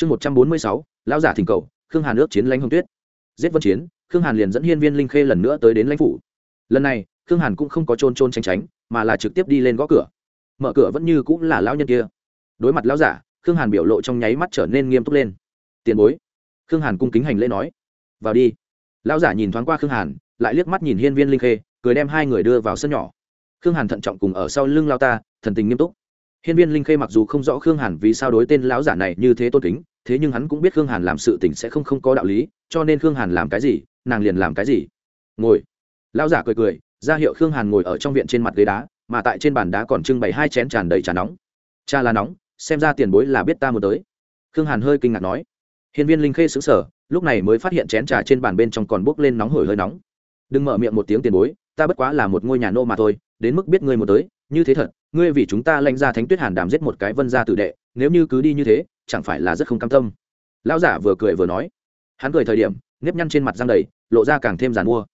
chương một trăm bốn mươi sáu, lão giả thỉnh cầu, khương hàn ước chiến lãnh hồng tuyết. Giết vân chiến, khương hàn liền dẫn hiên viên linh khê lần nữa tới đến lãnh phủ. Lần này, khương hàn cũng không có trôn trôn tránh tránh, mà là trực tiếp đi lên gõ cửa. Mở cửa vẫn như cũng là lão nhân kia. Đối mặt lão giả, khương hàn biểu lộ trong nháy mắt trở nên nghiêm túc lên. Tiền bối. Khương hàn cung kính hành lễ nói. Vào đi. Lão giả nhìn thoáng qua khương hàn, lại liếc mắt nhìn hiên viên linh khê, cười đem hai người đưa vào sân nhỏ. Khương hàn thận trọng cùng ở sau lưng lao ta, thần tình nghiêm túc hiên viên linh khê mặc dù không rõ khương hàn vì sao đối tên lão giả này như thế tôn kính thế nhưng hắn cũng biết khương hàn làm sự tình sẽ không không có đạo lý cho nên khương hàn làm cái gì nàng liền làm cái gì. Ngồi. Lão giả cười cười ra hiệu khương hàn ngồi ở trong viện trên mặt ghế đá mà tại trên bàn đá còn trưng bày hai chén tràn đầy trà nóng. Trà là nóng xem ra tiền bối là biết ta muốn tới. Khương hàn hơi kinh ngạc nói. Hiên viên linh khê sững sờ, lúc này mới phát hiện chén trà trên bàn bên trong còn bốc lên nóng hổi hơi nóng. Đừng mở miệng một tiếng tiền bối ta bất quá là một ngôi nhà nô mà thôi đến mức biết ngươi một tới như thế thật, ngươi vì chúng ta lãnh ra thánh tuyết hàn đàm giết một cái vân gia tử đệ, nếu như cứ đi như thế, chẳng phải là rất không cam tâm. Lão giả vừa cười vừa nói. Hắn cười thời điểm, nếp nhăn trên mặt răng đầy, lộ ra càng thêm giàn mua.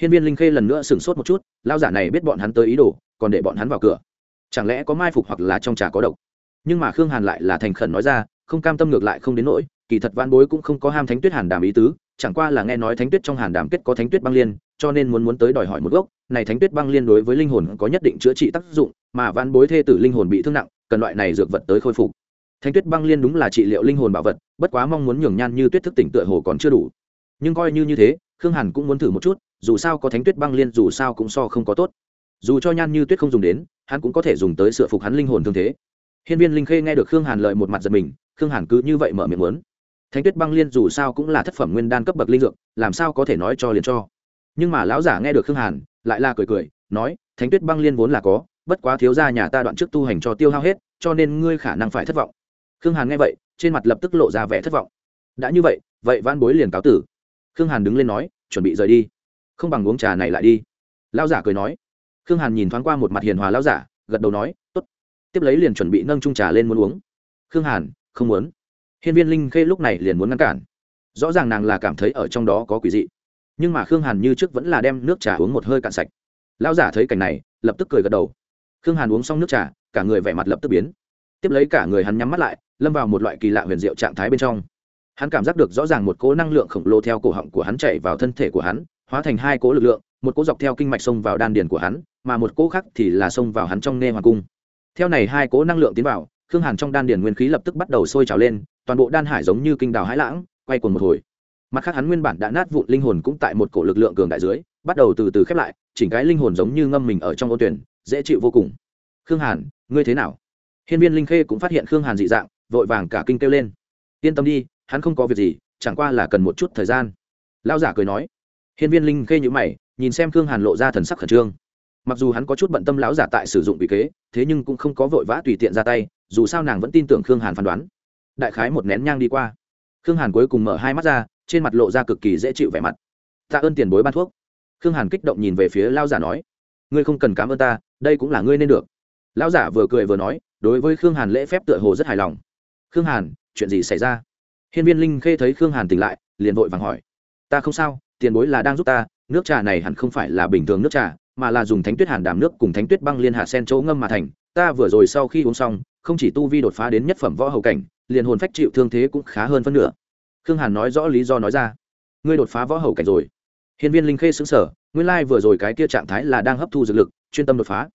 Hiên viên linh khê lần nữa sửng sốt một chút, lão giả này biết bọn hắn tới ý đồ, còn để bọn hắn vào cửa. Chẳng lẽ có mai phục hoặc là trong trà có độc? Nhưng mà khương hàn lại là thành khẩn nói ra, không cam tâm ngược lại không đến nỗi, kỳ thật văn bối cũng không có ham thánh tuyết hàn đàm ý tứ chẳng qua là nghe nói thánh tuyết trong hàn đàm kết có thánh tuyết băng liên, cho nên muốn muốn tới đòi hỏi một gốc. Này thánh tuyết băng liên đối với linh hồn có nhất định chữa trị tác dụng, mà văn bối thê tử linh hồn bị thương nặng, cần loại này dược vật tới khôi phục. Thánh tuyết băng liên đúng là trị liệu linh hồn bảo vật, bất quá mong muốn nhường nhan như tuyết thức tỉnh tựa hồ còn chưa đủ. Nhưng coi như như thế, khương hàn cũng muốn thử một chút, dù sao có thánh tuyết băng liên dù sao cũng so không có tốt. Dù cho nhan như tuyết không dùng đến, hắn cũng có thể dùng tới sửa phục hắn linh hồn thương thế. Hiên viên linh khê nghe được khương hàn lợi một mặt giật mình, khương hàn cứ như vậy mở miệng muốn thánh tuyết băng liên dù sao cũng là thất phẩm nguyên đan cấp bậc linh dược, làm sao có thể nói cho liền cho. Nhưng mà lão giả nghe được khương hàn, lại là cười cười, nói, thánh tuyết băng liên vốn là có, bất quá thiếu gia nhà ta đoạn trước tu hành cho tiêu hao hết, cho nên ngươi khả năng phải thất vọng. Khương hàn nghe vậy, trên mặt lập tức lộ ra vẻ thất vọng. Đã như vậy vậy van bối liền cáo tử. Khương hàn đứng lên nói, chuẩn bị rời đi. Không bằng uống trà này lại đi. Lão giả cười nói. Khương hàn nhìn thoáng qua một mặt hiền hòa lão giả, gật đầu nói, tốt. Tiếp lấy liền chuẩn bị nâng trung trà lên muốn uống. Khương hàn, không muốn hiên viên linh khê lúc này liền muốn ngăn cản. Rõ ràng nàng là cảm thấy ở trong đó có quỷ dị. Nhưng mà khương hàn như trước vẫn là đem nước trà uống một hơi cạn sạch. Lão giả thấy cảnh này, lập tức cười gật đầu. Khương hàn uống xong nước trà, cả người vẻ mặt lập tức biến. Tiếp lấy cả người hắn nhắm mắt lại, lâm vào một loại kỳ lạ huyền diệu trạng thái bên trong. Hắn cảm giác được rõ ràng một cỗ năng lượng khổng lồ theo cổ họng của hắn chạy vào thân thể của hắn, hóa thành hai cỗ lực lượng, một cỗ dọc theo kinh mạch xông vào đan điền của hắn, mà một cỗ khác thì là xông vào hắn trong nê hoàng cung. Theo này hai cỗ năng lượng tiến vào, khương hàn trong đan điền nguyên khí lập tức bắt đầu sôi trào lên toàn bộ đan hải giống như kinh đào hãi lãng, quay cuồng một hồi. Mặt khác hắn nguyên bản đã nát vụn linh hồn cũng tại một cổ lực lượng cường đại dưới, bắt đầu từ từ khép lại, chỉnh cái linh hồn giống như ngâm mình ở trong ô tuyển, dễ chịu vô cùng. Khương hàn, ngươi thế nào? Hiên viên linh khê cũng phát hiện khương hàn dị dạng, vội vàng cả kinh kêu lên. Yên tâm đi, hắn không có việc gì, chẳng qua là cần một chút thời gian. Lao giả cười nói. Hiên viên linh khê nhữ mày, nhìn xem khương hàn lộ ra thần sắc khẩn trương. Mặc dù hắn có chút bận tâm lão giả tại sử dụng bị kế, thế nhưng cũng không có vội vã tùy tiện ra tay, dù sao nàng vẫn tin tưởng khương hàn phán đoán đại khái một nén nhang đi qua. Khương hàn cuối cùng mở hai mắt ra, trên mặt lộ ra cực kỳ dễ chịu vẻ mặt. Tạ ơn tiền bối ban thuốc. Khương hàn kích động nhìn về phía lao giả nói, ngươi không cần cảm ơn ta, đây cũng là ngươi nên được. Lao giả vừa cười vừa nói, đối với khương hàn lễ phép tựa hồ rất hài lòng. Khương hàn, chuyện gì xảy ra? Hiên viên linh khê thấy khương hàn tỉnh lại, liền vội vàng hỏi, ta không sao, tiền bối là đang giúp ta, nước trà này hẳn không phải là bình thường nước trà, mà là dùng thánh tuyết hàn đàm nước cùng thánh tuyết băng liên hạ sen chỗ ngâm mà thành. Ta vừa rồi sau khi uống xong không chỉ tu vi đột phá đến nhất phẩm võ hầu cảnh, liền hồn phách chịu thương thế cũng khá hơn phân nửa. Khương hàn nói rõ lý do nói ra. Ngươi đột phá võ hầu cảnh rồi. Hiên viên linh khê xứng sở nguyên lai vừa rồi cái kia trạng thái là đang hấp thu dược lực, chuyên tâm đột phá.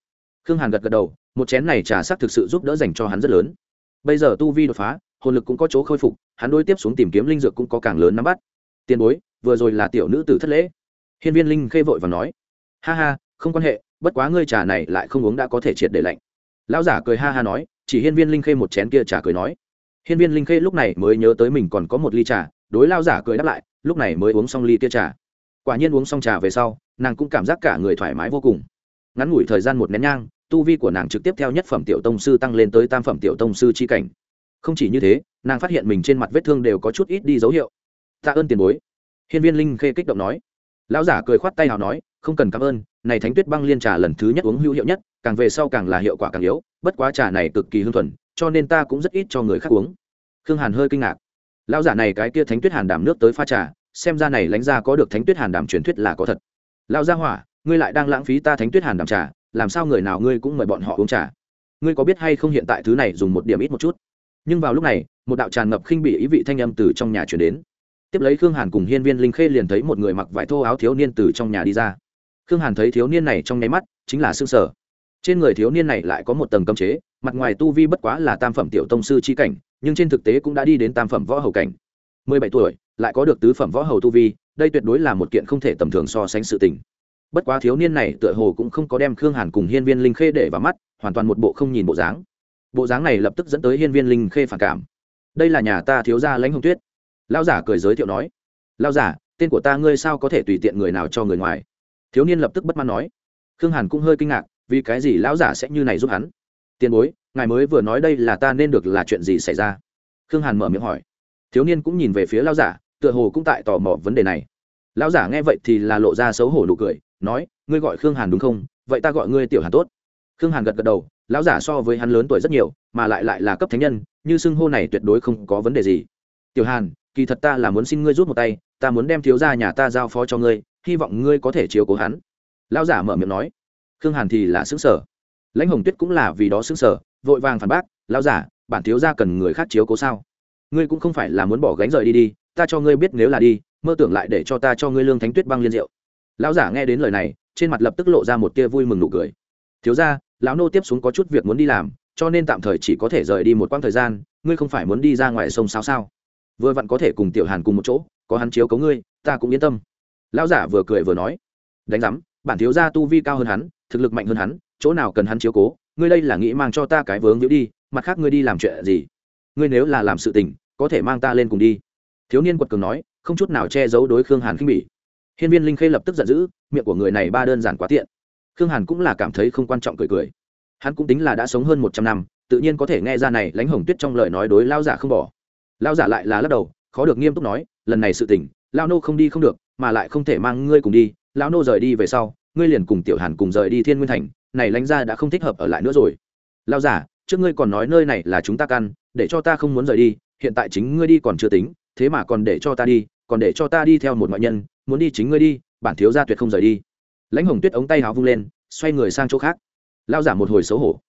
Khương hàn gật gật đầu, một chén này trà sắc thực sự giúp đỡ dành cho hắn rất lớn. Bây giờ tu vi đột phá, hồn lực cũng có chỗ khôi phục, hắn đối tiếp xuống tìm kiếm linh dược cũng có càng lớn nắm bắt. Tiền bối, vừa rồi là tiểu nữ tử thất lễ. Hiên viên linh khê vội và nói. Ha ha, không quan hệ, bất quá ngươi trà này lại không uống đã có thể triệt để lạnh. Lão giả cười ha ha nói chỉ hiên viên linh khê một chén kia trà cười nói. Hiên viên linh khê lúc này mới nhớ tới mình còn có một ly trà, đối lao giả cười đáp lại, lúc này mới uống xong ly kia trà. Quả nhiên uống xong trà về sau, nàng cũng cảm giác cả người thoải mái vô cùng. Ngắn ngủi thời gian một nén nhang, tu vi của nàng trực tiếp theo nhất phẩm tiểu tông sư tăng lên tới tam phẩm tiểu tông sư c h i cảnh. Không chỉ như thế, nàng phát hiện mình trên mặt vết thương đều có chút ít đi dấu hiệu. Tạ ơn tiền bối. Hiên viên linh khê kích động nói. Lão giả cười khoát tay nào nói, không cần cảm ơn này thánh tuyết băng liên trà lần thứ nhất uống hữu hiệu nhất, càng về sau càng là hiệu quả càng yếu, bất quá trà này cực kỳ hương thuần, cho nên ta cũng rất ít cho người khác uống. Khương hàn hơi kinh ngạc. Lão giả này cái kia thánh tuyết hàn đảm nước tới pha trà, xem ra này lánh ra có được thánh tuyết hàn đảm truyền thuyết là có thật. Lão gia hỏa, ngươi lại đang lãng phí ta thánh tuyết hàn đảm trà, làm sao người nào ngươi cũng mời bọn họ uống trà? Ngươi có biết hay không hiện tại thứ này dùng một điểm ít một chút? Nhưng vào lúc này, một đạo tràn ngập khinh bị ý vị thanh âm từ trong nhà chuyển đến. Tiếp lấy khương hàn cùng hiên viên linh khê liền thấy một người mặc vải thô áo thiếu niên từ trong nhà đi ra khương hàn thấy thiếu niên này trong nháy mắt, chính là xương sở. Trên người thiếu niên này lại có một tầng cấm chế, mặt ngoài tu vi bất quá là tam phẩm tiểu tông sư c h i cảnh, nhưng trên thực tế cũng đã đi đến tam phẩm võ hầu cảnh. Mười bảy tuổi, lại có được tứ phẩm võ hầu tu vi, đây tuyệt đối là một kiện không thể tầm thường so sánh sự tình. Bất quá thiếu niên này tựa hồ cũng không có đem khương hàn cùng hiên viên linh khê để vào mắt, hoàn toàn một bộ không nhìn bộ dáng. Bộ dáng này lập tức dẫn tới hiên viên linh khê phản cảm. Đây là nhà ta thiếu gia lãnh hồng tuyết. Lao giả cười giới thiệu nói. Lao giả, tên của ta ngươi sao có thể tùy tiện người nào cho người ngoài? Thiếu niên lập tức bất mãn nói. Khương hàn cũng hơi kinh ngạc, vì cái gì lão giả sẽ như này giúp hắn? Tiền bối, ngài mới vừa nói đây là ta nên được là chuyện gì xảy ra? Khương hàn mở miệng hỏi. Thiếu niên cũng nhìn về phía lão giả, tựa hồ cũng tại tò mò vấn đề này. Lão giả nghe vậy thì là lộ ra xấu hổ nụ cười, nói, ngươi gọi khương hàn đúng không? Vậy ta gọi ngươi tiểu hàn tốt. Khương hàn gật gật đầu, lão giả so với hắn lớn tuổi rất nhiều, mà lại lại là cấp thánh nhân, như xưng hô này tuyệt đối không có vấn đề gì. Tiểu hàn, kỳ thật ta là muốn xin ngươi rút một tay ta muốn đem thiếu gia nhà ta giao phó cho ngươi, hy vọng ngươi có thể chiếu cố hắn. Lão giả mở miệng nói. Khương hàn thì là xứng sở lãnh hồng tuyết cũng là vì đó xứng sở vội vàng phản bác, lão giả, bản thiếu gia cần người khác chiếu cố sao? Ngươi cũng không phải là muốn bỏ gánh rời đi đi, ta cho ngươi biết nếu là đi, mơ tưởng lại để cho ta cho ngươi lương thánh tuyết băng liên rượu lão giả nghe đến lời này, trên mặt lập tức lộ ra một tia vui mừng nụ cười. Thiếu gia, lão nô tiếp xuống có chút việc muốn đi làm, cho nên tạm thời chỉ có thể rời đi một quãng thời gian, ngươi không phải muốn đi ra ngoài sông sao sao? Vừa vặn có thể cùng tiểu hàn cùng một chỗ có hắn chiếu cấu ngươi, ta cũng yên tâm. Lão giả vừa cười vừa nói, đánh giám, bản thiếu gia tu vi cao hơn hắn, thực lực mạnh hơn hắn, chỗ nào cần hắn chiếu cố, ngươi đây là nghĩ mang cho ta cái vướng nhiễu đi, mặt khác ngươi đi làm chuyện gì? Ngươi nếu là làm sự tình, có thể mang ta lên cùng đi. Thiếu niên quật cường nói, không chút nào che giấu đối khương hàn khinh bỉ. Hiên viên linh khê lập tức giận dữ, miệng của người này ba đơn giản quá tiện. Khương hàn cũng là cảm thấy không quan trọng cười cười. Hắn cũng tính là đã sống hơn một trăm năm, tự nhiên có thể nghe ra này lãnh hồng tuyết trong lời nói đối lao giả không bỏ. Lao giả lại là lắc đầu khó được nghiêm túc nói, lần này sự tỉnh lao nô không đi không được, mà lại không thể mang ngươi cùng đi lao nô rời đi về sau, ngươi liền cùng tiểu hàn cùng rời đi thiên nguyên thành, này lãnh ra đã không thích hợp ở lại nữa rồi. Lao giả trước ngươi còn nói nơi này là chúng ta căn, để cho ta không muốn rời đi, hiện tại chính ngươi đi còn chưa tính, thế mà còn để cho ta đi, còn để cho ta đi theo một ngoại nhân, muốn đi chính ngươi đi, bản thiếu gia tuyệt không rời đi. Lãnh hồng tuyết ống tay háo vung lên, xoay người sang chỗ khác. Lao giả một hồi xấu hổ.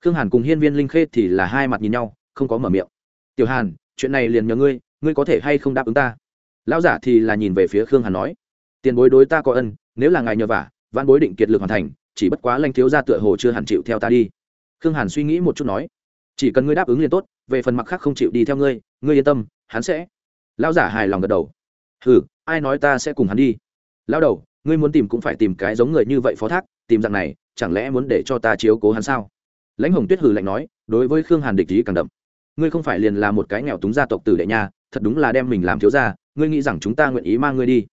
Khương hàn cùng hiên viên linh khê thì là hai mặt nhìn nhau, không có mở miệng. Tiểu hàn, chuyện này liền nhờ ngươi ngươi có thể hay không đáp ứng ta? Lão giả thì là nhìn về phía khương hàn nói, tiền bối đối ta có ân, nếu là ngài nhờ vả văn bối định kiệt lực hoàn thành, chỉ bất quá lanh thiếu gia tựa hồ chưa hẳn chịu theo ta đi. Khương hàn suy nghĩ một chút nói, chỉ cần ngươi đáp ứng liền tốt, về phần mặt khác không chịu đi theo ngươi ngươi yên tâm, hắn sẽ. Lão giả hài lòng gật đầu. Ừ ai nói ta sẽ cùng hắn đi? Lão đầu, ngươi muốn tìm cũng phải tìm cái giống người như vậy phó thác, tìm dạng này, chẳng lẽ muốn để cho ta chiếu cố hắn sao? Lãnh hồng tuyết hừ lạnh nói, đối với khương hàn địch ý càng đậm. Ngươi không phải liền là một cái nghèo túng gia tộc tử đệ nhà? Thật đúng là đem mình làm thiếu gia, ngươi nghĩ rằng chúng ta nguyện ý mang ngươi đi.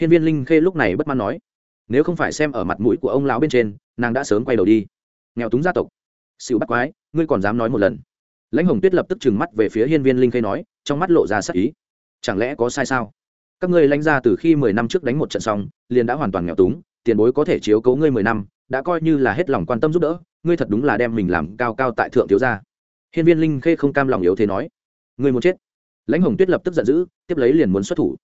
Hiên viên linh khê lúc này bất mãn nói, nếu không phải xem ở mặt mũi của ông lão bên trên, nàng đã sớm quay đầu đi. Nghèo túng gia tộc. Xịu bắt quái, ngươi còn dám nói một lần. Lãnh hồng tuyết lập tức trừng mắt về phía hiên viên linh khê nói, trong mắt lộ ra sắc ý. Chẳng lẽ có sai sao? Các ngươi lãnh ra từ khi mười năm trước đánh một trận xong, liền đã hoàn toàn nghèo túng, tiền bối có thể chiếu cố ngươi mười năm, đã coi như là hết lòng quan tâm giúp đỡ, ngươi thật đúng là đem mình làm cao cao tại thượng thiếu gia. Hiên viên linh khê không cam lòng yếu thế nói, ngươi muốn chết lãnh hồng tuyết lập tức giận dữ, tiếp lấy liền muốn xuất thủ.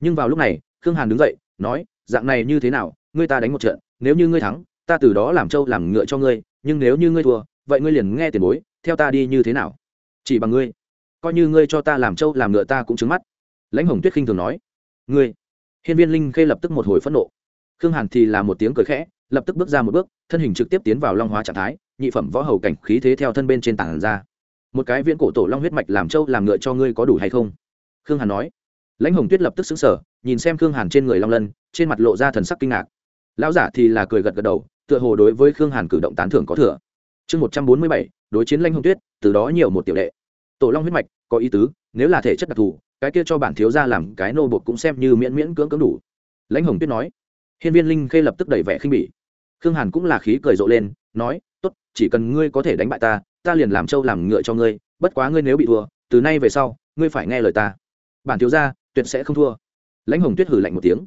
Nhưng vào lúc này, khương hàn đứng dậy, nói, dạng này như thế nào, ngươi ta đánh một trận, nếu như ngươi thắng, ta từ đó làm trâu làm ngựa cho ngươi, nhưng nếu như ngươi thua, vậy ngươi liền nghe tiền bối, theo ta đi như thế nào? Chỉ bằng ngươi, coi như ngươi cho ta làm trâu làm ngựa ta cũng trứng mắt. Lãnh hồng tuyết khinh thường nói, ngươi. Hiên viên linh khê lập tức một hồi phẫn nộ. Khương hàn thì là một tiếng cười khẽ, lập tức bước ra một bước, thân hình trực tiếp tiến vào long hóa trạng thái, nhị phẩm võ hầu cảnh khí thế theo thân bên trên tảng ra một cái viễn cổ tổ long huyết mạch làm trâu làm ngựa cho ngươi có đủ hay không? Khương hàn nói. Lãnh hồng tuyết lập tức xứng sở nhìn xem khương hàn trên người long lân, trên mặt lộ ra thần sắc kinh ngạc. Lão giả thì là cười gật gật đầu, tựa hồ đối với khương hàn cử động tán thưởng có thừa. Chương một trăm bốn mươi bảy, đối chiến lãnh hồng tuyết, từ đó nhiều một tiểu đệ. Tổ long huyết mạch, có ý tứ, nếu là thể chất đặc thù, cái kia cho bản thiếu ra làm cái nô bột cũng xem như miễn miễn cưỡng cưỡng đủ. Lãnh hồng tuyết nói. Hiên viên linh khê lập tức đẩy vẻ khinh bỉ. Khương hàn cũng là khí cười rộ lên, nói, tốt, chỉ cần ngươi có thể đánh bại ta ta liền làm trâu làm ngựa cho ngươi, bất quá ngươi nếu bị thua, từ nay về sau, ngươi phải nghe lời ta. Bản thiếu ra tuyệt sẽ không thua. Lãnh hồng tuyết hử lạnh một tiếng.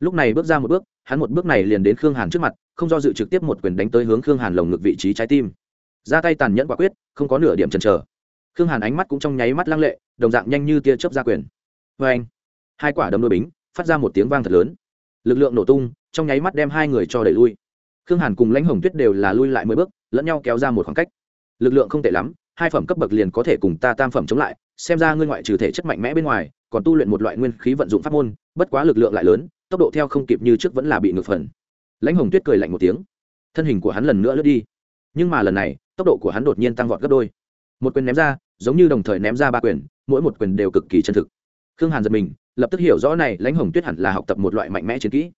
Lúc này bước ra một bước, hắn một bước này liền đến khương hàn trước mặt, không do dự trực tiếp một quyền đánh tới hướng khương hàn lồng ngực vị trí trái tim. Ra tay tàn nhẫn quả quyết, không có nửa điểm chần chờ. Khương hàn ánh mắt cũng trong nháy mắt lăng lệ, đồng dạng nhanh như tia chớp ra quyền. Vê anh, hai quả đấm đôi bính, phát ra một tiếng vang thật lớn. Lực lượng nổ tung, trong nháy mắt đem hai người cho đẩy lui. Khương hàn cùng lãnh hồng tuyết đều là lui lại mười bước, lẫn nhau kéo ra một khoảng cách lực lượng không tệ lắm, hai phẩm cấp bậc liền có thể cùng ta tam phẩm chống lại, xem ra ngươi ngoại trừ thể chất mạnh mẽ bên ngoài, còn tu luyện một loại nguyên khí vận dụng pháp môn, bất quá lực lượng lại lớn, tốc độ theo không kịp như trước vẫn là bị ngược phần. Lãnh hồng tuyết cười lạnh một tiếng. Thân hình của hắn lần nữa lướt đi. Nhưng mà lần này, tốc độ của hắn đột nhiên tăng vọt gấp đôi. Một quyền ném ra, giống như đồng thời ném ra ba quyền, mỗi một quyền đều cực kỳ chân thực. Khương hàn giật mình, lập tức hiểu rõ này, lãnh hồng tuyết hẳn là học tập một loại mạnh mẽ chiến kỹ.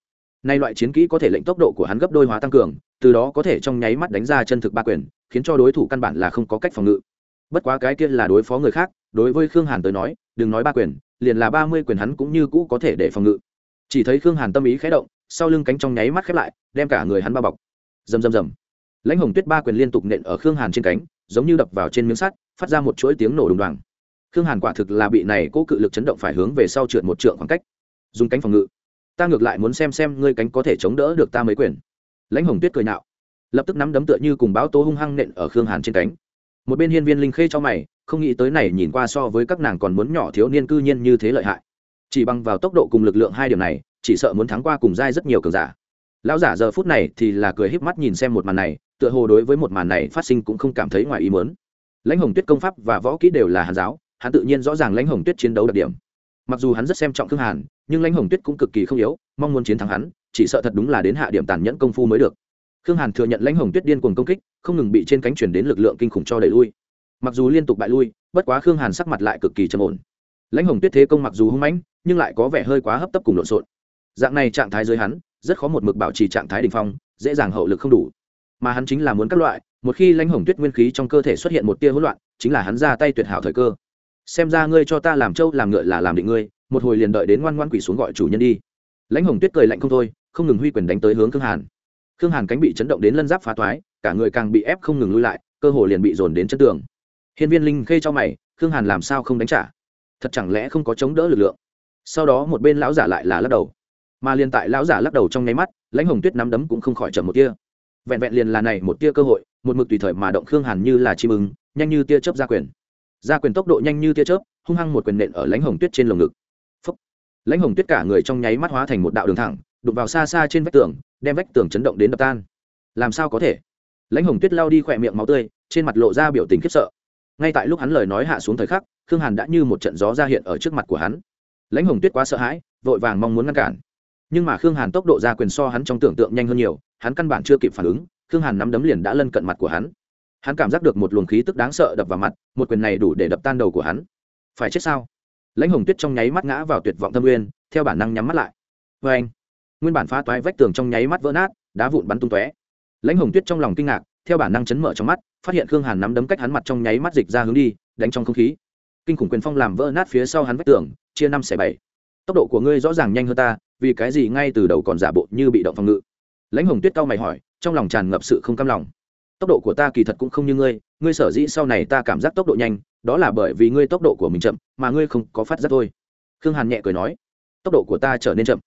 Nay loại chiến kỹ có thể lệnh tốc độ của hắn gấp đôi hóa tăng cường, từ đó có thể trong nháy mắt đánh ra chân thực ba quyền khiến cho đối thủ căn bản là không có cách phòng ngự. Bất quá cái kia là đối phó người khác, đối với khương hàn tới nói, đừng nói ba quyền, liền là ba mươi quyền hắn cũng như cũ có thể để phòng ngự. Chỉ thấy khương hàn tâm ý khé động, sau lưng cánh trong nháy mắt khép lại, đem cả người hắn bao bọc. Rầm rầm rầm. Lãnh hồng tuyết ba quyền liên tục nện ở khương hàn trên cánh, giống như đập vào trên miếng sắt, phát ra một chuỗi tiếng nổ đùng đoàng. Khương hàn quả thực là bị này cố cự lực chấn động phải hướng về sau trượt một trượng khoảng cách. Dùng cánh phòng ngự. Ta ngược lại muốn xem xem ngươi cánh có thể chống đỡ được ta mấy quyền. Lãnh hồng tuyết cười nạo lập tức nắm đấm tựa như cùng báo tố hung hăng nện ở khương hàn trên cánh. Một bên hiên viên linh khê cho mày, không nghĩ tới này nhìn qua so với các nàng còn muốn nhỏ thiếu niên cư nhiên như thế lợi hại. Chỉ bằng vào tốc độ cùng lực lượng hai điểm này, chỉ sợ muốn thắng qua cùng giai rất nhiều cường giả. Lão giả giờ phút này thì là cười híp mắt nhìn xem một màn này, tựa hồ đối với một màn này phát sinh cũng không cảm thấy ngoài ý mớn lãnh hồng tuyết công pháp và võ kỹ đều là hàn giáo, hắn tự nhiên rõ ràng lãnh hồng tuyết chiến đấu đặc điểm. Mặc dù hắn rất xem trọng thương hàn, nhưng lãnh hồng tuyết cũng cực kỳ không yếu, mong muốn chiến thắng hắn, chỉ sợ thật đúng là đến hạ điểm tàn nhẫn công phu mới được khương hàn thừa nhận lãnh hồng tuyết điên cuồng công kích, không ngừng bị trên cánh chuyển đến lực lượng kinh khủng cho đẩy lui. Mặc dù liên tục bại lui, bất quá khương hàn sắc mặt lại cực kỳ trầm ổn. Lãnh hồng tuyết thế công mặc dù hung mãnh, nhưng lại có vẻ hơi quá hấp tấp cùng lộn xộn. Dạng này trạng thái dưới hắn, rất khó một mực bảo trì trạng thái đ ỉ n h phong, dễ dàng hậu lực không đủ. Mà hắn chính là muốn các loại, một khi lãnh hồng tuyết nguyên khí trong cơ thể xuất hiện một tia hỗn loạn, chính là hắn ra tay tuyệt hảo thời cơ. Xem ra ngươi cho ta làm trâu, làm ngựa là làm định ngươi, một hồi liền đợi đến ngoan ngoan quỷ xuống gọi chủ nhân đi. Lãnh hồng tuyết cười lạnh không thôi, không ngừng huy quyền đánh tới hướng khương hàn khương hàn cánh bị chấn động đến lân giáp phá toái cả người càng bị ép không ngừng lui lại, cơ hồ liền bị dồn đến chân tường. Hiên viên linh khê cho mày, khương hàn làm sao không đánh trả? Thật chẳng lẽ không có chống đỡ lực lượng? Sau đó một bên lão giả lại là lắc đầu. Mà liền tại lão giả lắc đầu trong nháy mắt, lãnh hồng tuyết nắm đấm cũng không khỏi chậm một tia. Vẹn vẹn liền là này một tia cơ hội, một mực tùy thời mà động khương hàn như là chim ứng nhanh như tia chớp ra quyền. Ra quyền tốc độ nhanh như tia chớp, hung hăng một quyền nện ở lãnh hồng tuyết trên lồng ngực. Phúc. lãnh hồng tuyết cả người trong nháy mắt hóa thành một đạo đường thẳng đụng vào xa xa trên vách tường, đem vách tường chấn động đến đập tan. Làm sao có thể? Lãnh hồng tuyết lao đi khỏe miệng máu tươi, trên mặt lộ ra biểu tình khiếp sợ. Ngay tại lúc hắn lời nói hạ xuống thời khắc, khương hàn đã như một trận gió ra hiện ở trước mặt của hắn. Lãnh hồng tuyết quá sợ hãi, vội vàng mong muốn ngăn cản. Nhưng mà khương hàn tốc độ ra quyền so hắn trong tưởng tượng nhanh hơn nhiều, hắn căn bản chưa kịp phản ứng, khương hàn nắm đấm liền đã lân cận mặt của hắn. Hắn cảm giác được một luồng khí tức đáng sợ đập vào mặt, một quyền này đủ để đập tan đầu của hắn. Phải chết sao? Lãnh hồng tuyết trong nháy mắt ngã vào tuyệt vọng thâm nguyên theo bản năng nhắm mắt lại. Vê anh nguyên bản phá toái vách tường trong nháy mắt vỡ nát, đá vụn bắn tung tóe. Lãnh hồng tuyết trong lòng kinh ngạc, theo bản năng chấn mở trong mắt, phát hiện khương hàn nắm đấm cách hắn mặt trong nháy mắt dịch ra hướng đi, đánh trong không khí. Kinh khủng quyền phong làm vỡ nát phía sau hắn vách tường, chia năm xẻ bảy. Tốc độ của ngươi rõ ràng nhanh hơn ta, vì cái gì ngay từ đầu còn giả bộ như bị động phòng ngự? Lãnh hồng tuyết cao mày hỏi, trong lòng tràn ngập sự không cam lòng. Tốc độ của ta kỳ thật cũng không như ngươi ngươi sở dĩ sau này ta cảm giác tốc độ nhanh, đó là bởi vì ngươi tốc độ của mình chậm, mà ngươi không có phát giác thôi. Khương hàn nhẹ cười nói, tốc độ của ta trở nên chậm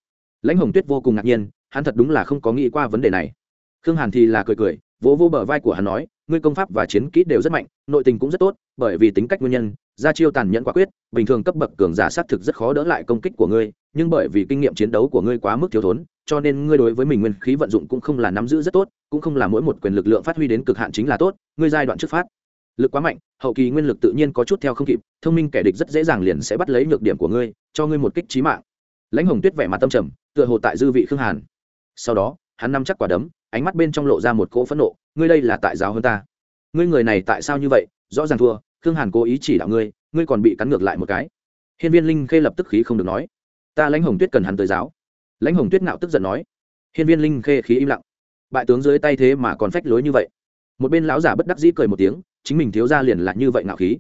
lãnh hồng tuyết vô cùng ngạc nhiên, hắn thật đúng là không có nghĩ qua vấn đề này. Khương hàn thì là cười cười, vỗ vô bờ vai của hắn nói, ngươi công pháp và chiến kỹ đều rất mạnh, nội tình cũng rất tốt, bởi vì tính cách nguyên nhân ra chiêu tàn nhẫn quả quyết, bình thường cấp bậc cường giả sát thực rất khó đỡ lại công kích của ngươi, nhưng bởi vì kinh nghiệm chiến đấu của ngươi quá mức thiếu thốn, cho nên ngươi đối với mình nguyên khí vận dụng cũng không là nắm giữ rất tốt, cũng không là mỗi một quyền lực lượng phát huy đến cực hạn chính là tốt, ngươi giai đoạn trước phát, lực quá mạnh, hậu kỳ nguyên lực tự nhiên có chút theo không kịp, thông minh kẻ địch rất dễ dàng liền sẽ bắt lấy nhược điểm của ngươi, cho ngươi một kích trí mạng. Lãnh hồng tuyết vẻ mặt tâm trầm tựa hồ tại dư vị khương hàn. Sau đó, hắn nắm chắc quả đấm, ánh mắt bên trong lộ ra một cỗ phẫn nộ, ngươi đây là tại giáo hơn ta. Ngươi người này tại sao như vậy? Rõ ràng thua, khương hàn cố ý chỉ đạo ngươi ngươi còn bị cắn ngược lại một cái. Hiên viên linh khê lập tức khí không được nói, ta lãnh hồng tuyết cần hắn tới giáo. Lãnh hồng tuyết ngạo tức giận nói, hiên viên linh khê khí im lặng. Bại tướng dưới tay thế mà còn phách lối như vậy. Một bên lão giả bất đắc dĩ cười một tiếng, chính mình thiếu ra liền là như vậy ngạo khí.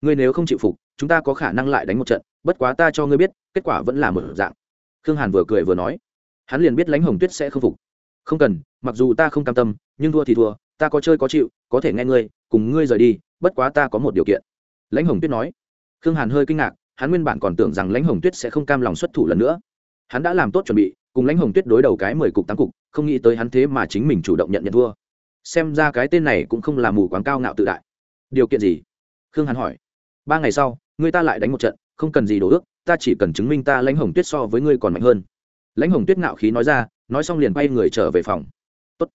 Ngươi nếu không chịu phục, chúng ta có khả năng lại đánh một trận, bất quá ta cho ngươi biết, kết quả vẫn là một dạng khương hàn vừa cười vừa nói, hắn liền biết lãnh hồng tuyết sẽ không phục. Không cần, mặc dù ta không cam tâm, nhưng thua thì thua, ta có chơi có chịu, có thể nghe ngươi, cùng ngươi rời đi, bất quá ta có một điều kiện. Lãnh hồng tuyết nói. Khương hàn hơi kinh ngạc, hắn nguyên bản còn tưởng rằng lãnh hồng tuyết sẽ không cam lòng xuất thủ lần nữa. Hắn đã làm tốt chuẩn bị, cùng lãnh hồng tuyết đối đầu cái mười cục tám cục, không nghĩ tới hắn thế mà chính mình chủ động nhận nhận thua. Xem ra cái tên này cũng không là mù quáng cao ngạo tự đại. Điều kiện gì? Khương hàn hỏi. Ba ngày sau ngươi ta lại đánh một trận, không cần gì đổ ước ta chỉ cần chứng minh ta lãnh hồng tuyết so với ngươi còn mạnh hơn. Lãnh hồng tuyết ngạo khí nói ra, nói xong liền bay người trở về phòng. Tốt.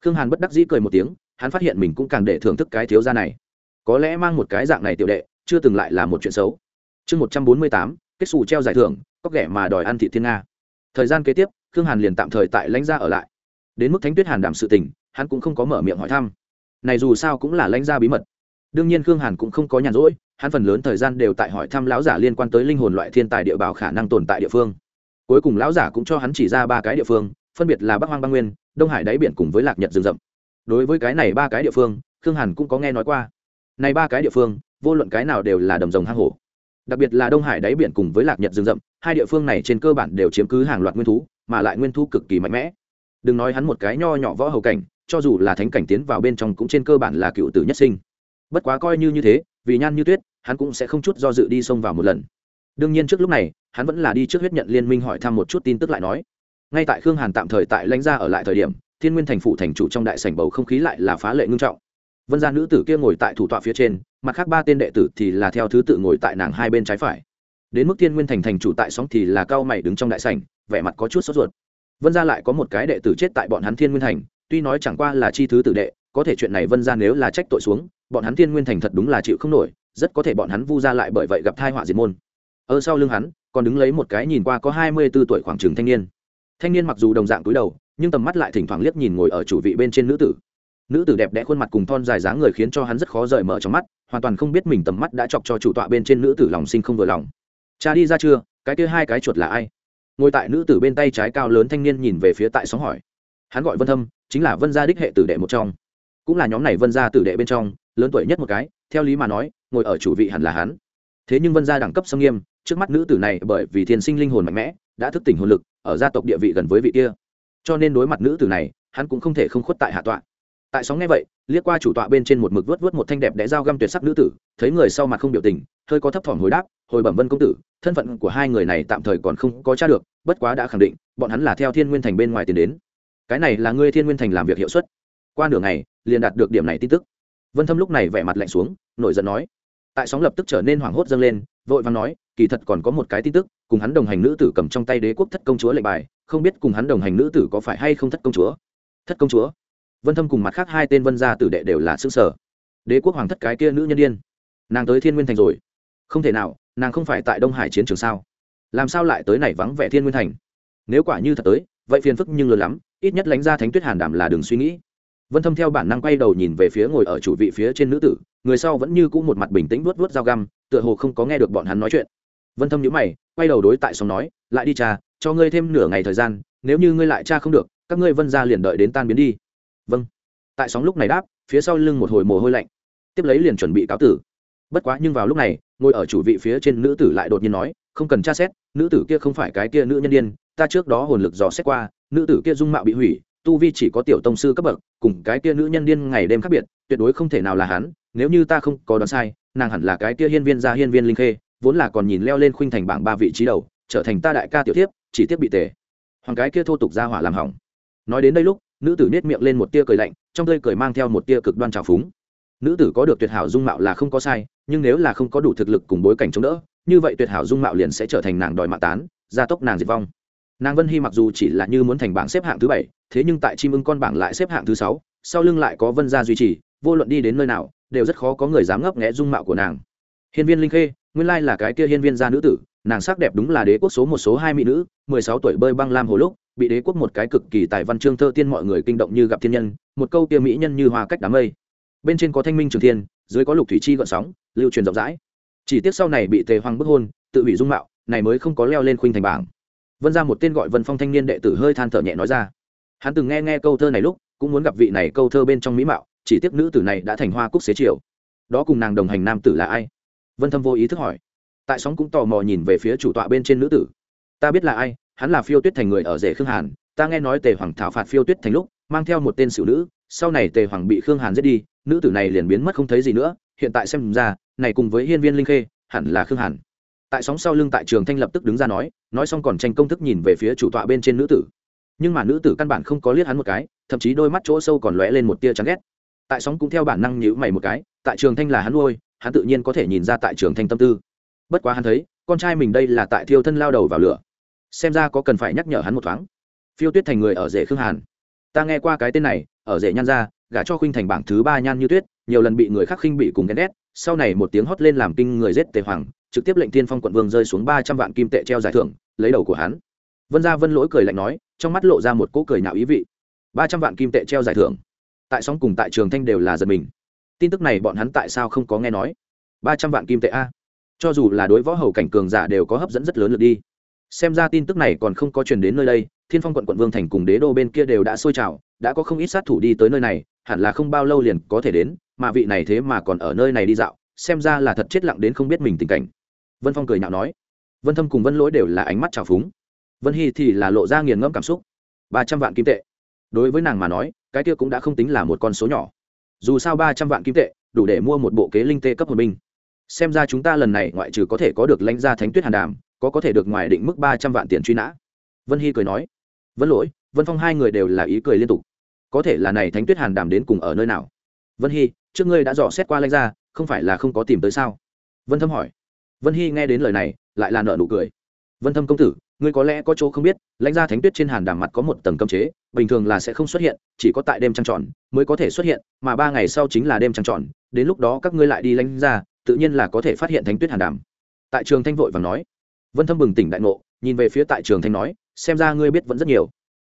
khương hàn bất đắc dĩ cười một tiếng, hắn phát hiện mình cũng càng để thưởng thức cái thiếu gia này. Có lẽ mang một cái dạng này tiểu đệ, chưa từng lại là một chuyện xấu. Chương một trăm bốn mươi tám, kết xù treo giải thưởng, có ghẻ mà đòi ăn thị thiên nga. Thời gian kế tiếp, khương hàn liền tạm thời tại lãnh gia ở lại. Đến mức thánh tuyết hàn đảm sự tình, hắn cũng không có mở miệng hỏi thăm. Này dù sao cũng là lãnh gia bí mật. Đương nhiên khương hàn cũng không có nhàn rỗi hắn phần lớn thời gian đều tại hỏi thăm lão giả liên quan tới linh hồn loại thiên tài địa bảo khả năng tồn tại địa phương. Cuối cùng lão giả cũng cho hắn chỉ ra ba cái địa phương, phân biệt là bắc hoang băng nguyên, đông hải đáy biển cùng với lạc nhật rừng rậm. Đối với cái này ba cái địa phương, khương hàn cũng có nghe nói qua. Này ba cái địa phương, vô luận cái nào đều là đầm rồng hang hổ. Đặc biệt là đông hải đáy biển cùng với lạc nhật rừng rậm, hai địa phương này trên cơ bản đều chiếm cứ hàng loạt nguyên thú, mà lại nguyên thú cực kỳ mạnh mẽ. Đừng nói hắn một cái nho nhỏ võ hầu cảnh, cho dù là thánh cảnh tiến vào bên trong cũng trên cơ bản là cựu tử nhất sinh. Bất quá coi như như thế, vì nhan như tuyết hắn cũng sẽ không chút do dự đi xông vào một lần. Đương nhiên trước lúc này, hắn vẫn là đi trước huyết nhận liên minh hỏi thăm một chút tin tức lại nói. Ngay tại khương hàn tạm thời tại lãnh gia ở lại thời điểm, thiên nguyên thành phủ thành chủ trong đại sảnh bầu không khí lại là phá lệ ngưng trọng. Vân gia nữ tử kia ngồi tại thủ tọa phía trên, mặt khác ba tên đệ tử thì là theo thứ tự ngồi tại nàng hai bên trái phải. Đến mức thiên nguyên thành thành chủ tại sóng thì là cao mày đứng trong đại sảnh, vẻ mặt có chút sốt ruột. Vân gia lại có một cái đệ tử chết tại bọn hắn thiên nguyên thành, tuy nói chẳng qua là chi thứ tử đệ, có thể chuyện này vân gia nếu là trách tội xuống, bọn hắn thiên nguyên thành thật đúng là chịu không nổi rất có thể bọn hắn vu ra lại bởi vậy gặp thai họa diệt môn. Ở sau lưng hắn, còn đứng lấy một cái nhìn qua có hai mươi b ố tuổi khoảng trường thanh niên. Thanh niên mặc dù đồng dạng túi đầu, nhưng tầm mắt lại thỉnh thoảng liếc nhìn ngồi ở chủ vị bên trên nữ tử. Nữ tử đẹp đẽ khuôn mặt cùng thon dài dáng người khiến cho hắn rất khó rời mở trong mắt, hoàn toàn không biết mình tầm mắt đã chọc cho chủ tọa bên trên nữ tử lòng sinh không vừa lòng. Cha đi ra chưa? Cái kia hai cái chuột là ai? Ngồi tại nữ tử bên tay trái cao lớn thanh niên nhìn về phía tại sóng hỏi. Hắn gọi vân thâm, chính là vân gia đích hệ tử đệ một trong. Cũng là nhóm này vân gia tử đệ bên trong, lớn tuổi nhất một cái theo lý mà nói, ngồi ở chủ vị hẳn là hắn. Thế nhưng vân gia đẳng cấp sâm nghiêm, trước mắt nữ tử này bởi vì thiên sinh linh hồn mạnh mẽ, đã thức tỉnh hồn lực, ở gia tộc địa vị gần với vị kia. Cho nên đối mặt nữ tử này, hắn cũng không thể không khuất tại hạ tọa. Tại sóng nghe vậy, liếc qua chủ tọa bên trên một mực vớt vớt một thanh đẹp đẽ dao găm tuyệt sắc nữ tử, thấy người sau mặt không biểu tình, hơi có thấp thỏm hồi đáp, hồi bẩm vân công tử, thân phận của hai người này tạm thời còn không có tra được, bất quá đã khẳng định, bọn hắn là theo thiên nguyên thành bên ngoài tiền đến. Cái này là ngươi thiên nguyên thành làm việc hiệu suất. Qua nửa ngày, liền đạt được điểm này tin tức vân thâm lúc này vẻ mặt lạnh xuống, nổi giận nói. Tại sóng lập tức trở nên hoảng hốt dâng lên, vội vàng nói, kỳ thật còn có một cái tin tức, cùng hắn đồng hành nữ tử cầm trong tay đế quốc thất công chúa lệnh bài, không biết cùng hắn đồng hành nữ tử có phải hay không thất công chúa? Thất công chúa? Vân thâm cùng mặt khác hai tên vân gia tử đệ đều là xương sở đế quốc hoàng thất cái kia nữ nhân đ i ê n nàng tới thiên nguyên thành rồi. Không thể nào, nàng không phải tại đông hải chiến trường sao? Làm sao lại tới này vắng vẻ thiên nguyên thành? Nếu quả như thật tới, vậy phiền phức nhưng lớn lắm, ít nhất lánh ra thánh tuyết hàn đảm là đừng suy nghĩ vân thâm theo bản năng quay đầu nhìn về phía ngồi ở chủ vị phía trên nữ tử, người sau vẫn như cũ một mặt bình tĩnh vuốt vuốt dao găm, tựa hồ không có nghe được bọn hắn nói chuyện. Vân thâm nhíu mày, quay đầu đối tại sóng nói, lại đi cha, cho ngươi thêm nửa ngày thời gian, nếu như ngươi lại cha không được, các ngươi vân ra liền đợi đến tan biến đi. Vâng. Tại sóng lúc này đáp, phía sau lưng một hồi mồ hôi lạnh. Tiếp lấy liền chuẩn bị cáo tử. Bất quá nhưng vào lúc này, ngồi ở chủ vị phía trên nữ tử lại đột nhiên nói, không cần tra xét, nữ tử kia không phải cái kia nữ nhân đ i ê n ta trước đó hồn lực dò xét qua, nữ tử kia dung mạo bị hủy tu vi chỉ có tiểu tông sư cấp bậc, cùng cái kia nữ nhân điên ngày đêm khác biệt, tuyệt đối không thể nào là hắn, nếu như ta không có đoán sai, nàng hẳn là cái kia hiên viên gia hiên viên linh khê, vốn là còn nhìn leo lên khuynh thành bảng ba vị trí đầu, trở thành ta đại ca tiểu thiếp, chỉ tiếp bị tề. Hoàng cái kia thô tục ra hỏa làm hỏng. Nói đến đây lúc, nữ tử nết miệng lên một tia cười lạnh, trong tơi cười mang theo một tia cực đoan trào phúng. Nữ tử có được tuyệt hảo dung mạo là không có sai, nhưng nếu là không có đủ thực lực cùng bối cảnh chống đỡ, như vậy tuyệt hảo dung mạo liền sẽ trở thành nàng đòi mạ tán, gia tốc nàng diệt vong nàng vân hy mặc dù chỉ là như muốn thành bảng xếp hạng thứ bảy, thế nhưng tại chim ưng con bảng lại xếp hạng thứ sáu, sau lưng lại có vân gia duy trì, vô luận đi đến nơi nào, đều rất khó có người dám ngấp nghẽ dung mạo của nàng. Hiên viên linh khê, nguyên lai là cái kia hiên viên gia nữ tử, nàng sắc đẹp đúng là đế quốc số một số hai mỹ nữ, mười sáu tuổi bơi băng lam hồ lúc, bị đế quốc một cái cực kỳ tài văn chương thơ tiên mọi người kinh động như gặp thiên nhân, một câu kia mỹ nhân như hoa cách đám mây. Bên trên có thanh minh trường thiên, dưới có lục thủy chi gợn sóng, lưu truyền rộng rãi. Chỉ tiếc sau này bị tề hoàng bức hôn, tự hủy dung mạo, này mới không có leo lên khuynh thành bảng vân ra một tên gọi vân phong thanh niên đệ tử hơi than thở nhẹ nói ra. Hắn từng nghe nghe câu thơ này lúc, cũng muốn gặp vị này câu thơ bên trong mỹ mạo, chỉ tiếc nữ tử này đã thành hoa cúc xế chiều. Đó cùng nàng đồng hành nam tử là ai? Vân thâm vô ý thức hỏi. Tại sóng cũng tò mò nhìn về phía chủ tọa bên trên nữ tử. Ta biết là ai, hắn là phiêu tuyết thành người ở rể khương hàn, ta nghe nói tề hoàng thảo phạt phiêu tuyết thành lúc, mang theo một tên xử nữ, sau này tề hoàng bị khương hàn giết đi, nữ tử này liền biến mất không thấy gì nữa, hiện tại xem ra, này cùng với hiên viên linh khê, hẳn là khương hàn tại sóng sau lưng tại trường thanh lập tức đứng ra nói nói xong còn tranh công thức nhìn về phía chủ tọa bên trên nữ tử. Nhưng mà nữ tử căn bản không có liếc hắn một cái thậm chí đôi mắt chỗ sâu còn lóe lên một tia chán ghét. Tại sóng cũng theo bản năng nhíu mày một cái tại trường thanh là hắn nuôi hắn tự nhiên có thể nhìn ra tại trường thanh tâm tư. Bất quá hắn thấy con trai mình đây là tại thiêu thân lao đầu vào lửa. Xem ra có cần phải nhắc nhở hắn một thoáng. Phiêu tuyết thành người ở rể khương hàn. Ta nghe qua cái tên này ở rể nhan ra, gả cho khuynh thành bảng thứ ba nhan như tuyết nhiều lần bị người khác khinh bị cùng ghen ghét sau này một tiếng hót lên làm kinh người giết tề hoàng trực tiếp lệnh tiên phong quận vương rơi xuống ba trăm vạn kim tệ treo giải thưởng, lấy đầu của hắn. Vân gia vân lỗi cười lạnh nói, trong mắt lộ ra một cỗ cười nhạo ý vị. Ba trăm vạn kim tệ treo giải thưởng. Tại sóng cùng tại trường thanh đều là giật mình. Tin tức này bọn hắn tại sao không có nghe nói? Ba trăm vạn kim tệ a. Cho dù là đối võ hầu cảnh cường giả đều có hấp dẫn rất lớn lượt đi. Xem ra tin tức này còn không có truyền đến nơi đây, thiên phong quận quận vương thành cùng đế đô bên kia đều đã sôi trào, đã có không ít sát thủ đi tới nơi này, hẳn là không bao lâu liền có thể đến, mà vị này thế mà còn ở nơi này đi dạo, xem ra là thật chết lặng đến không biết mình tình cảnh vân phong cười nhạo nói, vân thâm cùng vân lỗi đều là ánh mắt trào phúng. Vân hy thì là lộ ra nghiền ngẫm cảm xúc. Ba trăm vạn kim tệ. Đối với nàng mà nói, cái kia cũng đã không tính là một con số nhỏ. Dù sao ba trăm vạn kim tệ, đủ để mua một bộ kế linh tê cấp hồn binh. Xem ra chúng ta lần này ngoại trừ có thể có được lãnh gia thánh tuyết hàn đàm, có có thể được ngoài định mức ba trăm vạn tiền truy nã. Vân hy cười nói, vân lỗi, vân phong hai người đều là ý cười liên tục. Có thể là này thánh tuyết hàn đàm đến cùng ở nơi nào? Vân hy, trước ngươi đã dò xét qua lãnh gia, không phải là không có tìm tới sao? Vân thâm hỏi vân hy nghe đến lời này, lại là nợ nụ cười. Vân thâm công tử, ngươi có lẽ có chỗ không biết, lãnh gia thánh tuyết trên hàn đàm mặt có một tầng cấm chế, bình thường là sẽ không xuất hiện, chỉ có tại đêm trăng tròn mới có thể xuất hiện, mà ba ngày sau chính là đêm trăng tròn, đến lúc đó các ngươi lại đi lãnh gia, tự nhiên là có thể phát hiện thánh tuyết hàn đàm. Tại trường thanh vội và nói. Vân thâm bừng tỉnh đại ngộ, nhìn về phía tại trường thanh nói, xem ra ngươi biết vẫn rất nhiều.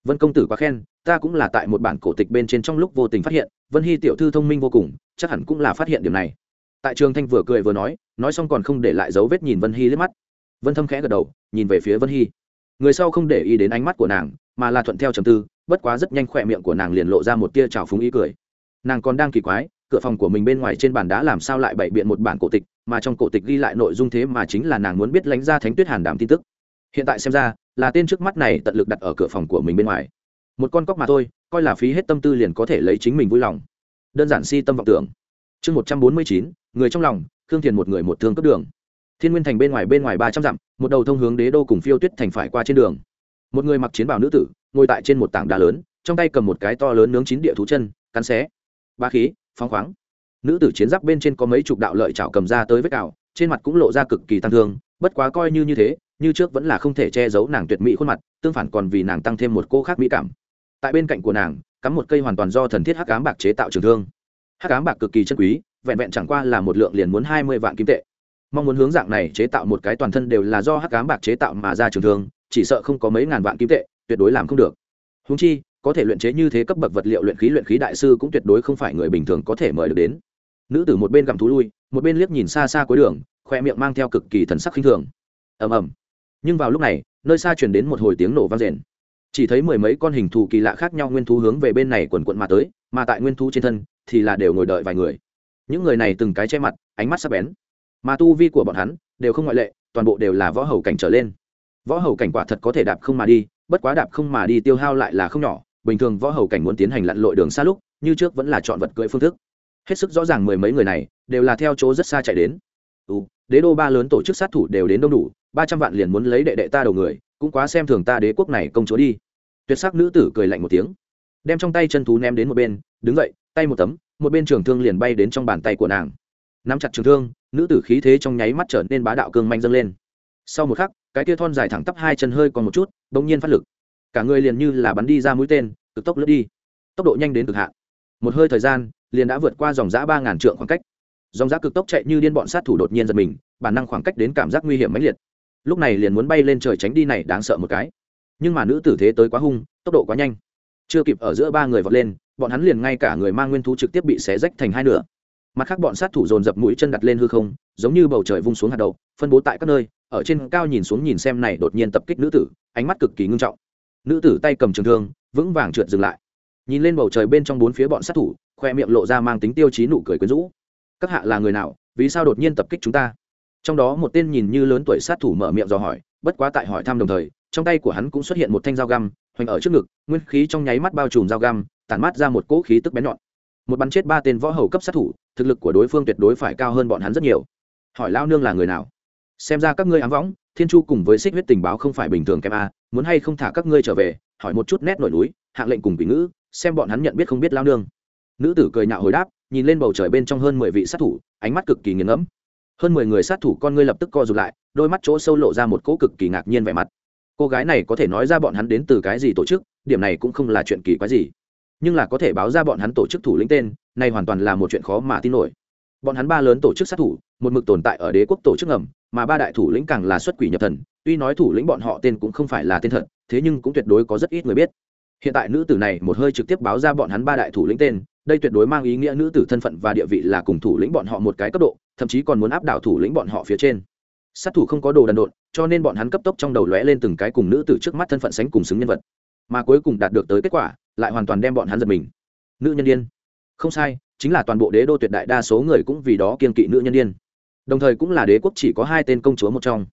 Vân công tử quá khen, ta cũng là tại một bản cổ tịch bên trên trong lúc vô tình phát hiện, vân hy tiểu thư thông minh vô cùng, chắc hẳn cũng là phát hiện điểm này tại trường thanh vừa cười vừa nói nói xong còn không để lại dấu vết nhìn vân hy liếc mắt. Vân thâm khẽ gật đầu, nhìn về phía vân hy. Người sau không để ý đến ánh mắt của nàng, mà là thuận theo trầm tư, bất quá rất nhanh khỏe miệng của nàng liền lộ ra một tia trào phúng ý cười. Nàng còn đang kỳ quái, cửa phòng của mình bên ngoài trên bàn đá làm sao lại bày biện một bản cổ tịch, mà trong cổ tịch ghi lại nội dung thế mà chính là nàng muốn biết lánh ra thánh tuyết hàn đảm tin tức. Hiện tại xem ra, là tên trước mắt này tận lực đặt ở cửa phòng của mình bên ngoài. Một con cóc mà thôi, coi là phí hết tâm tư liền có thể lấy chính mình vui lòng. Đơn giản si tâm vọng tưởng. Chương một trăm bốn mươi chín người trong lòng, khương thiền một người một thương cấp đường. Thiên nguyên thành bên ngoài bên ngoài ba trăm dặm, một đầu thông hướng đế đô cùng phiêu tuyết thành phải qua trên đường. Một người mặc chiến bào nữ tử, ngồi tại trên một tảng đá lớn, trong tay cầm một cái to lớn nướng chín địa thú chân, cắn xé. Ba khí, phóng khoáng. Nữ tử chiến giáp bên trên có mấy chục đạo lợi chảo cầm ra tới vết cào, trên mặt cũng lộ ra cực kỳ tăng thương, bất quá coi như như thế, như trước vẫn là không thể che giấu nàng tuyệt mỹ khuôn mặt, tương phản còn vì nàng tăng thêm một cô khác mỹ cảm. Tại bên cạnh của nàng, cắm một cây hoàn toàn do thần thiết hắc ám bạc chế tạo trường thương. Hắc ám bạc cực kỳ chân quý vẹn vẹn chẳng qua là một lượng liền muốn hai mươi vạn kim tệ. Mong muốn hướng dạng này chế tạo một cái toàn thân đều là do hắc ám bạc chế tạo mà ra trường thương, chỉ sợ không có mấy ngàn vạn kim tệ, tuyệt đối làm không được. Húng chi, có thể luyện chế như thế cấp bậc vật liệu luyện khí luyện khí đại sư cũng tuyệt đối không phải người bình thường có thể mời được đến. Nữ tử một bên gặm thú lui, một bên liếc nhìn xa xa cuối đường, khoe miệng mang theo cực kỳ thần sắc khinh thường. Ầm ầm. Nhưng vào lúc này, nơi xa truyền đến một hồi tiếng nổ vang rền. Chỉ thấy mười mấy con hình thù kỳ lạ khác nhau nguyên thú hướng về bên này quần quận mà tới, mà tại nguyên thú trên thân thì là đều ngồi đợi vài người những người này từng cái che mặt ánh mắt sắp bén. Mà tu vi của bọn hắn đều không ngoại lệ toàn bộ đều là võ hầu cảnh trở lên. Võ hầu cảnh quả thật có thể đạp không mà đi bất quá đạp không mà đi tiêu hao lại là không nhỏ. Bình thường võ hầu cảnh muốn tiến hành lặn lội đường xa lúc như trước vẫn là chọn vật cưỡi phương thức. Hết sức rõ ràng mười mấy người này đều là theo chỗ rất xa chạy đến. Ừ, đế đô ba lớn tổ chức sát thủ đều đến đông đủ ba trăm vạn liền muốn lấy đệ đệ ta đầu người cũng quá xem thường ta đế quốc này công chúa đi. Tuyệt sắc nữ tử cười lạnh một tiếng đem trong tay chân thú ném đến một bên đứng dậy tay một tấm một bên trường thương liền bay đến trong bàn tay của nàng. Nắm chặt trường thương, nữ tử khí thế trong nháy mắt trở nên bá đạo cương manh dâng lên. Sau một khắc, cái tia thon dài thẳng tắp hai chân hơi còn một chút đ ỗ n g nhiên phát lực. Cả người liền như là bắn đi ra mũi tên, cực tốc lướt đi. Tốc độ nhanh đến cực hạn. Một hơi thời gian, liền đã vượt qua dòng giã ba ngàn trượng khoảng cách. Dòng giã cực tốc chạy như điên bọn sát thủ đột nhiên giật mình, bản năng khoảng cách đến cảm giác nguy hiểm mãnh liệt. Lúc này liền muốn bay lên trời tránh đi này đáng sợ một cái. Nhưng mà nữ tử thế tới quá hung, tốc độ quá nhanh. Chưa kịp ở giữa ba người vọt lên bọn hắn liền ngay cả người mang nguyên thú trực tiếp bị xé rách thành hai nửa. Mặt khác bọn sát thủ dồn dập mũi chân đặt lên hư không, giống như bầu trời vung xuống hạt đậu, phân bố tại các nơi, ở trên cao nhìn xuống nhìn xem này đột nhiên tập kích nữ tử, ánh mắt cực kỳ ngưng trọng. Nữ tử tay cầm trường thương, vững vàng trượt dừng lại. Nhìn lên bầu trời bên trong bốn phía bọn sát thủ, khoe miệng lộ ra mang tính tiêu chí nụ cười quyến rũ. Các hạ là người nào, vì sao đột nhiên tập kích chúng ta? Trong đó một tên nhìn như lớn tuổi sát thủ mở miệng dò hỏi, bất quá tại hỏi thăm đồng thời, trong tay của hắn cũng xuất hiện một thanh dao găm, hoành ở trước ngực, nguyên khí trong nháy mắt bao trùm dao găm tản mát ra một cỗ khí tức bén nhọn. Một bắn chết ba tên võ hầu cấp sát thủ, thực lực của đối phương tuyệt đối phải cao hơn bọn hắn rất nhiều. Hỏi lao nương là người nào? Xem ra các ngươi ám võng, thiên chu cùng với xích huyết tình báo không phải bình thường kém a, muốn hay không thả các ngươi trở về, hỏi một chút nét nổi núi, hạng lệnh cùng quỷ ngữ, xem bọn hắn nhận biết không biết lao nương. Nữ tử cười nhạo hồi đáp, nhìn lên bầu trời bên trong hơn mười vị sát thủ, ánh mắt cực kỳ nghiền ngẫm. Hơn mười người sát thủ con ngươi lập tức co rụt lại, đôi mắt chỗ sâu lộ ra một cỗ cực kỳ ngạc nhiên vẻ mặt. Cô gái này có thể nói ra bọn hắn đến từ cái gì tổ chức, điểm này cũng không là chuyện kỳ quái gì nhưng là có thể báo ra bọn hắn tổ chức thủ lĩnh tên, này hoàn toàn là một chuyện khó mà tin nổi. Bọn hắn ba lớn tổ chức sát thủ, một mực tồn tại ở đế quốc tổ chức ngầm, mà ba đại thủ lĩnh càng là xuất quỷ nhập thần, tuy nói thủ lĩnh bọn họ tên cũng không phải là tên thật, thế nhưng cũng tuyệt đối có rất ít người biết. Hiện tại nữ tử này một hơi trực tiếp báo ra bọn hắn ba đại thủ lĩnh tên, đây tuyệt đối mang ý nghĩa nữ tử thân phận và địa vị là cùng thủ lĩnh bọn họ một cái cấp độ, thậm chí còn muốn áp đảo thủ lĩnh bọn họ phía trên. Sát thủ không có đồ đần độn, cho nên bọn hắn cấp tốc trong đầu lóe lên từng cái cùng nữ tử trước mắt thân phận sánh cùng xứng nhân vật. Mà cuối cùng đạt được tới kết quả lại hoàn toàn đem bọn hắn giật mình. Nữ nhân đ i ê n không sai, chính là toàn bộ đế đô tuyệt đại đa số người cũng vì đó kiên kỵ nữ nhân đ i ê n đồng thời cũng là đế quốc chỉ có hai tên công chúa một trong.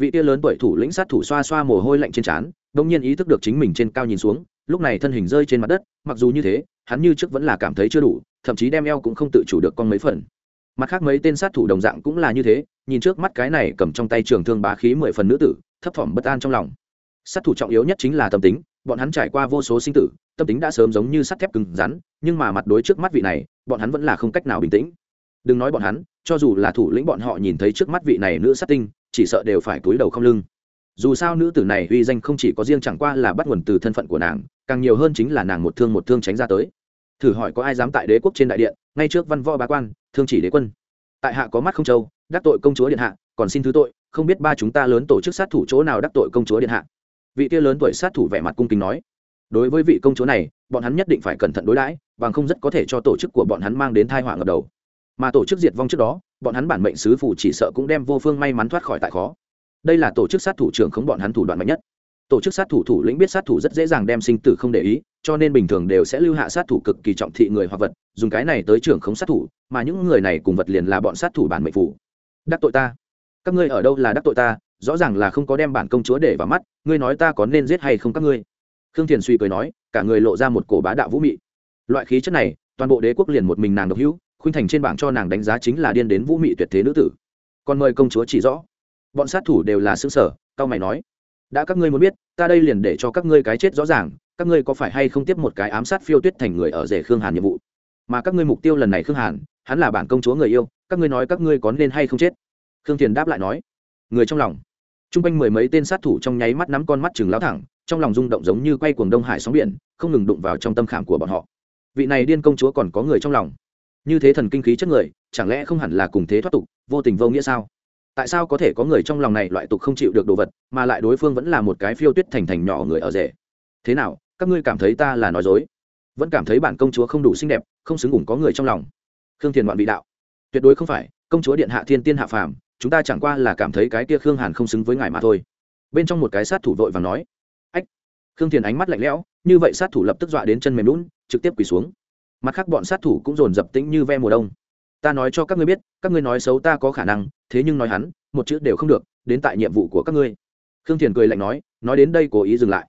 Vị tia lớn tuổi thủ lĩnh sát thủ xoa xoa mồ hôi lạnh trên trán, đông nhiên ý thức được chính mình trên cao nhìn xuống, lúc này thân hình rơi trên mặt đất, mặc dù như thế, hắn như trước vẫn là cảm thấy chưa đủ, thậm chí đem eo cũng không tự chủ được con mấy phần. Mặt khác mấy tên sát thủ đồng dạng cũng là như thế, nhìn trước mắt cái này cầm trong tay trường thương bá khí mười phần nữ tử, thấp thỏm bất an trong lòng. Sát thủ trọng yếu nhất chính là tâm tính, bọn hắn trải qua vô số sinh tử tâm tính đã sớm giống như sắt thép cứng rắn, nhưng mà mặt đối trước mắt vị này, bọn hắn vẫn là không cách nào bình tĩnh. Đừng nói bọn hắn, cho dù là thủ lĩnh bọn họ nhìn thấy trước mắt vị này nữ sát tinh, chỉ sợ đều phải cúi đầu không lưng. Dù sao nữ tử này uy danh không chỉ có riêng chẳng qua là bắt nguồn từ thân phận của nàng, càng nhiều hơn chính là nàng một thương một thương tránh ra tới. Thử hỏi có ai dám tại đế quốc trên đại điện, ngay trước văn võ bá quan, thương chỉ đế quân. Tại hạ có mắt không châu đắc tội công chúa điện hạ, còn xin thứ tội, không biết ba chúng ta lớn tổ chức sát thủ chỗ nào đắc tội công chúa điện hạ. Vị kia lớn tuổi sát thủ vẻ mặt cung kính nói đối với vị công chúa này, bọn hắn nhất định phải cẩn thận đối đãi, bằng không rất có thể cho tổ chức của bọn hắn mang đến thai họa ngập đầu. Mà tổ chức diệt vong trước đó, bọn hắn bản mệnh sứ phủ chỉ sợ cũng đem vô phương may mắn thoát khỏi tại khó. Đây là tổ chức sát thủ trưởng không bọn hắn thủ đoạn mạnh nhất. Tổ chức sát thủ thủ lĩnh biết sát thủ rất dễ dàng đem sinh tử không để ý, cho nên bình thường đều sẽ lưu hạ sát thủ cực kỳ trọng thị người hoặc vật, dùng cái này tới trưởng khống sát thủ, mà những người này cùng vật liền là bọn sát thủ bản mệnh phủ đắc tội ta. Các ngươi ở đâu là đắc tội ta? Rõ ràng là không có đem bản công chúa để vào mắt, ngươi nói ta có nên giết hay không các ngươi? Khương thiền suy cười nói, cả người lộ ra một cổ bá đạo vũ mị. Loại khí chất này, toàn bộ đế quốc liền một mình nàng độc hữu, khuynh thành trên bảng cho nàng đánh giá chính là điên đến vũ mị tuyệt thế nữ tử. Còn mời công chúa chỉ rõ. Bọn sát thủ đều là xứ sở cao mày nói, đã các ngươi muốn biết, ta đây liền để cho các ngươi cái chết rõ ràng, các ngươi có phải hay không tiếp một cái ám sát phiêu tuyết thành người ở rể khương hàn nhiệm vụ? Mà các ngươi mục tiêu lần này khương hàn, hắn là bản công chúa người yêu, các ngươi nói các ngươi có nên hay không chết? Khương thiền đáp lại nói, người trong lòng. T r u n g quanh mười mấy tên sát thủ trong nháy mắt nắm con mắt chừng lao thẳng trong lòng rung động giống như quay cuồng đông hải sóng biển, không ngừng đụng vào trong tâm khảm của bọn họ. Vị này điên công chúa còn có người trong lòng. Như thế thần kinh khí chất người, chẳng lẽ không hẳn là cùng thế thoát tục, vô tình vô nghĩa sao? Tại sao có thể có người trong lòng này loại tục không chịu được đồ vật, mà lại đối phương vẫn là một cái phiêu tuyết thành thành nhỏ người ở rể? Thế nào, các ngươi cảm thấy ta là nói dối? Vẫn cảm thấy bản công chúa không đủ xinh đẹp, không xứng ủng có người trong lòng. Khương thiền ngoạn bị đạo. Tuyệt đối không phải, công chúa điện hạ thiên tiên hạ phàm, chúng ta chẳng qua là cảm thấy cái kia khương hàn không xứng với ngài mà thôi. Bên trong một cái sát thủ vội và nói khương thiền ánh mắt lạnh lẽo, như vậy sát thủ lập tức dọa đến chân mềm lún, trực tiếp quỳ xuống. Mặt khác bọn sát thủ cũng dồn dập tĩnh như ve mùa đông. Ta nói cho các ngươi biết, các ngươi nói xấu ta có khả năng, thế nhưng nói hắn, một chữ đều không được, đến tại nhiệm vụ của các ngươi. Khương thiền cười lạnh nói nói đến đây cố ý dừng lại.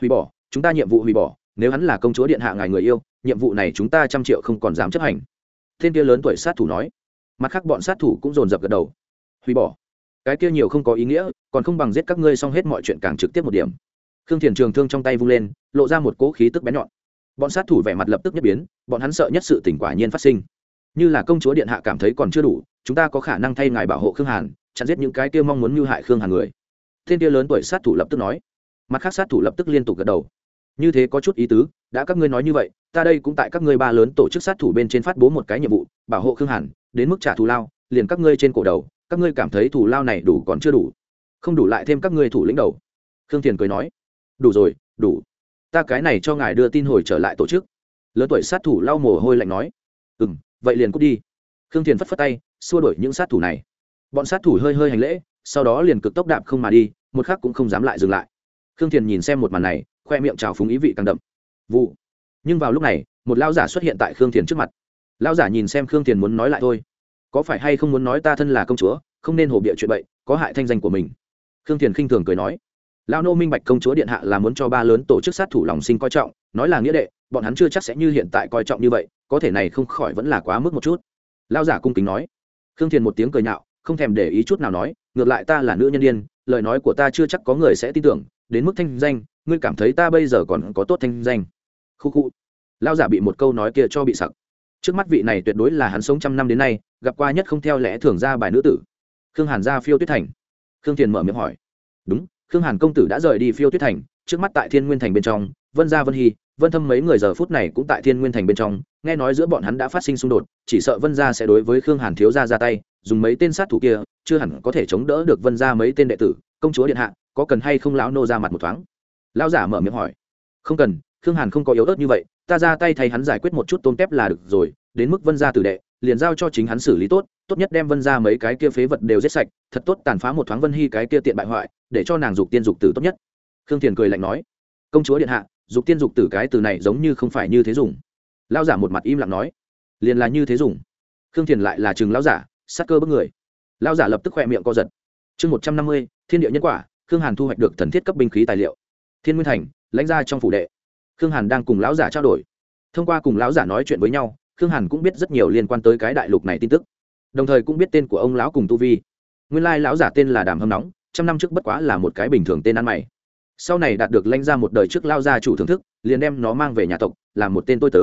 Hủy bỏ, chúng ta nhiệm vụ hủy bỏ, nếu hắn là công chúa điện hạ ngài người yêu, nhiệm vụ này chúng ta trăm triệu không còn dám chấp hành. Thiên kia lớn tuổi sát thủ nói. Mặt khác bọn sát thủ cũng dồn dập gật đầu. Hủy bỏ. Cái kia nhiều không có ý nghĩa, còn không bằng giết các ngươi xong hết mọi chuyện càng trực tiếp một điểm khương thiền trường thương trong tay vung lên, lộ ra một cỗ khí tức bén nhọn. Bọn sát thủ vẻ mặt lập tức nhất biến, bọn hắn sợ nhất sự tỉnh quả nhiên phát sinh. Như là công chúa điện hạ cảm thấy còn chưa đủ, chúng ta có khả năng thay ngài bảo hộ khương hàn, chặn giết những cái kia mong muốn mưu hại khương hàn người. Thiên kia lớn tuổi sát thủ lập tức nói. Mặt khác sát thủ lập tức liên tục gật đầu. Như thế có chút ý tứ, đã các ngươi nói như vậy, ta đây cũng tại các ngươi ba lớn tổ chức sát thủ bên trên phát bố một cái nhiệm vụ, bảo hộ khương hàn, đến mức trả thù lao, liền các ngươi trên cổ đầu, các ngươi cảm thấy thù lao này đủ còn chưa đủ. Không đủ lại thêm các ngươi thủ lĩnh đầu. Khương thiền cười nói đủ rồi, đủ. Ta cái này cho ngài đưa tin hồi trở lại tổ chức. Lớn tuổi sát thủ lau mồ hôi lạnh nói. Ừ m vậy liền cút đi. Khương thiền phất phất tay, xua đuổi những sát thủ này. Bọn sát thủ hơi hơi hành lễ, sau đó liền cực tốc đạp không mà đi, một khắc cũng không dám lại dừng lại. Khương thiền nhìn xem một màn này, khoe miệng trào phúng ý vị càng đậm. Vụ. Nhưng vào lúc này, một lao giả xuất hiện tại khương thiền trước mặt. Lao giả nhìn xem khương thiền muốn nói lại thôi. Có phải hay không muốn nói ta thân là công chúa, không nên hồ bịa chuyện bậy, có hại thanh danh của mình. Khương thiền khinh thường cười nói lao nô minh bạch công chúa điện hạ là muốn cho ba lớn tổ chức sát thủ lòng sinh coi trọng, nói là nghĩa đệ, bọn hắn chưa chắc sẽ như hiện tại coi trọng như vậy, có thể này không khỏi vẫn là quá mức một chút. Lao giả cung kính nói. Khương thiền một tiếng cười nhạo, không thèm để ý chút nào nói, ngược lại ta là nữ nhân đ i ê n lời nói của ta chưa chắc có người sẽ tin tưởng, đến mức thanh danh, ngươi cảm thấy ta bây giờ còn có tốt thanh danh. Khu khu. Lao giả bị một câu nói kia cho bị sặc. Trước mắt vị này tuyệt đối là hắn sống trăm năm đến nay, gặp qua nhất không theo lẽ thường ra bài nữ tử. Khương hàn ra phiêu tuyết thành. Khương thiền mở miệng hỏi. Đúng khương hàn công tử đã rời đi phiêu tuyết thành, trước mắt tại thiên nguyên thành bên trong, vân gia vân hy, vân thâm mấy người giờ phút này cũng tại thiên nguyên thành bên trong, nghe nói giữa bọn hắn đã phát sinh xung đột, chỉ sợ vân gia sẽ đối với khương hàn thiếu gia ra tay, dùng mấy tên sát thủ kia, chưa hẳn có thể chống đỡ được vân gia mấy tên đệ tử, công chúa điện hạ, có cần hay không lão nô ra mặt một thoáng? Lão giả mở miệng hỏi. Không cần, khương hàn không có yếu ớt như vậy, ta ra tay thay hắn giải quyết một chút tôm tép là được rồi, đến mức vân gia tử đệ, liền giao cho chính hắn xử lý tốt tốt nhất đem vân ra mấy cái kia phế vật đều giết sạch, thật tốt tàn phá một thoáng vân hy cái kia tiện bại hoại, để cho nàng dục tiên dục tử tốt nhất. Khương thiền cười lạnh nói. Công chúa điện hạ, dục tiên dục tử cái từ này giống như không phải như thế dùng. Lao giả một mặt im lặng nói. Liền là như thế dùng. Khương thiền lại là chừng lao giả sắc cơ bức người. Lao giả lập tức khoe miệng co giật. Chương một trăm năm mươi, thiên địa nhân quả, khương hàn thu hoạch được thần thiết cấp binh khí tài liệu. Thiên nguyên thành, lãnh ra trong phủ đệ. Khương hàn đang cùng lão giả trao đổi. Thông qua cùng lão giả nói chuyện với nhau, khương hàn cũng biết rất nhiều liên quan tới cái đại lục này tin tức đồng thời cũng biết tên của ông lão cùng tu vi. Nguyên lai lão giả tên là đàm hâm nóng, trăm năm trước bất quá là một cái bình thường tên ăn mày. Sau này đạt được lãnh ra một đời trước lao gia chủ thưởng thức, liền đem nó mang về nhà tộc, làm một tên tôi tớ.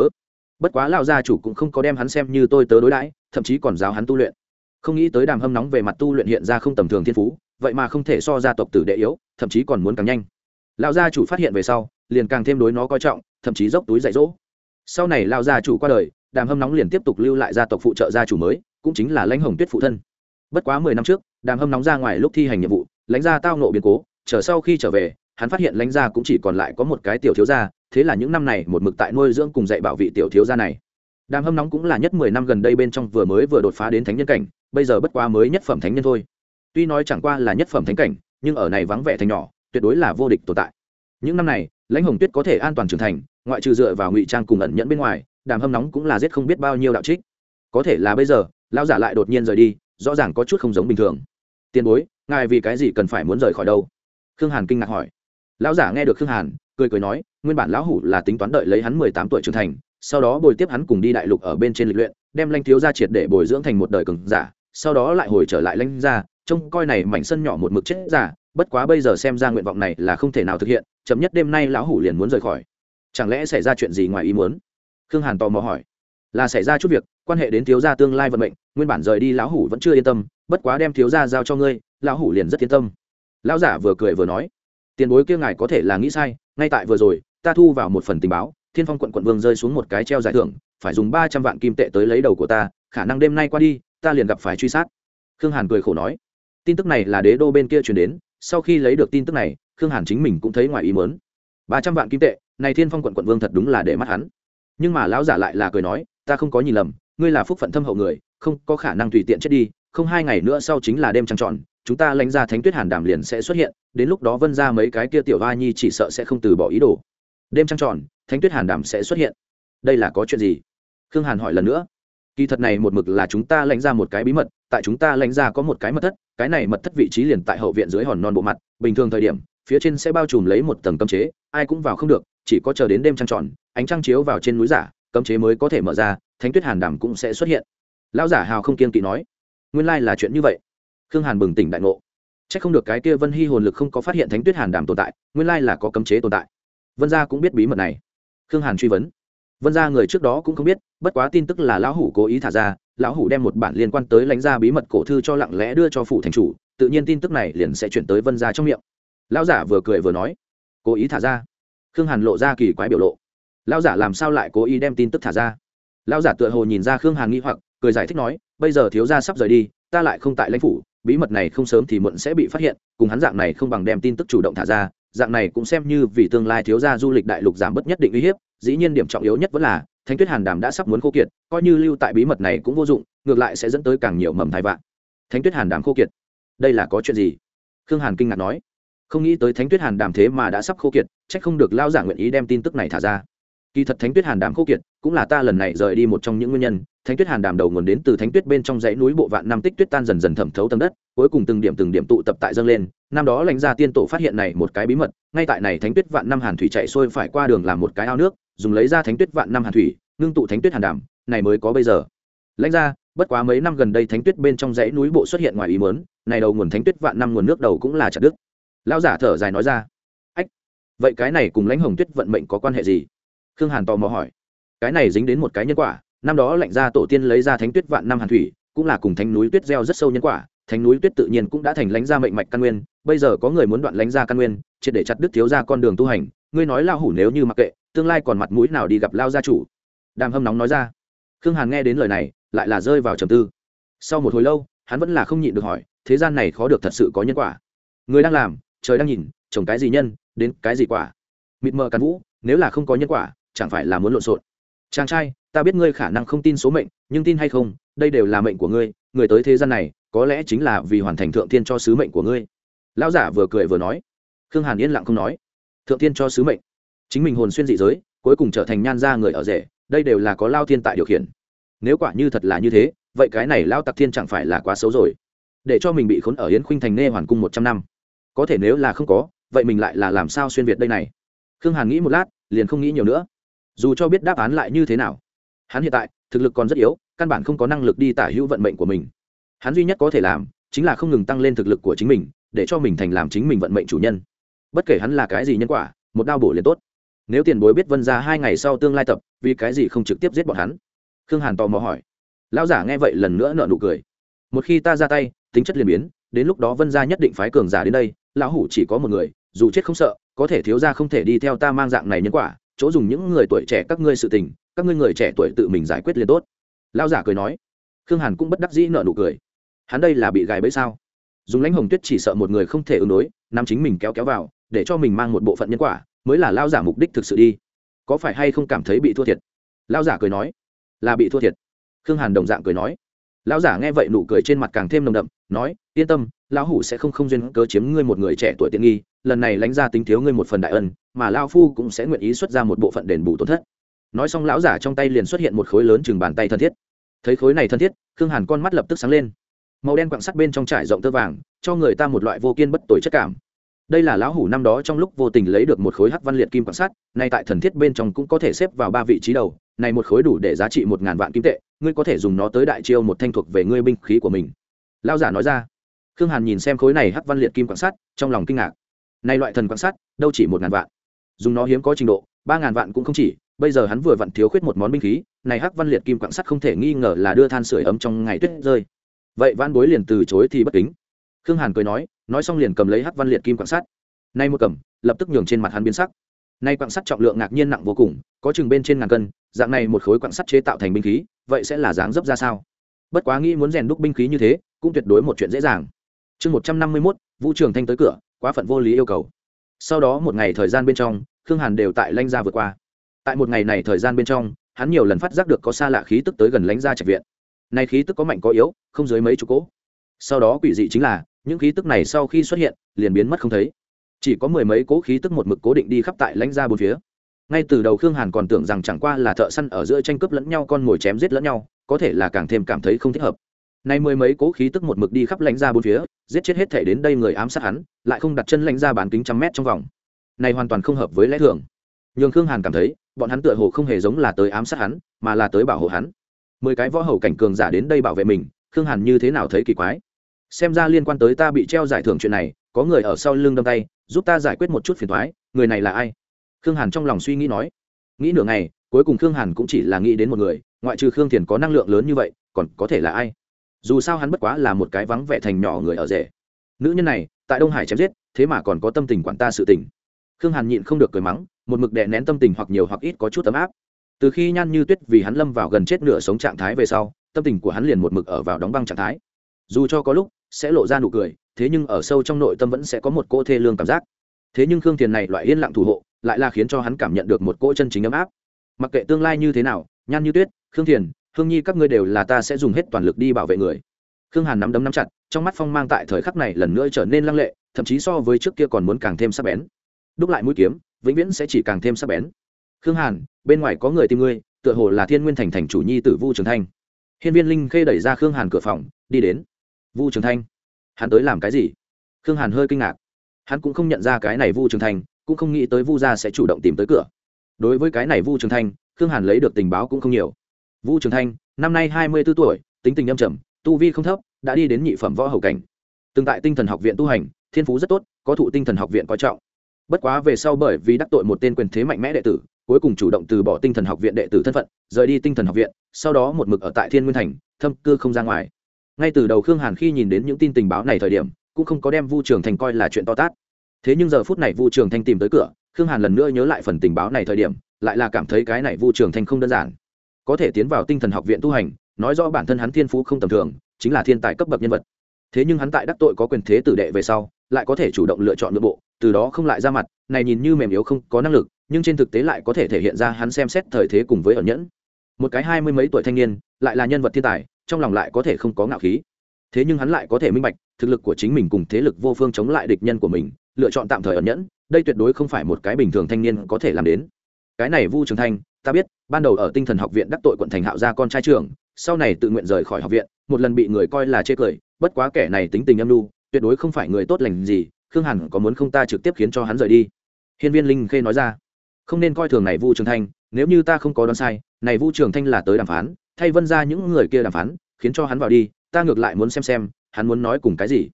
Bất quá lao gia chủ cũng không có đem hắn xem như tôi tớ đối đãi, thậm chí còn giáo hắn tu luyện. Không nghĩ tới đàm hâm nóng về mặt tu luyện hiện ra không tầm thường thiên phú, vậy mà không thể so gia tộc tử đệ yếu, thậm chí còn muốn càng nhanh. Lao gia chủ phát hiện về sau, liền càng thêm đối nó coi trọng, thậm chí dốc túi dạy dỗ. Sau này lao gia chủ qua đời, đàm hâm nóng liền tiếp tục lưu lại gia tộc phụ trợ gia chủ mới cũng chính là lãnh hồng tuyết phụ thân. Bất quá mười năm trước, đàm hâm nóng ra ngoài lúc thi hành nhiệm vụ, lãnh gia tao nộ biến cố, chờ sau khi trở về, hắn phát hiện lãnh gia cũng chỉ còn lại có một cái tiểu thiếu gia, thế là những năm này một mực tại nuôi dưỡng cùng dạy bảo vị tiểu thiếu gia này. Đàm hâm nóng cũng là nhất mười năm gần đây bên trong vừa mới vừa đột phá đến thánh nhân cảnh, bây giờ bất quá mới nhất phẩm thánh nhân thôi. Tuy nói chẳng qua là nhất phẩm thánh cảnh, nhưng ở này vắng vẻ thành nhỏ, tuyệt đối là vô địch tồn tại. Những năm này, lãnh hồng tuyết có thể an toàn trưởng thành, ngoại trừ dựa vào ngụy trang cùng ẩn nhẫn bên ngoài, đàm hâm nóng cũng là giết không biết bao nhiêu đạo trích. Có thể là bây giờ lão giả lại đột nhiên rời đi, rõ ràng có chút không giống bình thường. Tiền bối, ngài vì cái gì cần phải muốn rời khỏi đâu? Khương hàn kinh ngạc hỏi. Lão giả nghe được khương hàn, cười cười nói, nguyên bản lão hủ là tính toán đợi lấy hắn mười tám tuổi trưởng thành, sau đó bồi tiếp hắn cùng đi đại lục ở bên trên lịch luyện, đem lanh thiếu gia triệt để bồi dưỡng thành một đời cường giả, sau đó lại hồi trở lại lanh gia, trông coi này mảnh sân nhỏ một mực chết giả, bất quá bây giờ xem ra nguyện vọng này là không thể nào thực hiện, chậm nhất đêm nay lão hủ liền muốn rời khỏi. Chẳng lẽ xảy ra chuyện gì ngoài ý muốn? Khương hàn tò mò hỏi là xảy ra chút việc, quan hệ đến thiếu gia tương lai vận mệnh, nguyên bản rời đi lão hủ vẫn chưa yên tâm, bất quá đem thiếu gia giao cho ngươi, lão hủ liền rất yên tâm. Lão giả vừa cười vừa nói, tiền bối kia ngài có thể là nghĩ sai, ngay tại vừa rồi, ta thu vào một phần tình báo, thiên phong quận quận vương rơi xuống một cái treo giải thưởng, phải dùng ba trăm vạn kim tệ tới lấy đầu của ta, khả năng đêm nay qua đi, ta liền gặp phải truy sát. Khương hàn cười khổ nói, tin tức này là đế đô bên kia truyền đến, sau khi lấy được tin tức này, khương hàn chính mình cũng thấy ngoài ý mớn ba trăm vạn kim tệ, này thiên phong quận quận vương thật đúng là để mắt hắn. Nhưng mà lão giả lại là cười nói ta không có nhìn lầm, ngươi là phúc phận thâm hậu người, không có khả năng tùy tiện chết đi, không hai ngày nữa sau chính là đêm trăng tròn, chúng ta lãnh ra thánh tuyết hàn đàm liền sẽ xuất hiện, đến lúc đó vân ra mấy cái kia tiểu hoa nhi chỉ sợ sẽ không từ bỏ ý đồ. Đêm trăng tròn, thánh tuyết hàn đàm sẽ xuất hiện. Đây là có chuyện gì? Khương hàn hỏi lần nữa. Kỳ thật này một mực là chúng ta lãnh ra một cái bí mật, tại chúng ta lãnh ra có một cái mật thất, cái này mật thất vị trí liền tại hậu viện dưới hòn non bộ mặt, bình thường thời điểm, phía trên sẽ bao trùm lấy một tầng cấm chế, ai cũng vào không được, chỉ có chờ đến đêm trăng tròn, ánh trăng chiếu vào trên núi giả cấm chế mới có thể mở ra, thánh tuyết hàn đàm cũng sẽ xuất hiện. Lão giả hào không kiên kỵ nói, nguyên lai là chuyện như vậy. Khương hàn bừng tỉnh đại ngộ. C h ắ c không được cái kia vân hy hồn lực không có phát hiện thánh tuyết hàn đàm tồn tại, nguyên lai là có cấm chế tồn tại. Vân gia cũng biết bí mật này. Khương hàn truy vấn. Vân gia người trước đó cũng không biết, bất quá tin tức là lão hủ cố ý thả ra, lão hủ đem một bản liên quan tới lãnh gia bí mật cổ thư cho lặng lẽ đưa cho phủ thành chủ, tự nhiên tin tức này liền sẽ chuyển tới vân gia trong miệng. Lão giả vừa cười vừa nói, cố ý thả ra. Khương hàn lộ ra kỳ quái biểu lộ lão giả làm sao lại cố ý đem tin tức thả ra? Lão giả tựa hồ nhìn ra khương hàn nghi hoặc, cười giải thích nói, bây giờ thiếu gia sắp rời đi, ta lại không tại lãnh phủ, bí mật này không sớm thì muộn sẽ bị phát hiện, cùng hắn dạng này không bằng đem tin tức chủ động thả ra, dạng này cũng xem như vì tương lai thiếu gia du lịch đại lục giảm bớt nhất định uy hiếp, dĩ nhiên điểm trọng yếu nhất vẫn là, thánh tuyết hàn đàm đã sắp muốn khô kiệt, coi như lưu tại bí mật này cũng vô dụng, ngược lại sẽ dẫn tới càng nhiều mầm thai vạn. Thánh tuyết hàn đàm khô kiệt. Đây là có chuyện gì? Khương hàn kinh ngạc nói. Không nghĩ tới thánh tuyết hàn đàm thế mà đã sắp khô kiệt c h ắ c không được lao giả nguyện ý đem tin tức này thả ra kỳ thật thánh tuyết hàn đàm khô kiệt, cũng là ta lần này rời đi một trong những nguyên nhân. Thánh tuyết hàn đàm đầu nguồn đến từ thánh tuyết bên trong dãy núi bộ vạn năm tích tuyết tan dần dần thẩm thấu tầng đất, cuối cùng từng điểm từng điểm tụ tập tại dâng lên. Năm đó lãnh gia tiên tổ phát hiện này một cái bí mật, ngay tại này thánh tuyết vạn năm hàn thủy chạy xuôi phải qua đường làm một cái ao nước, dùng lấy ra thánh tuyết vạn năm hàn thủy, ngưng tụ thánh tuyết hàn đàm, này mới có bây giờ. Lãnh gia, bất quá mấy năm gần đây thánh tuyết bên trong dãy núi bộ xuất hiện ngoài ý mớn này đầu nguồn thánh tuyết vạn năm nguồn nước đầu cũng là chặt đức lão giả thở dài nói ra, ách, vậy cái này cùng lãnh hồng tuyết vận mệnh có quan hệ gì? Khương hàn tò mò hỏi, cái này dính đến một cái nhân quả, năm đó lạnh ra tổ tiên lấy ra thánh tuyết vạn năm hàn thủy, cũng là cùng thánh núi tuyết gieo rất sâu nhân quả, thánh núi tuyết tự nhiên cũng đã thành lãnh gia mệnh mạch căn nguyên, bây giờ có người muốn đoạn lãnh gia căn nguyên, triệt để chặt đứt thiếu ra con đường tu hành, ngươi nói lao hủ nếu như mặc kệ, tương lai còn mặt mũi nào đi gặp lao gia chủ? Đàm hâm nóng nói ra. Khương hàn nghe đến lời này, lại là rơi vào trầm tư. Sau một hồi lâu, hắn vẫn là không nhịn được hỏi, thế gian này khó được thật sự có nhân quả? Người đang làm, trời đang nhìn, trồng cái gì nhân, đến cái gì quả? Mịt mờ cắn vũ, nếu là không có nhân quả chẳng phải là muốn lộn xộn. Chàng trai, ta biết ngươi khả năng không tin số mệnh, nhưng tin hay không, đây đều là mệnh của ngươi, người tới thế gian này, có lẽ chính là vì hoàn thành thượng thiên cho sứ mệnh của ngươi. Lão giả vừa cười vừa nói. Khương hàn yên lặng không nói. Thượng thiên cho sứ mệnh? Chính mình hồn xuyên dị giới, cuối cùng trở thành nhan gia người ở rể, đây đều là có lao thiên tại điều khiển. Nếu quả như thật là như thế, vậy cái này lao tặc thiên chẳng phải là quá xấu rồi? Để cho mình bị khốn ở yến khuynh thành nê hoàn cung một trăm năm. Có thể nếu là không có, vậy mình lại là làm sao xuyên việt đây này? Khương hàn nghĩ một lát, liền không nghĩ nhiều nữa dù cho biết đáp án lại như thế nào, hắn hiện tại, thực lực còn rất yếu, căn bản không có năng lực đi tả hữu vận mệnh của mình. Hắn duy nhất có thể làm, chính là không ngừng tăng lên thực lực của chính mình, để cho mình thành làm chính mình vận mệnh chủ nhân. Bất kể hắn là cái gì nhân quả, một đao bổ liền tốt. Nếu tiền bối biết vân ra hai ngày sau tương lai tập, vì cái gì không trực tiếp giết bọn hắn? Khương hàn tò mò hỏi. Lão giả nghe vậy lần nữa nợ nụ cười. Một khi ta ra tay, tính chất liền biến, đến lúc đó vân gia nhất định phái cường giả đến đây, lão hủ chỉ có một người, dù chết không sợ, có thể thiếu ra không thể đi theo ta mang dạng này nhân quả chỗ dùng những người tuổi trẻ các ngươi sự tình, các ngươi người trẻ tuổi tự mình giải quyết liền tốt. Lão giả cười nói. Khương hàn cũng bất đắc dĩ nợ nụ cười. Hắn đây là bị gài bẫy sao? Dùng lãnh hồng tuyết chỉ sợ một người không thể ứng đối, nắm chính mình kéo kéo vào, để cho mình mang một bộ phận nhân quả, mới là lao giả mục đích thực sự đi. Có phải hay không cảm thấy bị thua thiệt? Lao giả cười nói. Là bị thua thiệt. Khương hàn đồng dạng cười nói. Lão giả nghe vậy nụ cười trên mặt càng thêm nồng đậm, nói, yên tâm, lão hủ sẽ không không duyên cớ chiếm ngươi một người trẻ tuổi tiện nghi lần này lãnh ra tính thiếu ngươi một phần đại ân, mà lao phu cũng sẽ nguyện ý xuất ra một bộ phận đền bù tổn thất. Nói xong lão giả trong tay liền xuất hiện một khối lớn chừng bàn tay thân thiết. Thấy khối này thân thiết, khương hàn con mắt lập tức sáng lên. Màu đen quặng sắt bên trong trải rộng tơ vàng, cho người ta một loại vô kiên bất tội chất cảm. Đây là lão hủ năm đó trong lúc vô tình lấy được một khối hắc văn liệt kim quặng sắt, nay tại thần thiết bên trong cũng có thể xếp vào ba vị trí đầu, này một khối đủ để giá trị một ngàn vạn kim tệ, ngươi có thể dùng nó tới đại chiêu một thanh thuộc về ngươi binh khí của mình. Lao giả nói ra. Khương hàn nhìn xem khối này hắc văn liệt kim quặng sắt, trong lòng kinh ngạc này loại thần quặng sắt, đâu chỉ một ngàn vạn. Dùng nó hiếm có trình độ, ba ngàn vạn cũng không chỉ, bây giờ hắn vừa vặn thiếu khuyết một món binh khí, này hắc văn liệt kim quặng sắt không thể nghi ngờ là đưa than sửa ấm trong ngày tuyết rơi. Vậy văn bối liền từ chối thì bất kính. Khương hàn cười nói nói xong liền cầm lấy hắc văn liệt kim quặng sắt. Nay một cầm, lập tức nhường trên mặt hắn biến sắc. Nay quặng sắt trọng lượng ngạc nhiên nặng vô cùng, có chừng bên trên ngàn cân, dạng này một khối quặng sắt chế tạo thành binh khí, vậy sẽ là dáng dấp ra sao? Bất quá nghĩ muốn rèn đúc binh khí như thế, cũng tuyệt đối một chuyện dễ dàng. Chương một trăm năm mươi mốt, vũ trường thanh tới cửa quá phận vô lý yêu cầu. Sau đó một ngày thời gian bên trong, khương hàn đều tại lanh gia vượt qua. Tại một ngày này thời gian bên trong, hắn nhiều lần phát giác được có xa lạ khí tức tới gần lánh gia trạch viện. Này khí tức có mạnh có yếu, không dưới mấy chục cỗ. Sau đó quỷ dị chính là, những khí tức này sau khi xuất hiện, liền biến mất không thấy. Chỉ có mười mấy cỗ khí tức một mực cố định đi khắp tại lãnh gia bốn phía. Ngay từ đầu khương hàn còn tưởng rằng chẳng qua là thợ săn ở giữa tranh cướp lẫn nhau, con mồi chém giết lẫn nhau, có thể là càng thêm cảm thấy không thích hợp nay mười mấy cố khí tức một mực đi khắp lãnh ra bốn phía, giết chết hết thể đến đây người ám sát hắn, lại không đặt chân lãnh ra bán kính trăm mét trong vòng. Này hoàn toàn không hợp với lẽ thường. Nhường khương hàn cảm thấy, bọn hắn tựa hồ không hề giống là tới ám sát hắn, mà là tới bảo hộ hắn. Mười cái võ hầu cảnh cường giả đến đây bảo vệ mình, khương hàn như thế nào thấy kỳ quái? Xem ra liên quan tới ta bị treo giải thưởng chuyện này, có người ở sau lưng đâm tay, giúp ta giải quyết một chút phiền thoái người này là ai? Khương hàn trong lòng suy nghĩ nói. Nghĩ nửa ngày, cuối cùng khương hàn cũng chỉ là nghĩ đến một người, ngoại trừ khương thiền có năng lượng lớn như vậy, còn có thể là ai? Dù sao hắn bất quá là một cái vắng vẻ thành nhỏ người ở rể. Nữ nhân này, tại đông hải chém giết, thế mà còn có tâm tình quản ta sự tình. Khương hàn nhịn không được cười mắng, một mực đè nén tâm tình hoặc nhiều hoặc ít có chút ấm áp. Từ khi nhan như tuyết vì hắn lâm vào gần chết nửa sống trạng thái về sau, tâm tình của hắn liền một mực ở vào đóng băng trạng thái. Dù cho có lúc sẽ lộ ra nụ cười, thế nhưng ở sâu trong nội tâm vẫn sẽ có một cỗ thê lương cảm giác. Thế nhưng khương thiền này loại yên lặng thủ hộ, lại là khiến cho hắn cảm nhận được một cỗ chân chính ấm áp. Mặc kệ tương lai như thế nào, nhan như tuyết, khương thiền hương nhi, các ngươi đều là ta sẽ dùng hết toàn lực đi bảo vệ người. Khương hàn nắm đấm nắm chặt, trong mắt phong mang tại thời khắc này lần nữa trở nên lăng lệ, thậm chí so với trước kia còn muốn càng thêm sắc bén. Đúc lại mũi kiếm, vĩnh viễn sẽ chỉ càng thêm sắc bén. Khương hàn, bên ngoài có người tìm ngươi, tựa hồ là thiên nguyên thành thành chủ nhi tử vu trường thanh. Hiên viên linh khê đẩy ra khương hàn cửa phòng, đi đến. Vu trường thanh, hắn tới làm cái gì? Khương hàn hơi kinh ngạc. Hắn cũng không nhận ra cái này vu trường thanh, cũng không nghĩ tới vu gia sẽ chủ động tìm tới cửa. Đối với cái này vu trường thanh, khương hàn lấy được tình báo cũng không nhiều vu trường thanh, năm nay hai mươi b ố tuổi, tính tình âm trầm, tu vi không thấp, đã đi đến nhị phẩm võ hầu cảnh. Từng tại tinh thần học viện tu hành, thiên phú rất tốt, có thụ tinh thần học viện coi trọng. Bất quá về sau bởi vì đắc tội một tên quyền thế mạnh mẽ đệ tử, cuối cùng chủ động từ bỏ tinh thần học viện đệ tử thân phận, rời đi tinh thần học viện, sau đó một mực ở tại thiên nguyên thành, thâm cư không ra ngoài. Ngay từ đầu khương hàn khi nhìn đến những tin tình báo này thời điểm, cũng không có đem vu trường thành coi là chuyện to tát. Thế nhưng giờ phút này vu trường thanh tìm tới cửa, khương hàn lần nữa nhớ lại phần tình báo này thời điểm, lại là cảm thấy cái này vu trường thanh không đơn giản có thể tiến vào tinh thần học viện tu hành, nói rõ bản thân hắn thiên phú không tầm thường, chính là thiên tài cấp bậc nhân vật. Thế nhưng hắn tại đắc tội có quyền thế tử đệ về sau, lại có thể chủ động lựa chọn nội bộ, từ đó không lại ra mặt, này nhìn như mềm yếu không có năng lực, nhưng trên thực tế lại có thể thể hiện ra hắn xem xét thời thế cùng với ẩn nhẫn. Một cái hai mươi mấy tuổi thanh niên, lại là nhân vật thiên tài, trong lòng lại có thể không có ngạo khí. Thế nhưng hắn lại có thể minh bạch, thực lực của chính mình cùng thế lực vô phương chống lại địch nhân của mình, lựa chọn tạm thời ẩn nhẫn, đây tuyệt đối không phải một cái bình thường thanh niên có thể làm đến. Cái này vu trường thanh ta biết, ban đầu ở tinh thần học viện đắc tội quận thành hạo gia con trai trưởng, sau này tự nguyện rời khỏi học viện, một lần bị người coi là chê cười, bất quá kẻ này tính tình âm lưu tuyệt đối không phải người tốt lành gì, khương hẳn có muốn không ta trực tiếp khiến cho hắn rời đi. Hiên viên linh khê nói ra, không nên coi thường này vu trường thanh, nếu như ta không có đoán sai, này vu trường thanh là tới đàm phán, thay vân ra những người kia đàm phán, khiến cho hắn vào đi, ta ngược lại muốn xem xem, hắn muốn nói cùng cái gì.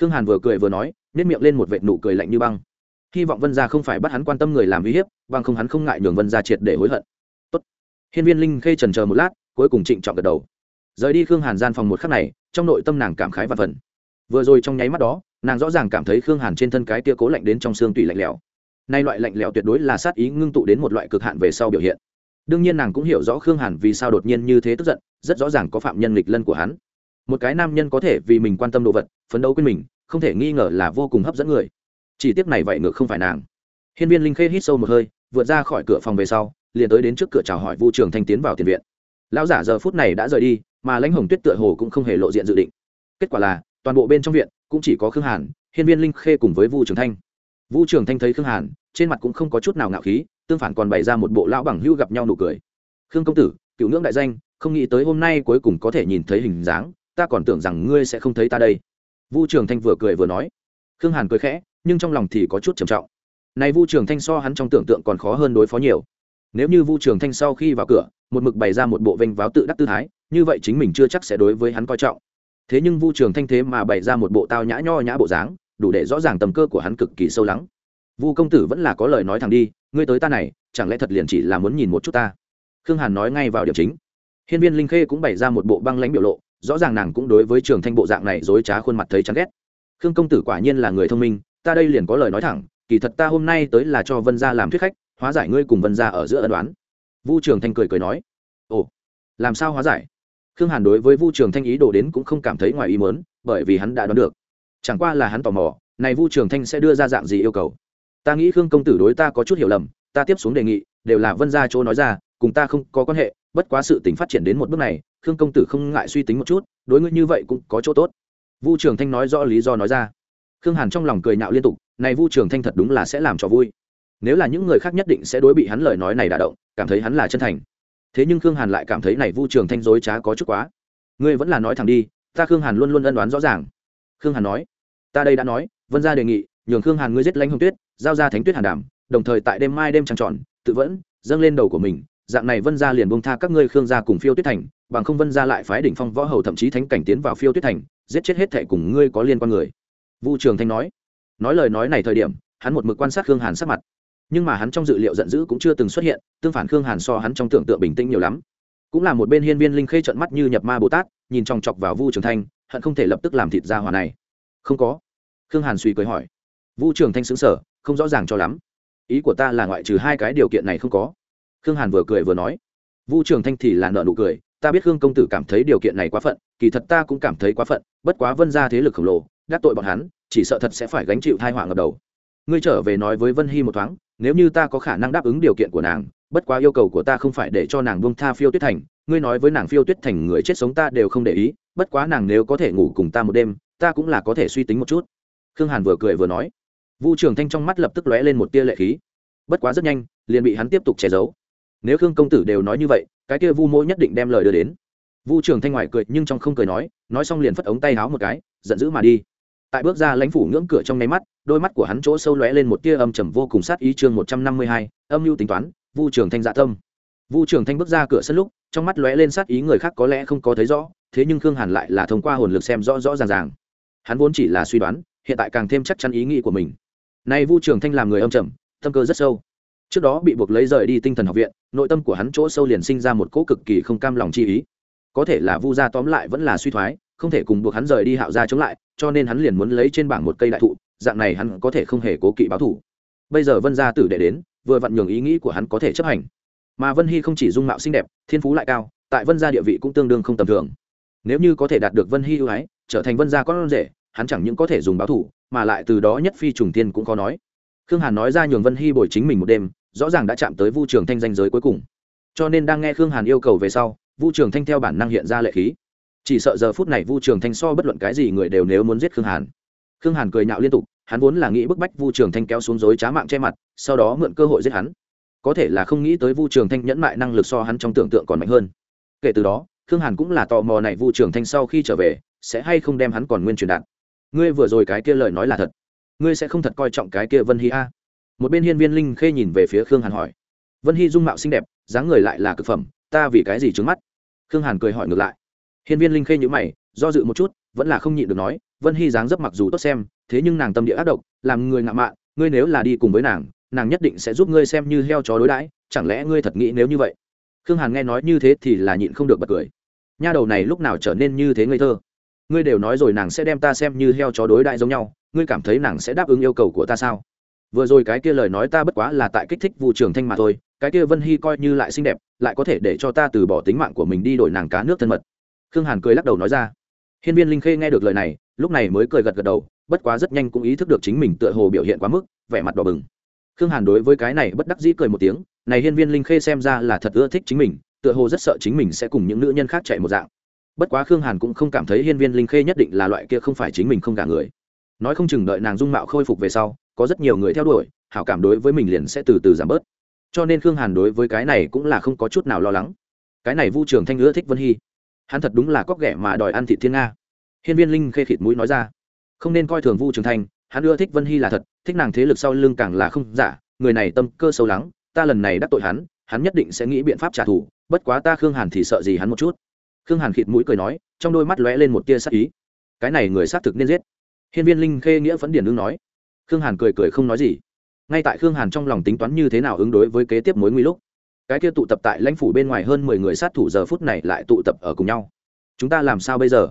Khương hàn vừa cười vừa nói nếp miệng lên một vệt nụ cười lạnh như băng hy vọng vân gia không phải bắt hắn quan tâm người làm uy hiếp, bằng không hắn không ngại nhường vân gia triệt để hối hận. Tốt. hiên viên linh khê trần chờ một lát, cuối cùng trịnh trọng gật đầu. Rời đi khương hàn gian phòng một khắc này, trong nội tâm nàng cảm khái và phần vừa rồi trong nháy mắt đó, nàng rõ ràng cảm thấy khương hàn trên thân cái tia cố lạnh đến trong xương tủy lạnh lẽo. Nay loại lạnh lẽo tuyệt đối là sát ý ngưng tụ đến một loại cực hạn về sau biểu hiện. Đương nhiên nàng cũng hiểu rõ khương hàn vì sao đột nhiên như thế tức giận, rất rõ ràng có phạm nhân lịch lân của hắn. Một cái nam nhân có thể vì mình quan tâm đồ vật, phấn đấu quên mình, không thể nghi ngờ là vô cùng hấp dẫn người chỉ tiếc này vậy ngược không phải nàng. Hiên viên linh khê hít sâu một hơi, vượt ra khỏi cửa phòng về sau, liền tới đến trước cửa chào hỏi vu trường thanh tiến vào tiền viện. Lão giả giờ phút này đã rời đi, mà lãnh hồng tuyết tựa hồ cũng không hề lộ diện dự định. Kết quả là, toàn bộ bên trong viện cũng chỉ có khương hàn, hiên viên linh khê cùng với vu trường thanh. Vu trường thanh thấy khương hàn, trên mặt cũng không có chút nào ngạo khí, tương phản còn bày ra một bộ lão bằng hưu gặp nhau nụ cười. Khương công tử, cựu ngưỡng đại danh, không nghĩ tới hôm nay cuối cùng có thể nhìn thấy hình dáng, ta còn tưởng rằng ngươi sẽ không thấy ta đây. Vu trường thanh vừa cười vừa nói. Khương hàn cười khẽ nhưng trong lòng thì có chút trầm trọng. Này vu trường thanh so hắn trong tưởng tượng còn khó hơn đối phó nhiều. Nếu như vu trường thanh sau khi vào cửa, một mực bày ra một bộ vênh váo tự đắc tư thái, như vậy chính mình chưa chắc sẽ đối với hắn coi trọng. Thế nhưng vu trường thanh thế mà bày ra một bộ tao nhã nho nhã bộ dáng, đủ để rõ ràng tầm cơ của hắn cực kỳ sâu lắng. Vu công tử vẫn là có lời nói thẳng đi, ngươi tới ta này, chẳng lẽ thật liền chỉ là muốn nhìn một chút ta? Khương hàn nói ngay vào điểm chính. Hiên viên linh khê cũng bày ra một bộ băng lãnh biểu lộ, rõ ràng nàng cũng đối với trường thanh bộ dạng này dối trá khuôn mặt thấy chán ghét. Khương công tử quả nhiên là người thông minh ta đây liền có lời nói thẳng, kỳ thật ta hôm nay tới là cho vân gia làm thuyết khách, hóa giải ngươi cùng vân gia ở giữa ân đoán vu trường thanh cười cười nói. Ồ, làm sao hóa giải? Khương hàn đối với vu trường thanh ý đồ đến cũng không cảm thấy ngoài ý mớn bởi vì hắn đã đoán được. Chẳng qua là hắn tò mò, này vu trường thanh sẽ đưa ra dạng gì yêu cầu? Ta nghĩ khương công tử đối ta có chút hiểu lầm, ta tiếp xuống đề nghị, đều là vân gia chỗ nói ra, cùng ta không có quan hệ, bất quá sự tình phát triển đến một bước này, khương công tử không ngại suy tính một chút, đối ngươi như vậy cũng có chỗ tốt. Vu trường thanh nói rõ lý do nói ra khương hàn trong lòng cười nhạo liên tục, này vu trường thanh thật đúng là sẽ làm cho vui. Nếu là những người khác nhất định sẽ đối bị hắn lời nói này đả động, cảm thấy hắn là chân thành. Thế nhưng khương hàn lại cảm thấy này vu trường thanh dối trá có chút quá. Ngươi vẫn là nói thẳng đi, ta khương hàn luôn luôn ân đoán rõ ràng. Khương hàn nói, ta đây đã nói, vân gia đề nghị, nhường khương hàn ngươi giết lãnh hồng tuyết, giao ra thánh tuyết hàn đảm đồng thời tại đêm mai đêm trăng tròn, tự vẫn, dâng lên đầu của mình, dạng này vân gia liền buông tha các ngươi khương gia cùng phiêu tuyết thành, bằng không vân gia lại phái đỉnh phong võ hầu thậm chí thánh cảnh tiến vào phiêu tuyết thành, giết chết hết thệ cùng ngươi có liên quan người vu trường thanh nói. Nói lời nói này thời điểm, hắn một mực quan sát khương hàn sắc mặt. Nhưng mà hắn trong dự liệu giận dữ cũng chưa từng xuất hiện, tương phản khương hàn so hắn trong tưởng tượng bình tĩnh nhiều lắm. Cũng là một bên hiên viên linh khê trợn mắt như nhập ma bồ tát, nhìn chòng chọc vào vu trường thanh, hận không thể lập tức làm thịt ra hòa này. Không có. Khương hàn suy cười hỏi. Vu trường thanh xứng sở không rõ ràng cho lắm. Ý của ta là ngoại trừ hai cái điều kiện này không có. Khương hàn vừa cười vừa nói. Vu trường thanh thì là nợ nụ cười. Ta biết khương công tử cảm thấy điều kiện này quá phận, kỳ thật ta cũng cảm thấy quá phận, bất quá vân ra thế lực khổng lồ đắc tội bọn hắn, chỉ sợ thật sẽ phải gánh chịu thai họa ngập đầu. Ngươi trở về nói với vân hy một thoáng, nếu như ta có khả năng đáp ứng điều kiện của nàng, bất quá yêu cầu của ta không phải để cho nàng buông tha phiêu tuyết thành, ngươi nói với nàng phiêu tuyết thành người chết sống ta đều không để ý, bất quá nàng nếu có thể ngủ cùng ta một đêm, ta cũng là có thể suy tính một chút. Khương hàn vừa cười vừa nói. Vu trường thanh trong mắt lập tức lóe lên một tia lệ khí. Bất quá rất nhanh, liền bị hắn tiếp tục che giấu. Nếu khương công tử đều nói như vậy, cái kia vu mỗ nhất định đem lời đưa đến. Vu trường thanh ngoài cười nhưng trong không cười nói nói xong liền phất ống tay háo một cái, giận dữ mà đi tại bước ra lãnh phủ ngưỡng cửa trong nháy mắt, đôi mắt của hắn chỗ sâu lóe lên một tia âm trầm vô cùng sát ý chương một trăm năm mươi hai, âm mưu tính toán, vu trường thanh dạ tâm. Vu trường thanh bước ra cửa sân lúc, trong mắt lóe lên sát ý người khác có lẽ không có thấy rõ, thế nhưng khương hàn lại là thông qua hồn lực xem rõ rõ ràng ràng. Hắn vốn chỉ là suy đoán, hiện tại càng thêm chắc chắn ý nghĩ của mình. Nay vu trường thanh làm người âm trầm, tâm cơ rất sâu. Trước đó bị buộc lấy rời đi tinh thần học viện, nội tâm của hắn chỗ sâu liền sinh ra một cỗ cực kỳ không cam lòng chi ý. Có thể là vu gia tóm lại vẫn là suy thoái không thể cùng buộc hắn rời đi hạo gia chống lại, cho nên hắn liền muốn lấy trên bảng một cây đại thụ, dạng này hắn có thể không hề cố kỵ báo thủ. Bây giờ vân gia tử đệ đến, vừa vặn nhường ý nghĩ của hắn có thể chấp hành. Mà vân hy không chỉ dung mạo xinh đẹp, thiên phú lại cao, tại vân gia địa vị cũng tương đương không tầm thường. Nếu như có thể đạt được vân hy ưu ái, trở thành vân gia con rể, hắn chẳng những có thể dùng báo thủ, mà lại từ đó nhất phi trùng tiên cũng khó nói. Khương hàn nói ra nhường vân hy bồi chính mình một đêm, rõ ràng đã chạm tới vu trường thanh danh giới cuối cùng. Cho nên đang nghe khương hàn yêu cầu về sau, vu trường thanh theo bản năng hiện ra lệ khí chỉ sợ giờ phút này vu trường thanh so bất luận cái gì người đều nếu muốn giết khương hàn. Khương hàn cười nhạo liên tục, hắn vốn là nghĩ bức bách vu trường thanh kéo xuống dối trá mạng che mặt, sau đó mượn cơ hội giết hắn. Có thể là không nghĩ tới vu trường thanh nhẫn mại năng lực so hắn trong tưởng tượng còn mạnh hơn. Kể từ đó, khương hàn cũng là tò mò này vu trường thanh sau khi trở về, sẽ hay không đem hắn còn nguyên truyền đạt. Ngươi vừa rồi cái kia lời nói là thật. Ngươi sẽ không thật coi trọng cái kia vân hy a. Một bên hiên viên linh khê nhìn về phía khương hàn hỏi. Vân hy dung mạo xinh đẹp, dáng người lại là cực phẩm, ta vì cái gì trứng mắt? Khương hàn cười hỏi ngược lại hiên viên linh khê nhữ mày, do dự một chút, vẫn là không nhịn được nói, vân hy dáng dấp mặc dù tốt xem, thế nhưng nàng tâm địa ác độc, làm người ngạo mạn, ngươi nếu là đi cùng với nàng nàng nhất định sẽ giúp ngươi xem như heo chó đối đãi, chẳng lẽ ngươi thật nghĩ nếu như vậy? Khương hàn nghe nói như thế thì là nhịn không được bật cười. Nha đầu này lúc nào trở nên như thế ngây thơ? Ngươi đều nói rồi nàng sẽ đem ta xem như heo chó đối đại giống nhau, ngươi cảm thấy nàng sẽ đáp ứng yêu cầu của ta sao? Vừa rồi cái kia lời nói ta bất quá là tại kích thích vụ trường thanh mà thôi, cái kia vân hy coi như lại xinh đẹp, lại có thể để cho ta từ bỏ tính mạng của mình đi đổi nàng cá nước thân mật khương hàn cười lắc đầu nói ra. Hiên viên linh khê nghe được lời này, lúc này mới cười gật gật đầu, bất quá rất nhanh cũng ý thức được chính mình tựa hồ biểu hiện quá mức, vẻ mặt đỏ bừng. Khương hàn đối với cái này bất đắc dĩ cười một tiếng, này hiên viên linh khê xem ra là thật ưa thích chính mình, tựa hồ rất sợ chính mình sẽ cùng những nữ nhân khác chạy một dạng. Bất quá khương hàn cũng không cảm thấy hiên viên linh khê nhất định là loại kia không phải chính mình không cả người. Nói không chừng đợi nàng dung mạo khôi phục về sau, có rất nhiều người theo đuổi, hảo cảm đối với mình liền sẽ từ từ giảm bớt. Cho nên khương hàn đối với cái này cũng là không có chút nào lo lắng. Cái này vu trường thanh ưa thích vân hy hắn thật đúng là cóc ghẻ mà đòi ăn thị thiên nga. Hiên viên linh khê khịt mũi nói ra. Không nên coi thường vu trường thanh hắn ưa thích vân hy là thật, thích nàng thế lực sau lưng càng là không giả, người này tâm cơ sâu lắng, ta lần này đắc tội hắn hắn nhất định sẽ nghĩ biện pháp trả thù, bất quá ta khương hàn thì sợ gì hắn một chút. Khương hàn khịt mũi cười nói, trong đôi mắt lóe lên một tia sắc ý. Cái này người xác thực nên giết. Hiên viên linh khê nghĩa vẫn điển ứng nói. Khương hàn cười cười không nói gì. Ngay tại khương hàn trong lòng tính toán như thế nào ứng đối với kế tiếp mối nguy lúc cái kia tụ tập tại lãnh phủ bên ngoài hơn mười người sát thủ giờ phút này lại tụ tập ở cùng nhau. Chúng ta làm sao bây giờ?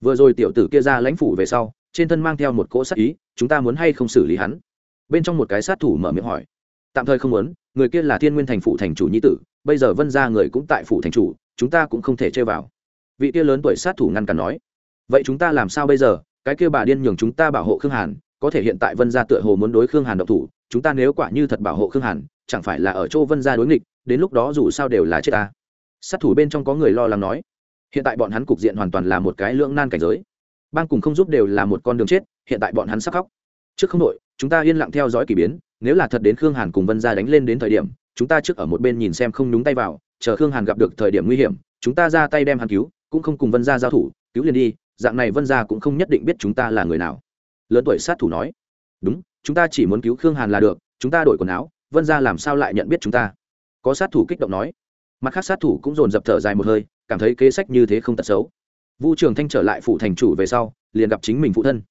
Vừa rồi tiểu tử kia ra lãnh phủ về sau, trên thân mang theo một cỗ sát ý, chúng ta muốn hay không xử lý hắn? Bên trong một cái sát thủ mở miệng hỏi. Tạm thời không muốn, người kia là thiên nguyên thành phủ thành chủ nhi tử, bây giờ vân ra người cũng tại phủ thành chủ, chúng ta cũng không thể chơi vào. Vị kia lớn tuổi sát thủ ngăn cản nói. Vậy chúng ta làm sao bây giờ? Cái kia bà điên nhường chúng ta bảo hộ khương hàn, có thể hiện tại vân gia tựa hồ muốn đối khương hàn độc thủ chúng ta nếu quả như thật bảo hộ khương hàn, chẳng phải là ở chỗ vân gia đối nghịch, đến lúc đó dù sao đều là chết ta. Sát thủ bên trong có người lo lắng nói. Hiện tại bọn hắn cục diện hoàn toàn là một cái lưỡng nan cảnh giới. Bang cùng không giúp đều là một con đường chết, hiện tại bọn hắn sắp khóc. Trước không đội, chúng ta yên lặng theo dõi k ỳ biến, nếu là thật đến khương hàn cùng vân gia đánh lên đến thời điểm, chúng ta trước ở một bên nhìn xem không nhúng tay vào, chờ khương hàn gặp được thời điểm nguy hiểm, chúng ta ra tay đem hắn cứu, cũng không cùng vân gia giao thủ, cứu liền đi, dạng này vân gia cũng không nhất định biết chúng ta là người nào. Lớn tuổi sát thủ nói. Đúng chúng ta chỉ muốn cứu khương hàn là được, chúng ta đổi quần áo, vân gia làm sao lại nhận biết chúng ta? Có sát thủ kích động nói. Mặt khác sát thủ cũng dồn dập thở dài một hơi, cảm thấy kế sách như thế không tật xấu. Vu trường thanh trở lại phụ thành chủ về sau, liền gặp chính mình phụ thân.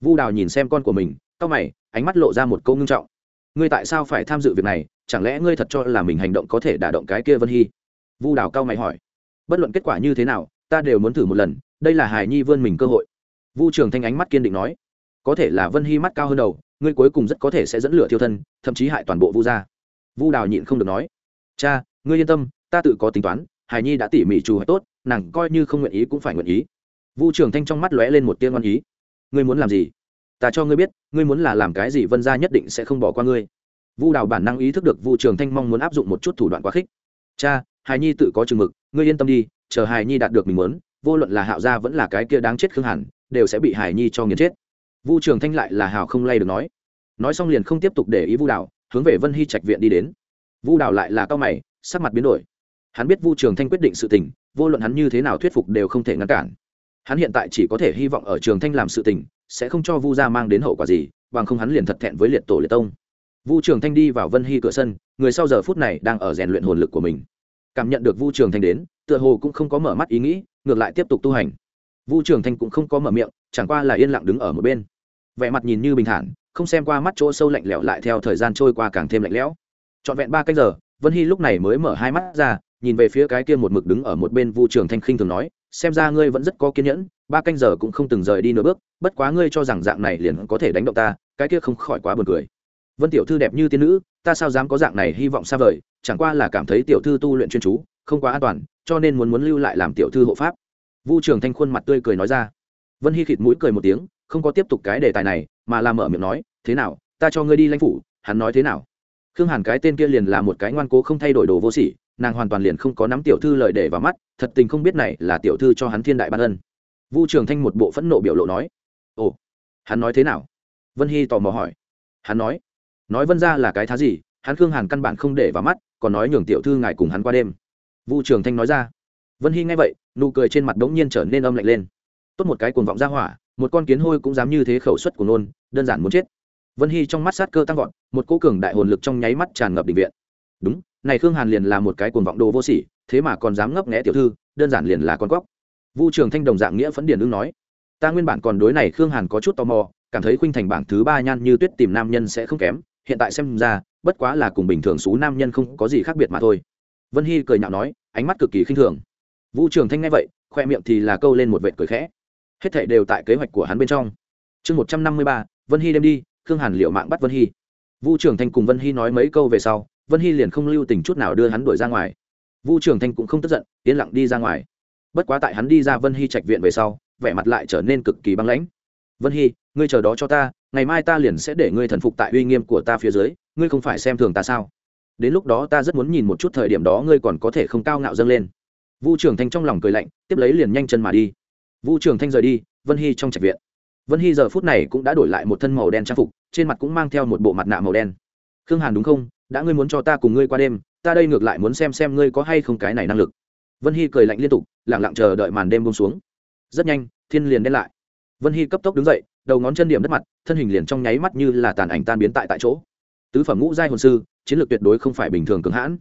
Vu đào nhìn xem con của mình, cau mày, ánh mắt lộ ra một câu ngưng trọng. Ngươi tại sao phải tham dự việc này? Chẳng lẽ ngươi thật cho là mình hành động có thể đả động cái kia vân hy? Vu đào cao mày hỏi. Bất luận kết quả như thế nào, ta đều muốn thử một lần, đây là hài nhi vươn mình cơ hội. Vu trường thanh ánh mắt kiên định nói. Có thể là vân hy mắt cao hơn đầu ngươi cuối cùng rất có thể sẽ dẫn lửa thiêu thân, thậm chí hại toàn bộ vu gia. Vu đào nhịn không được nói. Cha, ngươi yên tâm, ta tự có tính toán, Hải nhi đã tỉ mỉ trù hết tốt, nàng coi như không nguyện ý cũng phải nguyện ý. Vu trường thanh trong mắt lóe lên một tiên ngoan ý. Ngươi muốn làm gì? Ta cho ngươi biết, ngươi muốn là làm cái gì vân gia nhất định sẽ không bỏ qua ngươi. Vu đào bản năng ý thức được vu trường thanh mong muốn áp dụng một chút thủ đoạn quá khích. Cha hài nhi tự có chừng mực, ngươi yên tâm đi, chờ hài nhi đạt được mình muốn, vô luận là hạo gia vẫn là cái kia đáng chết khương hẳn đều sẽ bị hài nhi cho nghiền chết vu trường thanh lại là hào không lay được nói. Nói xong liền không tiếp tục để ý vu đào, hướng về vân hy trạch viện đi đến. Vu đào lại là cao mày, sắc mặt biến đổi. Hắn biết vu trường thanh quyết định sự tình, vô luận hắn như thế nào thuyết phục đều không thể ngăn cản. Hắn hiện tại chỉ có thể hy vọng ở trường thanh làm sự tình, sẽ không cho vu gia mang đến hậu quả gì, bằng không hắn liền thật thẹn với liệt tổ liệt tông. Vu trường thanh đi vào vân hy cửa sân, người sau giờ phút này đang ở rèn luyện hồn lực của mình. Cảm nhận được vu trường thanh đến, tựa hồ cũng không có mở mắt ý nghĩ, ngược lại tiếp tục tu hành. Vu trường thanh cũng không có mở miệng, chẳng qua là yên lặng đứng ở một bên vẻ mặt nhìn như bình thản, không xem qua mắt chỗ sâu lạnh lẽo lại theo thời gian trôi qua càng thêm lạnh lẽo. Trọn vẹn ba cách giờ, vân hy lúc này mới mở hai mắt ra, nhìn về phía cái kia một mực đứng ở một bên vu trường thanh khinh thường nói, xem ra ngươi vẫn rất có kiên nhẫn, ba canh giờ cũng không từng rời đi nửa bước, bất quá ngươi cho rằng dạng này liền có thể đánh động ta, cái kia không khỏi quá buồn cười. Vân tiểu thư đẹp như tiên nữ, ta sao dám có dạng này hy vọng xa vời, chẳng qua là cảm thấy tiểu thư tu luyện chuyên chú, không quá an toàn, cho nên muốn muốn lưu lại làm tiểu thư hộ pháp. Vu trường thanh khuôn mặt tươi cười nói ra. Vân hy khịt mũi cười một tiếng không có tiếp tục cái đề tài này, mà làm mở miệng nói, thế nào, ta cho ngươi đi lãnh phủ, hắn nói thế nào? Khương hàn cái tên kia liền là một cái ngoan cố không thay đổi đồ vô sỉ, nàng hoàn toàn liền không có nắm tiểu thư lời để vào mắt, thật tình không biết này là tiểu thư cho hắn thiên đại ban ân. Vu trường thanh một bộ phẫn nộ biểu lộ nói, ồ, hắn nói thế nào? Vân hy tò mò hỏi, hắn nói nói vân ra là cái thá gì, hắn khương hàn căn bản không để vào mắt, còn nói nhường tiểu thư ngài cùng hắn qua đêm. Vu trường thanh nói ra. Vân hy nghe vậy, nụ cười trên mặt đống nhiên trở nên âm lạnh lên. Tốt một cái cuồng vọng ra hỏa một con kiến hôi cũng dám như thế khẩu suất của nôn, đơn giản muốn chết. Vân hy trong mắt sát cơ tăng vọt, một cô cường đại hồn lực trong nháy mắt tràn ngập định viện. Đúng, này khương hàn liền là một cái cuồng vọng đồ vô sỉ, thế mà còn dám ngấp nghẽ tiểu thư, đơn giản liền là con cóc. Vu trường thanh đồng dạng nghĩa phấn điển ưng nói, ta nguyên bản còn đối này khương hàn có chút tò mò, cảm thấy khuynh thành bảng thứ ba nhan như tuyết tìm nam nhân sẽ không kém, hiện tại xem ra, bất quá là cùng bình thường xú nam nhân không có gì khác biệt mà thôi. Vân hy cười nhạo nói, ánh mắt cực kỳ khinh thường. Vu trường thanh nghe vậy, khoe miệng thì là câu lên một vệt cười khẽ hết thảy đều tại kế hoạch của hắn bên trong. Chương một trăm năm mươi ba, vân hy đem đi, khương hàn liệu mạng bắt vân hy. Vu trường thanh cùng vân hy nói mấy câu về sau, vân hy liền không lưu tình chút nào đưa hắn đuổi ra ngoài. Vu trường thanh cũng không tức giận, yên lặng đi ra ngoài. Bất quá tại hắn đi ra vân hy trạch viện về sau, vẻ mặt lại trở nên cực kỳ băng lãnh. Vân hy, ngươi chờ đó cho ta, ngày mai ta liền sẽ để ngươi thần phục tại uy nghiêm của ta phía dưới, ngươi không phải xem thường ta sao? Đến lúc đó ta rất muốn nhìn một chút thời điểm đó ngươi còn có thể không cao ngạo dâng lên. Vu trường thanh trong lòng cười lạnh, tiếp lấy liền nhanh chân mà đi vu trường thanh rời đi, vân hy trong trạch viện. Vân hy giờ phút này cũng đã đổi lại một thân màu đen trang phục, trên mặt cũng mang theo một bộ mặt nạ màu đen. Khương hàn đúng không? Đã ngươi muốn cho ta cùng ngươi qua đêm, ta đây ngược lại muốn xem xem ngươi có hay không cái này năng lực. Vân hy cười lạnh liên tục lẳng lặng chờ đợi màn đêm bông xuống. Rất nhanh, thiên liền đen lại. Vân hy cấp tốc đứng dậy, đầu ngón chân điểm đất mặt, thân hình liền trong nháy mắt như là tàn ảnh tan biến tại tại chỗ. Tứ phẩm ngũ giai hồn sư, chiến lược tuyệt đối không phải bình thường cứng hãn.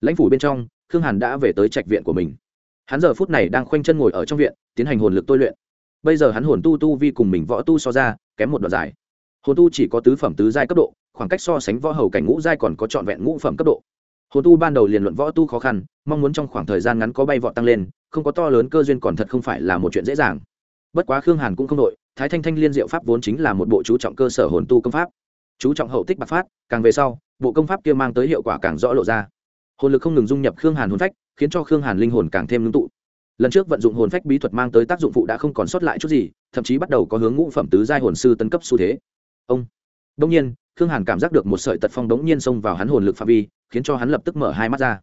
Lãnh phủ bên trong, khương hàn đã về tới trạch viện của mình hắn giờ phút này đang khoanh chân ngồi ở trong viện, tiến hành hồn lực tôi luyện. Bây giờ hắn hồn tu tu vi cùng mình võ tu so ra, kém một đoạn dài. Hồn tu chỉ có tứ phẩm tứ giai cấp độ, khoảng cách so sánh võ hầu cảnh ngũ giai còn có trọn vẹn ngũ phẩm cấp độ. Hồn tu ban đầu liền luận võ tu khó khăn, mong muốn trong khoảng thời gian ngắn có bay vọt tăng lên, không có to lớn cơ duyên còn thật không phải là một chuyện dễ dàng. Bất quá khương hàn cũng không đội, thái thanh thanh liên diệu pháp vốn chính là một bộ chú trọng cơ sở hồn tu công pháp. Chú trọng hậu tích bạc phát, càng về sau, bộ công pháp kia mang tới hiệu quả càng rõ lộ ra. Hồn lực không ngừng dung nhập khương hàn hồn phách khiến cho khương hàn linh hồn càng thêm ngưng tụ. Lần trước vận dụng hồn phách bí thuật mang tới tác dụng phụ đã không còn sót lại chút gì, thậm chí bắt đầu có hướng ngũ phẩm tứ giai hồn sư tấn cấp xu thế. Ông. Đông nhiên, khương hàn cảm giác được một sợi tật phong đống nhiên xông vào hắn hồn lực phạm vi, khiến cho hắn lập tức mở hai mắt ra.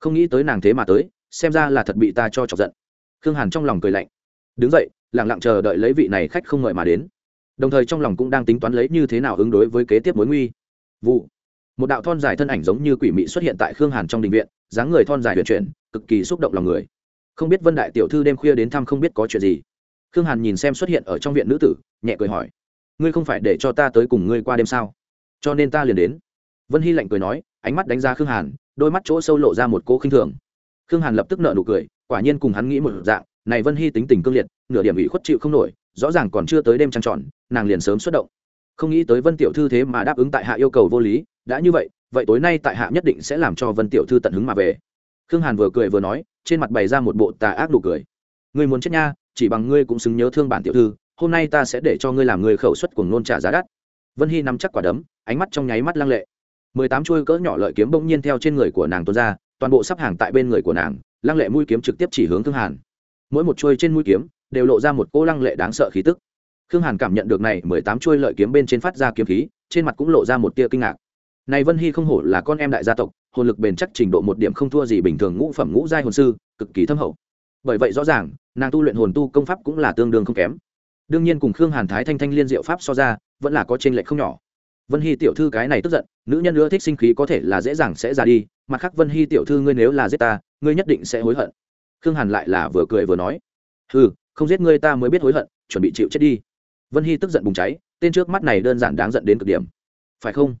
Không nghĩ tới nàng thế mà tới, xem ra là thật bị ta cho chọc giận. Khương hàn trong lòng cười lạnh. Đứng dậy lẳng lặng chờ đợi lấy vị này khách không ngợi mà đến. Đồng thời trong lòng cũng đang tính toán lấy như thế nào ứng đối với kế tiếp mối nguy. Vụ. Một đạo thon dài thân ảnh giống như quỷ mị xuất hiện tại khương hàn trong đình viện dáng người thon dài huyền chuyển, cực kỳ xúc động lòng người. Không biết vân đại tiểu thư đêm khuya đến thăm không biết có chuyện gì. Khương hàn nhìn xem xuất hiện ở trong viện nữ tử, nhẹ cười hỏi, ngươi không phải để cho ta tới cùng ngươi qua đêm sao? Cho nên ta liền đến. Vân hy lạnh cười nói, ánh mắt đánh ra khương hàn, đôi mắt chỗ sâu lộ ra một cô khinh thường. Khương hàn lập tức nợ nụ cười, quả nhiên cùng hắn nghĩ một dạng, này vân hy tính tình cương liệt, nửa điểm ủy khuất chịu không nổi, rõ ràng còn chưa tới đêm trăng tròn, nàng liền sớm xuất động. Không nghĩ tới vân tiểu thư thế mà đáp ứng tại hạ yêu cầu vô lý, đã như vậy vậy tối nay tại hạ nhất định sẽ làm cho vân tiểu thư tận hứng mà về. Khương hàn vừa cười vừa nói, trên mặt bày ra một bộ tà ác đủ cười. Ngươi muốn chết nha, chỉ bằng ngươi cũng xứng nhớ thương bản tiểu thư, hôm nay ta sẽ để cho ngươi làm người khẩu suất cùng nôn trả giá đắt. Vân hy nắm chắc quả đấm, ánh mắt trong nháy mắt lăng lệ. Mười tám chuôi cỡ nhỏ lợi kiếm bỗng nhiên theo trên người của nàng tuôn ra, toàn bộ sắp hàng tại bên người của nàng, lăng lệ mũi kiếm trực tiếp chỉ hướng thương hàn. Mỗi một chuôi trên mũi kiếm đều lộ ra một cô lăng lệ đáng sợ khí tức. Khương hàn cảm nhận được này mười tám chuôi lợi kiếm bên trên phát ra kiếm khí, trên mặt cũng lộ ra một tia kinh ngạc này vân hy không hổ là con em đại gia tộc, hồn lực bền chắc trình độ một điểm không thua gì bình thường ngũ phẩm ngũ giai hồn sư, cực kỳ thâm hậu. Bởi vậy rõ ràng, nàng tu luyện hồn tu công pháp cũng là tương đương không kém. Đương nhiên cùng khương hàn thái thanh thanh liên diệu pháp so ra, vẫn là có t r ê n lệch không nhỏ. Vân hy tiểu thư cái này tức giận, nữ nhân nữa thích sinh khí có thể là dễ dàng sẽ ra đi, mặt khác vân hy tiểu thư ngươi nếu là giết ta, ngươi nhất định sẽ hối hận. Khương hàn lại là vừa cười vừa nói ừ không giết ngươi ta mới biết hối hận, chuẩn bị chịu chết đi. Vân hy tức giận bùng cháy, tên trước mắt này đơn giản đáng giận đến cực điểm. Phải không?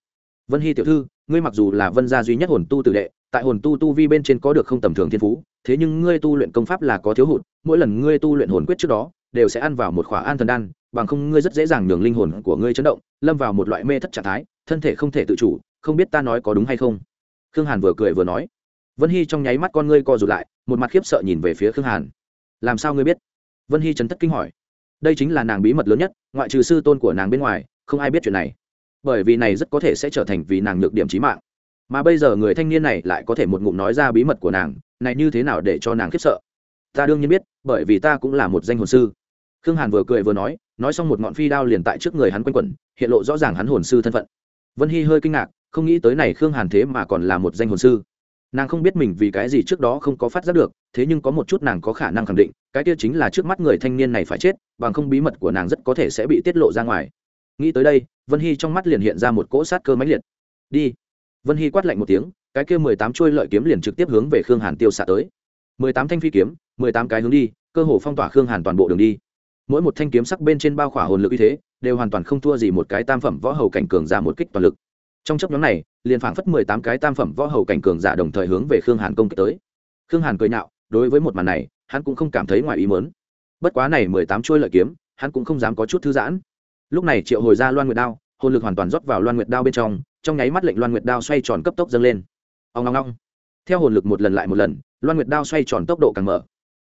Vân hy tiểu thư, ngươi mặc dù là vân gia duy nhất hồn tu tử đệ, tại hồn tu tu vi bên trên có được không tầm thường thiên phú, thế nhưng ngươi tu luyện công pháp là có thiếu hụt, mỗi lần ngươi tu luyện hồn quyết trước đó, đều sẽ ăn vào một khỏa an thần đan, bằng không ngươi rất dễ dàng nhường linh hồn của ngươi chấn động, lâm vào một loại mê thất trạng thái, thân thể không thể tự chủ, không biết ta nói có đúng hay không. Khương hàn vừa cười vừa nói. Vân hy trong nháy mắt con ngươi co rụt lại, một mặt khiếp sợ nhìn về phía khương hàn. Làm sao ngươi biết? Vân hy chấn thất kinh hỏi. Đây chính là nàng bí mật lớn nhất, ngoại trừ sư tôn của nàng bên ngoài, không ai biết chuyện này bởi vì này rất có thể sẽ trở thành vì nàng nhược điểm trí mạng. Mà bây giờ người thanh niên này lại có thể một ngụm nói ra bí mật của nàng, này như thế nào để cho nàng khiếp sợ? Ta đương nhiên biết, bởi vì ta cũng là một danh hồn sư. Khương hàn vừa cười vừa nói nói xong một ngọn phi đao liền tại trước người hắn quanh quẩn, hiện lộ rõ ràng hắn hồn sư thân phận. Vân hy hơi kinh ngạc, không nghĩ tới này khương hàn thế mà còn là một danh hồn sư. Nàng không biết mình vì cái gì trước đó không có phát giác được, thế nhưng có một chút nàng có khả năng khẳng định, cái kia chính là trước mắt người thanh niên này phải chết, bằng không bí mật của nàng rất có thể sẽ bị tiết lộ ra ngoài nghĩ tới đây, vân hy trong mắt liền hiện ra một cỗ sát cơ mãnh liệt. Đi. Vân hy quát lạnh một tiếng, cái kia mười tám trôi lợi kiếm liền trực tiếp hướng về khương hàn tiêu xạ tới. mười tám thanh phi kiếm, mười tám cái hướng đi, cơ hồ phong tỏa khương hàn toàn bộ đường đi. Mỗi một thanh kiếm sắc bên trên bao khỏa hồn lực như thế, đều hoàn toàn không thua gì một cái tam phẩm võ hầu cảnh cường ra một kích toàn lực. Trong chấp nhóm này, liền phảng phất mười tám cái tam phẩm võ hầu cảnh cường giả đồng thời hướng về khương hàn công kích tới. Khương hàn cười nhạo, đối với một màn này, hắn cũng không cảm thấy ngoài ý mớn bất quá này mười tám trôi lợi kiếm, hắn cũng không dám có chút thư giãn lúc này triệu hồi ra loan nguyệt đao, hồn lực hoàn toàn rót vào loan nguyệt đao bên trong trong nháy mắt lệnh loan nguyệt đao xoay tròn cấp tốc dâng lên. Ông ngong ngong theo hồn lực một lần lại một lần, loan nguyệt đao xoay tròn tốc độ càng mở.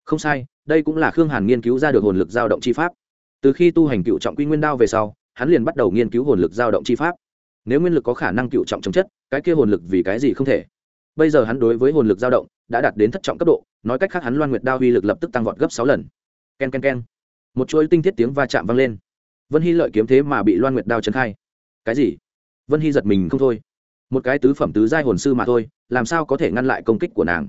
Không sai, đây cũng là khương hàn nghiên cứu ra được hồn lực dao động chi pháp. Từ khi tu hành cựu trọng quy nguyên đao về sau, hắn liền bắt đầu nghiên cứu hồn lực dao động chi pháp. Nếu nguyên lực có khả năng cựu trọng chống chất, cái kia hồn lực vì cái gì không thể? Bây giờ hắn đối với hồn lực dao động đã đạt đến thất trọng cấp độ, nói cách khác hắn loan nguyệt đao uy lực lập tức tăng vọt gấp sáu lần. K e n k e n k e n một chuỗi tinh thiết tiếng va chạm vang lên vân hy lợi kiếm thế mà bị loan nguyệt đao trấn khai. Cái gì? Vân hy giật mình không thôi. Một cái tứ phẩm tứ giai hồn sư mà thôi, làm sao có thể ngăn lại công kích của nàng?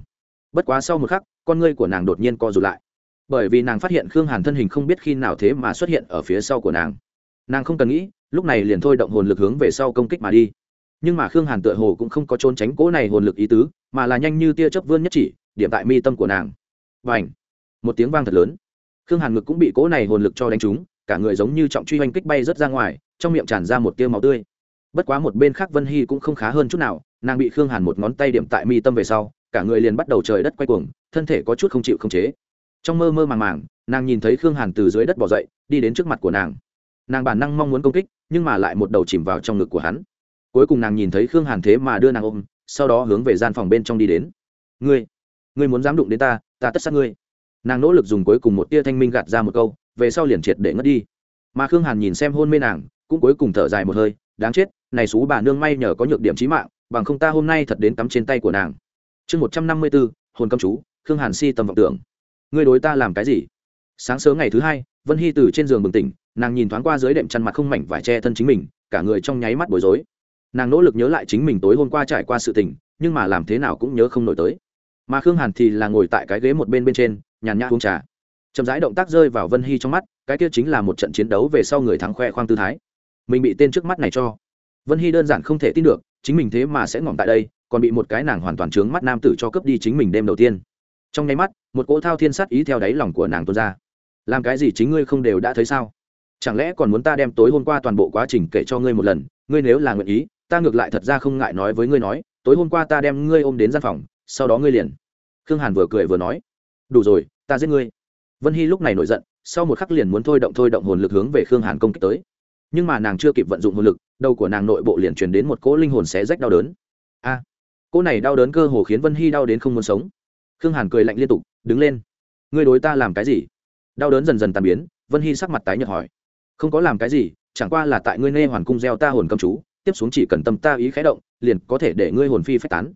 Bất quá sau một khắc, con ngươi của nàng đột nhiên co rụt lại. Bởi vì nàng phát hiện khương hàn thân hình không biết khi nào thế mà xuất hiện ở phía sau của nàng. Nàng không cần nghĩ, lúc này liền thôi động hồn lực hướng về sau công kích mà đi. Nhưng mà khương hàn tựa hồ cũng không có trốn tránh cỗ này hồn lực ý tứ, mà là nhanh như tia chớp vươn nhất chỉ, điểm tại mi tâm của nàng. Và ảnh một tiếng vang thật lớn. Khương hàn ngực cũng bị cỗ này hồn lực cho đánh trúng cả người giống như trọng truy oanh kích bay rớt ra ngoài, trong miệng tràn ra một tia máu tươi. Bất quá một bên khác vân hy cũng không khá hơn chút nào, nàng bị khương hàn một ngón tay điểm tại mi tâm về sau, cả người liền bắt đầu trời đất quay cuồng, thân thể có chút không chịu không chế. Trong mơ mơ màng màng, nàng nhìn thấy khương hàn từ dưới đất bỏ dậy, đi đến trước mặt của nàng. Nàng bản năng mong muốn công kích, nhưng mà lại một đầu chìm vào trong ngực của hắn. Cuối cùng nàng nhìn thấy khương hàn thế mà đưa nàng ôm, sau đó hướng về gian phòng bên trong đi đến. Ngươi ngươi muốn dám đụng đến ta ta tất sát ngươi. Nàng nỗ lực dùng cuối cùng một tia thanh minh gạt ra một câu về sau liền triệt để ngất đi. Mà khương hàn nhìn xem hôn mê nàng, cũng cuối cùng thở dài một hơi, đáng chết, này xú bà nương may nhờ có nhược điểm trí mạng, bằng không ta hôm nay thật đến cắm trên tay của nàng. Chương một trăm năm mươi bốn hồn cấm chú, khương hàn si tầm vọng tưởng. Ngươi đối ta làm cái gì? Sáng sớm ngày thứ hai, vân hy từ trên giường bừng tỉnh, nàng nhìn thoáng qua dưới đệm chăn mặt không mảnh vải che thân chính mình, cả người trong nháy mắt bối rối. Nàng nỗ lực nhớ lại chính mình tối hôm qua trải qua sự tình, nhưng mà làm thế nào cũng nhớ không nổi tới. Mà khương hàn thì là ngồi tại cái ghế một bên bên trên, nhàn nhã uống trà chậm rãi động tác rơi vào vân hy trong mắt, cái kia chính là một trận chiến đấu về sau người thắng khoe khoang tư thái. Mình bị tên trước mắt này cho. Vân hy đơn giản không thể tin được, chính mình thế mà sẽ ngỏm tại đây, còn bị một cái nàng hoàn toàn trướng mắt nam tử cho cướp đi chính mình đêm đầu tiên. Trong nháy mắt, một cỗ thao thiên sát ý theo đáy lòng của nàng tuôn ra. Làm cái gì chính ngươi không đều đã thấy sao? Chẳng lẽ còn muốn ta đem tối hôm qua toàn bộ quá trình kể cho ngươi một lần? Ngươi nếu là nguyện ý, ta ngược lại thật ra không ngại nói với ngươi nói, tối hôm qua ta đem ngươi ôm đến gian phòng, sau đó ngươi liền. Khương hàn vừa cười vừa nói, đủ rồi, ta giết ngươi vân hy lúc này nổi giận sau một khắc liền muốn thôi động thôi động hồn lực hướng về khương hàn công kích tới. Nhưng mà nàng chưa kịp vận dụng hồn lực đầu của nàng nội bộ liền truyền đến một cỗ linh hồn xé rách đau đớn. A! À, cỗ này đau đớn cơ hồ khiến vân hy đau đến không muốn sống. Khương hàn cười lạnh liên tục đứng lên. Ngươi đối ta làm cái gì? Đau đớn dần dần tàn biến vân hy sắc mặt tái nhợt hỏi. Không có làm cái gì chẳng qua là tại ngươi nê hoàn cung gieo ta hồn cầm chú tiếp xuống chỉ cần tâm ta ý khẽ động liền có thể để ngươi hồn phi phách tán.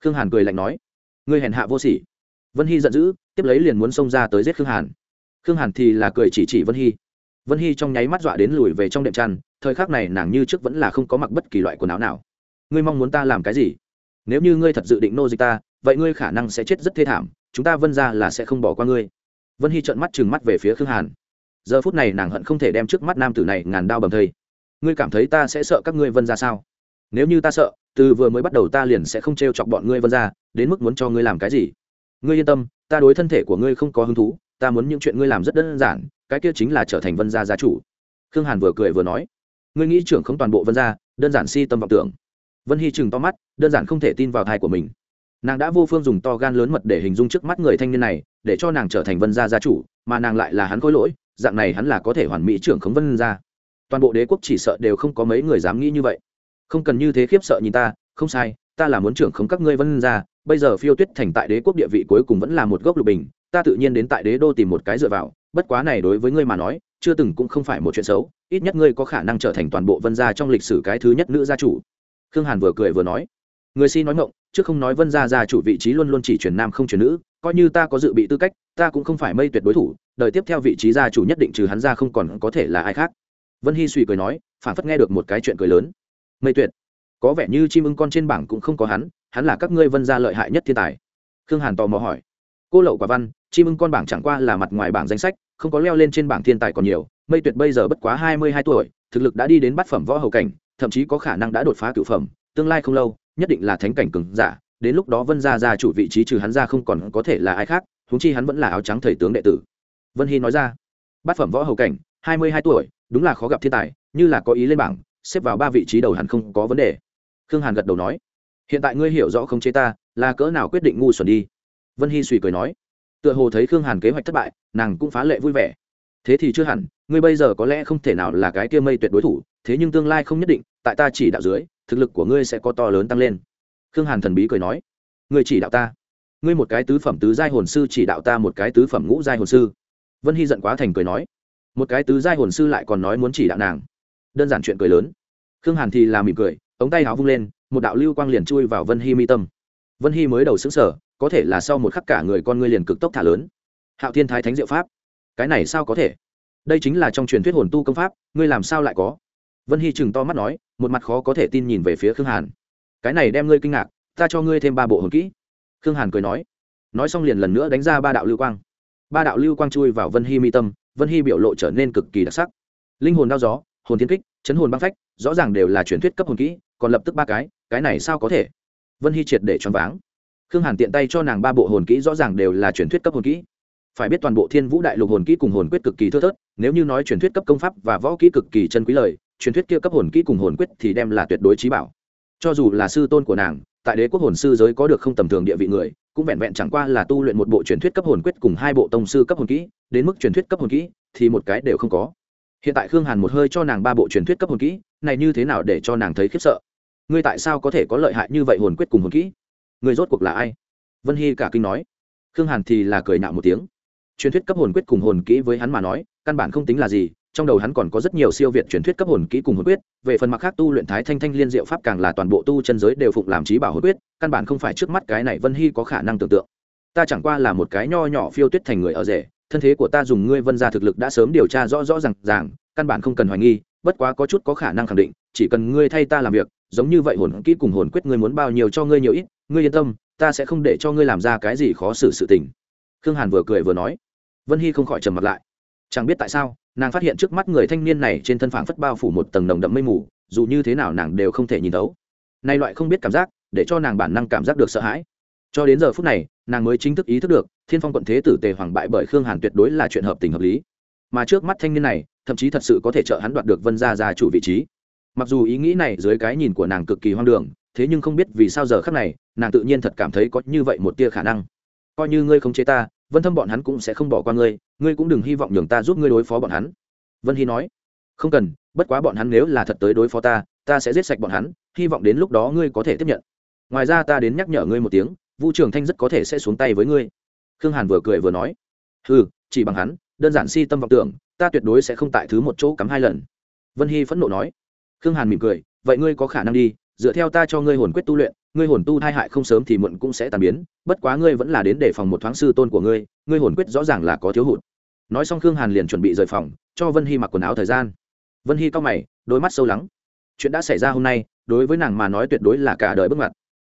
Khương hàn cười lạnh nói. Ngươi hèn hạ vô sỉ vân hy giận dữ, tiếp lấy liền muốn xông ra tới giết khương hàn. Khương hàn thì là cười chỉ chỉ vân hy. Vân hy trong nháy mắt dọa đến lùi về trong đệm chăn, thời khắc này nàng như trước vẫn là không có mặc bất kỳ loại quần áo nào. Ngươi mong muốn ta làm cái gì? Nếu như ngươi thật dự định nô dịch ta, vậy ngươi khả năng sẽ chết rất thê thảm, chúng ta vân ra là sẽ không bỏ qua ngươi. Vân hy trợn mắt trừng mắt về phía khương hàn. Giờ phút này nàng hận không thể đem trước mắt nam tử này ngàn đao bầm thây. Ngươi cảm thấy ta sẽ sợ các ngươi vân ra sao? Nếu như ta sợ, từ vừa mới bắt đầu ta liền sẽ không t r e o chọc bọn ngươi vân ra đến mức muốn cho ngươi làm cái gì? Ngươi yên tâm, ta đối thân thể của ngươi không có hứng thú, ta muốn những chuyện ngươi làm rất đơn giản, cái kia chính là trở thành vân gia gia chủ. Khương hàn vừa cười vừa nói, ngươi nghĩ trưởng không toàn bộ vân gia, đơn giản si tâm vọng tưởng. Vân hy chừng to mắt, đơn giản không thể tin vào thai của mình. Nàng đã vô phương dùng to gan lớn mật để hình dung trước mắt người thanh niên này, để cho nàng trở thành vân gia gia chủ, mà nàng lại là hắn khối lỗi, dạng này hắn là có thể hoàn mỹ trưởng khống vân gia. Toàn bộ đế quốc chỉ sợ đều không có mấy người dám nghĩ như vậy. Không cần như thế khiếp sợ nhìn ta, không sai, ta là muốn trưởng khống các ngươi vân gia bây giờ phiêu tuyết thành tại đế quốc địa vị cuối cùng vẫn là một gốc lục bình, ta tự nhiên đến tại đế đô tìm một cái dựa vào, bất quá này đối với ngươi mà nói, chưa từng cũng không phải một chuyện xấu, ít nhất ngươi có khả năng trở thành toàn bộ vân gia trong lịch sử cái thứ nhất nữ gia chủ. Khương hàn vừa cười vừa nói. Người si nói ngộng chứ không nói vân gia gia chủ vị trí luôn luôn chỉ truyền nam không truyền nữ, coi như ta có dự bị tư cách, ta cũng không phải mây tuyệt đối thủ, đời tiếp theo vị trí gia chủ nhất định trừ hắn ra không còn có thể là ai khác. Vân hy suy cười nói, phản phất nghe được một cái chuyện cười lớn. Mây tuyệt, có vẻ như chim ưng con trên bảng cũng không có hắn hắn là các ngươi vân gia lợi hại nhất thiên tài. Khương hàn tò mò hỏi. Cô lậu quả văn, chim ưng con bảng chẳng qua là mặt ngoài bảng danh sách, không có leo lên trên bảng thiên tài còn nhiều, mây tuyệt bây giờ bất quá hai mươi hai tuổi, thực lực đã đi đến bát phẩm võ hầu cảnh, thậm chí có khả năng đã đột phá cựu phẩm, tương lai không lâu, nhất định là thánh cảnh cường giả, đến lúc đó vân gia gia chủ vị trí trừ hắn ra không còn có thể là ai khác húng chi hắn vẫn là áo trắng thầy tướng đệ tử. Vân hy nói ra, bát phẩm võ hầu cảnh, hai mươi hai tuổi, đúng là khó gặp thiên tài, như là có ý lên bảng, xếp vào ba vị trí đầu hẳn không có vấn đề. Khương hàn gật đầu nói hiện tại ngươi hiểu rõ không chế ta, là cỡ nào quyết định ngu xuẩn đi. Vân hy suy cười nói, tựa hồ thấy khương hàn kế hoạch thất bại, nàng cũng phá lệ vui vẻ. Thế thì chưa hẳn, ngươi bây giờ có lẽ không thể nào là cái kia mây tuyệt đối thủ, thế nhưng tương lai không nhất định, tại ta chỉ đạo dưới, thực lực của ngươi sẽ có to lớn tăng lên. Khương hàn thần bí cười nói, ngươi chỉ đạo ta. Ngươi một cái tứ phẩm tứ giai hồn sư chỉ đạo ta một cái tứ phẩm ngũ giai hồn sư. Vân hy giận quá thành cười nói, một cái tứ giai hồn sư lại còn nói muốn chỉ đạo nàng. Đơn giản chuyện cười lớn. Khương hàn thì làm mỉm cười, ống tay áo vung lên một đạo lưu quang liền chui vào vân hy mi tâm. Vân hy mới đầu xứng sở có thể là sau một khắc cả người con ngươi liền cực tốc thả lớn. Hạo thiên thái thánh diệu pháp, cái này sao có thể? Đây chính là trong truyền thuyết hồn tu công pháp, ngươi làm sao lại có? Vân hy chừng to mắt nói, một mặt khó có thể tin nhìn về phía khương hàn. Cái này đem ngươi kinh ngạc, ta cho ngươi thêm ba bộ hồn kỹ. Khương hàn cười nói. Nói xong liền lần nữa đánh ra ba đạo lưu quang. Ba đạo lưu quang chui vào vân hy mi tâm, vân hy biểu lộ trở nên cực kỳ đặc sắc. Linh hồn đao gió, hồn thiên kích, chấn hồn băng phách, rõ ràng đều là truyền thuyết cấp hồn kỹ còn lập tức ba cái cái này sao có thể? Vân hy triệt để choáng váng. Khương hàn tiện tay cho nàng ba bộ hồn kỹ, rõ ràng đều là truyền thuyết cấp hồn kỹ. Phải biết toàn bộ thiên vũ đại lục hồn kỹ cùng hồn quyết cực kỳ thưa thớt, nếu như nói truyền thuyết cấp công pháp và võ kỹ cực kỳ chân quý lời, truyền thuyết kia cấp hồn kỹ cùng hồn quyết thì đem là tuyệt đối trí bảo. Cho dù là sư tôn của nàng, tại đế quốc hồn sư giới có được không tầm thường địa vị người, cũng vẹn vẹn chẳng qua là tu luyện một bộ truyền thuyết cấp hồn quyết cùng hai bộ tông sư cấp hồn kỹ, đến mức truyền thuyết cấp hồn kỹ thì một cái đều không có hiện tại khương hàn một hơi cho nàng ba bộ truyền thuyết cấp hồn kỹ, này như thế nào để cho nàng thấy khiếp sợ? Ngươi tại sao có thể có lợi hại như vậy hồn quyết cùng hồn kỹ? Người rốt cuộc là ai? Vân hy cả kinh nói. Khương hàn thì là cười nạo một tiếng. Truyền thuyết cấp hồn quyết cùng hồn kỹ với hắn mà nói, căn bản không tính là gì, trong đầu hắn còn có rất nhiều siêu việt truyền thuyết cấp hồn kỹ cùng hồn quyết, về phần mặt khác tu luyện thái thanh thanh liên diệu pháp càng là toàn bộ tu chân giới đều phụng làm trí bảo hồn quyết, căn bản không phải trước mắt cái này vân hy có khả năng tưởng tượng. Ta chẳng qua là một cái nho nhỏ phiêu tuyết thành người ở rể thân thế của ta dùng ngươi vân ra thực lực đã sớm điều tra rõ rõ r à n g ràng, căn bản không cần hoài nghi, bất quá có chút có khả năng khẳng định, chỉ cần ngươi thay ta làm việc, giống như vậy hồn kỹ cùng hồn quyết ngươi muốn bao nhiêu cho ngươi nhiều ít, ngươi yên tâm, ta sẽ không để cho ngươi làm ra cái gì khó xử sự tình. Khương hàn vừa cười vừa nói. Vân hy không khỏi trầm mặt lại. Chẳng biết tại sao, nàng phát hiện trước mắt người thanh niên này trên thân phản phất bao phủ một tầng nồng đậm mây mù, dù như thế nào nàng đều không thể nhìn thấu. Nay loại không biết cảm giác, để cho nàng bản năng cảm giác được sợ hãi. Cho đến giờ phút này, nàng mới chính thức ý thức được thiên phong quận thế tử tề hoàng bại bởi khương hàn tuyệt đối là chuyện hợp tình hợp lý. Mà trước mắt thanh niên này, thậm chí thật sự có thể trợ hắn đoạt được vân gia gia chủ vị trí. Mặc dù ý nghĩ này dưới cái nhìn của nàng cực kỳ hoang đường, thế nhưng không biết vì sao giờ khắc này, nàng tự nhiên thật cảm thấy có như vậy một tia khả năng. Coi như ngươi không chế ta, vân thâm bọn hắn cũng sẽ không bỏ qua ngươi ngươi cũng đừng hy vọng nhường ta giúp ngươi đối phó bọn hắn. Vân hy nói. Không cần, bất quá bọn hắn nếu là thật tới đối phó ta ta sẽ giết sạch bọn hắn, hy vọng đến lúc đó ngươi có thể tiếp nhận. Ngoài ra ta đến nhắc nhở ngươi một tiếng, vu trường thanh rất có thể sẽ xuống tay với ngươi khương hàn vừa cười vừa nói ừ chỉ bằng hắn, đơn giản si tâm vọng tưởng, ta tuyệt đối sẽ không tại thứ một chỗ cắm hai lần. Vân hy phẫn nộ nói, khương hàn mỉm cười, vậy ngươi có khả năng đi, dựa theo ta cho ngươi hồn quyết tu luyện, ngươi hồn tu thai hại không sớm thì muộn cũng sẽ tàn biến, bất quá ngươi vẫn là đến để phòng một thoáng sư tôn của ngươi ngươi hồn quyết rõ ràng là có thiếu hụt. Nói xong khương hàn liền chuẩn bị rời phòng, cho vân hy mặc quần áo thời gian. Vân hy cao mày, đôi mắt sâu lắng. Chuyện đã xảy ra hôm nay, đối với nàng mà nói tuyệt đối là cả đời bước ngoặt.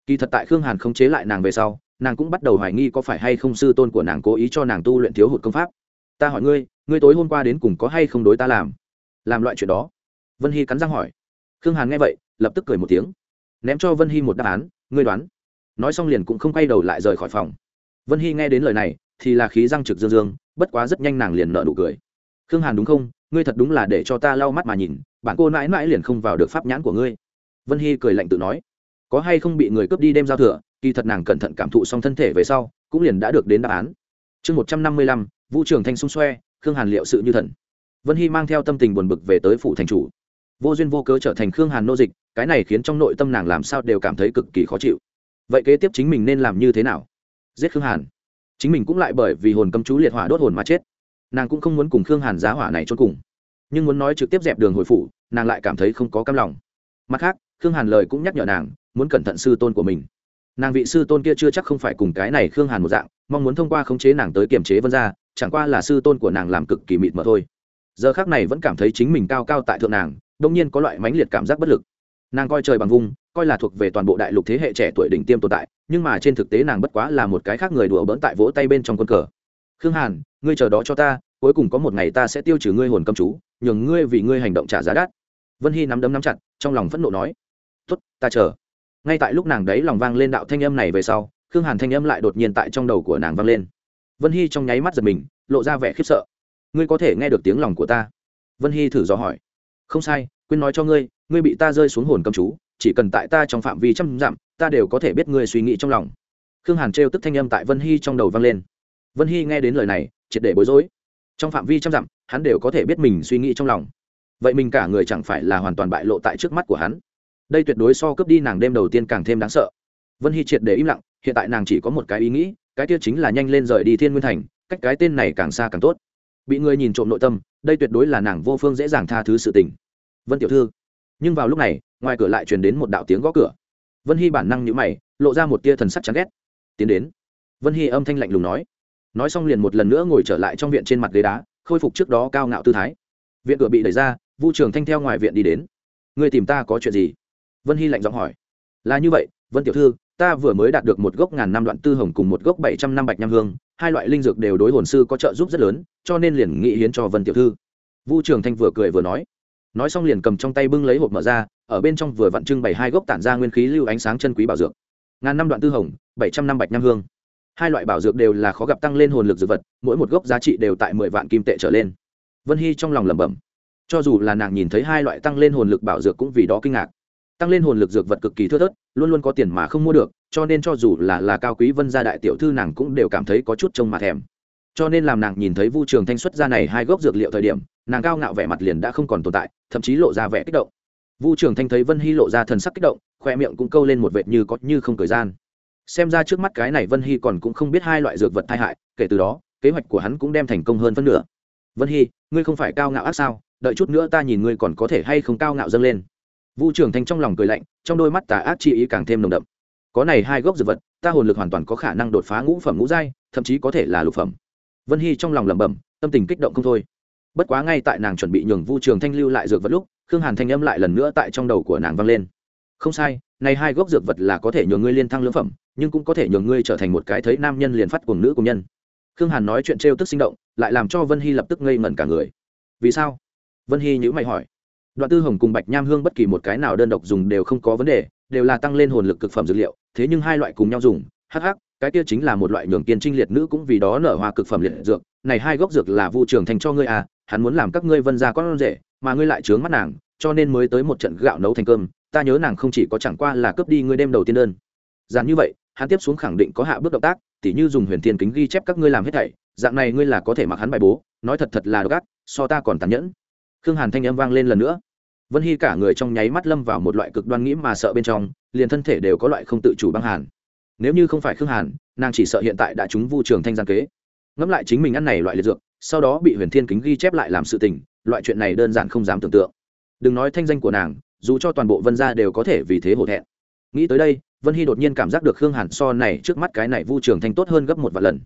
Kỳ thật tại khương hàn không chế lại nàng về sau nàng cũng bắt đầu hoài nghi có phải hay không sư tôn của nàng cố ý cho nàng tu luyện thiếu hụt công pháp. Ta hỏi ngươi ngươi tối hôm qua đến cùng có hay không đối ta làm? Làm loại chuyện đó. Vân hy cắn răng hỏi. Khương hàn nghe vậy, lập tức cười một tiếng. Ném cho vân hy một đáp án, ngươi đoán. Nói xong liền cũng không quay đầu lại rời khỏi phòng. Vân hy nghe đến lời này, thì là khí răng trực dương dương, bất quá rất nhanh nàng liền nợ nụ cười. Khương hàn đúng không? Ngươi thật đúng là để cho ta lau mắt mà nhìn, bạn cô mãi mãi liền không vào được pháp nhãn của ngươi. Vân hy cười lạnh tự nói có hay không bị người cướp đi đem giao thừa, kỳ thật nàng cẩn thận cảm thụ xong thân thể về sau, cũng liền đã được đến đáp án. Chương một trăm năm mươi lăm, vũ trường thanh xung xoe, khương hàn liệu sự như thần. Vân hy mang theo tâm tình buồn bực về tới phủ thành chủ. Vô duyên vô cớ trở thành khương hàn nô dịch, cái này khiến trong nội tâm nàng làm sao đều cảm thấy cực kỳ khó chịu. Vậy kế tiếp chính mình nên làm như thế nào? Giết khương hàn. Chính mình cũng lại bởi vì hồn cấm chú liệt hỏa đốt hồn mà chết. Nàng cũng không muốn cùng khương hàn giá hỏa này trốn cùng. Nhưng muốn nói trực tiếp dẹp đường hồi phủ, nàng lại cảm thấy không có cam lòng. Mặt khác, khương hàn lời cũng nhắc nhở nàng muốn cẩn thận sư tôn của mình. Nàng vị sư tôn kia chưa chắc không phải cùng cái này khương hàn một dạng mong muốn thông qua khống chế nàng tới kiềm chế vân gia chẳng qua là sư tôn của nàng làm cực kỳ mịt mờ thôi. Giờ khác này vẫn cảm thấy chính mình cao cao tại thượng nàng đông nhiên có loại mãnh liệt cảm giác bất lực. Nàng coi trời bằng vung coi là thuộc về toàn bộ đại lục thế hệ trẻ tuổi đỉnh tiêm tồn tại nhưng mà trên thực tế nàng bất quá là một cái khác người đùa bỡn tại vỗ tay bên trong quân cờ. Khương hàn ngươi chờ đó cho ta cuối cùng có một ngày ta sẽ tiêu trừ ngươi hồn cầm chú nhường ngươi vì ngươi hành động trả giá đắt. Vân hy nắm đấm nắm chặt trong lòng phẫn nộ nói. Tuất, ta chờ ngay tại lúc nàng đấy lòng vang lên đạo thanh âm này về sau, khương hàn thanh âm lại đột nhiên tại trong đầu của nàng vang lên. Vân hy trong nháy mắt giật mình, lộ ra vẻ khiếp sợ. Ngươi có thể nghe được tiếng lòng của ta? Vân hy thử dò hỏi. Không sai, quên nói cho ngươi ngươi bị ta rơi xuống hồn cầm chú, chỉ cần tại ta trong phạm vi trăm dặm, ta đều có thể biết ngươi suy nghĩ trong lòng. Khương hàn trêu tức thanh âm tại vân hy trong đầu vang lên. Vân hy nghe đến lời này, triệt để bối rối. Trong phạm vi trăm dặm, hắn đều có thể biết mình suy nghĩ trong lòng. Vậy mình cả người chẳng phải là hoàn toàn bại lộ tại trước mắt của hắn? Đây tuyệt đối so cướp đi nàng đêm đầu tiên càng thêm đáng sợ. Vân hy triệt để im lặng, hiện tại nàng chỉ có một cái ý nghĩ, cái kia chính là nhanh lên rời đi thiên nguyên thành, cách cái tên này càng xa càng tốt. Bị người nhìn trộm nội tâm, đây tuyệt đối là nàng vô phương dễ dàng tha thứ sự tình. Vân tiểu thư, nhưng vào lúc này, ngoài cửa lại truyền đến một đạo tiếng gõ cửa. Vân hy bản năng nhữ mày, lộ ra một tia thần sắc chán ghét. Tiến đến. Vân hy âm thanh lạnh lùng nói. Nói xong liền một lần nữa ngồi trở lại trong viện trên mặt ghế đá, khôi phục trước đó cao ngạo tư thái. Viện cửa bị đẩy ra, vu trường thanh theo ngoài viện đi đến. Người tìm ta có chuyện gì? Vân hy lạnh giọng hỏi. Là như vậy, vân tiểu thư, ta vừa mới đạt được một gốc ngàn năm đoạn tư hồng cùng một gốc bảy trăm năm bạch nham hương, hai loại linh dược đều đối hồn sư có trợ giúp rất lớn, cho nên liền nghĩ hiến cho vân tiểu thư. Vu trường thanh vừa cười vừa nói. Nói xong liền cầm trong tay bưng lấy hộp mở ra, ở bên trong vừa vặn trưng bày hai gốc tản ra nguyên khí lưu ánh sáng chân quý bảo dược. Ngàn năm đoạn tư hồng, bảy trăm năm bạch nham hương. Hai loại bảo dược đều là khó gặp tăng lên hồn lực dược vật, mỗi một gốc giá trị đều tại mười vạn kim tệ trở lên. Vân hy trong lòng lẩm bẩm. Cho dù là nàng nhìn thấy hai loại tăng lên hồn lực bảo dược cũng vì đó kinh ngạc tăng lên hồn lực dược vật cực kỳ thưa thớt, luôn luôn có tiền mà không mua được, cho nên cho dù là là cao quý vân gia đại tiểu thư nàng cũng đều cảm thấy có chút trông mà thèm. Cho nên làm nàng nhìn thấy vu trường thanh xuất ra này hai gốc dược liệu thời điểm, nàng cao ngạo vẻ mặt liền đã không còn tồn tại, thậm chí lộ ra vẻ kích động. Vu trường thanh thấy vân hy lộ ra thần sắc kích động khoe miệng cũng câu lên một vệt như có như không thời gian. Xem ra trước mắt cái này vân hy còn cũng không biết hai loại dược vật tai hại, kể từ đó, kế hoạch của hắn cũng đem thành công hơn phân nửa. Vân hy, ngươi không phải cao ngạo ác sao? Đợi chút nữa ta nhìn ngươi còn có thể hay không cao ngạo dâng lên vu trường thanh trong lòng cười lạnh, trong đôi mắt tà ác chi ý càng thêm nồng đậm. Có này hai gốc dược vật, ta hồn lực hoàn toàn có khả năng đột phá ngũ phẩm, ngũ giai, thậm chí có thể là lục phẩm. Vân hy trong lòng lẩm bẩm, tâm tình kích động không thôi. Bất quá ngay tại nàng chuẩn bị nhường vu trường thanh lưu lại dược vật lúc, khương hàn thanh âm lại lần nữa tại trong đầu của nàng vang lên. Không sai, này hai gốc dược vật là có thể nhường ngươi liên thăng lưỡng phẩm, nhưng cũng có thể nhường ngươi trở thành một cái thấy nam nhân liền phát cùng nữ cùng nhân. Khương hàn nói chuyện trêu tức sinh động, lại làm cho vân hy lập tức ngây ngẩn cả người. Vì sao? Vân hy nhữ mày hỏi đoạn tư hồng cùng bạch nham hương bất kỳ một cái nào đơn độc dùng đều không có vấn đề đều là tăng lên hồn lực cực phẩm dược liệu thế nhưng hai loại cùng nhau dùng hắc hắc cái kia chính là một loại nhường kiên trinh liệt nữ cũng vì đó nở hoa cực phẩm liệt dược này hai gốc dược là vu trường thành cho ngươi à hắn muốn làm các ngươi vân ra con rể mà ngươi lại trướng mắt nàng cho nên mới tới một trận gạo nấu thành cơm ta nhớ nàng không chỉ có chẳng qua là cướp đi ngươi đêm đầu tiên đơn. Dàn như vậy hắn tiếp xuống khẳng định có hạ bước động tác tỉ như dùng huyền thiên kính ghi chép các ngươi làm hết thảy dạng này ngươi là có thể mặc hắn bài bố nói thật thật là gắt, so ta còn tàn nhẫn. Khương hàn thanh âm vang lên lần nữa vân hy cả người trong nháy mắt lâm vào một loại cực đoan nghĩ mà sợ bên trong, liền thân thể đều có loại không tự chủ băng hàn. Nếu như không phải khương hàn, nàng chỉ sợ hiện tại đã trúng vu trường thanh gian kế. Ngẫm lại chính mình ăn này loại liệt dược, sau đó bị huyền thiên kính ghi chép lại làm sự tình, loại chuyện này đơn giản không dám tưởng tượng. Đừng nói thanh danh của nàng, dù cho toàn bộ vân gia đều có thể vì thế hổ thẹn. Nghĩ tới đây, vân hy đột nhiên cảm giác được khương hàn so này trước mắt cái này vu trường thanh tốt hơn gấp một vài lần.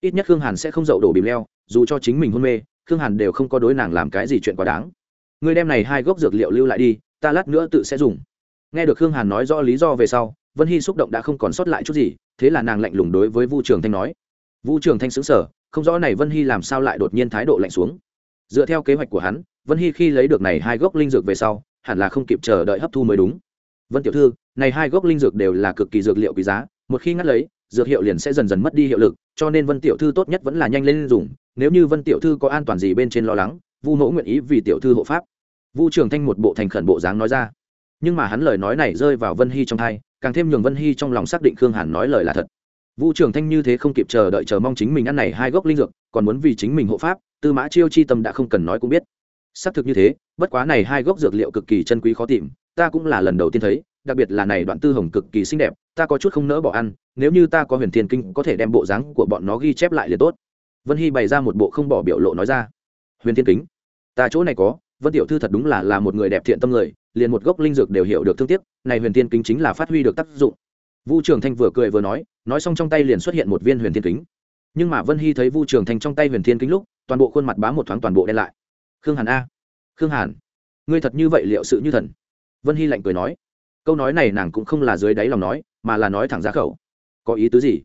Ít nhất khương hàn sẽ không dậu đổ bìm leo, dù cho chính mình hôn mê, khương hàn đều không có đối nàng làm cái gì chuyện quá đáng người đem này hai gốc dược liệu lưu lại đi, ta lát nữa tự sẽ dùng. Nghe được khương hàn nói rõ lý do về sau, vân hy xúc động đã không còn sót lại chút gì, thế là nàng lạnh lùng đối với vu trường thanh nói. Vu trường thanh xứng sở không rõ này vân hy làm sao lại đột nhiên thái độ lạnh xuống. Dựa theo kế hoạch của hắn, vân hy khi lấy được này hai gốc linh dược về sau, hẳn là không kịp chờ đợi hấp thu mới đúng. Vân tiểu thư, này hai gốc linh dược đều là cực kỳ dược liệu quý giá, một khi ngắt lấy, dược hiệu liền sẽ dần dần mất đi hiệu lực, cho nên vân tiểu thư tốt nhất vẫn là nhanh lên dùng, nếu như vân tiểu thư có an toàn gì bên trên lo lắng vu mẫu nguyện ý vì tiểu thư hộ pháp. Vu trường thanh một bộ thành khẩn bộ dáng nói ra. Nhưng mà hắn lời nói này rơi vào vân hy trong thai, càng thêm nhường vân hy trong lòng xác định khương hàn nói lời là thật. Vu trường thanh như thế không kịp chờ đợi chờ mong chính mình ăn này hai gốc linh dược, còn muốn vì chính mình hộ pháp, tư mã chiêu chi tâm đã không cần nói cũng biết. Xác thực như thế, bất quá này hai gốc dược liệu cực kỳ chân quý khó tìm, ta cũng là lần đầu tiên thấy, đặc biệt là này đoạn tư hồng cực kỳ xinh đẹp, ta có chút không nỡ bỏ ăn, nếu như ta có huyền thiên kinh có thể đem bộ dáng của bọn nó ghi chép lại liền tốt. Vân hy bày ra một bộ không bỏ biểu lộ nói ra. Huyền thiên kính ta chỗ này có, vân tiểu thư thật đúng là là một người đẹp thiện tâm người, liền một gốc linh dược đều hiểu được thương tiếc, này huyền thiên kính chính là phát huy được tác dụng. Vu trường thanh vừa cười vừa nói nói xong trong tay liền xuất hiện một viên huyền thiên kính. Nhưng mà vân hy thấy vu trường thanh trong tay huyền thiên kính lúc, toàn bộ khuôn mặt bám một thoáng toàn bộ đen lại. Khương hàn a. Khương hàn. Ngươi thật như vậy liệu sự như thần? Vân hy lạnh cười nói. Câu nói này nàng cũng không là dưới đáy lòng nói, mà là nói thẳng ra khẩu. Có ý tứ gì?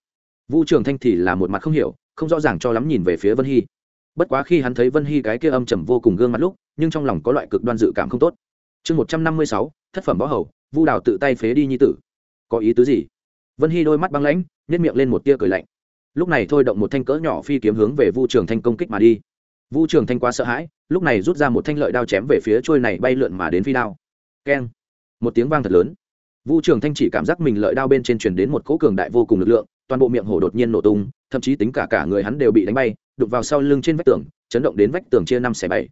Vu trường thanh thì là một mặt không hiểu, không rõ ràng cho lắm nhìn về phía vân hy bất quá khi hắn thấy vân hy cái kia âm trầm vô cùng gương mặt lúc, nhưng trong lòng có loại cực đoan dự cảm không tốt. Chương một trăm năm mươi sáu, thất phẩm võ hầu, vu đào tự tay phế đi nhi tử. Có ý tứ gì? Vân hy đôi mắt băng lãnh nhét miệng lên một tia cười lạnh. Lúc này thôi động một thanh cỡ nhỏ phi kiếm hướng về vu trường thanh công kích mà đi. Vu trường thanh quá sợ hãi, lúc này rút ra một thanh lợi đao chém về phía trôi này bay lượn mà đến phi đao. Keng. Một tiếng vang thật lớn. Vu trường thanh chỉ cảm giác mình lợi đao bên trên truyền đến một cỗ cường đại vô cùng lực lượng, toàn bộ miệng hổ đột nhiên nổ tung, thậm chí tính cả cả người hắn đều bị đánh bay đục vào sau lưng trên vách tường, chấn động đến vách tường chia năm xẻ bảy.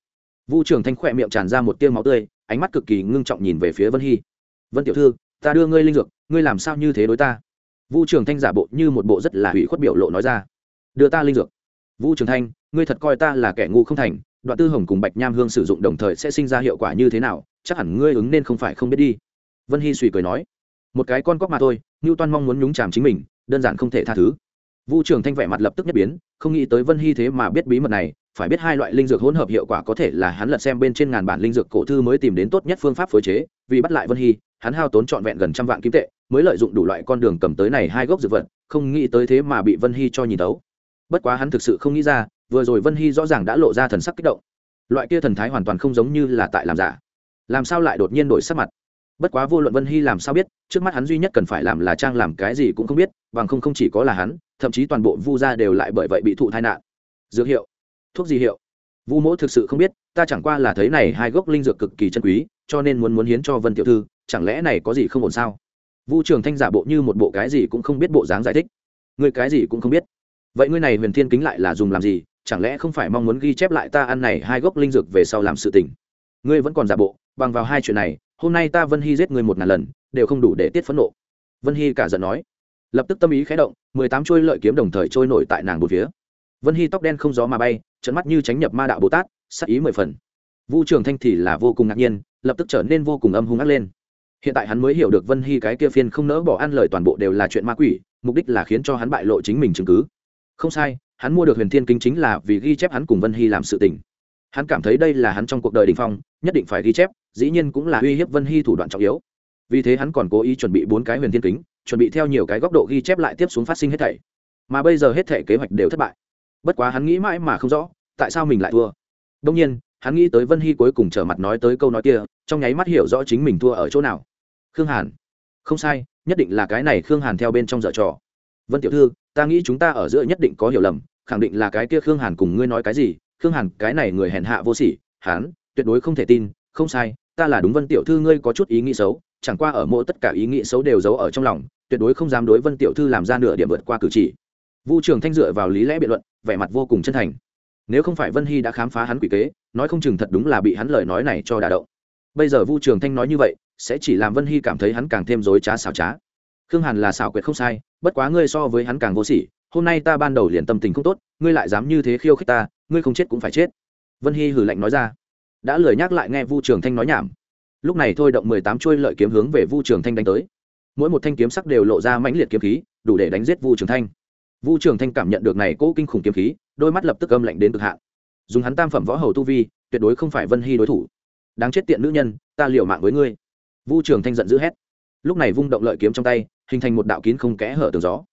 Vu trường thanh khỏe miệng tràn ra một tiêu máu tươi, ánh mắt cực kỳ ngưng trọng nhìn về phía vân hy. Vân tiểu thư, ta đưa ngươi linh dược, ngươi làm sao như thế đối ta? Vu trường thanh giả bộ như một bộ rất là hủy khuất biểu lộ nói ra. Đưa ta linh dược. Vu trường thanh, ngươi thật coi ta là kẻ ngu không thành, đoạn tư hồng cùng bạch nham hương sử dụng đồng thời sẽ sinh ra hiệu quả như thế nào, chắc hẳn ngươi ứng nên không phải không biết đi. Vân hy suy cười nói. Một cái con cóc mà thôi ngưu toan mong muốn nhúng chàm chính mình, đơn giản không thể tha thứ vu trường thanh vẻ mặt lập tức nhất biến, không nghĩ tới vân hy thế mà biết bí mật này, phải biết hai loại linh dược hỗn hợp hiệu quả có thể là hắn lật xem bên trên ngàn bản linh dược cổ thư mới tìm đến tốt nhất phương pháp phối chế, vì bắt lại vân hy, hắn hao tốn trọn vẹn gần trăm vạn kim tệ, mới lợi dụng đủ loại con đường cầm tới này hai gốc dược vật, không nghĩ tới thế mà bị vân hy cho nhìn thấu. bất quá hắn thực sự không nghĩ ra, vừa rồi vân hy rõ ràng đã lộ ra thần sắc kích động. Loại kia thần thái hoàn toàn không giống như là tại làm giả. Làm sao lại đột nhiên đổi sắc mặt? Bất quá vô luận vân hy làm sao biết, trước mắt hắn duy nhất cần phải làm là trang làm cái gì cũng không biết, bằng không không chỉ có là hắn thậm chí toàn bộ vu gia đều lại bởi vậy bị thụ tai nạn. Dược hiệu? Thuốc gì hiệu? Vu mỗ thực sự không biết, ta chẳng qua là thấy này hai gốc linh dược cực kỳ chân quý, cho nên muốn muốn hiến cho vân tiểu thư, chẳng lẽ này có gì không ổn sao? Vu trường thanh giả bộ như một bộ cái gì cũng không biết bộ dáng giải thích. Người cái gì cũng không biết. Vậy ngươi này huyền thiên kính lại là dùng làm gì? Chẳng lẽ không phải mong muốn ghi chép lại ta ăn này hai gốc linh dược về sau làm sự tình? Ngươi vẫn còn giả bộ, bằng vào hai chuyện này, hôm nay ta vân hy giết ngươi một ngàn lần, đều không đủ để tiết phẫn nộ. Vân hy cả giận nói lập tức tâm ý khé động, mười tám trôi lợi kiếm đồng thời trôi nổi tại nàng một phía. Vân hy tóc đen không gió mà bay trận mắt như tránh nhập ma đạo bồ tát, sắc ý mười phần. Vu trường thanh thì là vô cùng ngạc nhiên, lập tức trở nên vô cùng âm hung ác lên. Hiện tại hắn mới hiểu được vân hy cái kia phiên không nỡ bỏ ăn lời toàn bộ đều là chuyện ma quỷ, mục đích là khiến cho hắn bại lộ chính mình chứng cứ. Không sai, hắn mua được huyền thiên kinh chính là vì ghi chép hắn cùng vân hy làm sự tình. Hắn cảm thấy đây là hắn trong cuộc đời đình phong, nhất định phải ghi chép, dĩ nhiên cũng là uy hiếp vân hy thủ đoạn trọng yếu. Vì thế hắn còn cố ý chuẩn bị bốn cái huyền thiên kính chuẩn bị theo nhiều cái góc độ ghi chép lại tiếp xuống phát sinh hết thảy. Mà bây giờ hết thảy kế hoạch đều thất bại. Bất quá hắn nghĩ mãi mà không rõ tại sao mình lại thua. Đông nhiên hắn nghĩ tới vân hy cuối cùng trở mặt nói tới câu nói kia trong nháy mắt hiểu rõ chính mình thua ở chỗ nào. Khương hàn. Không sai nhất định là cái này khương hàn theo bên trong dở trò. Vân tiểu thư ta nghĩ chúng ta ở giữa nhất định có hiểu lầm khẳng định là cái kia khương hàn cùng ngươi nói cái gì. Khương hàn cái này người hèn hạ vô sỉ hắn, tuyệt đối không thể tin không sai ta là đúng vân tiểu thư, ngươi có chút ý nghĩ xấu, chẳng qua ở mỗi tất cả ý nghĩ xấu đều giấu ở trong lòng, tuyệt đối không dám đối vân tiểu thư làm ra nửa điểm vượt qua cử chỉ. Vu trường thanh dựa vào lý lẽ biện luận, vẻ mặt vô cùng chân thành. Nếu không phải vân hy đã khám phá hắn quỷ kế, nói không chừng thật đúng là bị hắn lời nói này cho đả động. Bây giờ vu trường thanh nói như vậy, sẽ chỉ làm vân hy cảm thấy hắn càng thêm dối trá xảo trá. Khương hàn là xảo quyệt không sai, bất quá ngươi so với hắn càng vô sỉ, hôm nay ta ban đầu liền tâm tình không tốt, ngươi lại dám như thế khiêu khích ta, ngươi không chết cũng phải chết. Vân hy hử lạnh nói ra đã lười nhắc lại nghe vu trường thanh nói nhảm. Lúc này thôi động mười tám chuôi lợi kiếm hướng về vu trường thanh đánh tới. Mỗi một thanh kiếm sắc đều lộ ra mãnh liệt kiếm khí, đủ để đánh giết vu trường thanh. Vu trường thanh cảm nhận được này cố kinh khủng kiếm khí, đôi mắt lập tức âm lạnh đến cực hạn. Dùng hắn tam phẩm võ hầu tu vi, tuyệt đối không phải vân hy đối thủ. Đáng chết tiện nữ nhân, ta liều mạng với ngươi. Vu trường thanh giận dữ hét. Lúc này vung động lợi kiếm trong tay, hình thành một đạo kín không kẽ hở tường gió.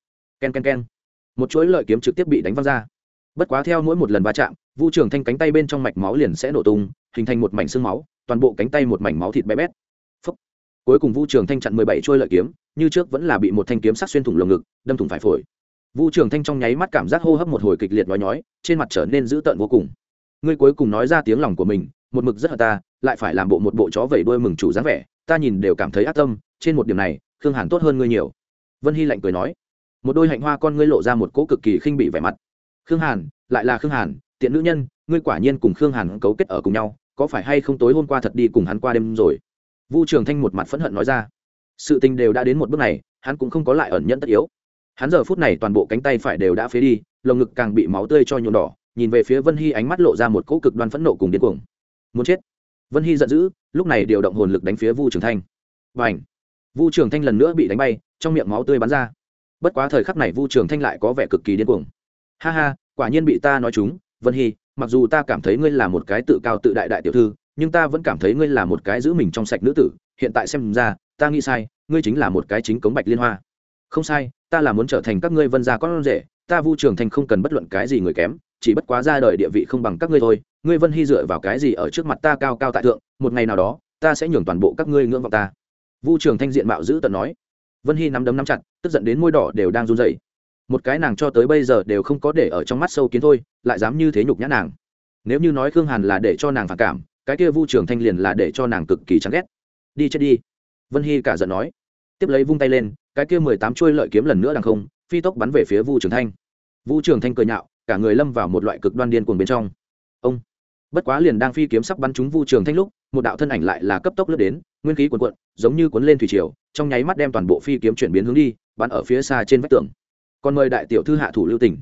K e n k e n k e n một chuỗi lợi kiếm trực tiếp bị đánh văng ra. Bất quá theo mỗi một lần va chạm vu trường thanh cánh tay bên trong mạch máu liền sẽ nổ tung, hình thành một mảnh xương máu, toàn bộ cánh tay một mảnh máu thịt bé bét. Phúc. cuối cùng vu trường thanh chặn mười bảy trôi lợi kiếm, như trước vẫn là bị một thanh kiếm sắc xuyên thủng lồng ngực, đâm thủng phải phổi. Vu trường thanh trong nháy mắt cảm giác hô hấp một hồi kịch liệt nói nhói, trên mặt trở nên dữ tợn vô cùng. Ngươi cuối cùng nói ra tiếng lòng của mình, một mực rất hận ta, lại phải làm bộ một bộ chó vẩy đuôi mừng chủ dáng vẻ, ta nhìn đều cảm thấy ác tâm, trên một điểm này, khương hàn tốt hơn ngươi nhiều. Vân hy lạnh cười nói, một đôi hạnh hoa con ngươi lộ ra một cỗ cực kỳ khinh bị vẻ mặt. Khương hàn, lại là khương hàn tiện nữ nhân, ngươi quả nhiên cùng khương hàn cấu kết ở cùng nhau, có phải hay không tối hôm qua thật đi cùng hắn qua đêm rồi? Vu trường thanh một mặt phẫn hận nói ra. Sự tình đều đã đến một bước này, hắn cũng không có lại ẩn nhẫn tất yếu. Hắn giờ phút này toàn bộ cánh tay phải đều đã phế đi, lồng ngực càng bị máu tươi cho nhuộm đỏ, nhìn về phía vân hy ánh mắt lộ ra một cỗ cực đoan phẫn nộ cùng điên cuồng. Muốn chết. Vân hy giận dữ, lúc này điều động hồn lực đánh phía vu trường thanh. Và ảnh vu trường thanh lần nữa bị đánh bay, trong miệng máu tươi bắn ra. Bất quá thời khắc này vu trường thanh lại có vẻ cực kỳ điên cuồng. Ha ha, quả nhiên bị ta nói chúng vân hy, mặc dù ta cảm thấy ngươi là một cái tự cao tự đại đại tiểu thư, nhưng ta vẫn cảm thấy ngươi là một cái giữ mình trong sạch nữ tử. Hiện tại xem ra, ta nghĩ sai, ngươi chính là một cái chính cống bạch liên hoa. Không sai, ta là muốn trở thành các ngươi vân gia con rể, ta vu trường thanh không cần bất luận cái gì người kém, chỉ bất quá ra đời địa vị không bằng các ngươi thôi. Ngươi vân hy dựa vào cái gì ở trước mặt ta cao cao tại thượng, một ngày nào đó, ta sẽ nhường toàn bộ các ngươi ngưỡng vọng ta. Vu trường thanh diện mạo giữ tận nói. Vân hy nắm đấm nắm chặt, tức giận đến môi đỏ đều đang run rẩy một cái nàng cho tới bây giờ đều không có để ở trong mắt sâu kiến thôi, lại dám như thế nhục nhã nàng. Nếu như nói khương hàn là để cho nàng phản cảm, cái kia vu trường thanh liền là để cho nàng cực kỳ chán ghét. Đi chết đi. Vân hy cả giận nói. Tiếp lấy vung tay lên, cái kia mười tám chuôi lợi kiếm lần nữa đằng không, phi tốc bắn về phía vu trường thanh. Vu trường thanh cười nhạo, cả người lâm vào một loại cực đoan điên cuồng bên trong. Ông. Bất quá liền đang phi kiếm sắp bắn trúng vu trường thanh lúc, một đạo thân ảnh lại là cấp tốc lướt đến, nguyên khí cuồn cuộn, giống như cuốn lên thủy triều, trong nháy mắt đem toàn bộ phi kiếm chuyển biến hướng đi, bắn ở phía xa trên vách tường còn mời đại tiểu thư hạ thủ lưu tình,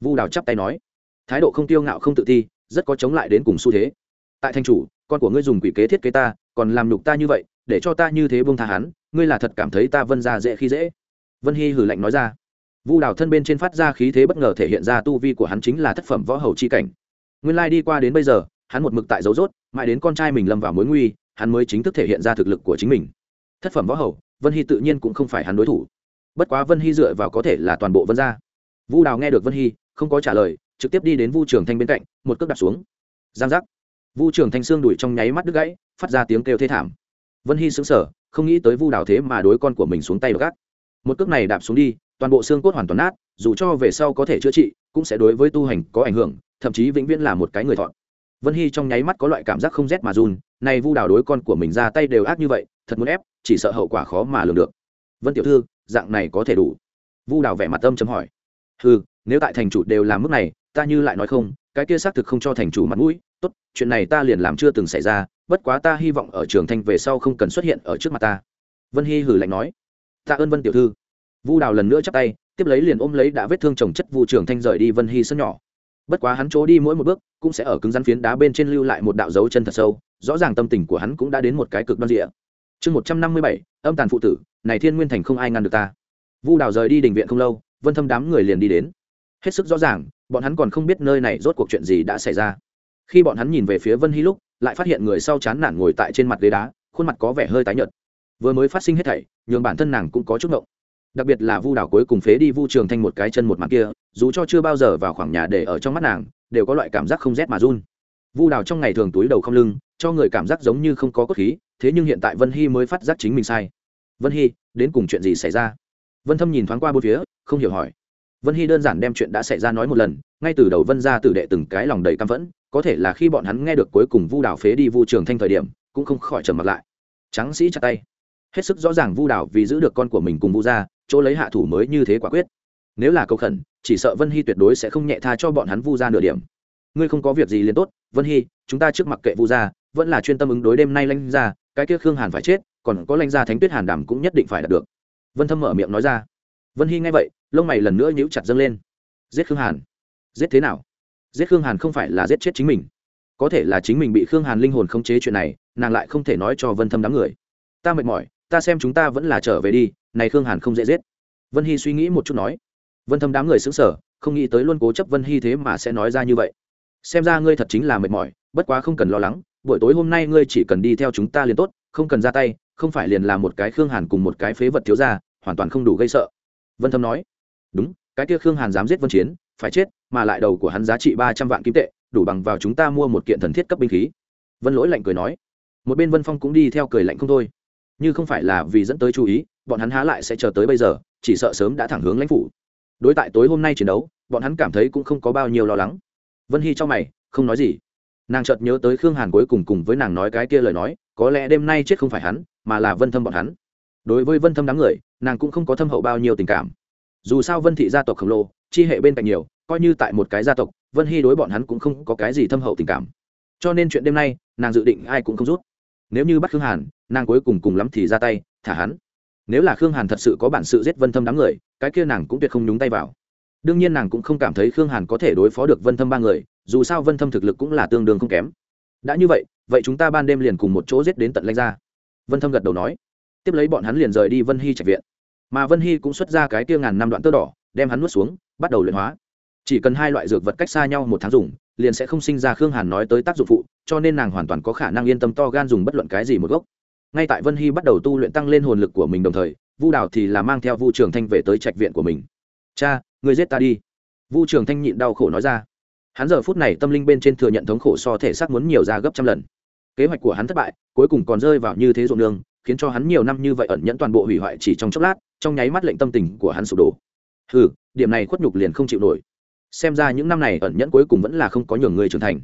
vu đào chắp tay nói thái độ không tiêu ngạo không tự ti rất có chống lại đến cùng xu thế. Tại thanh chủ con của ngươi dùng quỷ kế thiết kế ta còn làm nhục ta như vậy để cho ta như thế buông tha hắn ngươi là thật cảm thấy ta vân ra dễ khi dễ. Vân hy hử lạnh nói ra. Vu đào thân bên trên phát ra khí thế bất ngờ thể hiện ra tu vi của hắn chính là thất phẩm võ hầu chi cảnh. Nguyên lai đi qua đến bây giờ hắn một mực tại dấu rốt mãi đến con trai mình lâm vào mối nguy hắn mới chính thức thể hiện ra thực lực của chính mình. Thất phẩm võ hầu vân hy tự nhiên cũng không phải hắn đối thủ bất quá vân hy dựa vào có thể là toàn bộ vân gia. Vu đào nghe được vân hy, không có trả lời, trực tiếp đi đến vu trường thanh bên cạnh, một cước đặt xuống. Giang giác. Vu trường thanh xương đuổi trong nháy mắt đứt gãy, phát ra tiếng kêu thê thảm. Vân hy xứng sở không nghĩ tới vu đào thế mà đối con của mình xuống tay gác một cước này đạp xuống đi, toàn bộ xương cốt hoàn toàn nát, dù cho về sau có thể chữa trị, cũng sẽ đối với tu hành có ảnh hưởng, thậm chí vĩnh viễn là một cái người thọn vân hy trong nháy mắt có loại cảm giác không rét mà run, này vu đào đối con của mình ra tay đều ác như vậy, thật muốn ép, chỉ sợ hậu quả khó mà lường được. Vân tiểu thư dạng này có thể đủ. Vu đào vẻ mặt âm chấm hỏi. Ừ nếu tại thành chủ đều làm mức này, ta như lại nói không, cái kia xác thực không cho thành chủ mặt mũi, tốt, chuyện này ta liền làm chưa từng xảy ra, bất quá ta hy vọng ở trường thanh về sau không cần xuất hiện ở trước mặt ta. Vân hy hử lạnh nói. Tạ ơn vân tiểu thư. Vu đào lần nữa chắp tay, tiếp lấy liền ôm lấy đã vết thương chồng chất vu trường thanh rời đi vân hy sân nhỏ. Bất quá hắn chỗ đi mỗi một bước, cũng sẽ ở cứng rắn phiến đá bên trên lưu lại một đạo dấu chân thật sâu, rõ ràng tâm tình của hắn cũng đã đến một cái cực đoan rịa chương một trăm năm mươi bảy, âm tàn phụ tử, này thiên nguyên thành không ai ngăn được ta. Vu đào rời đi đình viện không lâu, vân thâm đám người liền đi đến. Hết sức rõ ràng, bọn hắn còn không biết nơi này rốt cuộc chuyện gì đã xảy ra. Khi bọn hắn nhìn về phía vân hy lúc, lại phát hiện người sau chán nản ngồi tại trên mặt ghế đá, khuôn mặt có vẻ hơi tái nhợt. Vừa mới phát sinh hết thảy, nhường bản thân nàng cũng có chút ngộng. Đặc biệt là vu đảo cuối cùng phế đi vu trường thanh một cái chân một mặt kia, dù cho chưa bao giờ vào khoảng nhà để ở trong mắt nàng, đều có loại cảm giác không rét mà run. Vu đảo trong ngày thường túi đầu không lưng, cho người cảm giác giống như không có cốt khí thế nhưng hiện tại vân hy mới phát giác chính mình sai. Vân hy, đến cùng chuyện gì xảy ra? Vân thâm nhìn thoáng qua bốn phía, không hiểu hỏi. Vân hy đơn giản đem chuyện đã xảy ra nói một lần, ngay từ đầu vân ra tử đệ từng cái lòng đầy căm phẫn, có thể là khi bọn hắn nghe được cuối cùng vu đảo phế đi vu trường thanh thời điểm, cũng không khỏi trầm mặt lại. Trắng sĩ chặt tay. Hết sức rõ ràng vu đảo vì giữ được con của mình cùng vu ra chỗ lấy hạ thủ mới như thế quả quyết. Nếu là cầu khẩn, chỉ sợ vân hy tuyệt đối sẽ không nhẹ tha cho bọn hắn vu ra nửa điểm. Ngươi không có việc gì liền tốt, vân hy, chúng ta trước mặt kệ vu ra vẫn là chuyên tâm ứng đối đêm nay lanh ra cái kia khương hàn phải chết, còn có lanh gia thánh tuyết hàn đảm cũng nhất định phải đạt được. Vân thâm mở miệng nói ra. Vân hy nghe vậy, lông mày lần nữa nhíu chặt dâng lên. Giết khương hàn. Giết thế nào? Giết khương hàn không phải là giết chết chính mình. Có thể là chính mình bị khương hàn linh hồn khống chế chuyện này, nàng lại không thể nói cho vân thâm đám người. Ta mệt mỏi, ta xem chúng ta vẫn là trở về đi, này khương hàn không dễ giết. Vân hy suy nghĩ một chút nói. Vân thâm đám người xứng sở không nghĩ tới luôn cố chấp vân hy thế mà sẽ nói ra như vậy. Xem ra ngươi thật chính là mệt mỏi, bất quá không cần lo lắng buổi tối hôm nay ngươi chỉ cần đi theo chúng ta liền tốt, không cần ra tay, không phải liền là một cái khương hàn cùng một cái phế vật thiếu ra hoàn toàn không đủ gây sợ. Vân thâm nói. Đúng, cái kia khương hàn dám giết vân chiến, phải chết, mà lại đầu của hắn giá trị ba trăm vạn kim tệ, đủ bằng vào chúng ta mua một kiện thần thiết cấp binh khí. Vân lỗi lạnh cười nói. Một bên vân phong cũng đi theo cười lạnh không thôi. Như không phải là vì dẫn tới chú ý, bọn hắn há lại sẽ chờ tới bây giờ, chỉ sợ sớm đã thẳng hướng lãnh phủ. Đối tại tối hôm nay chiến đấu, bọn hắn cảm thấy cũng không có bao nhiêu lo lắng. Vân hy cho mày, không nói gì nàng chợt nhớ tới khương hàn cuối cùng cùng với nàng nói cái kia lời nói, có lẽ đêm nay chết không phải hắn, mà là vân thâm bọn hắn. Đối với vân thâm đám người, nàng cũng không có thâm hậu bao nhiêu tình cảm. Dù sao vân thị gia tộc khổng lồ, chi hệ bên cạnh nhiều, coi như tại một cái gia tộc, vân hy đối bọn hắn cũng không có cái gì thâm hậu tình cảm. Cho nên chuyện đêm nay, nàng dự định ai cũng không rút. Nếu như bắt khương hàn, nàng cuối cùng cùng lắm thì ra tay, thả hắn. Nếu là khương hàn thật sự có bản sự giết vân thâm đám người, cái kia nàng cũng tuyệt không nhúng tay vào. Đương nhiên nàng cũng không cảm thấy khương hàn có thể đối phó được vân thâm ba người dù sao vân thâm thực lực cũng là tương đương không kém. Đã như vậy vậy chúng ta ban đêm liền cùng một chỗ giết đến tận lanh ra vân thâm gật đầu nói. Tiếp lấy bọn hắn liền rời đi vân hy trạch viện. Mà vân hy cũng xuất ra cái kia ngàn năm đoạn tơ đỏ, đem hắn nuốt xuống, bắt đầu luyện hóa. Chỉ cần hai loại dược vật cách xa nhau một tháng dùng, liền sẽ không sinh ra khương hàn nói tới tác dụng phụ, cho nên nàng hoàn toàn có khả năng yên tâm to gan dùng bất luận cái gì một gốc. Ngay tại vân hy bắt đầu tu luyện tăng lên hồn lực của mình đồng thời, vu đào thì là mang theo vu trường thanh về tới trạch viện của mình. Cha người giết ta đi. Vu trường thanh nhịn đau khổ nói ra hắn giờ phút này tâm linh bên trên thừa nhận thống khổ so thể xác muốn nhiều ra gấp trăm lần. Kế hoạch của hắn thất bại, cuối cùng còn rơi vào như thế ruộng nương khiến cho hắn nhiều năm như vậy ẩn nhẫn toàn bộ hủy hoại chỉ trong chốc lát, trong nháy mắt lệnh tâm tình của hắn sụp đổ. Ừ điểm này khuất nhục liền không chịu nổi. Xem ra những năm này ẩn nhẫn cuối cùng vẫn là không có nhường người trưởng thành.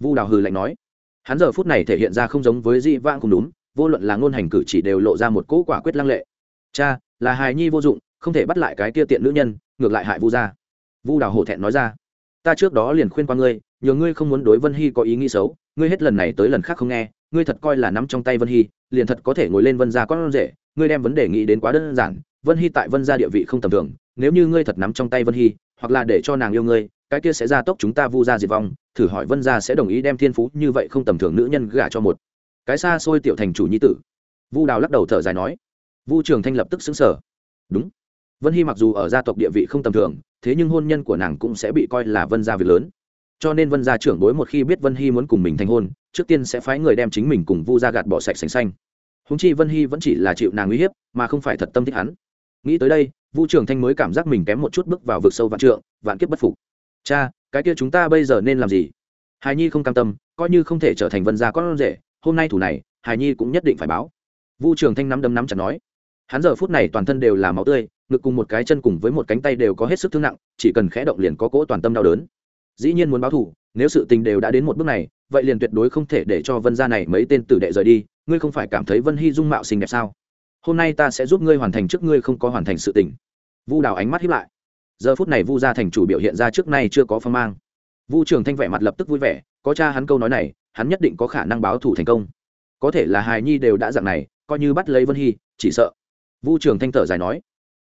Vu đào hừ lạnh nói. Hắn giờ phút này thể hiện ra không giống với di vãng cùng đúng, vô luận là ngôn hành cử chỉ đều lộ ra một cỗ quả quyết lăng lệ. Cha, là hài nhi vô dụng, không thể bắt lại cái kia tiện nữ nhân, ngược lại hại vu gia. Vu đào hổ thẹn nói ra ta trước đó liền khuyên qua ngươi, nhờ ngươi không muốn đối vân hy có ý nghĩ xấu, ngươi hết lần này tới lần khác không nghe, ngươi thật coi là nắm trong tay vân hy, liền thật có thể ngồi lên vân gia con rể, ngươi đem vấn đề nghĩ đến quá đơn giản, vân hy tại vân gia địa vị không tầm thường, nếu như ngươi thật nắm trong tay vân hy, hoặc là để cho nàng yêu ngươi, cái kia sẽ ra tốc chúng ta vu gia diệt vong, thử hỏi vân gia sẽ đồng ý đem thiên phú như vậy không tầm thường nữ nhân gả cho một. Cái xa xôi tiểu thành chủ nhi tử. Vu đào lắc đầu thở dài nói. Vu trường thanh lập tức xứng sở đúng vân hy mặc dù ở gia tộc địa vị không tầm thường, thế nhưng hôn nhân của nàng cũng sẽ bị coi là vân gia việc lớn. Cho nên vân gia trưởng bối một khi biết vân hy muốn cùng mình thành hôn, trước tiên sẽ phái người đem chính mình cùng vu gia gạt bỏ sạch sành xanh. Húng chi vân hy vẫn chỉ là chịu nàng uy hiếp, mà không phải thật tâm thích hắn. Nghĩ tới đây, vu trường thanh mới cảm giác mình kém một chút bước vào vực sâu vạn trượng, vạn kiếp bất phục. Cha, cái kia chúng ta bây giờ nên làm gì? Hài nhi không cam tâm, coi như không thể trở thành vân gia con rể, hôm nay thủ này hài nhi cũng nhất định phải báo. Vu trường thanh nắm đấm nắm chặt nói. Hắn giờ phút này toàn thân đều là máu tươi ngực cùng một cái chân cùng với một cánh tay đều có hết sức thương nặng, chỉ cần khẽ động liền có cỗ toàn tâm đau đớn. Dĩ nhiên muốn báo thủ nếu sự tình đều đã đến một bước này, vậy liền tuyệt đối không thể để cho vân gia này mấy tên tử đệ rời đi, ngươi không phải cảm thấy vân hy dung mạo xinh đẹp sao? Hôm nay ta sẽ giúp ngươi hoàn thành trước ngươi không có hoàn thành sự tình. Vu đào ánh mắt hiếp lại. Giờ phút này vu gia thành chủ biểu hiện ra trước nay chưa có phong mang. Vu trường thanh vẻ mặt lập tức vui vẻ, có cha hắn câu nói này, hắn nhất định có khả năng báo thủ thành công. Có thể là hài nhi đều đã dạng này, coi như bắt lấy vân hy, chỉ sợ. Vu trường thanh thở dài nói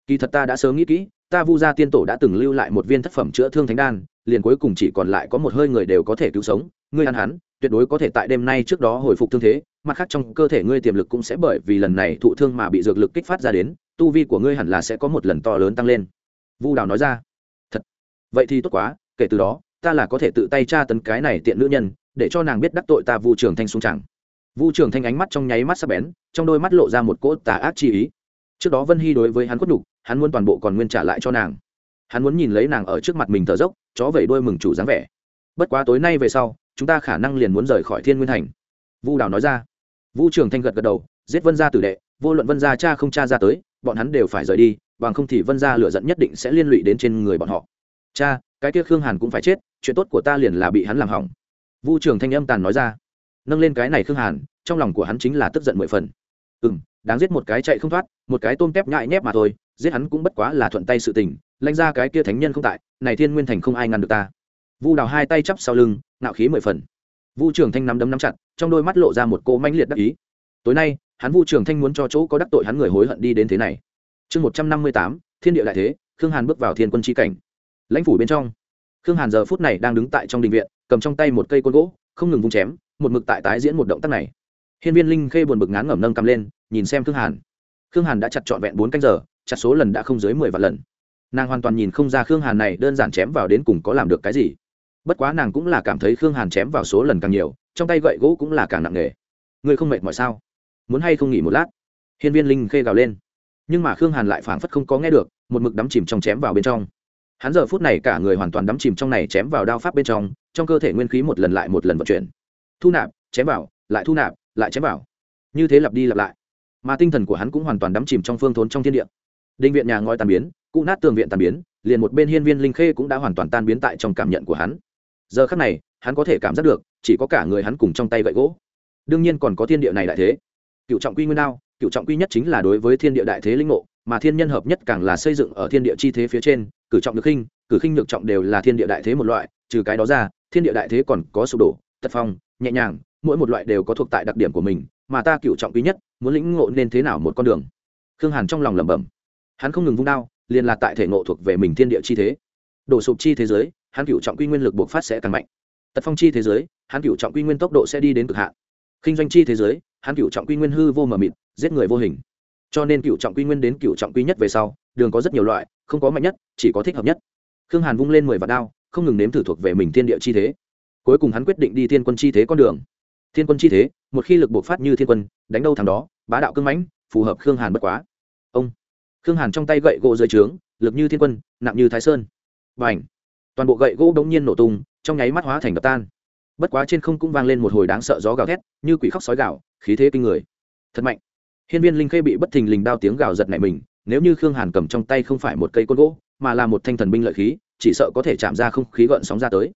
kỳ thật ta đã sớm nghĩ kỹ, ta vu gia tiên tổ đã từng lưu lại một viên thất phẩm chữa thương thánh đan, liền cuối cùng chỉ còn lại có một hơi người đều có thể cứu sống. Ngươi ăn hắn, tuyệt đối có thể tại đêm nay trước đó hồi phục thương thế, mặt khác trong cơ thể ngươi tiềm lực cũng sẽ bởi vì lần này thụ thương mà bị dược lực kích phát ra đến, tu vi của ngươi hẳn là sẽ có một lần to lớn tăng lên. Vu đào nói ra. Thật. Vậy thì tốt quá, kể từ đó, ta là có thể tự tay tra tấn cái này tiện nữ nhân, để cho nàng biết đắc tội ta vu trường thanh xuống chẳng. Vu trường thanh ánh mắt trong nháy mắt sắp bén, trong đôi mắt lộ ra một cỗ tà ác chi ý trước đó vân hy đối với hắn khuất đục hắn muốn toàn bộ còn nguyên trả lại cho nàng. Hắn muốn nhìn lấy nàng ở trước mặt mình thở dốc, chó vẩy đôi mừng chủ dáng vẻ. Bất quá tối nay về sau, chúng ta khả năng liền muốn rời khỏi thiên nguyên thành. Vu đào nói ra. Vu trường thanh gật gật đầu, giết vân gia tử đệ, vô luận vân gia cha không cha ra tới, bọn hắn đều phải rời đi, bằng không thì vân gia lựa giận nhất định sẽ liên lụy đến trên người bọn họ. Cha, cái kia khương hàn cũng phải chết, chuyện tốt của ta liền là bị hắn làm hỏng. Vu trường thanh âm tàn nói ra. Nâng lên cái này khương hàn, trong lòng của hắn chính là tức giận mười phần. Ừ m đáng giết một cái chạy không thoát, một cái tôm tép nhại nhép mà thôi, giết hắn cũng bất quá là thuận tay sự tình lãnh ra cái kia thánh nhân không tại, này thiên nguyên thành không ai ngăn được ta. Vu đào hai tay chắp sau lưng, ngạo khí mười phần. Vu trường thanh nắm đấm nắm chặt, trong đôi mắt lộ ra một cô manh liệt đắc ý. Tối nay, hắn vu trường thanh muốn cho chỗ có đắc tội hắn người hối hận đi đến thế này. Chương một trăm năm mươi tám, thiên địa đại thế, khương hàn bước vào thiên quân tri cảnh. Lãnh phủ bên trong, khương hàn giờ phút này đang đứng tại trong đình viện, cầm trong tay một cây côn gỗ, không ngừng vung chém, một mực tại tái diễn một động tác này. Hiên viên linh khê buồn bực ngán ngẩm nâng cầm lên nhìn xem khương hàn. Khương hàn đã chặt trọn vẹn bốn canh giờ, chặt số lần đã không dưới mười vạn lần. Nàng hoàn toàn nhìn không ra khương hàn này đơn giản chém vào đến cùng có làm được cái gì. Bất quá nàng cũng là cảm thấy khương hàn chém vào số lần càng nhiều, trong tay gậy gỗ cũng là càng nặng nề. Ngươi không mệt mỏi sao? Muốn hay không nghỉ một lát? Hiên viên linh khê gào lên. Nhưng mà khương hàn lại phảng phất không có nghe được, một mực đắm chìm trong chém vào bên trong. Hắn giờ phút này cả người hoàn toàn đắm chìm trong này chém vào đao pháp bên trong trong cơ thể nguyên khí một lần lại một lần vận chuyển. Thu nạp, chém vào, lại thu nạp, lại chém vào. Như thế lặp đi lặp lại mà tinh thần của hắn cũng hoàn toàn đắm chìm trong phương thốn trong thiên địa. Định viện nhà ngói tàn biến cụ nát tường viện tàn biến, liền một bên hiên viên linh khê cũng đã hoàn toàn tan biến tại trong cảm nhận của hắn. Giờ khắc này, hắn có thể cảm giác được, chỉ có cả người hắn cùng trong tay gậy gỗ. Đương nhiên còn có thiên địa này đại thế. Cựu trọng quy nguyên đao, cựu trọng quy nhất chính là đối với thiên địa đại thế linh ngộ, mà thiên nhân hợp nhất càng là xây dựng ở thiên địa chi thế phía trên, cử trọng được khinh, cử khinh nhược trọng đều là thiên địa đại thế một loại, trừ cái đó ra, thiên địa đại thế còn có sụp đổ, tật phong, nhẹ nhàng, mỗi một loại đều có thuộc tại đặc điểm của mình mà ta cựu trọng quý nhất, muốn lĩnh ngộ nên thế nào một con đường? Khương hàn trong lòng lẩm bẩm. Hắn không ngừng vung đao, liền là tại thể ngộ thuộc về mình thiên địa chi thế. Đổ sụp chi thế giới, hắn cựu trọng quy nguyên lực buộc phát sẽ càng mạnh. Tật phong chi thế giới, hắn cựu trọng quy nguyên tốc độ sẽ đi đến cực hạn. Kinh doanh chi thế giới, hắn cựu trọng quy nguyên hư vô mờ mịt, giết người vô hình. Cho nên cựu trọng quy nguyên đến cựu trọng quy nhất về sau, đường có rất nhiều loại, không có mạnh nhất, chỉ có thích hợp nhất. Khương hàn vung lên mười vạt đao, không ngừng nếm thử thuộc về mình thiên địa chi thế. Cuối cùng hắn quyết định đi thiên quân chi thế con đường thiên quân chi thế, một khi lực bộc phát như thiên quân, đánh đâu thằng đó, bá đạo cưng mãnh, phù hợp khương hàn bất quá. Ông, khương hàn trong tay gậy gỗ dưới trướng, lực như thiên quân, nặng như thái sơn. Và ảnh toàn bộ gậy gỗ đ ố n g nhiên nổ tung, trong nháy mắt hóa thành đập tan. Bất quá trên không cũng vang lên một hồi đáng sợ gió gào thét, như quỷ khóc sói gạo khí thế kinh người. Thật mạnh! Hiên viên linh khê bị bất thình lình đao tiếng gào giật nảy mình, nếu như khương hàn cầm trong tay không phải một cây côn gỗ, mà là một thanh thần binh lợi khí, chỉ sợ có thể chạm ra không khí gợn sóng ra tới.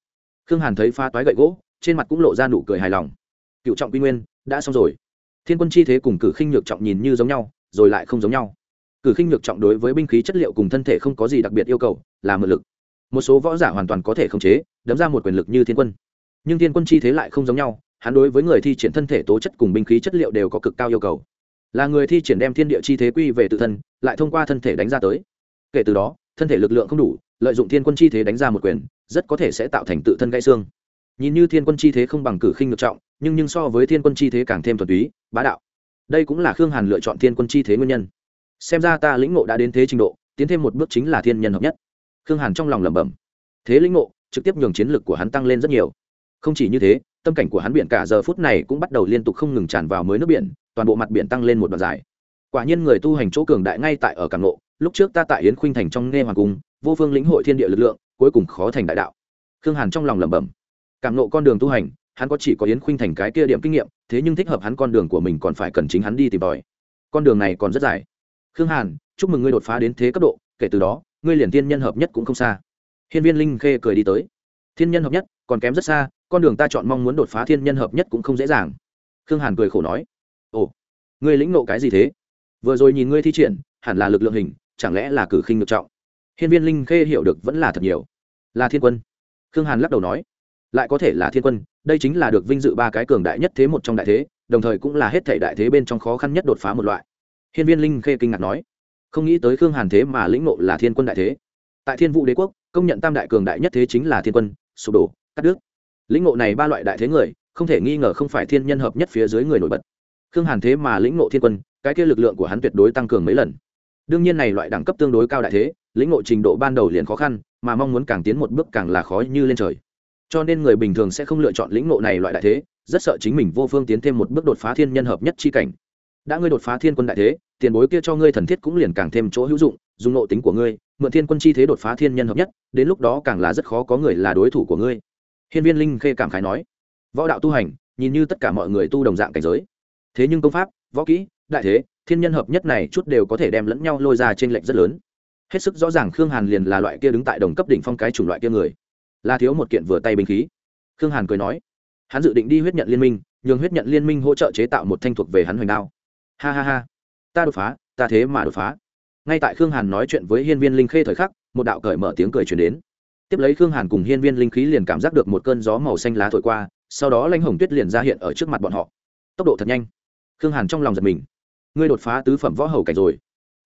Khương hàn thấy pha toái gậy gỗ, trên mặt cũng lộ ra nụ cười hài lòng cựu trọng quy nguyên, đã xong rồi. Thiên quân chi thế cùng cử khinh nhược trọng nhìn như giống nhau, rồi lại không giống nhau. Cử khinh nhược trọng đối với binh khí chất liệu cùng thân thể không có gì đặc biệt yêu cầu, là mượn lực. Một số võ giả hoàn toàn có thể khống chế, đấm ra một quyền lực như thiên quân. Nhưng thiên quân chi thế lại không giống nhau, hắn đối với người thi triển thân thể tố chất cùng binh khí chất liệu đều có cực cao yêu cầu. Là người thi triển đem thiên địa chi thế quy về tự thân, lại thông qua thân thể đánh ra tới. Kể từ đó, thân thể lực lượng không đủ, lợi dụng thiên quân chi thế đánh ra một quyền, rất có thể sẽ tạo thành tự thân gãy xương nhìn như thiên quân chi thế không bằng cử khinh ngược trọng, nhưng nhưng so với thiên quân chi thế càng thêm thuần túy, bá đạo. Đây cũng là khương hàn lựa chọn thiên quân chi thế nguyên nhân. Xem ra ta lĩnh ngộ đã đến thế trình độ, tiến thêm một bước chính là thiên nhân hợp nhất. Khương hàn trong lòng lẩm bẩm. Thế lĩnh ngộ, trực tiếp nhường chiến lực của hắn tăng lên rất nhiều. Không chỉ như thế, tâm cảnh của hắn biển cả giờ phút này cũng bắt đầu liên tục không ngừng tràn vào mới nước biển, toàn bộ mặt biển tăng lên một đoạn dài. Quả nhiên người tu hành chỗ cường đại ngay tại ở cảng ngộ, lúc trước ta tại yến khuynh thành trong nghe hoàng cung, vô phương lĩnh hội thiên địa lực lượng, cuối cùng khó thành đại đạo. Khương hàn trong lòng lẩm bẩm cảm nộ con đường tu hành, hắn có chỉ có yến khuynh thành cái kia điểm kinh nghiệm, thế nhưng thích hợp hắn con đường của mình còn phải cần chính hắn đi tìm tòi. Con đường này còn rất dài. Khương hàn, chúc mừng ngươi đột phá đến thế cấp độ, kể từ đó, ngươi liền thiên nhân hợp nhất cũng không xa. Hiên viên linh khê cười đi tới. Thiên nhân hợp nhất, còn kém rất xa, con đường ta chọn mong muốn đột phá thiên nhân hợp nhất cũng không dễ dàng. Khương hàn cười khổ nói. Ồ, ngươi lĩnh nộ cái gì thế? Vừa rồi nhìn ngươi thi triển, hẳn là lực lượng hình, chẳng lẽ là cử khinh ngược trọng? Hiên viên linh khê hiểu được vẫn là thật nhiều. Là thiên quân. Khương hàn lắc đầu nói lại có thể là thiên quân, đây chính là được vinh dự ba cái cường đại nhất thế một trong đại thế, đồng thời cũng là hết thể đại thế bên trong khó khăn nhất đột phá một loại. Hiên viên linh khê kinh ngạc nói, không nghĩ tới khương hàn thế mà lĩnh nộ là thiên quân đại thế. Tại thiên vũ đế quốc, công nhận tam đại cường đại nhất thế chính là thiên quân, sụp đổ, cắt đứt. Lĩnh ngộ này ba loại đại thế người, không thể nghi ngờ không phải thiên nhân hợp nhất phía dưới người nổi bật. Khương hàn thế mà lĩnh ngộ thiên quân, cái kia lực lượng của hắn tuyệt đối tăng cường mấy lần. Đương nhiên này loại đẳng cấp tương đối cao đại thế, lĩnh ngộ trình độ ban đầu liền khó khăn, mà mong muốn càng tiến một bước càng là khó như lên trời cho nên người bình thường sẽ không lựa chọn lĩnh ngộ này loại đại thế, rất sợ chính mình vô phương tiến thêm một bước đột phá thiên nhân hợp nhất chi cảnh. Đã ngươi đột phá thiên quân đại thế, tiền bối kia cho ngươi thần thiết cũng liền càng thêm chỗ hữu dụng, dùng nộ tính của ngươi, mượn thiên quân chi thế đột phá thiên nhân hợp nhất, đến lúc đó càng là rất khó có người là đối thủ của ngươi. Hiên viên linh khê cảm khái nói. Võ đạo tu hành, nhìn như tất cả mọi người tu đồng dạng cảnh giới. Thế nhưng công pháp, võ kỹ, đại thế, thiên nhân hợp nhất này chút đều có thể đem lẫn nhau lôi ra trên lệnh rất lớn. Hết sức rõ ràng khương hàn liền là loại kia đứng tại đồng cấp đỉnh phong cái chủng loại kia người là thiếu một kiện vừa tay binh khí. Khương hàn cười nói, hắn dự định đi huyết nhận liên minh, nhường huyết nhận liên minh hỗ trợ chế tạo một thanh thuộc về hắn hoành đao. Ha ha ha, ta đột phá, ta thế mà đột phá. Ngay tại khương hàn nói chuyện với hiên viên linh khê thời khắc, một đạo cởi mở tiếng cười truyền đến. Tiếp lấy khương hàn cùng hiên viên linh khí liền cảm giác được một cơn gió màu xanh lá thổi qua, sau đó lãnh hồng tuyết liền ra hiện ở trước mặt bọn họ. Tốc độ thật nhanh. Khương hàn trong lòng giật mình. Ngươi đột phá tứ phẩm võ hầu cảnh rồi.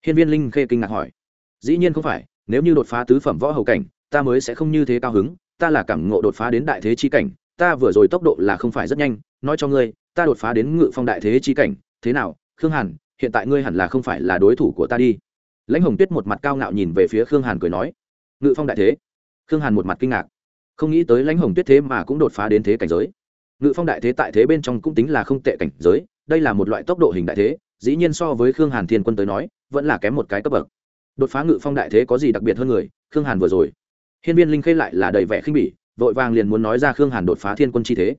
Hiên viên linh khê kinh ngạc hỏi. Dĩ nhiên không phải, nếu như đột phá tứ phẩm võ hầu cảnh, ta mới sẽ không như thế cao hứng ta là cảm ngộ đột phá đến đại thế chi cảnh, ta vừa rồi tốc độ là không phải rất nhanh, nói cho ngươi, ta đột phá đến ngự phong đại thế chi cảnh, thế nào, khương hàn, hiện tại ngươi hẳn là không phải là đối thủ của ta đi. Lãnh hồng tuyết một mặt cao ngạo nhìn về phía khương hàn cười nói, ngự phong đại thế. Khương hàn một mặt kinh ngạc. Không nghĩ tới lãnh hồng tuyết thế mà cũng đột phá đến thế cảnh giới. Ngự phong đại thế tại thế bên trong cũng tính là không tệ cảnh giới, đây là một loại tốc độ hình đại thế, dĩ nhiên so với khương hàn thiên quân tới nói, vẫn là kém một cái cấp bậc. Đột phá ngự phong đại thế có gì đặc biệt hơn người, khương hàn vừa rồi hiên viên linh khê lại là đầy vẻ khinh bỉ, vội vàng liền muốn nói ra khương hàn đột phá thiên quân chi thế.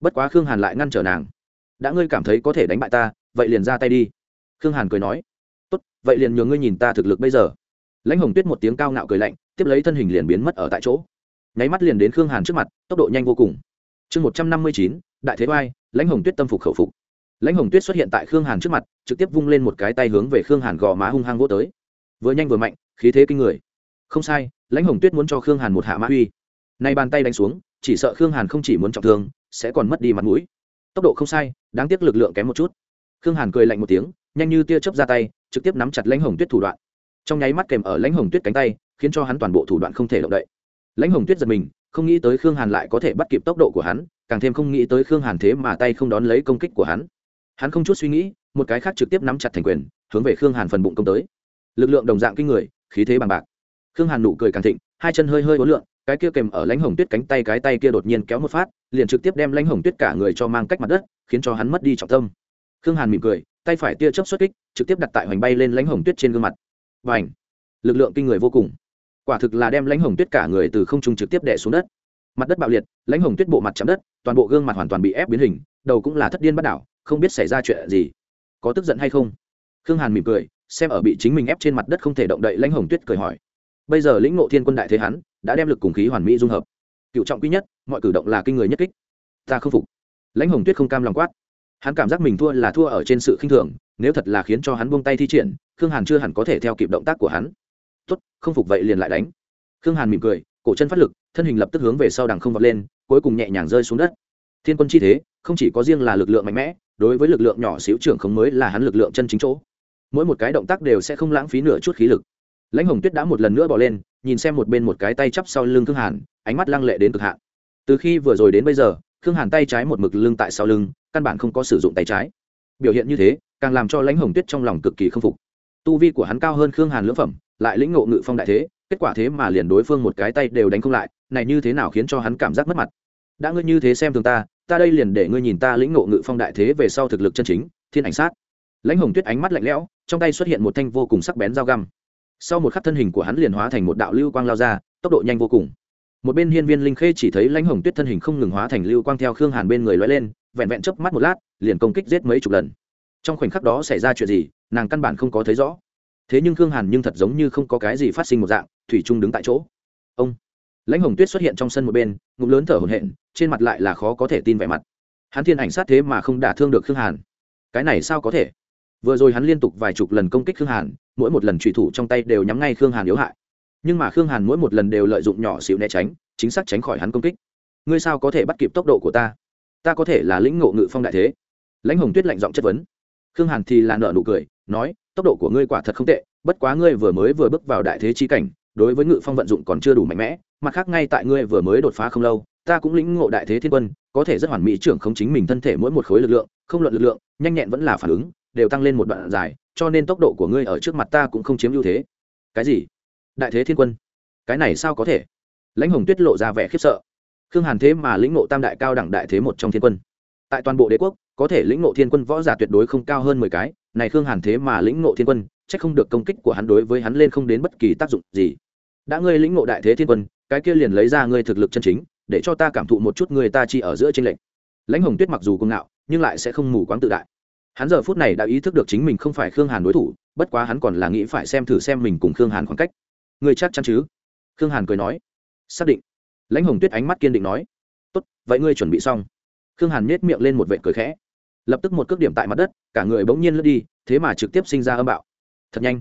Bất quá khương hàn lại ngăn trở nàng. Đã ngươi cảm thấy có thể đánh bại ta, vậy liền ra tay đi. Khương hàn cười nói. Tốt, vậy liền nhường ngươi nhìn ta thực lực bây giờ. Lãnh hồng tuyết một tiếng cao ngạo cười lạnh, tiếp lấy thân hình liền biến mất ở tại chỗ. Nháy mắt liền đến khương hàn trước mặt, tốc độ nhanh vô cùng. Chương một trăm năm mươi chín, đại thế oai, lãnh hồng tuyết tâm phục khẩu phục. Lãnh hồng tuyết xuất hiện tại khương hàn trước mặt, trực tiếp vung lên một cái tay hướng về khương hàn gò má hung hăng vô tới. Vừa nhanh vừa mạnh, khí thế kinh người. Không sai lãnh hồng tuyết muốn cho khương hàn một hạ mã uy. Nay bàn tay đánh xuống, chỉ sợ khương hàn không chỉ muốn trọng thương, sẽ còn mất đi mặt mũi. Tốc độ không sai, đáng tiếc lực lượng kém một chút. Khương hàn cười lạnh một tiếng, nhanh như tia chớp ra tay, trực tiếp nắm chặt lãnh hồng tuyết thủ đoạn. Trong nháy mắt kèm ở lãnh hồng tuyết cánh tay, khiến cho hắn toàn bộ thủ đoạn không thể động đậy. Lãnh hồng tuyết giật mình, không nghĩ tới khương hàn lại có thể bắt kịp tốc độ của hắn, càng thêm không nghĩ tới khương hàn thế mà tay không đón lấy công kích của hắn. Hắn không chút suy nghĩ, một cái khác trực tiếp nắm chặt thành quyền, hướng về khương hàn phần bụng công tới. Lực lượng đồng dạng kinh người, khí thế bằng bạc khương hàn nụ cười càng thịnh hai chân hơi hơi ố lượn, cái kia kèm ở lãnh hồng tuyết cánh tay cái tay kia đột nhiên kéo một phát liền trực tiếp đem lãnh hồng tuyết cả người cho mang cách mặt đất khiến cho hắn mất đi trọng tâm. Khương hàn mỉm cười tay phải tia chớp xuất kích trực tiếp đặt tại hoành bay lên lãnh hồng tuyết trên gương mặt. Và ảnh lực lượng kinh người vô cùng. Quả thực là đem lãnh hồng tuyết cả người từ không trung trực tiếp đè xuống đất. Mặt đất bạo liệt lãnh hồng tuyết bộ mặt chạm đất toàn bộ gương mặt hoàn toàn bị ép biến hình đầu cũng là thất điên bắt đảo không biết xảy ra chuyện gì. Có tức giận hay không? Khương hàn mỉm cười xem ở bị chính mình ép trên mặt đất không thể động đậy lãnh hồng tuyết cười hỏi bây giờ lĩnh ngộ thiên quân đại thế hắn, đã đem lực cùng khí hoàn mỹ dung hợp. Cựu trọng quý nhất, mọi cử động là kinh người nhất kích. Ta không phục. Lãnh hồng tuyết không cam lòng quát. Hắn cảm giác mình thua là thua ở trên sự khinh thường, nếu thật là khiến cho hắn buông tay thi triển, khương hàn chưa hẳn có thể theo kịp động tác của hắn. Tốt, không phục vậy liền lại đánh. Khương hàn mỉm cười, cổ chân phát lực, thân hình lập tức hướng về sau đằng không vọt lên, cuối cùng nhẹ nhàng rơi xuống đất. Thiên quân chi thế, không chỉ có riêng là lực lượng mạnh mẽ, đối với lực lượng nhỏ xíu trưởng không mới là hắn lực lượng chân chính chỗ. Mỗi một cái động tác đều sẽ không lãng phí nửa chút khí lực lãnh hồng tuyết đã một lần nữa bỏ lên, nhìn xem một bên một cái tay chắp sau lưng khương hàn, ánh mắt lăng lệ đến cực hạn. Từ khi vừa rồi đến bây giờ, khương hàn tay trái một mực lưng tại sau lưng, căn bản không có sử dụng tay trái. Biểu hiện như thế, càng làm cho lãnh hồng tuyết trong lòng cực kỳ k phục. Tu vi của hắn cao hơn khương hàn lưỡng phẩm, lại lĩnh ngộ ngự phong đại thế, kết quả thế mà liền đối phương một cái tay đều đánh không lại, này như thế nào khiến cho hắn cảm giác mất mặt? Đã ngươi như thế xem thường ta ta đây liền để ngươi nhìn ta lĩnh ngộ ngự phong đại thế về sau thực lực chân chính, thiên ảnh sát. Lãnh hồng tuyết ánh mắt lạnh lẽo, trong tay xuất hiện một thanh vô cùng sắc bén dao găm sau một khắc thân hình của hắn liền hóa thành một đạo lưu quang lao ra, tốc độ nhanh vô cùng. Một bên hiên viên linh khê chỉ thấy lãnh hồng tuyết thân hình không ngừng hóa thành lưu quang theo khương hàn bên người loay lên, vẹn vẹn chớp mắt một lát, liền công kích giết mấy chục lần. Trong khoảnh khắc đó xảy ra chuyện gì, nàng căn bản không có thấy rõ. Thế nhưng khương hàn nhưng thật giống như không có cái gì phát sinh một dạng, thủy trung đứng tại chỗ. Ông! Lãnh hồng tuyết xuất hiện trong sân một bên, ngụm lớn thở hổn hển, trên mặt lại là khó có thể tin vẻ mặt. Hắn thiên ảnh sát thế mà không đả thương được khương hàn. Cái này sao có thể? Vừa rồi hắn liên tục vài chục lần công kích khương hàn mỗi một lần trùy thủ trong tay đều nhắm ngay khương hàn yếu hại. Nhưng mà khương hàn mỗi một lần đều lợi dụng nhỏ xịu né tránh, chính xác tránh khỏi hắn công kích. Ngươi sao có thể bắt kịp tốc độ của ta? Ta có thể là lĩnh ngộ ngự phong đại thế. Lãnh hồng tuyết lạnh giọng chất vấn. Khương hàn thì là nợ nụ cười, nói, tốc độ của ngươi quả thật không tệ, bất quá ngươi vừa mới vừa bước vào đại thế chi cảnh, đối với ngự phong vận dụng còn chưa đủ mạnh mẽ, mặt khác ngay tại ngươi vừa mới đột phá không lâu, ta cũng lĩnh ngộ đại thế thiên quân, có thể rất hoàn mỹ trưởng không chính mình thân thể mỗi một khối lực lượng, không luận lực lượng, nhanh nhẹn vẫn là phản ứng đều tăng lên một đoạn dài, cho nên tốc độ của ngươi ở trước mặt ta cũng không chiếm ưu thế. Cái gì? Đại thế thiên quân, cái này sao có thể? Lãnh hồng tuyết lộ ra vẻ khiếp sợ. Khương hàn thế mà lĩnh ngộ tam đại cao đẳng đại thế một trong thiên quân. Tại toàn bộ đế quốc, có thể lĩnh ngộ thiên quân võ giả tuyệt đối không cao hơn mười cái, này khương hàn thế mà lĩnh ngộ thiên quân c h ắ c không được công kích của hắn đối với hắn lên không đến bất kỳ tác dụng gì. Đã ngươi lĩnh ngộ đại thế thiên quân, cái kia liền lấy ra ngươi thực lực chân chính, để cho ta cảm thụ một chút người ta chi ở giữa t r ê n lệch. Lãnh hồng tuyết mặc dù công ngạo, nhưng lại sẽ không mù quáng tự đại hắn giờ phút này đã ý thức được chính mình không phải khương hàn đối thủ, bất quá hắn còn là nghĩ phải xem thử xem mình cùng khương hàn khoảng cách. Người chắc chắn chứ? Khương hàn cười nói. Xác định. Lãnh hồng tuyết ánh mắt kiên định nói. Tốt, vậy ngươi chuẩn bị xong. Khương hàn nhét miệng lên một vệ cười khẽ. Lập tức một cước điểm tại mặt đất, cả người bỗng nhiên lướt đi, thế mà trực tiếp sinh ra âm bạo. Thật nhanh.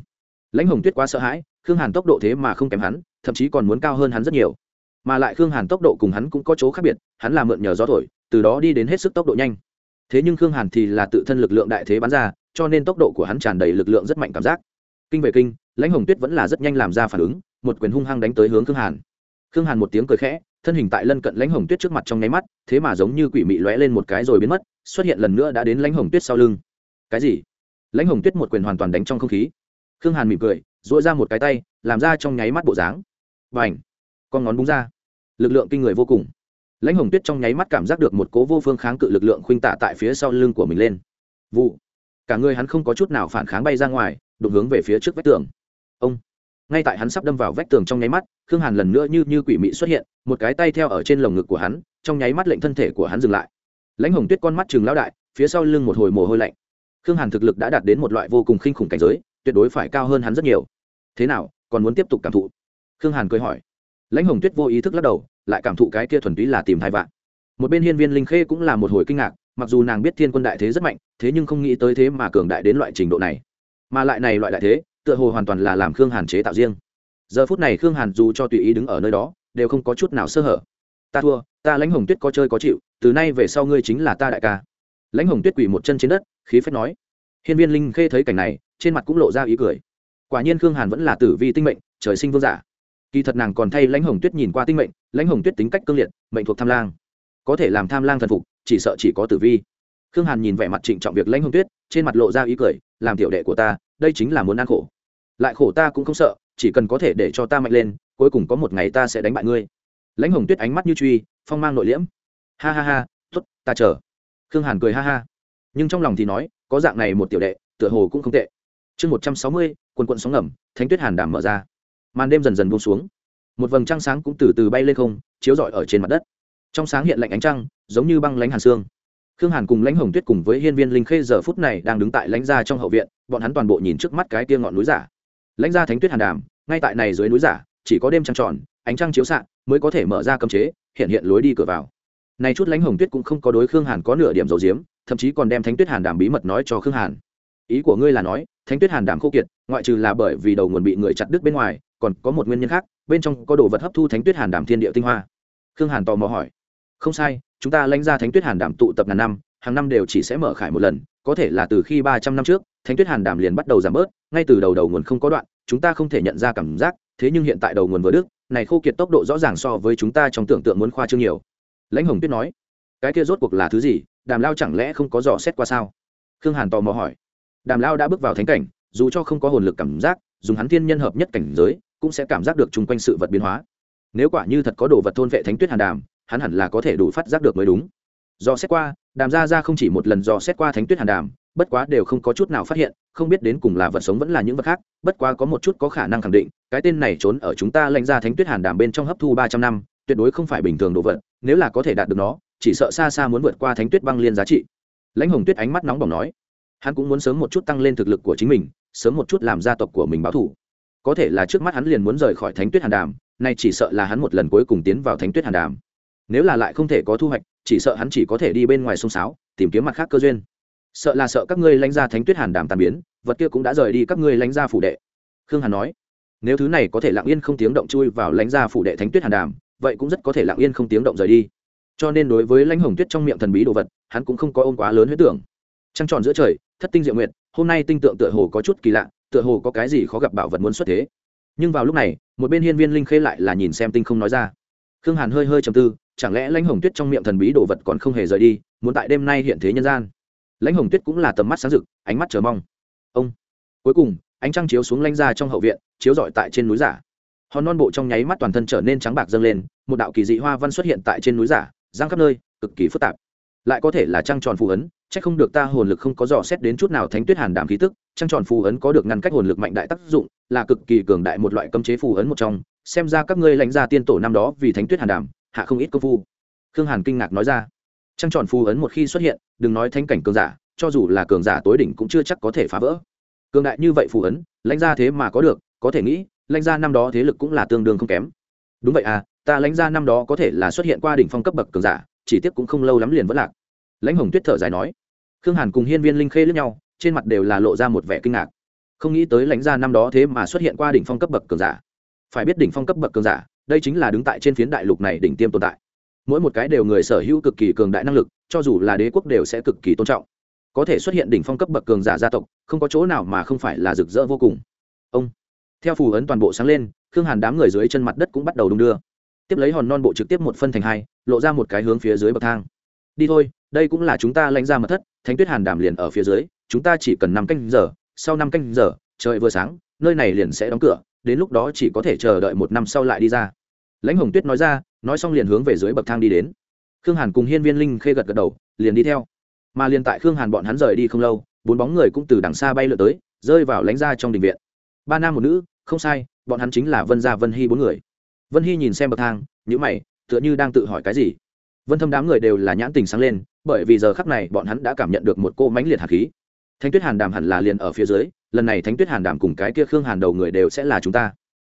Lãnh hồng tuyết quá sợ hãi, khương hàn tốc độ thế mà không kém hắn, thậm chí còn muốn cao hơn hắn rất nhiều. Mà lại khương hàn tốc độ cùng hắn cũng có chỗ khác biệt, hắn là mượn nhờ gió thổi, từ đó đi đến hết sức tốc độ nhanh thế nhưng khương hàn thì là tự thân lực lượng đại thế bắn ra, cho nên tốc độ của hắn tràn đầy lực lượng rất mạnh cảm giác. Kinh về kinh, lãnh hồng tuyết vẫn là rất nhanh làm ra phản ứng, một quyền hung hăng đánh tới hướng khương hàn. Khương hàn một tiếng cười khẽ, thân hình tại lân cận lãnh hồng tuyết trước mặt trong nháy mắt, thế mà giống như quỷ mị lóe lên một cái rồi biến mất, xuất hiện lần nữa đã đến lãnh hồng tuyết sau lưng. Cái gì? Lãnh hồng tuyết một quyền hoàn toàn đánh trong không khí. Khương hàn mỉm cười dội ra một cái tay, làm ra trong nháy mắt bộ dáng. Và ảnh con ngón búng ra. Lực lượng kinh người vô cùng lãnh hồng tuyết trong nháy mắt cảm giác được một cố vô phương kháng cự lực lượng khuynh tạ tại phía sau lưng của mình lên. Vụ. Cả người hắn không có chút nào phản kháng bay ra ngoài, đụng hướng về phía trước vách tường. Ông. Ngay tại hắn sắp đâm vào vách tường trong nháy mắt, khương hàn lần nữa như như quỷ mị xuất hiện, một cái tay theo ở trên lồng ngực của hắn, trong nháy mắt lệnh thân thể của hắn dừng lại. Lãnh hồng tuyết con mắt chừng lao đại, phía sau lưng một hồi mồ hôi lạnh. Khương hàn thực lực đã đạt đến một loại vô cùng khinh khủng cảnh giới, tuyệt đối phải cao hơn hắn rất nhiều. Thế nào, còn muốn tiếp tục cảm thụ? Khương hàn cười hỏi lãnh hồng tuyết vô ý thức lắc đầu, lại cảm thụ cái kia thuần túy là tìm thai vạn. Một bên hiên viên linh khê cũng là một hồi kinh ngạc, mặc dù nàng biết thiên quân đại thế rất mạnh, thế nhưng không nghĩ tới thế mà cường đại đến loại trình độ này. Mà lại này loại đại thế, tựa hồ hoàn toàn là làm khương hàn chế tạo riêng. Giờ phút này khương hàn dù cho tùy ý đứng ở nơi đó, đều không có chút nào sơ hở. Ta thua, ta lãnh hồng tuyết có chơi có chịu, từ nay về sau ngươi chính là ta đại ca. Lãnh hồng tuyết quỳ một chân trên đất, khí phép nói. Hiên viên linh khê thấy cảnh này, trên mặt cũng lộ ra ý cười. Quả nhiên khương hàn vẫn là tử vi tinh mệnh, trời sinh vương giả kỳ thật nàng còn thay lãnh hồng tuyết nhìn qua tinh mệnh, lãnh hồng tuyết tính cách cương liệt, mệnh thuộc tham lang. Có thể làm tham lang thần phục, chỉ sợ chỉ có tử vi. Khương hàn nhìn vẻ mặt trịnh trọng việc lãnh hồng tuyết, trên mặt lộ ra ý cười, làm tiểu đệ của ta, đây chính là muốn ăn khổ. Lại khổ ta cũng không sợ, chỉ cần có thể để cho ta mạnh lên, cuối cùng có một ngày ta sẽ đánh bại ngươi. Lãnh hồng tuyết ánh mắt như truy, phong mang nội liễm. Ha ha ha t t ta chờ. Khương hàn cười ha ha. Nhưng trong lòng thì nói, có dạng này một tiểu đệ, tựa hồ cũng không tệ. Chương một trăm sáu mươi quân quận sóng ngầm, thánh tuyết hàn đảm mở ra màn đêm dần dần buông xuống. Một vầng trăng sáng cũng từ từ bay lên không, chiếu rọi ở trên mặt đất. Trong sáng hiện lạnh ánh trăng, giống như băng lánh hàn xương. Khương hàn cùng lãnh hồng tuyết cùng với hiên viên linh khê giờ phút này đang đứng tại lãnh gia trong hậu viện, bọn hắn toàn bộ nhìn trước mắt cái tia ngọn núi giả. Lãnh gia thánh tuyết hàn đàm, ngay tại này dưới núi giả, chỉ có đêm trăng tròn, ánh trăng chiếu xạ mới có thể mở ra cấm chế, hiện hiện lối đi cửa vào. Này chút lãnh hồng tuyết cũng không có đối khương hàn có nửa điểm dầu diếm, thậm chí còn đem thánh tuyết hàn đàm bí mật nói cho khương hàn. Ý của ngươi là nói, thánh tuyết hàn đàm khô kiệt, ngoại trừ là bởi vì đầu nguồn bị người chặt đứt bên ngoài còn có một nguyên nhân khác, bên trong có đồ vật hấp thu thánh tuyết hàn đàm thiên địa tinh hoa. Khương hàn tò mò hỏi. Không sai, chúng ta lãnh ra thánh tuyết hàn đàm tụ tập ngàn năm, hàng năm đều chỉ sẽ mở khải một lần, có thể là từ khi ba trăm năm trước, thánh tuyết hàn đàm liền bắt đầu giảm bớt, ngay từ đầu đầu nguồn không có đoạn, chúng ta không thể nhận ra cảm giác, thế nhưng hiện tại đầu nguồn vừa đức này khô kiệt tốc độ rõ ràng so với chúng ta trong tưởng tượng muốn khoa trương nhiều. Lãnh hồng tuyết nói, cái kia rốt cuộc là thứ gì, đàm lao chẳng lẽ không có dò xét qua sao? Khương hàn tò mò hỏi. Đàm lao đã bước vào thánh cảnh, dù cho không có hồn lực cảm giác, dùng hắn thiên nhân hợp nhất cảnh giới cũng sẽ cảm giác được chung quanh sự vật biến hóa. Nếu quả như thật có đồ vật thôn vệ thánh tuyết hàn đàm, hắn hẳn là có thể đủ phát giác được mới đúng. Do xét qua, đàm ra ra không chỉ một lần do xét qua thánh tuyết hàn đàm, bất quá đều không có chút nào phát hiện, không biết đến cùng là vật sống vẫn là những vật khác, bất quá có một chút có khả năng khẳng định, cái tên này trốn ở chúng ta lãnh ra thánh tuyết hàn đàm bên trong hấp thu ba trăm năm, tuyệt đối không phải bình thường đồ vật, nếu là có thể đạt được nó, chỉ sợ xa xa muốn vượt qua thánh tuyết băng liên giá trị. Lãnh hồng tuyết ánh mắt nóng bỏng nói, hắn cũng muốn sớm một chút tăng lên thực lực của chính mình, sớm một chút làm gia tộc của mình báo thủ có thể là trước mắt hắn liền muốn rời khỏi thánh tuyết hàn đàm, nay chỉ sợ là hắn một lần cuối cùng tiến vào thánh tuyết hàn đàm. Nếu là lại không thể có thu hoạch, chỉ sợ hắn chỉ có thể đi bên ngoài sông sáo, tìm kiếm mặt khác cơ duyên. Sợ là sợ các ngươi lãnh ra thánh tuyết hàn đàm tàn biến, vật kia cũng đã rời đi các ngươi lãnh ra phủ đệ. Khương hàn nói, nếu thứ này có thể lặng yên không tiếng động chui vào lãnh ra phủ đệ thánh tuyết hàn đàm, vậy cũng rất có thể lặng yên không tiếng động rời đi. Cho nên đối với lãnh hồng tuyết trong miệng thần bí đồ vật, hắn cũng không có ôm quá lớn huyết tưởng. Trăng tròn giữa trời, thất tinh diệu nguyện hôm nay tinh tượng tựa hồ có chút kỳ lạ tựa hồ có cái gì khó gặp bảo vật muốn xuất thế. Nhưng vào lúc này, một bên hiên viên linh khê lại là nhìn xem tinh không nói ra. Khương hàn hơi hơi trầm tư, chẳng lẽ lãnh hồng tuyết trong miệng thần bí đồ vật còn không hề rời đi, muốn tại đêm nay hiện thế nhân gian? Lãnh hồng tuyết cũng là tầm mắt sáng rực, ánh mắt chờ mong. Ông. Cuối cùng, ánh trăng chiếu xuống lãnh ra trong hậu viện, chiếu rọi tại trên núi giả. Hòn non bộ trong nháy mắt toàn thân trở nên trắng bạc dâng lên, một đạo kỳ dị hoa văn xuất hiện tại trên núi giả, giang khắp nơi, cực kỳ phức tạp lại có thể là trăng tròn phù ấn c h ắ c không được ta hồn lực không có dò xét đến chút nào thánh tuyết hàn đảm khí tức, trăng tròn phù ấn có được ngăn cách hồn lực mạnh đại tác dụng, là cực kỳ cường đại một loại cấm chế phù ấn một trong, xem ra các ngươi lãnh gia tiên tổ năm đó vì thánh tuyết hàn đảm hạ không ít công phu. Khương hàn kinh ngạc nói ra. Trăng tròn phù ấn một khi xuất hiện, đừng nói thánh cảnh cường giả, cho dù là cường giả tối đỉnh cũng chưa chắc có thể phá vỡ. Cường đại như vậy phù ấn, lãnh gia thế mà có được, có thể nghĩ, lãnh gia năm đó thế lực cũng là tương đương không kém. Đúng vậy à ta lãnh gia năm đó có thể là xuất hiện qua đỉnh phong cấp bậc cường giả chỉ tiếc cũng không lâu lắm liền vẫn lạc. Lãnh hồng tuyết thở dài nói, khương hàn cùng hiên viên linh khê lẫn nhau, trên mặt đều là lộ ra một vẻ kinh ngạc. Không nghĩ tới lãnh gia năm đó thế mà xuất hiện qua đỉnh phong cấp bậc cường giả. Phải biết đỉnh phong cấp bậc cường giả, đây chính là đứng tại trên phiến đại lục này đỉnh tiêm tồn tại. Mỗi một cái đều người sở hữu cực kỳ cường đại năng lực, cho dù là đế quốc đều sẽ cực kỳ tôn trọng. Có thể xuất hiện đỉnh phong cấp bậc cường giả gia tộc, không có chỗ nào mà không phải là rực rỡ vô cùng. Ông, theo phù ấn toàn bộ sáng lên, khương hàn đám người dưới chân mặt đất cũng bắt đầu đung đưa tiếp lấy hòn non bộ trực tiếp một phân thành hai, lộ ra một cái hướng phía dưới bậc thang. Đi thôi, đây cũng là chúng ta lãnh ra mật thất, thánh tuyết hàn đảm liền ở phía dưới, chúng ta chỉ cần năm canh giờ, sau năm canh giờ, trời vừa sáng, nơi này liền sẽ đóng cửa, đến lúc đó chỉ có thể chờ đợi một năm sau lại đi ra. Lãnh hồng tuyết nói ra, nói xong liền hướng về dưới bậc thang đi đến. Khương hàn cùng hiên viên linh khê gật gật đầu, liền đi theo. Mà liền tại khương hàn bọn hắn rời đi không lâu, bốn bóng người cũng từ đằng xa bay lượt tới, rơi vào lánh ra trong đình viện. Ba nam một nữ, không sai, bọn hắn chính là vân gia vân hy bốn người vân hy nhìn xem bậc thang nhữ mày, tựa như đang tự hỏi cái gì. Vân thâm đám người đều là nhãn tình sáng lên, bởi vì giờ khắc này bọn hắn đã cảm nhận được một cô mãnh liệt hạt khí. Thánh tuyết hàn đàm hẳn là liền ở phía dưới, lần này thánh tuyết hàn đàm cùng cái kia khương hàn đầu người đều sẽ là chúng ta.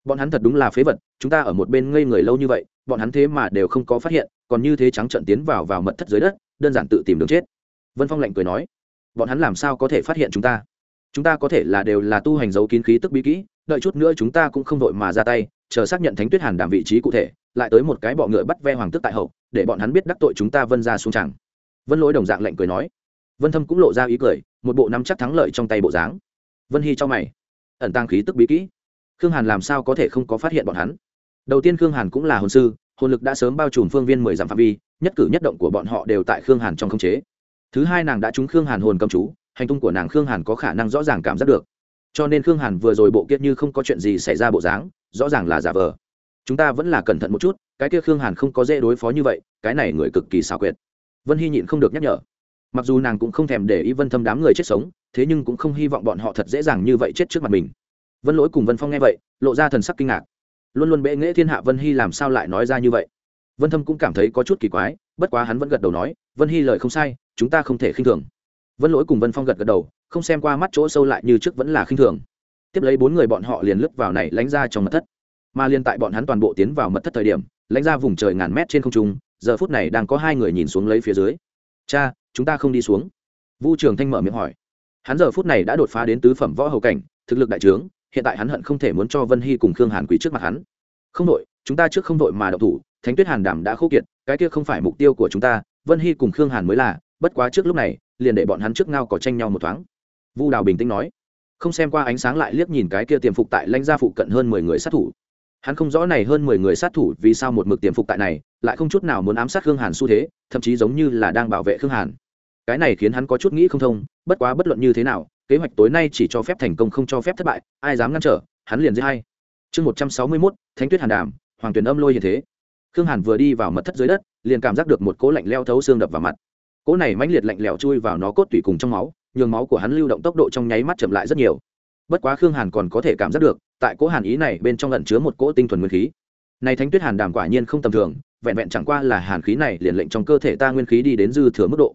Bọn hắn thật đúng là phế vật, chúng ta ở một bên ngây người lâu như vậy, bọn hắn thế mà đều không có phát hiện, còn như thế trắng trận tiến vào vào mật thất dưới đất, đơn giản tự tìm đường chết. Vân phong lạnh cười nói, bọn hắn làm sao có thể phát hiện chúng ta? Chúng ta có thể là đều là tu hành dấu kín khí tức bí kỹ, đợi chút nữa chúng ta cũng không vội mà ra tay chờ xác nhận thánh tuyết hàn đàm vị trí cụ thể, lại tới một cái bọ ngựa bắt ve hoàng tức tại hậu, để bọn hắn biết đắc tội chúng ta vân ra xuống chẳng. Vân lỗi đồng dạng lệnh cười nói. Vân thâm cũng lộ ra ý cười, một bộ nắm chắc thắng lợi trong tay bộ dáng. Vân hy cho mày. Ẩn tăng khí tức bí kỹ. Khương hàn làm sao có thể không có phát hiện bọn hắn? Đầu tiên khương hàn cũng là hồn sư, hồn lực đã sớm bao trùm phương viên mười dặm phạm vi, nhất cử nhất động của bọn họ đều tại khương hàn trong khống chế. Thứ hai nàng đã trúng khương hàn hồn cầm chú, hành tung của nàng khương hàn có khả năng rõ ràng cảm giác được. Cho nên khương hàn vừa rồi bộ kiết như không có chuyện gì xảy ra bộ dáng rõ ràng là giả vờ. Chúng ta vẫn là cẩn thận một chút, cái kia khương hàn không có dễ đối phó như vậy, cái này người cực kỳ xảo quyệt. Vân hy nhịn không được nhắc nhở. Mặc dù nàng cũng không thèm để ý vân thâm đám người chết sống, thế nhưng cũng không hy vọng bọn họ thật dễ dàng như vậy chết trước mặt mình. Vân lỗi cùng vân phong nghe vậy, lộ ra thần sắc kinh ngạc. Luôn luôn bệ nghễ thiên hạ vân hy làm sao lại nói ra như vậy? Vân thâm cũng cảm thấy có chút kỳ quái, bất quá hắn vẫn gật đầu nói, vân hy lời không sai, chúng ta không thể khinh thường. Vân lỗi cùng vân phong gật gật đầu, không xem qua mắt chỗ sâu lại như trước vẫn là khinh thường tiếp lấy bốn người bọn họ liền lướt vào này lánh ra trong mật thất. Mà liên tại bọn hắn toàn bộ tiến vào mật thất thời điểm, lánh ra vùng trời ngàn mét trên không trung, giờ phút này đang có hai người nhìn xuống lấy phía dưới. Cha, chúng ta không đi xuống. Vu trường thanh mở miệng hỏi. Hắn giờ phút này đã đột phá đến tứ phẩm võ hầu cảnh, thực lực đại trướng, hiện tại hắn hận không thể muốn cho vân hy cùng khương hàn quý trước mặt hắn. Không đội, chúng ta trước không đội mà đậu thủ, thánh tuyết hàn đảm đã khô kiệt, cái kia không phải mục tiêu của chúng ta, vân hy cùng khương hàn mới là, bất quá trước lúc này, liền để bọn hắn trước ngao có tranh nhau một thoáng. Vu đào bình tĩnh nói không xem qua ánh sáng lại liếc nhìn cái kia tiềm phục tại lãnh gia phụ cận hơn mười người sát thủ. Hắn không rõ này hơn mười người sát thủ vì sao một mực tiềm phục tại này, lại không chút nào muốn ám sát khương hàn xu thế, thậm chí giống như là đang bảo vệ khương hàn. Cái này khiến hắn có chút nghĩ không thông, bất quá bất luận như thế nào, kế hoạch tối nay chỉ cho phép thành công không cho phép thất bại, ai dám ngăn trở, hắn liền dễ hay. Chương một trăm sáu mươi mốt, thánh tuyết hàn đàm, hoàng tuyển âm lôi như thế. Khương hàn vừa đi vào mật thất dưới đất, liền cảm giác được một cỗ lạnh leo thấu xương đập vào mặt. Cỗ này mãnh liệt lạnh lẽo chui vào nó cốt tủy cùng trong máu nhường máu của hắn lưu động tốc độ trong nháy mắt chậm lại rất nhiều. Bất quá khương hàn còn có thể cảm giác được, tại cỗ hàn ý này bên trong lẩn chứa một cỗ tinh thuần nguyên khí. Này thánh tuyết hàn đàm quả nhiên không tầm thường, vẹn vẹn chẳng qua là hàn khí này liền lệnh trong cơ thể ta nguyên khí đi đến dư thừa mức độ.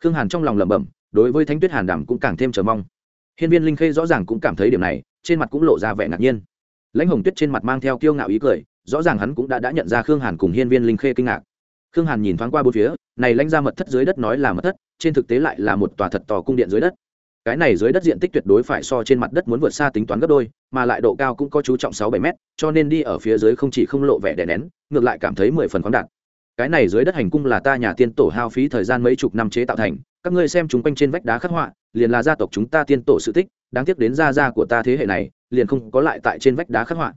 Khương hàn trong lòng lẩm bẩm, đối với thánh tuyết hàn đàm cũng càng thêm chờ mong. Hiên viên linh khê rõ ràng cũng cảm thấy điểm này, trên mặt cũng lộ ra vẻ ngạc nhiên. Lãnh hồng tuyết trên mặt mang theo kiêu ngạo ý cười, rõ ràng hắn cũng đã đã nhận ra khương hàn cùng hiên viên linh khê kinh ngạc khương hàn nhìn thoáng qua bốn phía, này lãnh ra mật thất dưới đất nói là mật thất, trên thực tế lại là một tòa thật tò cung điện dưới đất. Cái này dưới đất diện tích tuyệt đối phải so trên mặt đất muốn vượt xa tính toán gấp đôi, mà lại độ cao cũng có chú trọng sáu bảy mét, cho nên đi ở phía dưới không chỉ không lộ vẻ đè nén, ngược lại cảm thấy mười phần khoáng đạt. Cái này dưới đất hành cung là ta nhà tiên tổ hao phí thời gian mấy chục năm chế tạo thành, các ngươi xem chúng quanh trên vách đá khắc họa, liền là gia tộc chúng ta tiên tổ sự tích, đáng tiếc đến gia gia của ta thế hệ này, liền không có lại tại trên vách đá khắc họa.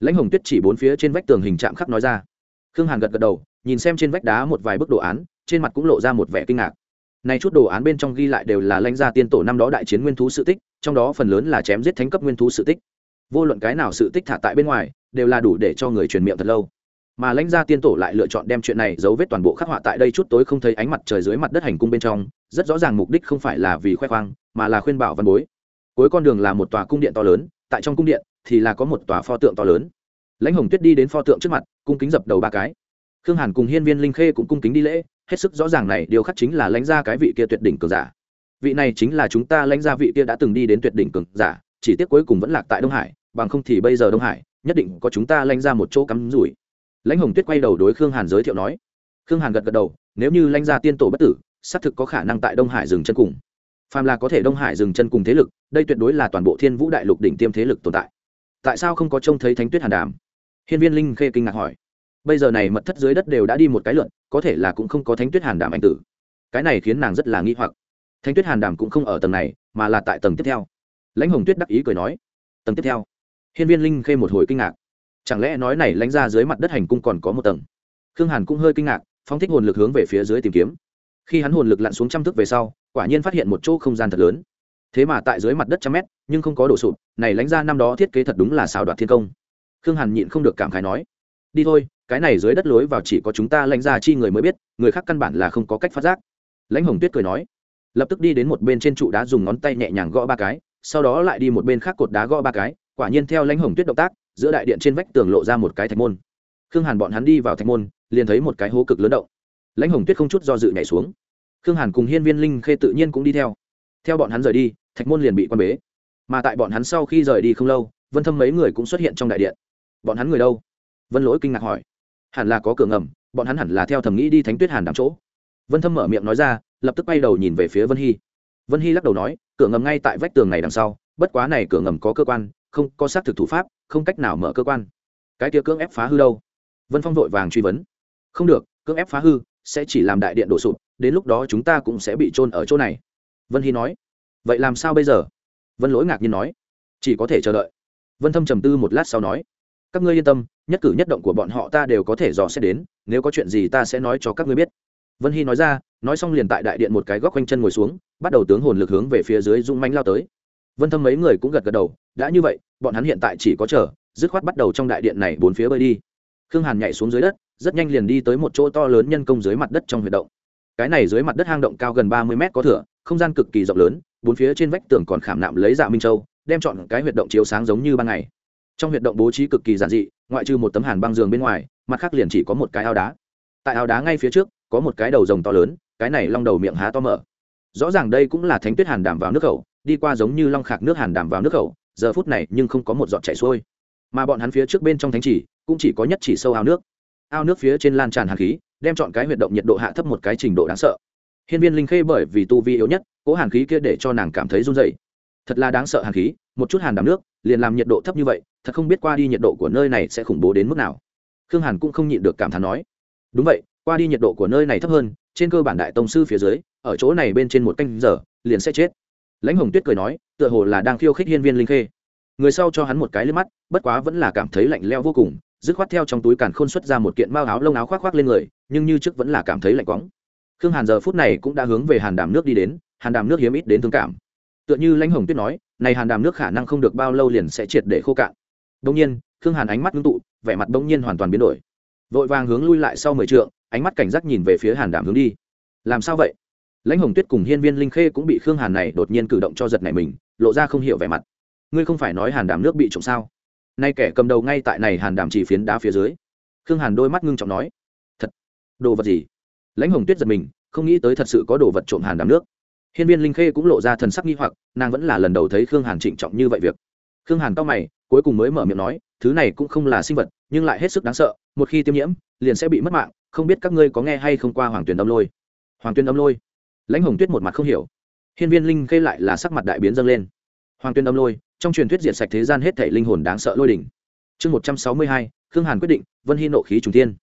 Lãnh hồng tuyết chỉ bốn phía trên vách tường hình trạm khắc nói ra. Khương hàn gật gật đầu nhìn xem trên vách đá một vài bức đồ án, trên mặt cũng lộ ra một vẻ kinh ngạc. Này chút đồ án bên trong ghi lại đều là lãnh gia tiên tổ năm đó đại chiến nguyên thú sự tích, trong đó phần lớn là chém giết thánh cấp nguyên thú sự tích. Vô luận cái nào sự tích thả tại bên ngoài, đều là đủ để cho người truyền miệng thật lâu. Mà lãnh gia tiên tổ lại lựa chọn đem chuyện này dấu vết toàn bộ khắc họa tại đây chút tối không thấy ánh mặt trời dưới mặt đất hành cung bên trong, rất rõ ràng mục đích không phải là vì khoe khoang, mà là khuyên bảo văn bối. Cuối con đường là một tòa cung điện to lớn, tại trong cung điện thì là có một tòa pho tượng to lớn. Lãnh hồng tuyết đi đến pho tượng trước mặt, cung kính dập đầu ba cái khương hàn cùng hiên viên linh khê cũng cung kính đi lễ, hết sức rõ ràng này điều khắc chính là lãnh gia cái vị kia tuyệt đỉnh cường giả. Vị này chính là chúng ta lãnh gia vị kia đã từng đi đến tuyệt đỉnh cường giả, chỉ tiếc cuối cùng vẫn lạc tại đông hải, bằng không thì bây giờ đông hải, nhất định có chúng ta lãnh ra một chỗ cắm rủi. Lãnh hồng tuyết quay đầu đối khương hàn giới thiệu nói. Khương hàn gật gật đầu, nếu như lãnh gia tiên tổ bất tử, xác thực có khả năng tại đông hải dừng chân cùng. Phàm là có thể đông hải dừng chân cùng thế lực, đây tuyệt đối là toàn bộ thiên vũ đại lục đỉnh tiêm thế lực tồn tại. Tại sao không có trông thấy thánh tuyết hàn đàm? Hiên viên linh khê kinh ngạc hỏi bây giờ này mật thất dưới đất đều đã đi một cái lượn có thể là cũng không có thánh tuyết hàn đàm anh tử. Cái này khiến nàng rất là nghi hoặc. Thánh tuyết hàn đàm cũng không ở tầng này, mà là tại tầng tiếp theo. Lãnh hồng tuyết đắc ý cười nói, tầng tiếp theo? Hiên viên linh khê một hồi kinh ngạc. Chẳng lẽ nói này lãnh ra dưới mặt đất hành cung còn có một tầng? Khương hàn cũng hơi kinh ngạc, phóng thích hồn lực hướng về phía dưới tìm kiếm. Khi hắn hồn lực lặn xuống trăm thước về sau, quả nhiên phát hiện một chỗ không gian thật lớn. Thế mà tại dưới mặt đất trăm mét, nhưng không có đổ sụp, này lãnh ra năm đó thiết kế thật đúng là xào đoạt thiên công. Khương hàn nhịn không được cảm khái nói, đi thôi cái này dưới đất lối vào chỉ có chúng ta lãnh gia chi người mới biết, người khác căn bản là không có cách phát giác. Lãnh hồng tuyết cười nói, lập tức đi đến một bên trên trụ đá dùng ngón tay nhẹ nhàng gõ ba cái, sau đó lại đi một bên khác cột đá gõ ba cái, quả nhiên theo lãnh hồng tuyết động tác, giữa đại điện trên vách tường lộ ra một cái thạch môn. Khương hàn bọn hắn đi vào thạch môn, liền thấy một cái hố cực lớn động. Lãnh hồng tuyết không chút do dự nhảy xuống. Khương hàn cùng hiên viên linh khê tự nhiên cũng đi theo. Theo bọn hắn rời đi, thạch môn liền bị quan bế. Mà tại bọn hắn sau khi rời đi không lâu, vân thâm mấy người cũng xuất hiện trong đại điện. Bọn hắn người đâu? Vân lỗi kinh ngạc hỏi hẳn là có cửa ngầm, bọn hắn hẳn là theo thầm nghĩ đi thánh tuyết hàn đám chỗ. Vân thâm mở miệng nói ra, lập tức bay đầu nhìn về phía vân hy. Vân hy lắc đầu nói, cửa ngầm ngay tại vách tường này đằng sau, bất quá này cửa ngầm có cơ quan, không có xác thực thủ pháp, không cách nào mở cơ quan. Cái kia cưỡng ép phá hư đâu? Vân phong vội vàng truy vấn. Không được, cưỡng ép phá hư sẽ chỉ làm đại điện đổ sụp, đến lúc đó chúng ta cũng sẽ bị trôn ở chỗ này. Vân hy nói. Vậy làm sao bây giờ? Vân lỗi ngạc nhiên nói. Chỉ có thể chờ đợi. Vân thâm trầm tư một lát sau nói. Các ngươi yên tâm nhất cử nhất động của bọn họ ta đều có thể dò xét đến, nếu có chuyện gì ta sẽ nói cho các ngươi biết. Vân hy nói ra, nói xong liền tại đại điện một cái góc quanh chân ngồi xuống, bắt đầu tướng hồn lực hướng về phía dưới dung manh lao tới. Vân thâm mấy người cũng gật gật đầu, đã như vậy, bọn hắn hiện tại chỉ có chờ, dứt khoát bắt đầu trong đại điện này bốn phía bơi đi. Khương hàn nhảy xuống dưới đất, rất nhanh liền đi tới một chỗ to lớn nhân công dưới mặt đất trong huyệt động. Cái này dưới mặt đất hang động cao gần ba mươi mét có thửa, không gian cực kỳ rộng lớn, bốn phía trên vách tường còn khảm nạm lấy dạ minh châu, đem chọn cái huyệt động chiếu sáng giống như ban ngày trong huyệt động bố trí cực kỳ giản dị, ngoại trừ một tấm hàn băng giường bên ngoài, mặt khác liền chỉ có một cái ao đá. Tại ao đá ngay phía trước, có một cái đầu rồng to lớn, cái này long đầu miệng há to mở. Rõ ràng đây cũng là thánh tuyết hàn đảm vào nước khẩu, đi qua giống như long khạc nước hàn đảm vào nước khẩu, giờ phút này nhưng không có một giọt chảy xuôi. Mà bọn hắn phía trước bên trong thánh chỉ, cũng chỉ có nhất chỉ sâu ao nước. Ao nước phía trên lan tràn hàn khí, đem chọn cái huyệt động nhiệt độ hạ thấp một cái trình độ đáng sợ. Hiên viên linh khê bởi vì tu vi yếu nhất, cố hàn khí kia để cho nàng cảm thấy run dậy thật là đáng sợ hàn khí, một chút hàn đàm nước, liền làm nhiệt độ thấp như vậy thật không biết qua đi nhiệt độ của nơi này sẽ khủng bố đến mức nào. Khương hàn cũng không nhịn được cảm thán nói. Đúng vậy, qua đi nhiệt độ của nơi này thấp hơn, trên cơ bản đại tông sư phía dưới, ở chỗ này bên trên một canh giờ, liền sẽ chết. Lãnh hồng tuyết cười nói, tựa hồ là đang khiêu khích hiên viên linh khê. Người sau cho hắn một cái lên mắt, bất quá vẫn là cảm thấy lạnh leo vô cùng, dứt khoát theo trong túi càn khôn xuất ra một kiện bao áo lông áo khoác khoác lên người, nhưng như trước vẫn là cảm thấy lạnh quóng khương hàn giờ phút này cũng đã hướng về hàn đàm nước đi đến, hàn đàm nước hiếm ít đến thương cảm. Tựa như lãnh hồng tuyết nói, này hàn đàm nước khả năng không được bao lâu liền sẽ triệt để khô cạn đông nhiên, khương hàn ánh mắt ngưng tụ, vẻ mặt đông nhiên hoàn toàn biến đổi. Vội vàng hướng lui lại sau mười trượng, ánh mắt cảnh giác nhìn về phía hàn đảm hướng đi. Làm sao vậy? Lãnh hồng tuyết cùng hiên viên linh khê cũng bị khương hàn này đột nhiên cử động cho giật này mình, lộ ra không hiểu vẻ mặt. Ngươi không phải nói hàn đảm nước bị trộm sao? Nay kẻ cầm đầu ngay tại này hàn đảm chỉ phiến đá phía dưới. Khương hàn đôi mắt ngưng trọng nói. Thật? Đồ vật gì? Lãnh hồng tuyết giật mình, không nghĩ tới thật sự có đồ vật trộm hàn đảm nước. Hiên viên linh khê cũng lộ ra thần sắc nghi hoặc, nàng vẫn là lần đầu thấy khương hàn trịnh trọng như vậy việc khương hàn cao mày, cuối cùng mới mở miệng nói, thứ này cũng không là sinh vật, nhưng lại hết sức đáng sợ, một khi tiêm nhiễm, liền sẽ bị mất mạng, không biết các ngươi có nghe hay không qua hoàng tuyền âm lôi. Hoàng tuyền âm lôi? Lãnh hồng tuyết một mặt không hiểu. Hiên viên linh khê lại là sắc mặt đại biến dâng lên. Hoàng tuyền âm lôi, trong truyền thuyết diệt sạch thế gian hết thể linh hồn đáng sợ lôi đỉnh. Chương một trăm sáu mươi hai, khương hàn quyết định, vân hy nộ khí trùng tiên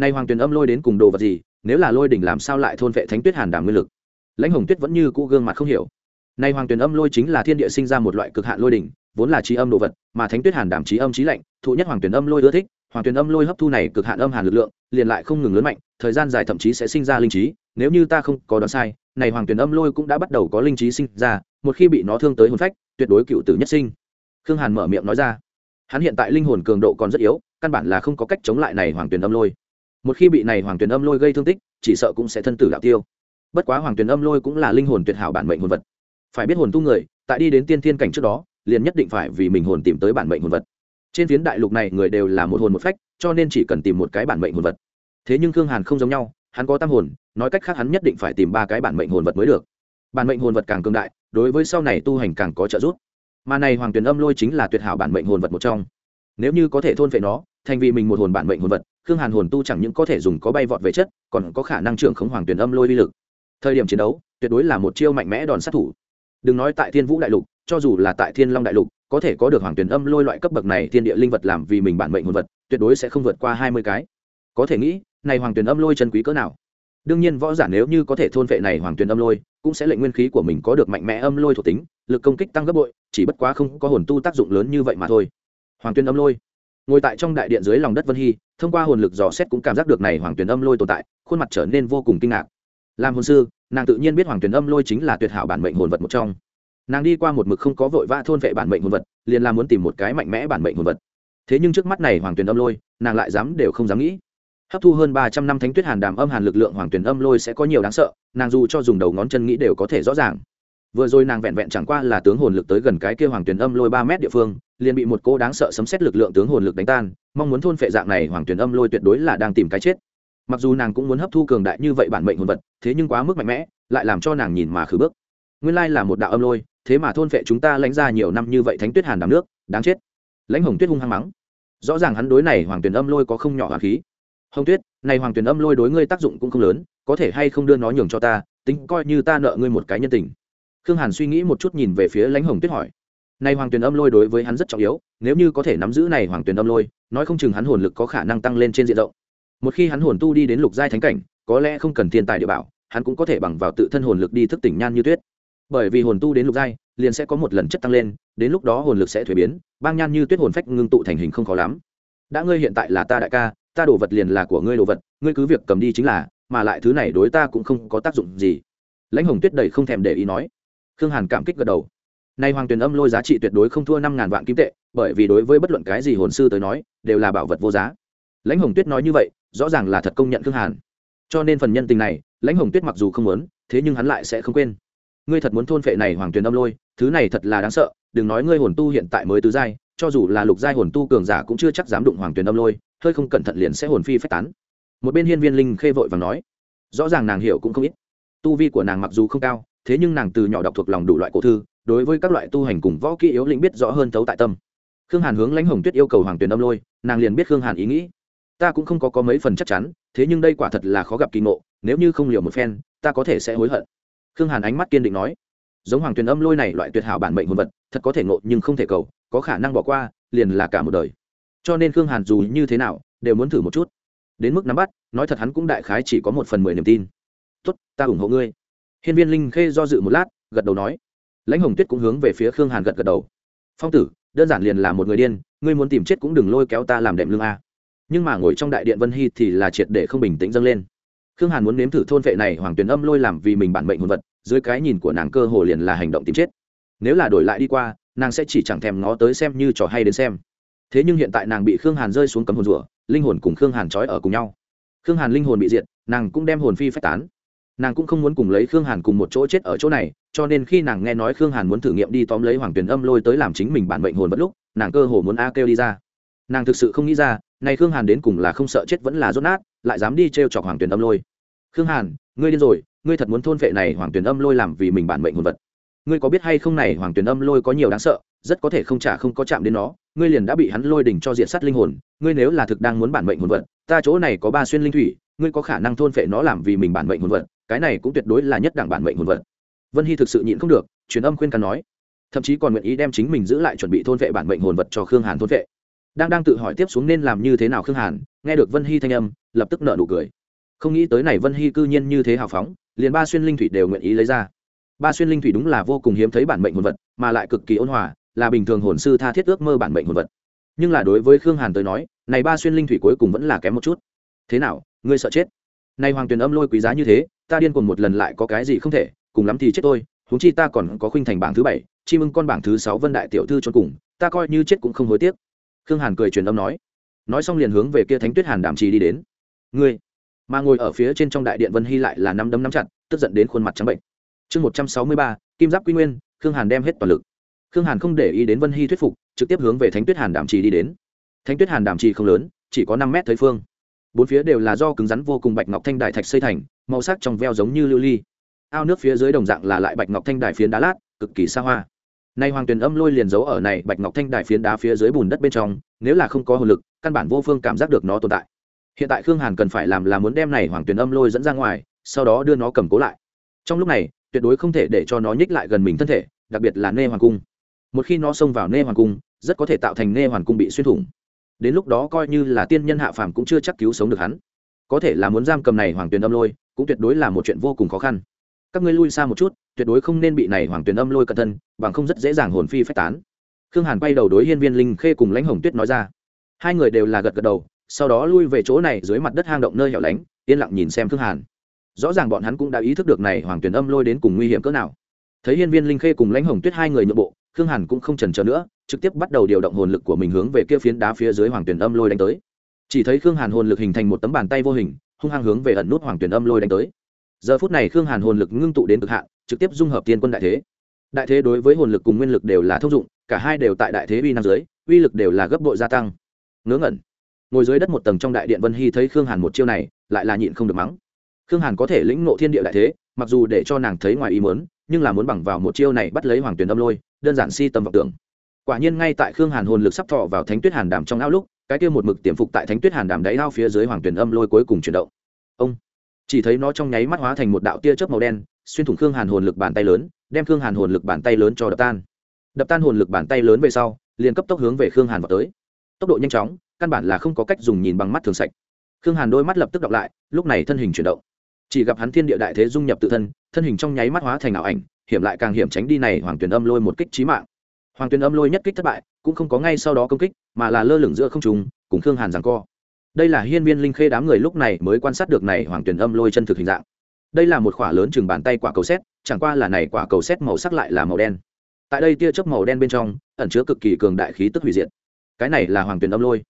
nay hoàng tuyền âm lôi đến cùng đồ vật gì, nếu là lôi đỉnh làm sao lại thôn vệ thánh tuyết hàn đảm nguyên lực? Lãnh hồng tuyết vẫn như cũ gương mặt không hiểu. Nay hoàng tuyền âm lôi chính là thiên địa sinh ra một loại cực hạn lôi đỉnh vốn là trí âm đồ vật, mà thánh tuyết hàn đảm trí âm trí lạnh, thụ nhất hoàng tuyền âm lôi ưa thích, hoàng tuyền âm lôi hấp thu này cực hạn âm hàn lực lượng, liền lại không ngừng lớn mạnh, thời gian dài thậm chí sẽ sinh ra linh trí, nếu như ta không có đoán sai, này hoàng tuyền âm lôi cũng đã bắt đầu có linh trí sinh ra, một khi bị nó thương tới hồn phách, tuyệt đối cựu tử nhất sinh. Khương hàn mở miệng nói ra. Hắn hiện tại linh hồn cường độ còn rất yếu, căn bản là không có cách chống lại này hoàng tuyền âm lôi. Một khi bị này hoàng tuyền âm lôi gây thương tích, chỉ sợ cũng sẽ thân tử đạo tiêu. Bất quá hoàng tuyền âm lôi cũng là linh hồn tuyệt hảo bản mệnh hồn vật. Phải biết hồn tu người, tại đi đến tiên thiên cảnh trước đó liền nhất định phải vì mình hồn tìm tới bản mệnh hồn vật. Trên phiến đại lục này người đều là một hồn một phách, cho nên chỉ cần tìm một cái bản mệnh hồn vật. Thế nhưng khương hàn không giống nhau, hắn có tam hồn, nói cách khác hắn nhất định phải tìm ba cái bản mệnh hồn vật mới được. Bản mệnh hồn vật càng cường đại, đối với sau này tu hành càng có trợ giúp. Mà này hoàng tuyền âm lôi chính là tuyệt hảo bản mệnh hồn vật một trong. Nếu như có thể thôn phệ nó, thành vì mình một hồn bản mệnh hồn vật, khương hàn hồn tu chẳng những có thể dùng có bay vọt về chất, còn có khả năng trưởng khống hoàng tuyền âm lôi uy lực. Thời điểm chiến đấu, tuyệt đối là một chiêu mạnh mẽ đòn sát thủ đừng nói tại thiên vũ đại lục, cho dù là tại thiên long đại lục, có thể có được hoàng tuyển âm lôi loại cấp bậc này thiên địa linh vật làm vì mình bản mệnh hồn vật, tuyệt đối sẽ không vượt qua hai mươi cái. Có thể nghĩ, này hoàng tuyển âm lôi chân quý cỡ nào? Đương nhiên võ giả nếu như có thể thôn vệ này hoàng tuyển âm lôi, cũng sẽ lệnh nguyên khí của mình có được mạnh mẽ âm lôi thuộc tính, lực công kích tăng gấp bội, chỉ bất quá không có hồn tu tác dụng lớn như vậy mà thôi. Hoàng tuyển âm lôi. Ngồi tại trong đại điện dưới lòng đất vân hy, thông qua hồn lực dò xét cũng cảm giác được này hoàng tuyển âm lôi tồn tại, khuôn mặt trở nên vô cùng kinh ngạc. Làm hồn sư nàng tự nhiên biết hoàng tuyển âm lôi chính là tuyệt hảo bản mệnh hồn vật một trong. Nàng đi qua một mực không có vội vã thôn vệ bản mệnh hồn vật, liền là muốn tìm một cái mạnh mẽ bản mệnh hồn vật. Thế nhưng trước mắt này hoàng tuyển âm lôi, nàng lại dám đều không dám nghĩ. Hấp thu hơn ba trăm năm thánh tuyết hàn đàm âm hàn lực lượng hoàng tuyển âm lôi sẽ có nhiều đáng sợ, nàng dù cho dùng đầu ngón chân nghĩ đều có thể rõ ràng. Vừa rồi nàng vẹn vẹn chẳng qua là tướng hồn lực tới gần cái kia hoàng tuyển âm lôi ba mét địa phương, liền bị một cô đáng sợ sấm xét lực lượng tướng hồn lực đánh tan, mong muốn thôn phệ dạng này hoàng tuyển âm lôi tuyệt đối là đang tìm cái chết mặc dù nàng cũng muốn hấp thu cường đại như vậy bản mệnh hồn vật, thế nhưng quá mức mạnh mẽ, lại làm cho nàng nhìn mà khử bước. Nguyên lai là một đạo âm lôi, thế mà thôn phệ chúng ta lãnh ra nhiều năm như vậy thánh tuyết hàn đàm nước, đáng chết. Lãnh hồng tuyết hung hăng mắng. Rõ ràng hắn đối này hoàng tuyển âm lôi có không nhỏ hoàng khí. Hồng tuyết, này hoàng tuyển âm lôi đối ngươi tác dụng cũng không lớn, có thể hay không đưa nó nhường cho ta, tính coi như ta nợ ngươi một cái nhân tình. Khương hàn suy nghĩ một chút nhìn về phía lãnh hồng tuyết hỏi. Này hoàng tuyển âm lôi đối với hắn rất trọng yếu, nếu như có thể nắm giữ này hoàng tuyển âm lôi, nói không chừng hắn hồn lực có khả năng tăng lên trên diện rộng một khi hắn hồn tu đi đến lục giai thánh cảnh, có lẽ không cần thiên tài địa bảo, hắn cũng có thể bằng vào tự thân hồn lực đi thức tỉnh nhan như tuyết. Bởi vì hồn tu đến lục giai, liền sẽ có một lần chất tăng lên, đến lúc đó hồn lực sẽ thuế biến, băng nhan như tuyết hồn phách ngưng tụ thành hình không khó lắm. Đã ngươi hiện tại là ta đại ca, ta đồ vật liền là của ngươi đồ vật, ngươi cứ việc cầm đi chính là, mà lại thứ này đối ta cũng không có tác dụng gì. Lãnh hồng tuyết đầy không thèm để ý nói. Khương hàn cảm kích gật đầu. Nay hoàng tuyền âm lôi giá trị tuyệt đối không thua năm ngàn vạn kim tệ, bởi vì đối với bất luận cái gì hồn sư tới nói, đều là bảo vật vô giá. Lãnh hồng tuyết nói như vậy rõ ràng là thật công nhận khương hàn. Cho nên phần nhân tình này, lãnh hồng tuyết mặc dù không muốn, thế nhưng hắn lại sẽ không quên. Ngươi thật muốn thôn phệ này hoàng tuyền âm lôi, thứ này thật là đáng sợ, đừng nói ngươi hồn tu hiện tại mới tứ giai, cho dù là lục giai hồn tu cường giả cũng chưa chắc dám đụng hoàng tuyền âm lôi, hơi không cẩn thận liền sẽ hồn phi phách tán. Một bên hiên viên linh khê vội và nói, rõ ràng nàng hiểu cũng không ít. Tu vi của nàng mặc dù không cao, thế nhưng nàng từ nhỏ đọc thuộc lòng đủ loại cổ thư, đối với các loại tu hành cùng võ kỹ yếu lĩnh biết rõ hơn thấu tại tâm. Khương hàn hướng lãnh hồng tuyết yêu cầu hoàng tuyền âm lôi, nàng liền biết khương hàn ý nghĩ ta cũng không có có mấy phần chắc chắn, thế nhưng đây quả thật là khó gặp kỳ ngộ, nếu như không liều một phen, ta có thể sẽ hối hận. Khương hàn ánh mắt kiên định nói. Giống hoàng tuyền âm lôi này loại tuyệt hảo bản mệnh hồn vật, thật có thể ngộ nhưng không thể cầu, có khả năng bỏ qua, liền là cả một đời. Cho nên khương hàn dù như thế nào, đều muốn thử một chút. Đến mức nắm bắt, nói thật hắn cũng đại khái chỉ có một phần mười niềm tin. Tốt, ta ủng hộ ngươi. Hiên viên linh khê do dự một lát, gật đầu nói. Lãnh hồng tuyết cũng hướng về phía khương hàn gật gật đầu. Phong tử, đơn giản liền là một người điên, ngươi muốn tìm chết cũng đừng lôi kéo ta làm đệm lương a nhưng mà ngồi trong đại điện vân hy thì là triệt để không bình tĩnh dâng lên. Khương hàn muốn nếm thử thôn vệ này hoàng tuyền âm lôi làm vì mình bản mệnh hồn vật, dưới cái nhìn của nàng cơ hồ liền là hành động tìm chết. Nếu là đổi lại đi qua, nàng sẽ chỉ chẳng thèm ngó tới xem như trò hay đến xem. Thế nhưng hiện tại nàng bị khương hàn rơi xuống cấm hồn rủa, linh hồn cùng khương hàn trói ở cùng nhau. Khương hàn linh hồn bị diệt, nàng cũng đem hồn phi phách tán. Nàng cũng không muốn cùng lấy khương hàn cùng một chỗ chết ở chỗ này, cho nên khi nàng nghe nói khương hàn muốn thử nghiệm đi tóm lấy hoàng tuyền âm lôi tới làm chính mình bản mệnh hồn bất lúc, nàng cơ hồ muốn a kêu đi ra. Nàng thực sự không nghĩ ra này khương hàn đến cùng là không sợ chết vẫn là rốt nát, lại dám đi t r e o chọc hoàng tuyền âm lôi. Khương hàn, ngươi điên rồi, ngươi thật muốn thôn vệ này hoàng tuyền âm lôi làm vì mình bản mệnh hồn vật. Ngươi có biết hay không này hoàng tuyền âm lôi có nhiều đáng sợ, rất có thể không trả không có chạm đến nó, ngươi liền đã bị hắn lôi đỉnh cho diện sát linh hồn, ngươi nếu là thực đang muốn bản mệnh hồn vật, ta chỗ này có ba xuyên linh thủy, ngươi có khả năng thôn phệ nó làm vì mình bản mệnh hồn vật, cái này cũng tuyệt đối là nhất đẳng bản mệnh hồn vật. Vân hy thực sự nhịn không được, truyền âm khuyên can nói. Thậm chí còn nguyện ý đem chính mình giữ lại chuẩn bị thôn vệ bản mệnh hồn vật cho khương hàn thôn vệ đang đang tự hỏi tiếp xuống nên làm như thế nào khương hàn, nghe được vân hy thanh âm, lập tức nợ nụ cười. Không nghĩ tới này vân hy cư nhiên như thế hào phóng, liền ba xuyên linh thủy đều nguyện ý lấy ra. Ba xuyên linh thủy đúng là vô cùng hiếm thấy bản mệnh hồn vật, mà lại cực kỳ ôn hòa, là bình thường hồn sư tha thiết ước mơ bản mệnh hồn vật. Nhưng là đối với khương hàn tới nói, này ba xuyên linh thủy cuối cùng vẫn là kém một chút. Thế nào, ngươi sợ chết? Nay hoàng tuyền âm lôi quý giá như thế, ta điên cuồng một lần lại có cái gì không thể, cùng lắm thì chết tôi, huống chi ta còn có khuynh thành bảng thứ bảy, chi mưng con bảng thứ sáu vân đại tiểu thư cho cùng, ta coi như chết cũng không hối tiếc khương hàn cười truyền âm nói. Nói xong liền hướng về kia thánh tuyết hàn đảm trì đi đến. Ngươi, mà ngồi ở phía trên trong đại điện vân hy lại là năm đấm năm chặt, tức giận đến khuôn mặt trắng bệnh. Chương một trăm sáu mươi ba, kim giáp quy nguyên, khương hàn đem hết toàn lực. Khương hàn không để ý đến vân hy thuyết phục, trực tiếp hướng về thánh tuyết hàn đảm trì đi đến. Thánh tuyết hàn đảm trì không lớn, chỉ có năm mét thấy phương. Bốn phía đều là do cứng rắn vô cùng bạch ngọc thanh đài thạch xây thành, màu sắc trong veo giống như lưu ly. Ao nước phía dưới đồng dạng là lại bạch ngọc thanh đài phiến đá lát, cực kỳ xa hoa nay hoàng tuyền âm lôi liền giấu ở này bạch ngọc thanh đài phiến đá phía dưới bùn đất bên trong, nếu là không có hồn lực, căn bản vô phương cảm giác được nó tồn tại. Hiện tại khương hàn cần phải làm là muốn đem này hoàng tuyền âm lôi dẫn ra ngoài, sau đó đưa nó cầm cố lại. Trong lúc này, tuyệt đối không thể để cho nó nhích lại gần mình thân thể, đặc biệt là nê hoàng cung. Một khi nó xông vào nê hoàng cung, rất có thể tạo thành nê hoàng cung bị xuyên thủng. Đến lúc đó coi như là tiên nhân hạ phàm cũng chưa chắc cứu sống được hắn. Có thể là muốn giam cầm này hoàng tuyền âm lôi, cũng tuyệt đối là một chuyện vô cùng khó khăn các ngươi lui xa một chút, tuyệt đối không nên bị này hoàng tuyền âm lôi cẩn thân, bằng không rất dễ dàng hồn phi phách tán. Khương hàn quay đầu đối hiên viên linh khê cùng lãnh hồng tuyết nói ra. Hai người đều là gật gật đầu, sau đó lui về chỗ này dưới mặt đất hang động nơi hẻo lánh, yên lặng nhìn xem khương hàn. Rõ ràng bọn hắn cũng đã ý thức được này hoàng tuyền âm lôi đến cùng nguy hiểm cỡ nào. Thấy hiên viên linh khê cùng lãnh hồng tuyết hai người nhượng bộ, khương hàn cũng không trần trờ nữa, trực tiếp bắt đầu điều động hồn lực của mình hướng về kia phiến đá phía dưới hoàng Tuyền âm lôi đánh tới. Chỉ thấy khương hàn hồn lực hình thành một tấm bàn tay vô hình, hung hăng hướng về ẩn nút hoàng Tuyền âm lôi đánh tới giờ phút này khương hàn hồn lực ngưng tụ đến cực hạn, trực tiếp dung hợp tiên quân đại thế. Đại thế đối với hồn lực cùng nguyên lực đều là thông dụng, cả hai đều tại đại thế uy năng dưới, uy lực đều là gấp bội gia tăng. Ngớ ngẩn. Ngồi dưới đất một tầng trong đại điện vân hy thấy khương hàn một chiêu này, lại là nhịn không được mắng. Khương hàn có thể lĩnh nộ thiên địa đại thế, mặc dù để cho nàng thấy ngoài ý muốn, nhưng là muốn bằng vào một chiêu này bắt lấy hoàng tuyền âm lôi, đơn giản si tầm vọng tưởng. Quả nhiên ngay tại khương hàn hồn lực sắp thọ vào thánh tuyết hàn đàm trong ao lúc, cái kia một mực tiềm phục tại thánh tuyết hàn đàm đáy ao phía dưới hoàng tuyền âm lôi cuối cùng chuyển động. Ông chỉ thấy nó trong nháy mắt hóa thành một đạo tia chớp màu đen, xuyên thủng khương hàn hồn lực bàn tay lớn, đem khương hàn hồn lực bàn tay lớn cho đập tan. Đập tan hồn lực bàn tay lớn về sau, liền cấp tốc hướng về khương hàn vào tới. Tốc độ nhanh chóng, căn bản là không có cách dùng nhìn bằng mắt thường sạch. Khương hàn đôi mắt lập tức đọc lại, lúc này thân hình chuyển động. Chỉ gặp hắn thiên địa đại thế dung nhập tự thân thân hình trong nháy mắt hóa thành ảo ảnh, hiểm lại càng hiểm tránh đi này hoàng tuyền âm lôi một kích trí mạng. Hoàng tuyền âm lôi nhất kích thất bại, cũng không có ngay sau đó công kích, mà là lơ lửng giữa không trùng cùng khương hàn rằng co đây là hiên viên linh khê đám người lúc này mới quan sát được này hoàng tuyền âm lôi chân thực hình dạng. Đây là một quả lớn chừng bàn tay quả cầu xét, chẳng qua là này quả cầu xét màu sắc lại là màu đen. Tại đây tia chớp màu đen bên trong, ẩn chứa cực kỳ cường đại khí tức hủy diệt. Cái này là hoàng tuyền âm lôi.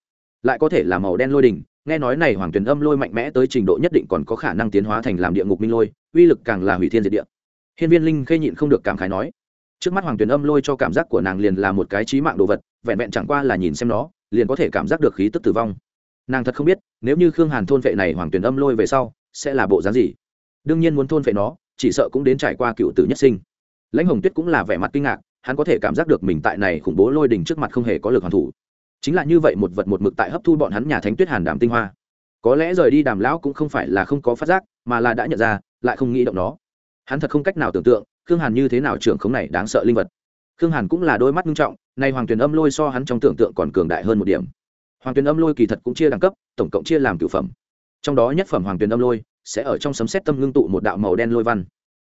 Lại có thể là màu đen lôi đỉnh, nghe nói này hoàng tuyền âm lôi mạnh mẽ tới trình độ nhất định còn có khả năng tiến hóa thành làm địa ngục minh lôi, uy lực càng là hủy thiên diệt địa. Hiên viên linh khê nhịn không được cảm khái nói, trước mắt hoàng tuyền âm lôi cho cảm giác của nàng liền là một cái trí mạng đồ vật, vẹn vẹn chẳng qua là nhìn xem nó, liền có thể cảm giác được khí tức tử vong nàng thật không biết, nếu như khương hàn thôn vệ này hoàng tuyền âm lôi về sau, sẽ là bộ dáng gì? Đương nhiên muốn thôn vệ nó, chỉ sợ cũng đến trải qua cựu tử nhất sinh. Lãnh hồng tuyết cũng là vẻ mặt kinh ngạc, hắn có thể cảm giác được mình tại này khủng bố lôi đình trước mặt không hề có lực hoàn thủ. Chính là như vậy một vật một mực tại hấp thu bọn hắn nhà thánh tuyết hàn đàm tinh hoa. Có lẽ rời đi đàm lão cũng không phải là không có phát giác, mà là đã nhận ra, lại không nghĩ động nó. Hắn thật không cách nào tưởng tượng, khương hàn như thế nào trưởng khống này đáng sợ linh vật. Khương hàn cũng là đôi mắt nghiêm trọng, nay hoàng tuyền âm lôi so hắn trong tưởng tượng còn cường đại hơn một điểm hoàng tuyền âm lôi kỳ thật cũng chia đẳng cấp, tổng cộng chia làm cửu phẩm. Trong đó nhất phẩm hoàng tuyền âm lôi sẽ ở trong sấm xét tâm ngưng tụ một đạo màu đen lôi văn.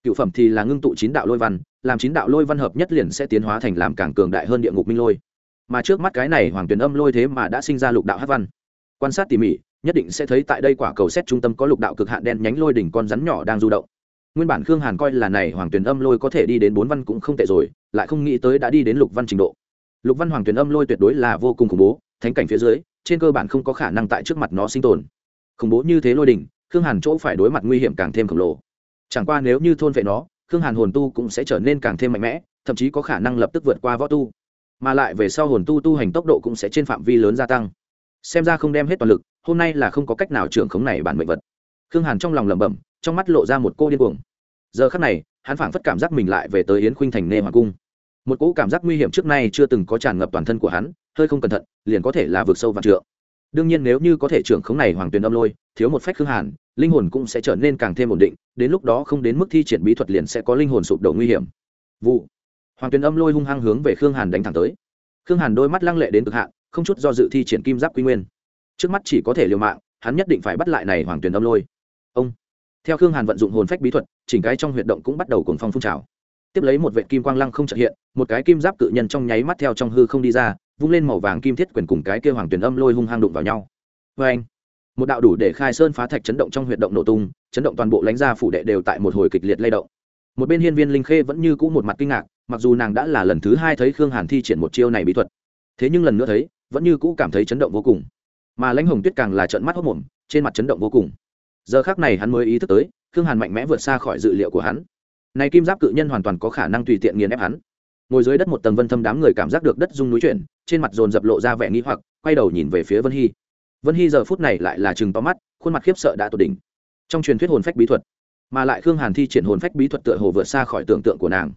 Cựu phẩm thì là ngưng tụ chín đạo lôi văn, làm chín đạo lôi văn hợp nhất liền sẽ tiến hóa thành làm càng cường đại hơn địa ngục minh lôi. Mà trước mắt cái này hoàng tuyền âm lôi thế mà đã sinh ra lục đạo hát văn. Quan sát tỉ mỉ, nhất định sẽ thấy tại đây quả cầu xét trung tâm có lục đạo cực hạn đen nhánh lôi đỉnh con rắn nhỏ đang du động. Nguyên bản khương hàn coi là này hoàng tuyền âm lôi có thể đi đến bốn văn cũng không tệ rồi, lại không nghĩ tới đã đi đến lục văn trình độ. Lục văn hoàng tuyền âm lôi tuyệt đối là vô cùng khủng bố thánh cảnh phía dưới, trên cơ bản không có khả năng tại trước mặt nó sinh tồn. Khủng bố như thế lôi đỉnh khương hàn chỗ phải đối mặt nguy hiểm càng thêm khổng lồ. Chẳng qua nếu như thôn vệ nó, khương hàn hồn tu cũng sẽ trở nên càng thêm mạnh mẽ, thậm chí có khả năng lập tức vượt qua võ tu. Mà lại về sau hồn tu tu hành tốc độ cũng sẽ trên phạm vi lớn gia tăng. Xem ra không đem hết toàn lực, hôm nay là không có cách nào trưởng khống này bản mệnh vật. Khương hàn trong lòng lẩm bẩm, trong mắt lộ ra một cô điên cuồng. Giờ khắc này, hắn phảng phất cảm giác mình lại về tới yến khuynh thành nê hoàng cung. Một cỗ cảm giác nguy hiểm trước nay chưa từng có tràn ngập toàn thân của hắn hơi không cẩn thận, liền có thể là vượt sâu và trượng. Đương nhiên nếu như có thể trưởng khống này hoàng tuyền âm lôi, thiếu một phách khương hàn, linh hồn cũng sẽ trở nên càng thêm ổn định, đến lúc đó không đến mức thi triển bí thuật liền sẽ có linh hồn sụp đổ nguy hiểm. Vụ. Hoàng tuyền âm lôi hung hăng hướng về khương hàn đánh thẳng tới. Khương hàn đôi mắt lăng lệ đến cực hạn, không chút do dự thi triển kim giáp quy nguyên. Trước mắt chỉ có thể liều mạng, hắn nhất định phải bắt lại này hoàng tuyền âm lôi. Ông. Theo khương hàn vận dụng hồn phách bí thuật, chỉnh cái trong huyệt động cũng bắt đầu cuồng phong phun trào. Tiếp lấy một vệ kim quang lăng không trợ hiện, một cái kim giáp cự nhân trong nháy mắt theo trong hư không đi ra vung lên màu vàng kim thiết quyền cùng cái kia hoàng tuyển âm lôi hung hang đụng vào nhau. Vê anh, một đạo đủ để khai sơn phá thạch chấn động trong huyệt động nổ tung, chấn động toàn bộ lãnh gia phủ đệ đều tại một hồi kịch liệt lay động. Một bên hiên viên linh khê vẫn như cũ một mặt kinh ngạc, mặc dù nàng đã là lần thứ hai thấy khương hàn thi triển một chiêu này bí thuật, thế nhưng lần nữa thấy, vẫn như cũ cảm thấy chấn động vô cùng. Mà lãnh hồng tuyết càng là trận mắt hốc mồm, trên mặt chấn động vô cùng. Giờ khác này hắn mới ý thức tới, khương hàn mạnh mẽ vượt xa khỏi dự liệu của hắn. Này kim giáp cự nhân hoàn toàn có khả năng tùy tiện nghiền ép hắn ngồi dưới đất một tầng vân thâm đám người cảm giác được đất rung núi chuyển, trên mặt dồn dập lộ ra vẻ nghĩ hoặc, quay đầu nhìn về phía vân hy. Vân hy giờ phút này lại là chừng to mắt, khuôn mặt khiếp sợ đã tột đỉnh. Trong truyền thuyết hồn phách bí thuật, mà lại khương hàn thi triển hồn phách bí thuật tựa hồ vượt xa khỏi tưởng tượng của nàng.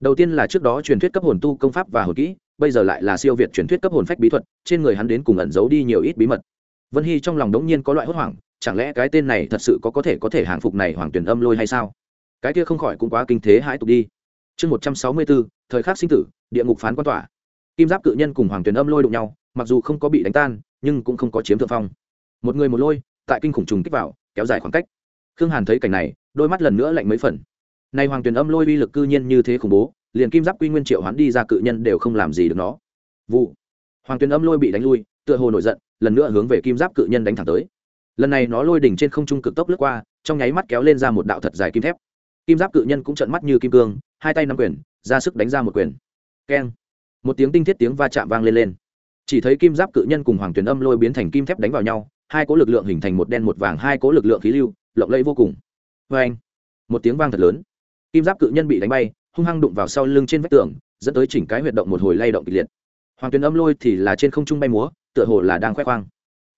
Đầu tiên là trước đó truyền thuyết cấp hồn tu công pháp và hồn kỹ, bây giờ lại là siêu việt truyền thuyết cấp hồn phách bí thuật, trên người hắn đến cùng ẩn giấu đi nhiều ít bí mật. Vân hy trong lòng đống nhiên có loại hốt hoảng, chẳng lẽ cái tên này thật sự có có thể có thể hàng phục này hoàng tuyển âm lôi hay sao? Cái kia không khỏi cũng quá kinh thế hãi tục đi chương một trăm sáu mươi bốn thời khắc sinh tử, địa ngục phán quan tỏa kim giáp cự nhân cùng hoàng tuyền âm lôi đụng nhau, mặc dù không có bị đánh tan, nhưng cũng không có chiếm thượng phong. Một người một lôi, tại kinh khủng trùng kích vào, kéo dài khoảng cách. Khương hàn thấy cảnh này, đôi mắt lần nữa lạnh mấy phần. Nay hoàng tuyền âm lôi uy lực cư nhiên như thế khủng bố, liền kim giáp quy nguyên triệu hoán đi ra cự nhân đều không làm gì được nó. Vụ. Hoàng tuyền âm lôi bị đánh lui, tựa hồ nổi giận, lần nữa hướng về kim giáp cự nhân đánh thẳng tới. Lần này nó lôi đỉnh trên không trung cực tốc lướt qua, trong nháy mắt kéo lên ra một đạo thật dài kim thép. Kim giáp cự nhân cũng trợn mắt như kim cương hai tay nắm quyền, ra sức đánh ra một quyền. Keng. Một tiếng tinh thiết tiếng va chạm vang lên lên. Chỉ thấy kim giáp cự nhân cùng hoàng truyền âm lôi biến thành kim thép đánh vào nhau, hai cố lực lượng hình thành một đen một vàng, hai cố lực lượng khí lưu, lộng lẫy vô cùng. Vê anh một tiếng vang thật lớn. Kim giáp cự nhân bị đánh bay, hung hăng đụng vào sau lưng trên vách tường, dẫn tới chỉnh cái huyệt động một hồi lay động kịch liệt. Hoàng truyền âm lôi thì là trên không trung bay múa, tựa hồ là đang khoe khoang.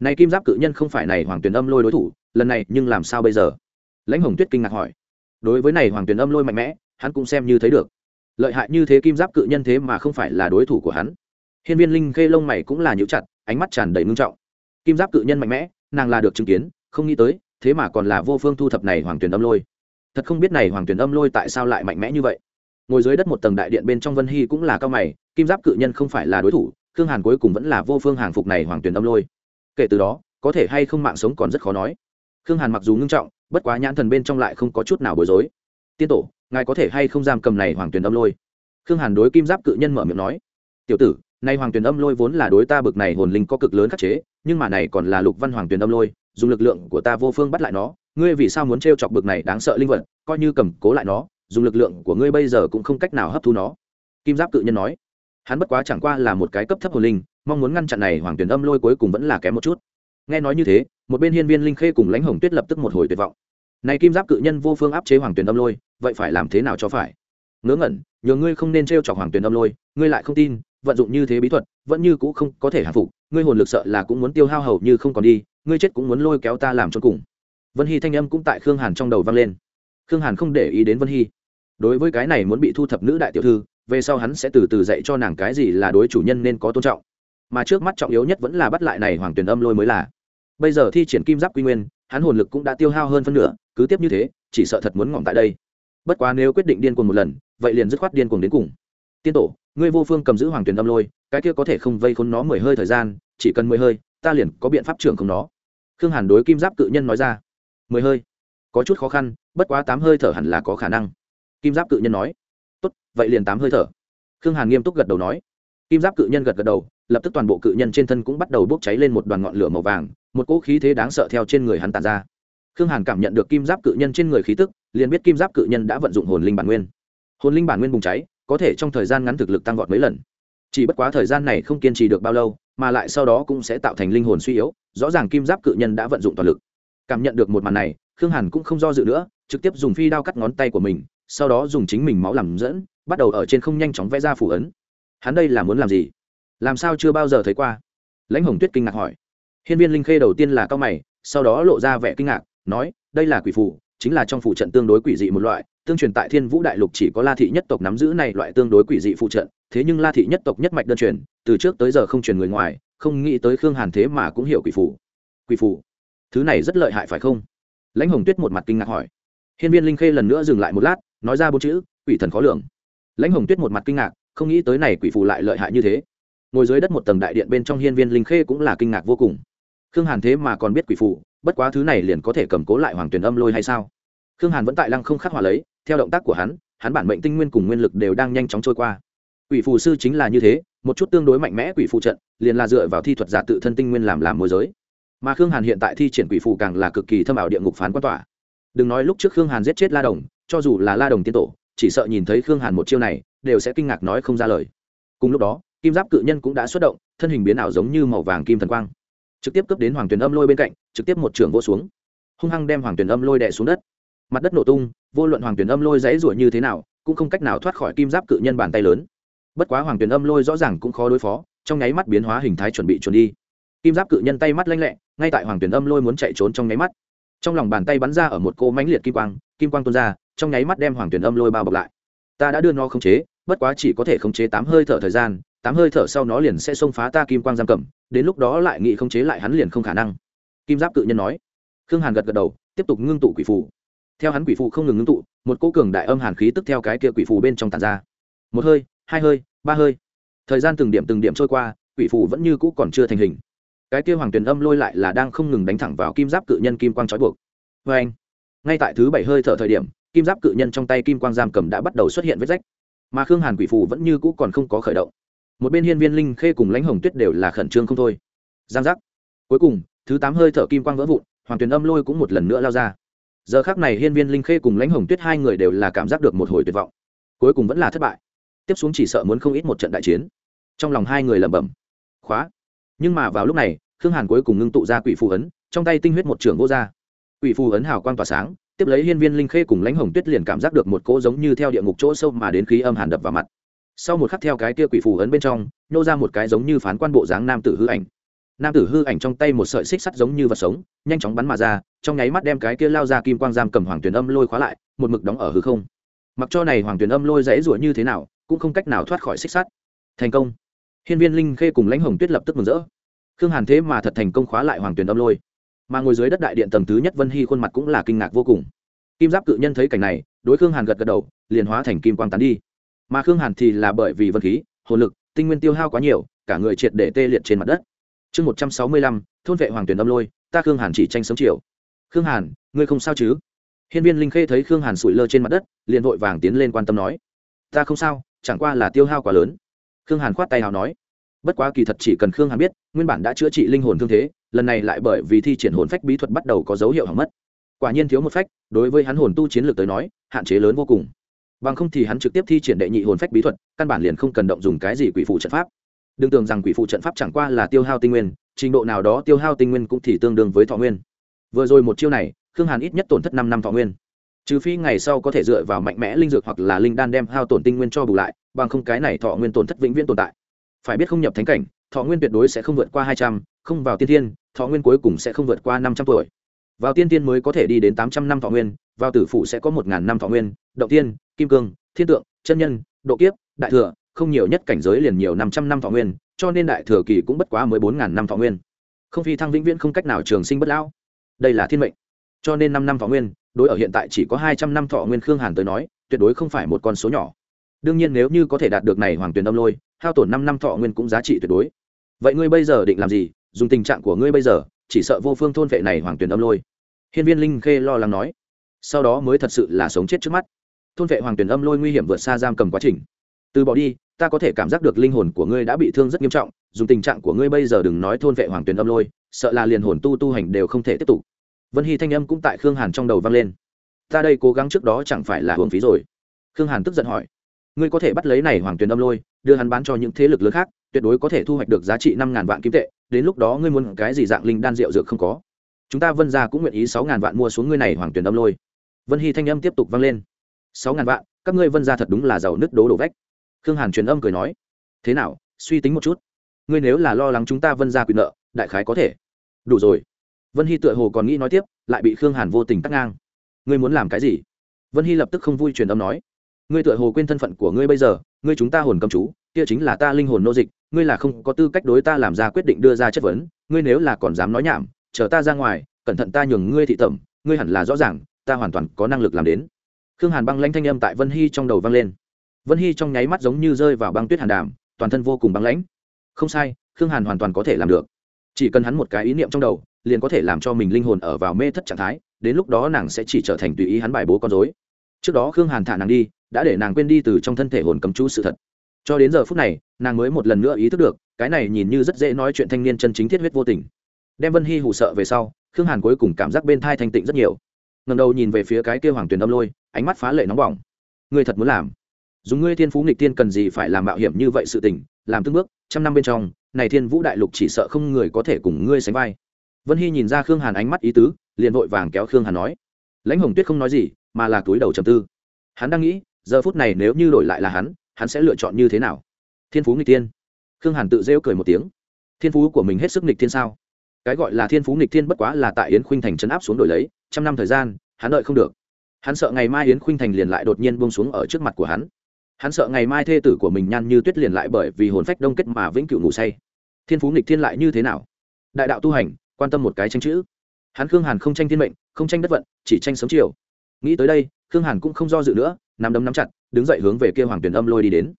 Này kim giáp cự nhân không phải này hoàng truyền âm lôi đối thủ, lần này nhưng làm sao bây giờ? Lãnh hồng tuyết kinh ngạc hỏi. Đối với này hoàng truyền âm lôi mạnh mẽ hắn cũng xem như thấy được. Lợi hại như thế kim giáp cự nhân thế mà không phải là đối thủ của hắn. Hiên viên linh khê lông mày cũng là nhũ chặt, ánh mắt tràn đầy ngưng trọng. Kim giáp cự nhân mạnh mẽ, nàng là được chứng kiến, không nghĩ tới, thế mà còn là vô phương thu thập này hoàng tuyển âm lôi. Thật không biết này hoàng tuyển âm lôi tại sao lại mạnh mẽ như vậy. Ngồi dưới đất một tầng đại điện bên trong vân hy cũng là cao mày, kim giáp cự nhân không phải là đối thủ, khương hàn cuối cùng vẫn là vô phương hàng phục này hoàng tuyển âm lôi. Kể từ đó, có thể hay không mạng sống còn rất khó nói. Khương hàn mặc dù ngưng trọng, bất quá nhãn thần bên trong lại không có chút nào bối rối. Tiên tổ ngài có thể hay không giam cầm này hoàng tuyền âm lôi? Khương hàn đối kim giáp cự nhân mở miệng nói, tiểu tử nay hoàng tuyền âm lôi vốn là đối ta bực này hồn linh có cực lớn khắc chế, nhưng mà này còn là lục văn hoàng tuyền âm lôi, dùng lực lượng của ta vô phương bắt lại nó, ngươi vì sao muốn t chọc bực này đáng sợ linh vật, coi như cầm cố lại nó, dùng lực lượng của ngươi bây giờ cũng không cách nào hấp thu nó. Kim giáp cự nhân nói, hắn bất quá chẳng qua là một cái cấp thấp hồn linh, mong muốn ngăn chặn này hoàng tuyển âm lôi cuối cùng vẫn là kém một chút. Nghe nói như thế, một bên hiên viên linh khê cùng lãnh hồng tuyết lập tức một hồi tuyệt vọng này kim giáp cự nhân vô phương áp chế hoàng tuyển âm lôi, vậy phải làm thế nào cho phải? Ngớ ngẩn, nhờ ngươi không nên t r e o chọc hoàng tuyển âm lôi, ngươi lại không tin, vận dụng như thế bí thuật, vẫn như cũ không có thể hạ phục, ngươi hồn lực sợ là cũng muốn tiêu hao hầu như không còn đi, ngươi chết cũng muốn lôi kéo ta làm cho cùng. Vân hy thanh âm cũng tại khương hàn trong đầu vang lên. Khương hàn không để ý đến vân hy. Đối với cái này muốn bị thu thập nữ đại tiểu thư, về sau hắn sẽ từ từ dạy cho nàng cái gì là đối chủ nhân nên có tôn trọng. Mà trước mắt trọng yếu nhất vẫn là bắt lại này hoàng tuyển âm lôi mới là. Bây giờ thi triển kim giáp quy nguyên, hắn hồn lực cũng đã tiêu hao hơn phân nửa cứ tiếp như thế, chỉ sợ thật muốn ngỏm tại đây. Bất quá nếu quyết định điên cuồng một lần, vậy liền dứt khoát điên cuồng đến cùng. Tiên tổ, ngươi vô phương cầm giữ hoàng tuyển âm lôi, cái kia có thể không vây khốn nó mười hơi thời gian, chỉ cần mười hơi, ta liền có biện pháp trưởng không nó. Khương hàn đối kim giáp cự nhân nói ra. Mười hơi? Có chút khó khăn, bất quá tám hơi thở hẳn là có khả năng. Kim giáp cự nhân nói. Tốt, vậy liền tám hơi thở. Khương hàn nghiêm túc gật đầu nói. Kim giáp cự nhân gật gật đầu, lập tức toàn bộ cự nhân trên thân cũng bắt đầu bốc cháy lên một đoàn ngọn lửa màu vàng, một cỗ khí thế đáng sợ theo trên người hắn tàn ra khương hàn cảm nhận được kim giáp cự nhân trên người khí tức, liền biết kim giáp cự nhân đã vận dụng hồn linh bản nguyên. Hồn linh bản nguyên bùng cháy, có thể trong thời gian ngắn thực lực tăng vọt mấy lần. Chỉ bất quá thời gian này không kiên trì được bao lâu, mà lại sau đó cũng sẽ tạo thành linh hồn suy yếu, rõ ràng kim giáp cự nhân đã vận dụng toàn lực. Cảm nhận được một màn này, khương hàn cũng không do dự nữa, trực tiếp dùng phi đao cắt ngón tay của mình, sau đó dùng chính mình máu làm dẫn, bắt đầu ở trên không nhanh chóng vẽ ra phủ ấn. Hắn đây là muốn làm gì? Làm sao chưa bao giờ thấy qua? Lãnh hồng tuyết kinh ngạc hỏi. Hiên viên linh khê đầu tiên là cao mày, sau đó lộ ra vẻ kinh ngạc nói, đây là quỷ phù, chính là trong phụ trận tương đối quỷ dị một loại, tương truyền tại thiên vũ đại lục chỉ có la thị nhất tộc nắm giữ này loại tương đối quỷ dị phụ trận, thế nhưng la thị nhất tộc nhất mạch đơn truyền, từ trước tới giờ không truyền người ngoài, không nghĩ tới khương hàn thế mà cũng hiểu quỷ phù. Quỷ phù? Thứ này rất lợi hại phải không? Lãnh hồng tuyết một mặt kinh ngạc hỏi. Hiên viên linh khê lần nữa dừng lại một lát, nói ra bốn chữ, quỷ thần khó lường. Lãnh hồng tuyết một mặt kinh ngạc, không nghĩ tới này quỷ phù lại lợi hại như thế. Ngồi dưới đất một tầng đại điện bên trong hiên viên linh khê cũng là kinh ngạc vô cùng. Khương hàn thế mà còn biết quỷ phù bất quá thứ này liền có thể cầm cố lại hoàng tuyển âm lôi hay sao? Khương hàn vẫn tại lăng không khắc hỏa lấy, theo động tác của hắn hắn bản mệnh tinh nguyên cùng nguyên lực đều đang nhanh chóng trôi qua. Quỷ phù sư chính là như thế, một chút tương đối mạnh mẽ quỷ phù trận, liền là dựa vào thi thuật giả tự thân tinh nguyên làm làm môi giới. Mà khương hàn hiện tại thi triển quỷ phù càng là cực kỳ thâm ảo địa ngục phán quan tỏa đừng nói lúc trước khương hàn giết chết la đồng, cho dù là la đồng tiên tổ, chỉ sợ nhìn thấy khương hàn một chiêu này, đều sẽ kinh ngạc nói không ra lời. Cùng lúc đó, kim giáp cự nhân cũng đã xuất động, thân hình biến ảo giống như màu vàng kim thần quang. Trực tiếp cấp đến hoàng tuyền âm lôi bên cạnh trực tiếp một trường vô xuống. Hung hăng đem hoàng tuyền âm lôi đè xuống đất. Mặt đất nổ tung, vô luận hoàng tuyền âm lôi dãy ruột như thế nào, cũng không cách nào thoát khỏi kim giáp cự nhân bàn tay lớn. Bất quá hoàng tuyền âm lôi rõ ràng cũng khó đối phó, trong nháy mắt biến hóa hình thái chuẩn bị chuẩn đi. Kim giáp cự nhân tay mắt lanh lẹ, ngay tại hoàng tuyền âm lôi muốn chạy trốn trong nháy mắt. Trong lòng bàn tay bắn ra ở một cô mãnh liệt kim quang kim quang tuôn ra, trong nháy mắt đem hoàng tuyền âm lôi bao bọc lại. Ta đã đưa nó khống chế, bất quá chỉ có thể khống chế tám hơi thở thời gian, tám hơi thở sau nó liền sẽ xông phá ta kim quang giam cầm, đến lúc đó lại nghị khống chế lại hắn liền không khả năng kim giáp cự nhân nói. Khương hàn gật gật đầu, tiếp tục ngưng tụ quỷ phù. Theo hắn quỷ phù không ngừng ngưng tụ, một cô cường đại âm hàn khí tức theo cái kia quỷ phù bên trong tàn ra. Một hơi, hai hơi, ba hơi. Thời gian từng điểm từng điểm trôi qua, quỷ phù vẫn như cũ còn chưa thành hình. Cái kia hoàng tuyền âm lôi lại là đang không ngừng đánh thẳng vào kim giáp cự nhân kim quang trói buộc. Vê anh, ngay tại thứ bảy hơi thở thời điểm, kim giáp cự nhân trong tay kim quang giam cầm đã bắt đầu xuất hiện vết rách. Mà khương hàn quỷ phù vẫn như cũ còn không có khởi động. Một bên hiên viên linh khê cùng lãnh hồng tuyết đều là khẩn trương không thôi. Giang giác. Cuối cùng thứ tám hơi thở kim quang vỡ vụn, hoàng tuyền âm lôi cũng một lần nữa lao ra. Giờ khác này hiên viên linh khê cùng lãnh hồng tuyết hai người đều là cảm giác được một hồi tuyệt vọng. Cuối cùng vẫn là thất bại. Tiếp xuống chỉ sợ muốn không ít một trận đại chiến. Trong lòng hai người lẩm bẩm, khóa. Nhưng mà vào lúc này, khương hàn cuối cùng ngưng tụ ra quỷ phù ấn, trong tay tinh huyết một trường vô r quỷ phù ấn hào quang tỏa sáng, tiếp lấy hiên viên linh khê cùng lãnh hồng tuyết liền cảm giác được một cỗ giống như theo địa ngục chỗ sâu mà đến khí âm hàn đập vào mặt. Sau một khắc theo cái kia quỷ phù ấn bên trong nhô ra một cái giống như phán quan bộ dáng nam tử hư ảnh nam tử hư ảnh trong tay một sợi xích sắt giống như vật sống, nhanh chóng bắn mà ra, trong nháy mắt đem cái kia lao ra kim quang giam cầm hoàng tuyển âm lôi khóa lại, một mực đóng ở hư không. Mặc cho này hoàng tuyển âm lôi dãy rủa như thế nào, cũng không cách nào thoát khỏi xích sắt. Thành công. Hiên viên linh khê cùng lãnh hồng tuyết lập tức mừng rỡ. Khương hàn thế mà thật thành công khóa lại hoàng tuyển âm lôi. Mà ngồi dưới đất đại điện tầng thứ nhất vân hy khuôn mặt cũng là kinh ngạc vô cùng. Kim giáp cự nhân thấy cảnh này, đối khương hàn gật gật đầu, liền hóa thành kim quang tán đi. Mà khương hàn thì là bởi vì Vân khí, hồn lực, tinh nguyên tiêu hao quá nhiều, cả người triệt để tê liệt trên mặt đất chương một trăm sáu mươi lăm, thôn vệ hoàng tuyển âm lôi, ta khương hàn chỉ tranh sống chiều. Khương hàn, ngươi không sao chứ? Hiên viên linh khê thấy khương hàn sụi lơ trên mặt đất, liền vội vàng tiến lên quan tâm nói. Ta không sao, chẳng qua là tiêu hao quá lớn. Khương hàn khoát tay hào nói. Bất quá kỳ thật chỉ cần khương hàn biết, nguyên bản đã chữa trị linh hồn thương thế, lần này lại bởi vì thi triển hồn phách bí thuật bắt đầu có dấu hiệu hỏng mất. Quả nhiên thiếu một phách, đối với hắn hồn tu chiến lược tới nói, hạn chế lớn vô cùng. Bằng không thì hắn trực tiếp thi triển đệ nhị hồn phách bí thuật, căn bản liền không cần động dùng cái gì quỷ phụ trận pháp đừng tưởng rằng quỷ phụ trận pháp chẳng qua là tiêu hao tinh nguyên, trình độ nào đó tiêu hao tinh nguyên cũng thì tương đương với thọ nguyên. Vừa rồi một chiêu này, khương hàn ít nhất tổn thất năm năm thọ nguyên. Trừ phi ngày sau có thể dựa vào mạnh mẽ linh dược hoặc là linh đan đem hao tổn tinh nguyên cho bù lại, bằng không cái này thọ nguyên tổn thất vĩnh viễn tồn tại. Phải biết không nhập thánh cảnh, thọ nguyên tuyệt đối sẽ không vượt qua hai trăm, không vào tiên thiên, thọ nguyên cuối cùng sẽ không vượt qua năm trăm tuổi. Vào tiên tiên mới có thể đi đến tám trăm năm thọ nguyên, vào tử phủ sẽ có một ngàn năm thọ nguyên, động tiên kim cương, thiên tượng, chân nhân, độ kiếp, đại thừa không nhiều nhất cảnh giới liền nhiều năm trăm năm thọ nguyên, cho nên đại thừa kỳ cũng bất quá mới bốn ngàn năm thọ nguyên. Không phi thăng vĩnh viễn không cách nào trường sinh bất lão. Đây là thiên mệnh. Cho nên năm năm thọ nguyên, đối ở hiện tại chỉ có hai trăm năm thọ nguyên khương hàn tới nói, tuyệt đối không phải một con số nhỏ. Đương nhiên nếu như có thể đạt được này hoàng tuyền âm lôi, hao tổn năm năm thọ nguyên cũng giá trị tuyệt đối. Vậy ngươi bây giờ định làm gì? Dùng tình trạng của ngươi bây giờ, chỉ sợ vô phương thôn vệ này hoàng tuyền âm lôi. Hiên viên linh khê lo lắng nói. Sau đó mới thật sự là sống chết trước mắt. Thôn vệ hoàng tuyền âm lôi nguy hiểm vượt xa giam cầm quá trình từ bỏ đi, ta có thể cảm giác được linh hồn của ngươi đã bị thương rất nghiêm trọng, dùng tình trạng của ngươi bây giờ đừng nói thôn vệ hoàng tuyền âm lôi, sợ là liền hồn tu tu hành đều không thể tiếp tục. Vân hy thanh âm cũng tại khương hàn trong đầu vang lên. Ta đây cố gắng trước đó chẳng phải là hưởng phí rồi? Khương hàn tức giận hỏi. Ngươi có thể bắt lấy này hoàng tuyền âm lôi, đưa hắn bán cho những thế lực lớn khác, tuyệt đối có thể thu hoạch được giá trị năm ngàn vạn kim tệ, đến lúc đó ngươi muốn cái gì dạng linh đan rượu dược không có? Chúng ta vân ra cũng nguyện ý sáu ngàn vạn mua xuống ngươi này hoàng tuyền âm lôi. Vân hy thanh âm tiếp tục vang lên. Sáu ngàn vạn, các ngươi vân ra thật đúng là giàu nứt đố đổ vách khương hàn truyền âm cười nói, thế nào, suy tính một chút. Ngươi nếu là lo lắng chúng ta vân ra quyền nợ, đại khái có thể. Đủ rồi. Vân hy tựa hồ còn nghĩ nói tiếp, lại bị khương hàn vô tình tắt ngang. Ngươi muốn làm cái gì? Vân hy lập tức không vui truyền âm nói, ngươi tựa hồ quên thân phận của ngươi bây giờ, ngươi chúng ta hồn cầm chú, kia chính là ta linh hồn nô dịch, ngươi là không có tư cách đối ta làm ra quyết định đưa ra chất vấn, ngươi nếu là còn dám nói nhảm, chờ ta ra ngoài, cẩn thận ta nhường ngươi thị tẩm, ngươi hẳn là rõ ràng, ta hoàn toàn có năng lực làm đến. Khương hàn băng lanh thanh âm tại vân hy trong đầu vang lên vân hy trong nháy mắt giống như rơi vào băng tuyết hàn đàm, toàn thân vô cùng băng lãnh. Không sai, khương hàn hoàn toàn có thể làm được. Chỉ cần hắn một cái ý niệm trong đầu, liền có thể làm cho mình linh hồn ở vào mê thất trạng thái, đến lúc đó nàng sẽ chỉ trở thành tùy ý hắn bài bố con dối trước đó khương hàn thả nàng đi, đã để nàng quên đi từ trong thân thể hồn cấm chú sự thật. Cho đến giờ phút này, nàng mới một lần nữa ý thức được, cái này nhìn như rất dễ nói chuyện thanh niên chân chính thiết huyết vô tình. Đem vân hy hù sợ về sau, khương hàn cuối cùng cảm giác bên thai thanh tịnh rất nhiều. Ngầm đầu nhìn về phía cái kêu hoàng tuyền âm lôi, ánh mắt phá lệ nóng bỏng. Ngươi thật muốn làm dùng ngươi thiên phú nghịch tiên cần gì phải làm mạo hiểm như vậy sự tình, làm tương bước, trăm năm bên trong, này thiên vũ đại lục chỉ sợ không người có thể cùng ngươi sánh vai. Vân hy nhìn ra khương hàn ánh mắt ý tứ, liền vội vàng kéo khương hàn nói. Lãnh hồng tuyết không nói gì, mà là túi đầu trầm tư. Hắn đang nghĩ, giờ phút này nếu như đổi lại là hắn hắn sẽ lựa chọn như thế nào? Thiên phú nghịch tiên khương hàn tự rêu cười một tiếng. Thiên phú của mình hết sức nghịch thiên sao? Cái gọi là thiên phú nghịch thiên bất quá là tại yến khuynh thành chấn áp xuống đổi lấy, trăm năm thời gian, hắn đợi không được. Hắn sợ ngày mai yến khuynh thành liền lại đột nhiên bông xuống ở trước mặt của hắn hắn sợ ngày mai thê tử của mình nhan như tuyết liền lại bởi vì hồn phách đông kết mà vĩnh cửu ngủ say. Thiên phú nghịch thiên lại như thế nào? Đại đạo tu hành, quan tâm một cái tranh chữ. Hắn khương hàn không tranh thiên mệnh, không tranh đất vận, chỉ tranh sớm chiều nghĩ tới đây, khương hàn cũng không do dự nữa, nắm đấm nắm chặt, đứng dậy hướng về kia hoàng tuyển âm lôi đi đến.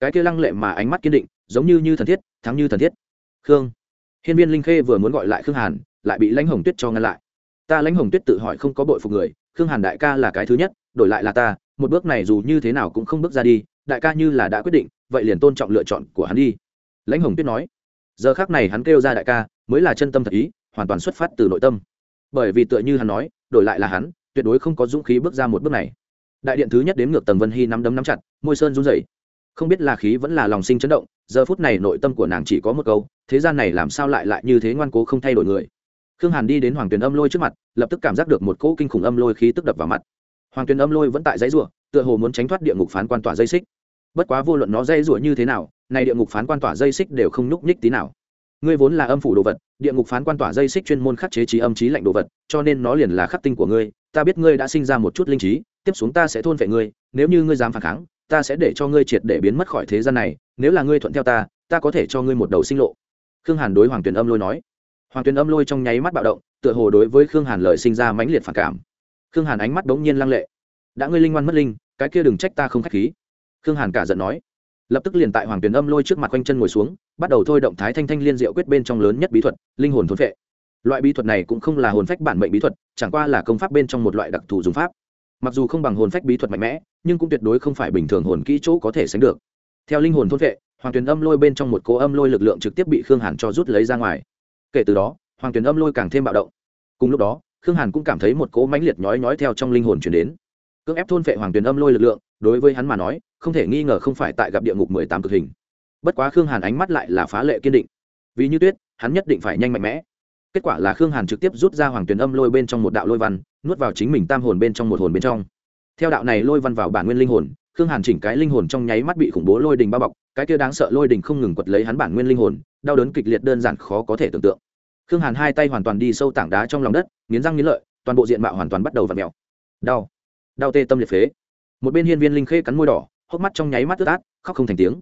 Cái kia lăng lệ mà ánh mắt kiên định, giống như như thần thiết, thắng như thần thiết. Khương, hiên viên linh khê vừa muốn gọi lại khương hàn, lại bị lãnh hồng tuyết cho ngăn lại. Ta lãnh hồng tuyết tự hỏi không có bội phục người, khương hàn đại ca là cái thứ nhất, đổi lại là ta một bước này dù như thế nào cũng không bước ra đi, đại ca như là đã quyết định, vậy liền tôn trọng lựa chọn của hắn đi. Lãnh hồng tuyết nói. Giờ khác này hắn kêu ra đại ca, mới là chân tâm thật ý, hoàn toàn xuất phát từ nội tâm. Bởi vì tựa như hắn nói, đổi lại là hắn, tuyệt đối không có dũng khí bước ra một bước này. Đại điện thứ nhất đến ngược tầng vân hy nắm đấm nắm chặt, môi sơn run rẩy. Không biết là khí vẫn là lòng sinh chấn động, giờ phút này nội tâm của nàng chỉ có một câu, thế gian này làm sao lại lại như thế ngoan cố không thay đổi người. Khương hàn đi đến hoàng tuyền âm lôi trước mặt, lập tức cảm giác được một cỗ kinh khủng âm lôi khí tức đập vào mặt hoàng tuyền âm lôi vẫn tại dãy rủa tựa hồ muốn tránh thoát địa ngục phán quan tỏa dây xích. Bất quá vô luận nó dây rủa như thế nào, này địa ngục phán quan tỏa dây xích đều không nhúc nhích tí nào. Ngươi vốn là âm phủ đồ vật, địa ngục phán quan tỏa dây xích chuyên môn khắc chế trí âm trí lạnh đồ vật, cho nên nó liền là khắc tinh của ngươi, ta biết ngươi đã sinh ra một chút linh trí, tiếp xuống ta sẽ thôn vệ ngươi, nếu như ngươi dám phản kháng, ta sẽ để cho ngươi triệt để biến mất khỏi thế gian này, nếu là ngươi thuận theo ta ta có thể cho ngươi một đầu sinh lộ. Khương hàn đối hoàng tuyền âm lôi nói. Hoàng tuyền âm lôi trong nháy mắt bạo động, tựa hồ đối với khương hàn lợi sinh ra mãnh liệt phản cảm khương hàn ánh mắt đ ố n g nhiên lăng lệ. Đã ngươi linh ngoan mất linh, cái kia đừng trách ta không k h á c h khí. Khương hàn cả giận nói. Lập tức liền tại hoàng tuyền âm lôi trước mặt quanh chân ngồi xuống, bắt đầu thôi động thái thanh thanh liên diệu quyết bên trong lớn nhất bí thuật, linh hồn thốn vệ loại bí thuật này cũng không là hồn phách bản mệnh bí thuật, chẳng qua là công pháp bên trong một loại đặc thù dùng pháp. Mặc dù không bằng hồn phách bí thuật mạnh mẽ, nhưng cũng tuyệt đối không phải bình thường hồn kỹ chỗ có thể sánh được. Theo linh hồn thôn vệ hoàng tuyền âm lôi bên trong một cố âm lôi lực lượng trực tiếp bị khương hàn cho rút lấy ra ngoài. Kể từ đó, hoàng tuyền âm lôi càng thêm bạo động. Cùng lúc đó khương hàn cũng cảm thấy một cỗ mãnh liệt nhói nhói theo trong linh hồn chuyển đến. Cưỡng ép thôn vệ hoàng tuyền âm lôi lực lượng, đối với hắn mà nói, không thể nghi ngờ không phải tại gặp địa ngục mười tám cực hình. Bất quá khương hàn ánh mắt lại là phá lệ kiên định. Vì như tuyết, hắn nhất định phải nhanh mạnh mẽ. Kết quả là khương hàn trực tiếp rút ra hoàng tuyền âm lôi bên trong một đạo lôi văn, nuốt vào chính mình tam hồn bên trong một hồn bên trong. Theo đạo này lôi văn vào bản nguyên linh hồn, khương hàn chỉnh cái linh hồn trong nháy mắt bị khủng bố lôi đình bao bọc, cái kia đáng sợ lôi đình không ngừng quật lấy hắn bản nguyên linh hồn, đau đớn kịch liệt đơn giản khó có thể tưởng tượng khương hàn hai tay hoàn toàn đi sâu tảng đá trong lòng đất, nghiến răng nghiến lợi, toàn bộ diện mạo hoàn toàn bắt đầu v ặ mẹo đau. Đau tê tâm liệt phế. Một bên hiên viên linh khê cắn môi đỏ, hốc mắt trong nháy mắt ướt át, khóc không thành tiếng.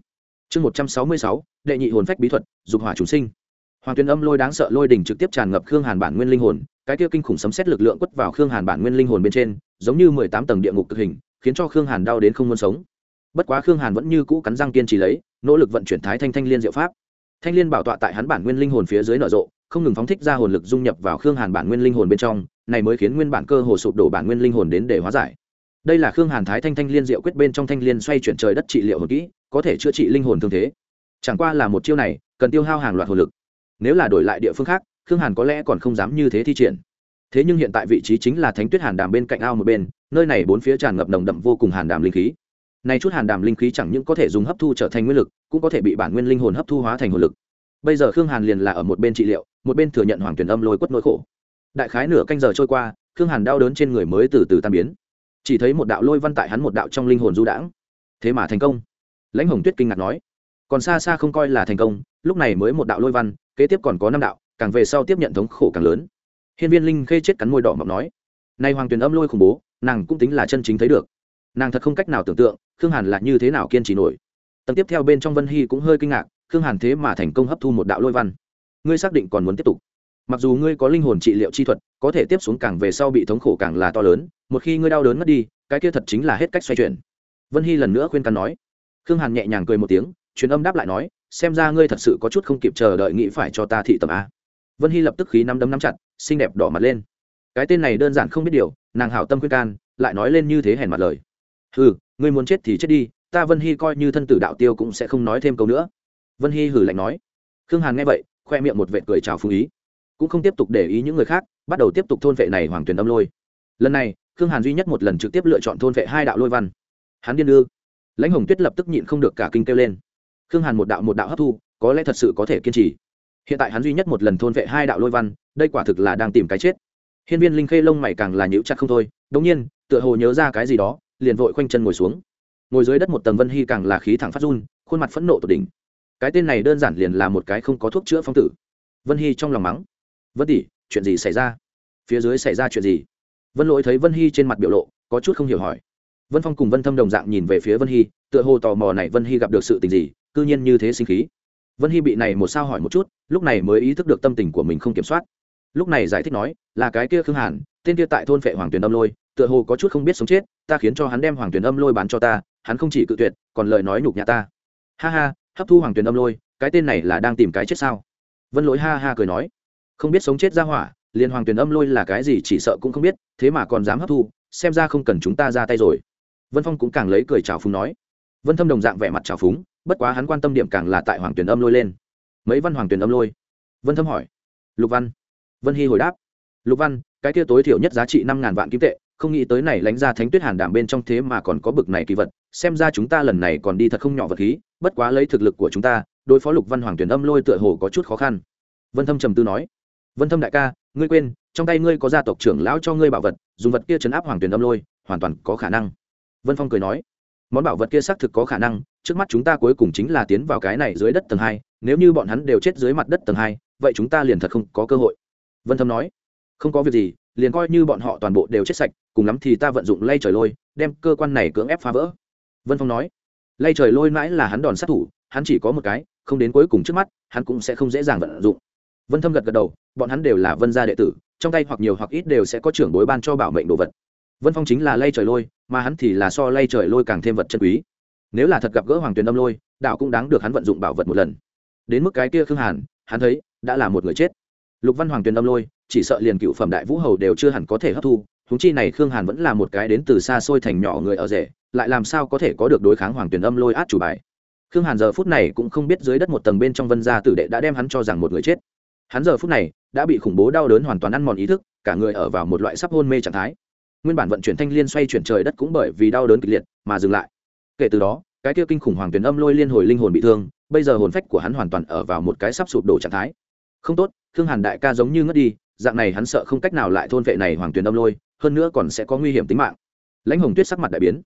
Chương một trăm sáu mươi sáu, đệ nhị hồn phách bí thuật, dục hỏa chúng sinh. Hoàng tuyên âm lôi đáng sợ lôi đỉnh trực tiếp tràn ngập khương hàn bản nguyên linh hồn, cái kia kinh khủng sấm xét lực lượng quất vào khương hàn bản nguyên linh hồn bên trên, giống như mười tám tầng địa ngục cực hình, khiến cho khương hàn đau đến không muốn sống. Bất quá khương hàn vẫn như cũ cắn răng kiên trì lấy, nỗ lực vận chuyển thái thanh thanh liên diệu pháp. Thanh liên bảo tọa tại hắn bản nguyên linh hồn phía dưới nở rộ không ngừng phóng thích ra hồn lực dung nhập vào khương hàn bản nguyên linh hồn bên trong, này mới khiến nguyên bản cơ hồ sụp đổ bản nguyên linh hồn đến để hóa giải. Đây là khương hàn thái thanh thanh liên diệu quyết bên trong thanh liên xoay chuyển trời đất trị liệu hồn kỹ, có thể chữa trị linh hồn thương thế. Chẳng qua là một chiêu này, cần tiêu hao hàng loạt hồn lực. Nếu là đổi lại địa phương khác, khương hàn có lẽ còn không dám như thế thi triển. Thế nhưng hiện tại vị trí chính là thánh tuyết hàn đàm bên cạnh ao một bên, nơi này bốn phía tràn ngập nồng đậm vô cùng hàn đàm linh khí. Nay chút hàn đàm linh khí chẳng những có thể dùng hấp thu trở thành nguyên lực, cũng có thể bị bản nguyên linh hồn hấp thu hóa thành hồn lực. Bây giờ khương hàn liền là ở một bên trị liệu một bên thừa nhận hoàng tuyển âm lôi quất nỗi khổ. Đại khái nửa canh giờ trôi qua, khương hàn đau đớn trên người mới từ từ tan biến. Chỉ thấy một đạo lôi văn tại hắn một đạo trong linh hồn du đãng. Thế mà thành công. Lãnh hồng tuyết kinh ngạc nói, còn xa xa không coi là thành công, lúc này mới một đạo lôi văn, kế tiếp còn có năm đạo, càng về sau tiếp nhận thống khổ càng lớn. Hiên viên linh khê chết cắn môi đỏ mọc nói nay hoàng tuyền âm lôi khủng bố, nàng cũng tính là chân chính thấy được. Nàng thật không cách nào tưởng tượng, khương hàn là như thế nào kiên trì nổi. Tầng tiếp theo bên trong vân hy cũng hơi kinh ngạc, khương hàn thế mà thành công hấp thu một đạo lôi văn ngươi xác định còn muốn tiếp tục. Mặc dù ngươi có linh hồn trị liệu chi thuật, có thể tiếp xuống càng về sau bị thống khổ càng là to lớn, một khi ngươi đau đớn mất đi, cái kia thật chính là hết cách xoay chuyển. Vân hy lần nữa khuyên can nói. Khương hàn nhẹ nhàng cười một tiếng, truyền âm đáp lại nói, xem ra ngươi thật sự có chút không kịp chờ đợi nghĩ phải cho ta thị tầm a. Vân hy lập tức khí nắm đấm nắm chặt, xinh đẹp đỏ mặt lên. Cái tên này đơn giản không biết điều, nàng hảo tâm khuyên can, lại nói lên như thế hèn mặt lời. Ừ ngươi muốn chết thì chết đi, ta vân hy coi như thân tử đạo tiêu cũng sẽ không nói thêm câu nữa. Vân hy hử lạnh nói. Khương hàn nghe vậy khoe miệng một vệ cười chào phung ý. Cũng không tiếp tục để ý những người khác, bắt đầu tiếp tục thôn vệ này hoàng tuyền âm lôi. Lần này, khương hàn duy nhất một lần trực tiếp lựa chọn thôn vệ hai đạo lôi văn. Hắn điên đưa lãnh hồng tuyết lập tức nhịn không được cả kinh kêu lên. Khương hàn một đạo một đạo hấp thu, có lẽ thật sự có thể kiên trì. Hiện tại hắn duy nhất một lần thôn vệ hai đạo lôi văn, đây quả thực là đang tìm cái chết. Hiên viên linh khê lông mày càng là nhịu chặt không thôi, đống nhiên, tựa hồ nhớ ra cái gì đó, liền vội khoanh chân ngồi xuống. Ngồi dưới đất một tầng vân hy càng là khí thẳng phát run, khuôn mặt phẫn nộ tột đỉnh cái tên này đơn giản liền là một cái không có thuốc chữa phong tử. Vân hy trong lòng mắng. Vân tỷ, chuyện gì xảy ra? Phía dưới xảy ra chuyện gì? Vân lỗi thấy vân hy trên mặt biểu lộ, có chút không hiểu hỏi. Vân phong cùng vân thâm đồng dạng nhìn về phía vân hy, tựa hồ tò mò này vân hy gặp được sự tình gì, cư nhiên như thế sinh khí. Vân hy bị này một sao hỏi một chút, lúc này mới ý thức được tâm tình của mình không kiểm soát. Lúc này giải thích nói, là cái kia khương hàn, tên kia tại thôn phệ hoàng tuyền âm lôi, tựa hồ có chút không biết sống chết, ta khiến cho hắn đem hoàng tuyền âm lôi bán cho ta, hắn không chỉ cự tuyệt, còn lời nói nhục nhã ta. Ha ha hấp thu hoàng tuyền âm lôi, cái tên này là đang tìm cái chết sao? Vân lỗi ha ha cười nói. Không biết sống chết ra hỏa, liền hoàng tuyền âm lôi là cái gì chỉ sợ cũng không biết, thế mà còn dám hấp thu, xem ra không cần chúng ta ra tay rồi. Vân phong cũng càng lấy cười trào phúng nói. Vân thâm đồng dạng vẻ mặt trào phúng, bất quá hắn quan tâm điểm càng là tại hoàng tuyền âm lôi lên. Mấy văn hoàng tuyền âm lôi? Vân thâm hỏi. Lục văn. Vân hy hồi đáp. Lục văn, cái kia tối thiểu nhất giá trị năm ngàn vạn kim tệ không nghĩ tới này lánh ra thánh tuyết hàn đảm bên trong thế mà còn có bực này kỳ vật, xem ra chúng ta lần này còn đi thật không nhỏ vật khí, bất quá lấy thực lực của chúng ta, đối phó lục văn hoàng tuyển âm lôi tựa hồ có chút khó khăn. Vân thâm trầm tư nói, vân thâm đại ca, ngươi quên, trong tay ngươi có gia tộc trưởng lão cho ngươi bảo vật, dùng vật kia chấn áp hoàng tuyển âm lôi, hoàn toàn có khả năng. Vân phong cười nói, món bảo vật kia xác thực có khả năng, trước mắt chúng ta cuối cùng chính là tiến vào cái này dưới đất tầng hai, nếu như bọn hắn đều chết dưới mặt đất tầng hai, vậy chúng ta liền thật không có cơ hội. Vân thâm nói, không có việc gì liền coi như bọn họ toàn bộ đều chết sạch, cùng lắm thì ta vận dụng lay trời lôi, đem cơ quan này cưỡng ép phá vỡ. Vân phong nói. Lay trời lôi mãi là hắn đòn sát thủ, hắn chỉ có một cái, không đến cuối cùng trước mắt, hắn cũng sẽ không dễ dàng vận dụng. Vân thâm gật gật đầu, bọn hắn đều là vân gia đệ tử, trong tay hoặc nhiều hoặc ít đều sẽ có trưởng bối ban cho bảo mệnh đồ vật. Vân phong chính là lay trời lôi, mà hắn thì là so lay trời lôi càng thêm vật chân quý. Nếu là thật gặp gỡ hoàng tuyền âm lôi, đạo cũng đáng được hắn vận dụng bảo vật một lần. Đến mức cái kia khương hàn, hắn thấy, đã là một người chết lục văn hoàng tuyền âm lôi, chỉ sợ liền cựu phẩm đại vũ hầu đều chưa hẳn có thể hấp thu húng chi này khương hàn vẫn là một cái đến từ xa xôi thành nhỏ người ở rể, lại làm sao có thể có được đối kháng hoàng tuyền âm lôi át chủ bài. Khương hàn giờ phút này cũng không biết dưới đất một tầng bên trong vân gia tử đệ đã đem hắn cho rằng một người chết. Hắn giờ phút này đã bị khủng bố đau đớn hoàn toàn ăn mòn ý thức, cả người ở vào một loại sắp hôn mê trạng thái. Nguyên bản vận chuyển thanh liên xoay chuyển trời đất cũng bởi vì đau đớn kịch liệt mà dừng lại. Kể từ đó, cái kia kinh khủng hoàng Tuyền âm lôi liên hồi linh hồn bị thương, bây giờ hồn phách của hắn hoàn toàn ở vào một cái sắp sụp đổ trạng thái không tốt, khương hàn đại ca giống như ngất đi, dạng này hắn sợ không cách nào lại thôn vệ này hoàng Tuyền âm lôi, hơn nữa còn sẽ có nguy hiểm tính mạng. Lãnh hồng tuyết sắc mặt đại biến.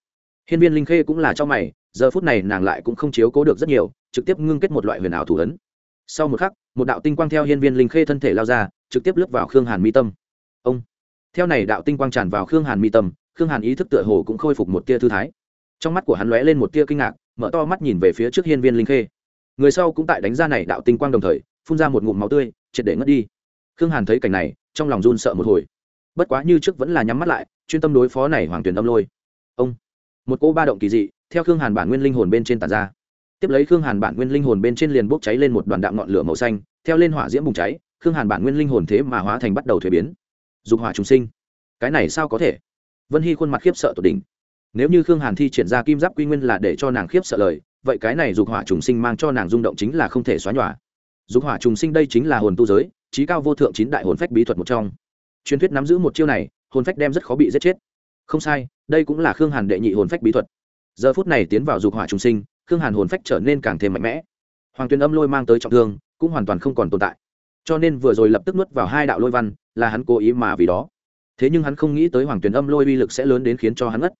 Hiên viên linh khê cũng là cho mày, giờ phút này nàng lại cũng không chiếu cố được rất nhiều, trực tiếp ngưng kết một loại huyền ảo thủ ấn. Sau một khắc, một đạo tinh quang theo hiên viên linh khê thân thể lao ra, trực tiếp lướt vào khương hàn mi tâm. Ông! Theo này đạo tinh quang tràn vào khương hàn mi tâm, khương hàn ý thức tựa hồ cũng khôi phục một tia thư thái. Trong mắt của hắn lóe lên một tia kinh ngạc, mở to mắt nhìn về phía trước hiên viên linh khê. Người sau cũng tại đánh ra này đạo tinh quang đồng thời phun ra một ngụm máu tươi, triệt để ngất đi. Khương hàn thấy cảnh này, trong lòng run sợ một hồi. Bất quá như trước vẫn là nhắm mắt lại, chuyên tâm đối phó này hoàng tuyển âm lôi. Ông, một cô ba động kỳ dị, theo khương hàn bản nguyên linh hồn bên trên tàn ra. Tiếp lấy khương hàn bản nguyên linh hồn bên trên liền bốc cháy lên một đoàn đạm ngọn lửa màu xanh, theo lên hỏa diễm bùng cháy, khương hàn bản nguyên linh hồn thế mà hóa thành bắt đầu thuế biến. Dục hỏa trùng sinh. Cái này sao có thể? Vân hy khuôn mặt khiếp sợ tột đỉnh. Nếu như khương hàn thi triển ra kim giáp quy nguyên là để cho nàng khiếp sợ lời, vậy cái này dục hỏa trùng sinh mang cho nàng rung động chính là không thể xóa nhòa dục hỏa trùng sinh đây chính là hồn tu giới, trí cao vô thượng chín đại hồn phách bí thuật một trong. Truyền thuyết nắm giữ một chiêu này, hồn phách đem rất khó bị giết chết. Không sai, đây cũng là khương hàn đệ nhị hồn phách bí thuật. Giờ phút này tiến vào dục hỏa trùng sinh, khương hàn hồn phách trở nên càng thêm mạnh mẽ. Hoàng tuyền âm lôi mang tới trọng thương, cũng hoàn toàn không còn tồn tại. Cho nên vừa rồi lập tức nuốt vào hai đạo lôi văn, là hắn cố ý mà vì đó. Thế nhưng hắn không nghĩ tới hoàng tuyền âm lôi uy lực sẽ lớn đến khiến cho hắn ngất.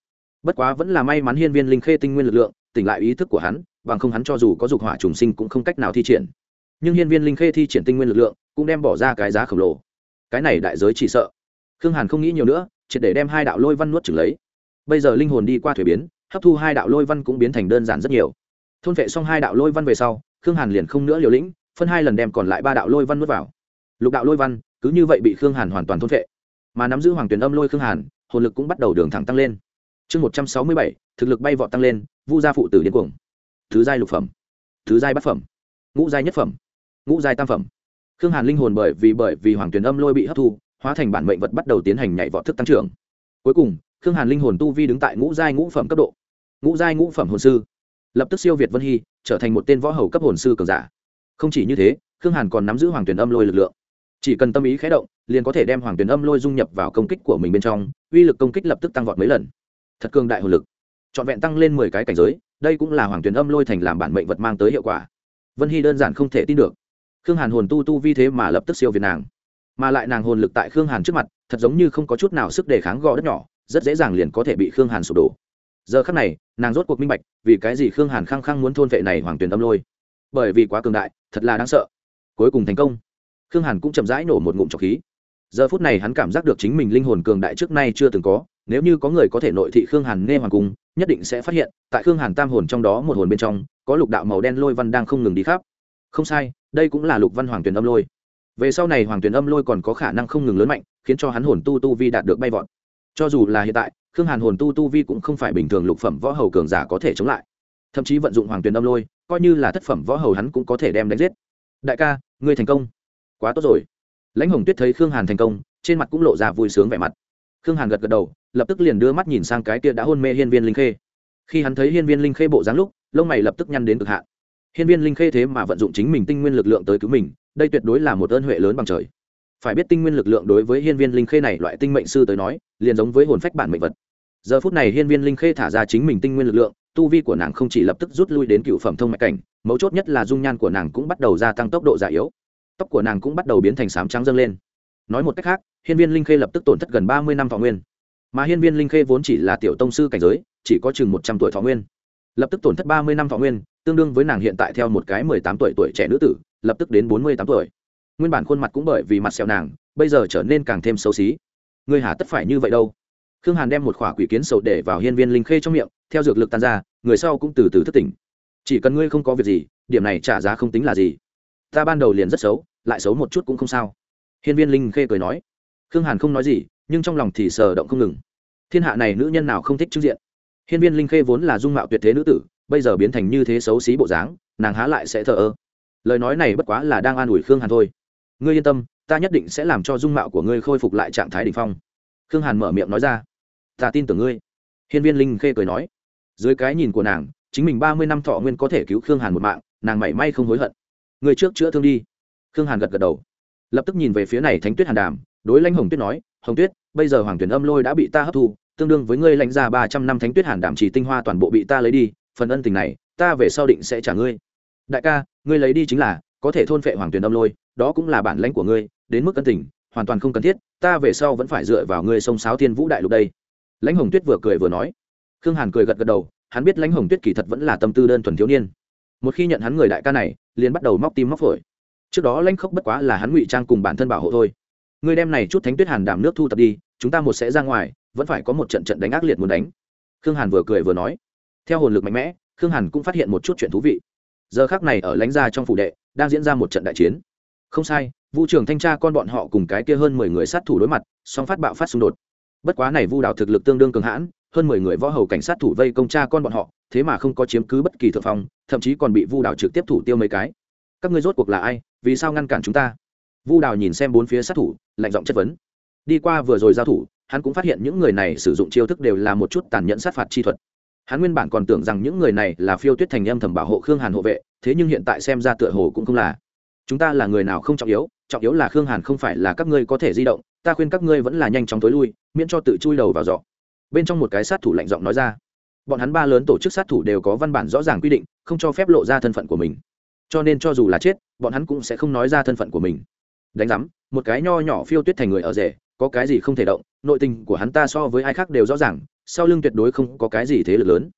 Bất quá vẫn là may mắn hiên viên linh khê tinh nguyên lực lượng, tỉnh lại ý thức của hắn, bằng không hắn cho dù có dục hỏa trùng sinh cũng không cách nào thi triển nhưng hiên viên linh khê thi triển tinh nguyên lực lượng cũng đem bỏ ra cái giá khổng lồ. Cái này đại giới chỉ sợ. Khương hàn không nghĩ nhiều nữa, triệt để đem hai đạo lôi văn nuốt trừng lấy. Bây giờ linh hồn đi qua thuế biến, hấp thu hai đạo lôi văn cũng biến thành đơn giản rất nhiều. Thôn vệ xong hai đạo lôi văn về sau, khương hàn liền không nữa liều lĩnh, phân hai lần đem còn lại ba đạo lôi văn nuốt vào. Lục đạo lôi văn, cứ như vậy bị khương hàn hoàn toàn thôn vệ. Mà nắm giữ hoàng tuyển âm lôi khương hàn, hồn lực cũng bắt đầu đường thẳng tăng lên. Chương một trăm sáu mươi bảy, thực lực bay vọt tăng lên, vu gia phụ tử điên cuồng. Thứ giai lục phẩm, thứ giai bát phẩm, ngũ giai nhất phẩm ngũ giai tam phẩm. Khương hàn linh hồn bởi vì bởi vì hoàng Tuyền âm lôi bị hấp thu, hóa thành bản mệnh vật bắt đầu tiến hành nhảy vọt thức tăng trưởng. Cuối cùng, khương hàn linh hồn tu vi đứng tại ngũ giai ngũ phẩm cấp độ. Ngũ giai ngũ phẩm hồn sư. Lập tức siêu việt vân hy, trở thành một tên võ hầu cấp hồn sư cường giả. Không chỉ như thế, khương hàn còn nắm giữ hoàng tuyển âm lôi lực lượng. Chỉ cần tâm ý khé động, liền có thể đem hoàng tuyển âm lôi dung nhập vào công kích của mình bên trong, uy lực công kích lập tức tăng vọt mấy lần. Thật cường đại hồn lực. Trọn vẹn tăng lên mười cái cảnh giới, đây cũng là hoàng tuyển âm lôi thành làm bản mệnh vật mang tới hiệu quả. Vân hy đơn giản không thể tin được khương hàn hồn tu tu vi thế mà lập tức siêu việt nàng. Mà lại nàng hồn lực tại khương hàn trước mặt, thật giống như không có chút nào sức đề kháng gò đất nhỏ, rất dễ dàng liền có thể bị khương hàn sụp đổ. Giờ khắc này, nàng rốt cuộc minh bạch, vì cái gì khương hàn khăng khăng muốn thôn vệ này hoàng tuyền âm lôi. Bởi vì quá cường đại, thật là đáng sợ. Cuối cùng thành công. Khương hàn cũng chậm rãi nổ một ngụm trọc khí. Giờ phút này hắn cảm giác được chính mình linh hồn cường đại trước nay chưa từng có, nếu như có người có thể nội thị khương hàn nghe hoàng cung, nhất định sẽ phát hiện, tại khương hàn tam hồn trong đó một hồn bên trong, có lục đạo màu đen lôi văn đang không ngừng đi khắp không sai, đây cũng là lục văn hoàng tuyển âm lôi. Về sau này hoàng tuyển âm lôi còn có khả năng không ngừng lớn mạnh, khiến cho hắn hồn tu tu vi đạt được bay vọt. Cho dù là hiện tại, khương hàn hồn tu tu vi cũng không phải bình thường lục phẩm võ hầu cường giả có thể chống lại. Thậm chí vận dụng hoàng tuyển âm lôi, coi như là thất phẩm võ hầu hắn cũng có thể đem đánh giết. Đại ca, ngươi thành công. Quá tốt rồi. Lãnh hồng tuyết thấy khương hàn thành công, trên mặt cũng lộ ra vui sướng vẻ mặt. Khương hàn gật gật đầu, lập tức liền đưa mắt nhìn sang cái kia đã hôn mê hiên viên linh khê. Khi hắn thấy hiên viên linh khê bộ dáng lúc, lông mày lập tức nhăn đến cực hạn hiên viên linh khê thế mà vận dụng chính mình tinh nguyên lực lượng tới cứu mình, đây tuyệt đối là một ơn huệ lớn bằng trời. Phải biết tinh nguyên lực lượng đối với hiên viên linh khê này loại tinh mệnh sư tới nói, liền giống với hồn phách bản mệnh vật. Giờ phút này hiên viên linh khê thả ra chính mình tinh nguyên lực lượng, tu vi của nàng không chỉ lập tức rút lui đến cựu phẩm thông mạch cảnh, mấu chốt nhất là dung nhan của nàng cũng bắt đầu gia tăng tốc độ già yếu. Tóc của nàng cũng bắt đầu biến thành xám trắng dâng lên. Nói một cách khác, hiên viên linh khê lập tức tổn thất gần ba mươi năm thọ nguyên. Mà hiên viên linh khê vốn chỉ là tiểu tông sư cảnh giới, chỉ có chừng một trăm tuổi thọ nguyên lập tức tổn thất ba mươi năm thọ nguyên, tương đương với nàng hiện tại theo một cái mười tám tuổi tuổi trẻ nữ tử, lập tức đến bốn mươi tám tuổi. Nguyên bản khuôn mặt cũng bởi vì mặt sẹo nàng, bây giờ trở nên càng thêm xấu xí. Ngươi hà tất phải như vậy đâu? Khương hàn đem một khỏa quỷ kiến sầu để vào hiên viên linh khê trong miệng, theo dược lực tan ra, người sau cũng từ từ thất tỉnh. Chỉ cần ngươi không có việc gì, điểm này trả giá không tính là gì. Ta ban đầu liền rất xấu, lại xấu một chút cũng không sao. Hiên viên linh khê cười nói. Khương hàn không nói gì, nhưng trong lòng thì sờ động không ngừng. Thiên hạ này nữ nhân nào không thích trước diện? Hiên viên linh khê vốn là dung mạo tuyệt thế nữ tử, bây giờ biến thành như thế xấu xí bộ dáng, nàng há lại sẽ thờ ơ. Lời nói này bất quá là đang an ủi khương hàn thôi. Ngươi yên tâm, ta nhất định sẽ làm cho dung mạo của ngươi khôi phục lại trạng thái đ ỉ n h phong. Khương hàn mở miệng nói ra. Ta tin tưởng ngươi. Hiên viên linh khê cười nói. Dưới cái nhìn của nàng, chính mình ba mươi năm thọ nguyên có thể cứu khương hàn một mạng, nàng mảy may không hối hận. Người trước chữa thương đi. Khương hàn gật gật đầu. Lập tức nhìn về phía này thánh tuyết hàn đàm, đối lãnh hồng tuyết nói, hồng tuyết, bây giờ hoàng tuyển âm lôi đã bị ta hấp thu tương đương với ngươi lãnh ra ba trăm năm thánh tuyết hàn đảm chỉ tinh hoa toàn bộ bị ta lấy đi, phần ân tình này, ta về sau định sẽ trả ngươi. Đại ca, ngươi lấy đi chính là, có thể thôn phệ hoàng tuyển âm lôi, đó cũng là bản lãnh của ngươi, đến mức ân tình, hoàn toàn không cần thiết, ta về sau vẫn phải dựa vào ngươi sông sáo thiên vũ đại lục đây. Lãnh hồng tuyết vừa cười vừa nói. Khương hàn cười gật gật đầu, hắn biết lãnh hồng tuyết kỳ thật vẫn là tâm tư đơn thuần thiếu niên. Một khi nhận hắn người đại ca này, liền bắt đầu móc tim móc phổi. Trước đó lãnh khốc bất quá là hắn ngụy trang cùng bản thân bảo hộ thôi. Ngươi đem này chút thánh tuyết hàn đảm nước thu tập đi chúng ta một sẽ ra ngoài, vẫn phải có một trận trận đánh ác liệt muốn đánh. Khương hàn vừa cười vừa nói. Theo hồn lực mạnh mẽ, khương hàn cũng phát hiện một chút chuyện thú vị. Giờ khác này ở lãnh gia trong phủ đệ, đang diễn ra một trận đại chiến. Không sai, vu trưởng thanh tra con bọn họ cùng cái kia hơn mười người sát thủ đối mặt, song phát bạo phát xung đột. Bất quá này vu đào thực lực tương đương cường hãn, hơn mười người võ hầu cảnh sát thủ vây công tra con bọn họ, thế mà không có chiếm cứ bất kỳ thượng phong, thậm chí còn bị vu đào trực tiếp thủ tiêu mấy cái. Các ngươi rốt cuộc là ai, vì sao ngăn cản chúng ta? Vu đào nhìn xem bốn phía sát thủ, lạnh giọng chất vấn đi qua vừa rồi giao thủ, hắn cũng phát hiện những người này sử dụng chiêu thức đều là một chút tàn nhẫn sát phạt chi thuật. Hắn nguyên bản còn tưởng rằng những người này là phiêu tuyết thành âm thầm bảo hộ khương hàn hộ vệ, thế nhưng hiện tại xem ra tựa hồ cũng không là. Chúng ta là người nào không trọng yếu trọng yếu là khương hàn không phải là các ngươi có thể di động, ta khuyên các ngươi vẫn là nhanh chóng tối lui, miễn cho tự chui đầu vào giỏ. Bên trong một cái sát thủ lạnh giọng nói ra. Bọn hắn ba lớn tổ chức sát thủ đều có văn bản rõ ràng quy định, không cho phép lộ ra thân phận của mình. Cho nên cho dù là chết, bọn hắn cũng sẽ không nói ra thân phận của mình. Đánh giám, một cái nho nhỏ phiêu tuyết thành người ở rể có cái gì không thể động, nội tình của hắn ta so với ai khác đều rõ ràng, sau lưng tuyệt đối không có cái gì thế lực lớn.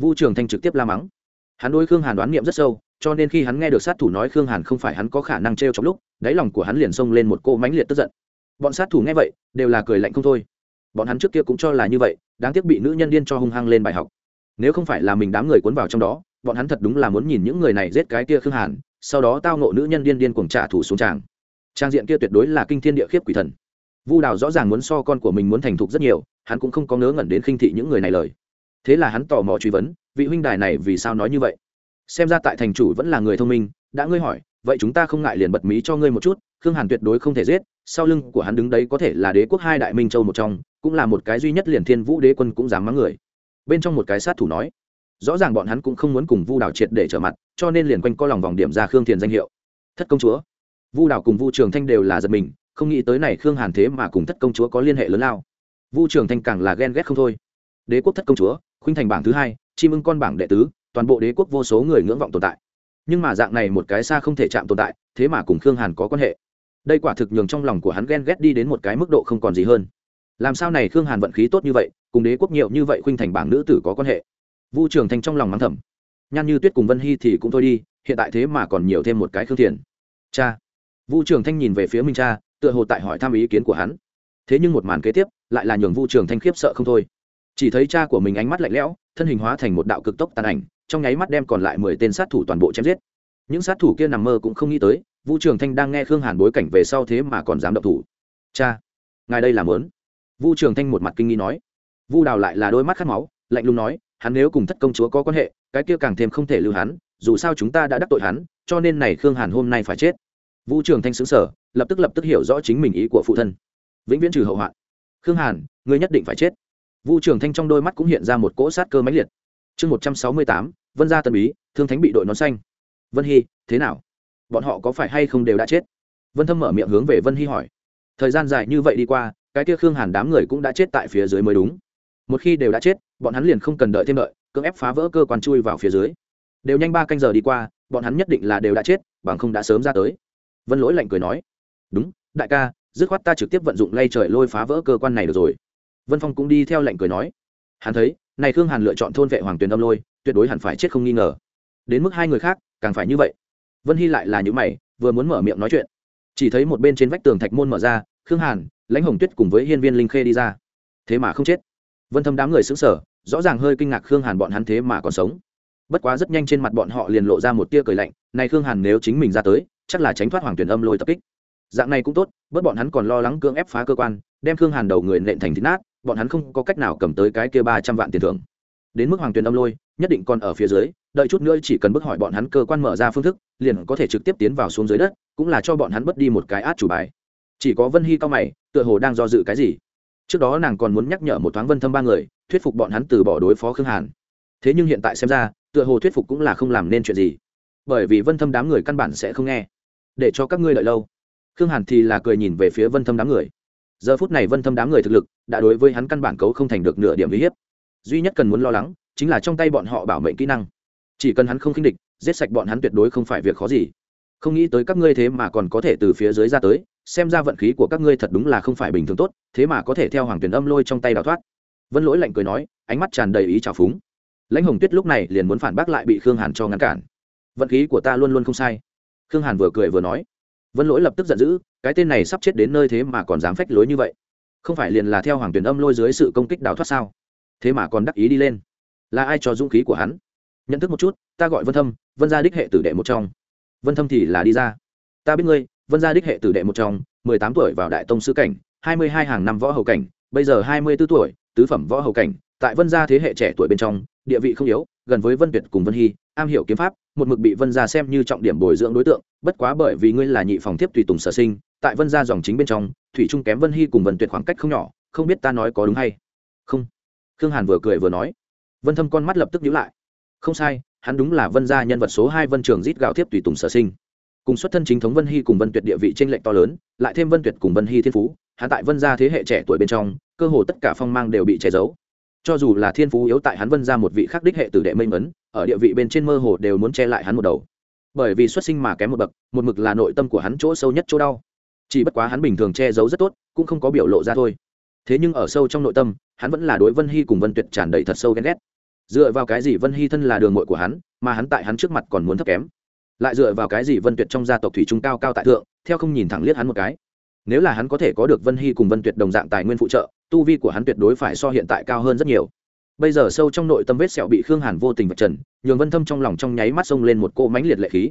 Vu trường thanh trực tiếp la mắng. Hắn đối khương hàn đoán niệm rất sâu, cho nên khi hắn nghe được sát thủ nói khương hàn không phải hắn có khả năng t r e o trong lúc, đáy lòng của hắn liền xông lên một cô mãnh liệt tức giận. Bọn sát thủ nghe vậy, đều là cười lạnh không thôi. Bọn hắn trước kia cũng cho là như vậy, đáng tiếc bị nữ nhân điên cho hung hăng lên bài học. Nếu không phải là mình đám người cuốn vào trong đó, bọn hắn thật đúng là muốn nhìn những người này giết cái kia khương hàn, sau đó tao nộ nữ nhân điên điên cuồng trả thủ xuống tràng. Trang diện kia tuyệt đối là kinh thiên địa khiếp quỷ thần vu đào rõ ràng muốn so con của mình muốn thành thục rất nhiều, hắn cũng không có ngớ ngẩn đến khinh thị những người này lời. Thế là hắn tò mò truy vấn, vị huynh đài này vì sao nói như vậy? Xem ra tại thành chủ vẫn là người thông minh, đã ngươi hỏi, vậy chúng ta không ngại liền bật mí cho ngươi một chút, khương hàn tuyệt đối không thể giết, sau lưng của hắn đứng đấy có thể là đế quốc hai đại minh châu một trong, cũng là một cái duy nhất liền thiên vũ đế quân cũng dám mắng người. Bên trong một cái sát thủ nói, rõ ràng bọn hắn cũng không muốn cùng vu Đào triệt để trở mặt, cho nên liền quanh co lòng vòng điểm ra khương thiền danh hiệu. Thất công chúa. Vu Đào cùng vu trường thanh đều là giật mình không nghĩ tới này khương hàn thế mà cùng thất công chúa có liên hệ lớn lao. Vu trường thanh càng là ghen ghét không thôi. Đế quốc thất công chúa, khuynh thành bảng thứ hai chim ưng con bảng đệ tứ, toàn bộ đế quốc vô số người ngưỡng vọng tồn tại. Nhưng mà dạng này một cái xa không thể chạm tồn tại, thế mà cùng khương hàn có quan hệ. Đây quả thực nhường trong lòng của hắn ghen ghét đi đến một cái mức độ không còn gì hơn. Làm sao này khương hàn vận khí tốt như vậy, cùng đế quốc nhiều như vậy khuynh thành bảng nữ tử có quan hệ? Vu trường thanh trong lòng mắng thầm. Nhan như tuyết cùng vân hy thì cũng thôi đi, hiện tại thế mà còn nhiều thêm một cái khương thiền. Cha! Vu trường thanh nhìn về phía minh cha tựa hồ tại hỏi thăm ý kiến của hắn. Thế nhưng một màn kế tiếp, lại là nhường vu trường thanh khiếp sợ không thôi. Chỉ thấy cha của mình ánh mắt lạnh lẽo, thân hình hóa thành một đạo cực tốc tàn ảnh, trong nháy mắt đem còn lại mười tên sát thủ toàn bộ chém giết. Những sát thủ kia nằm mơ cũng không nghĩ tới, vu trường thanh đang nghe khương hàn bối cảnh về sau thế mà còn dám động thủ. Cha, ngài đây làm lớn vu trường thanh một mặt kinh nghi nói. Vu đào lại là đôi mắt khát máu, lạnh lùng nói, hắn nếu cùng thất công chúa có quan hệ, cái kia càng thêm không thể lưu hắn, dù sao chúng ta đã đắc tội hắn, cho nên này khương hàn hôm nay phải chết. Vu trường thanh xứng sở lập tức lập tức hiểu rõ chính mình ý của phụ thân. Vĩnh viễn trừ hậu hoạn. Khương hàn, ngươi nhất định phải chết. Vu trường thanh trong đôi mắt cũng hiện ra một cỗ sát cơ mãnh liệt. Chương một trăm sáu mươi tám, vân gia tân bí, thương thánh bị đội nón xanh. Vân hy, thế nào? Bọn họ có phải hay không đều đã chết? Vân thâm mở miệng hướng về vân hy hỏi. Thời gian dài như vậy đi qua, cái kia khương hàn đám người cũng đã chết tại phía dưới mới đúng. Một khi đều đã chết, bọn hắn liền không cần đợi thêm đợi, cưỡng ép phá vỡ cơ quan chui vào phía dưới. Đều nhanh ba canh giờ đi qua, bọn hắn nhất định là đều đã chết, bằng không đã sớm ra tới. Vân lỗi lạnh cười nói đúng, đại ca, dứt khoát ta trực tiếp vận dụng lay trời lôi phá vỡ cơ quan này được rồi. Vân phong cũng đi theo lệnh cười nói. Hắn thấy, này khương hàn lựa chọn thôn vệ hoàng tuyền âm lôi, tuyệt đối hẳn phải chết không nghi ngờ. Đến mức hai người khác, càng phải như vậy. Vân hy lại là những mày, vừa muốn mở miệng nói chuyện. Chỉ thấy một bên trên vách tường thạch môn mở ra, khương hàn, lãnh hồng tuyết cùng với hiên viên linh khê đi ra. Thế mà không chết. Vân thâm đám người xứng sở rõ ràng hơi kinh ngạc khương hàn bọn hắn thế mà còn sống. Bất quá rất nhanh trên mặt bọn họ liền lộ ra một tia cười lạnh, này khương hàn nếu chính mình ra tới, chắc là tránh thoát hoàng tuyển âm lôi tập kích dạng này cũng tốt, bớt bọn hắn còn lo lắng cưỡng ép phá cơ quan, đem khương hàn đầu người nện thành thịt nát, bọn hắn không có cách nào cầm tới cái kia ba trăm vạn tiền thưởng. Đến mức hoàng tuyền âm lôi, nhất định còn ở phía dưới, đợi chút nữa chỉ cần bước hỏi bọn hắn cơ quan mở ra phương thức, liền có thể trực tiếp tiến vào xuống dưới đất, cũng là cho bọn hắn bớt đi một cái át chủ bài. Chỉ có vân hy cao mày, tựa hồ đang do dự cái gì. Trước đó nàng còn muốn nhắc nhở một thoáng vân thâm ba người, thuyết phục bọn hắn từ bỏ đối phó khương hàn. Thế nhưng hiện tại xem ra, tựa hồ thuyết phục cũng là không làm nên chuyện gì. Bởi vì vân thâm đám người căn bản sẽ không nghe. Để cho các ngươi đợi lâu khương hàn thì là cười nhìn về phía vân thâm đám người. Giờ phút này vân thâm đám người thực lực đã đối với hắn căn bản cấu không thành được nửa điểm uy hiếp. Duy nhất cần muốn lo lắng chính là trong tay bọn họ bảo mệnh kỹ năng. Chỉ cần hắn không khinh địch, giết sạch bọn hắn tuyệt đối không phải việc khó gì. Không nghĩ tới các ngươi thế mà còn có thể từ phía dưới ra tới, xem ra vận khí của các ngươi thật đúng là không phải bình thường tốt, thế mà có thể theo hoàng tuyển âm lôi trong tay đào thoát. Vân lỗi lạnh cười nói, ánh mắt tràn đầy ý trào phúng. Lãnh hồng tuyết lúc này liền muốn phản bác lại bị khương hàn cho ngăn cản. Vận khí của ta luôn luôn không sai. Khương hàn vừa cười vừa nói vân lỗi lập tức giận dữ, cái tên này sắp chết đến nơi thế mà còn dám phách lối như vậy. Không phải liền là theo hoàng tuyển âm lôi dưới sự công kích đào thoát sao? Thế mà còn đắc ý đi lên. Là ai cho dũng khí của hắn? Nhận thức một chút, ta gọi vân thâm, vân gia đích hệ tử đệ một trong. Vân thâm thì là đi ra. Ta biết ngươi, vân gia đích hệ tử đệ một trong, mười tám tuổi vào đại tông sư cảnh, hai mươi hai hàng năm võ hầu cảnh, bây giờ hai mươi b ố tuổi, tứ phẩm võ hầu cảnh, tại vân gia thế hệ trẻ tuổi bên trong, địa vị không yếu gần với vân tuyệt cùng vân hy, am hiểu kiếm pháp, một mực bị vân gia xem như trọng điểm bồi dưỡng đối tượng, bất quá bởi vì ngươi là nhị phòng thiếp tùy tùng sở sinh, tại vân gia dòng chính bên trong, thủy trung kém vân hy cùng vân tuyệt khoảng cách không nhỏ, không biết ta nói có đúng hay không? Khương hàn vừa cười vừa nói. Vân thâm con mắt lập tức nhíu lại. Không sai, hắn đúng là vân gia nhân vật số hai vân trường rít gạo thiếp tùy tùng sở sinh. Cùng xuất thân chính thống vân hy cùng vân tuyệt địa vị t r ê n lệch to lớn, lại thêm vân tuyệt cùng vân hy thiên phú, hắn tại vân gia thế hệ trẻ tuổi bên trong, cơ hồ tất cả phong mang đều bị che giấu cho dù là thiên phú yếu tại hắn vân ra một vị khắc đích hệ tử đệ minh mấn ở địa vị bên trên mơ hồ đều muốn che lại hắn một đầu. Bởi vì xuất sinh mà kém một bậc, một mực là nội tâm của hắn chỗ sâu nhất chỗ đau. Chỉ bất quá hắn bình thường che giấu rất tốt, cũng không có biểu lộ ra thôi. Thế nhưng ở sâu trong nội tâm, hắn vẫn là đối vân hy cùng vân tuyệt tràn đầy thật sâu ghen ghét. Dựa vào cái gì vân hy thân là đường mội của hắn, mà hắn tại hắn trước mặt còn muốn thấp kém? Lại dựa vào cái gì vân tuyệt trong gia tộc thủy trung cao cao tại thượng, theo không nhìn thẳng liếc hắn một cái? Nếu là hắn có thể có được vân hy cùng vân tuyệt đồng dạng tài nguyên phụ trợ tu vi của hắn tuyệt đối phải so hiện tại cao hơn rất nhiều. Bây giờ sâu trong nội tâm vết sẹo bị khương hàn vô tình vật trần, nhường vân thâm trong lòng trong nháy mắt xông lên một cỗ mánh liệt lệ khí.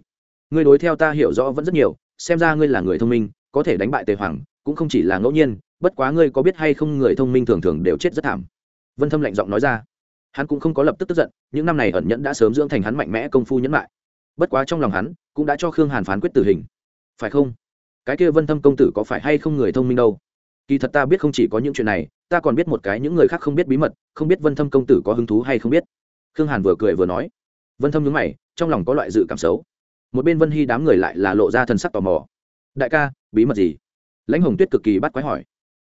Ngươi đối theo ta hiểu rõ vẫn rất nhiều, xem ra ngươi là người thông minh, có thể đánh bại tề hoàng, cũng không chỉ là ngẫu nhiên, bất quá ngươi có biết hay không người thông minh thường thường đều chết rất thảm. Vân thâm lạnh giọng nói ra. Hắn cũng không có lập tức tức giận, những năm này ẩn nhẫn đã sớm dưỡng thành hắn mạnh mẽ công phu nhẫn lại bất quá trong lòng hắn, cũng đã cho khương hàn phán quyết tử hình. Phải không? Cái kia vân thâm công tử có phải hay không người thông minh đâu? Kỳ thật ta biết không chỉ có những chuyện này, ta còn biết một cái những người khác không biết bí mật, không biết vân thâm công tử có hứng thú hay không biết. Khương hàn vừa cười vừa nói. Vân thâm nhớ mày, trong lòng có loại dự cảm xấu. Một bên vân hy đám người lại là lộ ra thần sắc tò mò. Đại ca, bí mật gì? Lãnh hồng tuyết cực kỳ bắt quái hỏi.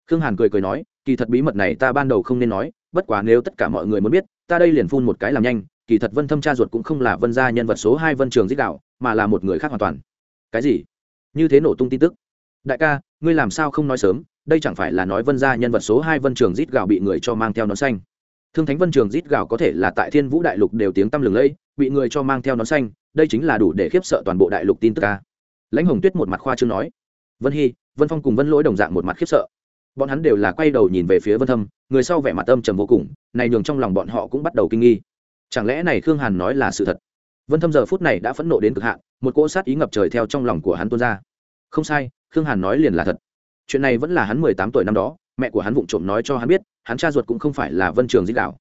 Khương hàn cười cười nói, kỳ thật bí mật này ta ban đầu không nên nói, bất quá nếu tất cả mọi người muốn biết, ta đây liền phun một cái làm nhanh. Kỳ thật vân thâm cha ruột cũng không là vân gia nhân vật số hai vân trường dích đạo, mà là một người khác hoàn toàn. Cái gì? Như thế nổ tung tin tức. Đại ca, ngươi làm sao không nói sớm? Đây chẳng phải là nói vân gia nhân vật số hai vân trường rít gạo bị người cho mang theo nón xanh. Thương thánh vân trường rít gạo có thể là tại thiên vũ đại lục đều tiếng tăm lừng lẫy, bị người cho mang theo nón xanh, đây chính là đủ để khiếp sợ toàn bộ đại lục tin tức ca lãnh hồng tuyết một mặt khoa trương nói, vân hy, vân phong cùng vân lỗi đồng dạng một mặt khiếp sợ. Bọn hắn đều là quay đầu nhìn về phía vân thâm, người sau vẻ mặt âm trầm vô cùng, này nhường trong lòng bọn họ cũng bắt đầu kinh nghi. Chẳng lẽ này khương hàn nói là sự thật? Vân thâm giờ phút này đã phẫn nộ đến cực hạn, một cỗ sát ý ngập trời theo trong lòng của hắn tuôn ra. Không sai, khương hàn nói liền là thật chuyện này vẫn là hắn mười tám tuổi năm đó, mẹ của hắn vụng trộm nói cho hắn biết, hắn cha ruột cũng không phải là vân trường dít gạo,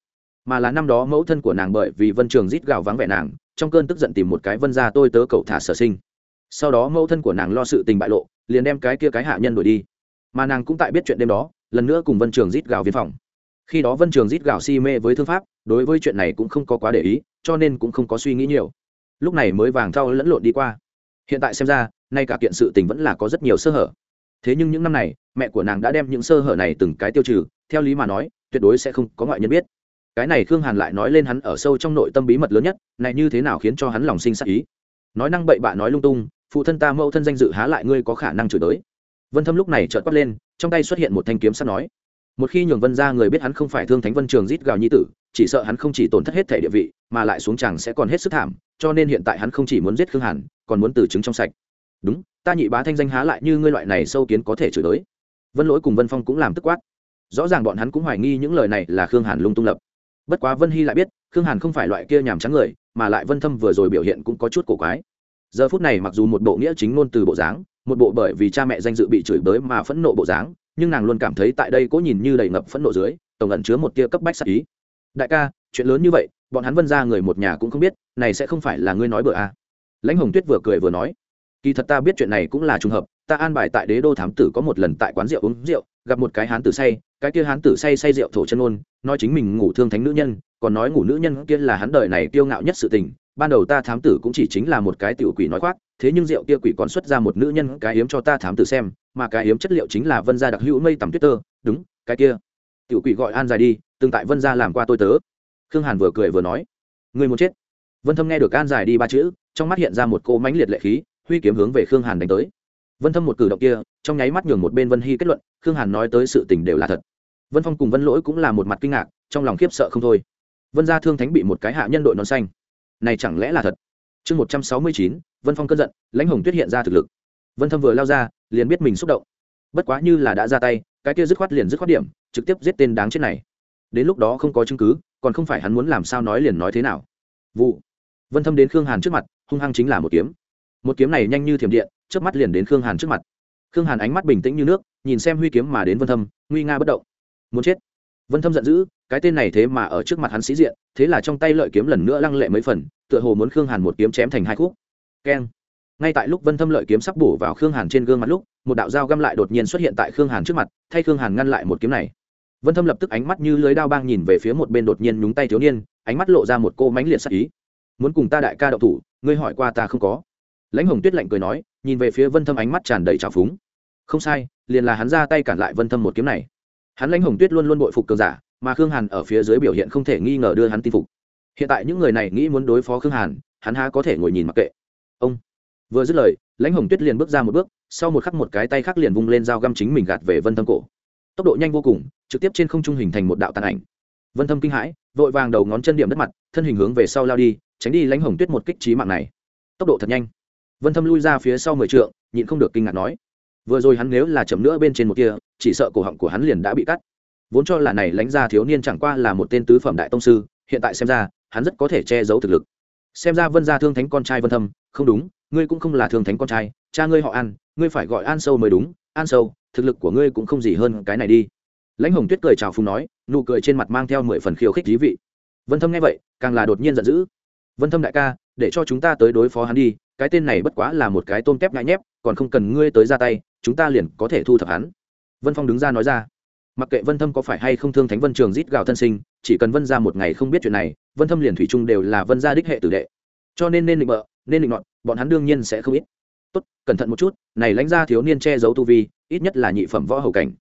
mà là năm đó mẫu thân của nàng bởi vì vân trường dít gạo vắng vẻ nàng, trong cơn tức giận tìm một cái vân ra tôi tớ cậu thả sở sinh. Sau đó mẫu thân của nàng lo sự tình bại lộ, liền đem cái kia cái hạ nhân đuổi đi. Mà nàng cũng tại biết chuyện đêm đó, lần nữa cùng vân trường rít gạo viên phòng. Khi đó vân trường rít gạo si mê với thương pháp, đối với chuyện này cũng không có quá để ý, cho nên cũng không có suy nghĩ nhiều. Lúc này mới vàng thau lẫn lộn đi qua. Hiện tại xem ra nay cả kiện sự tình vẫn là có rất nhiều sơ hở thế nhưng những năm này, mẹ của nàng đã đem những sơ hở này từng cái tiêu trừ, theo lý mà nói, tuyệt đối sẽ không có ngoại nhân biết. Cái này khương hàn lại nói lên hắn ở sâu trong nội tâm bí mật lớn nhất, này như thế nào khiến cho hắn lòng sinh sắc ý. Nói năng bậy bạ nói lung tung, phụ thân ta mẫu thân danh dự há lại ngươi có khả năng chửi tới vân thâm lúc này trợt quát lên, trong tay xuất hiện một thanh kiếm sắt nói. Một khi nhường vân ra người biết hắn không phải thương thánh vân trường rít gào nhi tử, chỉ sợ hắn không chỉ tổn thất hết thể địa vị, mà lại xuống chàng sẽ còn hết sức thảm, cho nên hiện tại hắn không chỉ muốn giết khương hàn, còn muốn từ chứng trong sạch. Đúng ta nhị bá thanh danh há lại như ngươi loại này sâu kiến có thể chửi tới vân lỗi cùng vân phong cũng làm tức quát. Rõ ràng bọn hắn cũng hoài nghi những lời này là khương hàn lung tung lập. Bất quá vân hy lại biết, khương hàn không phải loại kia nhàm trắng người, mà lại vân thâm vừa rồi biểu hiện cũng có chút cổ quái. Giờ phút này mặc dù một bộ nghĩa chính ngôn từ bộ dáng, một bộ bởi vì cha mẹ danh dự bị chửi bới mà phẫn nộ bộ dáng, nhưng nàng luôn cảm thấy tại đây cố nhìn như đầy ngập phẫn nộ dưới, tổng ẩn chứa một tia cấp bách sắc ý. Đại ca, chuyện lớn như vậy, bọn hắn vân ra người một nhà cũng không biết, này sẽ không phải là ngươi nói bừa à. lãnh hồng tuyết vừa cười vừa nói kỳ thật ta biết chuyện này cũng là trùng hợp, ta an bài tại đế đô thám tử có một lần tại quán rượu uống rượu, gặp một cái hán tử say, cái kia hán tử say say rượu thổ chân ôn, nói chính mình ngủ thương thánh nữ nhân, còn nói ngủ nữ nhân kia là hắn đời này kiêu ngạo nhất sự tình, ban đầu ta thám tử cũng chỉ chính là một cái tiểu quỷ nói khoác, thế nhưng rượu kia quỷ còn xuất ra một nữ nhân cái hiếm cho ta thám tử xem, mà cái hiếm chất liệu chính là vân gia đặc hữu mây tầm tuyết tơ, đúng, cái kia. Tiểu quỷ gọi an dài đi, từng tại vân gia làm qua tôi tớ. Khương hàn vừa cười vừa nói người muốn chết? Vân thâm nghe được an dài đi ba chữ, trong mắt hiện ra một cô mãnh liệt lệ khí huy kiếm hướng về khương hàn đánh tới. Vân thâm một cử động kia, trong nháy mắt nhường một bên vân hy kết luận, khương hàn nói tới sự tình đều là thật. Vân phong cùng vân lỗi cũng là một mặt kinh ngạc, trong lòng khiếp sợ không thôi. Vân gia thương thánh bị một cái hạ nhân đội nón xanh. Này chẳng lẽ là thật? Chương một trăm sáu mươi chín, vân phong cơn giận, lãnh hồng tuyết hiện ra thực lực. Vân thâm vừa lao ra, liền biết mình xúc động. Bất quá như là đã ra tay, cái kia dứt khoát liền dứt khoát điểm, trực tiếp giết tên đáng chết này. Đến lúc đó không có chứng cứ, còn không phải hắn muốn làm sao nói liền nói thế nào. Vụ. Vân thâm đến khương hàn trước mặt, hung hăng chính là một kiếm một kiếm này nhanh như thiểm điện trước mắt liền đến khương hàn trước mặt. Khương hàn ánh mắt bình tĩnh như nước, nhìn xem huy kiếm mà đến vân thâm, nguy nga bất động. Muốn chết. Vân thâm giận dữ, cái tên này thế mà ở trước mặt hắn sĩ diện, thế là trong tay lợi kiếm lần nữa lăng lệ mấy phần, tựa hồ muốn khương hàn một kiếm chém thành hai khúc. Keng. Ngay tại lúc vân thâm lợi kiếm sắp bổ vào khương hàn trên gương mặt lúc, một đạo dao găm lại đột nhiên xuất hiện tại khương hàn trước mặt, thay khương hàn ngăn lại một kiếm này. Vân thâm lập tức ánh mắt như lưới đao bang nhìn về phía một bên đột nhiên nhúng tay thiếu niên, ánh mắt lộ ra một cô mánh liệt sắc ý. Muốn cùng ta đại ca đậu thủ, ngươi hỏi qua ta không có lãnh hồng tuyết lạnh cười nói, nhìn về phía vân thâm ánh mắt tràn đầy trào phúng. Không sai, liền là hắn ra tay cản lại vân thâm một kiếm này. Hắn lãnh hồng tuyết luôn luôn bội phục cường giả, mà khương hàn ở phía dưới biểu hiện không thể nghi ngờ đưa hắn tin phục. Hiện tại những người này nghĩ muốn đối phó khương hàn, hắn há có thể ngồi nhìn mặc kệ. Ông. Vừa dứt lời, lãnh hồng tuyết liền bước ra một bước, sau một khắc một cái tay khác liền vung lên dao găm chính mình gạt về vân thâm cổ. Tốc độ nhanh vô cùng, trực tiếp trên không trung hình thành một đạo tàn ảnh. Vân thâm kinh hãi, vội vàng đầu ngón chân điểm đất mặt, thân hình hướng về sau lao đi, tránh đi lãnh hồng tuyết một kích trí mạng này. Tốc độ thật nhanh vân thâm lui ra phía sau mười trượng, nhịn không được kinh ngạc nói, vừa rồi hắn nếu là chậm nữa bên trên một kia, chỉ sợ cổ họng của hắn liền đã bị cắt. Vốn cho là này lãnh gia thiếu niên chẳng qua là một tên tứ phẩm đại tông sư, hiện tại xem ra, hắn rất có thể che giấu thực lực. Xem ra vân gia thương thánh con trai vân thâm, không đúng, ngươi cũng không là thương thánh con trai, cha ngươi họ an, ngươi phải gọi an sâu mới đúng, an sâu, thực lực của ngươi cũng không gì hơn cái này đi. Lãnh hồng tuyết cười chào phùng nói, nụ cười trên mặt mang theo mười phần khiêu khích thí vị. Vân thâm nghe vậy, càng là đột nhiên giận dữ. Vân thâm đại ca, để cho chúng ta tới đối phó hắn đi cái tên này bất quá là một cái tôm tép ngại nhép, còn không cần ngươi tới ra tay, chúng ta liền có thể thu thập hắn. Vân phong đứng ra nói ra. Mặc kệ vân thâm có phải hay không thương thánh vân trường rít gào thân sinh, chỉ cần vân ra một ngày không biết chuyện này, vân thâm liền thủy chung đều là vân gia đích hệ tử đệ. Cho nên nên định bợ, nên định ngọn bọn hắn đương nhiên sẽ không ít. Tốt, cẩn thận một chút, này lãnh ra thiếu niên che giấu tu vi, ít nhất là nhị phẩm võ hầu cảnh.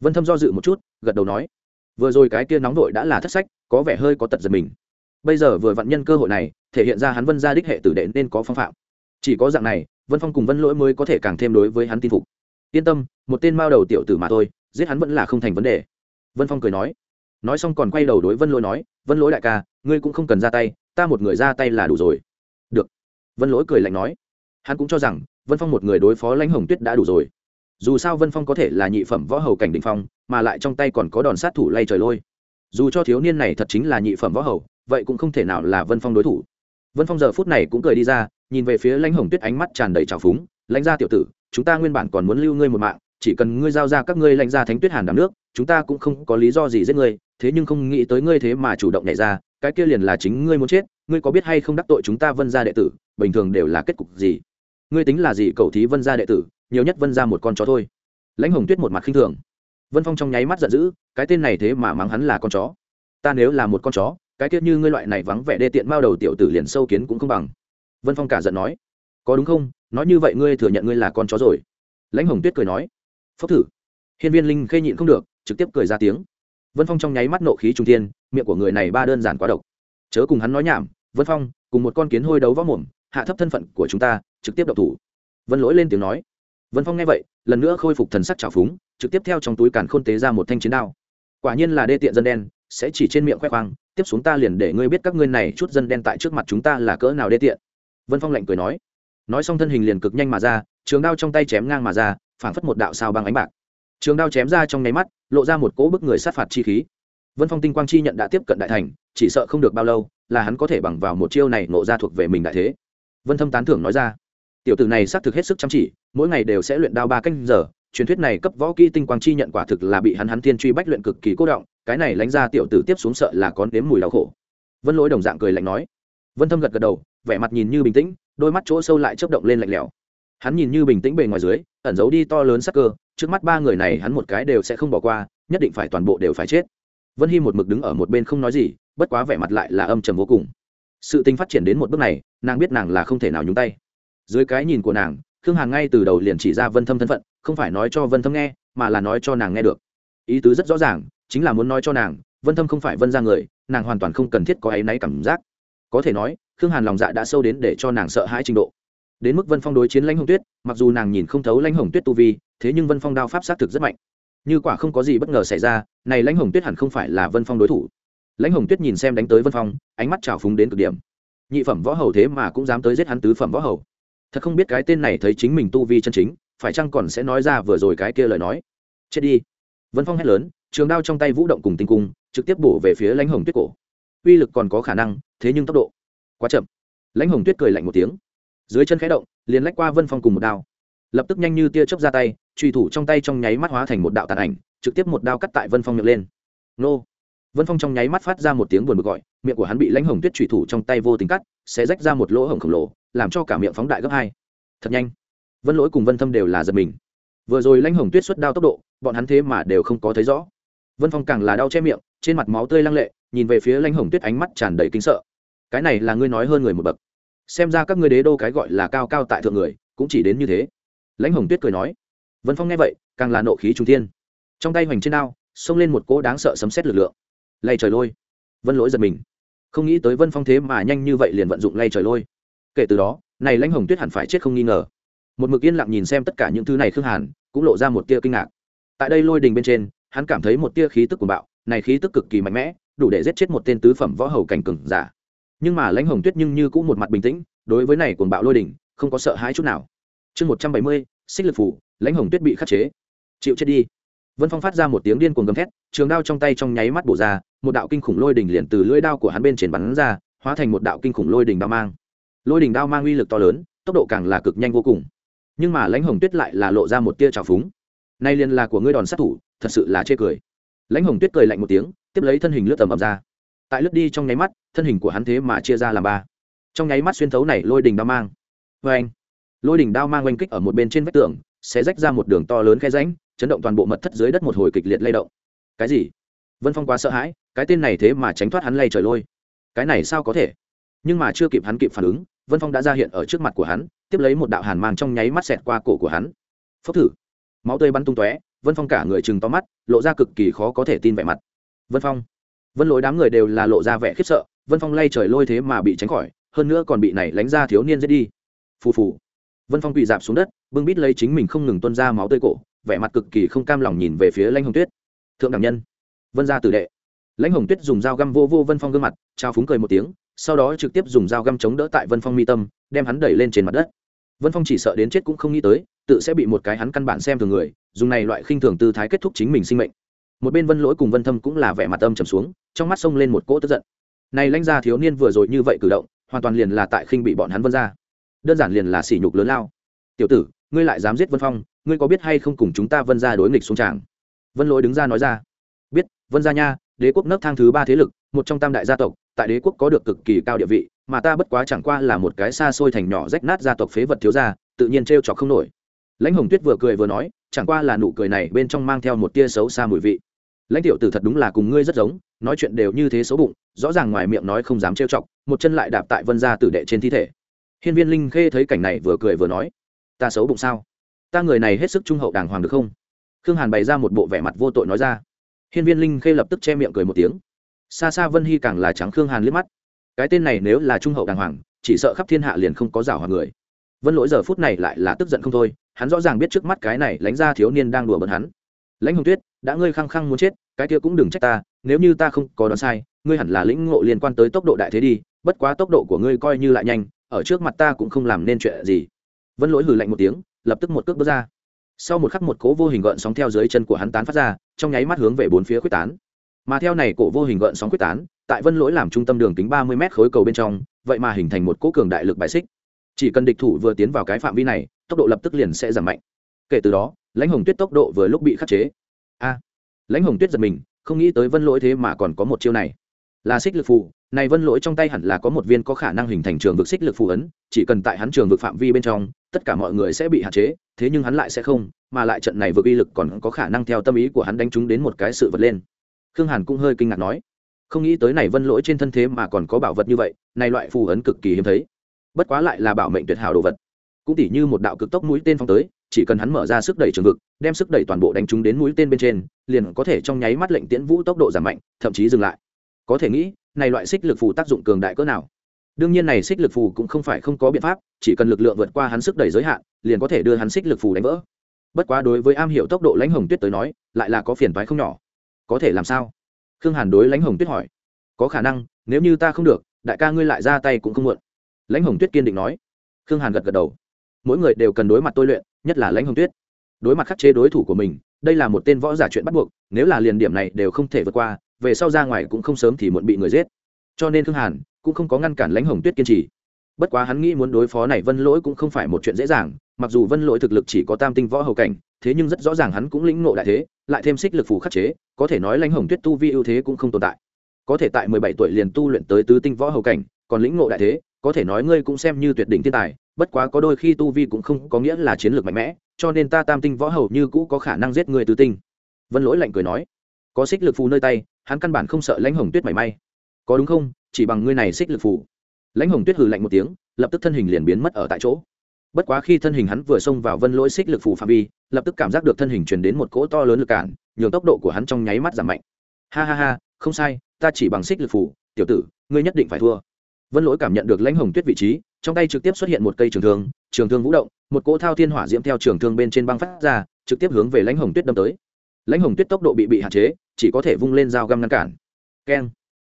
Vân thâm do dự một chút, gật đầu nói. Vừa rồi cái kia nóng vội đã là thất sách, có vẻ hơi có tật giật mình. Bây giờ vừa vặn nhân cơ hội này, thể hiện ra hắn vân gia đích hệ tử đệ nên có phong phạm chỉ có dạng này, vân phong cùng vân lỗi mới có thể càng thêm đối với hắn tin phục. Yên tâm, một tên mao đầu tiểu tử mà thôi, giết hắn vẫn là không thành vấn đề. Vân phong cười nói. Nói xong còn quay đầu đối vân lỗi nói, vân lỗi đại ca, ngươi cũng không cần ra tay, ta một người ra tay là đủ rồi. Được. Vân lỗi cười lạnh nói. Hắn cũng cho rằng, vân phong một người đối phó lãnh hồng tuyết đã đủ rồi. Dù sao vân phong có thể là nhị phẩm võ hầu cảnh định phong, mà lại trong tay còn có đòn sát thủ lay trời lôi. Dù cho thiếu niên này thật chính là nhị phẩm võ hầu, vậy cũng không thể nào là vân phong đối thủ. Vân phong giờ phút này cũng cười đi ra nhìn về phía lãnh hồng tuyết ánh mắt tràn đầy trào phúng, lãnh gia tiểu tử, chúng ta nguyên bản còn muốn lưu ngươi một mạng, chỉ cần ngươi giao ra các ngươi lãnh gia thánh tuyết hàn đàm nước, chúng ta cũng không có lý do gì giết ngươi, thế nhưng không nghĩ tới ngươi thế mà chủ động nhảy ra, cái kia liền là chính ngươi muốn chết, ngươi có biết hay không đắc tội chúng ta vân gia đệ tử, bình thường đều là kết cục gì? Ngươi tính là gì cầu thí vân gia đệ tử, nhiều nhất vân gia một con chó thôi. Lãnh hồng tuyết một mặt khinh thường. Vân phong trong nháy mắt giận dữ, cái tên này thế mà mắng hắn là con chó. Ta nếu là một con chó, cái tiết như ngươi loại này vắng vẻ đê tiện bao đầu tiểu tử liền sâu kiến cũng không bằng vân phong cả giận nói, có đúng không? Nói như vậy ngươi thừa nhận ngươi là con chó rồi. Lãnh hồng tuyết cười nói, phốc thử. Hiên viên linh khê nhịn không được, trực tiếp cười ra tiếng. Vân phong trong nháy mắt nộ khí trung tiên miệng của người này ba đơn giản quá độc. Chớ cùng hắn nói nhảm, vân phong, cùng một con kiến hôi đấu võ mồm, hạ thấp thân phận của chúng ta, trực tiếp độc thủ. Vân lỗi lên tiếng nói. Vân phong nghe vậy, lần nữa khôi phục thần sắc trào phúng, trực tiếp theo trong túi càn khôn tế ra một thanh chiến đao. Quả nhiên là đê tiện dân đen, sẽ chỉ trên miệng khoe khoang, tiếp xuống ta liền để ngươi biết các ngươi này chút dân đen tại trước mặt chúng ta là cỡ nào đê tiện vân phong lạnh cười nói. Nói xong thân hình liền cực nhanh mà ra, trường đao trong tay chém ngang mà ra, phảng phất một đạo sao băng ánh bạc. Trường đao chém ra trong nháy mắt, lộ ra một cỗ bức người sát phạt chi khí. Vân phong tinh quang chi nhận đã tiếp cận đại thành, chỉ sợ không được bao lâu, là hắn có thể bằng vào một chiêu này nộ ra thuộc về mình đại thế. Vân thâm tán thưởng nói ra. Tiểu tử này xác thực hết sức chăm chỉ, mỗi ngày đều sẽ luyện đao ba canh giờ, truyền thuyết này cấp võ kỹ tinh quang chi nhận quả thực là bị hắn hắn thiên truy bách luyện cực kỳ cố động, cái này lánh ra tiểu tử tiếp xuống sợ là có nếm mùi đau khổ. Vân lỗi đồng dạng cười lạnh nói. Vân thâm gật gật đầu vẻ mặt nhìn như bình tĩnh, đôi mắt chỗ sâu lại chớp động lên lạnh lẽo. Hắn nhìn như bình tĩnh bề ngoài dưới, ẩn giấu đi to lớn sắc cơ, trước mắt ba người này hắn một cái đều sẽ không bỏ qua, nhất định phải toàn bộ đều phải chết. Vân hy một mực đứng ở một bên không nói gì, bất quá vẻ mặt lại là âm trầm vô cùng. Sự tình phát triển đến một bước này, nàng biết nàng là không thể nào nhúng tay. Dưới cái nhìn của nàng, khương hàn ngay từ đầu liền chỉ ra vân thâm thân phận, không phải nói cho vân thâm nghe, mà là nói cho nàng nghe được. Ý tứ rất rõ ràng, chính là muốn nói cho nàng, vân thâm không phải vân ra người, nàng hoàn toàn không cần thiết có áy náy cảm giác. Có thể nói khương hàn lòng dạ đã sâu đến để cho nàng sợ hãi trình độ đến mức vân phong đối chiến lãnh hồng tuyết mặc dù nàng nhìn không thấu lãnh hồng tuyết tu vi thế nhưng vân phong đao pháp xác thực rất mạnh như quả không có gì bất ngờ xảy ra này lãnh hồng tuyết hẳn không phải là vân phong đối thủ lãnh hồng tuyết nhìn xem đánh tới vân phong ánh mắt trào phúng đến cực điểm nhị phẩm võ hầu thế mà cũng dám tới giết hắn tứ phẩm võ hầu thật không biết cái tên này thấy chính mình tu vi chân chính phải chăng còn sẽ nói ra vừa rồi cái kia lời nói chết đi vân phong hét lớn trường đao trong tay vũ động cùng tinh cung trực tiếp bổ về phía lãnh hồng tuyết cổ uy lực còn có khả năng thế nhưng tốc độ quá chậm. Lãnh hồng tuyết cười lạnh một tiếng. Dưới chân khẽ động, liền lách qua vân phong cùng một đao. Lập tức nhanh như tia chớp ra tay, truy thủ trong tay trong nháy mắt hóa thành một đạo tàn ảnh, trực tiếp một đao cắt tại vân phong miệng lên. Nô! Vân phong trong nháy mắt phát ra một tiếng buồn bực gọi, miệng của hắn bị lãnh hồng tuyết truy thủ trong tay vô tình cắt, sẽ rách ra một lỗ hổng khổng lồ, làm cho cả miệng phóng đại gấp hai. Thật nhanh! Vân lỗi cùng vân thâm đều là giật mình. Vừa rồi lãnh hồng tuyết xuất đao tốc độ, bọn hắn thế mà đều không có thấy rõ. Vân phong càng là đau che miệng, trên mặt máu tươi lăng lệ, nhìn về phía lãnh hồng tuyết ánh mắt tràn đầy kính sợ cái này là ngươi nói hơn người một bậc. Xem ra các ngươi đế đô cái gọi là cao cao tại thượng người, cũng chỉ đến như thế. Lãnh hồng tuyết cười nói. Vân phong nghe vậy, càng là nộ khí trung thiên. Trong tay hoành trên đao, xông lên một cỗ đáng sợ sấm xét lực lượng. Lay trời lôi. Vân lỗi giật mình. Không nghĩ tới vân phong thế mà nhanh như vậy liền vận dụng lay trời lôi. Kể từ đó, này lãnh hồng tuyết hẳn phải chết không nghi ngờ. Một mực yên lặng nhìn xem tất cả những thứ này khương hàn, cũng lộ ra một tia kinh ngạc. Tại đây lôi đình bên trên, hắn cảm thấy một tia khí tức của bạo, này khí tức cực kỳ mạnh mẽ, đủ để giết chết một tên tứ phẩm võ hầu cảnh cừng giả nhưng mà lãnh hồng tuyết nhưng như cũng một mặt bình tĩnh, đối với này cuồng bạo lôi đỉnh, không có sợ hãi chút nào. Chương một trăm bảy mươi, xích lực phủ, lãnh hồng tuyết bị khắc chế. Chịu chết đi. Vân phong phát ra một tiếng điên cuồng gầm thét, trường đao trong tay trong nháy mắt bổ ra, một đạo kinh khủng lôi đỉnh liền từ lưỡi đao của hắn bên trên bắn ra, hóa thành một đạo kinh khủng lôi đỉnh đao mang. Lôi đỉnh đao mang uy lực to lớn, tốc độ càng là cực nhanh vô cùng. Nhưng mà lãnh hồng tuyết lại là lộ ra một tia trào phúng. Nay liền là của ngươi đòn sát thủ, thật sự là chê cười. Lãnh hồng tuyết cười lạnh một tiếng, tiếp lấy thân hình lướt tầm ầm ra tại lướt đi trong nháy mắt, thân hình của hắn thế mà chia ra làm ba. Trong nháy mắt xuyên thấu này lôi đình đao mang. Vê anh, lôi đình đao mang oanh kích ở một bên trên vách tường, sẽ rách ra một đường to lớn khe ránh chấn động toàn bộ mật thất dưới đất một hồi kịch liệt lay động. Cái gì? Vân phong quá sợ hãi, cái tên này thế mà tránh thoát hắn lay trời lôi. Cái này sao có thể? Nhưng mà chưa kịp hắn kịp phản ứng, vân phong đã ra hiện ở trước mặt của hắn, tiếp lấy một đạo hàn mang trong nháy mắt xẹt qua cổ của hắn. Phốc thử. Máu tươi bắn tung tóe, vân phong cả người chừng to mắt, lộ ra cực kỳ khó có thể tin vẻ mặt. Vân phong vân Lỗi đám người đều là lộ ra vẻ khiếp sợ, vân phong lay trời lôi thế mà bị tránh khỏi, hơn nữa còn bị này lánh ra thiếu niên giết đi. Phù phù. Vân phong quỳ dạp xuống đất, bưng bít lấy chính mình không ngừng tuân ra máu tươi cổ, vẻ mặt cực kỳ không cam lòng nhìn về phía lãnh hồng tuyết. Thượng đẳng nhân. Vân gia tử đệ. Lãnh hồng tuyết dùng dao găm vô vô vân phong gương mặt, trao phúng cười một tiếng, sau đó trực tiếp dùng dao găm chống đỡ tại vân phong mi tâm, đem hắn đẩy lên trên mặt đất. Vân phong chỉ sợ đến chết cũng không nghĩ tới, tự sẽ bị một cái hắn căn bản xem thường người, dùng này loại khinh thường tư thái kết thúc chính mình sinh mệnh một bên vân lỗi cùng vân thâm cũng là vẻ mặt âm trầm xuống, trong mắt sông lên một cỗ tức giận. Này lãnh gia thiếu niên vừa rồi như vậy cử động, hoàn toàn liền là tại khinh bị bọn hắn vân ra đơn giản liền là sỉ nhục lớn lao. Tiểu tử, ngươi lại dám giết vân phong, ngươi có biết hay không cùng chúng ta vân ra đối nghịch xuống tràng? Vân lỗi đứng ra nói ra. Biết, vân gia nha, đế quốc nấc thang thứ ba thế lực, một trong tam đại gia tộc, tại đế quốc có được cực kỳ cao địa vị, mà ta bất quá chẳng qua là một cái xa xôi thành nhỏ rách nát gia tộc phế vật thiếu gia, tự nhiên t r trọc không nổi. Lãnh hồng tuyết vừa cười vừa nói, chẳng qua là nụ cười này bên trong mang theo một tia xấu xa mùi vị lãnh tiểu tử thật đúng là cùng ngươi rất giống, nói chuyện đều như thế xấu bụng, rõ ràng ngoài miệng nói không dám trêu chọc, một chân lại đạp tại vân gia tử đệ trên thi thể. Hiên viên linh khê thấy cảnh này vừa cười vừa nói, ta xấu bụng sao? Ta người này hết sức trung hậu đàng hoàng được không? Khương hàn bày ra một bộ vẻ mặt vô tội nói ra. Hiên viên linh khê lập tức che miệng cười một tiếng. Xa xa vân hy càng là trắng khương hàn liếc mắt. Cái tên này nếu là trung hậu đàng hoàng, chỉ sợ khắp thiên hạ liền không có rào hoàng người. Vân lỗi giờ phút này lại là tức giận không thôi, hắn rõ ràng biết trước mắt cái này lãnh ra thiếu niên đang đùa bận hắn. Lãnh hồng tuyết đã ngươi khăng khăng muốn chết, cái kia cũng đừng trách ta, nếu như ta không có đoán sai, ngươi hẳn là lĩnh ngộ liên quan tới tốc độ đại thế đi, bất quá tốc độ của ngươi coi như lại nhanh, ở trước mặt ta cũng không làm nên chuyện gì. Vân lỗi hừ lạnh một tiếng, lập tức một cước bước ra. Sau một khắc một cố vô hình gợn sóng theo dưới chân của hắn tán phát ra, trong nháy mắt hướng về bốn phía quyết tán. Mà theo này cổ vô hình gợn sóng quyết tán, tại vân lỗi làm trung tâm đường kính ba mươi m khối cầu bên trong, vậy mà hình thành một cố cường đại lực bài xích. Chỉ cần địch thủ vừa tiến vào cái phạm vi này, tốc độ lập tức liền sẽ giảm mạnh. Kể từ đó, lãnh hồng tuyết tốc độ vừa lúc bị khắc chế a lãnh hồng tuyết giật mình, không nghĩ tới vân lỗi thế mà còn có một chiêu này. Là xích lực phù, này vân lỗi trong tay hẳn là có một viên có khả năng hình thành trường vực xích lực phù ấn, chỉ cần tại hắn trường vực phạm vi bên trong, tất cả mọi người sẽ bị hạn chế, thế nhưng hắn lại sẽ không, mà lại trận này vực uy lực còn có khả năng theo tâm ý của hắn đánh trúng đến một cái sự vật lên. Khương hàn cũng hơi kinh ngạc nói, không nghĩ tới này vân lỗi trên thân thế mà còn có bảo vật như vậy, này loại phù ấn cực kỳ hiếm thấy. Bất quá lại là bảo mệnh tuyệt hảo đồ vật. Cũng tỉ như một đạo cực tốc mũi tên phong tới chỉ cần hắn mở ra sức đẩy trường vực, đem sức đẩy toàn bộ đánh trúng đến mũi tên bên trên, liền có thể trong nháy mắt lệnh tiễn vũ tốc độ giảm mạnh, thậm chí dừng lại. Có thể nghĩ, này loại xích lực phù tác dụng cường đại cỡ nào? Đương nhiên này xích lực phù cũng không phải không có biện pháp, chỉ cần lực lượng vượt qua hắn sức đẩy giới hạn, liền có thể đưa hắn xích lực phù đánh vỡ. Bất quá đối với am hiểu tốc độ lãnh hồng tuyết tới nói, lại là có phiền toái không nhỏ. Có thể làm sao? Khương hàn đối lãnh hồng tuyết hỏi. Có khả năng, nếu như ta không được, đại ca ngươi lại ra tay cũng không muộn. Lãnh hồng tuyết kiên định nói. Khương hàn gật gật đầu mỗi người đều cần đối mặt tôi luyện, nhất là lãnh hồng tuyết. Đối mặt khắc chế đối thủ của mình, đây là một tên võ giả chuyện bắt buộc, nếu là liền điểm này đều không thể vượt qua, về sau ra ngoài cũng không sớm thì muộn bị người giết. Cho nên thương hàn cũng không có ngăn cản lãnh hồng tuyết kiên trì. Bất quá hắn nghĩ muốn đối phó này vân lỗi cũng không phải một chuyện dễ dàng, mặc dù vân lỗi thực lực chỉ có tam tinh võ hầu cảnh, thế nhưng rất rõ ràng hắn cũng lĩnh ngộ đại thế, lại thêm xích lực phù khắc chế, có thể nói lãnh hồng tuyết tu vi ưu thế cũng không tồn tại. Có thể tại mười bảy tuổi liền tu luyện tới tứ tinh võ hầu cảnh, còn lĩnh ngộ đại thế có thể nói ngươi cũng xem như tuyệt đỉnh thiên tài, bất quá có đôi khi tu vi cũng không có nghĩa là chiến lược mạnh mẽ, cho nên ta tam tinh võ hầu như cũ có khả năng giết người tứ tinh. Vân lỗi lạnh cười nói. Có xích lực phù nơi tay, hắn căn bản không sợ lãnh hồng tuyết mảy may. Có đúng không? Chỉ bằng ngươi này xích lực phù. Lãnh hồng tuyết hừ lạnh một tiếng, lập tức thân hình liền biến mất ở tại chỗ. Bất quá khi thân hình hắn vừa xông vào vân lỗi xích lực phù phạm vi, lập tức cảm giác được thân hình truyền đến một cỗ to lớn lực cản, nhường tốc độ của hắn trong nháy mắt giảm mạnh. Ha ha ha, không sai, ta chỉ bằng xích lực phù, tiểu tử, ngươi nhất định phải thua vân lỗi cảm nhận được lãnh hồng tuyết vị trí, trong tay trực tiếp xuất hiện một cây trường thương trường thương vũ động, một cỗ thao thiên hỏa diễm theo trường thương bên trên băng phát ra, trực tiếp hướng về lãnh hồng tuyết đâm tới. Lãnh hồng tuyết tốc độ bị bị hạn chế, chỉ có thể vung lên dao găm ngăn cản. Keng.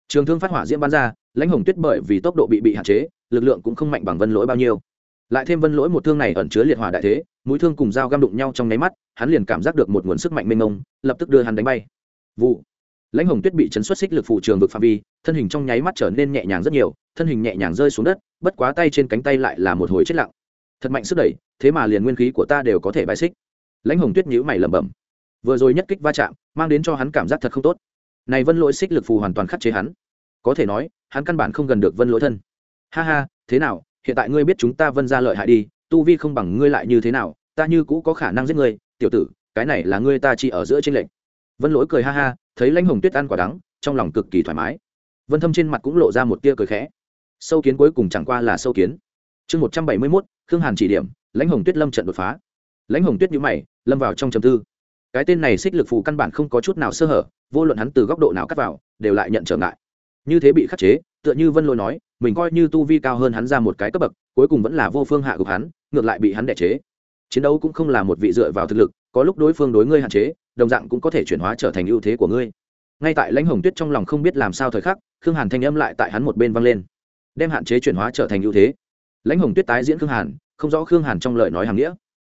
Trường thương phát hỏa diễm bắn ra, lãnh hồng tuyết bởi vì tốc độ bị bị hạn chế, lực lượng cũng không mạnh bằng vân lỗi bao nhiêu. Lại thêm vân lỗi một thương này ẩn chứa liệt hỏa đại thế, mũi thương cùng dao găm đụng nhau trong nháy mắt, hắn liền cảm giác được một nguồn sức mạnh mênh mông, lập tức đưa hắn đánh bay. Vụ lãnh hồng tuyết bị chấn xuất xích lực phụ trường vực phạm vi, thân hình trong nháy mắt trở nên nhẹ nhàng rất nhiều, thân hình nhẹ nhàng rơi xuống đất, bất quá tay trên cánh tay lại là một hồi chết lặng. Thật mạnh sức đẩy, thế mà liền nguyên khí của ta đều có thể bài xích. Lãnh hồng tuyết nhữ mày lẩm bẩm. Vừa rồi nhất kích va chạm, mang đến cho hắn cảm giác thật không tốt. Này vân lỗi xích lực phù hoàn toàn khắc chế hắn. Có thể nói, hắn căn bản không gần được vân lỗi thân. Ha ha, thế nào, hiện tại ngươi biết chúng ta vân ra lợi hại đi, tu vi không bằng ngươi lại như thế nào, ta như cũ có khả năng giết ngươi. Tiểu tử, cái này là ngươi ta chỉ ở giữa trên lệnh vân lỗi cười ha ha, thấy lãnh hồng tuyết ăn quả đắng, trong lòng cực kỳ thoải mái. Vân thâm trên mặt cũng lộ ra một tia cười khẽ. Sâu kiến cuối cùng chẳng qua là sâu kiến. Chương một trăm bảy mươi mốt, khương hàn chỉ điểm, lãnh hồng tuyết lâm trận đột phá. Lãnh hồng tuyết nhũ mày, lâm vào trong trầm tư. Cái tên này xích lực phù căn bản không có chút nào sơ hở, vô luận hắn từ góc độ nào cắt vào, đều lại nhận trở ngại. Như thế bị khắc chế, tựa như vân lôi nói, mình coi như tu vi cao hơn hắn ra một cái cấp bậc, cuối cùng vẫn là vô phương hạ gục hắn, ngược lại bị hắn đẻ chế. Chiến đấu cũng không là một vị dựa vào thực lực có lúc đối phương đối ngươi hạn chế, đồng dạng cũng có thể chuyển hóa trở thành ưu thế của ngươi. Ngay tại lãnh hồng tuyết trong lòng không biết làm sao thời khắc, khương hàn thanh âm lại tại hắn một bên vang lên. Đem hạn chế chuyển hóa trở thành ưu thế. Lãnh hồng tuyết tái diễn khương hàn, không rõ khương hàn trong lời nói hàng nghĩa.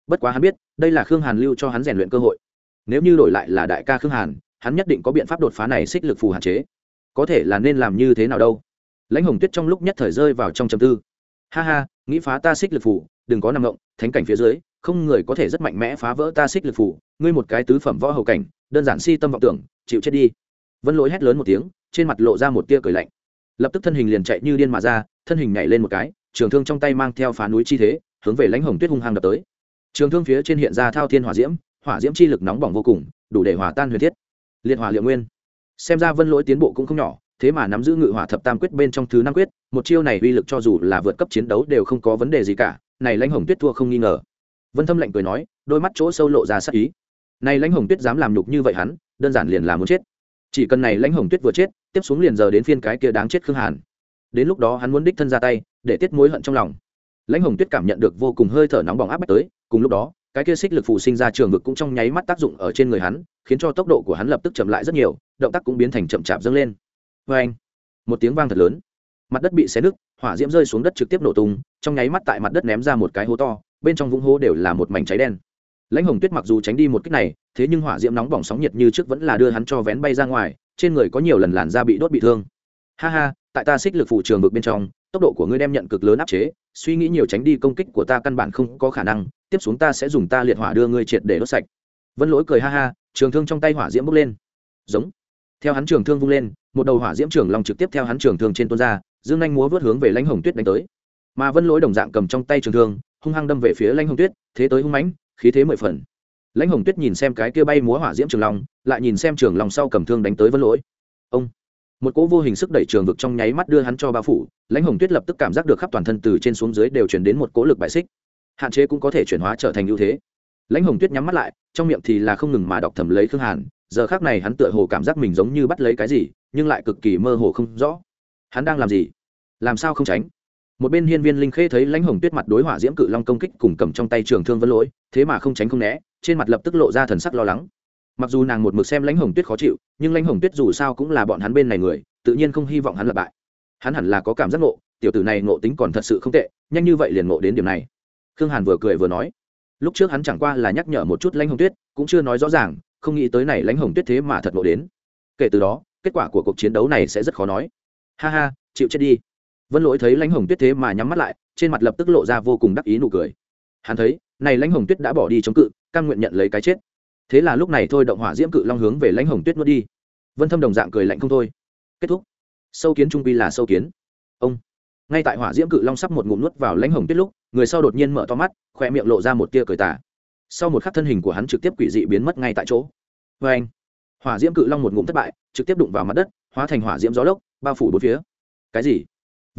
Bất quá hắn biết, đây là khương hàn lưu cho hắn rèn luyện cơ hội. Nếu như đổi lại là đại ca khương hàn, hắn nhất định có biện pháp đột phá này xích lực phù hạn chế. Có thể là nên làm như thế nào đâu. Lãnh hồng tuyết trong lúc nhất thời rơi vào trong chầm tư. Ha ha, nghĩ phá ta xích lực phù, đừng có nằm ngộng, thánh cảnh phía dưới không người có thể rất mạnh mẽ phá vỡ ta xích lực phủ, ngươi một cái tứ phẩm võ hầu cảnh đơn giản si tâm vọng tưởng chịu chết đi. Vân lỗi hét lớn một tiếng trên mặt lộ ra một tia cười lạnh. Lập tức thân hình liền chạy như điên mà ra thân hình nhảy lên một cái trường thương trong tay mang theo phá núi chi thế hướng về lãnh hồng tuyết hung hăng đập tới. Trường thương phía trên hiện ra thao thiên hỏa diễm hỏa diễm chi lực nóng bỏng vô cùng đủ để hòa tan huyền thiết. Liệt hỏa liệu nguyên. Xem ra vân lỗi tiến bộ cũng không nhỏ thế mà nắm giữ ngự hỏa thập tam quyết bên trong thứ năm quyết một chiêu này uy lực cho dù là vượt cấp chiến đấu đều không có vấn đề gì cả này lãnh hồng tuyết thua không nghi ngờ vân thâm lạnh cười nói, đôi mắt chỗ sâu lộ ra sắc ý. Này lãnh hồng tuyết dám làm nhục như vậy hắn, đơn giản liền là muốn chết. Chỉ cần này lãnh hồng tuyết vừa chết, tiếp xuống liền giờ đến phiên cái kia đáng chết khương hàn. Đến lúc đó hắn muốn đích thân ra tay, để tiết mối hận trong lòng. Lãnh hồng tuyết cảm nhận được vô cùng hơi thở nóng bỏng áp bách tới, cùng lúc đó, cái kia xích lực phụ sinh ra trường vực cũng trong nháy mắt tác dụng ở trên người hắn, khiến cho tốc độ của hắn lập tức chậm lại rất nhiều, động tác cũng biến thành chậm chạp dâng lên. Vê anh một tiếng vang thật lớn. Mặt đất bị xé nứt, hỏa diễm rơi xuống đất trực tiếp nổ tung, trong nháy mắt tại mặt đất ném ra một cái hố to bên trong vũng hố đều là một mảnh cháy đen. Lãnh hồng tuyết mặc dù tránh đi một cách này, thế nhưng hỏa diễm nóng bỏng sóng nhiệt như trước vẫn là đưa hắn cho vén bay ra ngoài, trên người có nhiều lần làn da bị đốt bị thương. Ha ha, tại ta xích lực phụ trường vực bên trong, tốc độ của ngươi đem nhận cực lớn áp chế, suy nghĩ nhiều tránh đi công kích của ta căn bản không có khả năng, tiếp xuống ta sẽ dùng ta liệt hỏa đưa ngươi triệt để đốt sạch. Vân lỗi cười ha ha, trường thương trong tay hỏa diễm bốc lên. Giống. Theo hắn trường thương vung lên, một đầu hỏa diễm trường long trực tiếp theo hắn trường thương trên tuôn ra, dương anh múa vớt hướng về lãnh hồng tuyết đánh tới mà vân lỗi đồng dạng cầm trong tay trường thương, hung hăng đâm về phía lãnh hồng tuyết, thế tới hung mãnh, khí thế mười phần. Lãnh hồng tuyết nhìn xem cái kia bay múa hỏa diễm trường long, lại nhìn xem trường long sau cầm thương đánh tới vân lỗi. Ông, một cỗ vô hình sức đẩy trường vực trong nháy mắt đưa hắn cho bao phủ, lãnh hồng tuyết lập tức cảm giác được khắp toàn thân từ trên xuống dưới đều chuyển đến một cỗ lực bại xích. Hạn chế cũng có thể chuyển hóa trở thành ưu thế. Lãnh hồng tuyết nhắm mắt lại, trong miệng thì là không ngừng mà đọc thầm lấy khương hàn, giờ khác này hắn tựa hồ cảm giác mình giống như bắt lấy cái gì, nhưng lại cực kỳ mơ hồ không rõ. Hắn đang làm gì? Làm sao không tránh? Một bên hiên viên linh khê thấy lãnh hồng tuyết mặt đối hỏa diễm cự long công kích cùng cầm trong tay trường thương vân lỗi, thế mà không tránh không né, trên mặt lập tức lộ ra thần sắc lo lắng. Mặc dù nàng một mực xem lãnh hồng tuyết khó chịu, nhưng lãnh hồng tuyết dù sao cũng là bọn hắn bên này người, tự nhiên không hy vọng hắn lặp bại hắn hẳn là có cảm giác ngộ, tiểu tử này ngộ tính còn thật sự không tệ, nhanh như vậy liền ngộ đến điểm này. Khương hàn vừa cười vừa nói. Lúc trước hắn chẳng qua là nhắc nhở một chút lãnh hồng tuyết, cũng chưa nói rõ ràng, không nghĩ tới này lãnh hồng tuyết thế mà thật ngộ đến. Kể từ đó, kết quả của cuộc chiến đấu này sẽ rất khó nói. Ha ha, chịu chết đi vân lỗi thấy lãnh hồng tuyết thế mà nhắm mắt lại, trên mặt lập tức lộ ra vô cùng đắc ý nụ cười. Hắn thấy, này lãnh hồng tuyết đã bỏ đi chống cự căn nguyện nhận lấy cái chết. Thế là lúc này thôi động hỏa diễm cự long hướng về lãnh hồng tuyết nuốt đi. Vân thâm đồng dạng cười lạnh không thôi. Kết thúc. Sâu kiến trung quy là sâu kiến. Ông. Ngay tại hỏa diễm cự long sắp một ngụm nuốt vào lãnh hồng tuyết lúc, người sau đột nhiên mở to mắt khoe miệng lộ ra một tia cười tả sau một khắc thân hình của hắn trực tiếp quỷ dị biến mất ngay tại chỗ. Vê anh, hỏa diễm cự long một ngụm thất bại, trực tiếp đụng vào mặt đất, hóa thành hỏa diễm gió lốc, bao phủ bốn phía. Cái gì?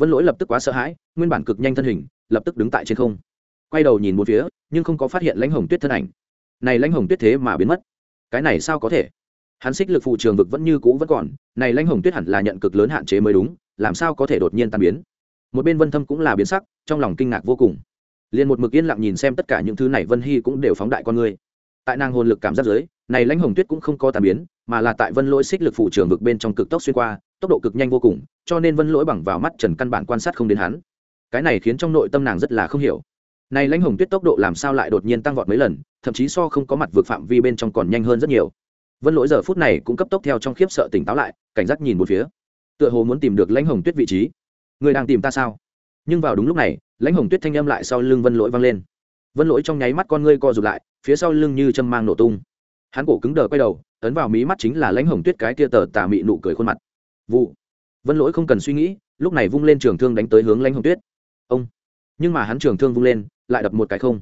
Vân lỗi lập tức quá sợ hãi, nguyên bản cực nhanh thân hình, lập tức đứng tại trên không. Quay đầu nhìn một phía, nhưng không có phát hiện lãnh hồng tuyết thân ảnh. Này lãnh hồng tuyết thế mà biến mất. Cái này sao có thể? Hắn xích lực phụ trường vực vẫn như cũ vẫn còn, này lãnh hồng tuyết hẳn là nhận cực lớn hạn chế mới đúng, làm sao có thể đột nhiên tan biến? Một bên vân thâm cũng là biến sắc, trong lòng kinh ngạc vô cùng. Liền một mực yên lặng nhìn xem tất cả những thứ này, vân hy cũng đều phóng đại con người. Tại nàng hồn lực cảm giác giới này lãnh hồng tuyết cũng không có tàn biến, mà là tại vân lỗi xích lực phụ trường vực bên trong cực tốc xuyên qua tốc độ cực nhanh vô cùng, cho nên vân lỗi bằng vào mắt trần căn bản quan sát không đến hắn. Cái này khiến trong nội tâm nàng rất là không hiểu. Này lãnh hồng tuyết tốc độ làm sao lại đột nhiên tăng vọt mấy lần, thậm chí so không có mặt vượt phạm vi bên trong còn nhanh hơn rất nhiều. Vân lỗi giờ phút này cũng cấp tốc theo trong khiếp sợ tỉnh táo lại, cảnh giác nhìn một phía. Tựa hồ muốn tìm được lãnh hồng tuyết vị trí. Người đang tìm ta sao? Nhưng vào đúng lúc này, lãnh hồng tuyết thanh âm lại sau lưng vân lỗi vang lên. Vân lỗi trong nháy mắt con ngươi co rụt lại, phía sau lưng như châm mang nổ tung. Hắn cổ cứng đờ quay đầu, ấn vào mí mắt chính là lãnh hồng tuyết cái tia tờ tà mị nụ cười khuôn mặt vụ. Vân lỗi không cần suy nghĩ, lúc này vung lên trường thương đánh tới hướng lãnh hồng tuyết. Ông. Nhưng mà hắn trường thương vung lên, lại đập một cái không.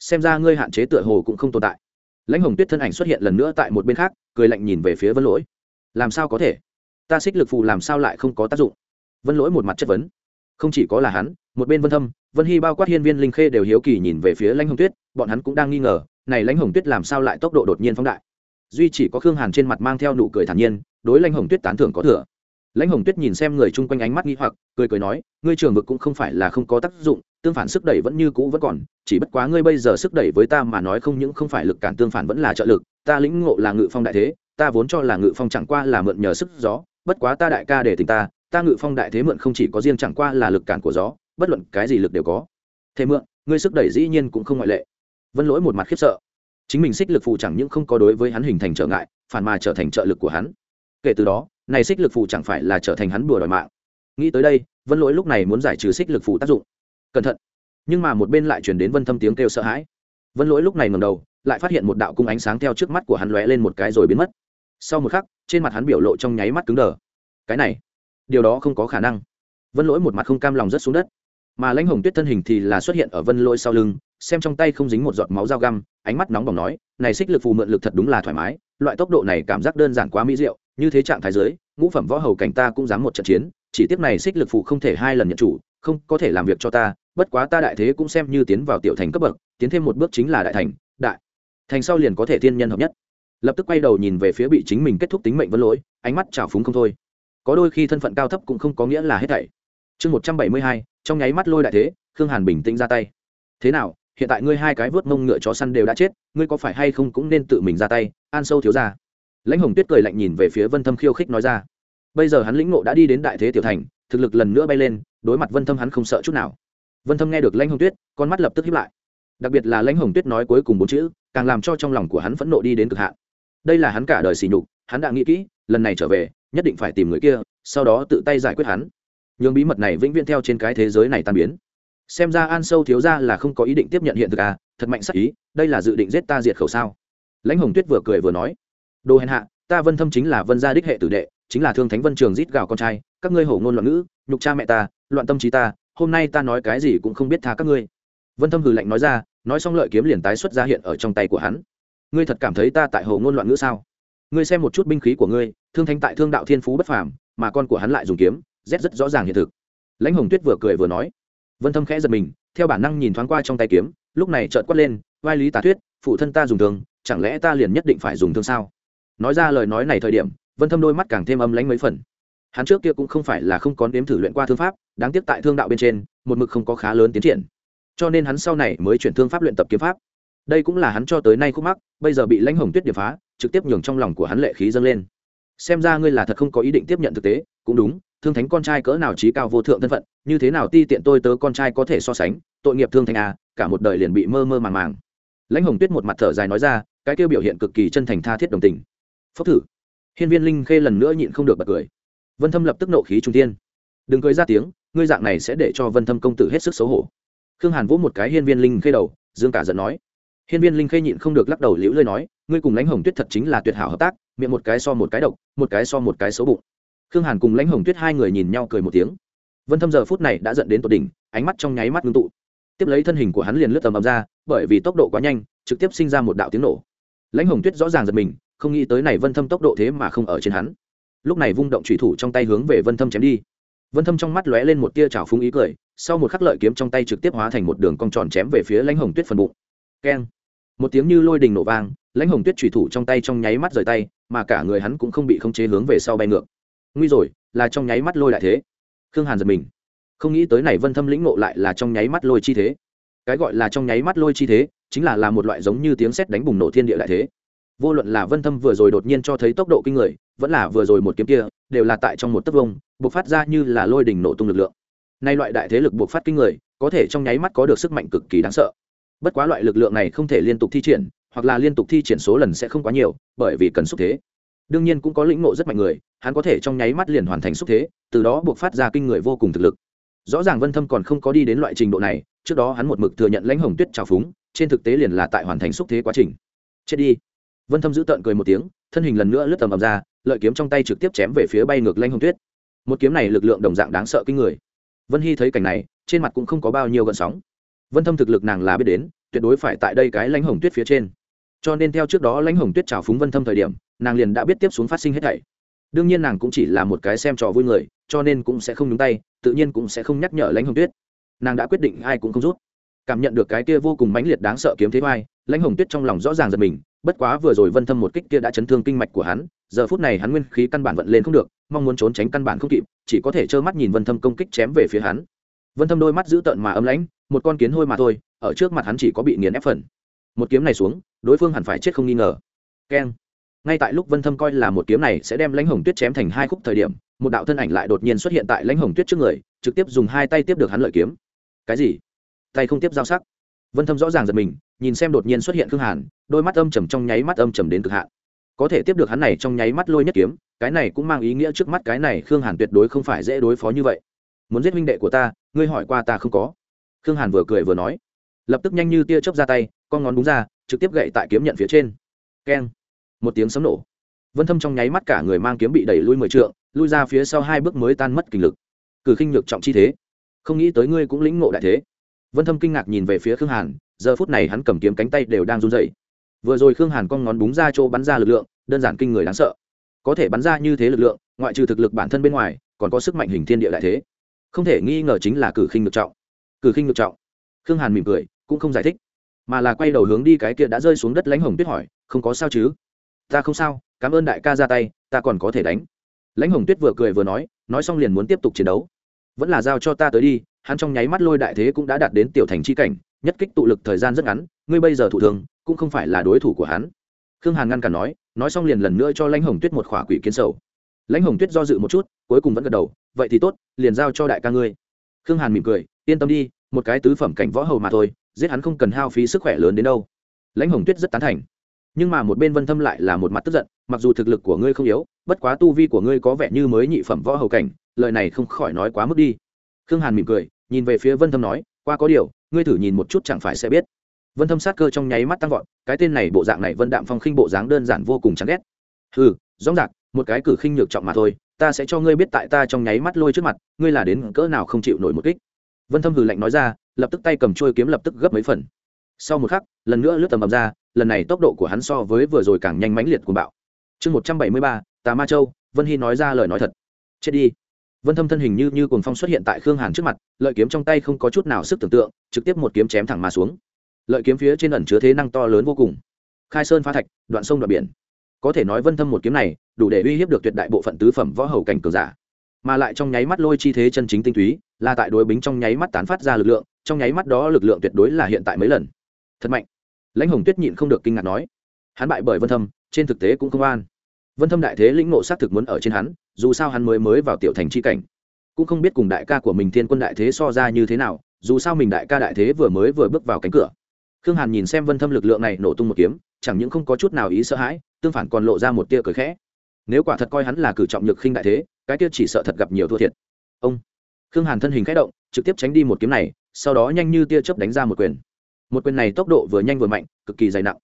Xem ra ngươi hạn chế tựa hồ cũng không tồn tại. Lãnh hồng tuyết thân ảnh xuất hiện lần nữa tại một bên khác, cười lạnh nhìn về phía vân lỗi. Làm sao có thể? Ta xích lực phù làm sao lại không có tác dụng? Vân lỗi một mặt chất vấn. Không chỉ có là hắn, một bên vân thâm, vân hy bao quát hiên viên linh khê đều hiếu kỳ nhìn về phía lãnh hồng tuyết, bọn hắn cũng đang nghi ngờ, này lãnh hồng tuyết làm sao lại tốc độ đột nhiên phóng đại? Duy chỉ có khương hàn trên mặt mang theo nụ cười thản nhiên, đối lãnh hồng tuyết tán thưởng có thừa lãnh hồng tuyết nhìn xem người chung quanh ánh mắt nghi hoặc, cười cười nói, ngươi trường vực cũng không phải là không có tác dụng, tương phản sức đẩy vẫn như cũ vẫn còn, chỉ bất quá ngươi bây giờ sức đẩy với ta mà nói không những không phải lực cản tương phản vẫn là trợ lực, ta lĩnh ngộ là ngự phong đại thế, ta vốn cho là ngự phong chẳng qua là mượn nhờ sức gió, bất quá ta đại ca để tình ta ta ngự phong đại thế mượn không chỉ có riêng chẳng qua là lực cản của gió, bất luận cái gì lực đều có. Thế mượn, ngươi sức đẩy dĩ nhiên cũng không ngoại lệ. Vân lỗi một mặt khiếp sợ. Chính mình xích lực phụ chẳng những không có đối với hắn hình thành trở ngại, phản mà trở thành trợ lực của hắn. Kể từ đó này xích lực phụ chẳng phải là trở thành hắn bùa đòi mạng. Nghĩ tới đây, vân lỗi lúc này muốn giải trừ xích lực phụ tác dụng. Cẩn thận. Nhưng mà một bên lại chuyển đến vân thâm tiếng kêu sợ hãi. Vân lỗi lúc này ngầm đầu, lại phát hiện một đạo cung ánh sáng theo trước mắt của hắn lóe lên một cái rồi biến mất. Sau một khắc, trên mặt hắn biểu lộ trong nháy mắt cứng đờ. Cái này, điều đó không có khả năng. Vân lỗi một mặt không cam lòng rất xuống đất. Mà lãnh hồng tuyết thân hình thì là xuất hiện ở vân lỗi sau lưng, xem trong tay không dính một giọt máu dao găm, ánh mắt nóng bỏng nói, này xích lực phù mượn lực thật đúng là thoải mái, loại tốc độ này cảm giác đơn giản quá mỹ diệu như thế trạng thái giới ngũ phẩm võ hầu cảnh ta cũng dám một trận chiến, chỉ tiếc này xích lực phụ không thể hai lần nhận chủ, không có thể làm việc cho ta, bất quá ta đại thế cũng xem như tiến vào tiểu thành cấp bậc, tiến thêm một bước chính là đại thành đại thành sau liền có thể thiên nhân hợp nhất. Lập tức quay đầu nhìn về phía bị chính mình kết thúc tính mệnh vân lỗi, ánh mắt trào phúng không thôi. Có đôi khi thân phận cao thấp cũng không có nghĩa là hết thảy. Chương một trăm bảy mươi hai, trong nháy mắt lôi đại thế, khương hàn bình tĩnh ra tay. Thế nào, hiện tại ngươi hai cái vớt mông ngựa chó săn đều đã chết, ngươi có phải hay không cũng nên tự mình ra tay, an sâu thiếu ra lãnh hồng tuyết cười lạnh nhìn về phía vân thâm khiêu khích nói ra. Bây giờ hắn lĩnh ngộ đã đi đến đại thế tiểu thành, thực lực lần nữa bay lên, đối mặt vân thâm hắn không sợ chút nào. Vân thâm nghe được lãnh hồng tuyết, con mắt lập tức hiếp lại. Đặc biệt là lãnh hồng tuyết nói cuối cùng bốn chữ, càng làm cho trong lòng của hắn phẫn nộ đi đến cực hạn. Đây là hắn cả đời xỉ nhục, hắn đã nghĩ kỹ, lần này trở về, nhất định phải tìm người kia, sau đó tự tay giải quyết hắn. Nhường bí mật này vĩnh viễn theo trên cái thế giới này tan biến. Xem ra an sâu thiếu ra là không có ý định tiếp nhận hiện thực à thật mạnh sắc ý, đây là dự định giết ta diệt khẩu sao? Lãnh hồng tuyết vừa cười vừa nói đồ hèn hạ, ta vân thâm chính là vân gia đích hệ tử đệ, chính là thương thánh vân trường rít gào con trai, các ngươi hổ ngôn loạn ngữ, nhục cha mẹ ta, loạn tâm trí ta, hôm nay ta nói cái gì cũng không biết tha các ngươi. Vân thâm hừ lạnh nói ra, nói xong lợi kiếm liền tái xuất ra hiện ở trong tay của hắn. Ngươi thật cảm thấy ta tại hổ ngôn loạn ngữ sao? Ngươi xem một chút binh khí của ngươi, thương thánh tại thương đạo thiên phú bất phàm, mà con của hắn lại dùng kiếm rét rất rõ ràng hiện thực. Lãnh hồng tuyết vừa cười vừa nói. Vân thâm khẽ giật mình, theo bản năng nhìn thoáng qua trong tay kiếm, lúc này trợn quát lên, vai lý tà thuyết, phụ thân ta dùng thương, chẳng lẽ ta liền nhất định phải dùng thương sao? Nói ra lời nói này thời điểm, vân thâm đôi mắt càng thêm âm lãnh mấy phần. Hắn trước kia cũng không phải là không có nếm thử luyện qua thương pháp, đáng tiếc tại thương đạo bên trên, một mực không có khá lớn tiến triển. Cho nên hắn sau này mới chuyển thương pháp luyện tập kiếm pháp. Đây cũng là hắn cho tới nay khúc mắc, bây giờ bị lãnh hồng tuyết điệp phá, trực tiếp nhường trong lòng của hắn lệ khí dâng lên. Xem ra ngươi là thật không có ý định tiếp nhận thực tế, cũng đúng, thương thánh con trai cỡ nào trí cao vô thượng thân phận, như thế nào ti tiện tôi tớ con trai có thể so sánh, tội nghiệp thương thánh à cả một đời liền bị mơ mơ màng màng. Lãnh hồng tuyết một mặt thở dài nói ra, cái kêu biểu hiện cực kỳ chân thành tha thiết đồng tình phốc thử. Hiên viên linh khê lần nữa nhịn không được bật cười. Vân thâm lập tức nộ khí trung tiên đừng cười ra tiếng, ngươi dạng này sẽ để cho vân thâm công tử hết sức xấu hổ. Khương hàn vỗ một cái hiên viên linh khê đầu, dương cả giận nói. Hiên viên linh khê nhịn không được lắc đầu liễu lơi nói, ngươi cùng lãnh hồng tuyết thật chính là tuyệt hảo hợp tác, miệng một cái so một cái độc, một cái so một cái xấu bụng. Khương hàn cùng lãnh hồng tuyết hai người nhìn nhau cười một tiếng. Vân thâm giờ phút này đã dẫn đến tột đỉnh, ánh mắt trong nháy mắt ngưng tụ. Tiếp lấy thân hình của hắn liền lướt tầm ầm ra, bởi vì tốc độ quá nhanh, trực tiếp sinh ra một đạo tiếng nổ. Lãnh hồng tuyết rõ ràng giật mình không nghĩ tới này vân thâm tốc độ thế mà không ở trên hắn. Lúc này vung động trùy thủ trong tay hướng về vân thâm chém đi. Vân thâm trong mắt lóe lên một tia trào phúng ý cười, sau một khắc lợi kiếm trong tay trực tiếp hóa thành một đường cong tròn chém về phía lãnh hồng tuyết phần bụng. Keng. Một tiếng như lôi đình nổ vang, lãnh hồng tuyết trùy thủ trong tay trong nháy mắt rời tay, mà cả người hắn cũng không bị khống chế hướng về sau bay ngược. Nguy rồi, là trong nháy mắt lôi lại thế. Khương hàn giật mình. Không nghĩ tới này vân thâm lĩnh ngộ lại là trong nháy mắt lôi chi thế. Cái gọi là trong nháy mắt lôi chi thế, chính là là một loại giống như tiếng sét đánh bùng nổ thiên địa lại thế vô luận là vân thâm vừa rồi đột nhiên cho thấy tốc độ kinh người, vẫn là vừa rồi một kiếm kia, đều là tại trong một tấc vông buộc phát ra như là lôi đỉnh nổ tung lực lượng. Nay loại đại thế lực buộc phát kinh người, có thể trong nháy mắt có được sức mạnh cực kỳ đáng sợ. Bất quá loại lực lượng này không thể liên tục thi triển, hoặc là liên tục thi triển số lần sẽ không quá nhiều, bởi vì cần xúc thế. Đương nhiên cũng có lĩnh ngộ rất mạnh người, hắn có thể trong nháy mắt liền hoàn thành xúc thế, từ đó buộc phát ra kinh người vô cùng thực lực. Rõ ràng vân thâm còn không có đi đến loại trình độ này, trước đó hắn một mực thừa nhận lãnh hồng tuyết trào phúng, trên thực tế liền là tại hoàn thành xúc thế quá trình. Chết đi vân thâm giữ tợn cười một tiếng, thân hình lần nữa lướt tầm ầm ra, lợi kiếm trong tay trực tiếp chém về phía bay ngược lãnh hồng tuyết. Một kiếm này lực lượng đồng dạng đáng sợ kinh người. Vân hy thấy cảnh này, trên mặt cũng không có bao nhiêu gợn sóng. Vân thâm thực lực nàng là biết đến, tuyệt đối phải tại đây cái lãnh hồng tuyết phía trên. Cho nên theo trước đó lãnh hồng tuyết trào phúng vân thâm thời điểm, nàng liền đã biết tiếp xuống phát sinh hết thảy. Đương nhiên nàng cũng chỉ là một cái xem trò vui người, cho nên cũng sẽ không nhúng tay, tự nhiên cũng sẽ không nhắc nhở lãnh hồng tuyết. Nàng đã quyết định ai cũng không rút. Cảm nhận được cái kia vô cùng mãnh liệt đáng sợ kiếm thế vai lãnh hồng tuyết trong lòng rõ ràng giật mình bất quá vừa rồi vân thâm một kích kia đã chấn thương kinh mạch của hắn, giờ phút này hắn nguyên khí căn bản vận lên không được, mong muốn trốn tránh căn bản không kịp, chỉ có thể trơ mắt nhìn vân thâm công kích chém về phía hắn. Vân thâm đôi mắt giữ tợn mà ấm lãnh, một con kiến hôi mà thôi, ở trước mặt hắn chỉ có bị nghiền ép phần. Một kiếm này xuống, đối phương hẳn phải chết không nghi ngờ. Keng. Ngay tại lúc vân thâm coi là một kiếm này sẽ đem lãnh hồng tuyết chém thành hai khúc thời điểm, một đạo thân ảnh lại đột nhiên xuất hiện tại lãnh hồng tuyết trước người, trực tiếp dùng hai tay tiếp được hắn lợi kiếm. Cái gì? Tay không tiếp giao sắc vân thâm rõ ràng giật mình, nhìn xem đột nhiên xuất hiện khương hàn, đôi mắt âm trầm trong nháy mắt âm trầm đến cực hạn. Có thể tiếp được hắn này trong nháy mắt lôi nhất kiếm, cái này cũng mang ý nghĩa trước mắt cái này khương hàn tuyệt đối không phải dễ đối phó như vậy. Muốn giết huynh đệ của ta, ngươi hỏi qua ta không có. Khương hàn vừa cười vừa nói, lập tức nhanh như tia chớp ra tay, con ngón đúng ra, trực tiếp gậy tại kiếm nhận phía trên. Keng. Một tiếng sấm nổ. Vân thâm trong nháy mắt cả người mang kiếm bị đẩy lui mười trượng, lui ra phía sau hai bước mới tan mất kinh lực. Cử khinh nhược trọng chi thế. Không nghĩ tới ngươi cũng lĩnh ngộ đại thế vân thâm kinh ngạc nhìn về phía khương hàn, giờ phút này hắn cầm kiếm cánh tay đều đang run dậy vừa rồi khương hàn con ngón búng ra chỗ bắn ra lực lượng, đơn giản kinh người đáng sợ. Có thể bắn ra như thế lực lượng, ngoại trừ thực lực bản thân bên ngoài, còn có sức mạnh hình thiên địa đại thế. Không thể nghi ngờ chính là cử khinh ngược trọng. Cử khinh ngược trọng. Khương hàn mỉm cười, cũng không giải thích, mà là quay đầu hướng đi cái kia đã rơi xuống đất lãnh hồng tuyết hỏi, không có sao chứ? Ta không sao, cảm ơn đại ca ra tay, ta còn có thể đánh. Lãnh hồng tuyết vừa cười vừa nói nói xong liền muốn tiếp tục chiến đấu. Vẫn là giao cho ta tới đi hắn trong nháy mắt lôi đại thế cũng đã đạt đến tiểu thành c h i cảnh, nhất kích tụ lực thời gian rất ngắn, ngươi bây giờ thủ thường, cũng không phải là đối thủ của hắn. Khương hàn ngăn cản nói nói xong liền lần nữa cho lãnh hồng tuyết một khỏa quỷ kiến sầu. Lãnh hồng tuyết do dự một chút, cuối cùng vẫn gật đầu, vậy thì tốt, liền giao cho đại ca ngươi. Khương hàn mỉm cười, yên tâm đi, một cái tứ phẩm cảnh võ hầu mà thôi, giết hắn không cần hao phí sức khỏe lớn đến đâu. Lãnh hồng tuyết rất tán thành. Nhưng mà một bên vân thâm lại là một mặt tức giận, mặc dù thực lực của ngươi không yếu, bất quá tu vi của ngươi có vẻ như mới nhị phẩm võ hầu cảnh, lời này không khỏi nói quá mức đi. Khương hàn mỉm cười nhìn về phía vân thâm nói, qua có điều, ngươi thử nhìn một chút chẳng phải sẽ biết. Vân thâm sát cơ trong nháy mắt tăng vọt, cái tên này bộ dạng này vân đạm phong khinh bộ dáng đơn giản vô cùng chán ghét. Ừ rõ rạc một cái cử khinh nhược trọng mà thôi, ta sẽ cho ngươi biết tại ta trong nháy mắt lôi trước mặt, ngươi là đến cỡ nào không chịu nổi một kích. Vân thâm hừ lạnh nói ra, lập tức tay cầm trôi kiếm lập tức gấp mấy phần. Sau một khắc, lần nữa lướt tầm ầm ra, lần này tốc độ của hắn so với vừa rồi càng nhanh mãnh liệt của bạo. Chương một trăm bảy mươi ba, tà ma châu, vân hy nói ra lời nói thật. Chết đi vân thâm thân hình như như cuồng phong xuất hiện tại khương hàn trước mặt, lợi kiếm trong tay không có chút nào sức tưởng tượng, trực tiếp một kiếm chém thẳng mà xuống. Lợi kiếm phía trên ẩn chứa thế năng to lớn vô cùng. Khai sơn phá thạch, đoạn sông đoạn biển. Có thể nói vân thâm một kiếm này, đủ để uy hiếp được tuyệt đại bộ phận tứ phẩm võ hầu cảnh cường giả. Mà lại trong nháy mắt lôi chi thế chân chính tinh túy, là tại đối bính trong nháy mắt tán phát ra lực lượng, trong nháy mắt đó lực lượng tuyệt đối là hiện tại mấy lần. Thật mạnh. Lãnh hồng tuyết nhịn không được kinh ngạc nói. Hắn bại bởi vân thâm, trên thực tế cũng không an vân thâm đại thế lĩnh ngộ xác thực muốn ở trên hắn, dù sao hắn mới mới vào tiểu thành c h i cảnh. Cũng không biết cùng đại ca của mình thiên quân đại thế so ra như thế nào, dù sao mình đại ca đại thế vừa mới vừa bước vào cánh cửa. Khương hàn nhìn xem vân thâm lực lượng này nổ tung một kiếm, chẳng những không có chút nào ý sợ hãi, tương phản còn lộ ra một tia cười khẽ. Nếu quả thật coi hắn là cử trọng nhược khinh đại thế, cái tia chỉ sợ thật gặp nhiều thua thiệt. Ông. Khương hàn thân hình k h ẽ động, trực tiếp tránh đi một kiếm này, sau đó nhanh như tia chớp đánh ra một quyền. Một quyền này tốc độ vừa nhanh vừa mạnh, cực kỳ dày nặng.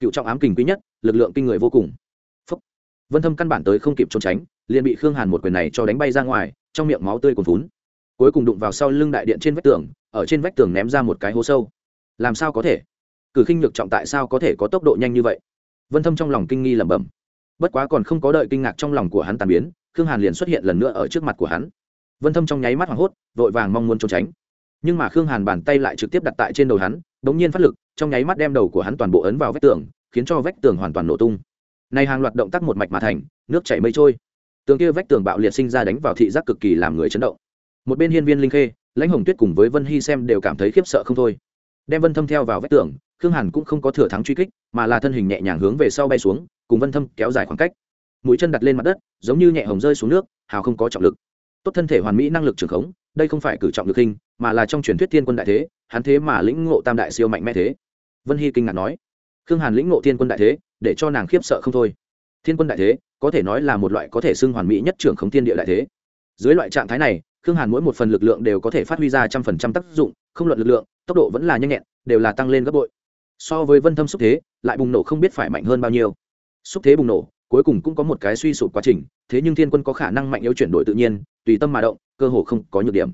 Cựu trọng ám kình quý nhất, lực lượng kinh người vô cùng vân thâm căn bản tới không kịp trốn tránh, liền bị khương hàn một quyền này cho đánh bay ra ngoài, trong miệng máu tươi còn vún cuối cùng đụng vào sau lưng đại điện trên vách tường, ở trên vách tường ném ra một cái hố sâu. Làm sao có thể? Cử khinh nhược trọng tại sao có thể có tốc độ nhanh như vậy? Vân thâm trong lòng kinh nghi lẩm bẩm. Bất quá còn không có đợi kinh ngạc trong lòng của hắn tàn biến, khương hàn liền xuất hiện lần nữa ở trước mặt của hắn. Vân thâm trong nháy mắt hoảng hốt, vội vàng mong muốn trốn tránh. Nhưng mà khương hàn bàn tay lại trực tiếp đặt tại trên đầu hắn đ ố n g nhiên phát lực, trong nháy mắt đem đầu của hắn toàn bộ ấn vào vách tường, khiến cho vách tường hoàn toàn nổ tung này hàng loạt động tác một mạch mà thành, nước chảy mây trôi. Tường kia vách tường bạo liệt sinh ra đánh vào thị giác cực kỳ làm người chấn động. Một bên hiên viên linh khê, lãnh hồng tuyết cùng với vân hy xem đều cảm thấy khiếp sợ không thôi. Đem vân thâm theo vào vách tường, khương hàn cũng không có thừa thắng truy kích, mà là thân hình nhẹ nhàng hướng về sau bay xuống, cùng vân thâm kéo dài khoảng cách. Mũi chân đặt lên mặt đất, giống như nhẹ hồng rơi xuống nước, hào không có trọng lực. Tốt thân thể hoàn mỹ năng lực trường khống, đây không phải cử trọng lực hình, mà là trong truyền thuyết thiên quân đại thế, hắn thế mà lĩnh ngộ tam đại siêu mạnh mẽ thế. Vân hy kinh ngạc nói. Khương hàn lĩnh ngộ thiên quân đại thế để cho nàng khiếp sợ không thôi. Thiên quân đại thế, có thể nói là một loại có thể xưng hoàn mỹ nhất trưởng khống thiên địa đại thế. Dưới loại trạng thái này, khương hàn mỗi một phần lực lượng đều có thể phát huy ra trăm phần trăm tác dụng, không luận lực lượng, tốc độ vẫn là nhanh nhẹn, đều là tăng lên gấp bội. So với vân thâm xúc thế, lại bùng nổ không biết phải mạnh hơn bao nhiêu. Xúc thế bùng nổ, cuối cùng cũng có một cái suy sụp quá trình, thế nhưng thiên quân có khả năng mạnh yếu chuyển đổi tự nhiên, tùy tâm mà động, cơ hồ không có nhược điểm.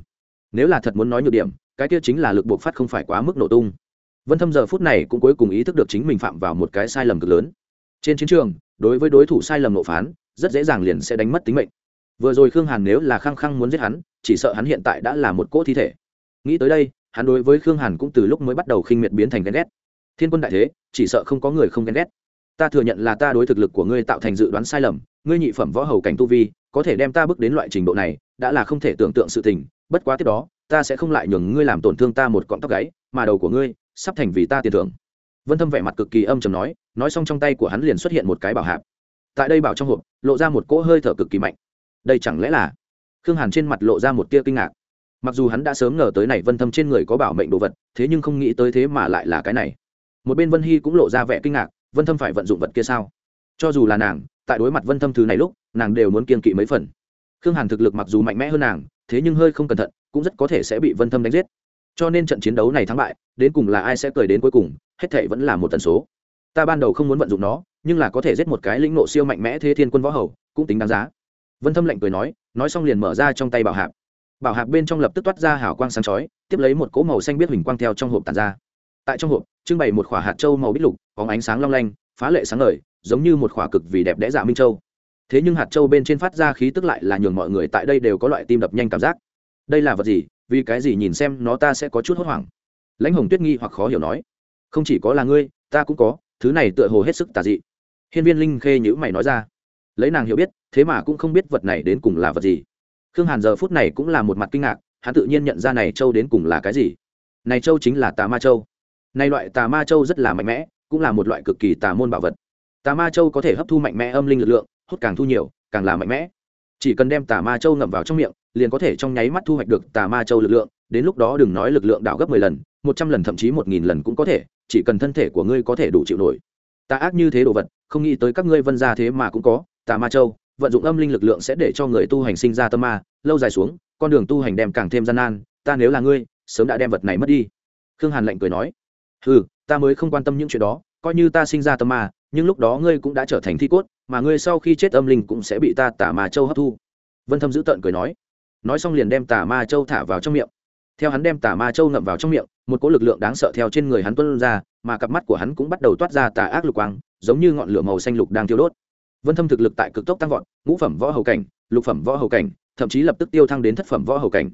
Nếu là thật muốn nói nhược điểm, cái kia chính là lực buộc phát không phải quá mức nổ tung vân thâm giờ phút này cũng cuối cùng ý thức được chính mình phạm vào một cái sai lầm cực lớn. Trên chiến trường, đối với đối thủ sai lầm nộ phán, rất dễ dàng liền sẽ đánh mất tính mệnh. Vừa rồi khương hàn nếu là khăng khăng muốn giết hắn, chỉ sợ hắn hiện tại đã là một cỗ thi thể. Nghĩ tới đây, hắn đối với khương hàn cũng từ lúc mới bắt đầu khinh miệt biến thành ghen ghét. Thiên quân đại thế, chỉ sợ không có người không ghen ghét. Ta thừa nhận là ta đối thực lực của ngươi tạo thành dự đoán sai lầm, ngươi nhị phẩm võ hầu cảnh tu vi, có thể đem ta bước đến loại trình độ này, đã là không thể tưởng tượng sự tình, bất quá tiếp đó, ta sẽ không lại nhường ngươi làm tổn thương ta một cọng tóc gáy, mà đầu của ngươi sắp thành vì ta tiền thưởng. Vân thâm vẻ mặt cực kỳ âm chầm nói nói xong trong tay của hắn liền xuất hiện một cái bảo hạp. Tại đây bảo trong hộp, lộ ra một cỗ hơi thở cực kỳ mạnh. Đây chẳng lẽ là? Khương hàn trên mặt lộ ra một tia kinh ngạc. Mặc dù hắn đã sớm ngờ tới này vân thâm trên người có bảo mệnh đồ vật, thế nhưng không nghĩ tới thế mà lại là cái này. Một bên vân hy cũng lộ ra vẻ kinh ngạc, vân thâm phải vận dụng vật kia sao? Cho dù là nàng, tại đối mặt vân thâm thứ này lúc, nàng đều muốn kiên kỵ mấy phần. Khương hàn thực lực mặc dù mạnh mẽ hơn nàng, thế nhưng hơi không cẩn thận, cũng rất có thể sẽ bị vân thâm đánh giết cho nên trận chiến đấu này thắng bại, đến cùng là ai sẽ cười đến cuối cùng, hết thệ vẫn là một tần số. Ta ban đầu không muốn vận dụng nó, nhưng là có thể giết một cái lĩnh nộ siêu mạnh mẽ thế thiên quân võ hầu, cũng tính đáng giá. Vân thâm lệnh cười nói nói xong liền mở ra trong tay bảo hạp. Bảo hạp bên trong lập tức toát ra hào quang sáng chói, tiếp lấy một cỗ màu xanh biết huỳnh quang theo trong hộp tàn ra. Tại trong hộp, trưng bày một khỏa hạt châu màu bít lục có ánh sáng long lanh, phá lệ sáng ngời, giống như một khỏa cực vì đẹp đẽ dạ minh châu. Thế nhưng hạt châu bên trên phát ra khí tức lại là nhường mọi người tại đây đều có loại tim đập nhanh cảm giác. Đây là vật gì? Vì cái gì nhìn xem nó ta sẽ có chút hốt hoảng. Lãnh hồng tuyết nghi hoặc khó hiểu nói, không chỉ có là ngươi, ta cũng có, thứ này tựa hồ hết sức tà dị. Hiên viên linh khê nhữ mày nói ra, lấy nàng hiểu biết, thế mà cũng không biết vật này đến cùng là vật gì. Khương hàn giờ phút này cũng là một mặt kinh ngạc, hắn tự nhiên nhận ra này châu đến cùng là cái gì. Này châu chính là tà ma châu. Này loại tà ma châu rất là mạnh mẽ, cũng là một loại cực kỳ tà môn bảo vật. Tà ma châu có thể hấp thu mạnh mẽ âm linh lực lượng, hút càng thu nhiều, càng là mạnh mẽ. Chỉ cần đem tà ma châu ngậm vào trong miệng liền có thể trong nháy mắt thu hoạch được tà ma châu lực lượng, đến lúc đó đừng nói lực lượng đảo gấp mười lần, một trăm lần thậm chí một nghìn lần cũng có thể, chỉ cần thân thể của ngươi có thể đủ chịu nổi. Tà ác như thế đồ vật, không nghĩ tới các ngươi vân ra thế mà cũng có, tà ma châu, vận dụng âm linh lực lượng sẽ để cho người tu hành sinh ra tâm ma, lâu dài xuống, con đường tu hành đem càng thêm gian nan, ta nếu là ngươi, sớm đã đem vật này mất đi. Khương hàn lạnh cười nói. Ừ ta mới không quan tâm những chuyện đó, coi như ta sinh ra tâm ma, nhưng lúc đó ngươi cũng đã trở thành thi cốt, mà ngươi sau khi chết âm linh cũng sẽ bị ta tà ma châu hấp thu. Vân thâm giữ tợn cười nói nói xong liền đem tà ma châu thả vào trong miệng. Theo hắn đem tà ma châu ngậm vào trong miệng, một cỗ lực lượng đáng sợ theo trên người hắn tuân ra, mà cặp mắt của hắn cũng bắt đầu toát ra tà ác lục quang, giống như ngọn lửa màu xanh lục đang thiêu đốt. Vân thâm thực lực tại cực tốc tăng vọt, ngũ phẩm võ hầu cảnh, lục phẩm võ hầu cảnh, thậm chí lập tức tiêu thăng đến thất phẩm võ hầu cảnh.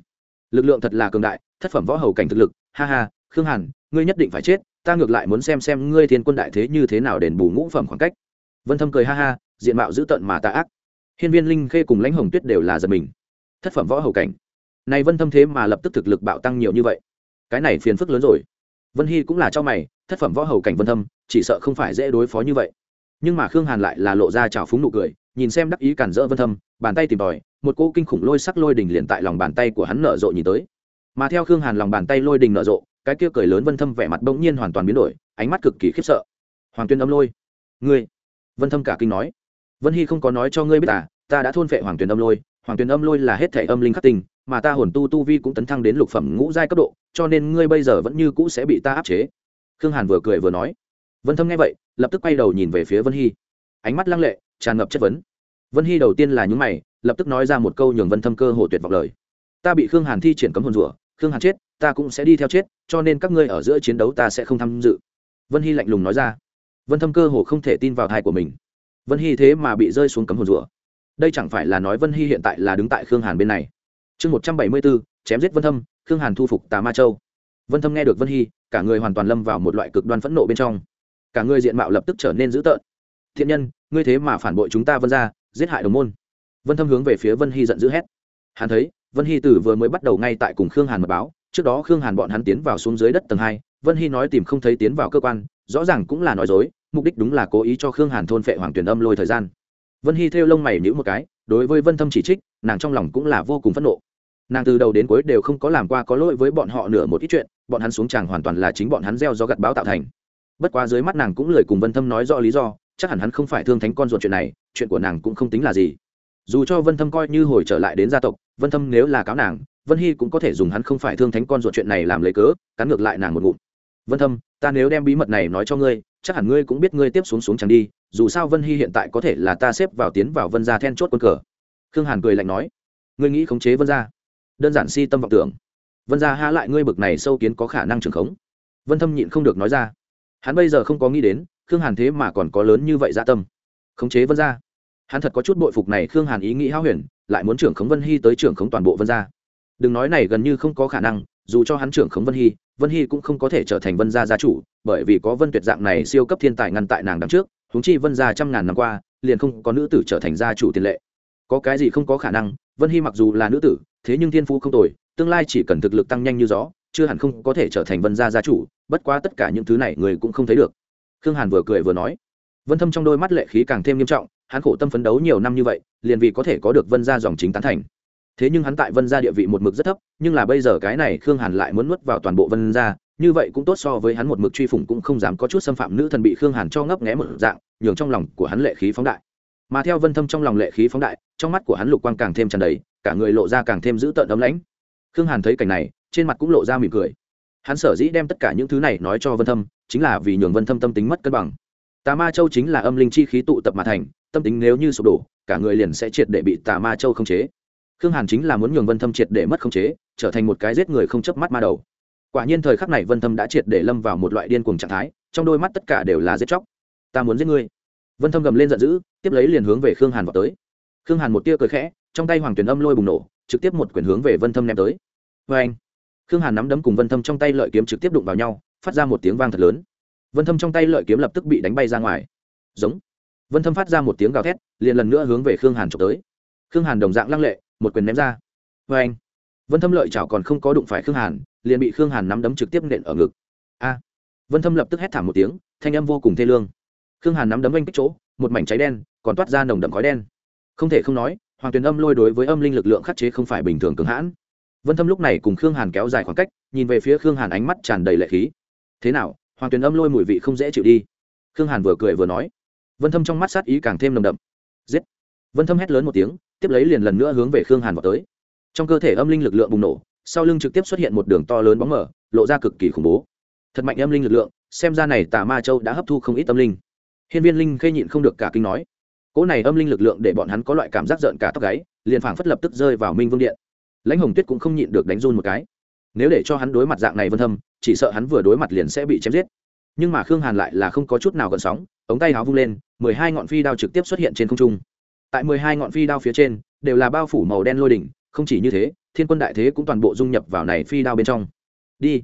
Lực lượng thật là cường đại, thất phẩm võ hầu cảnh thực lực, ha ha, khương hàn, ngươi nhất định phải chết, ta ngược lại muốn xem xem ngươi thiên quân đại thế như thế nào đền bù ngũ phẩm khoảng cách. Vân thâm cười ha ha, diện mạo dữ tợn mà tà ác. Hiên viên linh khê cùng lãnh hồng tuyết đều là giật mình thất phẩm võ hầu cảnh. Này vân thâm thế mà lập tức thực lực bạo tăng nhiều như vậy. Cái này phiền phức lớn rồi. Vân hy cũng là cho mày, thất phẩm võ hầu cảnh vân thâm, chỉ sợ không phải dễ đối phó như vậy. Nhưng mà khương hàn lại là lộ ra trào phúng nụ cười, nhìn xem đắc ý cản rỡ vân thâm, bàn tay tìm tòi, một cỗ kinh khủng lôi sắc lôi đình liền tại lòng bàn tay của hắn nở rộ nhìn tới. Mà theo khương hàn lòng bàn tay lôi đình nở rộ, cái kia cười lớn vân thâm vẻ mặt bỗng nhiên hoàn toàn biến đổi, ánh mắt cực kỳ khiếp sợ. Hoàng tuyên âm lôi, ngươi? Vân thâm cả kinh nói. Vân hy không có nói cho ngươi biết à ta đã thôn phệ hoàng tuyên âm lôi hoàng Tuyền âm lôi là hết thể âm linh khắc tình mà ta hồn tu tu vi cũng tấn thăng đến lục phẩm ngũ giai cấp độ, cho nên ngươi bây giờ vẫn như cũ sẽ bị ta áp chế. Khương hàn vừa cười vừa nói. Vân thâm nghe vậy, lập tức quay đầu nhìn về phía vân hy. Ánh mắt lăng lệ, tràn ngập chất vấn. Vân hy đầu tiên là những mày, lập tức nói ra một câu nhường vân thâm cơ hồ tuyệt vọng lời. Ta bị khương hàn thi triển cấm hồn rủa, khương hàn chết, ta cũng sẽ đi theo chết, cho nên các ngươi ở giữa chiến đấu ta sẽ không tham dự. Vân hy lạnh lùng nói ra. Vân thâm cơ hồ không thể tin vào thai của mình. Vân hy thế mà bị rơi xuống cấm hồn rủa đây chẳng phải là nói vân hy hiện tại là đứng tại khương hàn bên này. Chương một trăm bảy mươi bốn, chém giết vân thâm, khương hàn thu phục tà ma châu. Vân thâm nghe được vân hy, cả người hoàn toàn lâm vào một loại cực đoan phẫn nộ bên trong. Cả người diện mạo lập tức trở nên dữ tợn. Thiện nhân, ngươi thế mà phản bội chúng ta vân ra giết hại đồng môn. Vân thâm hướng về phía vân hy giận dữ hét. Hắn thấy, vân hy từ vừa mới bắt đầu ngay tại cùng khương hàn mật báo, trước đó khương hàn bọn hắn tiến vào xuống dưới đất tầng hai, vân hy nói tìm không thấy tiến vào cơ quan, rõ ràng cũng là nói dối, mục đích đúng là cố ý cho khương hàn thôn phệ hoàng tuyển âm lôi thời gian vân hy thêu lông mày nhữ một cái, đối với vân thâm chỉ trích, nàng trong lòng cũng là vô cùng phẫn nộ. Nàng từ đầu đến cuối đều không có làm qua có lỗi với bọn họ nửa một ít chuyện, bọn hắn xuống tràng hoàn toàn là chính bọn hắn gieo do gặt báo tạo thành. Bất quá dưới mắt nàng cũng lời cùng vân thâm nói rõ lý do, chắc hẳn hắn không phải thương thánh con ruột chuyện này, chuyện của nàng cũng không tính là gì. Dù cho vân thâm coi như hồi trở lại đến gia tộc, vân thâm nếu là cáo nàng, vân hy cũng có thể dùng hắn không phải thương thánh con ruột chuyện này làm lấy cớ, cắn ngược lại nàng một ngụm. Vân thâm, ta nếu đem bí mật này nói cho ngươi chắc hẳn ngươi cũng biết ngươi tiếp xuống xuống chẳng đi, dù sao vân hy hiện tại có thể là ta xếp vào tiến vào vân gia then chốt quân cờ. Khương hàn cười lạnh nói. Ngươi nghĩ khống chế vân gia? Đơn giản si tâm vọng tưởng. Vân gia há lại ngươi bực này sâu kiến có khả năng trưởng khống. Vân thâm nhịn không được nói ra. Hắn bây giờ không có nghĩ đến, khương hàn thế mà còn có lớn như vậy dạ tâm. Khống chế vân gia. Hắn thật có chút bội phục này khương hàn ý nghĩ hao huyền, lại muốn trưởng khống vân hy tới trưởng khống toàn bộ vân gia. Đừng nói này gần như không có khả năng dù cho hắn trưởng khống vân hy vân hy cũng không có thể trở thành vân gia gia chủ, bởi vì có vân tuyệt dạng này siêu cấp thiên tài ngăn tại nàng đằng trước thúng chi vân gia trăm ngàn năm qua, liền không có nữ tử trở thành gia chủ tiền lệ. Có cái gì không có khả năng, vân hy mặc dù là nữ tử, thế nhưng thiên phú không tồi, tương lai chỉ cần thực lực tăng nhanh như gió, chưa hẳn không có thể trở thành vân gia gia chủ, bất quá tất cả những thứ này người cũng không thấy được. Khương hàn vừa cười vừa nói. Vân thâm trong đôi mắt lệ khí càng thêm nghiêm trọng, hắn khổ tâm phấn đấu nhiều năm như vậy, liền vì có thể có được vân gia dòng chính tán thành thế nhưng hắn tại vân gia địa vị một mực rất thấp, nhưng là bây giờ cái này khương hàn lại muốn nuốt vào toàn bộ vân gia, như vậy cũng tốt so với hắn một mực truy phủng cũng không dám có chút xâm phạm nữ thần bị khương hàn cho ngấp nghé một dạng, nhường trong lòng của hắn lệ khí phóng đại. Mà theo vân thâm trong lòng lệ khí phóng đại, trong mắt của hắn lục quang càng thêm tràn đầy, cả người lộ ra càng thêm dữ tợn ấm lãnh. Khương hàn thấy cảnh này, trên mặt cũng lộ ra mỉm cười. Hắn sở dĩ đem tất cả những thứ này nói cho vân thâm, chính là vì nhường vân thâm tâm tính mất cân bằng. Tà ma châu chính là âm linh chi khí tụ tập mà thành, tâm tính nếu như sụp đổ, cả người liền sẽ triệt để bị tà ma châu khống chế khương hàn chính là muốn nhường vân thâm triệt để mất khống chế, trở thành một cái giết người không chớp mắt ma đầu. Quả nhiên thời khắc này vân thâm đã triệt để lâm vào một loại điên cuồng trạng thái, trong đôi mắt tất cả đều là giết chóc. Ta muốn giết ngươi. Vân thâm gầm lên giận dữ, tiếp lấy liền hướng về khương hàn vào tới. Khương hàn một tia cười khẽ, trong tay hoàng tuyển âm lôi bùng nổ, trực tiếp một quyển hướng về vân thâm ném tới. Vê anh. Khương hàn nắm đấm cùng vân thâm trong tay lợi kiếm trực tiếp đụng vào nhau, phát ra một tiếng vang thật lớn. Vân thâm trong tay lợi kiếm lập tức bị đánh bay ra ngoài. Giống. Vân thâm phát ra một tiếng gào thét, liền lần nữa hướng về khương hàn trộm tới. Khương hàn đồng dạng lăng lệ một quyền ném ra. Vê anh, vân thâm lợi chảo còn không có đụng phải khương hàn, liền bị khương hàn nắm đấm trực tiếp nện ở ngực. A, vân thâm lập tức hét thảm một tiếng, thanh âm vô cùng thê lương. Khương hàn nắm đấm anh kích chỗ, một mảnh cháy đen, còn toát ra nồng đậm khói đen. Không thể không nói, hoàng tuyền âm lôi đối với âm linh lực lượng khắc chế không phải bình thường cường hãn. Vân thâm lúc này cùng khương hàn kéo dài khoảng cách, nhìn về phía khương hàn ánh mắt tràn đầy lệ khí. Thế nào, hoàng tuyền âm lôi mùi vị không dễ chịu đi. Khương hàn vừa cười vừa nói. Vân thâm trong mắt sát ý càng thêm nồng đậm. Giết vân thâm hét lớn một tiếng, tiếp lấy liền lần nữa hướng về khương hàn vào tới. Trong cơ thể âm linh lực lượng bùng nổ, sau lưng trực tiếp xuất hiện một đường to lớn bóng mở lộ ra cực kỳ khủng bố. Thật mạnh âm linh lực lượng, xem ra này tà ma châu đã hấp thu không ít tâm linh. Hiên viên linh khê nhịn không được cả kinh nói, cỗ này âm linh lực lượng để bọn hắn có loại cảm giác giận cả tóc gáy, liền phảng phất lập tức rơi vào minh vương điện. Lãnh hồng tuyết cũng không nhịn được đánh run một cái. Nếu để cho hắn đối mặt dạng này vân thâm, chỉ sợ hắn vừa đối mặt liền sẽ bị chém giết. Nhưng mà khương hàn lại là không có chút nào gần sóng, ống tay áo vung lên, mười hai ngọn phi đao trực tiếp xuất hiện trên không trung tại mười hai ngọn phi đao phía trên, đều là bao phủ màu đen lôi đỉnh, không chỉ như thế, thiên quân đại thế cũng toàn bộ dung nhập vào này phi đao bên trong. Đi.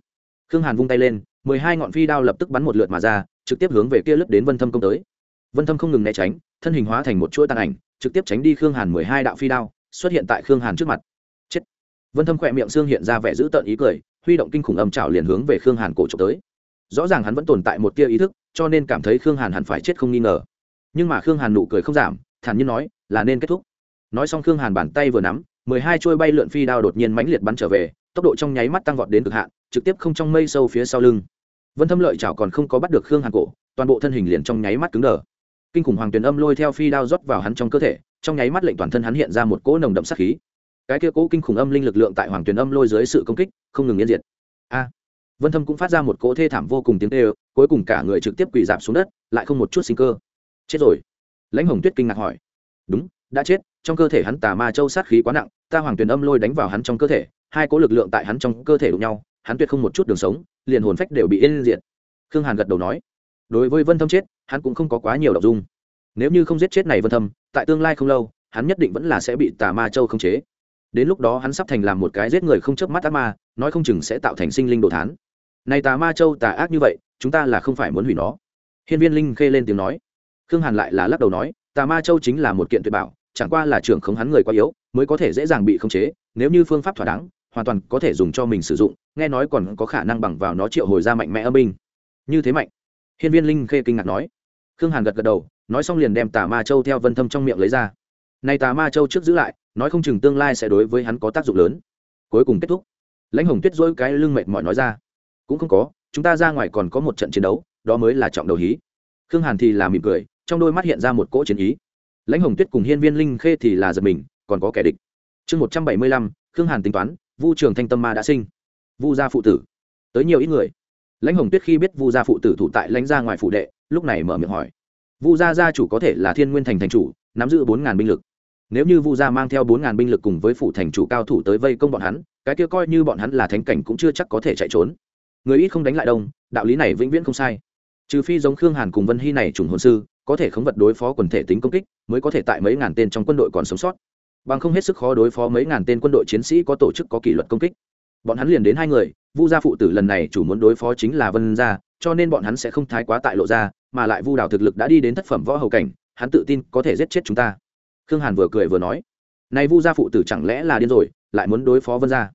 Khương hàn vung tay lên, mười hai ngọn phi đao lập tức bắn một lượt mà ra, trực tiếp hướng về kia lướt đến vân thâm công tới. Vân thâm không ngừng né tránh, thân hình hóa thành một chuỗi tàn ảnh, trực tiếp tránh đi khương hàn mười hai đạo phi đao, xuất hiện tại khương hàn trước mặt. Chết. Vân thâm khỏe miệng xương hiện ra vẻ dữ tợn ý cười, huy động kinh khủng âm trào liền hướng về khương hàn cổ trộm tới. Rõ ràng hắn vẫn tồn tại một tia ý thức, cho nên cảm thấy khương hàn hẳn phải chết không nghi ngờ. Nhưng mà khương hàn nụ cười không giảm, thản nhiên nói là nên kết thúc. Nói xong khương hàn bàn tay vừa nắm, mười hai trôi bay lượn phi đao đột nhiên mãnh liệt bắn trở về, tốc độ trong nháy mắt tăng vọt đến cực hạn, trực tiếp không trong mây sâu phía sau lưng. Vân thâm lợi chảo còn không có bắt được khương hàn cổ, toàn bộ thân hình liền trong nháy mắt cứng đờ. Kinh khủng hoàng tuyền âm lôi theo phi đao rót vào hắn trong cơ thể, trong nháy mắt lệnh toàn thân hắn hiện ra một cỗ nồng đậm sát khí. Cái kia cỗ kinh khủng âm linh lực lượng tại hoàng tuyền âm lôi dưới sự công kích, không ngừng yên diệt. A! Vân thâm cũng phát ra một cỗ thê thảm vô cùng tiếng tê cuối cùng cả người trực tiếp quỳ dạp xuống đất, lại không một chút sinh cơ. Chết rồi. Lãnh hồng tuyết kinh ngạc hỏi đúng, đã chết, trong cơ thể hắn tà ma châu sát khí quá nặng, ta hoàng tuyền âm lôi đánh vào hắn trong cơ thể, hai cỗ lực lượng tại hắn trong cơ thể đụng nhau, hắn tuyệt không một chút đường sống, liền hồn phách đều bị yên diệt. Khương hàn gật đầu nói, đối với vân thâm chết, hắn cũng không có quá nhiều đ ộ n g dung. Nếu như không giết chết này vân thâm, tại tương lai không lâu, hắn nhất định vẫn là sẽ bị tà ma châu khống chế. Đến lúc đó hắn sắp thành làm một cái giết người không chớp mắt ác ma, nói không chừng sẽ tạo thành sinh linh đồ thán. Này tà ma châu tà ác như vậy, chúng ta là không phải muốn hủy nó. Hiên viên linh khê lên tiếng nói. Khương hàn lại là lắc đầu nói tà ma châu chính là một kiện tuyệt bảo, chẳng qua là trưởng khống hắn người quá yếu, mới có thể dễ dàng bị khống chế, nếu như phương pháp thỏa đáng, hoàn toàn có thể dùng cho mình sử dụng, nghe nói còn có khả năng bằng vào nó triệu hồi ra mạnh mẽ âm binh. Như thế mạnh. Hiên viên linh khê kinh ngạc nói. Khương hàn gật gật đầu, nói xong liền đem tà ma châu theo vân thâm trong miệng lấy ra. Nay tà ma châu trước giữ lại, nói không chừng tương lai sẽ đối với hắn có tác dụng lớn. Cuối cùng kết thúc. Lãnh hồng tuyết dỗi cái lưng mệt mỏi nói ra. Cũng không có, chúng ta ra ngoài còn có một trận chiến đấu, đó mới là trọng đầu hí. Khương hàn thì là mỉm cười trong đôi mắt hiện ra một cỗ chiến ý. Lãnh hồng tuyết cùng hiên viên linh khê thì là giật mình, còn có kẻ địch. Chương một trăm bảy mươi lăm, khương hàn tính toán, vu trường thanh tâm ma đã sinh. Vu gia phụ tử. Tới nhiều ít người. Lãnh hồng tuyết khi biết vu gia phụ tử thủ tại lãnh gia ngoài phụ đệ, lúc này mở miệng hỏi. Vu gia gia chủ có thể là thiên nguyên thành thành chủ, nắm giữ bốn ngàn binh lực. Nếu như vu gia mang theo bốn ngàn binh lực cùng với phụ thành chủ cao thủ tới vây công bọn hắn, cái kia coi như bọn hắn là thánh cảnh cũng chưa chắc có thể chạy trốn. Người ít không đánh lại đông, đạo lý này vĩnh viễn không sai. Trừ phi giống khương hàn cùng vân hy này trùng hồn sư có thể khống vật đối phó quần thể tính công kích, mới có thể tại mấy ngàn tên trong quân đội còn sống sót. Bằng không hết sức khó đối phó mấy ngàn tên quân đội chiến sĩ có tổ chức có kỷ luật công kích. Bọn hắn liền đến hai người, vu gia phụ tử lần này chủ muốn đối phó chính là vân gia, cho nên bọn hắn sẽ không thái quá tại lộ ra mà lại vu đào thực lực đã đi đến thất phẩm võ hầu cảnh, hắn tự tin có thể giết chết chúng ta. Khương hàn vừa cười vừa nói, này vu gia phụ tử chẳng lẽ là điên rồi, lại muốn đối phó vân gia?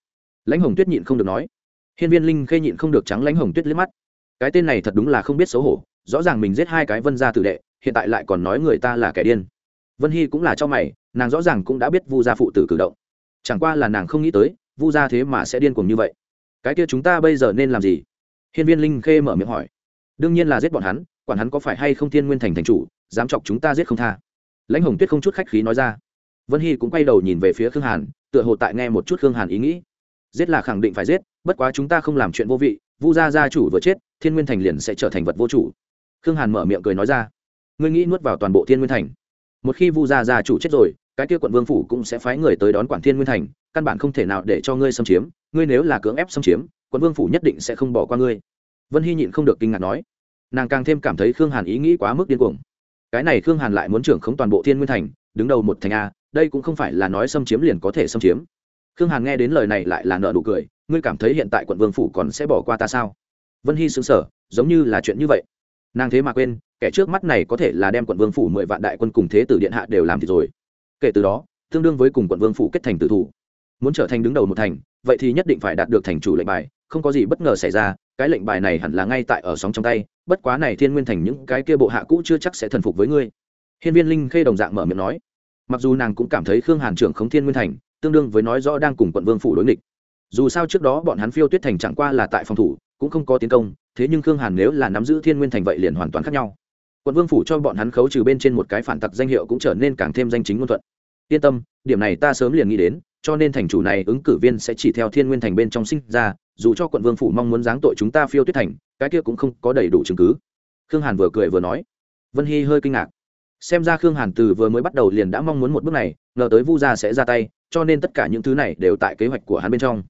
Lãnh hồng tuyết nhịn không được nói. Hiên viên linh khê nhịn không được trắng lãnh hồng tuyết liếc mắt. Cái tên này thật đúng là không biết xấu hổ, rõ ràng mình giết hai cái vân gia tử đệ hiện tại lại còn nói người ta là kẻ điên. Vân hy cũng là cho mày, nàng rõ ràng cũng đã biết vu gia phụ tử cử động. Chẳng qua là nàng không nghĩ tới, vu gia thế mà sẽ điên cuồng như vậy. Cái kia chúng ta bây giờ nên làm gì? Hiên viên linh khê mở miệng hỏi. Đương nhiên là giết bọn hắn, quản hắn có phải hay không thiên nguyên thành thành chủ, dám chọc chúng ta giết không tha. Lãnh hồng tuyết không chút khách khí nói ra. Vân hy cũng quay đầu nhìn về phía khương hàn, tựa hồ tại nghe một chút khương hàn ý nghĩ. Giết là khẳng định phải giết, bất quá chúng ta không làm chuyện vô vị, vu gia gia chủ vừa chết, thiên nguyên thành liền sẽ trở thành vật vô chủ. Khương hàn mở miệng cười nói ra ngươi nghĩ nuốt vào toàn bộ thiên nguyên thành. Một khi vu gia gia chủ chết rồi, cái kia quận vương phủ cũng sẽ phái người tới đón quản thiên nguyên thành, căn bản không thể nào để cho ngươi xâm chiếm. Ngươi nếu là cưỡng ép xâm chiếm, quận vương phủ nhất định sẽ không bỏ qua ngươi. Vân hy nhịn không được kinh ngạc nói. Nàng càng thêm cảm thấy khương hàn ý nghĩ quá mức điên cuồng. Cái này khương hàn lại muốn trưởng khống toàn bộ thiên nguyên thành, đứng đầu một thành a, đây cũng không phải là nói xâm chiếm liền có thể xâm chiếm. Khương hàn nghe đến lời này lại là nợ nụ cười, ngươi cảm thấy hiện tại quận vương phủ còn sẽ bỏ qua ta sao? Vân hy xứng sở giống như là chuyện như vậy. Nàng thế mà quên kẻ trước mắt này có thể là đem quận vương phủ mười vạn đại quân cùng thế tử điện hạ đều làm thì rồi. Kể từ đó, tương đương với cùng quận vương phủ kết thành tử thủ. Muốn trở thành đứng đầu một thành, vậy thì nhất định phải đạt được thành chủ lệnh bài, không có gì bất ngờ xảy ra, cái lệnh bài này hẳn là ngay tại ở sóng trong tay, bất quá này thiên nguyên thành những cái kia bộ hạ cũ chưa chắc sẽ thần phục với ngươi. Hiên viên linh khê đồng dạng mở miệng nói. Mặc dù nàng cũng cảm thấy khương hàn trưởng khống thiên nguyên thành, tương đương với nói rõ đang cùng quận vương phủ đối nghịch. Dù sao trước đó bọn hắn phiêu tuyết thành chẳng qua là tại phòng thủ, cũng không có tiến công, thế nhưng khương hàn nếu là nắm giữ thiên nguyên thành vậy liền hoàn toàn khác nhau quận vương phủ cho bọn hắn khấu trừ bên trên một cái phản tặc danh hiệu cũng trở nên càng thêm danh chính ngôn thuận. Yên tâm, điểm này ta sớm liền nghĩ đến, cho nên thành chủ này ứng cử viên sẽ chỉ theo thiên nguyên thành bên trong sinh ra, dù cho quận vương phủ mong muốn giáng tội chúng ta phiêu tuyết thành, cái kia cũng không có đầy đủ chứng cứ. Khương hàn vừa cười vừa nói. Vân hy hơi kinh ngạc. Xem ra khương hàn từ vừa mới bắt đầu liền đã mong muốn một bước này, ngờ tới vu gia sẽ ra tay, cho nên tất cả những thứ này đều tại kế hoạch của hắn bên trong.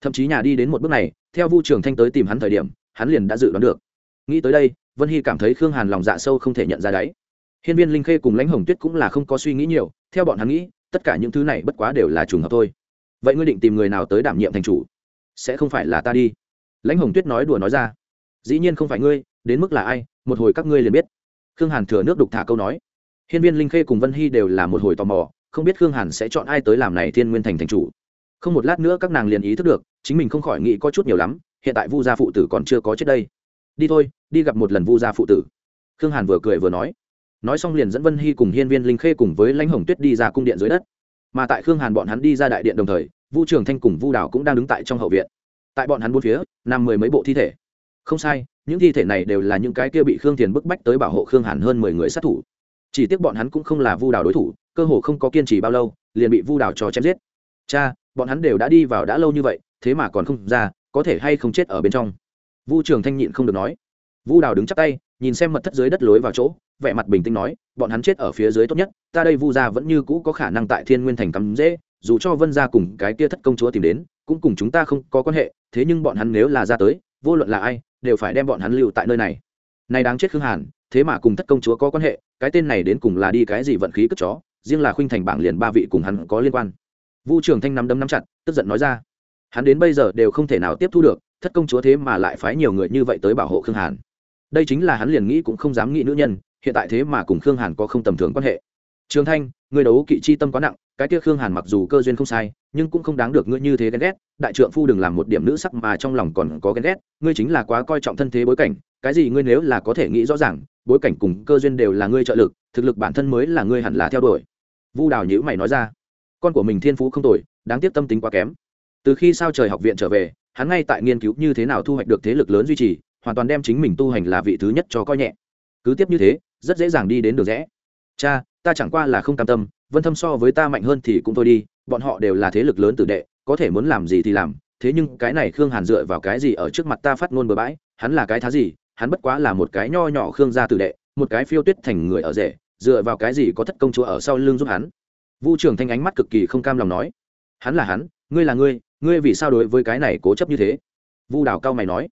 Thậm chí nhà đi đến một bước này, theo vu trường thanh tới tìm hắn thời điểm, hắn liền đã dự đoán được. Nghĩ tới đây vân hy cảm thấy khương hàn lòng dạ sâu không thể nhận ra đáy. hiên viên linh khê cùng lãnh hồng tuyết cũng là không có suy nghĩ nhiều, theo bọn hắn nghĩ, tất cả những thứ này bất quá đều là trùng hợp thôi. vậy ngươi định tìm người nào tới đảm nhiệm thành chủ? sẽ không phải là ta đi. lãnh hồng tuyết nói đùa nói ra. dĩ nhiên không phải ngươi, đến mức là ai, một hồi các ngươi liền biết. khương hàn thừa nước đục thả câu nói. hiên viên linh khê cùng vân hy đều là một hồi tò mò, không biết khương hàn sẽ chọn ai tới làm này thiên nguyên thành thành chủ. không một lát nữa các nàng liền ý thức được, chính mình không khỏi nghĩ có chút nhiều lắm, hiện tại vu gia phụ tử còn chưa có chết đây. đi thôi đi gặp một lần vu gia phụ tử. Khương hàn vừa cười vừa nói. Nói xong liền dẫn vân hy cùng hiên viên linh khê cùng với lãnh hồng tuyết đi ra cung điện dưới đất. Mà tại khương hàn bọn hắn đi ra đại điện đồng thời, vu trường thanh cùng vu đảo cũng đang đứng tại trong hậu viện. Tại bọn hắn bốn phía, nằm mười mấy bộ thi thể. Không sai, những thi thể này đều là những cái kia bị khương thiền bức bách tới bảo hộ khương hàn hơn mười người sát thủ. Chỉ tiếc bọn hắn cũng không là vu đảo đối thủ, cơ hồ không có kiên trì bao lâu, liền bị vu đảo cho chém giết. Cha, bọn hắn đều đã đi vào đã lâu như vậy, thế mà còn không ra, có thể hay không chết ở bên trong? Vu trường thanh nhịn không được nói vu đào đứng chắc tay, nhìn xem mật thất dưới đất lối vào chỗ, vẻ mặt bình tĩnh nói, bọn hắn chết ở phía dưới tốt nhất, ta đây vu gia vẫn như cũ có khả năng tại thiên nguyên thành cắm dễ, dù cho vân gia cùng cái kia thất công chúa tìm đến, cũng cùng chúng ta không có quan hệ, thế nhưng bọn hắn nếu là ra tới, vô luận là ai, đều phải đem bọn hắn lưu tại nơi này. Này đáng chết khương hàn, thế mà cùng thất công chúa có quan hệ, cái tên này đến cùng là đi cái gì vận khí cất chó, riêng là khuynh thành bảng liền ba vị cùng hắn có liên quan. Vu trường thanh nắm đấm nắm chặt, tức giận nói ra, hắn đến bây giờ đều không thể nào tiếp thu được, thất công chúa thế mà lại phái nhiều người như vậy tới bảo hộ khương hàn đây chính là hắn liền nghĩ cũng không dám nghĩ nữ nhân, hiện tại thế mà cùng khương hàn có không tầm thường quan hệ. Trường thanh, người đấu kỵ chi tâm quá nặng, cái kia khương hàn mặc dù cơ duyên không sai, nhưng cũng không đáng được ngươi như thế ghen ghét. Đại trượng phu đừng làm một điểm nữ sắc mà trong lòng còn có ghen ghét, ngươi chính là quá coi trọng thân thế bối cảnh, cái gì ngươi nếu là có thể nghĩ rõ ràng, bối cảnh cùng cơ duyên đều là ngươi trợ lực, thực lực bản thân mới là ngươi hẳn là theo đuổi. Vu đào nhữ mày nói ra, con của mình thiên phú không tồi, đáng tiếc tâm tính quá kém. Từ khi sao trời học viện trở về, hắn ngay tại nghiên cứu như thế nào thu hoạch được thế lực lớn duy trì hoàn toàn đem chính mình tu hành là vị thứ nhất cho coi nhẹ. Cứ tiếp như thế, rất dễ dàng đi đến đường rẽ. Cha, ta chẳng qua là không cam tâm, vân thâm so với ta mạnh hơn thì cũng thôi đi, bọn họ đều là thế lực lớn tử đệ, có thể muốn làm gì thì làm, thế nhưng cái này khương hàn dựa vào cái gì ở trước mặt ta phát ngôn bừa bãi, hắn là cái thá gì, hắn bất quá là một cái nho nhỏ khương gia tử đệ, một cái phiêu tuyết thành người ở rể, dựa vào cái gì có thất công chúa ở sau lưng giúp hắn? Vu trường thanh ánh mắt cực kỳ không cam lòng nói. Hắn là hắn, ngươi là ngươi ngươi vì sao đối với cái này cố chấp như thế? Vu đào cao mày nói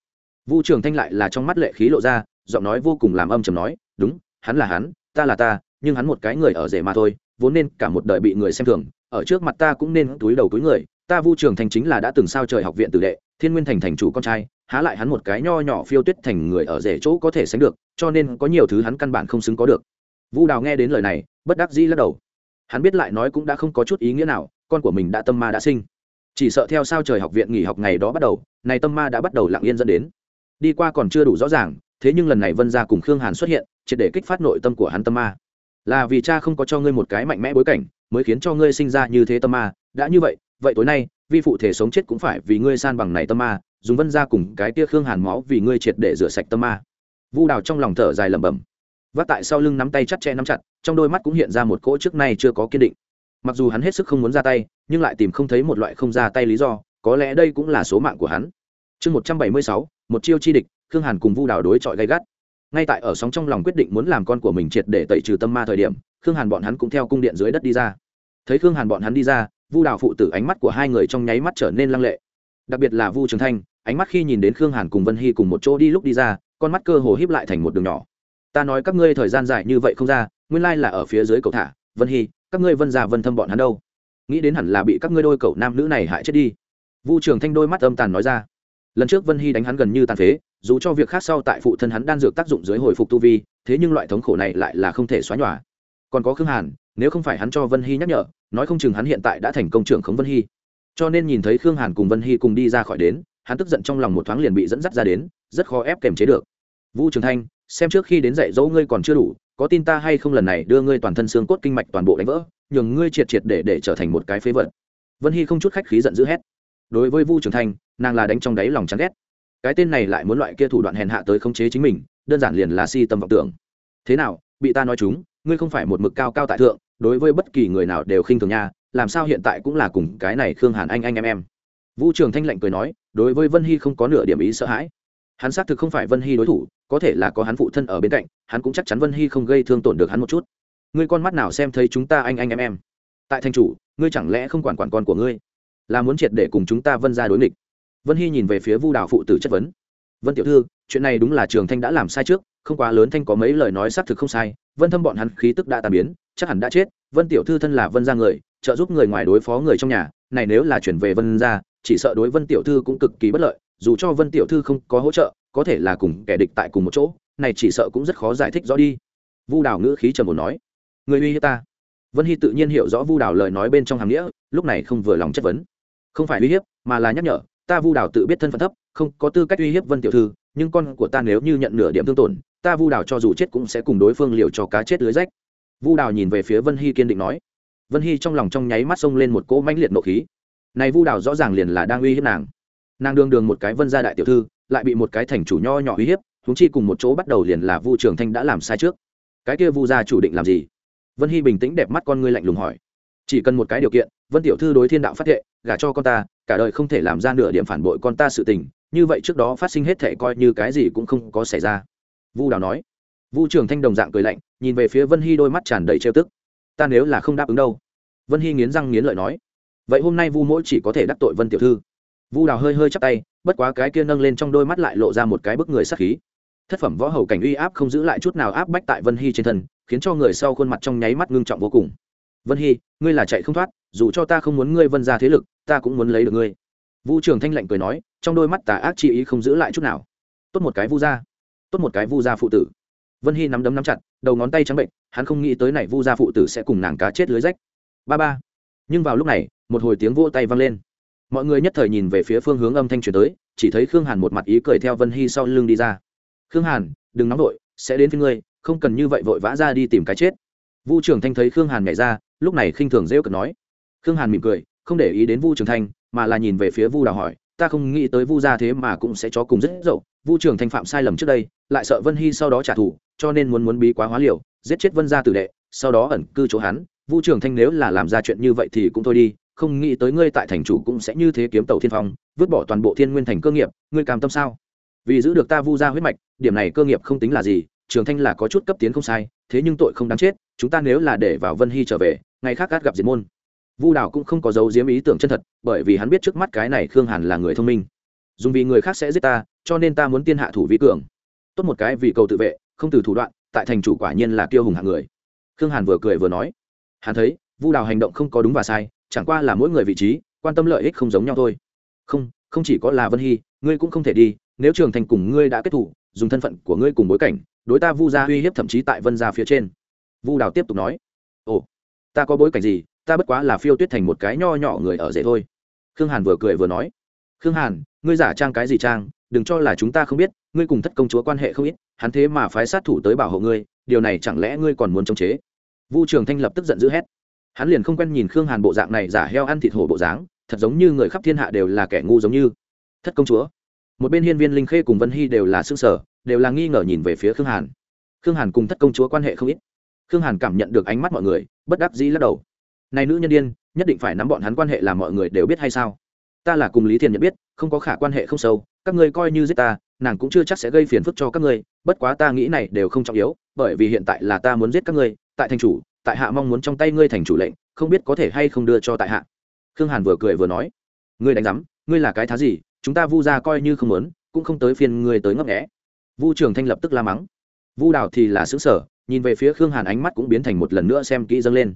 vu trường thanh lại là trong mắt lệ khí lộ ra, giọng nói vô cùng làm âm chầm nói, đúng, hắn là hắn, ta là ta, nhưng hắn một cái người ở rể mà thôi, vốn nên cả một đời bị người xem thường, ở trước mặt ta cũng nên túi đầu túi người, ta vu trường thanh chính là đã từng sao trời học viện tử đệ, thiên nguyên thành thành chủ con trai, há lại hắn một cái nho nhỏ phiêu tuyết thành người ở rể chỗ có thể sánh được, cho nên có nhiều thứ hắn căn bản không xứng có được. Vu đào nghe đến lời này, bất đắc dĩ lắc đầu. Hắn biết lại nói cũng đã không có chút ý nghĩa nào, con của mình đã tâm ma đã sinh. Chỉ sợ theo sao trời học viện nghỉ học ngày đó bắt đầu, này tâm ma đã bắt đầu lặng yên dẫn đến đi qua còn chưa đủ rõ ràng, thế nhưng lần này vân gia cùng khương hàn xuất hiện, triệt để kích phát nội tâm của hắn tâm ma. Là vì cha không có cho ngươi một cái mạnh mẽ bối cảnh, mới khiến cho ngươi sinh ra như thế tâm ma. Đã như vậy vậy tối nay, vi phụ thể sống chết cũng phải vì ngươi san bằng này tâm ma, dùng vân gia cùng cái tia khương hàn máu vì ngươi triệt để rửa sạch tâm ma. Vu đào trong lòng thở dài lẩm bẩm. Vác tại sau lưng nắm tay chặt che nắm chặt, trong đôi mắt cũng hiện ra một cỗ trước nay chưa có kiên định. Mặc dù hắn hết sức không muốn ra tay, nhưng lại tìm không thấy một loại không ra tay lý do, có lẽ đây cũng là số mạng của hắn. Chương một trăm bảy mươi sáu một chiêu chi địch, khương hàn cùng vu đào đối chọi gay gắt. Ngay tại ở sóng trong lòng quyết định muốn làm con của mình triệt để tẩy trừ tâm ma thời điểm, khương hàn bọn hắn cũng theo cung điện dưới đất đi ra. Thấy khương hàn bọn hắn đi ra, vu đào phụ tử ánh mắt của hai người trong nháy mắt trở nên lăng lệ. Đặc biệt là vu trường thanh, ánh mắt khi nhìn đến khương hàn cùng vân hy cùng một chỗ đi lúc đi ra, con mắt cơ hồ híp lại thành một đường nhỏ. Ta nói các ngươi thời gian dài như vậy không ra, nguyên lai là ở phía dưới cầu thả, vân hy, các ngươi vân già vân thâm bọn hắn đâu? Nghĩ đến hẳn là bị các ngươi đôi cậu nam nữ này hại chết đi. Vu trường thanh đôi mắt âm tàn nói ra lần trước vân hy đánh hắn gần như tàn phế, dù cho việc khác sau tại phụ thân hắn đan dược tác dụng dưới hồi phục tu vi, thế nhưng loại thống khổ này lại là không thể xóa nhòa. Còn có khương hàn, nếu không phải hắn cho vân hy nhắc nhở, nói không chừng hắn hiện tại đã thành công trưởng khống vân hy. Cho nên nhìn thấy khương hàn cùng vân hy cùng đi ra khỏi đến, hắn tức giận trong lòng một thoáng liền bị dẫn dắt ra đến, rất khó ép kềm chế được. Vũ trường thanh, xem trước khi đến dạy dỗ ngươi còn chưa đủ, có tin ta hay không lần này đưa ngươi toàn thân xương cốt kinh mạch toàn bộ đánh vỡ, nhường ngươi triệt triệt để để trở thành một cái phế vật. Vân hy không chút khách khí giận dữ hét đối với vu trường thanh, nàng là đánh trong đáy lòng chán ghét. Cái tên này lại muốn loại kia thủ đoạn hèn hạ tới khống chế chính mình, đơn giản liền là si tâm vọng tưởng. Thế nào, bị ta nói chúng, ngươi không phải một mực cao cao tại thượng, đối với bất kỳ người nào đều khinh thường nha, làm sao hiện tại cũng là cùng cái này khương hàn anh anh em em. Vũ trường thanh lạnh cười nói, đối với vân hy không có nửa điểm ý sợ hãi. Hắn xác thực không phải vân hy đối thủ, có thể là có hắn phụ thân ở bên cạnh, hắn cũng chắc chắn vân hy không gây thương tổn được hắn một chút. Ngươi con mắt nào xem thấy chúng ta anh anh em em? Tại thành chủ, ngươi chẳng lẽ không quản quản con của ngươi? Là muốn triệt để cùng chúng ta vân ra đối nghịch. Vân hy nhìn về phía vu đào phụ tử chất vấn. Vân tiểu thư, chuyện này đúng là trường thanh đã làm sai trước, không quá lớn thanh có mấy lời nói xác thực không sai. Vân thâm bọn hắn khí tức đã tàn biến, chắc hẳn đã chết. Vân tiểu thư thân là vân ra người, trợ giúp người ngoài đối phó người trong nhà. Này nếu là chuyển về vân ra chỉ sợ đối vân tiểu thư cũng cực kỳ bất lợi. Dù cho vân tiểu thư không có hỗ trợ, có thể là cùng kẻ địch tại cùng một chỗ, này chỉ sợ cũng rất khó giải thích rõ đi. Vu đào ngữ khí trầm ổn nói, người uy hiếp ta. Vân hy tự nhiên hiểu rõ vu đào lời nói bên trong hàm nghĩa, lúc này không vừa lòng chất vấn không phải uy hiếp, mà là nhắc nhở, ta vu đào tự biết thân phận thấp, không có tư cách uy hiếp vân tiểu thư, nhưng con của ta nếu như nhận nửa điểm thương tổn, ta vu đào cho dù chết cũng sẽ cùng đối phương liều cho cá chết lưới rách. Vu đào nhìn về phía vân hy kiên định nói. Vân hy trong lòng trong nháy mắt xông lên một cỗ mãnh liệt nộ khí. Này vu đào rõ ràng liền là đang uy hiếp nàng. Nàng đương đường một cái vân gia đại tiểu thư, lại bị một cái thành chủ nho nhỏ uy hiếp chúng chi cùng một chỗ bắt đầu liền là vu trường thanh đã làm sai trước. Cái kia vu gia chủ định làm gì? Vân hy bình tĩnh đẹp mắt con ngươi lạnh lùng hỏi. Chỉ cần một cái điều kiện vân tiểu thư đối thiên đạo phát thệ, gả cho con ta, cả đời không thể làm ra nửa điểm phản bội con ta sự tình, như vậy trước đó phát sinh hết thể coi như cái gì cũng không có xảy ra. Vu đào nói. Vu trường thanh đồng dạng cười lạnh, nhìn về phía vân hy đôi mắt tràn đầy trêu tức. Ta nếu là không đáp ứng đâu? Vân hy nghiến răng nghiến lợi nói. Vậy hôm nay vu mỗi chỉ có thể đắc tội vân tiểu thư. Vu đào hơi hơi chắp tay, bất quá cái kia nâng lên trong đôi mắt lại lộ ra một cái bức người sắc khí. Thất phẩm võ hầu cảnh uy áp không giữ lại chút nào áp bách tại vân hy trên thân, khiến cho người sau khuôn mặt trong nháy mắt ngưng trọng vô cùng vân hy, ngươi là chạy không thoát, dù cho ta không muốn ngươi vân ra thế lực, ta cũng muốn lấy được ngươi. Vu trường thanh lạnh cười nói, trong đôi mắt tà ác chi ý không giữ lại chút nào. Tốt một cái vu gia, tốt một cái vu gia phụ tử. Vân hy nắm đấm nắm chặt, đầu ngón tay trắng bệnh, hắn không nghĩ tới này vu gia phụ tử sẽ cùng nàng cá chết lưới rách. Ba ba. Nhưng vào lúc này, một hồi tiếng vỗ tay vang lên. Mọi người nhất thời nhìn về phía phương hướng âm thanh truyền tới, chỉ thấy khương hàn một mặt ý cười theo vân hy sau lưng đi ra. Khương hàn, đừng nóng vội, sẽ đến với ngươi, không cần như vậy vội vã ra đi tìm cái chết vu trường thanh thấy khương hàn nhảy ra, lúc này khinh thường rêu cợt nói. Khương hàn mỉm cười, không để ý đến vu trường thanh, mà là nhìn về phía vu đào hỏi, ta không nghĩ tới vu gia thế mà cũng sẽ cho cùng rất dậu. Vu trường thanh phạm sai lầm trước đây, lại sợ vân hy sau đó trả thù, cho nên muốn muốn bí quá hóa liều, giết chết vân gia tử đệ, sau đó ẩn cư chỗ hắn. Vu trường thanh nếu là làm ra chuyện như vậy thì cũng thôi đi, không nghĩ tới ngươi tại thành chủ cũng sẽ như thế kiếm tàu thiên phong, vứt bỏ toàn bộ thiên nguyên thành cơ nghiệp, ngươi cam tâm sao? Vì giữ được ta vu gia huyết mạch, điểm này cơ nghiệp không tính là gì, trường thanh là có chút cấp tiến không sai, thế nhưng tội không đáng chết chúng ta nếu là để vào vân hy trở về, ngày khác gắt gặp diệt môn. Vu đào cũng không có dấu diếm ý tưởng chân thật, bởi vì hắn biết trước mắt cái này khương hàn là người thông minh. Dùng vì người khác sẽ giết ta, cho nên ta muốn tiên hạ thủ vi cường. Tốt một cái vì cầu tự vệ, không từ thủ đoạn, tại thành chủ quả nhiên là tiêu hùng hạng người. Khương hàn vừa cười vừa nói, hắn thấy, vu đào hành động không có đúng và sai, chẳng qua là mỗi người vị trí, quan tâm lợi ích không giống nhau thôi. Không không chỉ có là vân hy, ngươi cũng không thể đi, nếu trường thành cùng ngươi đã kết thủ, dùng thân phận của ngươi cùng bối cảnh, đối ta vu gia uy hiếp thậm chí tại vân gia phía trên vu đào tiếp tục nói, ồ, ta có bối cảnh gì? Ta bất quá là phiêu tuyết thành một cái nho nhỏ người ở dễ thôi. Khương hàn vừa cười vừa nói, khương hàn, ngươi giả trang cái gì trang? Đừng cho là chúng ta không biết, ngươi cùng thất công chúa quan hệ không ít, hắn thế mà phái sát thủ tới bảo hộ ngươi, điều này chẳng lẽ ngươi còn muốn chống chế? Vu trường thanh lập tức giận dữ hét. Hắn liền không quen nhìn khương hàn bộ dạng này giả heo ăn thịt hổ bộ dáng, thật giống như người khắp thiên hạ đều là kẻ ngu giống như. Thất công chúa. Một bên hiên viên linh khê cùng vân hy đều là xương sở đều là nghi ngờ nhìn về phía khương hàn. Khương hàn cùng thất công chúa quan hệ không ít khương hàn cảm nhận được ánh mắt mọi người, bất đắc dĩ lắc đầu. Này nữ nhân điên, nhất định phải nắm bọn hắn quan hệ làm mọi người đều biết hay sao? Ta là cùng lý thiền nhận biết, không có khả quan hệ không sâu, các ngươi coi như giết ta, nàng cũng chưa chắc sẽ gây phiền phức cho các ngươi, bất quá ta nghĩ này đều không trọng yếu, bởi vì hiện tại là ta muốn giết các ngươi, tại thành chủ, tại hạ mong muốn trong tay ngươi thành chủ lệnh, không biết có thể hay không đưa cho tại hạ. Khương hàn vừa cười vừa nói, ngươi đánh giám, ngươi là cái thá gì, chúng ta vu ra coi như không muốn, cũng không tới phiên ngươi tới ngấp nghẽ vu trường thanh lập tức la mắng, vu đào thì là xứ sở nhìn về phía khương hàn ánh mắt cũng biến thành một lần nữa xem kỹ dâng lên.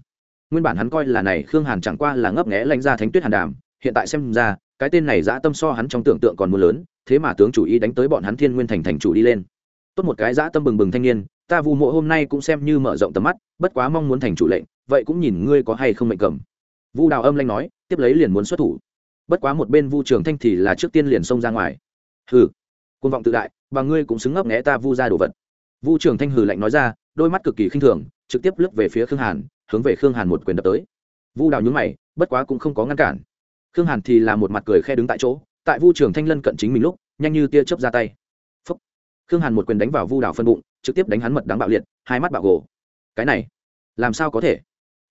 Nguyên bản hắn coi là này khương hàn chẳng qua là ngấp nghẽ lãnh ra thánh tuyết hàn đàm, hiện tại xem ra, cái tên này dã tâm so hắn trong tưởng tượng còn mưa lớn, thế mà tướng chủ ý đánh tới bọn hắn thiên nguyên thành thành chủ đi lên. Tốt một cái dã tâm bừng bừng thanh niên, ta vu mộ hôm nay cũng xem như mở rộng tầm mắt, bất quá mong muốn thành chủ lệnh, vậy cũng nhìn ngươi có hay không mệnh cầm. Vu đào âm lanh nói, tiếp lấy liền muốn xuất thủ. Bất quá một bên vu trường thanh thì là trước tiên liền xông ra ngoài. Hừ côn vọng tự đại và ngươi cũng xứng ngấp nghẽ ta vu ra đồ vật. Vu trường thanh hừ lạnh nói ra đôi mắt cực kỳ khinh thường, trực tiếp lướt về phía khương hàn, hướng về khương hàn một quyền đập tới. Vu đào nhún mày, bất quá cũng không có ngăn cản. Khương hàn thì là một mặt cười khe đứng tại chỗ, tại vu trường thanh lân cận chính mình lúc, nhanh như tia chớp ra tay. Phúc. khương hàn một quyền đánh vào vu đào phân bụng, trực tiếp đánh hắn mật đáng bạo liệt, hai mắt bạo gồ. Cái này, làm sao có thể?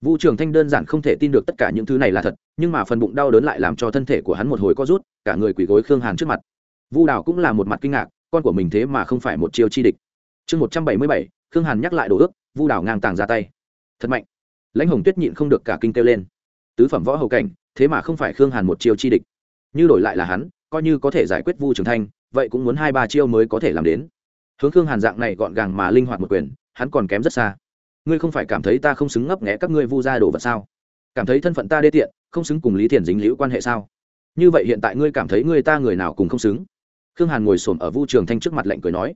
Vu trường thanh đơn giản không thể tin được tất cả những thứ này là thật, nhưng mà phần bụng đau đớn lại làm cho thân thể của hắn một hồi co rút, cả người quỳ gối khương hàn trước mặt. Vu đào cũng là một mặt kinh ngạc, con của mình thế mà không phải một chiêu chi địch. Chương một trăm bảy mươi bảy khương hàn nhắc lại đồ ước, vu Đảo ngang tàng ra tay. Thật mạnh. Lãnh hồng tuyết nhịn không được cả kinh kêu lên. Tứ phẩm võ hầu cảnh, thế mà không phải khương hàn một chiêu chi địch. Như đổi lại là hắn, coi như có thể giải quyết vu trường thanh, vậy cũng muốn hai ba chiêu mới có thể làm đến. Hướng khương hàn dạng này gọn gàng mà linh hoạt một quyền, hắn còn kém rất xa. Ngươi không phải cảm thấy ta không xứng ngấp nghẽ các ngươi vu ra đồ vật sao? Cảm thấy thân phận ta đê tiện, không xứng cùng lý thiền dính liễu quan hệ sao? Như vậy hiện tại ngươi cảm thấy người ta người nào cùng không xứng? Khương hàn ngồi s ổ m ở vu trường thanh trước mặt lạnh cười nói.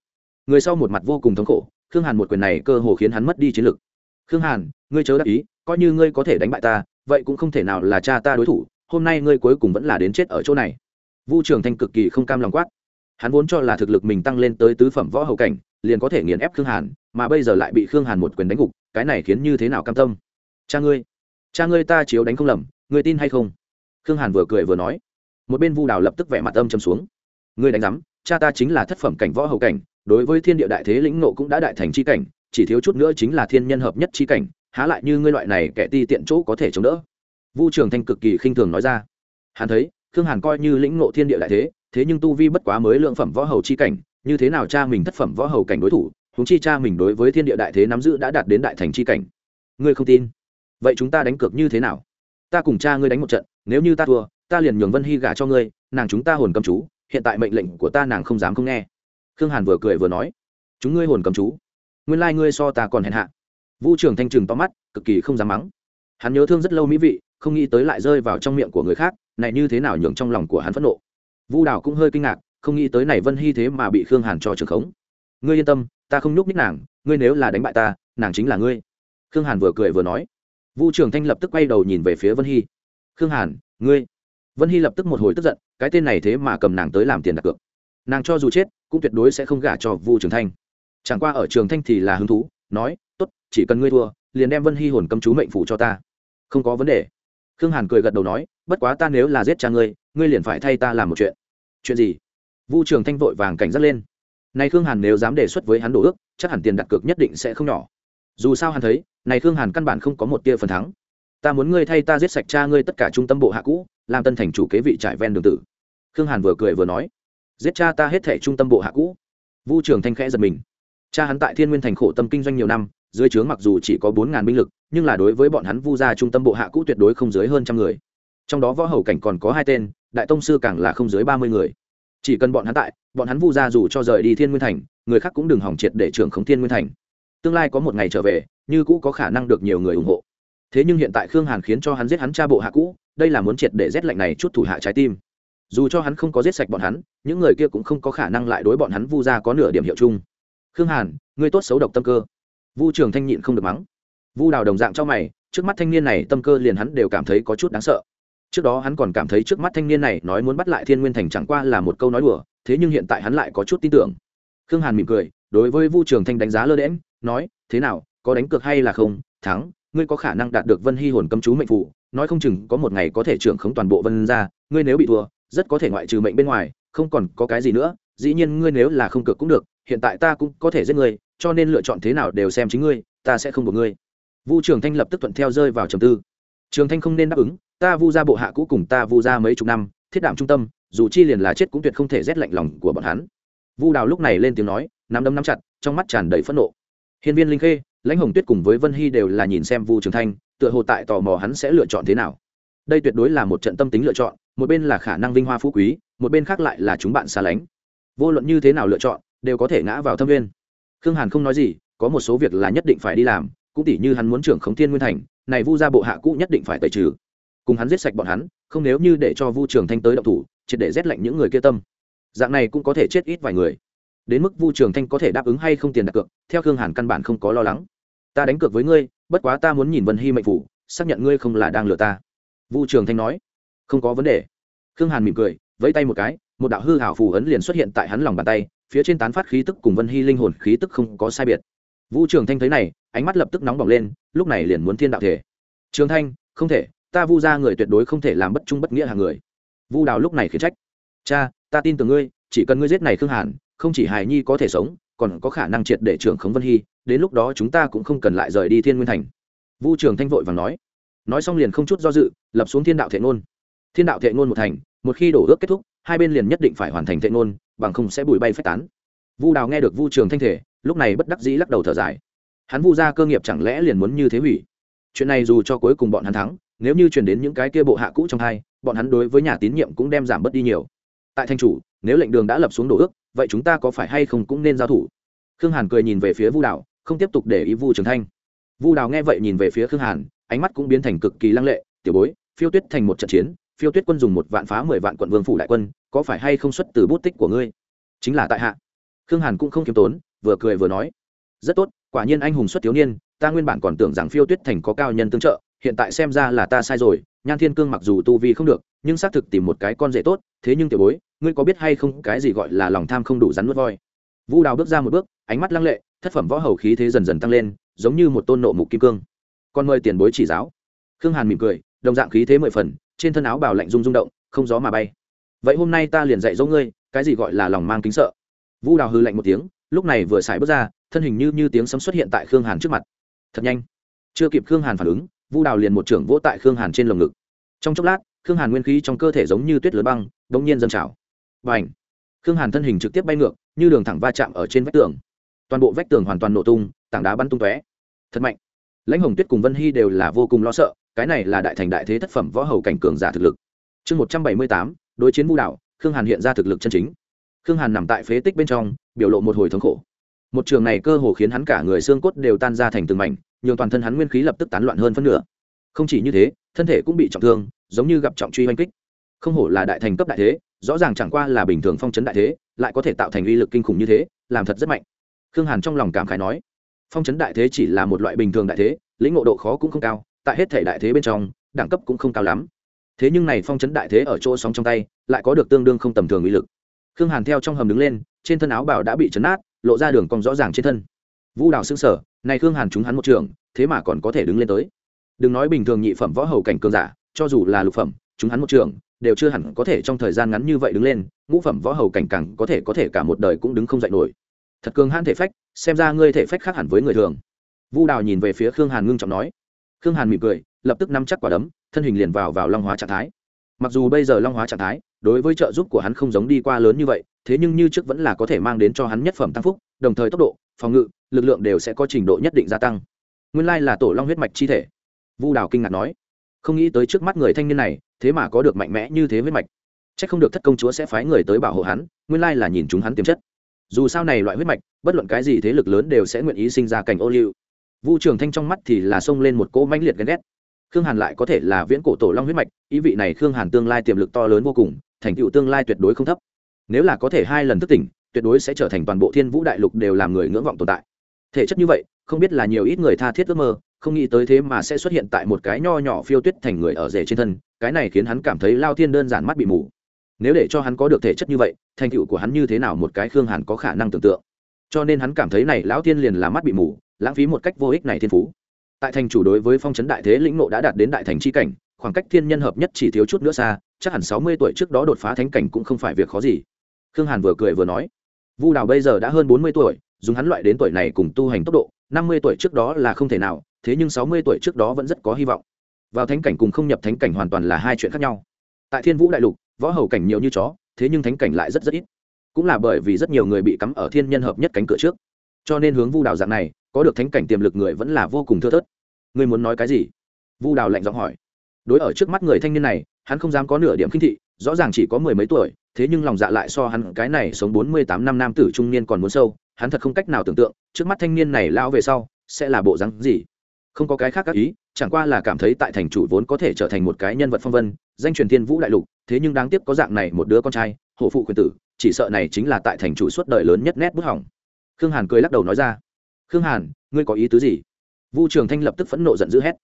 Người sau một mặt vô cùng thống khổ khương hàn một quyền này cơ hồ khiến hắn mất đi chiến lực. Khương hàn, ngươi chớ đắc ý, coi như ngươi có thể đánh bại ta, vậy cũng không thể nào là cha ta đối thủ, hôm nay ngươi cuối cùng vẫn là đến chết ở chỗ này. Vu trường thanh cực kỳ không cam lòng quát. Hắn vốn cho là thực lực mình tăng lên tới tứ phẩm võ hậu cảnh, liền có thể nghiền ép khương hàn, mà bây giờ lại bị khương hàn một quyền đánh gục, cái này khiến như thế nào cam tâm? Cha ngươi cha ngươi ta chiếu đánh không lầm, ngươi tin hay không? Khương hàn vừa cười vừa nói. Một bên vu đào lập tức vẻ mặt âm châm xuống. Ngươi đánh giám, cha ta chính là thất phẩm cảnh võ hậu cảnh đối với thiên địa đại thế lĩnh nộ cũng đã đại thành c h i cảnh, chỉ thiếu chút nữa chính là thiên nhân hợp nhất c h i cảnh, há lại như ngươi loại này kẻ ti tiện chỗ có thể chống đỡ. Vu trường thanh cực kỳ khinh thường nói ra. Hắn thấy, khương hàn coi như lĩnh nộ thiên địa đại thế thế nhưng tu vi bất quá mới lượng phẩm võ hầu c h i cảnh, như thế nào cha mình thất phẩm võ hầu cảnh đối thủ húng chi cha mình đối với thiên địa đại thế nắm giữ đã đạt đến đại thành chi cảnh. Ngươi không tin? Vậy chúng ta đánh cược như thế nào? Ta cùng cha ngươi đánh một trận, nếu như ta thua, ta liền nhường vân hy gả cho ngươi, nàng chúng ta hồn cầm chú, hiện tại mệnh lệnh của ta nàng không dám không nghe khương hàn vừa cười vừa nói, chúng ngươi hồn cầm chú, nguyên lai、like、ngươi so ta còn hèn hạ. Vũ trường thanh trừng to mắt, cực kỳ không dám mắng. Hắn nhớ thương rất lâu mỹ vị, không nghĩ tới lại rơi vào trong miệng của người khác, này như thế nào nhường trong lòng của hắn phẫn nộ. Vu đào cũng hơi kinh ngạc, không nghĩ tới này vân hy thế mà bị khương hàn cho trường khống. Ngươi yên tâm, ta không nhúc ních nàng, ngươi nếu là đánh bại ta, nàng chính là ngươi. Khương hàn vừa cười vừa nói. Vu trường thanh lập tức quay đầu nhìn về phía vân hy. Khương hàn, ngươi. Vân hy lập tức một hồi tức giận, cái tên này thế mà cầm nàng tới làm tiền đặt cược nàng cho dù chết, cũng tuyệt đối sẽ không gả cho vu trường thanh. Chẳng qua ở trường thanh thì là hứng thú, nói t ố t chỉ cần ngươi thua, liền đem vân hy hồn cấm chú mệnh phủ cho ta. Không có vấn đề. Khương hàn cười gật đầu nói, bất quá ta nếu là giết cha ngươi ngươi liền phải thay ta làm một chuyện. Chuyện gì? Vu trường thanh vội vàng cảnh giác lên. Nay khương hàn nếu dám đề xuất với hắn đồ ước, chắc hẳn tiền đặt cược nhất định sẽ không nhỏ. Dù sao hắn thấy, này khương hàn căn bản không có một tia phần thắng. Ta muốn ngươi thay ta giết sạch cha ngươi tất cả trung tâm bộ hạ cũ, làm tân thành chủ kế vị trải ven đường tử. Khương hàn vừa cười vừa nói giết cha ta hết thể trung tâm bộ hạ cũ. Vu trường thanh khẽ giật mình. Cha hắn tại thiên nguyên thành khổ tâm kinh doanh nhiều năm, dưới trướng mặc dù chỉ có bốn ngàn binh lực, nhưng là đối với bọn hắn vu gia trung tâm bộ hạ cũ tuyệt đối không dưới hơn trăm người. Trong đó võ hầu cảnh còn có hai tên, đại tông sư càng là không dưới ba mươi người. Chỉ cần bọn hắn tại, bọn hắn vu gia dù cho rời đi thiên nguyên thành, người khác cũng đừng hỏng triệt để trưởng khống thiên nguyên thành. Tương lai có một ngày trở về, như cũ có khả năng được nhiều người ủng hộ. Thế nhưng hiện tại khương hàn khiến cho hắn giết hắn cha bộ hạ cũ, đây là muốn triệt để rét lạnh này chút thủ hạ trái tim dù cho hắn không có giết sạch bọn hắn, những người kia cũng không có khả năng lại đối bọn hắn vu ra có nửa điểm hiệu chung. Khương hàn, ngươi tốt xấu độc tâm cơ. Vu trường thanh nhịn không được mắng. Vu đào đồng dạng cho mày, trước mắt thanh niên này tâm cơ liền hắn đều cảm thấy có chút đáng sợ. Trước đó hắn còn cảm thấy trước mắt thanh niên này nói muốn bắt lại thiên nguyên thành chẳng qua là một câu nói đùa, thế nhưng hiện tại hắn lại có chút tin tưởng. Khương hàn mỉm cười, đối với vu trường thanh đánh giá lơ đễm nói, thế nào, có đánh cược hay là không? Thắng, ngươi có khả năng đạt được vân hy hồn cấm chú mệnh phụ, nói không chừng có một ngày có thể trưởng khống toàn bộ vân ra ngươi nếu bị thua rất có thể ngoại trừ mệnh bên ngoài, không còn có cái gì nữa, dĩ nhiên ngươi nếu là không cược cũng được, hiện tại ta cũng có thể giết ngươi, cho nên lựa chọn thế nào đều xem chính ngươi, ta sẽ không buộc ngươi. Vu trường thanh lập tức thuận theo rơi vào trầm tư. Trường thanh không nên đáp ứng, ta vu ra bộ hạ cũ cùng ta vu ra mấy chục năm, thiết đảm trung tâm, dù chi liền là chết cũng tuyệt không thể rét lạnh lòng của bọn hắn. Vu đào lúc này lên tiếng nói, nắm đấm nắm chặt, trong mắt tràn đầy phẫn nộ. Hiên viên linh khê, lãnh hồng tuyết cùng với vân hy đều là nhìn xem vu trường thanh, tựa hồ tại tò mò hắn sẽ lựa chọn thế nào. Đây tuyệt đối là một trận tâm tính lựa chọn một bên là khả năng vinh hoa phú quý, một bên khác lại là chúng bạn xa lánh. Vô luận như thế nào lựa chọn, đều có thể ngã vào thâm viên khương hàn không nói gì, có một số việc là nhất định phải đi làm, cũng tỉ như hắn muốn trưởng khống thiên nguyên thành, này vu ra bộ hạ cũ nhất định phải tẩy trừ. Cùng hắn giết sạch bọn hắn, không nếu như để cho vu trường thanh tới động thủ, triệt để rét lạnh những người kia tâm. Dạng này cũng có thể chết ít vài người. Đến mức vu trường thanh có thể đáp ứng hay không tiền đặt cược, theo khương hàn căn bản không có lo lắng. Ta đánh cược với ngươi, bất quá ta muốn nhìn vân hy mệnh phủ, xác nhận ngươi không là đang lừa ta. Vu trường thanh nói. Không có vấn đề khương hàn mỉm cười, vẫy tay một cái, một đạo hư hảo phù ấn liền xuất hiện tại hắn lòng bàn tay, phía trên tán phát khí tức cùng vân hy linh hồn khí tức không có sai biệt. Vu trường thanh thấy này, ánh mắt lập tức nóng bỏng lên, lúc này liền muốn thiên đạo thể. Trường thanh, không thể, ta vu ra người tuyệt đối không thể làm bất trung bất nghĩa hàng người. Vu đào lúc này khiến trách. Cha, ta tin tưởng ngươi, chỉ cần ngươi giết này khương hàn, không chỉ hài nhi có thể sống, còn có khả năng triệt để trưởng khống vân hy, đến lúc đó chúng ta cũng không cần lại rời đi thiên nguyên thành. Vu trường thanh vội và nói. Nói xong liền không chút do dự, lập xuống thiên đạo thệ ngôn. Thiên đạo thệ ngôn một thành một khi đổ ước kết thúc, hai bên liền nhất định phải hoàn thành thệ ngôn, bằng không sẽ bùi bay phách tán. Vu đào nghe được vu trường thanh thể, lúc này bất đắc dĩ lắc đầu thở dài. Hắn vu ra cơ nghiệp chẳng lẽ liền muốn như thế hủy? Chuyện này dù cho cuối cùng bọn hắn thắng, nếu như chuyển đến những cái kia bộ hạ cũ trong hai, bọn hắn đối với nhà tín nhiệm cũng đem giảm bớt đi nhiều. Tại thanh chủ, nếu lệnh đường đã lập xuống đổ ước, vậy chúng ta có phải hay không cũng nên giao thủ? Khương hàn cười nhìn về phía vu đào, không tiếp tục để ý vu trường thanh. Vu đào nghe vậy nhìn về phía khương hàn, ánh mắt cũng biến thành cực kỳ lăng lệ, tiểu bối, phiêu tuyết thành một trận chiến phiêu tuyết quân dùng một vạn phá mười vạn quận vương phủ đại quân, có phải hay không xuất từ bút tích của ngươi? Chính là tại hạ. Khương hàn cũng không kiêm tốn, vừa cười vừa nói. Rất tốt, quả nhiên anh hùng xuất thiếu niên, ta nguyên bản còn tưởng rằng phiêu tuyết thành có cao nhân tương trợ, hiện tại xem ra là ta sai rồi, nhan thiên cương mặc dù tu vi không được, nhưng xác thực tìm một cái con rể tốt, thế nhưng tiểu bối, ngươi có biết hay không cái gì gọi là lòng tham không đủ rắn nuốt voi? Vu đào bước ra một bước, ánh mắt lăng lệ, thất phẩm võ hầu khí thế dần dần tăng lên, giống như một tôn nộ mục kim cương. Con mời tiền bối chỉ giáo. Khương hàn mỉm cười, đồng dạng khí thế mười phần trên thân áo bào lạnh rung rung động, không gió mà bay. Vậy hôm nay ta liền dạy dỗ ngươi, cái gì gọi là lòng mang kính sợ. Vu đào hư lạnh một tiếng, lúc này vừa xài bước ra, thân hình như như tiếng sấm xuất hiện tại khương hàn trước mặt. Thật nhanh. Chưa kịp khương hàn phản ứng, vu đào liền một trưởng vỗ tại khương hàn trên lồng ngực. Trong chốc lát, khương hàn nguyên khí trong cơ thể giống như tuyết lớn băng đ ỗ n g nhiên dâng trào. Và ảnh khương hàn thân hình trực tiếp bay ngược, như đường thẳng va chạm ở trên vách tường. Toàn bộ vách tường hoàn toàn nổ tung, tảng đá bắn tung tóe. Thật mạnh! Lãnh hồng tuyết cùng vân hy đều là vô cùng lo sợ, cái này là đại thành đại thế thất phẩm võ hầu cảnh cường giả thực lực. Chương một trăm bảy mươi tám, đối chiến vu đạo, khương hàn hiện ra thực lực chân chính. Khương hàn nằm tại phế tích bên trong, biểu lộ một hồi thống khổ. Một trường này cơ hồ khiến hắn cả người xương cốt đều tan ra thành từng mảnh, nhường toàn thân hắn nguyên khí lập tức tán loạn hơn phân nửa. Không chỉ như thế, thân thể cũng bị trọng thương, giống như gặp trọng truy oanh kích. Không hổ là đại thành cấp đại thế, rõ ràng chẳng qua là bình thường phong chấn đại thế, lại có thể tạo thành uy lực kinh khủng như thế, làm thật rất mạnh. Khương hàn trong lòng cảm khái nói phong chấn đại thế chỉ là một loại bình thường đại thế, lĩnh ngộ độ khó cũng không cao, tại hết thể đại thế bên trong, đẳng cấp cũng không cao lắm. Thế nhưng này phong chấn đại thế ở chỗ sóng trong tay, lại có được tương đương không tầm thường uy lực. Khương hàn theo trong hầm đứng lên, trên thân áo bảo đã bị chấn nát, lộ ra đường cong rõ ràng trên thân. Vũ đào xương sở này khương hàn chúng hắn một trường, thế mà còn có thể đứng lên tới. Đừng nói bình thường nhị phẩm võ hầu cảnh cường giả, cho dù là lục phẩm chúng hắn một trường, đều chưa hẳn có thể trong thời gian ngắn như vậy đứng lên, ngũ phẩm võ hầu cảnh càng có thể có thể cả một đời cũng đứng không dậy nổi. Thật cường hãn thể phách xem ra ngươi thể phách khác hẳn với người thường. Vu đào nhìn về phía khương hàn ngưng trọng nói. Khương hàn mỉm cười, lập tức nắm chắc quả đấm, thân hình liền vào vào long hóa trạng thái. Mặc dù bây giờ long hóa trạng thái, đối với trợ giúp của hắn không giống đi qua lớn như vậy, thế nhưng như trước vẫn là có thể mang đến cho hắn nhất phẩm tăng phúc, đồng thời tốc độ, phòng ngự, lực lượng đều sẽ có trình độ nhất định gia tăng. Nguyên lai là tổ long huyết mạch chi thể. Vu đào kinh ngạc nói. Không nghĩ tới trước mắt người thanh niên này, thế mà có được mạnh mẽ như thế huyết mạch. C h ắ c không được thất công chúa sẽ phái người tới bảo hộ hắn, nguyên lai là nhìn chúng hắn tiềm chất dù sao này loại huyết mạch, bất luận cái gì thế lực lớn đều sẽ nguyện ý sinh ra cảnh ô liu. Vu trường thanh trong mắt thì là xông lên một cỗ mãnh liệt ghen ghét. Khương hàn lại có thể là viễn cổ tổ long huyết mạch, ý vị này khương hàn tương lai tiềm lực to lớn vô cùng, thành tựu tương lai tuyệt đối không thấp. Nếu là có thể hai lần thức tỉnh, tuyệt đối sẽ trở thành toàn bộ thiên vũ đại lục đều làm người ngưỡng vọng tồn tại. Thể chất như vậy, không biết là nhiều ít người tha thiết ước mơ, không nghĩ tới thế mà sẽ xuất hiện tại một cái nho nhỏ phiêu tuyết thành người ở rể trên thân, cái này khiến hắn cảm thấy lao thiên đơn giản mắt bị mù nếu để cho hắn có được thể chất như vậy, thành tựu của hắn như thế nào một cái khương hàn có khả năng tưởng tượng. Cho nên hắn cảm thấy này lão thiên liền là mắt bị mù, lãng phí một cách vô ích này thiên phú. Tại thành chủ đối với phong trấn đại thế lĩnh nộ đã đạt đến đại thành c h i cảnh, khoảng cách thiên nhân hợp nhất chỉ thiếu chút nữa xa, chắc hẳn sáu mươi tuổi trước đó đột phá thánh cảnh cũng không phải việc khó gì. Khương hàn vừa cười vừa nói, vu đào bây giờ đã hơn bốn mươi tuổi, dùng hắn loại đến tuổi này cùng tu hành tốc độ, năm mươi tuổi trước đó là không thể nào, thế nhưng sáu mươi tuổi trước đó vẫn rất có hy vọng. Vào thánh cảnh cùng không nhập thánh cảnh hoàn toàn là hai chuyện khác nhau tại thiên vũ đại lục, võ hầu cảnh nhiều như chó, thế nhưng thánh cảnh lại rất rất ít. Cũng là bởi vì rất nhiều người bị cắm ở thiên nhân hợp nhất cánh cửa trước. Cho nên hướng vu đào dạng này, có được thánh cảnh tiềm lực người vẫn là vô cùng thưa thớt. Ngươi muốn nói cái gì? Vu đào lạnh giọng hỏi. Đối ở trước mắt người thanh niên này, hắn không dám có nửa điểm khinh thị, rõ ràng chỉ có mười mấy tuổi, thế nhưng lòng dạ lại so hắn cái này sống bốn mươi tám năm nam tử trung niên còn muốn sâu, hắn thật không cách nào tưởng tượng, trước mắt thanh niên này lao về sau, sẽ là bộ rắn gì. Không có cái khác các ý, chẳng qua là cảm thấy tại thành chủ vốn có thể trở thành một cái nhân vật phong vân danh truyền thiên vũ đại lục, thế nhưng đáng tiếc có dạng này một đứa con trai, hổ phụ quyền tử, chỉ sợ này chính là tại thành chủ suốt đời lớn nhất nét bút hỏng. Khương hàn cười lắc đầu nói ra, khương hàn, ngươi có ý tứ gì? Vu trường thanh lập tức phẫn nộ giận dữ hét.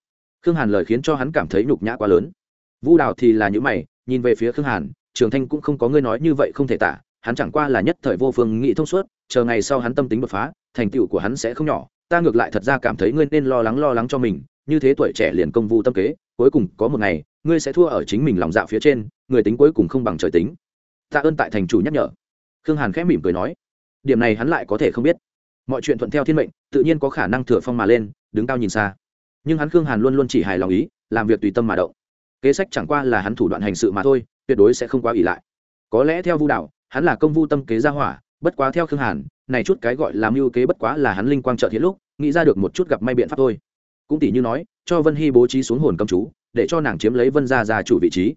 Khương hàn lời khiến cho hắn cảm thấy nhục nhã quá lớn. Vu đào thì là những mày, nhìn về phía khương hàn, trường thanh cũng không có ngươi nói như vậy không thể tả, hắn chẳng qua là nhất thời vô phương nghị thông suốt, chờ ngày sau hắn tâm tính bật phá, thành tựu của hắn sẽ không nhỏ, ta ngược lại thật ra cảm thấy ngươi nên lo lắng lo lắng cho mình như thế tuổi trẻ liền công vu tâm kế, cuối cùng có một ngày, ngươi sẽ thua ở chính mình lòng dạ phía trên, người tính cuối cùng không bằng trời tính. Tạ ơn tại thành chủ nhắc nhở. Khương hàn khẽ mỉm cười nói, điểm này hắn lại có thể không biết. Mọi chuyện thuận theo thiên mệnh, tự nhiên có khả năng thừa phong mà lên, đứng cao nhìn xa. Nhưng hắn khương hàn luôn luôn chỉ hài lòng ý, làm việc tùy tâm mà động. Kế sách chẳng qua là hắn thủ đoạn hành sự mà thôi, tuyệt đối sẽ không quá ỷ lại. Có lẽ theo vu đạo, hắn là công vu tâm kế gia hỏa, bất quá theo khương hàn, này chút cái gọi là mưu kế bất quá là hắn linh quang trợ thiện lúc, nghĩ ra được một chút gặp may biện pháp thôi cũng tỷ như nói, cho vân hy bố trí xuống hồn cầm chú, để cho nàng chiếm lấy vân gia gia chủ vị trí.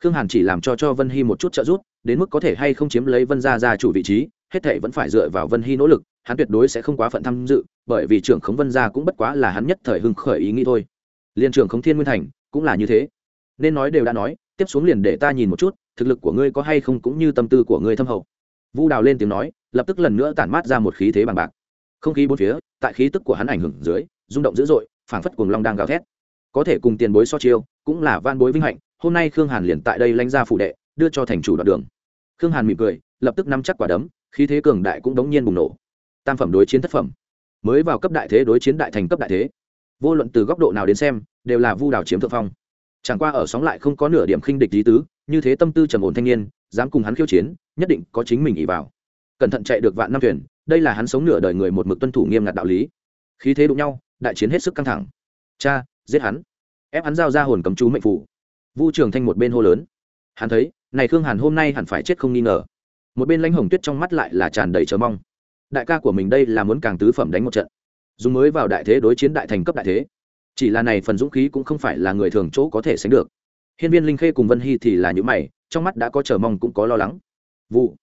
Khương hàn chỉ làm cho cho vân hy một chút trợ giúp, đến mức có thể hay không chiếm lấy vân gia gia chủ vị trí, hết thệ vẫn phải dựa vào vân hy nỗ lực, hắn tuyệt đối sẽ không quá phận tham dự, bởi vì trưởng khống vân gia cũng bất quá là hắn nhất thời hưng khởi ý nghĩ thôi. Liên trưởng khống thiên nguyên thành, cũng là như thế. Nên nói đều đã nói, tiếp xuống liền để ta nhìn một chút, thực lực của ngươi có hay không cũng như tâm tư của ngươi thâm hậu. Vu đào lên tiếng nói, lập tức lần nữa tản mát ra một khí thế bằng bạc. Không khí bốn phía, tại khí tức của hắn ảnh hưởng dưới, rung động dữ dội phảng phất cuồng long đang gào thét. Có thể cùng tiền bối so chiêu, cũng là van bối vinh hạnh, hôm nay khương hàn liền tại đây lãnh ra phủ đệ, đưa cho thành chủ đoạn đường. Khương hàn mỉm cười, lập tức nắm chắc quả đấm, khí thế cường đại cũng đống nhiên bùng nổ. Tam phẩm đối chiến thất phẩm. Mới vào cấp đại thế đối chiến đại thành cấp đại thế. Vô luận từ góc độ nào đến xem, đều là vu đào chiếm thượng phong. Chẳng qua ở sóng lại không có nửa điểm khinh địch lý tứ, như thế tâm tư trầm ổn thanh niên, dám cùng hắn khiêu chiến, nhất định có chính mình ỉ vào. Cẩn thận chạy được vạn năm thuyền, đây là hắn sống nửa đời người một mực tuân thủ nghiêm ngặt đạo lý. Khí thế đụng nhau đại chiến hết sức căng thẳng. Cha, giết hắn. Ép hắn giao ra hồn cấm chú mệnh phủ. Vu trường thanh một bên hô lớn. Hắn thấy, này khương hàn hôm nay hẳn phải chết không nghi ngờ. Một bên lãnh hồng tuyết trong mắt lại là tràn đầy chờ mong. Đại ca của mình đây là muốn càng tứ phẩm đánh một trận. Dùng mới vào đại thế đối chiến đại thành cấp đại thế. Chỉ là này phần dũng khí cũng không phải là người thường chỗ có thể sánh được. Hiên viên linh khê cùng vân hy thì là những mày, trong mắt đã có chờ mong cũng có lo lắng. Vu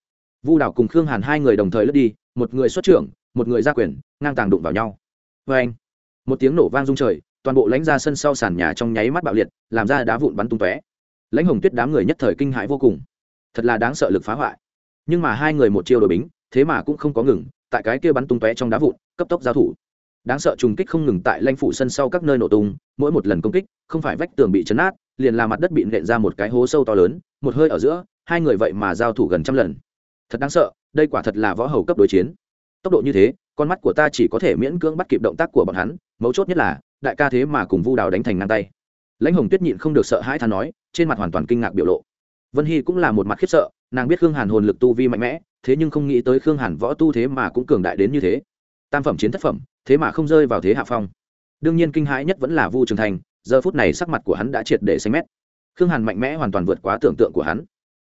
vu đảo cùng khương hàn hai người đồng thời lướt đi, một người xuất trưởng, một người ra quyền, ngang tàng đụng vào nhau. Vê anh một tiếng nổ vang rung trời, toàn bộ lãnh ra sân sau sàn nhà trong nháy mắt bạo liệt, làm ra đá vụn bắn tung tóe. Lãnh hồng tuyết đám người nhất thời kinh hãi vô cùng. Thật là đáng sợ lực phá hoại. Nhưng mà hai người một chiêu đội bính, thế mà cũng không có ngừng, tại cái kia bắn tung tóe trong đá vụn, cấp tốc giao thủ. Đáng sợ trùng kích không ngừng tại lãnh phủ sân sau các nơi nổ tung, mỗi một lần công kích, không phải vách tường bị chấn át, liền là mặt đất bị nện ra một cái hố sâu to lớn, một hơi ở giữa, hai người vậy mà giao thủ gần trăm lần. Thật đáng sợ, đây quả thật là võ hầu cấp đối chiến tốc độ như thế, con mắt của ta chỉ có thể miễn cưỡng bắt kịp động tác của bọn hắn, mấu chốt nhất là, đại ca thế mà cùng vu đào đánh thành ngang tay. Lãnh hồng tuyết nhịn không được sợ hãi than nói, trên mặt hoàn toàn kinh ngạc biểu lộ. Vân hy cũng là một mặt khiếp sợ, nàng biết khương hàn hồn lực tu vi mạnh mẽ, thế nhưng không nghĩ tới khương hàn võ tu thế mà cũng cường đại đến như thế. Tam phẩm chiến thất phẩm, thế mà không rơi vào thế hạ phong. Đương nhiên kinh hãi nhất vẫn là vu trường thành, giờ phút này sắc mặt của hắn đã triệt để xanh mét. Khương hàn mạnh mẽ hoàn toàn vượt quá tưởng tượng của hắn.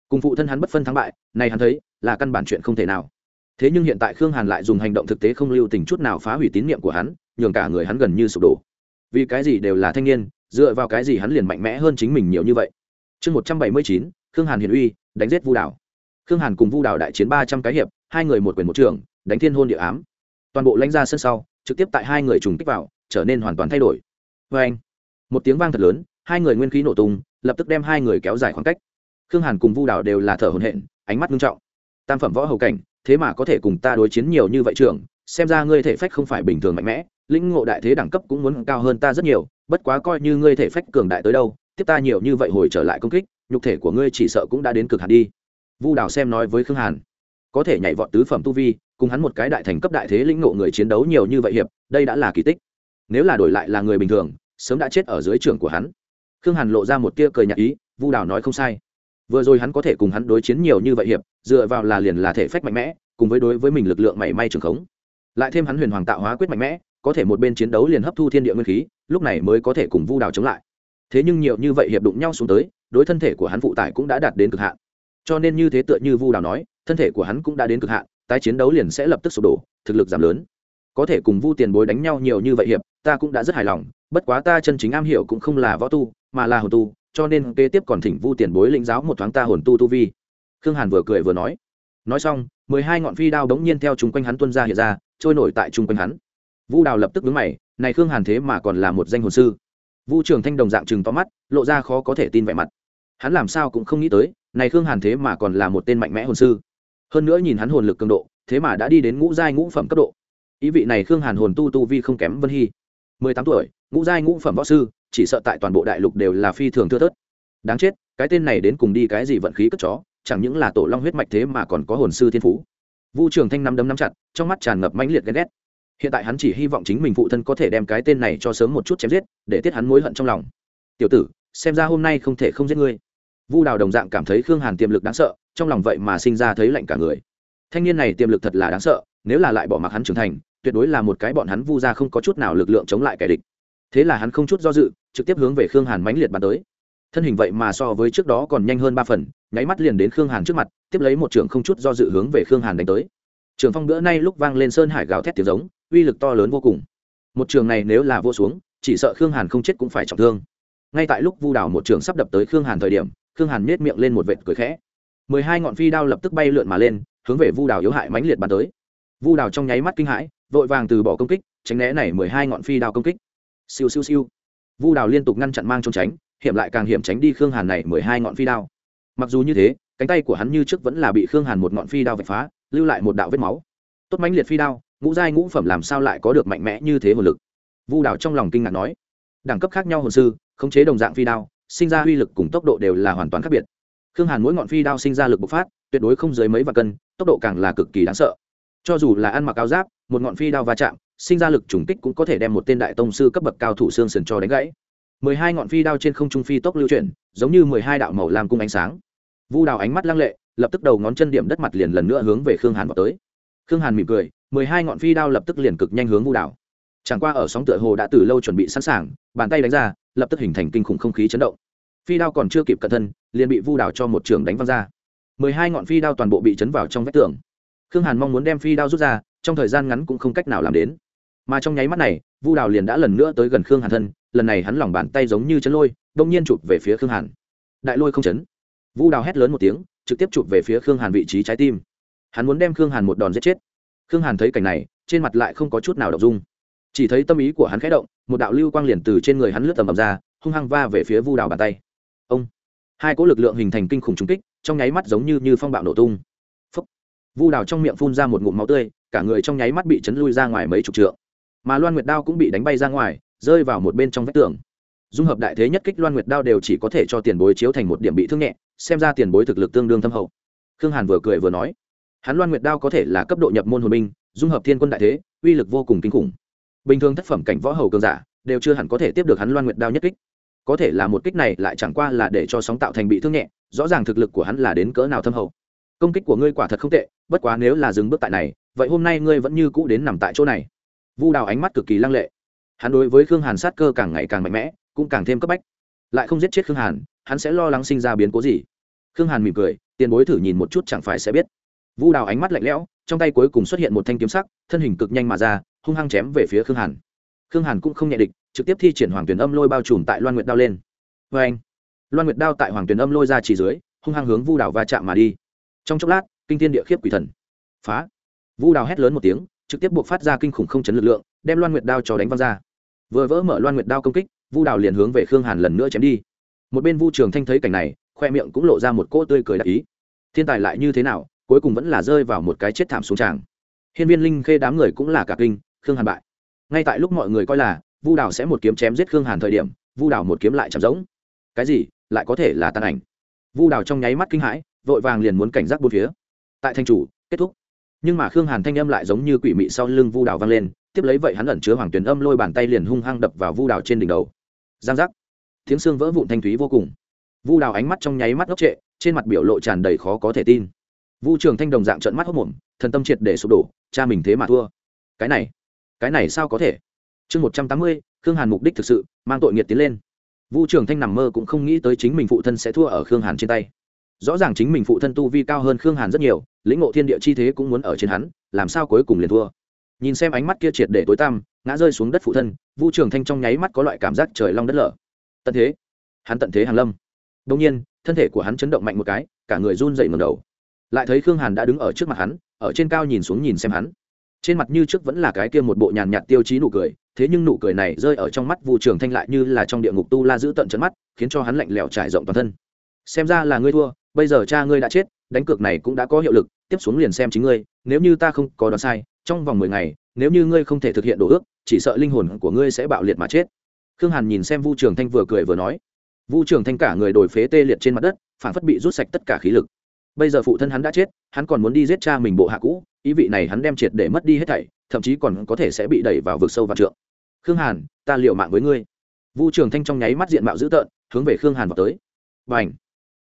Cùng phụ thân hắn bất phân thắng bại, này hắn thấy, là căn bản chuyện không thể nào thế nhưng hiện tại khương hàn lại dùng hành động thực tế không lưu tình chút nào phá hủy tín nhiệm của hắn, nhường cả người hắn gần như sụp đổ. Vì cái gì đều là thanh niên, dựa vào cái gì hắn liền mạnh mẽ hơn chính mình nhiều như vậy? Chương một trăm bảy mươi chín, khương hàn hiền uy, đánh giết vu đảo. Khương hàn cùng vu đảo đại chiến ba trăm cái hiệp, hai người một quyền một trường, đánh thiên hôn địa ám. Toàn bộ lãnh ra sân sau, trực tiếp tại hai người trùng kích vào, trở nên hoàn toàn thay đổi. Vê anh, một tiếng vang thật lớn, hai người nguyên khí nổ tung, lập tức đem hai người kéo dài khoảng cách. Khương hàn cùng vu đảo đều là thở hồn hện ánh mắt nghiêm trọng. Tam phẩm võ hầu cảnh thế mà có thể cùng ta đối chiến nhiều như vậy trưởng, xem ra ngươi thể phách không phải bình thường mạnh mẽ, lĩnh ngộ đại thế đẳng cấp cũng muốn cao hơn ta rất nhiều, bất quá coi như ngươi thể phách cường đại tới đâu, tiếp ta nhiều như vậy hồi trở lại công kích, nhục thể của ngươi chỉ sợ cũng đã đến cực hạt đi. Vu đào xem nói với khương hàn. Có thể nhảy vọt tứ phẩm tu vi, cùng hắn một cái đại thành cấp đại thế lĩnh ngộ người chiến đấu nhiều như vậy hiệp, đây đã là kỳ tích. Nếu là đổi lại là người bình thường, sớm đã chết ở dưới trường của hắn. Khương hàn lộ ra một tia cười nhạc ý, vu đào nói không sai vừa rồi hắn có thể cùng hắn đối chiến nhiều như vậy hiệp, dựa vào là liền là thể phách mạnh mẽ, cùng với đối với mình lực lượng mảy may trường khống. Lại thêm hắn huyền hoàng tạo hóa quyết mạnh mẽ, có thể một bên chiến đấu liền hấp thu thiên địa nguyên khí, lúc này mới có thể cùng vu đào chống lại. Thế nhưng nhiều như vậy hiệp đụng nhau xuống tới, đối thân thể của hắn phụ tải cũng đã đạt đến cực hạn. Cho nên như thế tựa như vu đào nói, thân thể của hắn cũng đã đến cực hạn, tái chiến đấu liền sẽ lập tức sụp đổ, thực lực giảm lớn. Có thể cùng vu tiền bối đánh nhau nhiều như vậy hiệp, ta cũng đã rất hài lòng, bất quá ta chân chính am hiểu cũng không là võ tu, mà là hồn tu cho nên kế tiếp còn thỉnh vu tiền bối lĩnh giáo một thoáng ta hồn tu tu vi. Khương hàn vừa cười vừa nói. Nói xong, mười hai ngọn phi đao đống nhiên theo chung quanh hắn tuân ra hiện ra, trôi nổi tại chung quanh hắn. Vu đào lập tức vướng mày, này khương hàn thế mà còn là một danh hồn sư. Vu trường thanh đồng dạng chừng to mắt, lộ ra khó có thể tin vẻ mặt. Hắn làm sao cũng không nghĩ tới, này khương hàn thế mà còn là một tên mạnh mẽ hồn sư. Hơn nữa nhìn hắn hồn lực cường độ, thế mà đã đi đến ngũ giai ngũ phẩm cấp độ. Ý vị này khương hàn hồn tu tu vi không kém vân hy. mười tám tuổi, ngũ giai ngũ phẩm võ sư chỉ sợ tại toàn bộ đại lục đều là phi thường thưa thớt. Đáng chết, cái tên này đến cùng đi cái gì vận khí cất chó, chẳng những là tổ long huyết mạch thế mà còn có hồn sư thiên phú. Vu trường thanh năm đấm nắm chặt, trong mắt tràn ngập mãnh liệt ghen ghét. Hiện tại hắn chỉ hy vọng chính mình phụ thân có thể đem cái tên này cho sớm một chút chém giết, để tiết hắn mối hận trong lòng. Tiểu tử, xem ra hôm nay không thể không giết ngươi. Vu đào đồng dạng cảm thấy khương hàn tiềm lực đáng sợ, trong lòng vậy mà sinh ra thấy lạnh cả người. Thanh niên này tiềm lực thật là đáng sợ, nếu là lại bỏ mặc hắn trưởng thành, tuyệt đối là một cái bọn hắn vu ra không có chút nào lực lượng chống lại kẻ địch thế là hắn không chút do dự, trực tiếp hướng về khương hàn mãnh liệt bắn tới. Thân hình vậy mà so với trước đó còn nhanh hơn ba phần, nháy mắt liền đến khương hàn trước mặt, tiếp lấy một trường không chút do dự hướng về khương hàn đánh tới. Trường phong bữa nay lúc vang lên sơn hải gào thét tiếng giống, uy lực to lớn vô cùng. Một trường này nếu là vô xuống, chỉ sợ khương hàn không chết cũng phải trọng thương. Ngay tại lúc vu đào một trường sắp đập tới khương hàn thời điểm, khương hàn nhét miệng lên một vệt cười khẽ. Mười hai ngọn phi đao lập tức bay lượn mà lên, hướng về vu đào yếu hại mãnh liệt bắn tới. Vu đào trong nháy mắt kinh hãi, vội vàng từ bỏ công kích, tránh né này mười hai ngọn phi đao công kích siêu siêu siêu. Vu đào liên tục ngăn chặn mang trốn tránh, hiểm lại càng hiểm tránh đi khương hàn này mười hai ngọn phi đao. Mặc dù như thế, cánh tay của hắn như trước vẫn là bị khương hàn một ngọn phi đao vạch phá, lưu lại một đạo vết máu. Tốt mãnh liệt phi đao, ngũ giai ngũ phẩm làm sao lại có được mạnh mẽ như thế hồn lực? Vu đào trong lòng kinh ngạc nói. Đẳng cấp khác nhau hồn sư, khống chế đồng dạng phi đao, sinh ra uy lực cùng tốc độ đều là hoàn toàn khác biệt. Khương hàn mỗi ngọn phi đao sinh ra lực bộc phát, tuyệt đối không dưới mấy vạn cân, tốc độ càng là cực kỳ đáng sợ cho dù là ăn mặc áo giáp, một ngọn phi đao va chạm, sinh ra lực trùng kích cũng có thể đem một tên đại tông sư cấp bậc cao thủ xương sườn cho đánh gãy. Mười hai ngọn phi đao trên không trung phi tốc lưu chuyển, giống như mười hai đạo màu làm cung ánh sáng. Vu đào ánh mắt lăng lệ, lập tức đầu ngón chân điểm đất mặt liền lần nữa hướng về khương hàn vào tới. Khương hàn mỉm cười, mười hai ngọn phi đao lập tức liền cực nhanh hướng vu đào. Chẳng qua ở sóng tựa hồ đã từ lâu chuẩn bị sẵn sàng, bàn tay đánh ra, lập tức hình thành kinh khủng không khí chấn động. Phi đao còn chưa kịp cẩn thân liền bị vu đào cho một trường đánh văng ra. Mười hai ngọn phi đao toàn bộ bị chấn vào trong vách tường khương hàn mong muốn đem phi đao rút ra trong thời gian ngắn cũng không cách nào làm đến. Mà trong nháy mắt này vu đào liền đã lần nữa tới gần khương hàn thân lần này hắn lòng bàn tay giống như chấn lôi đông nhiên chụp về phía khương hàn. Đại lôi không chấn. Vu đào hét lớn một tiếng trực tiếp chụp về phía khương hàn vị trí trái tim. Hắn muốn đem khương hàn một đòn giết chết. Khương hàn thấy cảnh này trên mặt lại không có chút nào đ ộ n g dung. Chỉ thấy tâm ý của hắn khẽ động một đạo lưu quang liền từ trên người hắn lướt tầm ầm ra hung hăng va về phía vu đào bàn tay. Ông! Hai cỗ lực lượng hình thành kinh khủng trung kích trong nháy mắt giống như, như phong bạo nổ tung vu đào trong miệng phun ra một ngụm máu tươi, cả người trong nháy mắt bị chấn lui ra ngoài mấy chục trượng. Mà loan nguyệt đao cũng bị đánh bay ra ngoài, rơi vào một bên trong vách tường. Dung hợp đại thế nhất kích loan nguyệt đao đều chỉ có thể cho tiền bối chiếu thành một điểm bị thương nhẹ, xem ra tiền bối thực lực tương đương thâm hậu. Khương hàn vừa cười vừa nói, hắn loan nguyệt đao có thể là cấp độ nhập môn hồn binh, dung hợp thiên quân đại thế, uy lực vô cùng kinh khủng. Bình thường thất phẩm cảnh võ hầu cường giả, đều chưa hẳn có thể tiếp được hắn loan nguyệt đao nhất kích. Có thể là một kích này lại chẳng qua là để cho sóng tạo thành bị thương nhẹ, rõ ràng thực lực của hắn là đến cỡ nào thâm hậu công kích của ngươi quả thật không tệ, bất quá nếu là dừng bước tại này, vậy hôm nay ngươi vẫn như cũ đến nằm tại chỗ này. Vu đào ánh mắt cực kỳ lăng lệ. Hắn đối với khương hàn sát cơ càng ngày càng mạnh mẽ, cũng càng thêm cấp bách. Lại không giết chết khương hàn, hắn sẽ lo lắng sinh ra biến cố gì? Khương hàn mỉm cười, tiền bối thử nhìn một chút chẳng phải sẽ biết. Vu đào ánh mắt lạnh lẽo, trong tay cuối cùng xuất hiện một thanh kiếm sắc, thân hình cực nhanh mà ra, hung hăng chém về phía khương hàn. Khương hàn cũng không nhẹ địch, trực tiếp thi triển hoàng tuyển âm lôi bao trùm tại loan nguyệt đao lên. Vê anh loan nguyệt đao tại hoàng tuyển âm lôi ra chỉ dưới, hung hăng hướng vu đào va chạm mà đi trong chốc lát, kinh thiên địa khiếp quỷ thần. Phá. Vu đào hét lớn một tiếng, trực tiếp buộc phát ra kinh khủng không chấn lực lượng, đem loan nguyệt đao cho đánh văng ra. Vừa vỡ mở loan nguyệt đao công kích, vu đào liền hướng về khương hàn lần nữa chém đi. Một bên vu trường thanh thấy cảnh này, khoe miệng cũng lộ ra một cỗ tươi cười đại ý. Thiên tài lại như thế nào, cuối cùng vẫn là rơi vào một cái chết thảm xuống tràng. Hiên viên linh khê đám người cũng là cả kinh, khương hàn bại. Ngay tại lúc mọi người coi là vu đào sẽ một kiếm chém giết khương hàn thời điểm, vu đào một kiếm lại chạm giống cái gì? Lại có thể là tàn ảnh. Vu đào trong nháy mắt kinh hãi vội vàng liền muốn cảnh giác bốn phía. Tại thanh chủ, kết thúc. Nhưng mà khương hàn thanh âm lại giống như quỷ mị sau lưng vu đào vang lên, tiếp lấy vậy hắn ẩn chứa hoàng tuyển âm lôi bàn tay liền hung hăng đập vào vu đào trên đỉnh đầu. Giang giác. Tiếng xương vỡ vụn thanh thúy vô cùng. Vu đào ánh mắt trong nháy mắt ngốc trệ, trên mặt biểu lộ tràn đầy khó có thể tin. Vu trường thanh đồng dạng trận mắt hốc mồm thần tâm triệt để sụp đổ, cha mình thế mà thua. Cái này cái này sao có thể? Chương một trăm tám mươi, khương hàn mục đích thực sự, mang tội nghiệt tiến lên. Vu trường thanh nằm mơ cũng không nghĩ tới chính mình phụ thân sẽ thua ở khương hàn trên tay rõ ràng chính mình phụ thân tu vi cao hơn khương hàn rất nhiều, lĩnh ngộ thiên địa chi thế cũng muốn ở trên hắn, làm sao cuối cùng liền thua? Nhìn xem ánh mắt kia triệt để tối tăm, ngã rơi xuống đất phụ thân, vu trường thanh trong nháy mắt có loại cảm giác trời long đất lở. Tận thế, hắn tận thế hàn lâm. Đông nhiên, thân thể của hắn chấn động mạnh một cái, cả người run dậy ngầm đầu. Lại thấy khương hàn đã đứng ở trước mặt hắn, ở trên cao nhìn xuống nhìn xem hắn. Trên mặt như trước vẫn là cái kia một bộ nhàn nhạt tiêu chí nụ cười, thế nhưng nụ cười này rơi ở trong mắt vu trường thanh lại như là trong địa ngục tu la giữ tận trận mắt, khiến cho hắn lạnh lẽo trải rộng toàn thân. Xem ra là ngươi thua bây giờ cha ngươi đã chết, đánh cược này cũng đã có hiệu lực, tiếp xuống liền xem chính ngươi, nếu như ta không có đoán sai, trong vòng mười ngày, nếu như ngươi không thể thực hiện đồ ước, chỉ sợ linh hồn của ngươi sẽ bạo liệt mà chết. Khương hàn nhìn xem vu trường thanh vừa cười vừa nói. Vu trường thanh cả người đổi phế tê liệt trên mặt đất phản phất bị rút sạch tất cả khí lực. Bây giờ phụ thân hắn đã chết, hắn còn muốn đi giết cha mình bộ hạ cũ, ý vị này hắn đem triệt để mất đi hết thảy, thậm chí còn có thể sẽ bị đẩy vào vực sâu và trượng. Khương hàn, ta liệu mạng với ngươi. Vu trường thanh trong nháy mắt diện mạo dữ tợn, hướng về khương hàn vào tới. Và ảnh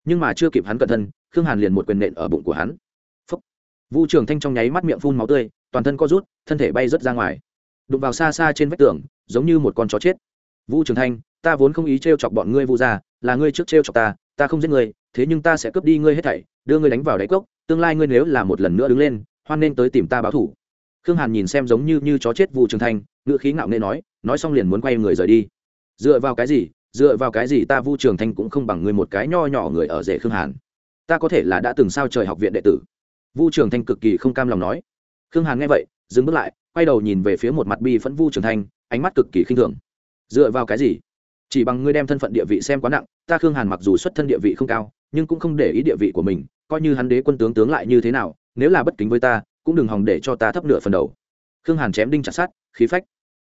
nhưng mà chưa kịp hắn cẩn thân, khương hàn liền một quyền nện ở bụng của hắn. Phúc. vu trường thanh trong nháy mắt miệng phun máu tươi, toàn thân co rút, thân thể bay rớt ra ngoài. Đụng vào xa xa trên vách tường, giống như một con chó chết. Vu trường thanh, ta vốn không ý t r e o chọc bọn ngươi vu ra là ngươi trước t r e o chọc ta ta không giết ngươi, thế nhưng ta sẽ cướp đi ngươi hết thảy, đưa ngươi đánh vào đáy cốc, tương lai ngươi nếu là một lần nữa đứng lên, hoan nên tới tìm ta báo thủ. Khương hàn nhìn xem giống như như chó chết vu trường thanh ngựa khí ngạo nghê nói nói xong liền muốn quay người rời đi. Dựa vào cái gì? Dựa vào cái gì ta vu trường thanh cũng không bằng ngươi một cái nho nhỏ người ở rể khương hàn? Ta có thể là đã từng sao trời học viện đệ tử. Vu trường thanh cực kỳ không cam lòng nói. Khương hàn nghe vậy, dừng bước lại, quay đầu nhìn về phía một mặt bi phẫn vu trường thanh, ánh mắt cực kỳ khinh thường. Dựa vào cái gì? Chỉ bằng ngươi đem thân phận địa vị xem quá nặng, ta khương hàn mặc dù xuất thân địa vị không cao, nhưng cũng không để ý địa vị của mình, coi như hắn đế quân tướng tướng lại như thế nào, nếu là bất kính với ta, cũng đừng hòng để cho ta thấp nửa phần đầu. Khương hàn chém đinh chặt sát khí phách.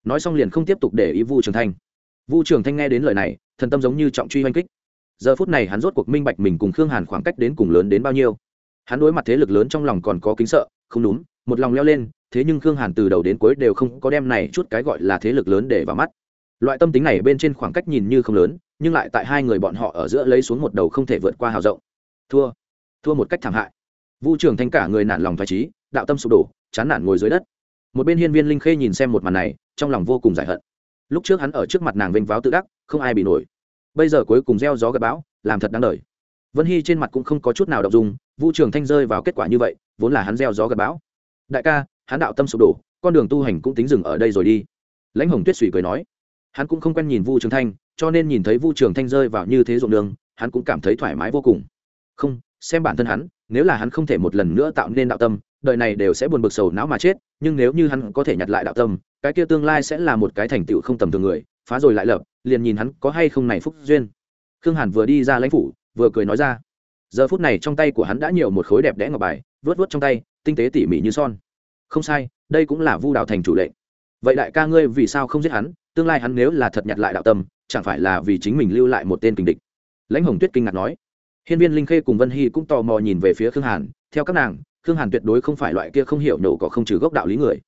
Nói xong liền không tiếp tục để ý vu trường thanh vu trường thanh nghe đến lời này, thần tâm giống như trọng truy oanh kích. Giờ phút này hắn rốt cuộc minh bạch mình cùng khương hàn khoảng cách đến cùng lớn đến bao nhiêu. Hắn đối mặt thế lực lớn trong lòng còn có kính sợ, không đúng, một lòng leo lên, thế nhưng khương hàn từ đầu đến cuối đều không có đem này chút cái gọi là thế lực lớn để vào mắt. Loại tâm tính này bên trên khoảng cách nhìn như không lớn, nhưng lại tại hai người bọn họ ở giữa lấy xuống một đầu không thể vượt qua hào rộng. Thua thua một cách thảm hại. Vu trường thanh cả người nản lòng phải trí, đạo tâm sụp đổ, chán nản ngồi dưới đất. Một bên hiên viên linh khê nhìn xem một màn này, trong lòng vô cùng giải hận lúc trước hắn ở trước mặt nàng vênh váo tự đắc, không ai bị nổi. Bây giờ cuối cùng gieo gió gặp bão, làm thật đáng đời. Vân hy trên mặt cũng không có chút nào đọc dùng vu trường thanh rơi vào kết quả như vậy, vốn là hắn gieo gió gặp bão. Đại ca, hắn đạo tâm sụp đổ, con đường tu hành cũng tính dừng ở đây rồi đi. Lãnh hồng tuyết suy cười nói. Hắn cũng không quen nhìn vu trường thanh, cho nên nhìn thấy vu trường thanh rơi vào như thế ruộng đường, hắn cũng cảm thấy thoải mái vô cùng. Không, xem bản thân hắn, nếu là hắn không thể một lần nữa tạo nên đạo tâm đời này đều sẽ buồn bực sầu não mà chết, nhưng nếu như hắn có thể nhặt lại đạo tâm, cái kia tương lai sẽ là một cái thành tựu không tầm thường người, phá rồi lại lập, liền nhìn hắn có hay không này phúc duyên. Khương hàn vừa đi ra lãnh phủ, vừa cười nói ra. Giờ phút này trong tay của hắn đã nhiều một khối đẹp đẽ ngọc bài vớt vớt trong tay, tinh tế tỉ mỉ như son. Không sai, đây cũng là vu đạo thành chủ lệnh. Vậy đại ca ngươi vì sao không giết hắn? Tương lai hắn nếu là thật nhặt lại đạo tâm, chẳng phải là vì chính mình lưu lại một tên kình địch? Lãnh hồng tuyết kinh ngạc nói. Hiên viên linh khê cùng vân hy cũng tò mò nhìn về phía khương hàn, theo các nàng khương hàn tuyệt đối không phải loại kia không hiểu nổ có không trừ gốc đạo lý người.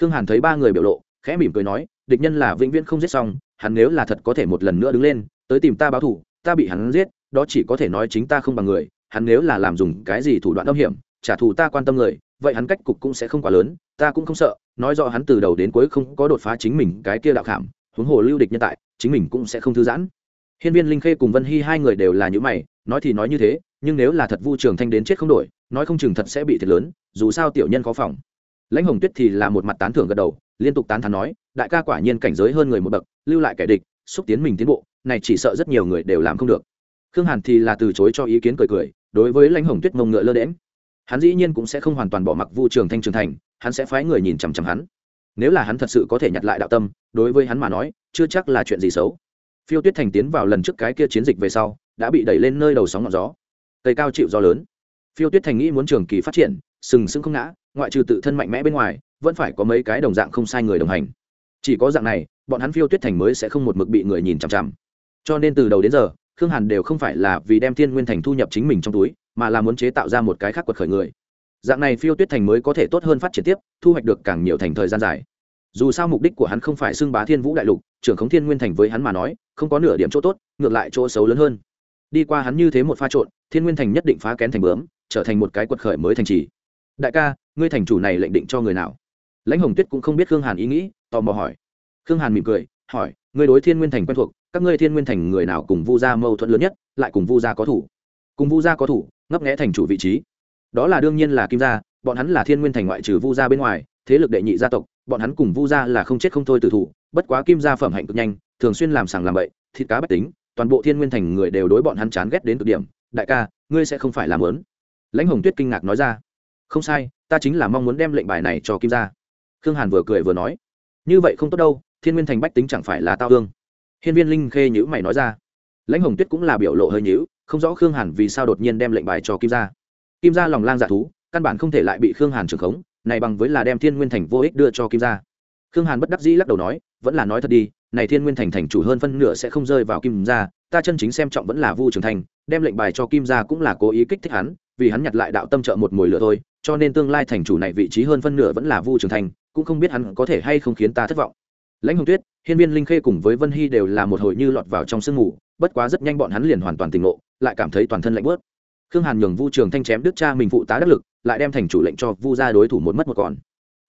Khương hàn thấy ba người biểu lộ, khẽ mỉm cười nói, địch nhân là vĩnh viễn không giết xong, hắn nếu là thật có thể một lần nữa đứng lên, tới tìm ta báo thù, ta bị hắn giết, đó chỉ có thể nói chính ta không bằng người, hắn nếu là làm dùng cái gì thủ đoạn âm hiểm, trả thù ta quan tâm người, vậy hắn cách cục cũng sẽ không quá lớn, ta cũng không sợ, nói rõ hắn từ đầu đến cuối không có đột phá chính mình cái kia đạo khảm, huống hồ lưu địch nhân tại, chính mình cũng sẽ không thư giãn. Hiên viên linh khê cùng vân hy hai người đều là những mày, nói thì nói như thế, nhưng nếu là thật vu trường thanh đến chết không đổi nói không chừng thật sẽ bị thiệt lớn, dù sao tiểu nhân khó phòng. Lãnh hồng tuyết thì là một mặt tán thưởng gật đầu, liên tục tán thán nói, đại ca quả nhiên cảnh giới hơn người một bậc, lưu lại kẻ địch, xúc tiến mình tiến bộ, này chỉ sợ rất nhiều người đều làm không được. Khương hàn thì là từ chối cho ý kiến cười cười, đối với lãnh hồng tuyết mông ngựa lơ đễm hắn dĩ nhiên cũng sẽ không hoàn toàn bỏ mặc vu trường thanh trường thành, hắn sẽ phái người nhìn chằm chằm hắn. Nếu là hắn thật sự có thể nhặt lại đạo tâm, đối với hắn mà nói, chưa chắc là chuyện gì xấu. Phiêu tuyết thành tiến vào lần trước cái kia chiến dịch về sau, đã bị đẩy lên nơi đầu sóng ngọn gió. Cây cao chịu gió lớn phiêu tuyết thành nghĩ muốn trường kỳ phát triển, sừng sững không ngã, ngoại trừ tự thân mạnh mẽ bên ngoài, vẫn phải có mấy cái đồng dạng không sai người đồng hành. Chỉ có dạng này, bọn hắn phiêu tuyết thành mới sẽ không một mực bị người nhìn chằm chằm. Cho nên từ đầu đến giờ, khương hàn đều không phải là vì đem thiên nguyên thành thu nhập chính mình trong túi, mà là muốn chế tạo ra một cái khác quật khởi người. Dạng này phiêu tuyết thành mới có thể tốt hơn phát triển tiếp, thu hoạch được càng nhiều thành thời gian dài. Dù sao mục đích của hắn không phải xưng bá thiên vũ đại lục, trưởng khống thiên nguyên thành với hắn mà nói, không có nửa điểm chỗ tốt, ngược lại chỗ xấu lớn hơn. Đi qua hắn như thế một pha trộn, thiên nguyên thành nhất định phá kén thành bướm trở thành một cái quật khởi mới thành trì. Đại ca, ngươi thành chủ này lệnh định cho người nào? Lãnh hồng tuyết cũng không biết khương hàn ý nghĩ, tò mò hỏi. Khương hàn mỉm cười, hỏi, ngươi đối thiên nguyên thành quen thuộc, các ngươi thiên nguyên thành người nào cùng vu gia mâu thuẫn lớn nhất, lại cùng vu gia có thủ? Cùng vu gia có thủ, ngấp nghẽ thành chủ vị trí. Đó là đương nhiên là kim gia, bọn hắn là thiên nguyên thành ngoại trừ vu gia bên ngoài, thế lực đệ nhị gia tộc, bọn hắn cùng vu gia là không chết không thôi tử thủ, bất quá kim gia phẩm hạnh cực nhanh, thường xuyên làm sàng làm bậy, thịt cá bách tính, toàn bộ thiên nguyên thành người đều đối bọn hắn chán ghét đến cực điểm. Đại ca, ngươi sẽ không phải làm lớn lãnh hồng tuyết kinh ngạc nói ra. Không sai, ta chính là mong muốn đem lệnh bài này cho kim gia. Khương hàn vừa cười vừa nói. Như vậy không tốt đâu, thiên nguyên thành bách tính chẳng phải là tao hương hiên viên linh khê nhữ mày nói ra. Lãnh hồng tuyết cũng là biểu lộ hơi nhữ không rõ khương hàn vì sao đột nhiên đem lệnh bài cho kim gia. Kim gia lòng lang dạ thú, căn bản không thể lại bị khương hàn trưởng khống, này bằng với là đem thiên nguyên thành vô ích đưa cho kim gia. Khương hàn bất đắc dĩ lắc đầu nói, vẫn là nói thật đi, này thiên nguyên thành thành chủ hơn phân nửa sẽ không rơi vào kim gia, ta chân chính xem trọng vẫn là vu trưởng thành, đem lệnh bài cho kim gia cũng là cố ý kích thích hắn vì hắn nhặt lại đạo tâm trợ một mồi lửa thôi, cho nên tương lai thành chủ này vị trí hơn phân nửa vẫn là vu trường thành, cũng không biết hắn có thể hay không khiến ta thất vọng. Lãnh hồng tuyết, hiên viên linh khê cùng với vân hy đều là một hồi như lọt vào trong sương mù, bất quá rất nhanh bọn hắn liền hoàn toàn tỉnh ngộ, lại cảm thấy toàn thân lạnh bớt khương hàn nhường vu trường thanh chém đức cha mình phụ tá đắc lực, lại đem thành chủ lệnh cho vu gia đối thủ một mất một còn.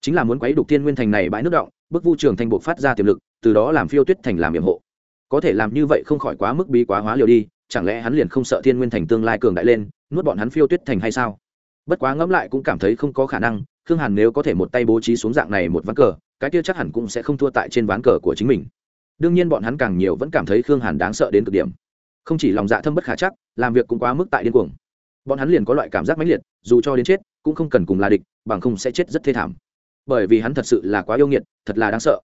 Chính là muốn quấy đục thiên nguyên thành này bãi nước động, bức vu trường thanh buộc phát ra tiềm lực, từ đó làm phiêu tuyết thành làm nhiệm hộ. Có thể làm như vậy không khỏi quá mức bí quá hóa liều đi, chẳng lẽ hắn liền không sợ thiên nguyên thành tương lai cường đại lên nuốt bọn hắn phiêu tuyết thành hay sao? Bất quá ngẫm lại cũng cảm thấy không có khả năng, khương hàn nếu có thể một tay bố trí xuống dạng này một ván cờ, cái kia chắc hẳn cũng sẽ không thua tại trên ván cờ của chính mình. Đương nhiên bọn hắn càng nhiều vẫn cảm thấy khương hàn đáng sợ đến cực điểm. Không chỉ lòng dạ thâm bất khả chắc, làm việc cũng quá mức tại điên cuồng. Bọn hắn liền có loại cảm giác mãnh liệt, dù cho đến chết, cũng không cần cùng là địch, bằng không sẽ chết rất thê thảm. Bởi vì hắn thật sự là quá yêu nghiệt, thật là đáng sợ.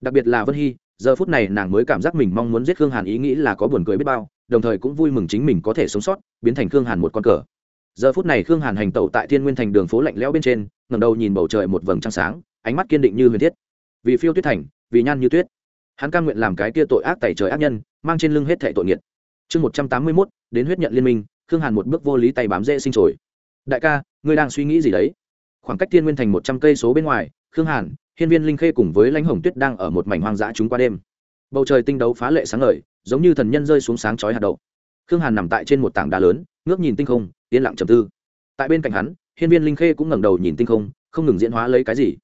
Đặc biệt là vân hy, giờ phút này nàng mới cảm giác mình mong muốn giết khương hàn ý nghĩ là có buồn cười biết bao đồng thời cũng vui mừng chính mình có thể sống sót, biến thành khương hàn một con cờ. Giờ phút này khương hàn hành tẩu tại thiên nguyên thành đường phố lạnh lẽo bên trên ngầm đầu nhìn bầu trời một vầng trăng sáng, ánh mắt kiên định như huyền thiết. Vì phiêu tuyết thành, vì nhan như tuyết. Hắn cam nguyện làm cái kia tội ác tẩy trời ác nhân, mang trên lưng hết thệ tội nghiệt chương một trăm tám mươi mốt, đến huyết nhận liên minh, khương hàn một bước vô lý tay bám dễ sinh trồi. Đại ca, ngươi đang suy nghĩ gì đấy? Khoảng cách thiên nguyên thành một trăm cây số bên ngoài, khương hàn, hiên viên linh khê cùng với lãnh hồng tuyết đang ở một mảnh hoang dã chúng qua đêm. Bầu trời tinh đấu phá lệ sáng ngời giống như thần nhân rơi xuống sáng chói hạt đậu. Khương hàn nằm tại trên một tảng đá lớn, ngước nhìn tinh không, yên lặng trầm tư. Tại bên cạnh hắn, hiên viên linh khê cũng ngẩng đầu nhìn tinh không không ngừng diễn hóa lấy cái gì.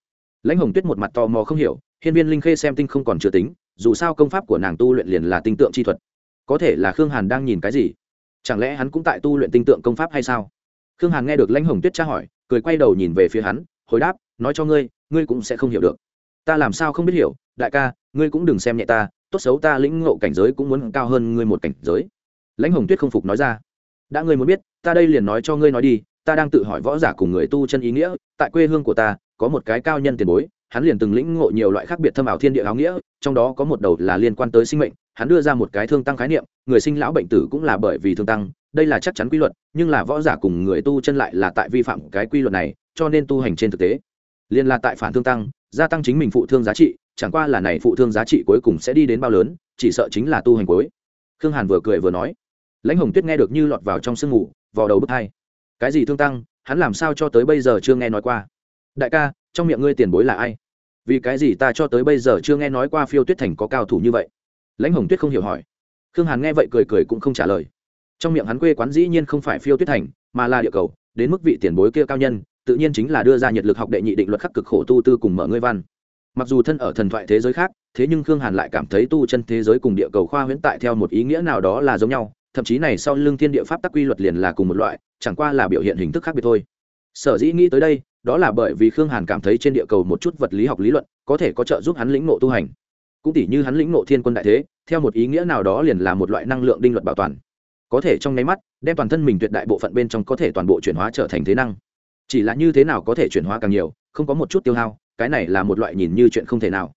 Lãnh hồng tuyết một mặt tò mò không hiểu, hiên viên linh khê xem tinh không còn chưa tính, dù sao công pháp của nàng tu luyện liền là tinh tượng chi thuật. Có thể là khương hàn đang nhìn cái gì? Chẳng lẽ hắn cũng tại tu luyện tinh tượng công pháp hay sao? Khương hàn nghe được lãnh hồng tuyết tra hỏi, cười quay đầu nhìn về phía hắn, hồi đáp, nói cho ngươi ngươi cũng sẽ không hiểu được. Ta làm sao không biết hiểu, đại ca ngươi cũng đừng xem nhẹ ta, tốt xấu ta lĩnh ngộ cảnh giới cũng muốn cao hơn ngươi một cảnh giới. Lãnh hồng tuyết không phục nói ra. Đã ngươi muốn biết, ta đây liền nói cho ngươi nói đi, ta đang tự hỏi võ giả cùng người tu chân ý nghĩa, tại quê hương của ta, có một cái cao nhân tiền bối, hắn liền từng lĩnh ngộ nhiều loại khác biệt thâm ảo thiên địa áo nghĩa, trong đó có một đầu là liên quan tới sinh mệnh, hắn đưa ra một cái thương tăng khái niệm, người sinh lão bệnh tử cũng là bởi vì thương tăng, đây là chắc chắn quy luật, nhưng là võ giả cùng người tu chân lại là tại vi phạm cái quy luật này, cho nên tu hành trên thực tế liên là tại phản thương tăng, gia tăng chính mình phụ thương giá trị chẳng qua là này phụ thương giá trị cuối cùng sẽ đi đến bao lớn, chỉ sợ chính là tu hành cuối. Khương hàn vừa cười vừa nói. Lãnh hồng tuyết nghe được như lọt vào trong sương ngủ vào đầu bức hai. Cái gì thương tăng, hắn làm sao cho tới bây giờ chưa nghe nói qua? Đại ca, trong miệng ngươi tiền bối là ai? Vì cái gì ta cho tới bây giờ chưa nghe nói qua phiêu tuyết thành có cao thủ như vậy? Lãnh hồng tuyết không hiểu hỏi. Khương hàn nghe vậy cười cười cũng không trả lời. Trong miệng hắn quê quán dĩ nhiên không phải phiêu tuyết thành, mà là địa cầu, đến mức vị tiền bối kia cao nhân, tự nhiên chính là đưa ra nhiệt lực học đệ nhị định luật khắc cực khổ tu tư cùng mở ngươi văn mặc dù thân ở thần thoại thế giới khác, thế nhưng khương hàn lại cảm thấy tu chân thế giới cùng địa cầu khoa huyễn tại theo một ý nghĩa nào đó là giống nhau, thậm chí này sau lưng thiên địa pháp tắc quy luật liền là cùng một loại, chẳng qua là biểu hiện hình thức khác biệt thôi. Sở dĩ nghĩ tới đây, đó là bởi vì khương hàn cảm thấy trên địa cầu một chút vật lý học lý luận có thể có trợ giúp hắn lĩnh nộ tu hành. Cũng tỷ như hắn lĩnh nộ thiên quân đại thế, theo một ý nghĩa nào đó liền là một loại năng lượng đinh luật bảo toàn. Có thể trong nháy mắt, đem toàn thân mình tuyệt đại bộ phận bên trong có thể toàn bộ chuyển hóa trở thành thế năng. Chỉ là như thế nào có thể chuyển hóa càng nhiều, không có một chút tiêu hao cái này là một loại nhìn như chuyện không thể nào.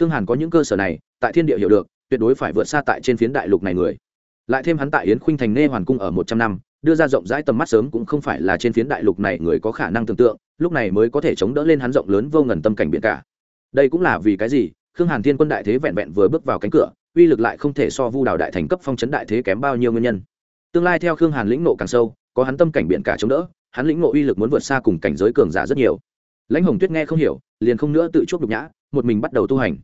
Khương hàn có những cơ sở này, tại thiên địa hiểu được, tuyệt đối phải vượt xa tại trên phiến đại lục này người. Lại thêm hắn tại yến khuynh thành nê hoàn cung ở một trăm năm, đưa ra rộng rãi tầm mắt sớm cũng không phải là trên phiến đại lục này người có khả năng tưởng tượng, lúc này mới có thể chống đỡ lên hắn rộng lớn vô ngần tâm cảnh biển cả. Đây cũng là vì cái gì? Khương hàn thiên quân đại thế vẹn vẹn vừa bước vào cánh cửa, uy lực lại không thể so vu đào đại thành cấp phong chấn đại thế kém bao nhiêu nguyên nhân. Tương lai theo khương hàn lĩnh nộ càng sâu, có hắn tâm cảnh biển cả chống đỡ, hắn lĩnh ngộ uy lực muốn vượt xa cùng cảnh giới cường giả rất nhiều lãnh hồng tuyết nghe không hiểu, liền không nữa tự chuốc nhục nhã, một mình bắt đầu tu hành.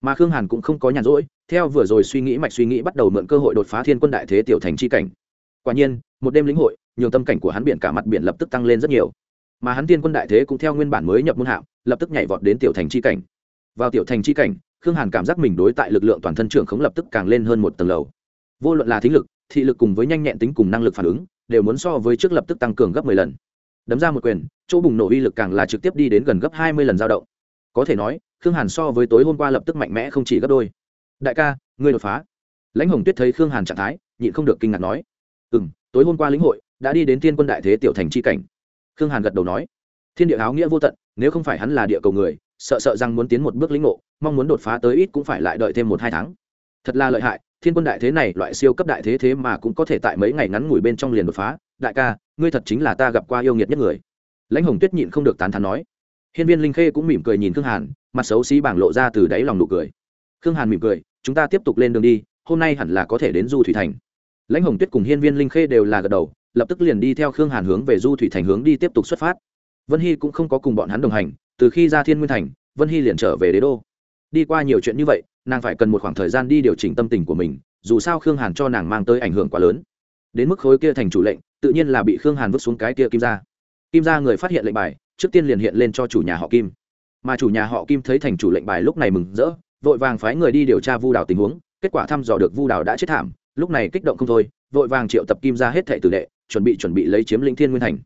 Mà khương hàn cũng không có nhàn rỗi, theo vừa rồi suy nghĩ mạch suy nghĩ bắt đầu mượn cơ hội đột phá thiên quân đại thế tiểu thành c h i cảnh. Quả nhiên, một đêm lĩnh hội, nhường tâm cảnh của hắn biển cả mặt biển lập tức tăng lên rất nhiều. Mà hắn thiên quân đại thế cũng theo nguyên bản mới nhập môn hạm, lập tức nhảy vọt đến tiểu thành c h i cảnh. Vào tiểu thành c h i cảnh, khương hàn cảm giác mình đối tại lực lượng toàn thân trưởng khống lập tức càng lên hơn một tầng lầu. Vô luận là thính lực, thị lực cùng với nhanh nhẹn tính cùng năng lực phản ứng, đều muốn so với trước lập tức tăng cường gấp mười lần đấm ra một quyền, chỗ bùng nổ uy lực càng là trực tiếp đi đến gần gấp hai mươi lần dao động. Có thể nói, khương hàn so với tối hôm qua lập tức mạnh mẽ không chỉ gấp đôi. Đại ca, ngươi đột phá. Lãnh hồng tuyết thấy khương hàn trạng thái, nhịn không được kinh ngạc nói. Ừ m tối hôm qua lĩnh hội đã đi đến thiên quân đại thế tiểu thành c h i cảnh. Khương hàn gật đầu nói. Thiên địa áo nghĩa vô tận, nếu không phải hắn là địa cầu người, sợ sợ rằng muốn tiến một bước lĩnh ngộ, mong muốn đột phá tới ít cũng phải lại đợi thêm một hai tháng. Thật là lợi hại, thiên quân đại thế này loại siêu cấp đại thế thế mà cũng có thể tại mấy ngày ngắn ngủi bên trong liền đột phá. Đại ca ngươi thật chính là ta gặp qua yêu nghiệt nhất người. Lãnh hồng tuyết nhịn không được tán thán nói. Hiên viên linh khê cũng mỉm cười nhìn khương hàn, mặt xấu xí bảng lộ ra từ đáy lòng nụ cười. Khương hàn mỉm cười, chúng ta tiếp tục lên đường đi, hôm nay hẳn là có thể đến du thủy thành. Lãnh hồng tuyết cùng hiên viên linh khê đều là gật đầu, lập tức liền đi theo khương hàn hướng về du thủy thành hướng đi tiếp tục xuất phát. Vân hy cũng không có cùng bọn hắn đồng hành, từ khi ra thiên nguyên thành, vân hy liền trở về đế đô. Đi qua nhiều chuyện như vậy, nàng phải cần một khoảng thời gian đi điều chỉnh tâm tình của mình, dù sao khương hàn cho nàng mang tới ảnh hưởng quá lớn đến mức khối kia thành chủ lệnh, tự nhiên là bị khương hàn vứt xuống cái kia kim ra kim ra người phát hiện lệnh bài, trước tiên liền hiện lên cho chủ nhà họ kim. Mà chủ nhà họ kim thấy thành chủ lệnh bài lúc này mừng rỡ, vội vàng phái người đi điều tra vu đào tình huống, kết quả thăm dò được vu đào đã chết thảm, lúc này kích động không thôi, vội vàng triệu tập kim ra hết thệ tử đệ, chuẩn bị chuẩn bị lấy chiếm lĩnh thiên nguyên thành.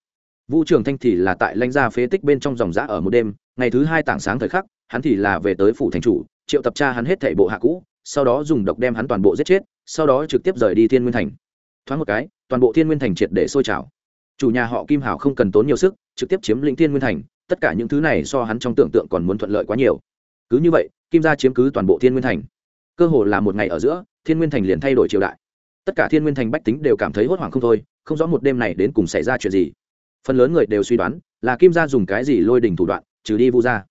Vu trường thanh thì là tại lãnh gia phế tích bên trong dòng giã ở một đêm, ngày thứ hai tảng sáng thời khắc, hắn thì là về tới phủ thành chủ, triệu tập cha hắn hết thảy bộ hạ cũ, sau đó dùng độc đem hắn toàn bộ giết chết, sau đó trực tiếp rời đi thiên nguyên thành thoáng một cái, toàn bộ thiên nguyên thành triệt để sôi trào. Chủ nhà họ kim hảo không cần tốn nhiều sức, trực tiếp chiếm lĩnh thiên nguyên thành, tất cả những thứ này so hắn trong tưởng tượng còn muốn thuận lợi quá nhiều. Cứ như vậy, kim gia chiếm cứ toàn bộ thiên nguyên thành. Cơ hồ là một ngày ở giữa, thiên nguyên thành liền thay đổi triều đại. Tất cả thiên nguyên thành bách tính đều cảm thấy hốt hoảng không thôi, không rõ một đêm này đến cùng xảy ra chuyện gì. Phần lớn người đều suy đoán là kim gia dùng cái gì lôi đình thủ đoạn, trừ đi vu gia.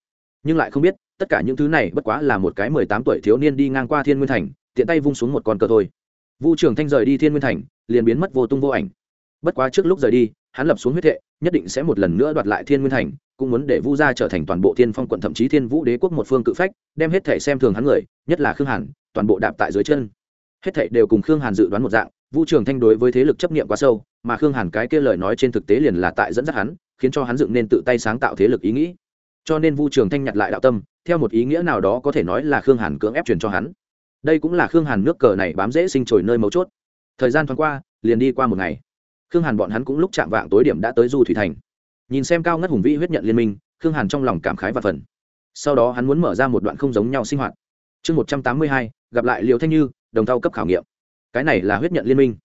Nhưng lại không biết, tất cả những thứ này bất quá là một cái mười tám tuổi thiếu niên đi ngang qua thiên nguyên thành, tiện tay vung xuống một con cờ thôi vu trường thanh rời đi thiên nguyên thành, liền biến mất vô tung vô ảnh. Bất quá trước lúc rời đi, hắn lập xuống huyết thệ, nhất định sẽ một lần nữa đoạt lại thiên nguyên thành, cũng muốn để vu gia trở thành toàn bộ thiên phong quận thậm chí thiên vũ đế quốc một phương cự phách, đem hết thể xem thường hắn người, nhất là khương hàn, toàn bộ đạp tại dưới chân. Hết thảy đều cùng khương hàn dự đoán một dạng, vu trường thanh đối với thế lực chấp nghiệm quá sâu, mà khương hàn cái kia lời nói trên thực tế liền là tại dẫn dắt hắn, khiến cho hắn dựng nên tự tay sáng tạo thế lực ý nghĩ. Cho nên vu trường thanh nhặt lại đạo tâm, theo một ý nghĩa nào đó có thể nói là khương hàn cưỡng ép truyền cho hắn đây cũng là khương hàn nước cờ này bám dễ sinh trồi nơi mấu chốt. Thời gian thoáng qua, liền đi qua một ngày. Khương hàn bọn hắn cũng lúc chạm vạng tối điểm đã tới du thủy thành. Nhìn xem cao ngất hùng vĩ huyết nhận liên minh, khương hàn trong lòng cảm khái và phần. Sau đó hắn muốn mở ra một đoạn không giống nhau sinh hoạt. Chương một trăm tám mươi hai, gặp lại liệu thanh như, đồng thau cấp khảo nghiệm. Cái này là huyết nhận liên minh.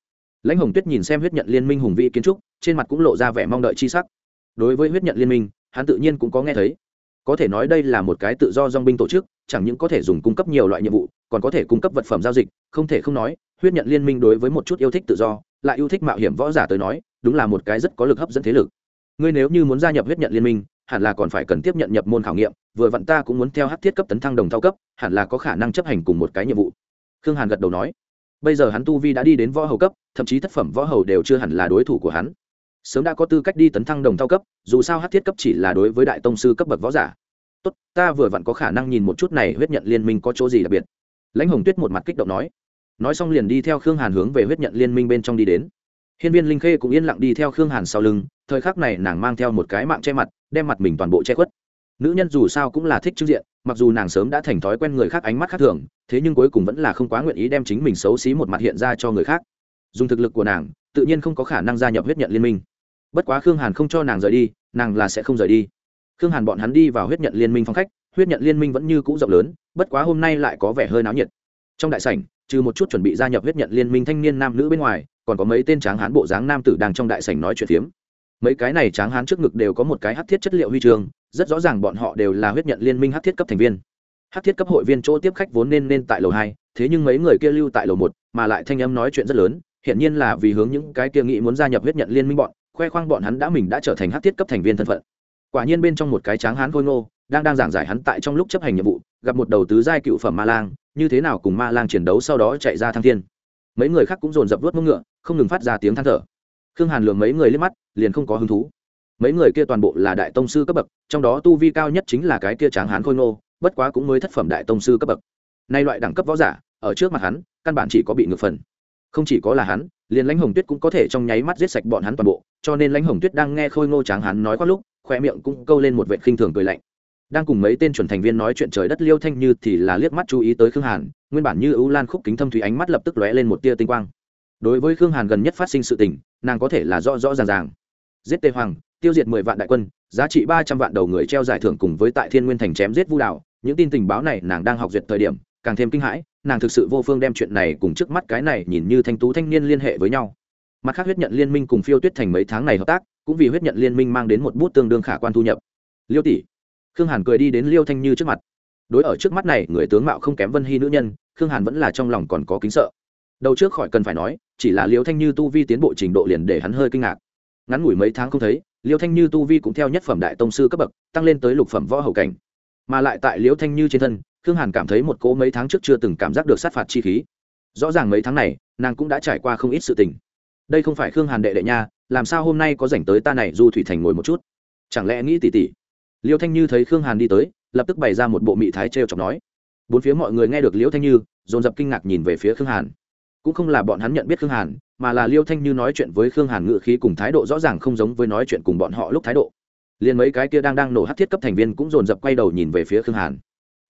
Lãnh hồng tuyết nhìn xem huyết nhận liên minh hùng vĩ kiến trúc, trên mặt cũng lộ ra vẻ mong đợi chi sắc. Đối với huyết nhận liên minh, hắn tự nhiên cũng có nghe thấy có thể nói đây là một cái tự do dong binh tổ chức, chẳng những có thể dùng cung cấp nhiều loại nhiệm vụ, còn có thể cung cấp vật phẩm giao dịch, không thể không nói, huyết nhận liên minh đối với một chút yêu thích tự do, lại yêu thích mạo hiểm võ giả tới nói, đúng là một cái rất có lực hấp dẫn thế lực. Ngươi nếu như muốn gia nhập huyết nhận liên minh, hẳn là còn phải cần tiếp nhận nhập môn khảo nghiệm, vừa vặn ta cũng muốn theo hát thiết cấp tấn thăng đồng thao cấp, hẳn là có khả năng chấp hành cùng một cái nhiệm vụ. Khương hàn gật đầu nói. Bây giờ hắn tu vi đã đi đến võ hầu cấp, thậm chí thất phẩm võ hầu đều chưa hẳn là đối thủ của hắn sớm đã có tư cách đi tấn thăng đồng thao cấp, dù sao hát thiết cấp chỉ là đối với đại tông sư cấp bậc võ giả. Tốt, ta vừa vặn có khả năng nhìn một chút này huyết nhận liên minh có chỗ gì đặc biệt. Lãnh hồng tuyết một mặt kích động nói. Nói xong liền đi theo khương hàn hướng về huyết nhận liên minh bên trong đi đến. Hiên viên linh khê cũng yên lặng đi theo khương hàn sau lưng, thời khắc này nàng mang theo một cái mạng che mặt, đem mặt mình toàn bộ che khuất. Nữ nhân dù sao cũng là thích trưng diện, mặc dù nàng sớm đã thành thói quen người khác ánh mắt khác thường, thế nhưng cuối cùng vẫn là không quá nguyện ý đem chính mình xấu xí một mặt hiện ra cho người khác. Dùng thực lực của nàng tự nhiên không có khả năng gia nhập huyết nhận liên minh. Bất quá khương hàn không cho nàng rời đi nàng là sẽ không rời đi. Khương hàn bọn hắn đi vào huyết nhận liên minh phong khách huyết nhận liên minh vẫn như cũ rộng lớn bất quá hôm nay lại có vẻ hơi náo nhiệt. Trong đại sảnh trừ một chút chuẩn bị gia nhập huyết nhận liên minh thanh niên nam nữ bên ngoài còn có mấy tên tráng hán bộ dáng nam tử đang trong đại sảnh nói chuyện phiếm. Mấy cái này tráng hán trước ngực đều có một cái hát thiết chất liệu huy trường, rất rõ ràng bọn họ đều là huyết nhận liên minh hát thiết cấp thành viên. Hát thiết cấp hội viên chỗ tiếp khách vốn nên nên tại lầu hai thế nhưng mấy người kia lưu tại lầu một mà lại thanh âm nói chuyện rất lớn hiện nhiên là vì hướng những cái kia nghĩ muốn gia nhập huyết nhận liên minh bọn, khoe khoang bọn hắn đã mình đã trở thành hát thiết cấp thành viên thân phận. Quả nhiên bên trong một cái tráng hán khôi ngô, đang đang giảng giải hắn tại trong lúc chấp hành nhiệm vụ, gặp một đầu tứ giai cựu phẩm ma lang, như thế nào cùng ma lang chiến đấu sau đó chạy ra thăng thiên. Mấy người khác cũng dồn dập vớt mông ngựa, không ngừng phát ra tiếng than thở. Khương hàn lường mấy người liếc mắt, liền không có hứng thú. Mấy người kia toàn bộ là đại tông sư cấp bậc, trong đó tu vi cao nhất chính là cái kia tráng hán khôi ngô, bất quá cũng mới thất phẩm đại tông sư cấp bậc. Nay loại đẳng cấp võ giả, ở trước mặt hắn, căn bản chỉ có bị ngược phần không chỉ có là hắn, liền lãnh hồng tuyết cũng có thể trong nháy mắt giết sạch bọn hắn toàn bộ, cho nên lãnh hồng tuyết đang nghe khôi ngô tráng hắn nói qua lúc khoe miệng cũng câu lên một vệ khinh thường cười lạnh. Đang cùng mấy tên chuẩn thành viên nói chuyện trời đất liêu thanh như thì là liếc mắt chú ý tới khương hàn, nguyên bản như ưu lan khúc kính thâm thủy ánh mắt lập tức lóe lên một tia tinh quang. Đối với khương hàn gần nhất phát sinh sự tình, nàng có thể là rõ rõ ràng ràng. Giết tề hoàng, tiêu diệt mười vạn đại quân, giá trị ba trăm vạn đầu người treo giải thưởng cùng với tại thiên nguyên thành chém giết vu đạo, những tin tình báo này nàng đang học duyệt thời điểm càng thêm kinh hãi, nàng thực sự vô phương đem chuyện này cùng trước mắt cái này nhìn như thanh tú thanh niên liên hệ với nhau. Mặt khác huyết nhận liên minh cùng phiêu tuyết thành mấy tháng này hợp tác, cũng vì huyết nhận liên minh mang đến một bút tương đương khả quan thu nhập. Liêu tỷ, khương hàn cười đi đến liêu thanh như trước mặt. Đối ở trước mắt này, người tướng mạo không kém vân hy nữ nhân, khương hàn vẫn là trong lòng còn có kính sợ. Đầu trước khỏi cần phải nói, chỉ là liêu thanh như tu vi tiến bộ trình độ liền để hắn hơi kinh ngạc. Ngắn ngủi mấy tháng không thấy, liêu thanh như tu vi cũng theo nhất phẩm đại tông sư cấp bậc, tăng lên tới lục phẩm võ hậu cảnh mà lại tại liêu thanh như trên thân, khương hàn cảm thấy một cỗ mấy tháng trước chưa từng cảm giác được sát phạt chi khí. Rõ ràng mấy tháng này, nàng cũng đã trải qua không ít sự tình. Đây không phải khương hàn đệ đệ nha, làm sao hôm nay có dành tới ta này du thủy thành ngồi một chút? Chẳng lẽ nghĩ tỉ tỉ? Liêu thanh như thấy khương hàn đi tới, lập tức bày ra một bộ mị thái t r e o chọc nói. Bốn phía mọi người nghe được liêu thanh như, dồn dập kinh ngạc nhìn về phía khương hàn. Cũng không là bọn hắn nhận biết khương hàn, mà là liêu thanh như nói chuyện với khương hàn ngự khí cùng thái độ rõ ràng không giống với nói chuyện cùng bọn họ lúc thái độ liền mấy cái kia đang đang nổ hát thiết cấp thành viên cũng dồn dập quay đầu nhìn về phía khương hàn.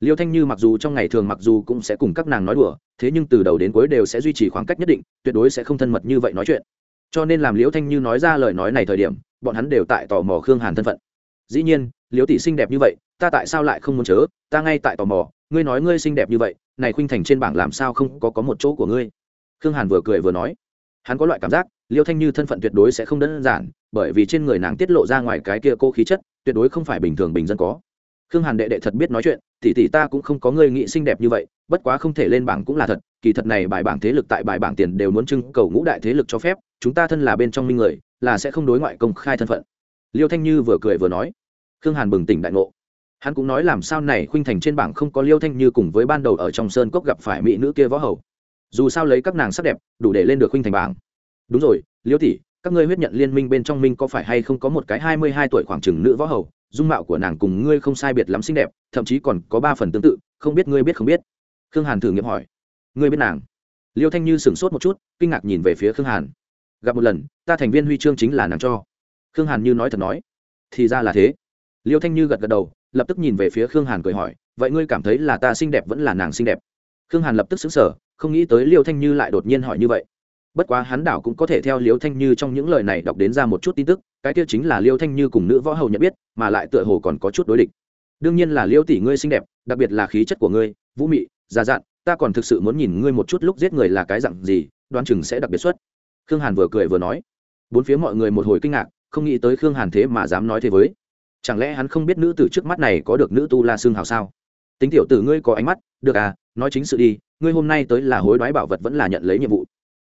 Liêu thanh như mặc dù trong ngày thường mặc dù cũng sẽ cùng các nàng nói đùa, thế nhưng từ đầu đến cuối đều sẽ duy trì khoảng cách nhất định, tuyệt đối sẽ không thân mật như vậy nói chuyện. Cho nên làm liễu thanh như nói ra lời nói này thời điểm, bọn hắn đều tại tò mò khương hàn thân phận. Dĩ nhiên liễu tỷ xinh đẹp như vậy, ta tại sao lại không muốn chớ? Ta ngay tại tò mò, ngươi nói ngươi xinh đẹp như vậy, này khuynh thành trên bảng làm sao không có có một chỗ của ngươi? Khương hàn vừa cười vừa nói. Hắn có loại cảm giác, liêu thanh như thân phận tuyệt đối sẽ không đơn giản bởi vì trên người nàng tiết lộ ra ngoài cái kia cô khí chất, tuyệt đối không phải bình thường bình dân có. Khương hàn đệ đệ thật biết nói chuyện, tỷ tỷ ta cũng không có người nghị xinh đẹp như vậy, bất quá không thể lên bảng cũng là thật, kỳ thật này bài bảng thế lực tại bài bảng tiền đều muốn trưng cầu ngũ đại thế lực cho phép, chúng ta thân là bên trong minh người, là sẽ không đối ngoại công khai thân phận. Liêu thanh như vừa cười vừa nói. Khương hàn bừng tỉnh đại ngộ. Hắn cũng nói làm sao này khuynh thành trên bảng không có liêu thanh như cùng với ban đầu ở trong sơn cốc gặp phải mỹ nữ kia võ hầu. Dù sao lấy các nàng sắc đẹp, đủ để lên được khuynh thành bảng. Đúng rồi, liêu tỷ các ngươi huyết nhận liên minh bên trong minh có phải hay không có một cái hai mươi hai tuổi khoảng chừng nữ võ hầu, dung mạo của nàng cùng ngươi không sai biệt lắm xinh đẹp, thậm chí còn có ba phần tương tự, không biết ngươi biết không biết? Khương hàn thử nghiệm hỏi. Ngươi biết nàng? Liêu thanh như sửng sốt một chút, kinh ngạc nhìn về phía khương hàn. Gặp một lần, ta thành viên huy chương chính là nàng cho. Khương hàn như nói thật nói. Thì ra là thế. Liêu thanh như gật gật đầu, lập tức nhìn về phía khương hàn cười hỏi, vậy ngươi cảm thấy là ta xinh đẹp vẫn là nàng xinh đẹp? Khương hàn lập tức xứng sở không nghĩ tới liêu thanh như lại đột nhiên hỏi như vậy bất quá hắn đảo cũng có thể theo liêu thanh như trong những lời này đọc đến ra một chút tin tức, cái kia chính là liêu thanh như cùng nữ võ hầu nhận biết, mà lại tựa hồ còn có chút đối địch. Đương nhiên là liêu tỷ ngươi xinh đẹp, đặc biệt là khí chất của ngươi, vũ mị, già dặn, ta còn thực sự muốn nhìn ngươi một chút lúc giết người là cái dặn gì đoan chừng sẽ đặc biệt xuất. Khương hàn vừa cười vừa nói. Bốn phía mọi người một hồi kinh ngạc, không nghĩ tới khương hàn thế mà dám nói thế với. Chẳng lẽ hắn không biết nữ tử trước mắt này có được nữ tu la xương hào sao? Tính tiểu tử ngươi có ánh mắt, được à nói chính sự đi, ngươi hôm nay tới là hối đoái bảo vật vẫn là nhận lấy nhiệm vụ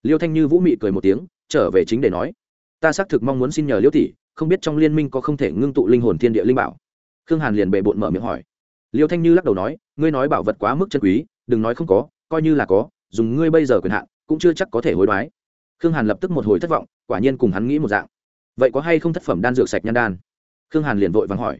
liêu thanh như vũ mị cười một tiếng, trở về chính để nói. Ta xác thực mong muốn xin nhờ liêu tỷ, không biết trong liên minh có không thể ngưng tụ linh hồn thiên địa linh bảo. Khương hàn liền bề bộn mở miệng hỏi. Liêu thanh như lắc đầu nói, ngươi nói bảo vật quá mức chân quý, đừng nói không có, coi như là có, dùng ngươi bây giờ quyền hạn, cũng chưa chắc có thể hối đoái. Khương hàn lập tức một hồi thất vọng, quả nhiên cùng hắn nghĩ một dạng. Vậy có hay không thất phẩm đan dược sạch nhan đan? Khương hàn liền vội vắng hỏi.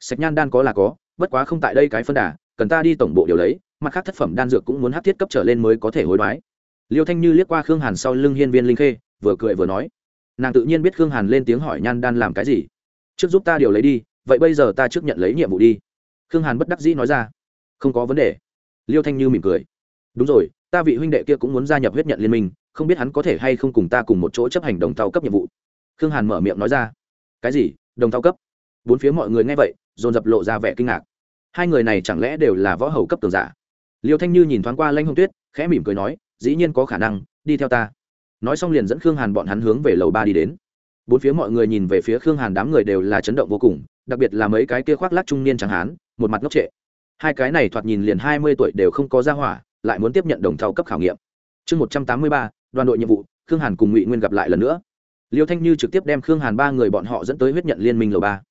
Sạch nhan đan có là có, bất quá không tại đây cái phân đà, cần ta đi tổng bộ điều lấy, mặt khác thất phẩm đan dược cũng muốn hát thiết cấp trở lên mới có thể hối đoái liêu thanh như liếc qua khương hàn sau lưng hiên viên linh khê, vừa cười vừa nói. Nàng tự nhiên biết khương hàn lên tiếng hỏi nhan đan làm cái gì. Trước giúp ta điều lấy đi, vậy bây giờ ta trước nhận lấy nhiệm vụ đi. Khương hàn bất đắc dĩ nói ra. Không có vấn đề. Liêu thanh như mỉm cười. Đúng rồi, ta vị huynh đệ kia cũng muốn gia nhập huyết nhận liên minh, không biết hắn có thể hay không cùng ta cùng một chỗ chấp hành đồng tàu cấp nhiệm vụ. Khương hàn mở miệng nói ra. Cái gì? Đồng tàu cấp? Bốn phía mọi người nghe vậy, dồn dập lộ ra vẻ kinh ngạc. Hai người này chẳng lẽ đều là võ hầu cấp tường giả? Liêu thanh như nhìn thoáng qua lanh hồng tuyết, khẽ mỉm cười nói dĩ nhiên có khả năng, đi theo ta. Nói xong liền dẫn khương hàn bọn hắn hướng về lầu ba đi đến. Bốn phía mọi người nhìn về phía khương hàn đám người đều là chấn động vô cùng, đặc biệt là mấy cái kia khoác lác trung niên chẳng hán, một mặt ngốc trệ. Hai cái này thoạt nhìn liền hai mươi tuổi đều không có ra hỏa, lại muốn tiếp nhận đồng thau cấp khảo nghiệm. Chương một trăm tám mươi ba, đoàn đội nhiệm vụ, khương hàn cùng ngụy nguyên gặp lại lần nữa. Liêu thanh như trực tiếp đem khương hàn ba người bọn họ dẫn tới huyết nhận liên minh lầu ba.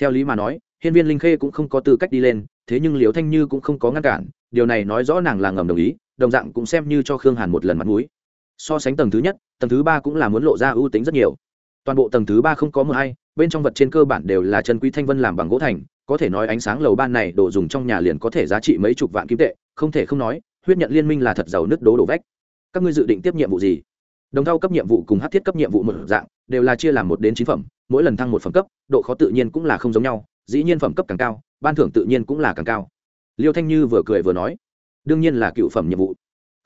Theo lý mà nói, hiên viên linh khê cũng không có tư cách đi lên, thế nhưng liêu thanh như cũng không có ngăn cản, điều này nói rõ nàng là ngầm đồng ý đồng dạng cũng xem như cho khương hàn một lần mặt mũi. So sánh tầng thứ nhất, tầng thứ ba cũng là muốn lộ ra ưu tính rất nhiều. Toàn bộ tầng thứ ba không có mờ hay, bên trong vật trên cơ bản đều là chân quý thanh vân làm bằng gỗ thành, có thể nói ánh sáng lầu ban này đồ dùng trong nhà liền có thể giá trị mấy chục vạn kim tệ, không thể không nói, huyết nhận liên minh là thật giàu nứt đố đổ vách. Các ngươi dự định tiếp nhiệm vụ gì? Đồng thau cấp nhiệm vụ cùng hát thiết cấp nhiệm vụ một dạng, đều là chia làm một đến chín phẩm, mỗi lần thăng một phẩm cấp, độ khó tự nhiên cũng là không giống nhau, dĩ nhiên phẩm cấp càng cao, ban thưởng tự nhiên cũng là càng cao. Liêu thanh như vừa cười vừa nói đương nhiên là cựu phẩm nhiệm vụ.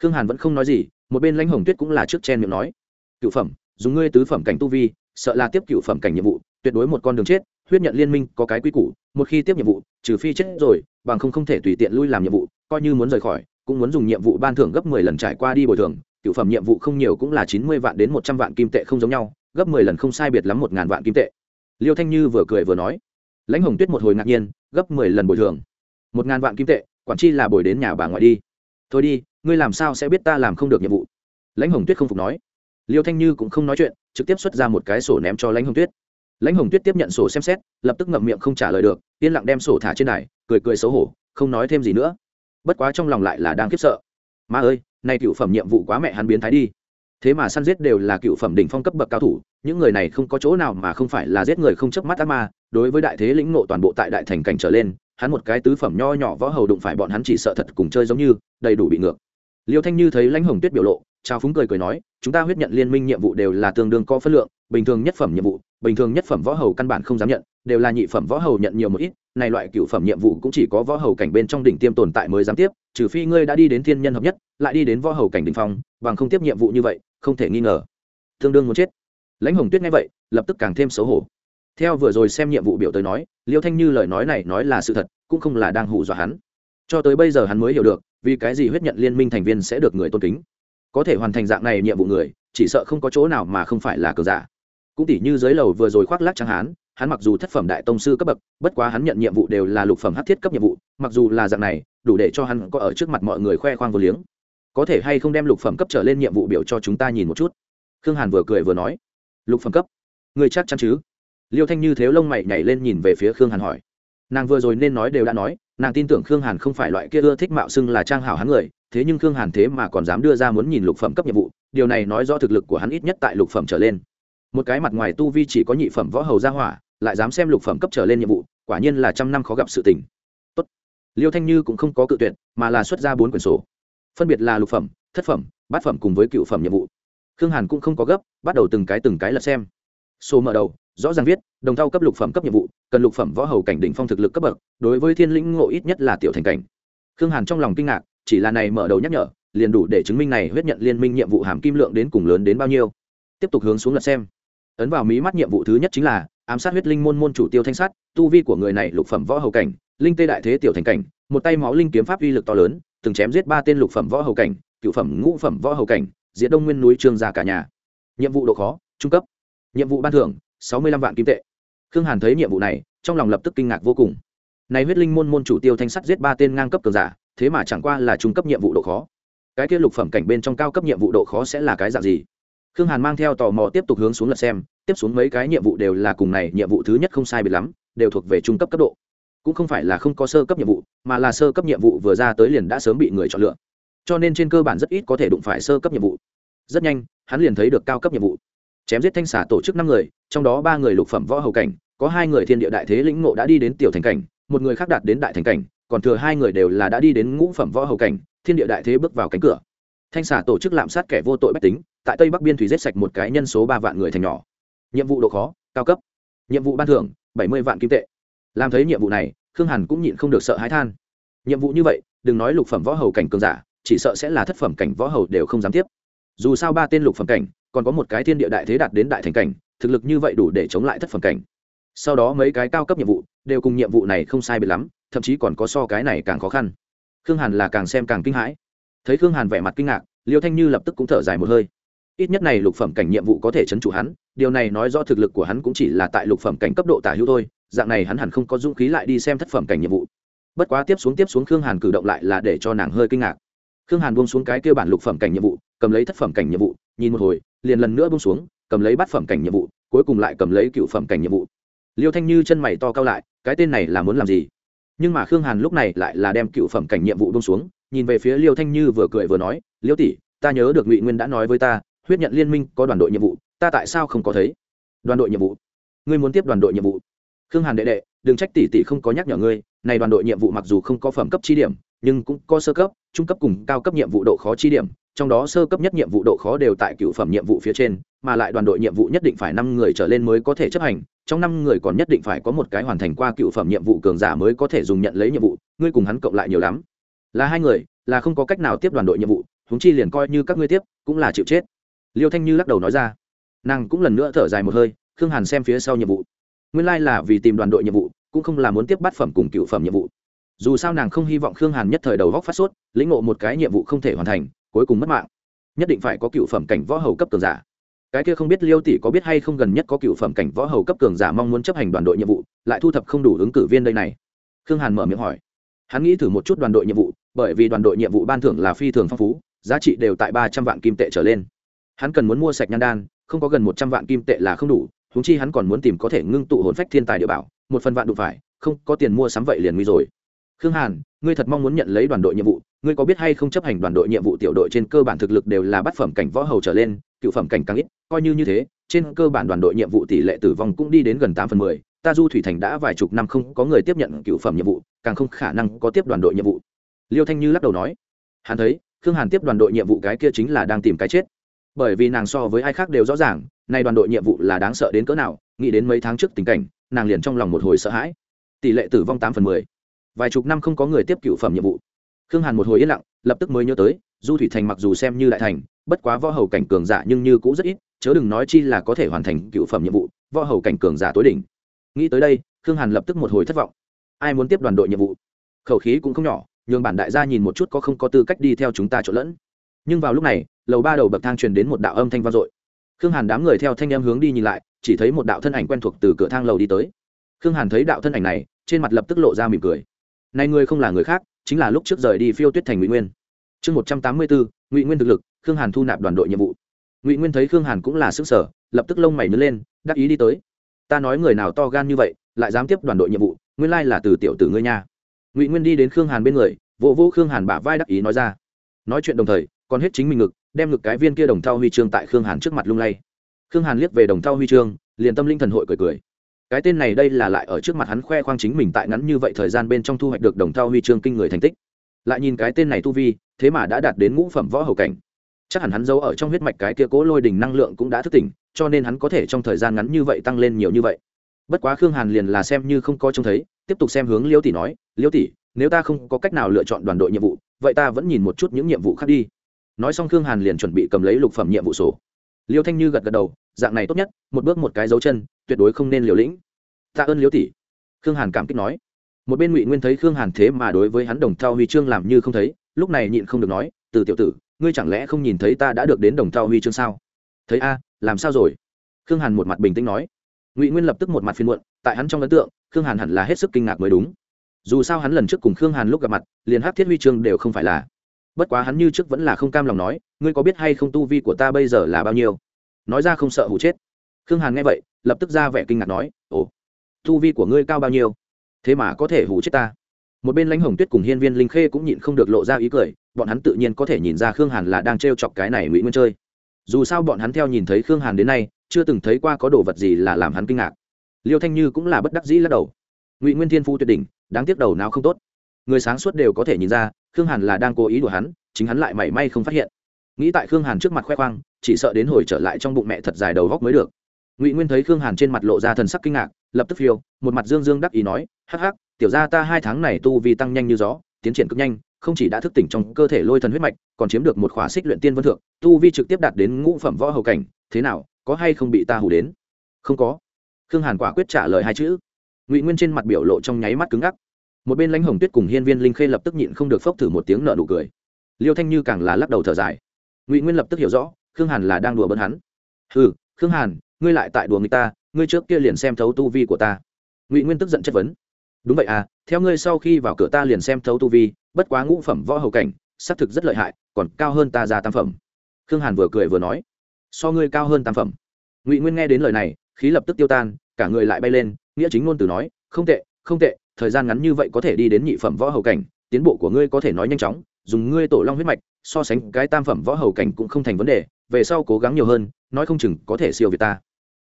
Khương hàn vẫn không nói gì, một bên lãnh hồng tuyết cũng là trước chen miệng nói, cựu phẩm, dùng ngươi tứ phẩm cảnh tu vi, sợ là tiếp cựu phẩm cảnh nhiệm vụ, tuyệt đối một con đường chết, huyết nhận liên minh có cái quy củ, một khi tiếp nhiệm vụ, trừ phi chết rồi, bằng không không thể tùy tiện lui làm nhiệm vụ, coi như muốn rời khỏi, cũng muốn dùng nhiệm vụ ban thưởng gấp mười lần trải qua đi bồi thường, cựu phẩm nhiệm vụ không nhiều cũng là chín mươi vạn đến một trăm vạn kim tệ không giống nhau, gấp mười lần không sai biệt lắm một ngàn vạn kim tệ. Liêu thanh như vừa cười vừa nói. Lãnh hồng tuyết một hồi ngạc nhiên, gấp mười lần bồi thường, một ngàn vạn kim tệ quản chi là bồi đến nhà bà ngoại đi. Thôi đi, ngươi làm sao sẽ biết ta làm không được nhiệm vụ? Lãnh hồng tuyết không phục nói. Liêu thanh như cũng không nói chuyện, trực tiếp xuất ra một cái sổ ném cho lãnh hồng tuyết. Lãnh hồng tuyết tiếp nhận sổ xem xét, lập tức ngậm miệng không trả lời được, yên lặng đem sổ thả trên này cười cười xấu hổ, không nói thêm gì nữa. Bất quá trong lòng lại là đang khiếp sợ. Ma ơi nay cựu phẩm nhiệm vụ quá mẹ hắn biến thái đi. Thế mà săn giết đều là cựu phẩm đỉnh phong cấp bậc cao thủ, những người này không có chỗ nào mà không phải là giết người không chớp mắt ác ma. Đối với đại thế lĩnh ngộ toàn bộ tại đại thành cảnh trở lên hắn một cái tứ phẩm nho nhỏ võ hầu đụng phải bọn hắn chỉ sợ thật cùng chơi giống như, đầy đủ bị ngược. Liêu thanh như thấy lãnh hồng tuyết biểu lộ trao phúng cười cười nói, chúng ta huyết nhận liên minh nhiệm vụ đều là tương đương có phân lượng, bình thường nhất phẩm nhiệm vụ, bình thường nhất phẩm võ hầu căn bản không dám nhận, đều là nhị phẩm võ hầu nhận nhiều một ít, này loại cựu phẩm nhiệm vụ cũng chỉ có võ hầu cảnh bên trong đỉnh tiêm tồn tại mới dám tiếp, trừ phi ngươi đã đi đến thiên nhân hợp nhất, lại đi đến võ hầu cảnh đỉnh phong, bằng không tiếp nhiệm vụ như vậy, không thể nghi ngờ. Tương đương muốn chết. Lãnh hồng tuyết nghe vậy, lập tức càng thêm xấu hổ theo vừa rồi xem nhiệm vụ biểu tới nói, liêu thanh như lời nói này nói là sự thật, cũng không là đang hù dọa hắn. Cho tới bây giờ hắn mới hiểu được, vì cái gì huyết nhận liên minh thành viên sẽ được người tôn kính. Có thể hoàn thành dạng này nhiệm vụ người, chỉ sợ không có chỗ nào mà không phải là cờ giả. Cũng tỷ như dưới lầu vừa rồi khoác lác trắng hán, hắn mặc dù thất phẩm đại tông sư cấp bậc, bất quá hắn nhận nhiệm vụ đều là lục phẩm hát thiết cấp nhiệm vụ, mặc dù là dạng này, đủ để cho hắn có ở trước mặt mọi người khoe khoang vô liếng. Có thể hay không đem lục phẩm cấp trở lên nhiệm vụ biểu cho chúng ta nhìn một chút? Khương hàn vừa cười vừa nói. Lục phẩm cấp? Người chắc chắn chứ? Liêu thanh như thiếu lông mày nhảy lên nhìn về phía khương hàn hỏi. Nàng vừa rồi nên nói đều đã nói, nàng tin tưởng khương hàn không phải loại kia ưa thích mạo xưng là trang hảo hắn người, thế nhưng khương hàn thế mà còn dám đưa ra muốn nhìn lục phẩm cấp nhiệm vụ, điều này nói rõ thực lực của hắn ít nhất tại lục phẩm trở lên. Một cái mặt ngoài tu vi chỉ có nhị phẩm võ hầu gia hỏa, lại dám xem lục phẩm cấp trở lên nhiệm vụ, quả nhiên là trăm năm khó gặp sự tình. Tốt. liêu thanh như cũng không có cự tuyệt, mà là xuất ra bốn quyển sổ. Phân biệt là lục phẩm, thất phẩm, bát phẩm cùng với cựu phẩm nhiệm vụ. Khương hàn cũng không có gấp, bắt đầu từng cái từng cái lật xem số mở đầu, rõ ràng viết, đồng thau cấp lục phẩm cấp nhiệm vụ, cần lục phẩm võ hầu cảnh đỉnh phong thực lực cấp bậc, đối với thiên lĩnh ngộ ít nhất là tiểu thành cảnh. Khương hàn trong lòng kinh ngạc, chỉ là này mở đầu nhắc nhở, liền đủ để chứng minh này huyết nhận liên minh nhiệm vụ hàm kim lượng đến cùng lớn đến bao nhiêu. Tiếp tục hướng xuống lật xem. Ấn vào mí mắt nhiệm vụ thứ nhất chính là, ám sát huyết linh môn môn chủ tiêu thanh sát, tu vi của người này lục phẩm võ hầu cảnh, linh tê đại thế tiểu thành cảnh, một tay máu linh kiếm pháp uy lực to lớn, từng chém giết ba tên lục phẩm võ hầu cảnh, cựu phẩm ngũ phẩm võ hầu cảnh, diệt đông nguyên núi trương gia cả nhà. Nhiệm vụ độ khó, trung cấp nhiệm vụ ban thưởng, sáu mươi lăm vạn kim tệ. Khương hàn thấy nhiệm vụ này, trong lòng lập tức kinh ngạc vô cùng. Này huyết linh môn môn chủ tiêu thanh sắt giết ba tên ngang cấp cường giả, thế mà chẳng qua là trung cấp nhiệm vụ độ khó. Cái kia lục phẩm cảnh bên trong cao cấp nhiệm vụ độ khó sẽ là cái dạng gì? Khương hàn mang theo tò mò tiếp tục hướng xuống lật xem, tiếp xuống mấy cái nhiệm vụ đều là cùng này nhiệm vụ thứ nhất không sai biệt lắm, đều thuộc về trung cấp cấp độ. Cũng không phải là không có sơ cấp nhiệm vụ, mà là sơ cấp nhiệm vụ vừa ra tới liền đã sớm bị người chọn lựa. Cho nên trên cơ bản rất ít có thể đụng phải sơ cấp nhiệm vụ. Rất nhanh, hắn liền thấy được cao cấp nhiệm vụ chém giết thanh xả tổ chức năm người, trong đó ba người lục phẩm võ hầu cảnh, có hai người thiên địa đại thế lĩnh ngộ đã đi đến tiểu thành cảnh, một người khác đạt đến đại thành cảnh, còn thừa hai người đều là đã đi đến ngũ phẩm võ hầu cảnh, thiên địa đại thế bước vào cánh cửa. Thanh xả tổ chức lạm sát kẻ vô tội bách tính, tại tây bắc biên thủy giết sạch một cái nhân số ba vạn người thành nhỏ. Nhiệm vụ độ khó, cao cấp. Nhiệm vụ ban thưởng, bảy mươi vạn kim tệ. Làm thấy nhiệm vụ này, khương hàn cũng nhịn không được sợ hãi than. Nhiệm vụ như vậy, đừng nói lục phẩm võ hầu cảnh cường giả, chỉ sợ sẽ là thất phẩm cảnh võ hầu đều không dám tiếp. Dù sao ba tên lục phẩm cảnh còn có một cái thiên địa đại thế đạt đến đại thành cảnh, thực lực như vậy đủ để chống lại thất phẩm cảnh. Sau đó mấy cái cao cấp nhiệm vụ, đều cùng nhiệm vụ này không sai biệt lắm, thậm chí còn có so cái này càng khó khăn. Khương hàn là càng xem càng kinh hãi. Thấy khương hàn vẻ mặt kinh ngạc, liêu thanh như lập tức cũng thở dài một hơi. Ít nhất này lục phẩm cảnh nhiệm vụ có thể chấn chủ hắn, điều này nói do thực lực của hắn cũng chỉ là tại lục phẩm cảnh cấp độ tả hữu thôi, dạng này hắn hẳn không có dũng khí lại đi xem thất phẩm cảnh nhiệm vụ. Bất quá tiếp xuống tiếp xuống khương hàn cử động lại là để cho nàng hơi kinh ngạc. Khương hàn buông xuống cái kêu bản lục phẩm cảnh nhiệm vụ, cầm lấy thất phẩm cảnh nhiệm vụ, nhìn một hồi liền lần nữa buông xuống, cầm lấy bát phẩm cảnh nhiệm vụ, cuối cùng lại cầm lấy cựu phẩm cảnh nhiệm vụ. Liêu thanh như chân mày to cao lại, cái tên này là muốn làm gì? Nhưng mà khương hàn lúc này lại là đem cựu phẩm cảnh nhiệm vụ buông xuống, nhìn về phía liêu thanh như vừa cười vừa nói, liêu tỷ, ta nhớ được ngụy nguyên đã nói với ta, huyết nhận liên minh có đoàn đội nhiệm vụ, ta tại sao không có thấy? Đoàn đội nhiệm vụ? Ngươi muốn tiếp đoàn đội nhiệm vụ? Khương hàn đệ đệ, đừng trách tỷ tỷ không có nhắc nhở ngươi này đoàn đội nhiệm vụ mặc dù không có phẩm cấp chi điểm, nhưng cũng có sơ cấp, trung cấp cùng cao cấp nhiệm vụ độ khó chi điểm. Trong đó sơ cấp nhất nhiệm vụ độ khó đều tại cựu phẩm nhiệm vụ phía trên, mà lại đoàn đội nhiệm vụ nhất định phải năm người trở lên mới có thể chấp hành. Trong năm người còn nhất định phải có một cái hoàn thành qua cựu phẩm nhiệm vụ cường giả mới có thể dùng nhận lấy nhiệm vụ. Ngươi cùng hắn cộng lại nhiều lắm. Là hai người, là không có cách nào tiếp đoàn đội nhiệm vụ húng chi liền coi như các ngươi tiếp, cũng là chịu chết. Liêu thanh như lắc đầu nói ra. Nàng cũng lần nữa thở dài một hơi, khương hàn xem phía sau nhiệm vụ. Nguyên lai là vì tìm đoàn đội nhiệm vụ cũng không là muốn tiếp bát phẩm cùng cựu phẩm nhiệm vụ. Dù sao nàng không hy vọng khương hàn nhất thời đầu góc phát sốt, lĩnh ngộ một cái nhiệm vụ không thể hoàn thành, cuối cùng mất mạng. Nhất định phải có cựu phẩm cảnh võ hầu cấp cường giả. Cái kia không biết liêu tỷ có biết hay không gần nhất có cựu phẩm cảnh võ hầu cấp cường giả mong muốn chấp hành đoàn đội nhiệm vụ, lại thu thập không đủ ứng cử viên đây này. Khương hàn mở miệng hỏi. Hắn nghĩ thử một chút đoàn đội nhiệm vụ, bởi vì đoàn đội nhiệm vụ ban thưởng là phi thường phong phú, giá trị đều tại ba trăm vạn kim tệ trở lên. Hắn cần muốn mua sạch nhan đan, không có gần một trăm vạn kim tệ là không đủ húng chi hắn còn muốn tìm có thể ngưng tụ hồn phách thiên tài địa bảo, một phần vạn đủ phải, không có tiền mua sắm vậy liền nguy rồi. Khương hàn, ngươi thật mong muốn nhận lấy đoàn đội nhiệm vụ, ngươi có biết hay không chấp hành đoàn đội nhiệm vụ tiểu đội trên cơ bản thực lực đều là bát phẩm cảnh võ hầu trở lên, cựu phẩm cảnh càng ít, coi như như thế, trên cơ bản đoàn đội nhiệm vụ tỷ lệ tử vong cũng đi đến gần tám phần mười, ta du thủy thành đã vài chục năm không có người tiếp nhận cựu phẩm nhiệm vụ, càng không khả năng có tiếp đoàn đội nhiệm vụ. Liêu thanh như lắc đầu nói, hắn thấy, khương hàn tiếp đoàn đội nhiệm vụ cái kia chính là đang tìm cái chết bởi vì nàng so với ai khác đều rõ ràng, nay đoàn đội nhiệm vụ là đáng sợ đến cỡ nào, nghĩ đến mấy tháng trước tình cảnh, nàng liền trong lòng một hồi sợ hãi. Tỷ lệ tử vong tám phần mười. Vài chục năm không có người tiếp cựu phẩm nhiệm vụ. Khương hàn một hồi yên lặng, lập tức mới nhớ tới, du thủy thành mặc dù xem như đại thành, bất quá võ hầu cảnh cường giả nhưng như cũng rất ít, chớ đừng nói chi là có thể hoàn thành cựu phẩm nhiệm vụ, võ hầu cảnh cường giả tối đỉnh. Nghĩ tới đây, khương hàn lập tức một hồi thất vọng. Ai muốn tiếp đoàn đội nhiệm vụ? Khẩu khí cũng không nhỏ, nhường bản đại gia nhìn một chút có không có tư cách đi theo chúng ta trộn lẫn. Nhưng vào lúc này lầu ba đầu bậc thang truyền đến một đạo âm thanh vang dội. Khương hàn đám người theo thanh em hướng đi nhìn lại, chỉ thấy một đạo thân ảnh quen thuộc từ cửa thang lầu đi tới. Khương hàn thấy đạo thân ảnh này, trên mặt lập tức lộ ra mỉm cười. Này người không là người khác, chính là lúc trước rời đi phiêu tuyết thành ngụy nguyên. Chương một trăm tám mươi bốn, ngụy nguyên thực lực, khương hàn thu nạp đoàn đội nhiệm vụ. Ngụy nguyên thấy khương hàn cũng là xứng sở lập tức lông mày nứt lên, đắc ý đi tới. Ta nói người nào to gan như vậy, lại dám tiếp đoàn đội nhiệm vụ, nguyên lai là từ tiểu tử ngươi nha. Ngụy nguyên đi đến khương hàn bên người, vỗ vỗ khương hàn bả vai đắc ý nói ra. Nói chuyện đồng thời, còn hết chính mình ngực đem ngực cái viên kia đồng thau huy chương tại khương hàn trước mặt lung lay. Khương hàn liếc về đồng thau huy chương, liền tâm linh thần hội cười cười. Cái tên này đây là lại ở trước mặt hắn khoe khoang chính mình tại ngắn như vậy thời gian bên trong thu hoạch được đồng thau huy chương kinh người thành tích. Lại nhìn cái tên này tu vi, thế mà đã đạt đến ngũ phẩm võ hầu cảnh. Chắc hẳn hắn giấu ở trong huyết mạch cái kia cố lôi đình năng lượng cũng đã thức tỉnh, cho nên hắn có thể trong thời gian ngắn như vậy tăng lên nhiều như vậy. Bất quá khương hàn liền là xem như không có trông thấy, tiếp tục xem hướng liêu tỷ nói, liêu tỷ, nếu ta không có cách nào lựa chọn đoàn đội nhiệm vụ, vậy ta vẫn nhìn một chút những nhiệm vụ khác đi nói xong khương hàn liền chuẩn bị cầm lấy lục phẩm nhiệm vụ sổ liêu thanh như gật gật đầu dạng này tốt nhất một bước một cái dấu chân tuyệt đối không nên liều lĩnh tạ ơn liêu tỷ khương hàn cảm kích nói một bên ngụy nguyên thấy khương hàn thế mà đối với hắn đồng thao huy chương làm như không thấy lúc này nhịn không được nói từ tiểu tử ngươi chẳng lẽ không nhìn thấy ta đã được đến đồng thao huy chương sao thấy a làm sao rồi khương hàn một mặt bình tĩnh nói ngụy nguyên lập tức một mặt phiên muộn tại hắn trong ấn tượng khương hàn hẳn là hết sức kinh ngạc mới đúng dù sao hắn lần trước cùng khương hàn lúc gặp mặt liền hát thiết huy chương đều không phải là bất quá hắn như trước vẫn là không cam lòng nói, ngươi có biết hay không tu vi của ta bây giờ là bao nhiêu? Nói ra không sợ hụ chết. Khương hàn nghe vậy, lập tức ra vẻ kinh ngạc nói, ồ, tu vi của ngươi cao bao nhiêu? Thế mà có thể hụ chết ta. Một bên lãnh hồng tuyết cùng hiên viên linh khê cũng nhịn không được lộ ra ý cười, bọn hắn tự nhiên có thể nhìn ra khương hàn là đang t r e o chọc cái này ngụy nguyên chơi. Dù sao bọn hắn theo nhìn thấy khương hàn đến nay, chưa từng thấy qua có đồ vật gì là làm hắn kinh ngạc. Liêu thanh như cũng là bất đắc dĩ lắc đầu. Ngụy nguyên thiên phu tuyệt đỉnh, đáng tiếc đầu nào không tốt người sáng suốt đều có thể nhìn ra, khương hàn là đang cố ý đùa hắn, chính hắn lại mảy may không phát hiện. Nghĩ tại khương hàn trước mặt khoe khoang, chỉ sợ đến hồi trở lại trong bụng mẹ thật dài đầu góc mới được. Ngụy nguyên thấy khương hàn trên mặt lộ ra thần sắc kinh ngạc, lập tức phiêu, một mặt dương dương đắc ý nói, hắc hắc, tiểu ra ta hai tháng này tu vi tăng nhanh như gió, tiến triển cực nhanh, không chỉ đã thức tỉnh trong cơ thể lôi thần huyết mạch, còn chiếm được một khóa xích luyện tiên vân thượng, tu vi trực tiếp đạt đến ngũ phẩm võ hầu cảnh, thế nào, có hay không bị ta hủ đến? Không có. Khương hàn quả quyết trả lời hai chữ. Ngụy nguyên trên mặt biểu lộ trong nháy mắt cứng ngắc một bên lãnh hồng tuyết cùng hiên viên linh khê lập tức nhịn không được phốc thử một tiếng nợ nụ cười. Liêu thanh như càng là lắc đầu thở dài. Ngụy nguyên lập tức hiểu rõ, khương hàn là đang đùa bỡn hắn. Ừ khương hàn, ngươi lại tại đùa người ta, ngươi trước kia liền xem thấu tu vi của ta. Ngụy nguyên tức giận chất vấn. Đúng vậy à theo ngươi sau khi vào cửa ta liền xem thấu tu vi, bất quá ngũ phẩm võ hầu cảnh, xác thực rất lợi hại, còn cao hơn ta ra tam phẩm. Khương hàn vừa cười vừa nói. So ngươi cao hơn tam phẩm. Ngụy nguyên nghe đến lời này, khí lập tức tiêu tan, cả người lại bay lên, nghĩa chính ngôn từ nói, không tệ không tệ thời gian ngắn như vậy có thể đi đến nhị phẩm võ hầu cảnh, tiến bộ của ngươi có thể nói nhanh chóng, dùng ngươi tổ long huyết mạch, so sánh cái tam phẩm võ hầu cảnh cũng không thành vấn đề, về sau cố gắng nhiều hơn, nói không chừng có thể siêu việt ta.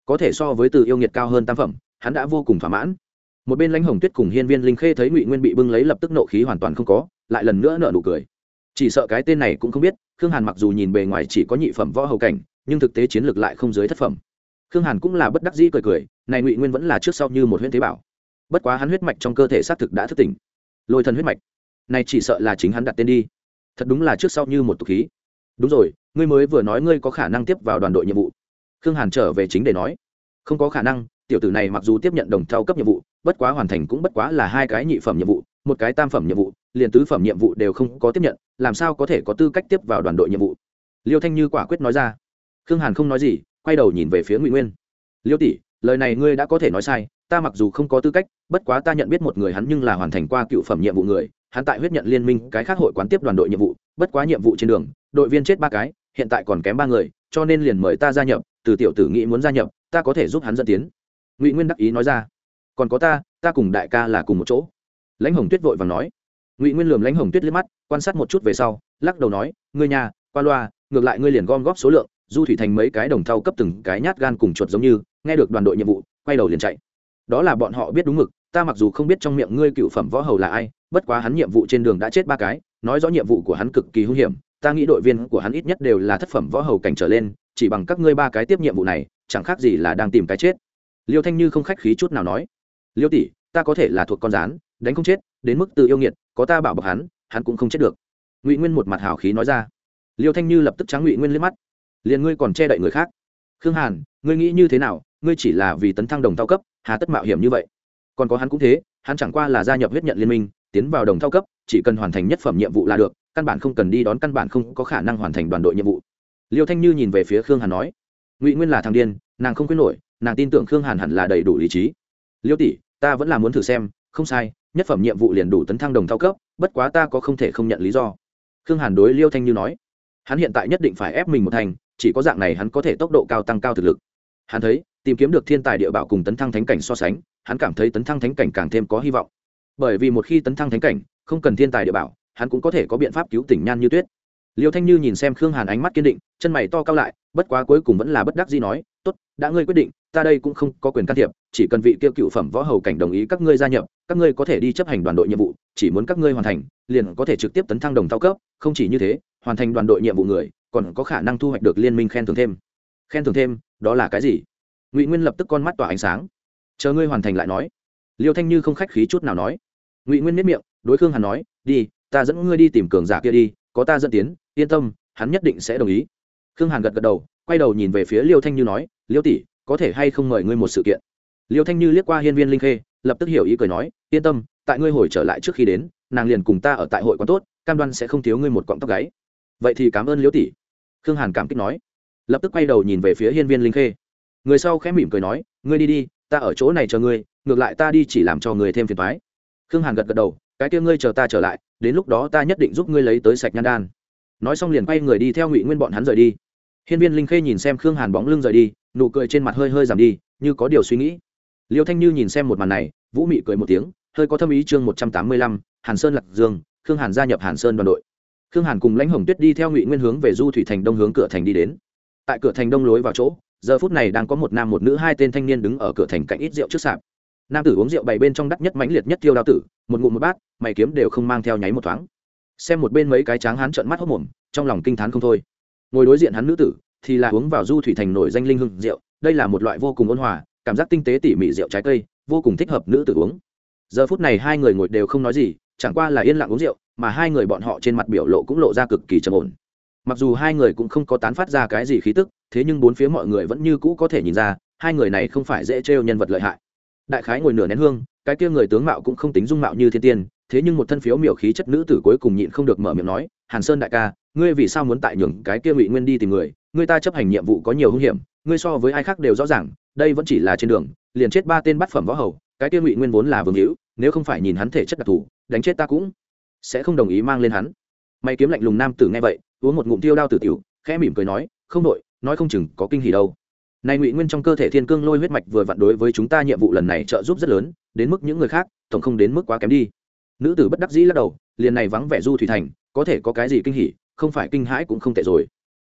Có thể so với từ yêu nghiệt cao hơn tam phẩm, hắn đã vô cùng thỏa mãn. Một bên lãnh hồng tuyết cùng hiên viên linh khê thấy ngụy nguyên bị bưng lấy lập tức nộ khí hoàn toàn không có, lại lần nữa nợ nụ cười. Chỉ sợ cái tên này cũng không biết, khương hàn mặc dù nhìn bề ngoài chỉ có nhị phẩm võ hầu cảnh, nhưng thực tế chiến lược lại không dưới thất phẩm. Khương hàn cũng là bất đắc dĩ cười cười, này ngụy nguyên vẫn là trước sau như một huyện thế bảo bất quá hắn huyết mạch trong cơ thể xác thực đã thức tỉnh. Lôi thần huyết mạch. Này chỉ sợ là chính hắn đặt tên đi. Thật đúng là trước sau như một tục khí. Đúng rồi, ngươi mới vừa nói ngươi có khả năng tiếp vào đoàn đội nhiệm vụ. Khương hàn trở về chính để nói. Không có khả năng, tiểu tử này mặc dù tiếp nhận đồng thao cấp nhiệm vụ, bất quá hoàn thành cũng bất quá là hai cái nhị phẩm nhiệm vụ, một cái tam phẩm nhiệm vụ, liền tứ phẩm nhiệm vụ đều không có tiếp nhận, làm sao có thể có tư cách tiếp vào đoàn đội nhiệm vụ? Liêu thanh như quả quyết nói ra. Khương hàn không nói gì, quay đầu nhìn về phía ngụy nguyên. Liêu tỷ, lời này ngươi đã có thể nói sai, ta mặc dù không có tư cách bất quá ta nhận biết một người hắn nhưng là hoàn thành qua cựu phẩm nhiệm vụ người, hắn tại huyết nhận liên minh, cái khác hội quán tiếp đoàn đội nhiệm vụ, bất quá nhiệm vụ trên đường, đội viên chết ba cái, hiện tại còn kém ba người, cho nên liền mời ta gia nhập, từ tiểu tử nghĩ muốn gia nhập, ta có thể giúp hắn dẫn tiến. Ngụy nguyên đắc ý nói ra. Còn có ta ta cùng đại ca là cùng một chỗ. Lãnh hồng tuyết vội vàng nói. Ngụy nguyên lườm lãnh hồng tuyết liếc mắt, quan sát một chút về sau, lắc đầu nói, ngươi nhà, qua loa, ngược lại ngươi liền gom góp số lượng, du thủy thành mấy cái đồng thau cấp từng cái nhát gan cùng chuột giống như, nghe được đoàn đội nhiệm vụ, quay đầu liền chạy. Đó là bọn họ biết đúng mực ta mặc dù không biết trong miệng ngươi cựu phẩm võ hầu là ai, bất quá hắn nhiệm vụ trên đường đã chết ba cái, nói rõ nhiệm vụ của hắn cực kỳ hung hiểm, ta nghĩ đội viên của hắn ít nhất đều là thất phẩm võ hầu cảnh trở lên, chỉ bằng các ngươi ba cái tiếp nhiệm vụ này, chẳng khác gì là đang tìm cái chết. Liêu thanh như không khách khí chút nào nói. Liêu tỷ, ta có thể là thuộc con rán, đánh không chết, đến mức từ yêu nghiệt, có ta bảo bọc hắn hắn cũng không chết được. Ngụy nguyên một mặt hào khí nói ra. Liêu thanh như lập tức trắng ngụy nguyên lên mắt. Liền ngươi còn che đậy người khác. Khương hàn, ngươi nghĩ như thế nào? Ngươi chỉ là vì tấn thăng đồng tao cấp, hà tất mạo hiểm như vậy còn có hắn cũng thế, hắn chẳng qua là gia nhập huyết nhận liên minh, tiến vào đồng thao cấp, chỉ cần hoàn thành nhất phẩm nhiệm vụ là được, căn bản không cần đi đón, căn bản không có khả năng hoàn thành đoàn đội nhiệm vụ. Liêu thanh như nhìn về phía khương hàn nói, ngụy nguyên là thằng điên, nàng không quyết nổi, nàng tin tưởng khương hàn hẳn là đầy đủ lý trí. Liêu tỷ, ta vẫn là muốn thử xem, không sai, nhất phẩm nhiệm vụ liền đủ tấn thăng đồng thao cấp, bất quá ta có không thể không nhận lý do. Khương hàn đối liêu thanh như nói, hắn hiện tại nhất định phải ép mình một thành, chỉ có dạng này hắn có thể tốc độ cao tăng cao thực lực hắn thấy, tìm kiếm được thiên tài địa bảo cùng tấn thăng thánh cảnh so sánh, hắn cảm thấy tấn thăng thánh cảnh càng thêm có hy vọng. Bởi vì một khi tấn thăng thánh cảnh, không cần thiên tài địa bảo, hắn cũng có thể có biện pháp cứu tỉnh nhan như tuyết. Liêu thanh như nhìn xem khương hàn ánh mắt kiên định, chân mày to cao lại, bất quá cuối cùng vẫn là bất đắc gì nói, tốt, đã ngươi quyết định, ta đây cũng không có quyền can thiệp, chỉ cần vị tiêu cựu phẩm võ hầu cảnh đồng ý các ngươi gia nhập, các ngươi có thể đi chấp hành đoàn đội nhiệm vụ, chỉ muốn các ngươi hoàn thành, liền có thể trực tiếp tấn thăng đồng thao cấp, không chỉ như thế, hoàn thành đoàn đội nhiệm vụ người, còn có khả năng thu hoạch được liên minh khen thưởng thêm khen thưởng thêm, đó là cái gì? Ngụy nguyên lập tức con mắt tỏa ánh sáng. Chờ ngươi hoàn thành lại nói. Liêu thanh như không khách khí chút nào nói. Ngụy nguyên miết miệng, đối khương hàn nói, đi, ta dẫn ngươi đi tìm cường giả kia đi, có ta dẫn tiến, yên tâm, hắn nhất định sẽ đồng ý. Khương hàn gật gật đầu, quay đầu nhìn về phía liêu thanh như nói, liêu tỷ, có thể hay không mời ngươi một sự kiện? Liêu thanh như liếc qua hiên viên linh khê, lập tức hiểu ý cười nói, yên tâm, tại ngươi hồi trở lại trước khi đến, nàng liền cùng ta ở tại hội quán tốt, cam đoan sẽ không thiếu ngươi một cọng tóc gáy. Vậy thì cảm ơn liêu tỷ. Khương hàn cảm kích nói lập tức quay đầu nhìn về phía hiên viên linh khê. Người sau khẽ mỉm cười nói, ngươi đi đi, ta ở chỗ này chờ ngươi, ngược lại ta đi chỉ làm cho người thêm phiền toái. Khương hàn gật gật đầu, cái kia ngươi chờ ta trở lại, đến lúc đó ta nhất định giúp ngươi lấy tới sạch nhan đan. Nói xong liền quay người đi theo ngụy nguyên bọn hắn rời đi. Hiên viên linh khê nhìn xem khương hàn bóng lưng rời đi, nụ cười trên mặt hơi hơi giảm đi, như có điều suy nghĩ. Liêu thanh như nhìn xem một màn này, vũ mị cười một tiếng, hơi có thâm ý chương một trăm tám mươi lăm, hàn sơn lạc dương, khương hàn gia nhập hàn sơn đoàn đội. Khương hàn cùng lãnh hồng tuyết đi theo ngụy nguyên hướng về du thủy thành đông hướng cửa thành đi đến tại cửa thành đông lối vào chỗ, giờ phút này đang có một nam một nữ hai tên thanh niên đứng ở cửa thành cạnh ít rượu trước sạp. Nam tử uống rượu bày bên trong đắt nhất mãnh liệt nhất tiêu đao tử, một ngụm một bát, mày kiếm đều không mang theo nháy một thoáng. Xem một bên mấy cái tráng hắn trợn mắt hốc mồm, trong lòng kinh t h á n không thôi. Ngồi đối diện hắn nữ tử, thì là uống vào du thủy thành nổi danh linh hưng rượu, đây là một loại vô cùng ôn hòa, cảm giác tinh tế tỉ mỉ rượu trái cây, vô cùng thích hợp nữ tử uống. Giờ phút này hai người ngồi đều không nói gì, chẳng qua là yên lặng uống rượu, mà hai người bọn họ trên mặt biểu lộ cũng lộ ra cực kỳ trầm ổn mặc dù hai người cũng không có tán phát ra cái gì khí tức, thế nhưng bốn phía mọi người vẫn như cũ có thể nhìn ra, hai người này không phải dễ trêu nhân vật lợi hại. Đại khái ngồi nửa nén hương, cái kia người tướng mạo cũng không tính dung mạo như thiên tiên, thế nhưng một thân phiếu miểu khí chất nữ tử cuối cùng nhịn không được mở miệng nói, hàn sơn đại ca, ngươi vì sao muốn tại nhường cái kia ngụy nguyên đi tìm người? Ngươi ta chấp hành nhiệm vụ có nhiều hung hiểm, ngươi so với ai khác đều rõ ràng, đây vẫn chỉ là trên đường, liền chết ba tên bắt phẩm võ hầu, cái kia ngụy nguyên vốn là vương hữu, nếu không phải nhìn hắn thể chất đặc thù, đánh chết ta cũng sẽ không đồng ý mang lên hắn. Mày kiếm lạnh lùng nam tử nghe vậy uống một ngụm tiêu đao tử tiểu, khẽ mỉm cười nói, không đội nói không chừng có kinh hỉ đâu. Này ngụy nguyên trong cơ thể thiên cương lôi huyết mạch vừa vặn đối với chúng ta nhiệm vụ lần này trợ giúp rất lớn, đến mức những người khác, tổng không đến mức quá kém đi. Nữ tử bất đắc dĩ lắc đầu, liền này vắng vẻ du thủy thành, có thể có cái gì kinh hỉ, không phải kinh hãi cũng không tệ rồi.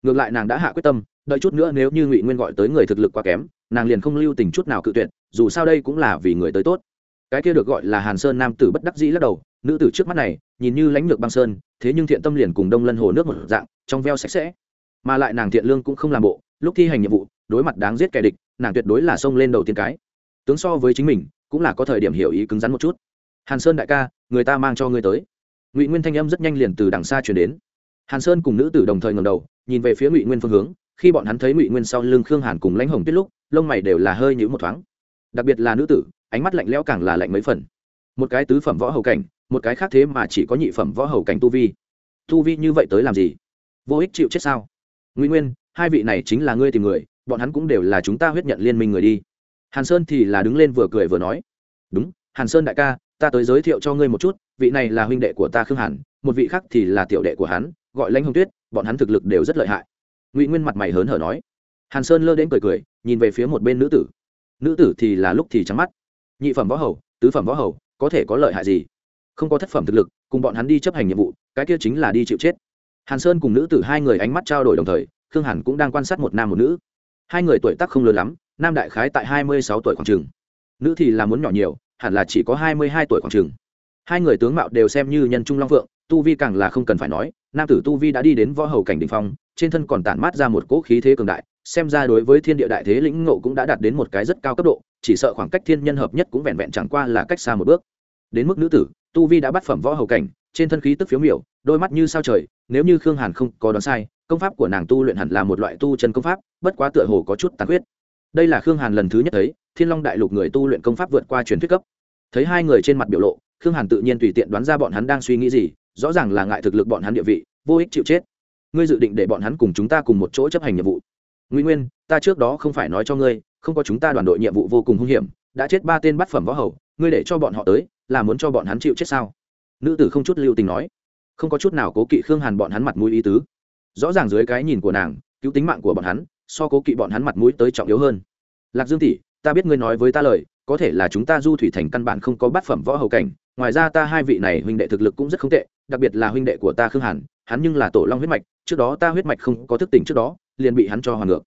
Ngược lại nàng đã hạ quyết tâm, đợi chút nữa nếu như ngụy nguyên gọi tới người thực lực quá kém, nàng liền không lưu tình chút nào cự tuyệt, dù sao đây cũng là vì người tới tốt cái kia được gọi là hàn sơn nam tử bất đắc dĩ lắc đầu, nữ tử trước mắt này, nhìn như lãnh lược băng sơn, thế nhưng thiện tâm liền cùng đông lân hồ nước một dạng, trong veo sạch sẽ. Mà lại nàng thiện lương cũng không làm bộ, lúc thi hành nhiệm vụ, đối mặt đáng giết kẻ địch, nàng tuyệt đối là xông lên đầu tiên cái. Tướng so với chính mình, cũng là có thời điểm hiểu ý cứng rắn một chút. Hàn sơn đại ca, người ta mang cho ngươi tới. Ngụy nguyên thanh âm rất nhanh liền từ đằng xa chuyển đến. Hàn sơn cùng nữ tử đồng thời ngầm đầu, nhìn về phía ngụy nguyên phương hướng, khi bọn hắn thấy ngụy nguyên sau lưng khương hàn cùng lãnh hồng tuyết lúc, lông mày đều là hơi nhữ một thoáng đặc biệt là nữ tử, ánh mắt lạnh lẽo càng là lạnh mấy phần. Một cái tứ phẩm võ hầu cảnh, một cái khác thế mà chỉ có nhị phẩm võ hầu cảnh tu vi. Tu vi như vậy tới làm gì? Vô ích chịu chết sao? Ngụy nguyên, hai vị này chính là ngươi tìm người, bọn hắn cũng đều là chúng ta huyết nhận liên minh người đi. Hàn sơn thì là đứng lên vừa cười vừa nói. Đúng, hàn sơn đại ca, ta tới giới thiệu cho ngươi một chút, vị này là huynh đệ của ta khương hàn, một vị khác thì là tiểu đệ của hắn, gọi lãnh hồng tuyết, bọn hắn thực lực đều rất lợi hại. Ngụy nguyên mặt mày hớn hở nói. Hàn sơn lơ đến cười cười, nhìn về phía một bên nữ tử nữ tử thì là lúc thì trắng mắt. Nhị phẩm võ hầu, tứ phẩm võ hầu, có thể có lợi hại gì? Không có thất phẩm thực lực, cùng bọn hắn đi chấp hành nhiệm vụ, cái kia chính là đi chịu chết. Hàn sơn cùng nữ tử hai người ánh mắt trao đổi đồng thời, khương hàn cũng đang quan sát một nam một nữ. Hai người tuổi tác không lớn lắm, nam đại khái tại hai mươi sáu tuổi khoảng trường nữ thì là muốn nhỏ nhiều, hẳn là chỉ có hai mươi hai tuổi khoảng trường hai người tướng mạo đều xem như nhân trung long phượng, tu vi càng là không cần phải nói, nam tử tu vi đã đi đến võ hầu cảnh đình phong, trên thân còn tản mát ra một cỗ khí thế cường đại xem ra đối với thiên địa đại thế lĩnh ngộ cũng đã đạt đến một cái rất cao cấp độ, chỉ sợ khoảng cách thiên nhân hợp nhất cũng vẹn vẹn chẳng qua là cách xa một bước. Đến mức nữ tử, tu vi đã bắt phẩm võ hầu cảnh, trên thân khí tức phiếu miểu, đôi mắt như sao trời, nếu như khương hàn không có đoán sai, công pháp của nàng tu luyện hẳn là một loại tu chân công pháp, bất quá tựa hồ có chút tàn huyết đây là khương hàn lần thứ nhất thấy, thiên long đại lục người tu luyện công pháp vượt qua truyền thuyết cấp. Thấy hai người trên mặt biểu lộ, khương hàn tự nhiên tùy tiện đoán ra bọn hắn đang suy nghĩ gì, rõ ràng là ngại thực lực bọn hắn địa vị, vô ích chịu chết. Ngươi dự định để bọn hắn cùng chúng ta cùng một chỗ chấp hành nhiệm vụ ngụy nguyên, ta trước đó không phải nói cho ngươi, không có chúng ta đoàn đội nhiệm vụ vô cùng hung hiểm, đã chết ba tên bắt phẩm võ hầu, ngươi để cho bọn họ tới, là muốn cho bọn hắn chịu chết sao? Nữ tử không chút lưu tình nói. Không có chút nào cố kỵ khương hàn bọn hắn mặt mũi ý tứ. Rõ ràng dưới cái nhìn của nàng, cứu tính mạng của bọn hắn, so cố kỵ bọn hắn mặt mũi tới trọng yếu hơn. Lạc dương tỷ, ta biết ngươi nói với ta lời, có thể là chúng ta du thủy thành căn bản không có bát phẩm võ hầu cảnh, ngoài ra ta hai vị này huynh đệ thực lực cũng rất không tệ, đặc biệt là huynh đệ của ta khương hàn, hắn nhưng là tổ long huyết mạch, trước đó ta huyết mạch không có thức tỉnh trước đó liền bị hắn cho hoàn ngược.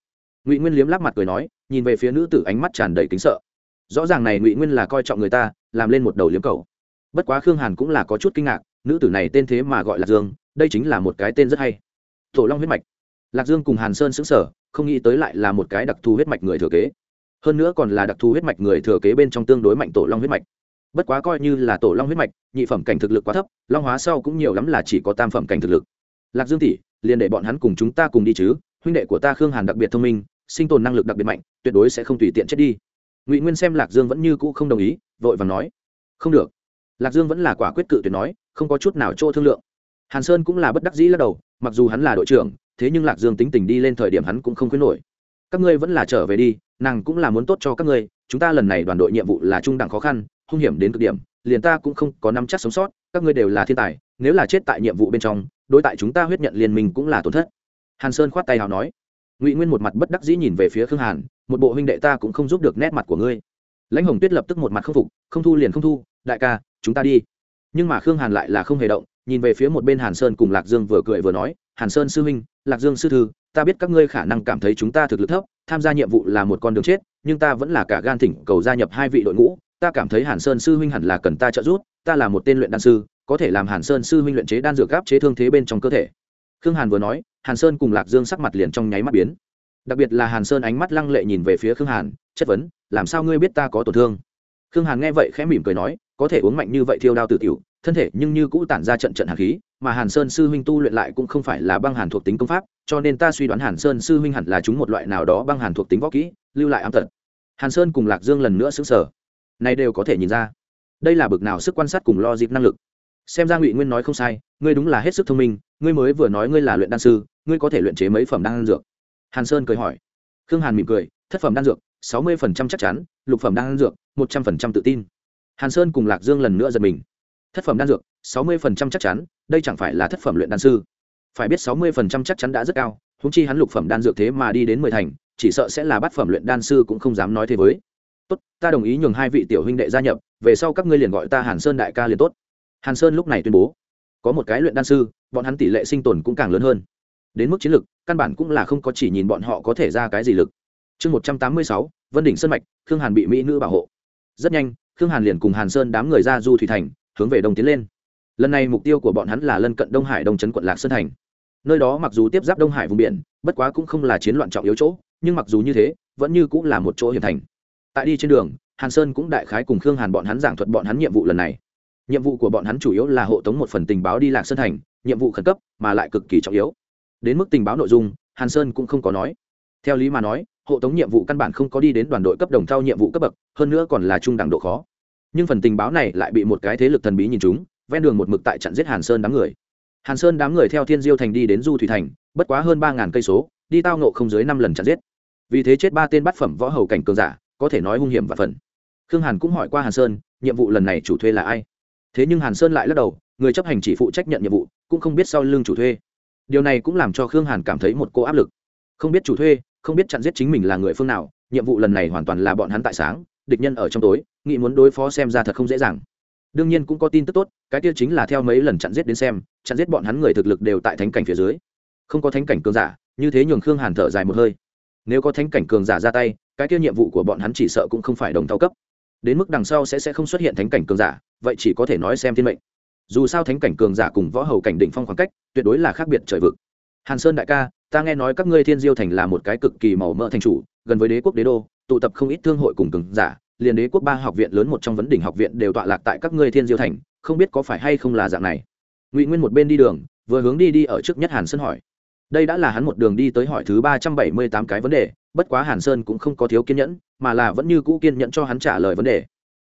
Ngụy nguyên liếm láp mặt cười nói, nhìn về phía nữ tử ánh mắt tràn đầy kính sợ. Rõ ràng này ngụy nguyên là coi trọng người ta, làm lên một đầu liếm cầu. Bất quá khương hàn cũng là có chút kinh ngạc, nữ tử này tên thế mà gọi là dương, đây chính là một cái tên rất hay. Tổ long huyết mạch. Lạc dương cùng hàn sơn xứng sở không nghĩ tới lại là một cái đặc thù huyết mạch người thừa kế. Hơn nữa còn là đặc thù huyết mạch người thừa kế bên trong tương đối mạnh tổ long huyết mạch. Bất quá coi như là tổ long huyết mạch, nhị phẩm cảnh thực lực quá thấp, long hóa sau cũng nhiều lắm là chỉ có tam phẩm cảnh thực lực. Lạc dương tỷ, liền để bọn hắn cùng chúng ta cùng đi chứ huynh đệ của ta khương hàn đặc biệt thông minh, sinh tồn năng lực đặc biệt mạnh, tuyệt đối sẽ không tùy tiện chết đi. Ngụy nguyên xem lạc dương vẫn như cũ không đồng ý, vội và nói, không được. Lạc dương vẫn là quả quyết cự tuyệt nói, không có chút nào chỗ thương lượng. Hàn sơn cũng là bất đắc dĩ lắc đầu, mặc dù hắn là đội trưởng, thế nhưng lạc dương tính tình đi lên thời điểm hắn cũng không khuyến nổi. Các ngươi vẫn là trở về đi, nàng cũng là muốn tốt cho các ngươi, chúng ta lần này đoàn đội nhiệm vụ là trung đẳng khó khăn, hung hiểm đến cực điểm, liền ta cũng không có năm chắc sống sót, các ngươi đều là thiên tài, nếu là chết tại nhiệm vụ bên trong, đối tại chúng ta huyết nhận liên minh cũng là tổn thất hàn sơn khoát tay hào nói, ngụy nguyên một mặt bất đắc dĩ nhìn về phía khương hàn, một bộ huynh đệ ta cũng không giúp được nét mặt của ngươi. Lãnh hồng tuyết lập tức một mặt không phục, không thu liền không thu, đại ca, chúng ta đi. Nhưng mà khương hàn lại là không hề động, nhìn về phía một bên hàn sơn cùng lạc dương vừa cười vừa nói, hàn sơn sư huynh, lạc dương sư thư, ta biết các ngươi khả năng cảm thấy chúng ta thực lực thấp, tham gia nhiệm vụ là một con đường chết, nhưng ta vẫn là cả gan thỉnh cầu gia nhập hai vị đội ngũ, ta cảm thấy hàn sơn sư huynh hẳn là cần ta trợ giúp, ta là một tên luyện đan sư, có thể làm hàn sơn sư huynh luyện chế đan dược gáp chế thương thế bên trong cơ thể khương hàn vừa nói, hàn sơn cùng lạc dương sắc mặt liền trong nháy mắt biến. Đặc biệt là hàn sơn ánh mắt lăng lệ nhìn về phía khương hàn, chất vấn, làm sao ngươi biết ta có tổn thương? Khương hàn nghe vậy khẽ mỉm cười nói, có thể uống mạnh như vậy thiêu đao tự tiểu, thân thể nhưng như cũ tản ra trận trận hàn khí, mà hàn sơn sư huynh tu luyện lại cũng không phải là băng hàn thuộc tính công pháp, cho nên ta suy đoán hàn sơn sư huynh hẳn là chúng một loại nào đó băng hàn thuộc tính võ kỹ, lưu lại ám tật. Hàn sơn cùng lạc dương lần nữa xứng sở này đều có thể nhìn ra, đây là bực nào sức quan sát cùng lo dịp năng lực. Xem ra ngụy nguyên nói không sai, ngươi đúng là hết sức thông minh ngươi mới vừa nói ngươi là luyện đan sư, ngươi có thể luyện chế mấy phẩm đan dược? Hàn sơn cười hỏi. Khương hàn mỉm cười, thất phẩm đan dược, sáu mươi phần trăm chắc chắn, lục phẩm đan dược, một trăm phần trăm tự tin. Hàn sơn cùng lạc dương lần nữa giật mình. Thất phẩm đan dược, sáu mươi phần trăm chắc chắn, đây chẳng phải là thất phẩm luyện đan sư? Phải biết sáu mươi phần trăm chắc chắn đã rất cao húng chi hắn lục phẩm đan dược thế mà đi đến mười thành, chỉ sợ sẽ là bát phẩm luyện đan sư cũng không dám nói thế với. Tốt, ta đồng ý nhường hai vị tiểu huynh đệ gia nhập, về sau các ngươi liền gọi ta hàn sơn đại ca liền tốt. Hàn sơn lúc này tuyên bố, có một cái luyện đan sư bọn hắn tỷ lệ sinh tồn cũng càng lớn hơn. Đến mức chiến lực, căn bản cũng là không có chỉ nhìn bọn họ có thể ra cái gì lực. Chương một trăm tám mươi sáu, vân đỉnh sơn mạch, khương hàn bị mỹ nữ bảo hộ. Rất nhanh, khương hàn liền cùng hàn sơn đám người ra du thủy thành, hướng về đông tiến lên. Lần này mục tiêu của bọn hắn là lân cận đông hải đông trấn quận lạc sơn thành. Nơi đó mặc dù tiếp giáp đông hải vùng biển, bất quá cũng không là chiến loạn trọng yếu chỗ, nhưng mặc dù như thế, vẫn như cũng là một chỗ hiểm thành. Tại đi trên đường, hàn sơn cũng đại khái cùng khương hàn bọn hắn giảng thuật bọn hắn nhiệm vụ lần này. Nhiệm vụ của bọn hắn chủ yếu là hộ tống một phần tình báo đi lạc sơn thành nhiệm vụ khẩn cấp mà lại cực kỳ trọng yếu. Đến mức tình báo nội dung, hàn sơn cũng không có nói. Theo lý mà nói, hộ tống nhiệm vụ căn bản không có đi đến đoàn đội cấp đồng thao nhiệm vụ cấp bậc, hơn nữa còn là trung đẳng độ khó. Nhưng phần tình báo này lại bị một cái thế lực thần bí nhìn chúng, ven đường một mực tại chặn giết hàn sơn đám người. Hàn sơn đám người theo thiên diêu thành đi đến du thủy thành, bất quá hơn ba ngàn cây số, đi tao nộ không dưới năm lần chặn giết. Vì thế chết ba tên bát phẩm võ hầu cảnh cường giả, có thể nói hung hiểm và phần. Khương hàn cũng hỏi qua hàn sơn, nhiệm vụ lần này chủ thuê là ai? Thế nhưng hàn sơn lại lắc đầu, người chấp hành chỉ phụ trách nhận nhiệm vụ cũng không biết sau lưng chủ thuê. Điều này cũng làm cho khương hàn cảm thấy một cô áp lực. Không biết chủ thuê, không biết chặn giết chính mình là người phương nào, nhiệm vụ lần này hoàn toàn là bọn hắn tại sáng, địch nhân ở trong tối, nghĩ muốn đối phó xem ra thật không dễ dàng. Đương nhiên cũng có tin tức tốt, cái kia chính là theo mấy lần chặn giết đến xem, chặn giết bọn hắn người thực lực đều tại thánh cảnh phía dưới. Không có thánh cảnh cường giả, như thế nhường khương hàn thở dài một hơi. Nếu có thánh cảnh cường giả ra tay, cái kia nhiệm vụ của bọn hắn chỉ sợ cũng không phải đồng thao cấp. Đến mức đằng sau sẽ sẽ không xuất hiện thánh cảnh cường giả, vậy chỉ có thể nói xem thiên mệnh dù sao thánh cảnh cường giả cùng võ hầu cảnh định phong khoảng cách, tuyệt đối là khác biệt trời vực. Hàn sơn đại ca, ta nghe nói các ngươi thiên diêu thành là một cái cực kỳ màu mỡ thành chủ, gần với đế quốc đế đô, tụ tập không ít thương hội cùng cường giả, liền đế quốc ba học viện lớn một trong vấn đỉnh học viện đều tọa lạc tại các ngươi thiên diêu thành, không biết có phải hay không là dạng này. Ngụy nguyên một bên đi đường, vừa hướng đi đi ở trước nhất hàn sơn hỏi. Đây đã là hắn một đường đi tới hỏi thứ ba trăm bảy mươi tám cái vấn đề, bất quá hàn sơn cũng không có thiếu kiên nhẫn, mà là vẫn như cũ kiên nhẫn cho hắn trả lời vấn đề.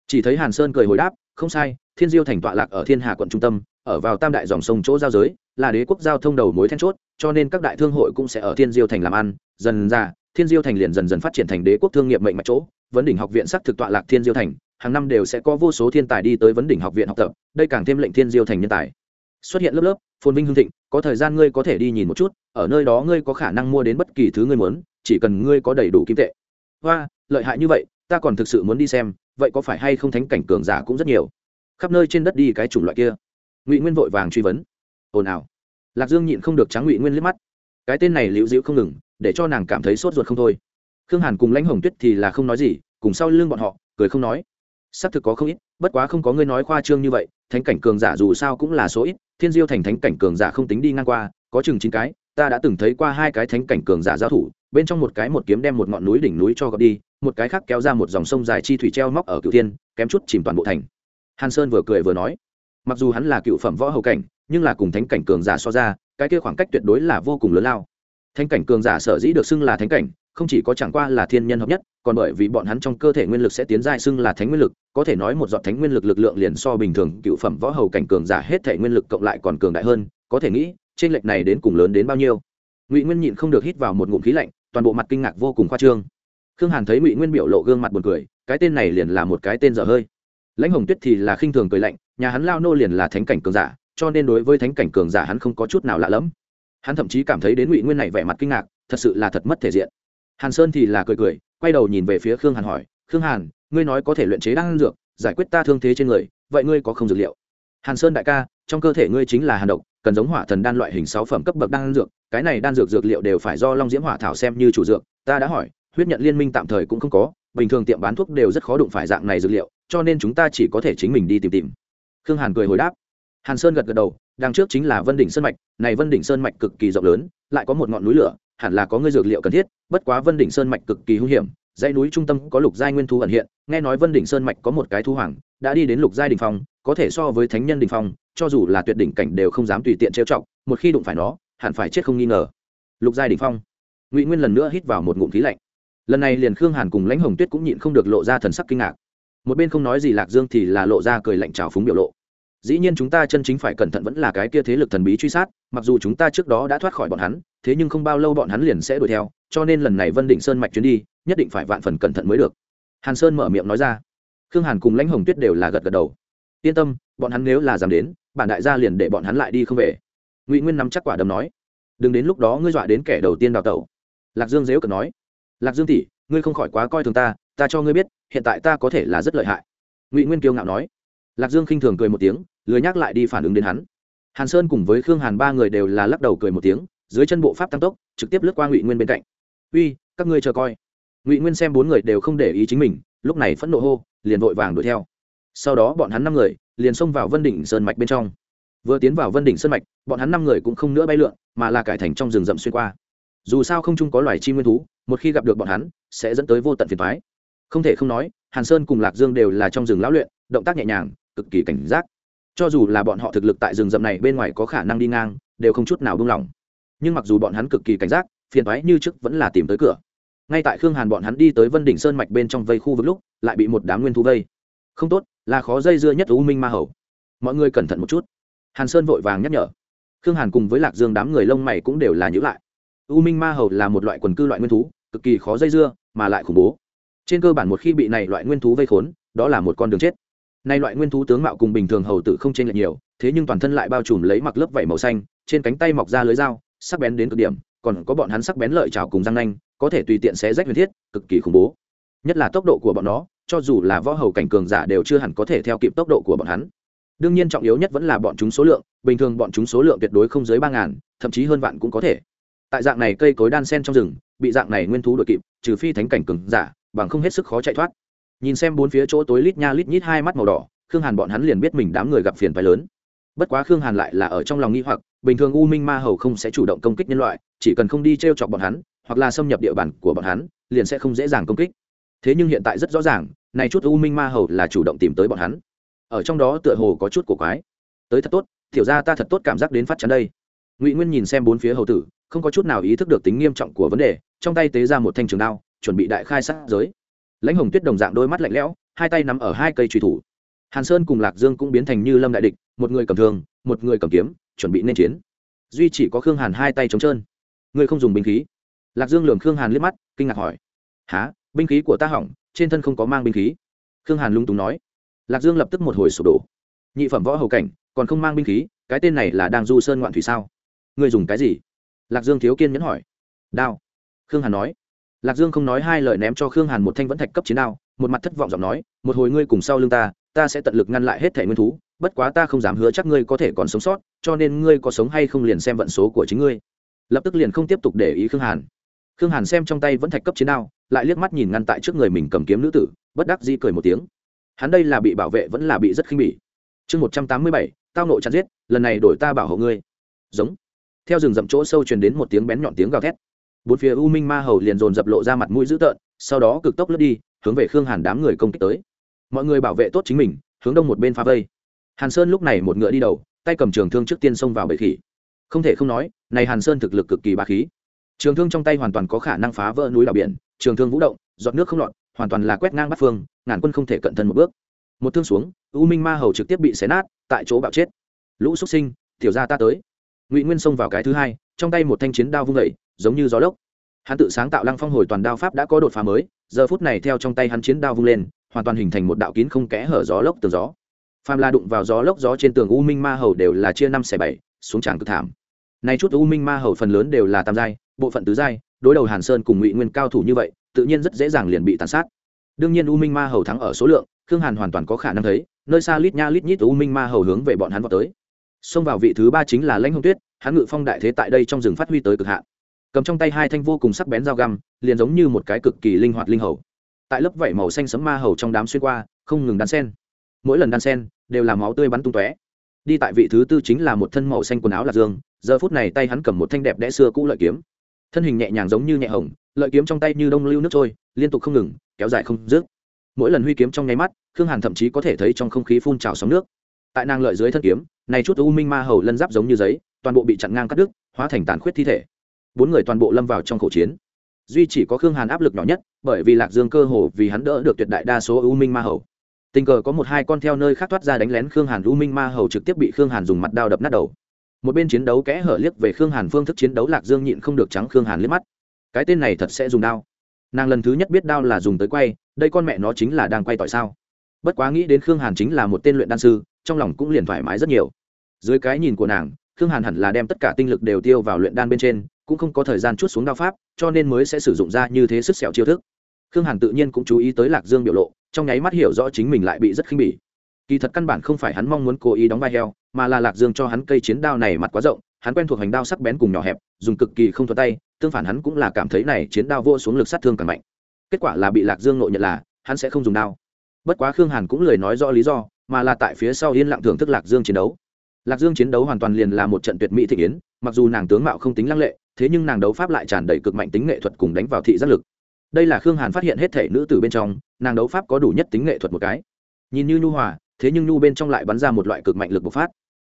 Chỉ thấy hàn sơn cười hồi đáp không sai, thiên diêu thành tọa lạc ở thiên hà quận trung tâm, ở vào tam đại dòng sông chỗ giao giới, là đế quốc giao thông đầu mối then chốt, cho nên các đại thương hội cũng sẽ ở thiên diêu thành làm ăn. Dần ra, thiên diêu thành liền dần dần phát triển thành đế quốc thương nghiệp mệnh mạch chỗ. Vấn đỉnh học viện sắc thực tọa lạc thiên diêu thành, hàng năm đều sẽ có vô số thiên tài đi tới vấn đỉnh học viện học tập, đây càng thêm lệnh thiên diêu thành nhân tài. Xuất hiện lớp lớp, phồn vinh hương thịnh, có thời gian ngươi có thể đi nhìn một chút, ở nơi đó ngươi có khả năng mua đến bất kỳ thứ ngươi muốn, chỉ cần ngươi có đầy đủ kim tệ. Hoa, lợi hại như vậy, ta còn thực sự muốn đi xem vậy có phải hay không thánh cảnh cường giả cũng rất nhiều? Khắp nơi trên đất đi cái chủng loại kia. Ngụy nguyên vội vàng truy vấn. Ồn ào. Lạc dương nhịn không được trắng ngụy nguyên liếc mắt. Cái tên này liễu dĩu không ngừng, để cho nàng cảm thấy sốt ruột không thôi. Khương hàn cùng lãnh hồng tuyết thì là không nói gì, cùng sau lưng bọn họ, cười không nói. Xác thực có không ít, bất quá không có ngươi nói khoa trương như vậy, thánh cảnh cường giả dù sao cũng là số ít, thiên diêu thành thánh cảnh cường giả không tính đi ngang qua, có chừng chín cái, ta đã từng thấy qua hai cái thánh cảnh cường giả giao thủ, bên trong một cái một kiếm đem một ngọn núi đỉnh núi cho gọt đi một cái khác kéo ra một dòng sông dài chi thủy treo móc ở cựu thiên, kém chút chìm toàn bộ thành. Hàn sơn vừa cười vừa nói, mặc dù hắn là cựu phẩm võ hầu cảnh, nhưng là cùng thánh cảnh cường giả so ra, cái kia khoảng cách tuyệt đối là vô cùng lớn lao. Thánh cảnh cường giả sở dĩ được xưng là thánh cảnh, không chỉ có chẳng qua là thiên nhân hợp nhất, còn bởi vì bọn hắn trong cơ thể nguyên lực sẽ tiến giai xưng là thánh nguyên lực, có thể nói một giọt thánh nguyên lực lực lượng liền so bình thường cựu phẩm võ hầu cảnh cường giả hết thể nguyên lực cộng lại còn cường đại hơn, có thể nghĩ trên lệch này đến cùng lớn đến bao nhiêu. Ngụy nguyên nhịn không được hít vào một ngụm khí lạnh, toàn bộ mặt kinh ngạc vô cùng khoa trương khương hàn thấy ngụy nguyên biểu lộ gương mặt buồn cười, cái tên này liền là một cái tên dở hơi. Lãnh hồng tuyết thì là khinh thường cười lạnh, nhà hắn lao nô liền là thánh cảnh cường giả, cho nên đối với thánh cảnh cường giả hắn không có chút nào lạ lẫm. Hắn thậm chí cảm thấy đến ngụy nguyên này vẻ mặt kinh ngạc, thật sự là thật mất thể diện. Hàn sơn thì là cười cười, quay đầu nhìn về phía khương hàn hỏi, khương hàn, ngươi nói có thể luyện chế đan dược, giải quyết ta thương thế trên người, vậy ngươi có không dược liệu? Hàn sơn đại ca, trong cơ thể ngươi chính là hàn độc, cần giống hỏa thần đan loại hình sáu phẩm cấp bậc đan dược, cái này đan dược dược liệu đều phải do long diễm hỏa thảo xem như chủ dược, ta đã hỏi huyết nhận liên minh tạm thời cũng không có, bình thường tiệm bán thuốc đều rất khó đụng phải dạng này dược liệu, cho nên chúng ta chỉ có thể chính mình đi tìm tìm. Khương hàn cười hồi đáp. Hàn sơn gật gật đầu, đằng trước chính là vân đỉnh sơn mạch, này vân đỉnh sơn mạch cực kỳ rộng lớn, lại có một ngọn núi lửa, hẳn là có ngươi dược liệu cần thiết, bất quá vân đỉnh sơn mạch cực kỳ hung hiểm, dãy núi trung tâm có lục giai nguyên thu ẩn hiện, nghe nói vân đỉnh sơn mạch có một cái thu hoàng, đã đi đến lục giai đình phong, có thể so với thánh nhân đình phong, cho dù là tuyệt đỉnh cảnh đều không dám tùy tiện trêu chọc, một khi đụng phải nó, hẳn phải chết không nghi ngờ. Lục giai đình phong. Ngụy nguyên lần nữa hít vào một ngụm khí lạnh lần này liền khương hàn cùng lãnh hồng tuyết cũng nhịn không được lộ ra thần sắc kinh ngạc. Một bên không nói gì lạc dương thì là lộ ra cười lạnh trào phúng biểu lộ. Dĩ nhiên chúng ta chân chính phải cẩn thận vẫn là cái kia thế lực thần bí truy sát, mặc dù chúng ta trước đó đã thoát khỏi bọn hắn, thế nhưng không bao lâu bọn hắn liền sẽ đuổi theo, cho nên lần này vân định sơn mạch chuyến đi, nhất định phải vạn phần cẩn thận mới được. Hàn sơn mở miệng nói ra. Khương hàn cùng lãnh hồng tuyết đều là gật gật đầu. Yên tâm, bọn hắn nếu là dám đến, bản đại gia liền để bọn hắn lại đi không về. Ngụy nguyên nắm chắc quả đấm nói. Đừng đến lúc đó ngươi dọa đến kẻ đầu tiên đào tẩu. Lạc dương dếu cờ nói lạc dương tỷ, ngươi không khỏi quá coi thường ta ta cho ngươi biết, hiện tại ta có thể là rất lợi hại. Ngụy nguyên kiêu ngạo nói. Lạc dương khinh thường cười một tiếng, lười nhắc lại đi phản ứng đến hắn. Hàn sơn cùng với khương hàn ba người đều là lắc đầu cười một tiếng, dưới chân bộ pháp tăng tốc, trực tiếp lướt qua ngụy nguyên bên cạnh. Uy, các ngươi chờ coi. Ngụy nguyên xem bốn người đều không để ý chính mình, lúc này phẫn nộ hô, liền vội vàng đuổi theo. Sau đó bọn hắn năm người liền xông vào vân đỉnh sơn mạch bên trong. Vừa tiến vào vân đỉnh sơn mạch, bọn hắn năm người cũng không nữa bay lượn, mà là cải thành trong rừng rậm xuyên qua. Dù sao không chung có loài chim nguyên thú một khi gặp được bọn hắn, sẽ dẫn tới vô tận phiền thoái không thể không nói, hàn sơn cùng lạc dương đều là trong rừng lão luyện, động tác nhẹ nhàng, cực kỳ cảnh giác. Cho dù là bọn họ thực lực tại rừng rậm này bên ngoài có khả năng đi ngang, đều không chút nào buông lỏng. Nhưng mặc dù bọn hắn cực kỳ cảnh giác, phiền thoái như trước vẫn là tìm tới cửa. Ngay tại khương hàn bọn hắn đi tới vân đỉnh sơn mạch bên trong vây khu vực lúc, lại bị một đám nguyên thú vây. Không tốt, là khó dây dưa nhất u minh ma hầu. Mọi người cẩn thận một chút. Hàn sơn vội vàng nhắc nhở. Khương hàn cùng với lạc dương đám người lông mày cũng đều là nhữ lại u minh ma hầu là một loại quần cư loại nguyên thú, cực kỳ khó dây dưa, mà lại khủng bố. Trên cơ bản một khi bị này loại nguyên thú vây khốn, đó là một con đường chết. Nay loại nguyên thú tướng mạo cùng bình thường hầu tử không chênh lệch nhiều, thế nhưng toàn thân lại bao trùm lấy mặc lớp vảy màu xanh, trên cánh tay mọc ra lưới dao, sắc bén đến cực điểm, còn có bọn hắn sắc bén lợi chảo cùng răng nanh, có thể tùy tiện xé rách huyền thiết, cực kỳ khủng bố. Nhất là tốc độ của bọn nó, cho dù là võ hầu cảnh cường giả đều chưa hẳn có thể theo kịp tốc độ của bọn hắn. Đương nhiên trọng yếu nhất vẫn là bọn chúng số lượng, bình thường bọn chúng số lượng tuyệt đối không dưới ba ngàn, thậm chí hơn vạn cũng có thể tại dạng này cây cối đan sen trong rừng, bị dạng này nguyên thú đội kịp, trừ phi thánh cảnh cừng giả, bằng không hết sức khó chạy thoát. Nhìn xem bốn phía chỗ tối lít nha lít nhít hai mắt màu đỏ, khương hàn bọn hắn liền biết mình đám người gặp phiền phái lớn. Bất quá khương hàn lại là ở trong lòng nghi hoặc, bình thường u minh ma hầu không sẽ chủ động công kích nhân loại, chỉ cần không đi t r e o chọc bọn hắn, hoặc là xâm nhập địa bàn của bọn hắn, liền sẽ không dễ dàng công kích. Thế nhưng hiện tại rất rõ ràng này chút u minh ma hầu là chủ động tìm tới bọn hắn. Ở trong đó tựa hồ có chút cổ quái. Tới thật tốt, tiểu ra ta thật tốt cảm giác đến phát chắn đây ngụy nguyên nhìn xem bốn phía hầu tử không có chút nào ý thức được tính nghiêm trọng của vấn đề trong tay tế ra một thanh trường đao chuẩn bị đại khai sát giới lãnh hồng tuyết đồng dạng đôi mắt lạnh lẽo hai tay nắm ở hai cây truy thủ hàn sơn cùng lạc dương cũng biến thành như lâm đại địch một người cầm thương một người cầm kiếm chuẩn bị nên chiến duy chỉ có khương hàn hai tay trống trơn người không dùng binh khí lạc dương lường khương hàn liếc mắt kinh ngạc hỏi há binh khí của ta hỏng trên thân không có mang binh khí khương hàn lung túng nói lạc dương lập tức một hồi sụp đổ nhị phẩm võ hầu cảnh còn không mang binh khí cái tên này là đang du sơn ngoạn thủy sao ngươi dùng cái gì? Lạc dương thiếu kiên nhẫn hỏi. Đao. Khương hàn nói. Lạc dương không nói hai lời ném cho khương hàn một thanh vẫn thạch cấp chiến đao, một mặt thất vọng giọng nói, một hồi ngươi cùng sau lưng ta ta sẽ tận lực ngăn lại hết thẻ nguyên thú, bất quá ta không dám hứa chắc ngươi có thể còn sống sót, cho nên ngươi có sống hay không liền xem vận số của chính ngươi. Lập tức liền không tiếp tục để ý khương hàn. Khương hàn xem trong tay vẫn thạch cấp chiến đao, lại liếc mắt nhìn ngăn tại trước người mình cầm kiếm nữ tử, bất đắc dĩ cười một tiếng. Hắn đây là bị bảo vệ vẫn là bị rất khinh bỉ. Chương một trăm tám mươi bảy, tao nộ chặt giết, lần này đổi ta bảo hộ ngươi. Giống theo rừng rậm chỗ sâu truyền đến một tiếng bén nhọn tiếng gào thét. Bốn phía u minh ma hầu liền dồn dập lộ ra mặt mũi dữ tợn, sau đó cực tốc lướt đi, hướng về khương hàn đám người công kích tới. Mọi người bảo vệ tốt chính mình, hướng đông một bên phá vây. Hàn sơn lúc này một ngựa đi đầu, tay cầm trường thương trước tiên xông vào bệ khỉ. Không thể không nói, này hàn sơn thực lực cực kỳ ba khí. Trường thương trong tay hoàn toàn có khả năng phá vỡ núi đảo biển, trường thương vũ động, giọt nước không lọt, hoàn toàn là quét ngang bắt phương, ngàn quân không thể cận thân một bước. Một thương xuống, u minh ma hầu trực tiếp bị xé nát, tại chỗ bạo chết. Lũ xuất sinh, tiểu ra ta tới ngụy nguyên xông vào cái thứ hai trong tay một thanh chiến đao vung vẩy giống như gió lốc hắn tự sáng tạo lăng phong hồi toàn đao pháp đã có đột phá mới giờ phút này theo trong tay hắn chiến đao vung lên hoàn toàn hình thành một đạo kín không kẽ hở gió lốc từ gió phàm la đụng vào gió lốc gió trên tường u minh ma hầu đều là chia năm xẻ bảy xuống tràng cực thảm nay chút u minh ma hầu phần lớn đều là tam giai bộ phận tứ giai đối đầu hàn sơn cùng ngụy nguyên cao thủ như vậy tự nhiên rất dễ dàng liền bị tàn sát đương nhiên u minh ma hầu thắng ở số lượng khương hàn hoàn toàn có khả năng thấy nơi xa lít nha lít nhít u minh ma hầu hướng về bọn hắn vào tới xông vào vị thứ ba chính là lãnh hồng tuyết, hắn ngự phong đại thế tại đây trong rừng phát huy tới cực hạn. Cầm trong tay hai thanh vô cùng sắc bén dao găm, liền giống như một cái cực kỳ linh hoạt linh hầu. Tại lớp vảy màu xanh sấm ma hầu trong đám xuyên qua, không ngừng đan sen. Mỗi lần đan sen, đều là máu tươi bắn tung tóe. Đi tại vị thứ tư chính là một thân màu xanh quần áo lạc dương, giờ phút này tay hắn cầm một thanh đẹp đẽ xưa cũ lợi kiếm. Thân hình nhẹ nhàng giống như nhẹ hồng, lợi kiếm trong tay như đông lưu nước trôi, liên tục không ngừng, kéo dài không dứt. Mỗi lần huy kiếm trong nháy mắt, khương hàn thậm chí có thể thấy trong không khí phun trào sóng nước tại nàng lợi dưới thân kiếm, này chút u minh ma hầu lân giáp giống như giấy, toàn bộ bị chặn ngang cắt đứt, hóa thành tàn khuyết thi thể. Bốn người toàn bộ lâm vào trong khẩu chiến. Duy chỉ có khương hàn áp lực nhỏ nhất, bởi vì lạc dương cơ hồ vì hắn đỡ được tuyệt đại đa số u minh ma hầu. Tình cờ có một hai con theo nơi khác thoát ra đánh lén khương hàn, u minh ma hầu trực tiếp bị khương hàn dùng mặt đao đập nát đầu. Một bên chiến đấu kẽ hở liếc về khương hàn phương thức chiến đấu, lạc dương nhịn không được trắng khương hàn liếc mắt. Cái tên này thật sẽ dùng đao. Nàng lần thứ nhất biết đao là dùng tới quay, đây con mẹ nó chính là đang quay tỏi sao? Bất quá nghĩ đến khương hàn chính là một tên luyện đan sư trong lòng cũng liền thoải mái rất nhiều. Dưới cái nhìn của nàng, khương hàn hẳn là đem tất cả tinh lực đều tiêu vào luyện đan bên trên, cũng không có thời gian chút xuống đao pháp, cho nên mới sẽ sử dụng ra như thế sức xẻo chiêu thức. Khương hàn tự nhiên cũng chú ý tới lạc dương biểu lộ, trong nháy mắt hiểu rõ chính mình lại bị rất khinh bỉ. Kỳ thật căn bản không phải hắn mong muốn cố ý đóng vai heo, mà là lạc dương cho hắn cây chiến đao này mặt quá rộng, hắn quen thuộc hành đao sắc bén cùng nhỏ hẹp, dùng cực kỳ không thuận tay, tương phản hắn cũng là cảm thấy này chiến đao vô xuống lực sát thương càng mạnh. Kết quả là bị lạc dương nội nhận là, hắn sẽ không dùng đao. Bất quá khương hàn cũng lời nói rõ lý do mà là tại phía sau yên lặng thưởng thức lạc dương chiến đấu. Lạc dương chiến đấu hoàn toàn liền là một trận tuyệt mỹ thị kiến, mặc dù nàng tướng mạo không tính lăng lệ, thế nhưng nàng đấu pháp lại tràn đầy cực mạnh tính nghệ thuật cùng đánh vào thị giác lực. Đây là khương hàn phát hiện hết thể nữ từ bên trong, nàng đấu pháp có đủ nhất tính nghệ thuật một cái. Nhìn như nhu hòa, thế nhưng nhu bên trong lại bắn ra một loại cực mạnh lực bộc phát.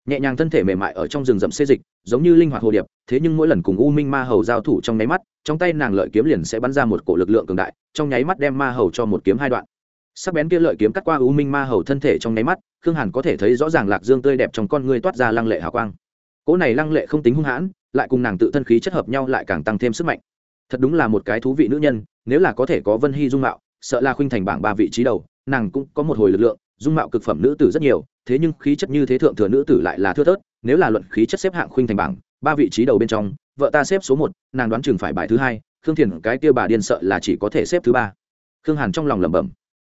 Nhẹ nhàng thân thể mềm mại ở trong rừng rậm xê dịch, giống như linh hoạt hồ điệp, thế nhưng mỗi lần cùng u minh ma hầu giao thủ trong nháy mắt, trong tay nàng lợi kiếm liền sẽ bắn ra một cổ lực lượng cường đại, trong nháy mắt đem ma hầu cho một kiếm hai đoạn sắc bén kia lợi kiếm cắt qua u minh ma hầu thân thể trong nháy mắt, khương hàn có thể thấy rõ ràng lạc dương tươi đẹp trong con ngươi toát ra lăng lệ hào quang. Cỗ này lăng lệ không tính hung hãn, lại cùng nàng tự thân khí chất hợp nhau lại càng tăng thêm sức mạnh. Thật đúng là một cái thú vị nữ nhân, nếu là có thể có vân hy dung mạo, sợ là khuynh thành bảng ba vị trí đầu, nàng cũng có một hồi lực lượng, dung mạo cực phẩm nữ tử rất nhiều, thế nhưng khí chất như thế thượng thừa nữ tử lại là thưa thớt, nếu là luận khí chất xếp hạng khuynh thành bảng ba vị trí đầu bên trong, vợ ta xếp số một, nàng đoán chừng phải bài thứ hai, khương thiền cái kia bà điên sợ là chỉ có thể xếp thứ ba. Khương hàn trong lòng lẩm bẩm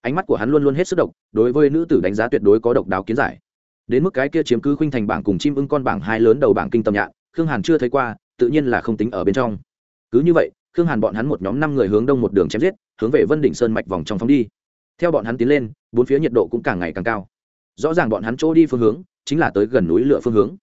ánh mắt của hắn luôn luôn hết sức độc, đối với nữ tử đánh giá tuyệt đối có độc đáo kiến giải. Đến mức cái kia chiếm cứ khuynh thành bảng cùng chim ưng con bảng hai lớn đầu bảng kinh tâm nhạn, khương hàn chưa thấy qua, tự nhiên là không tính ở bên trong. Cứ như vậy, khương hàn bọn hắn một nhóm năm người hướng đông một đường chém giết, hướng về vân đỉnh sơn mạch vòng trong phóng đi. Theo bọn hắn tiến lên, bốn phía nhiệt độ cũng càng ngày càng cao. Rõ ràng bọn hắn chỗ đi phương hướng, chính là tới gần núi lửa phương hướng.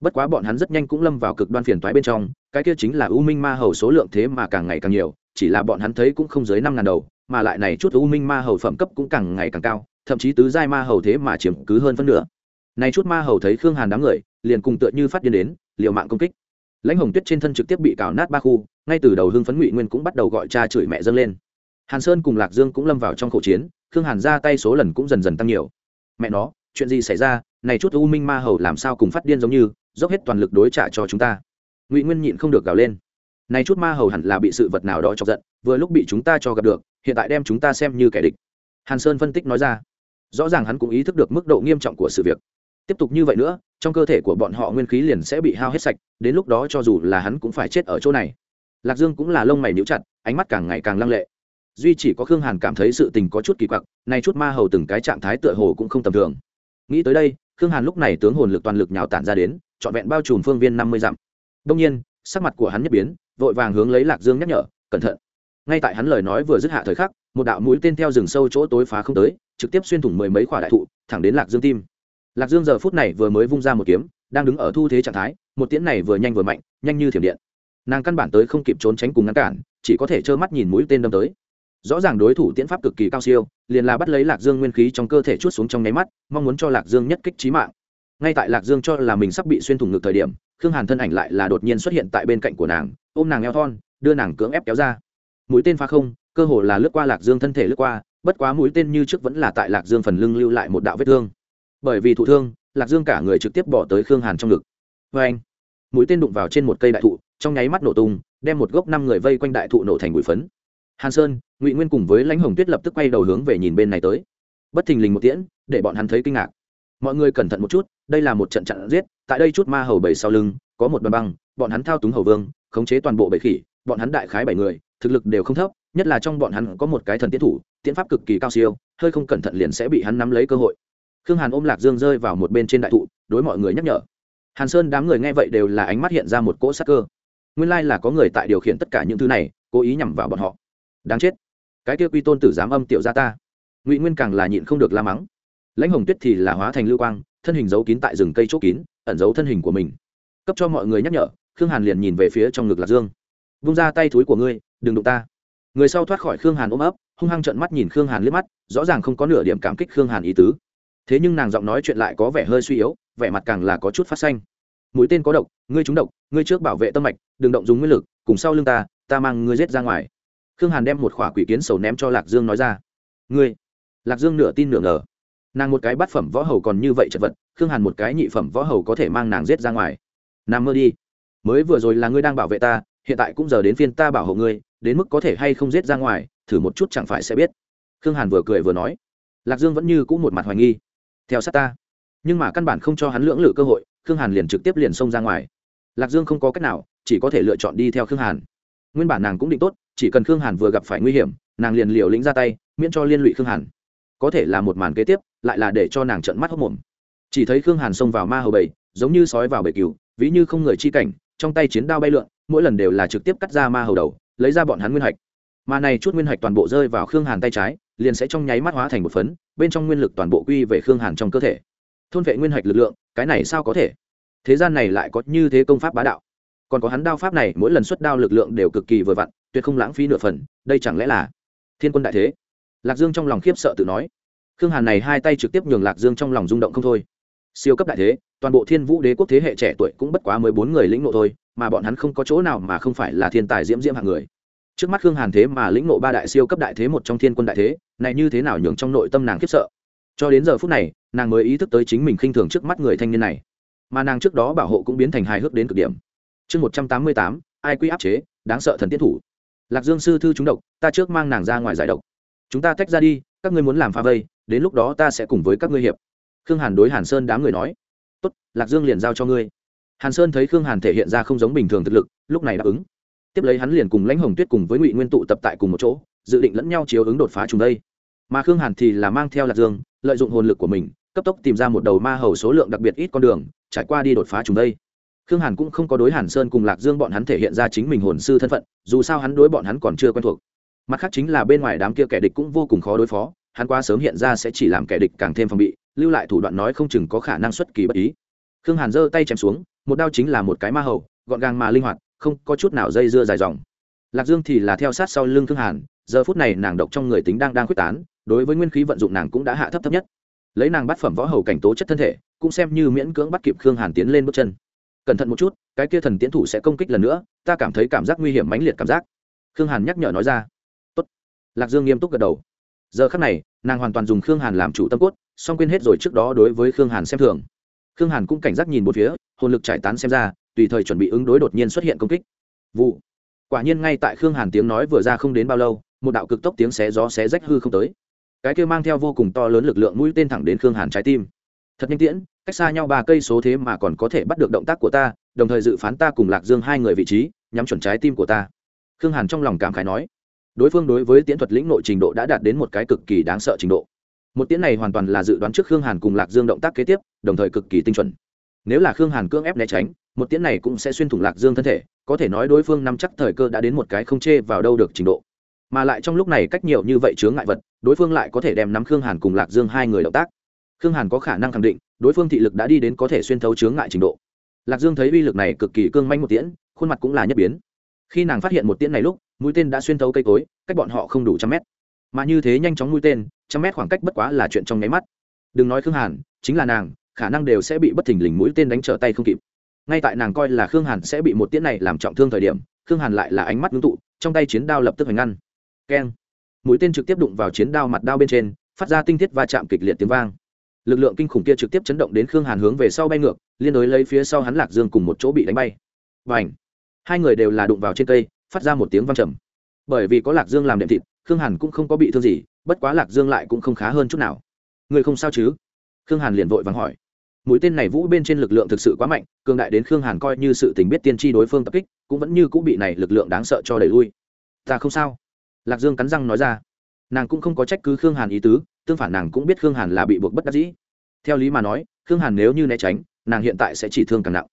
Bất quá bọn hắn rất nhanh cũng lâm vào cực đoan phiền toái bên trong, cái kia chính là u minh ma hầu số lượng thế mà càng ngày càng nhiều, chỉ là bọn hắn thấy cũng không dưới năm ngàn đầu mà lại này chút u minh ma hầu phẩm cấp cũng càng ngày càng cao, thậm chí tứ giai ma hầu thế mà chiếm cứ hơn phân nửa. Này chút ma hầu thấy khương hàn đám người, liền cùng tựa như phát điên đến, liều mạng công kích. Lãnh hồng tuyết trên thân trực tiếp bị cào nát ba khu, ngay từ đầu hưng phấn ngụy nguyên cũng bắt đầu gọi cha chửi mẹ dâng lên. Hàn sơn cùng lạc dương cũng lâm vào trong khẩu chiến, khương hàn ra tay số lần cũng dần dần tăng nhiều. Mẹ nó, chuyện gì xảy ra? Này chút u minh ma hầu làm sao cùng phát điên giống như, dốc hết toàn lực đối trả cho chúng ta. Ngụy nguyên nhịn không được gào lên. Này chút ma hầu hẳn là bị sự vật nào đó chọc giận, vừa lúc bị chúng ta cho gặp được hiện tại đem chúng ta xem như kẻ địch. Hàn sơn phân tích nói ra. Rõ ràng hắn cũng ý thức được mức độ nghiêm trọng của sự việc. Tiếp tục như vậy nữa, trong cơ thể của bọn họ nguyên khí liền sẽ bị hao hết sạch, đến lúc đó cho dù là hắn cũng phải chết ở chỗ này. Lạc dương cũng là lông mày níu chặt, ánh mắt càng ngày càng lăng lệ. Duy chỉ có khương hàn cảm thấy sự tình có chút kỳ quặc, nay chút ma hầu từng cái trạng thái tựa hồ cũng không tầm thường. Nghĩ tới đây, khương hàn lúc này tướng hồn lực toàn lực nhào tản ra đến, trọn vẹn bao trùm phương viên năm mươi dặm. Đông nhiên, sắc mặt của hắn nhất biến, vội vàng hướng lấy lạc dương nhắc nhở, cẩn thận ngay tại hắn lời nói vừa dứt hạ thời khắc, một đạo mũi tên theo rừng sâu chỗ tối phá không tới, trực tiếp xuyên thủng mười mấy quả đại thụ, thẳng đến lạc dương tim. Lạc dương giờ phút này vừa mới vung ra một kiếm, đang đứng ở thu thế trạng thái, một tiễn này vừa nhanh vừa mạnh, nhanh như thiểm điện. Nàng căn bản tới không kịp trốn tránh cùng ngăn cản, chỉ có thể trơ mắt nhìn mũi tên đâm tới. Rõ ràng đối thủ tiễn pháp cực kỳ cao siêu, liền là bắt lấy lạc dương nguyên khí trong cơ thể chút xuống trong nháy mắt, mong muốn cho lạc dương nhất kích trí mạng. Ngay tại lạc dương cho là mình sắp bị xuyên thủng ngực thời điểm, khương hàn thân ảnh lại là đột nhiên xuất hiện tại bên cạnh của nàng, ôm nàng eo thon, đưa nàng cưỡng ép kéo ra mũi tên phá không, cơ hồ là lướt qua lạc dương thân thể lướt qua, bất quá mũi tên như trước vẫn là tại lạc dương phần lưng lưu lại một đạo vết thương. Bởi vì thụ thương, lạc dương cả người trực tiếp bỏ tới khương hàn trong ngực. Vê anh, mũi tên đụng vào trên một cây đại thụ, trong nháy mắt nổ tung, đem một gốc năm người vây quanh đại thụ nổ thành bụi phấn. Hàn sơn, ngụy nguyên cùng với lãnh hồng tuyết lập tức quay đầu hướng về nhìn bên này tới. Bất thình lình một tiễn, để bọn hắn thấy kinh ngạc. Mọi người cẩn thận một chút, đây là một trận trận giết, tại đây chút ma hầu bảy sau lưng, có một đoàn băng, bọn hắn thao túng hầu vương, khống chế toàn bộ bầy khỉ bọn hắn đại khái bảy người, thực lực đều không thấp, nhất là trong bọn hắn có một cái thần tiến thủ tiến pháp cực kỳ cao siêu, hơi không cẩn thận liền sẽ bị hắn nắm lấy cơ hội. Khương hàn ôm lạc dương rơi vào một bên trên đại thụ, đối mọi người nhắc nhở. Hàn sơn đám người nghe vậy đều là ánh mắt hiện ra một cỗ sắc cơ. Nguyên lai là có người tại điều khiển tất cả những thứ này, cố ý nhằm vào bọn họ. Đáng chết. Cái kia quy tôn tử dám âm tiểu ra ta. Ngụy nguyên càng là nhịn không được la mắng. Lãnh hồng tuyết thì là hóa thành lưu quang, thân hình giấu kín tại rừng cây chỗ kín, ẩn giấu thân hình của mình. Cấp cho mọi người nhắc nhở, khương hàn liền nhìn về phía trong ngực lạc dương vung ra tay túi của ngươi, đừng đụng ta. Người sau thoát khỏi khương hàn ôm ấp, hung hăng trợn mắt nhìn khương hàn liếc mắt, rõ ràng không có nửa điểm cảm kích khương hàn ý tứ. Thế nhưng nàng giọng nói chuyện lại có vẻ hơi suy yếu, vẻ mặt càng là có chút phát xanh. Mũi tên có độc, ngươi trúng độc, ngươi trước bảo vệ tâm mạch, đừng động dùng nguyên lực, cùng sau lưng ta ta mang ngươi giết ra ngoài. Khương hàn đem một khỏa quỷ kiến sầu ném cho lạc dương nói ra. Ngươi, lạc dương nửa tin nửa ngờ. Nàng một cái bát phẩm võ hầu còn như vậy chật vật, khương hàn một cái nhị phẩm võ hầu có thể mang nàng giết ra ngoài. Nàng mơ đi. Mới vừa rồi là ngươi đang bảo vệ ta hiện tại cũng giờ đến phiên ta bảo hộ ngươi, đến mức có thể hay không giết ra ngoài, thử một chút chẳng phải sẽ biết. Khương hàn vừa cười vừa nói. Lạc dương vẫn như c ũ một mặt hoài nghi. Theo sát ta. Nhưng mà căn bản không cho hắn lưỡng lự cơ hội, khương hàn liền trực tiếp liền xông ra ngoài. Lạc dương không có cách nào, chỉ có thể lựa chọn đi theo khương hàn. Nguyên bản nàng cũng định tốt, chỉ cần khương hàn vừa gặp phải nguy hiểm, nàng liền liều lĩnh ra tay, miễn cho liên lụy khương hàn. Có thể là một màn kế tiếp, lại là để cho nàng trận mắt hốc mồm. Chỉ thấy khương hàn xông vào ma hầu bầy, giống như sói vào bầy cừu, ví như không người chi cảnh, trong tay chiến đao bay lượn mỗi lần đều là trực tiếp cắt ra ma hầu đầu, lấy ra bọn hắn nguyên hạch. Mà này chút nguyên hạch toàn bộ rơi vào khương hàn tay trái, liền sẽ trong nháy mắt hóa thành một phấn, bên trong nguyên lực toàn bộ quy về khương hàn trong cơ thể. Thôn vệ nguyên hạch lực lượng, cái này sao có thể? Thế gian này lại có như thế công pháp bá đạo. Còn có hắn đao pháp này, mỗi lần xuất đao lực lượng đều cực kỳ vừa vặn, tuyệt không lãng phí nửa phần, đây chẳng lẽ là thiên quân đại thế? Lạc dương trong lòng khiếp sợ tự nói. Khương hàn này hai tay trực tiếp nhường lạc dương trong lòng rung động không thôi. Siêu cấp đại thế, toàn bộ thiên vũ đế quốc thế hệ trẻ tuổi cũng bất quá mười bốn người lĩnh nộ thôi mà bọn hắn không có chỗ nào mà không phải là thiên tài diễm diễm hạng người. Trước mắt khương hàn thế mà lĩnh nộ ba đại siêu cấp đại thế một trong thiên quân đại thế, này như thế nào nhường trong nội tâm nàng khiếp sợ. Cho đến giờ phút này, nàng mới ý thức tới chính mình khinh thường trước mắt người thanh niên này. Mà nàng trước đó bảo hộ cũng biến thành hài hước đến cực điểm. Chương một trăm tám mươi tám, ai quy áp chế, đáng sợ thần tiết thủ. Lạc dương sư thư chúng độc, ta trước mang nàng ra ngoài giải độc. Chúng ta tách ra đi, các ngươi muốn làm pha vây, đến lúc đó ta sẽ cùng với các ngươi hiệp. Khương hàn đối hàn sơn đám người nói. Tốt, lạc dương liền giao cho ngươi hàn sơn thấy khương hàn thể hiện ra không giống bình thường thực lực, lúc này đáp ứng. Tiếp lấy hắn liền cùng lãnh hồng tuyết cùng với ngụy nguyên tụ tập tại cùng một chỗ, dự định lẫn nhau chiếu ứng đột phá trùng đây. Mà khương hàn thì là mang theo lạc dương, lợi dụng hồn lực của mình, cấp tốc tìm ra một đầu ma hầu số lượng đặc biệt ít con đường, trải qua đi đột phá trùng đây. Khương hàn cũng không có đối hàn sơn cùng lạc dương bọn hắn thể hiện ra chính mình hồn sư thân phận, dù sao hắn đối bọn hắn còn chưa quen thuộc. Mặt khác chính là bên ngoài đám kia kẻ địch cũng vô cùng khó đối phó, hắn qua sớm hiện ra sẽ chỉ làm kẻ địch càng thêm phòng bị, lưu lại thủ đoạn nói không chừng có khả năng xuất kỳ bất ý khương hàn giơ tay chém xuống, một đao chính là một cái ma hầu, gọn gàng mà linh hoạt, không có chút nào dây dưa dài dòng. Lạc dương thì là theo sát sau lưng khương hàn, giờ phút này nàng độc trong người tính đang đang quyết tán, đối với nguyên khí vận dụng nàng cũng đã hạ thấp thấp nhất. Lấy nàng bắt phẩm võ hầu cảnh tố chất thân thể, cũng xem như miễn cưỡng bắt kịp khương hàn tiến lên bước chân. Cẩn thận một chút, cái kia thần tiến thủ sẽ công kích lần nữa, ta cảm thấy cảm giác nguy hiểm mãnh liệt cảm giác. Khương hàn nhắc nhở nói ra. Tốt. lạc dương nghiêm túc gật đầu. Giờ khắc này, nàng hoàn toàn dùng khương hàn làm chủ tâm cốt, song quên hết rồi trước đó đối với khương hàn xem thường khương hàn cũng cảnh giác nhìn một phía, hồn lực trải tán xem ra, tùy thời chuẩn bị ứng đối đột nhiên xuất hiện công kích. Vụ. Quả nhiên ngay tại khương hàn tiếng nói vừa ra không đến bao lâu, một đạo cực tốc tiếng xé gió xé rách hư không tới. Cái kia mang theo vô cùng to lớn lực lượng mũi tên thẳng đến khương hàn trái tim. Thật nhanh tiễn, cách xa nhau ba cây số thế mà còn có thể bắt được động tác của ta, đồng thời dự phán ta cùng lạc dương hai người vị trí, nhắm chuẩn trái tim của ta. Khương hàn trong lòng cảm khái nói. Đối phương đối với tiễn thuật lĩnh nội trình độ đã đạt đến một cái cực kỳ đáng sợ trình độ một tiễn này hoàn toàn là dự đoán trước khương hàn cùng lạc dương động tác kế tiếp, đồng thời cực kỳ tinh chuẩn. Nếu là khương hàn cưỡng ép né tránh, một tiễn này cũng sẽ xuyên thủng lạc dương thân thể, có thể nói đối phương nắm chắc thời cơ đã đến một cái không chê vào đâu được trình độ. Mà lại trong lúc này cách nhiều như vậy chướng ngại vật, đối phương lại có thể đem nắm khương hàn cùng lạc dương hai người động tác. Khương hàn có khả năng khẳng định, đối phương thị lực đã đi đến có thể xuyên thấu chướng ngại trình độ. Lạc dương thấy uy lực này cực kỳ cương manh một tiễn, khuôn mặt cũng là nhất biến. Khi nàng phát hiện một tiễn này lúc, mũi tên đã xuyên thấu cây cối, cách bọn họ không đủ trăm mét. Mà như thế nhanh chóng mũi tên trăm mét khoảng cách bất quá là chuyện trong nháy mắt. Đừng nói khương hàn, chính là nàng, khả năng đều sẽ bị bất thình lình mũi tên đánh trở tay không kịp. Ngay tại nàng coi là khương hàn sẽ bị một tiễn này làm trọng thương thời điểm, khương hàn lại là ánh mắt ngưng tụ, trong tay chiến đao lập tức hành ngăn. Keng. Mũi tên trực tiếp đụng vào chiến đao mặt đao bên trên, phát ra tinh thiết va chạm kịch liệt tiếng vang. Lực lượng kinh khủng kia trực tiếp chấn động đến khương hàn hướng về sau bay ngược, liên đối lấy phía sau hắn lạc dương cùng một chỗ bị đánh bay. Và ảnh hai người đều là đụng vào trên cây, phát ra một tiếng vang trầm. Bởi vì có lạc dương làm đệm thịt khương hàn cũng không có bị thương gì, bất quá lạc dương lại cũng không khá hơn chút nào. Người không sao chứ? Khương hàn liền vội vàng hỏi. Mũi tên này vũ bên trên lực lượng thực sự quá mạnh, cường đại đến khương hàn coi như sự tình biết tiên tri đối phương tập kích, cũng vẫn như cũng bị này lực lượng đáng sợ cho đẩy lui. Ta không sao. Lạc dương cắn răng nói ra. Nàng cũng không có trách cứ khương hàn ý tứ, tương phản nàng cũng biết khương hàn là bị buộc bất đắc dĩ. Theo lý mà nói, khương hàn nếu như né tránh, nàng hiện tại sẽ chỉ thương càng nặng.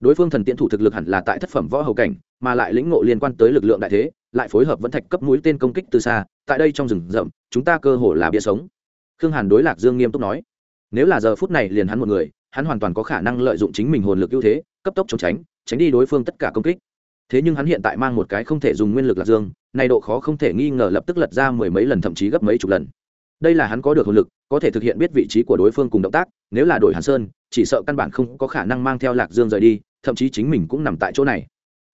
Đối phương thần tiễn thủ thực lực hẳn là tại thất phẩm võ hầu cảnh, mà lại lĩnh ngộ liên quan tới lực lượng đại thế lại phối hợp vẫn thạch cấp mũi tên công kích từ xa, tại đây trong rừng rậm, chúng ta cơ hồ là bia sống. Khương hàn đối lạc dương nghiêm túc nói, nếu là giờ phút này liền hắn một người, hắn hoàn toàn có khả năng lợi dụng chính mình hồn lực ưu thế, cấp tốc trốn tránh tránh đi đối phương tất cả công kích. Thế nhưng hắn hiện tại mang một cái không thể dùng nguyên lực lạc dương nay độ khó không thể nghi ngờ lập tức lật ra mười mấy lần thậm chí gấp mấy chục lần. Đây là hắn có được hồn lực, có thể thực hiện biết vị trí của đối phương cùng động tác, nếu là đội hàn sơn, chỉ sợ căn bản không có khả năng mang theo lạc dương rời đi, thậm chí chính mình cũng nằm tại chỗ này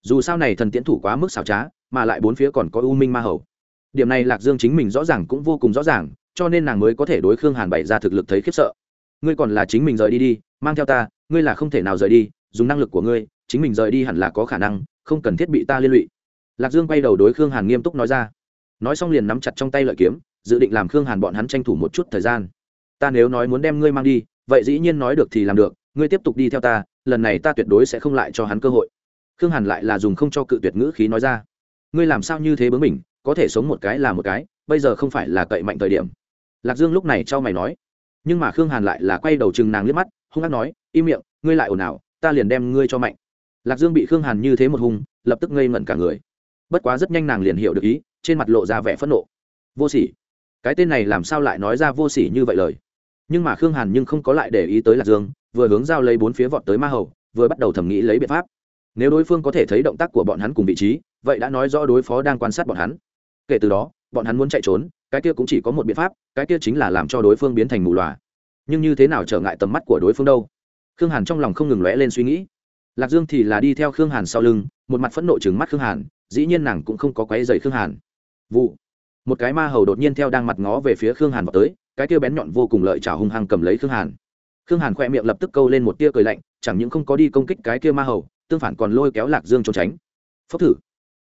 dù sao này thần tiễn thủ quá mức xảo trá, mà lại bốn phía còn có u minh ma hầu. Điểm này lạc dương chính mình rõ ràng cũng vô cùng rõ ràng, cho nên nàng mới có thể đối khương hàn bày ra thực lực thấy khiếp sợ. Ngươi còn là chính mình rời đi đi, mang theo ta, ngươi là không thể nào rời đi, dùng năng lực của ngươi, chính mình rời đi hẳn là có khả năng, không cần thiết bị ta liên lụy. Lạc dương quay đầu đối khương hàn nghiêm túc nói ra. Nói xong liền nắm chặt trong tay lợi kiếm, dự định làm khương hàn bọn hắn tranh thủ một chút thời gian. Ta nếu nói muốn đem ngươi mang đi, vậy dĩ nhiên nói được thì làm được, ngươi tiếp tục đi theo ta, lần này ta tuyệt đối sẽ không lại cho hắn cơ hội khương hàn lại là dùng không cho cự tuyệt ngữ khí nói ra. Ngươi làm sao như thế bướng mình có thể sống một cái là một cái, bây giờ không phải là cậy mạnh thời điểm. Lạc dương lúc này cho mày nói. Nhưng mà khương hàn lại là quay đầu chừng nàng liếc mắt, hung hát nói, im miệng, ngươi lại ồn ào, ta liền đem ngươi cho mạnh. Lạc dương bị khương hàn như thế một hung, lập tức ngây ngẩn cả người. Bất quá rất nhanh nàng liền hiểu được ý, trên mặt lộ ra vẻ phẫn nộ. Vô sỉ. Cái tên này làm sao lại nói ra vô sỉ như vậy lời? Nhưng mà khương hàn nhưng không có lại để ý tới lạc dương, vừa hướng giao lấy bốn phía vọt tới ma hầu, vừa bắt đầu thẩm nghĩ lấy biện pháp nếu đối phương có thể thấy động tác của bọn hắn cùng vị trí, vậy đã nói rõ đối phó đang quan sát bọn hắn. Kể từ đó, bọn hắn muốn chạy trốn, cái kia cũng chỉ có một biện pháp, cái kia chính là làm cho đối phương biến thành mù loà. Nhưng như thế nào trở ngại tầm mắt của đối phương đâu? Khương hàn trong lòng không ngừng lóe lên suy nghĩ. Lạc dương thì là đi theo khương hàn sau lưng, một mặt phẫn nộ chừng mắt khương hàn, dĩ nhiên nàng cũng không có quấy dày khương hàn. Vụ. Một cái ma hầu đột nhiên theo đang mặt ngó về phía khương hàn vào tới, cái kia bén nhọn vô cùng lợi chảo hung hăng cầm lấy khương hàn. Khương hàn khoe miệng lập tức câu lên một tia cười lạnh, chẳng những không có đi công kích cái kia ma hầu tương phản còn lôi kéo lạc dương trốn tránh. Phốc thử.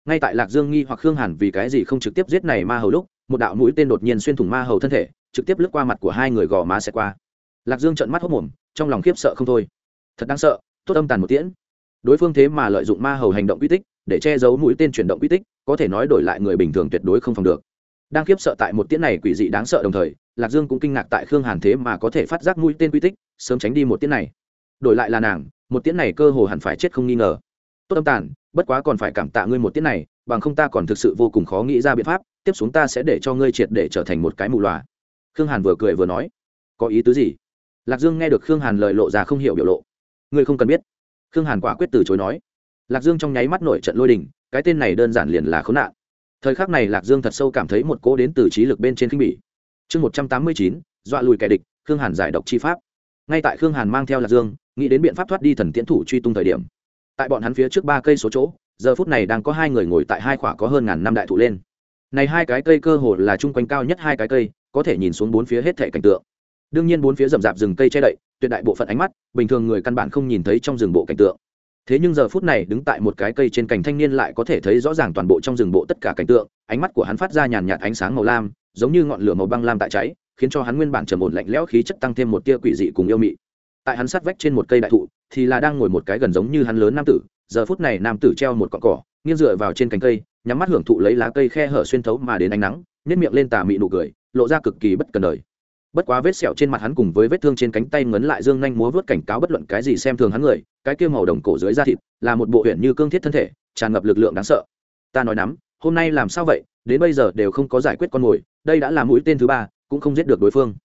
Ngay tại lạc dương nghi hoặc khương hàn vì cái gì không trực tiếp giết này ma hầu lúc, một đạo mũi tên đột nhiên xuyên thủng ma hầu thân thể, trực tiếp lướt qua mặt của hai người gò má xẹt qua. Lạc dương trợn mắt hốc mồm, trong lòng khiếp sợ không thôi. Thật đáng sợ, tốt âm tàn một tiễn. Đối phương thế mà lợi dụng ma hầu hành động quy tích, để che giấu mũi tên chuyển động quy tích, có thể nói đổi lại người bình thường tuyệt đối không phòng được. Đang khiếp sợ tại một tiễn này quỷ dị đáng sợ đồng thời, lạc dương cũng kinh ngạc tại khương hàn thế mà có thể phát giác mũi tên quy tích, sớm tránh đi một tiễn này. Đổi lại là nàng một tiễn này cơ hồ hẳn phải chết không nghi ngờ. Tốt âm tàn, bất quá còn phải cảm tạ ngươi một tiễn này, bằng không ta còn thực sự vô cùng khó nghĩ ra biện pháp, tiếp xuống ta sẽ để cho ngươi triệt để trở thành một cái mù loà. Khương hàn vừa cười vừa nói. Có ý tứ gì? Lạc dương nghe được khương hàn lời lộ ra không hiểu biểu lộ. Ngươi không cần biết. Khương hàn quả quyết từ chối nói. Lạc dương trong nháy mắt nổi trận lôi đình, cái tên này đơn giản liền là khốn nạn. Thời khắc này lạc dương thật sâu cảm thấy một cỗ đến từ trí lực bên trên khinh bỉ. Chương một trăm tám mươi chín, dọa lùi kẻ địch, khương hàn giải độc chi pháp. Ngay tại khương hàn mang theo lạc dương nghĩ đến biện pháp thoát đi thần tiễn thủ truy tung thời điểm. Tại bọn hắn phía trước ba cây số chỗ, giờ phút này đang có hai người ngồi tại hai khỏa có hơn ngàn năm đại thụ lên. Này hai cái cây cơ hồ là chung quanh cao nhất hai cái cây, có thể nhìn xuống bốn phía hết thể cảnh tượng. Đương nhiên bốn phía rậm rạp rừng cây che đậy, tuyệt đại bộ phận ánh mắt, bình thường người căn bản không nhìn thấy trong rừng bộ cảnh tượng. Thế nhưng giờ phút này đứng tại một cái cây trên cành thanh niên lại có thể thấy rõ ràng toàn bộ trong rừng bộ tất cả cảnh tượng, ánh mắt của hắn phát ra nhàn nhạt ánh sáng màu lam, giống như ngọn lửa màu băng lam tại cháy, khiến cho hắn nguyên bản trầm ổn lạnh lẽo khí chất tăng thêm một tia quỷ dị cùng yêu mị tại hắn sát vách trên một cây đại thụ, thì là đang ngồi một cái gần giống như hắn lớn nam tử. Giờ phút này nam tử treo một cọn cỏ, nghiêng dựa vào trên cành cây, nhắm mắt hưởng thụ lấy lá cây khe hở xuyên thấu mà đến ánh nắng nhét miệng lên tà mị nụ cười, lộ ra cực kỳ bất cần đời. Bất quá vết sẹo trên mặt hắn cùng với vết thương trên cánh tay ngấn lại dương nhanh múa vớt cảnh cáo bất luận cái gì xem thường hắn người, cái kia màu đồng cổ dưới da thịt, là một bộ huyện như cương thiết thân thể, tràn ngập lực lượng đáng sợ. Ta nói nắm, hôm nay làm sao vậy? Đến bây giờ đều không có giải quyết con mồi, đây đã là mũi tên thứ ba, cũng không giết được đối phương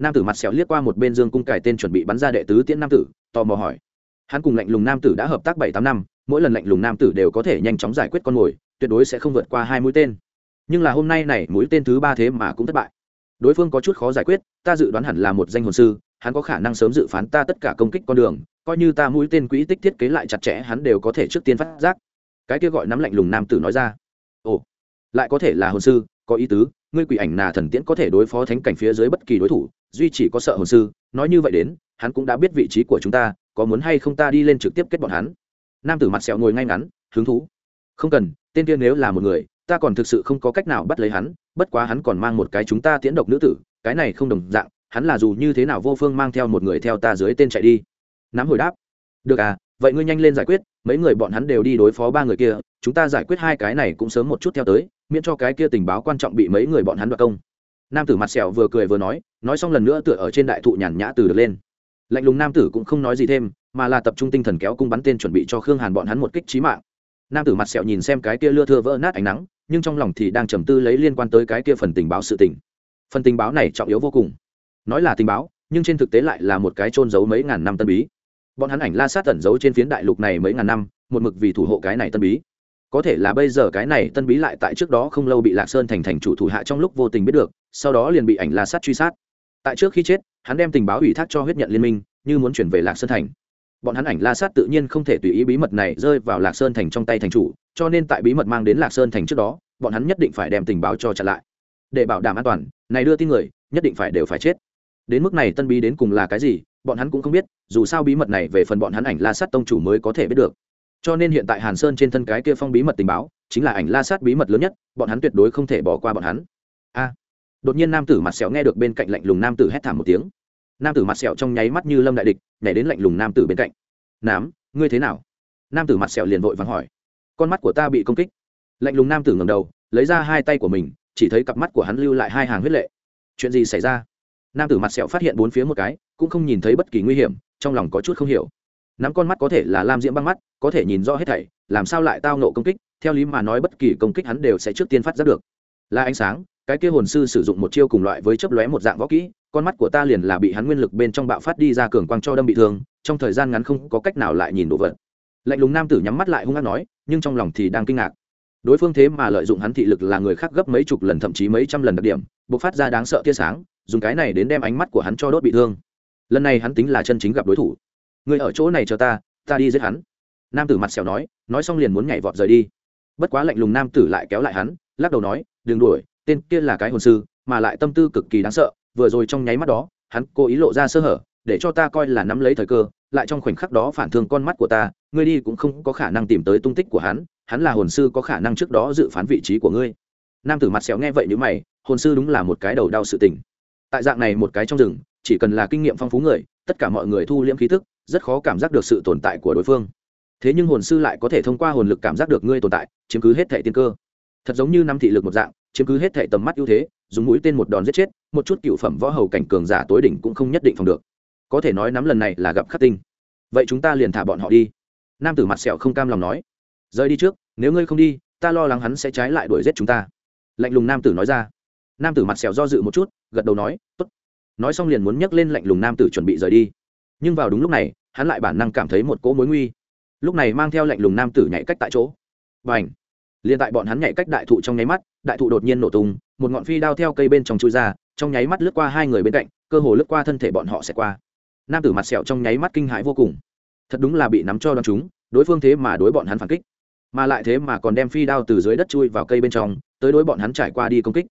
nam tử mặt sẹo liếc qua một bên dương cung cải tên chuẩn bị bắn ra đệ tứ tiễn nam tử, tò mò hỏi. Hắn cùng lạnh lùng nam tử đã hợp tác bảy tám năm, mỗi lần lạnh lùng nam tử đều có thể nhanh chóng giải quyết con mồi, tuyệt đối sẽ không vượt qua hai mũi tên. Nhưng là hôm nay này mũi tên thứ ba thế mà cũng thất bại. Đối phương có chút khó giải quyết, ta dự đoán hẳn là một danh hồn sư, hắn có khả năng sớm dự phán ta tất cả công kích con đường, coi như ta mũi tên quỹ tích thiết kế lại chặt chẽ, hắn đều có thể trước tiên phát giác. Cái kia gọi nắm lạnh lùng nam tử nói ra. Ồ, lại có thể là hồn sư, có ý tứ ngươi quỷ ảnh nà thần tiễn có thể đối phó thánh cảnh phía dưới bất kỳ đối thủ, duy chỉ có sợ hồn sư. Nói như vậy đến, hắn cũng đã biết vị trí của chúng ta, có muốn hay không ta đi lên trực tiếp kết bọn hắn. Nam tử mặt sẹo ngồi ngay ngắn, hứng thú. Không cần, tên kia nếu là một người, ta còn thực sự không có cách nào bắt lấy hắn, bất quá hắn còn mang một cái chúng ta tiễn độc nữ tử, cái này không đồng dạng, hắn là dù như thế nào vô phương mang theo một người theo ta dưới tên chạy đi. Nắm hồi đáp. Được à vậy ngươi nhanh lên giải quyết, mấy người bọn hắn đều đi đối phó ba người kia, chúng ta giải quyết hai cái này cũng sớm một chút theo tới miễn cho cái kia tình báo quan trọng bị mấy người bọn hắn đoạt công. Nam tử mặt sẹo vừa cười vừa nói nói xong lần nữa tựa ở trên đại thụ nhàn nhã từ được lên. Lạnh lùng nam tử cũng không nói gì thêm, mà là tập trung tinh thần kéo cung bắn tên chuẩn bị cho khương hàn bọn hắn một kích trí mạng. Nam tử mặt sẹo nhìn xem cái kia lưa thưa vỡ nát ánh nắng, nhưng trong lòng thì đang trầm tư lấy liên quan tới cái kia phần tình báo sự tình. Phần tình báo này trọng yếu vô cùng. Nói là tình báo, nhưng trên thực tế lại là một cái trôn giấu mấy ngàn năm tân bí. Bọn hắn ảnh la sát tẩn giấu trên phiến đại lục này mấy ngàn năm, một mực vì thủ hộ cái này tân bí có thể là bây giờ cái này tân bí lại tại trước đó không lâu bị lạc sơn thành thành chủ thủ hạ trong lúc vô tình biết được, sau đó liền bị ảnh la sát truy sát. Tại trước khi chết, hắn đem tình báo ủy thác cho huyết nhận liên minh, như muốn chuyển về lạc sơn thành. Bọn hắn ảnh la sát tự nhiên không thể tùy ý bí mật này rơi vào lạc sơn thành trong tay thành chủ, cho nên tại bí mật mang đến lạc sơn thành trước đó, bọn hắn nhất định phải đem tình báo cho chặn lại. Để bảo đảm an toàn, này đưa tin người, nhất định phải đều phải chết. Đến mức này tân bí đến cùng là cái gì, bọn hắn cũng không biết, dù sao bí mật này về phần bọn hắn ảnh la sát tông chủ mới có thể biết được cho nên hiện tại hàn sơn trên thân cái kia phong bí mật tình báo, chính là ảnh la sát bí mật lớn nhất, bọn hắn tuyệt đối không thể bỏ qua bọn hắn. A. Đột nhiên nam tử mặt sẹo nghe được bên cạnh lạnh lùng nam tử hét thảm một tiếng. Nam tử mặt sẹo trong nháy mắt như lâm đại địch, nhảy đến lạnh lùng nam tử bên cạnh. Nám, ngươi thế nào? Nam tử mặt sẹo liền vội vắng hỏi. Con mắt của ta bị công kích. Lạnh lùng nam tử ngầm đầu, lấy ra hai tay của mình, chỉ thấy cặp mắt của hắn lưu lại hai hàng huyết lệ. Chuyện gì xảy ra? Nam tử mặt sẹo phát hiện bốn phía một cái, cũng không nhìn thấy bất kỳ nguy hiểm, trong lòng có chút không hiểu nắm con mắt có thể là lam diễm băng mắt, có thể nhìn rõ hết thảy, làm sao lại tao nộ công kích, theo lý mà nói bất kỳ công kích hắn đều sẽ trước tiên phát ra được. Là ánh sáng, cái kia hồn sư sử dụng một chiêu cùng loại với chấp lóe một dạng võ kỹ, con mắt của ta liền là bị hắn nguyên lực bên trong bạo phát đi ra cường quang cho đâm bị thương, trong thời gian ngắn không có cách nào lại nhìn đồ vật. Lạnh lùng nam tử nhắm mắt lại hung hăng nói, nhưng trong lòng thì đang kinh ngạc. Đối phương thế mà lợi dụng hắn thị lực là người khác gấp mấy chục lần thậm chí mấy trăm lần đặc điểm, bộc phát ra đáng sợ tia sáng, dùng cái này đến đem ánh mắt của hắn cho đốt bị thương. Lần này hắn tính là chân chính gặp đối thủ người ở chỗ này chờ ta ta đi giết hắn. Nam tử mặt xẻo nói nói xong liền muốn nhảy vọt rời đi. Bất quá lạnh lùng nam tử lại kéo lại hắn, lắc đầu nói, đừng đuổi, tên kia là cái hồn sư, mà lại tâm tư cực kỳ đáng sợ, vừa rồi trong nháy mắt đó, hắn cố ý lộ ra sơ hở, để cho ta coi là nắm lấy thời cơ, lại trong khoảnh khắc đó phản thương con mắt của ta, ngươi đi cũng không có khả năng tìm tới tung tích của hắn hắn là hồn sư có khả năng trước đó dự phán vị trí của ngươi. Nam tử mặt xéo nghe vậy n mày, hồn sư đúng là một cái đầu đau sự tình. Tại dạng này một cái trong rừng, chỉ cần là kinh nghiệm phong phú người, tất cả mọi người thu liễm khí thức rất khó cảm giác được sự tồn tại của đối phương. Thế nhưng hồn sư lại có thể thông qua hồn lực cảm giác được ngươi tồn tại, chiếm cứ hết thẻ tiên cơ. Thật giống như năm thị lực một dạng, chiếm cứ hết thẻ tầm mắt ưu thế, dùng mũi tên một đòn giết chết, một chút cựu phẩm võ hầu cảnh cường giả tối đỉnh cũng không nhất định phòng được. Có thể nói nắm lần này là gặp khắc tinh. Vậy chúng ta liền thả bọn họ đi. Nam tử mặt sẹo không cam lòng nói. Rời đi trước, nếu ngươi không đi, ta lo lắng hắn sẽ trái lại đuổi giết chúng ta. Lạnh lùng nam tử nói ra. Nam tử mặt sẹo do dự một chút, gật đầu nói t ố t nói xong liền muốn nhấc lên lạnh lùng nam tử chuẩn bị rời đi. Nhưng vào đúng lúc này hắn lại bản năng cảm thấy một cỗ mối nguy. Lúc này mang theo lạnh lùng nam tử nhảy cách tại chỗ. Và ảnh liền tại bọn hắn nhảy cách đại thụ trong nháy mắt, đại thụ đột nhiên nổ tung, một ngọn phi đao theo cây bên trong chui ra, trong nháy mắt lướt qua hai người bên cạnh, cơ hồ lướt qua thân thể bọn họ sẽ qua. Nam tử mặt sẹo trong nháy mắt kinh hãi vô cùng. Thật đúng là bị nắm cho đ chúng, đối phương thế mà đối bọn hắn phản kích. Mà lại thế mà còn đem phi đao từ dưới đất chui vào cây bên trong, tới đối bọn hắn trải qua đi công kích.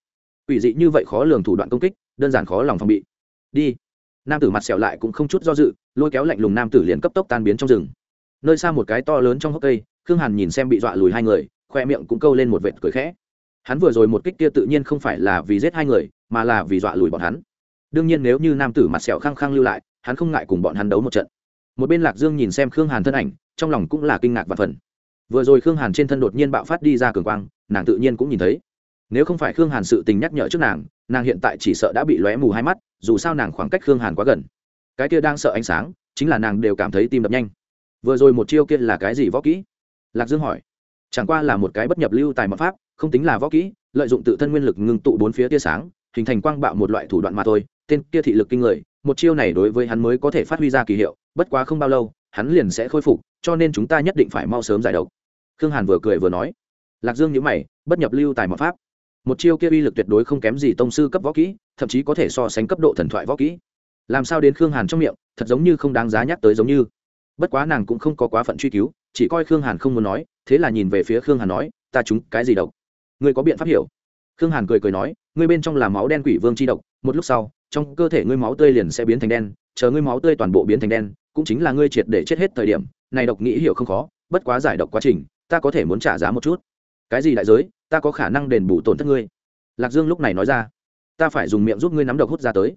Ủy dị như vậy khó lường thủ đoạn công kích, đơn giản khó lòng phòng bị. Đi! Nam tử mặt sẹo lại cũng không chút do dự lôi kéo lạnh lùng nam tử liền cấp tốc tan biến trong rừng. Nơi xa một cái to lớn trong hốc cây, khương hàn nhìn xem bị dọa lùi hai người, khoe miệng cũng câu lên một vệt cười khẽ. Hắn vừa rồi một kích kia tự nhiên không phải là vì giết hai người, mà là vì dọa lùi bọn hắn. Đương nhiên nếu như nam tử mặt sẹo khăng khăng lưu lại, hắn không ngại cùng bọn hắn đấu một trận. Một bên lạc dương nhìn xem khương hàn thân ảnh, trong lòng cũng là kinh ngạc và phần vừa rồi khương hàn trên thân đột nhiên bạo phát đi ra cường quang, nàng tự nhiên cũng nhìn thấy. Nếu không phải khương hàn sự tình nhắc nhở trước nàng nàng hiện tại chỉ sợ đã bị lóe mù hai mắt, dù sao nàng khoảng cách khương hàn quá gần cái kia đang sợ ánh sáng, chính là nàng đều cảm thấy tim đập nhanh. Vừa rồi một chiêu kia là cái gì võ kỹ? Lạc dương hỏi. Chẳng qua là một cái bất nhập lưu tài mật pháp, không tính là võ kỹ, lợi dụng tự thân nguyên lực ngưng tụ bốn phía tia sáng, hình thành quang bạo một loại thủ đoạn mà thôi. Tên kia thị lực kinh người, một chiêu này đối với hắn mới có thể phát huy ra kỳ hiệu, bất quá không bao lâu, hắn liền sẽ khôi phục, cho nên chúng ta nhất định phải mau sớm giải độc. Khương hàn vừa cười vừa nói. Lạc dương nhữ mày, bất nhập lưu tài mật pháp. Một chiêu kia uy lực tuyệt đối không kém gì tông sư cấp võ kỹ, thậm chí có thể so sánh cấp độ thần thoại võ kỹ làm sao đến khương hàn trong miệng thật giống như không đáng giá nhắc tới giống như bất quá nàng cũng không có quá phận truy cứu chỉ coi khương hàn không muốn nói thế là nhìn về phía khương hàn nói ta chúng cái gì độc ngươi có biện pháp hiểu khương hàn cười cười nói ngươi bên trong là máu đen quỷ vương c h i độc một lúc sau trong cơ thể ngươi máu tươi liền sẽ biến thành đen chờ ngươi máu tươi toàn bộ biến thành đen cũng chính là ngươi triệt để chết hết thời điểm này độc nghĩ hiểu không khó bất quá giải độc quá trình ta có thể muốn trả giá một chút cái gì đại giới ta có khả năng đền bù tổn thất ngươi lạc dương lúc này nói ra ta phải dùng miệng giúp ngươi nắm độc hút ra tới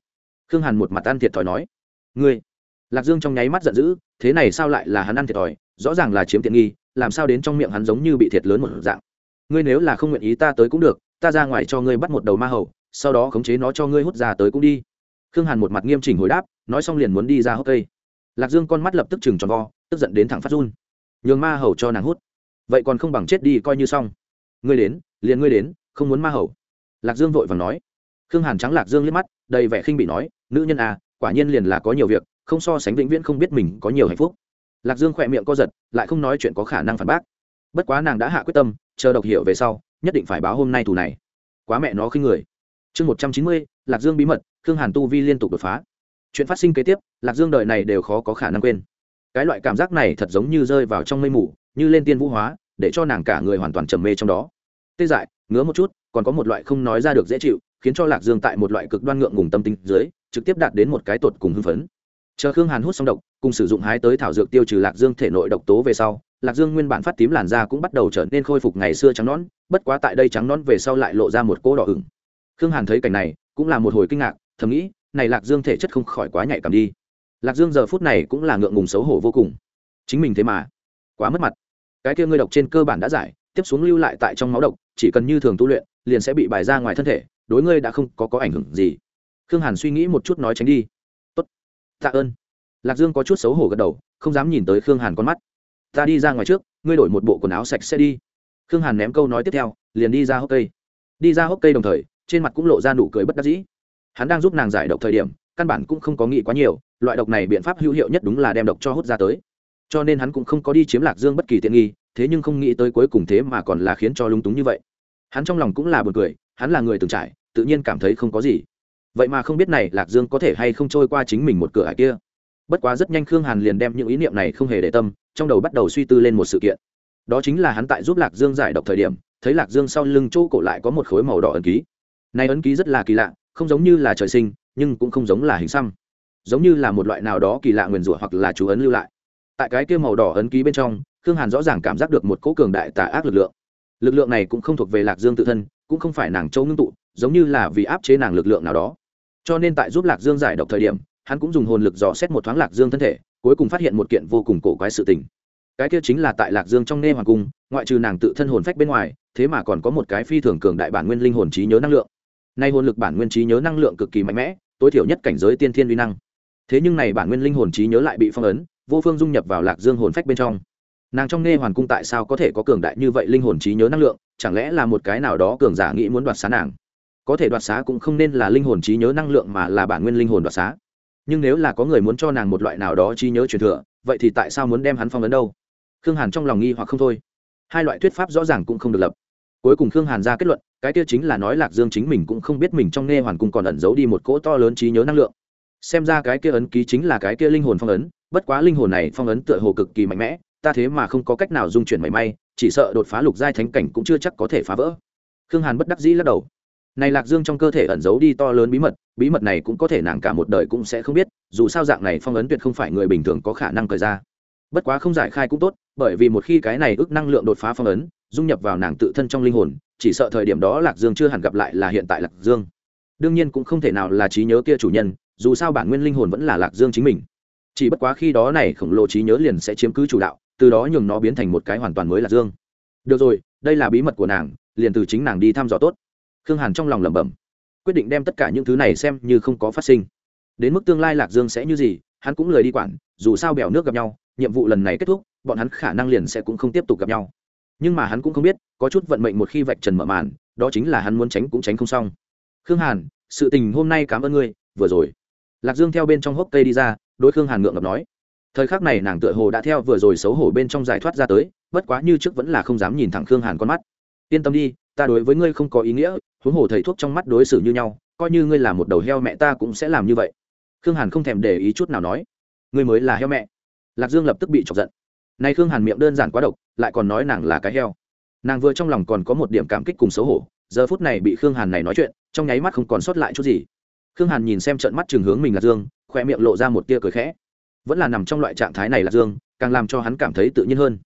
khương hàn một mặt ăn thiệt thòi nói, ngươi? Lạc dương trong nháy mắt giận dữ, thế này sao lại là hắn ăn thiệt thòi? Rõ ràng là chiếm tiện nghi, làm sao đến trong miệng hắn giống như bị thiệt lớn một dạng? Ngươi nếu là không nguyện ý ta tới cũng được, ta ra ngoài cho ngươi bắt một đầu ma hầu, sau đó khống chế nó cho ngươi hút ra tới cũng đi. Khương hàn một mặt nghiêm chỉnh hồi đáp, nói xong liền muốn đi ra hốc cây. Lạc dương con mắt lập tức chừng tròn vo, tức giận đến thẳng phát run. Nhường ma hầu cho nàng hút. Vậy còn không bằng chết đi coi như xong. Ngươi đến, liền ngươi đến, không muốn ma hầu. Lạc dương vội vàng nói khương hàn trắng lạc dương liếc mắt, đầy vẻ khinh bị nói, nữ nhân à quả nhiên liền là có nhiều việc, không so sánh vĩnh viễn không biết mình có nhiều hạnh phúc. Lạc dương khỏe miệng co giật, lại không nói chuyện có khả năng phản bác. Bất quá nàng đã hạ quyết tâm, chờ độc hiểu về sau, nhất định phải báo hôm nay thù này. Quá mẹ nó khinh người. Chương một trăm chín mươi, lạc dương bí mật, khương hàn tu vi liên tục đột phá. Chuyện phát sinh kế tiếp, lạc dương đời này đều khó có khả năng quên. Cái loại cảm giác này thật giống như rơi vào trong mây mù, như lên tiên vũ hóa, để cho nàng cả người hoàn toàn trầm mê trong đó. Tê dại, ngứa một chút, còn có một loại không nói ra được dễ chịu khiến cho lạc dương tại một loại cực đoan ngượng ngùng tâm tính dưới, trực tiếp đạt đến một cái tột cùng hưng phấn. Chờ khương hàn hút xong độc, cùng sử dụng hái tới thảo dược tiêu trừ lạc dương thể nội độc tố về sau, lạc dương nguyên bản phát tím làn da cũng bắt đầu trở nên khôi phục ngày xưa trắng nón bất quá tại đây trắng nón về sau lại lộ ra một cỗ đỏ ửng. Khương hàn thấy cảnh này, cũng là một hồi kinh ngạc, thầm nghĩ, này lạc dương thể chất không khỏi quá nhạy cảm đi. Lạc dương giờ phút này cũng là ngượng ngùng xấu hổ vô cùng. Chính mình thế mà, quá mất mặt. Cái kia ngươi độc trên cơ bản đã giải, tiếp xuống lưu lại tại trong máu độc, chỉ cần như thường tu luyện, liền sẽ bị bài ra ngoài thân thể đối ngươi đã không có có ảnh hưởng gì. Khương hàn suy nghĩ một chút nói tránh đi. Tốt. Tạ ơn. Lạc dương có chút xấu hổ gật đầu, không dám nhìn tới khương hàn con mắt. Ta đi ra ngoài trước, ngươi đổi một bộ quần áo sạch sẽ đi. Khương hàn ném câu nói tiếp theo, liền đi ra hốc cây. Đi ra hốc cây đồng thời, trên mặt cũng lộ ra nụ cười bất đắc dĩ. Hắn đang giúp nàng giải độc thời điểm, căn bản cũng không có nghĩ quá nhiều, loại độc này biện pháp hữu hiệu nhất đúng là đem độc cho hút ra tới. Cho nên hắn cũng không có đi chiếm lạc dương bất kỳ tiện nghi, thế nhưng không nghĩ tới cuối cùng thế mà còn là khiến cho lung túng như vậy. Hắn trong lòng cũng là b u ồ n cười, hắn là người từng trải tự nhiên cảm thấy không có gì. Vậy mà không biết này lạc dương có thể hay không trôi qua chính mình một cửa hải kia. Bất quá rất nhanh khương hàn liền đem những ý niệm này không hề để tâm, trong đầu bắt đầu suy tư lên một sự kiện. Đó chính là hắn tại giúp lạc dương giải độc thời điểm, thấy lạc dương sau lưng chỗ cổ lại có một khối màu đỏ ấn ký. Này ấn ký rất là kỳ lạ, không giống như là trời sinh, nhưng cũng không giống là hình xăm. Giống như là một loại nào đó kỳ lạ nguyền rủa hoặc là chú ấn lưu lại. Tại cái kia màu đỏ ấn ký bên trong, khương hàn rõ ràng cảm giác được một cỗ cường đại tà ác lực lượng. Lực lượng này cũng không thuộc về lạc dương tự thân cũng không phải nàng châu ngưng tụ, giống như là vì áp chế nàng lực lượng nào đó. Cho nên tại giúp lạc dương giải độc thời điểm, hắn cũng dùng hồn lực dò xét một thoáng lạc dương thân thể, cuối cùng phát hiện một kiện vô cùng cổ quái sự tình. Cái kia chính là tại lạc dương trong nê hoàng cung, ngoại trừ nàng tự thân hồn phách bên ngoài, thế mà còn có một cái phi thường cường đại bản nguyên linh hồn trí nhớ năng lượng. Nay hồn lực bản nguyên trí nhớ năng lượng cực kỳ mạnh mẽ, tối thiểu nhất cảnh giới tiên thiên uy năng. Thế nhưng này bản nguyên linh hồn trí nhớ lại bị phong ấn, vô phương dung nhập vào lạc dương hồn phách bên trong nàng trong nghe hoàn cung tại sao có thể có cường đại như vậy linh hồn trí nhớ năng lượng, chẳng lẽ là một cái nào đó cường giả nghĩ muốn đoạt xá nàng? Có thể đoạt xá cũng không nên là linh hồn trí nhớ năng lượng mà là bản nguyên linh hồn đoạt xá. Nhưng nếu là có người muốn cho nàng một loại nào đó trí nhớ truyền thừa, vậy thì tại sao muốn đem hắn phong ấn đâu? Khương hàn trong lòng nghi hoặc không thôi. Hai loại thuyết pháp rõ ràng cũng không được lập. Cuối cùng khương hàn ra kết luận, cái kia chính là nói lạc dương chính mình cũng không biết mình trong nghe hoàn cung còn ẩn giấu đi một cỗ to lớn trí nhớ năng lượng. Xem ra cái kia ấn ký chính là cái kia linh hồn phong ấn, bất quá linh hồn này phong ấn tựa hồ cực kỳ mạnh mẽ ta thế mà không có cách nào dung chuyển mảy may, chỉ sợ đột phá lục giai thánh cảnh cũng chưa chắc có thể phá vỡ. Khương hàn bất đắc dĩ lắc đầu. Này lạc dương trong cơ thể ẩn giấu đi to lớn bí mật bí mật này cũng có thể nàng cả một đời cũng sẽ không biết, dù sao dạng này phong ấn tuyệt không phải người bình thường có khả năng cởi ra. Bất quá không giải khai cũng tốt, bởi vì một khi cái này ước năng lượng đột phá phong ấn, dung nhập vào nàng tự thân trong linh hồn, chỉ sợ thời điểm đó lạc dương chưa hẳn gặp lại là hiện tại lạc dương. Đương nhiên cũng không thể nào là trí nhớ kia chủ nhân, dù sao bản nguyên linh hồn vẫn là lạc dương chính mình. Chỉ bất quá khi đó này khổng lồ trí nhớ liền sẽ chiếm cứ chủ đạo từ đó nhường nó biến thành một cái hoàn toàn mới là dương. Được rồi, đây là bí mật của nàng, liền từ chính nàng đi thăm dò tốt. Khương hàn trong lòng lẩm bẩm, quyết định đem tất cả những thứ này xem như không có phát sinh. Đến mức tương lai lạc dương sẽ như gì, hắn cũng lời đi quản, dù sao bèo nước gặp nhau, nhiệm vụ lần này kết thúc, bọn hắn khả năng liền sẽ cũng không tiếp tục gặp nhau. Nhưng mà hắn cũng không biết, có chút vận mệnh một khi vạch trần mở màn, đó chính là hắn muốn tránh cũng tránh không xong. Khương hàn, sự tình hôm nay cảm ơn ngươi, vừa rồi. Lạc dương theo bên trong hốc cây đi ra, đối khương hàn ngượng ngập nói thời khắc này nàng tựa hồ đã theo vừa rồi xấu hổ bên trong giải thoát ra tới, bất quá như trước vẫn là không dám nhìn thẳng khương hàn con mắt. Yên tâm đi, ta đối với ngươi không có ý nghĩa, huống hồ thầy thuốc trong mắt đối xử như nhau, coi như ngươi là một đầu heo mẹ ta cũng sẽ làm như vậy. Khương hàn không thèm để ý chút nào nói. Ngươi mới là heo mẹ. Lạc dương lập tức bị chọc giận. Nay khương hàn miệng đơn giản quá độc, lại còn nói nàng là cái heo. Nàng vừa trong lòng còn có một điểm cảm kích cùng xấu hổ, giờ phút này bị khương hàn này nói chuyện, trong nháy mắt không còn sót lại chút gì. Khương hàn nhìn xem trận mắt chừng hướng mình lạc dương khoe miệng lộ ra một tia cười khẽ vẫn là nằm trong loại trạng thái này là dương, càng làm cho hắn cảm thấy tự nhiên hơn.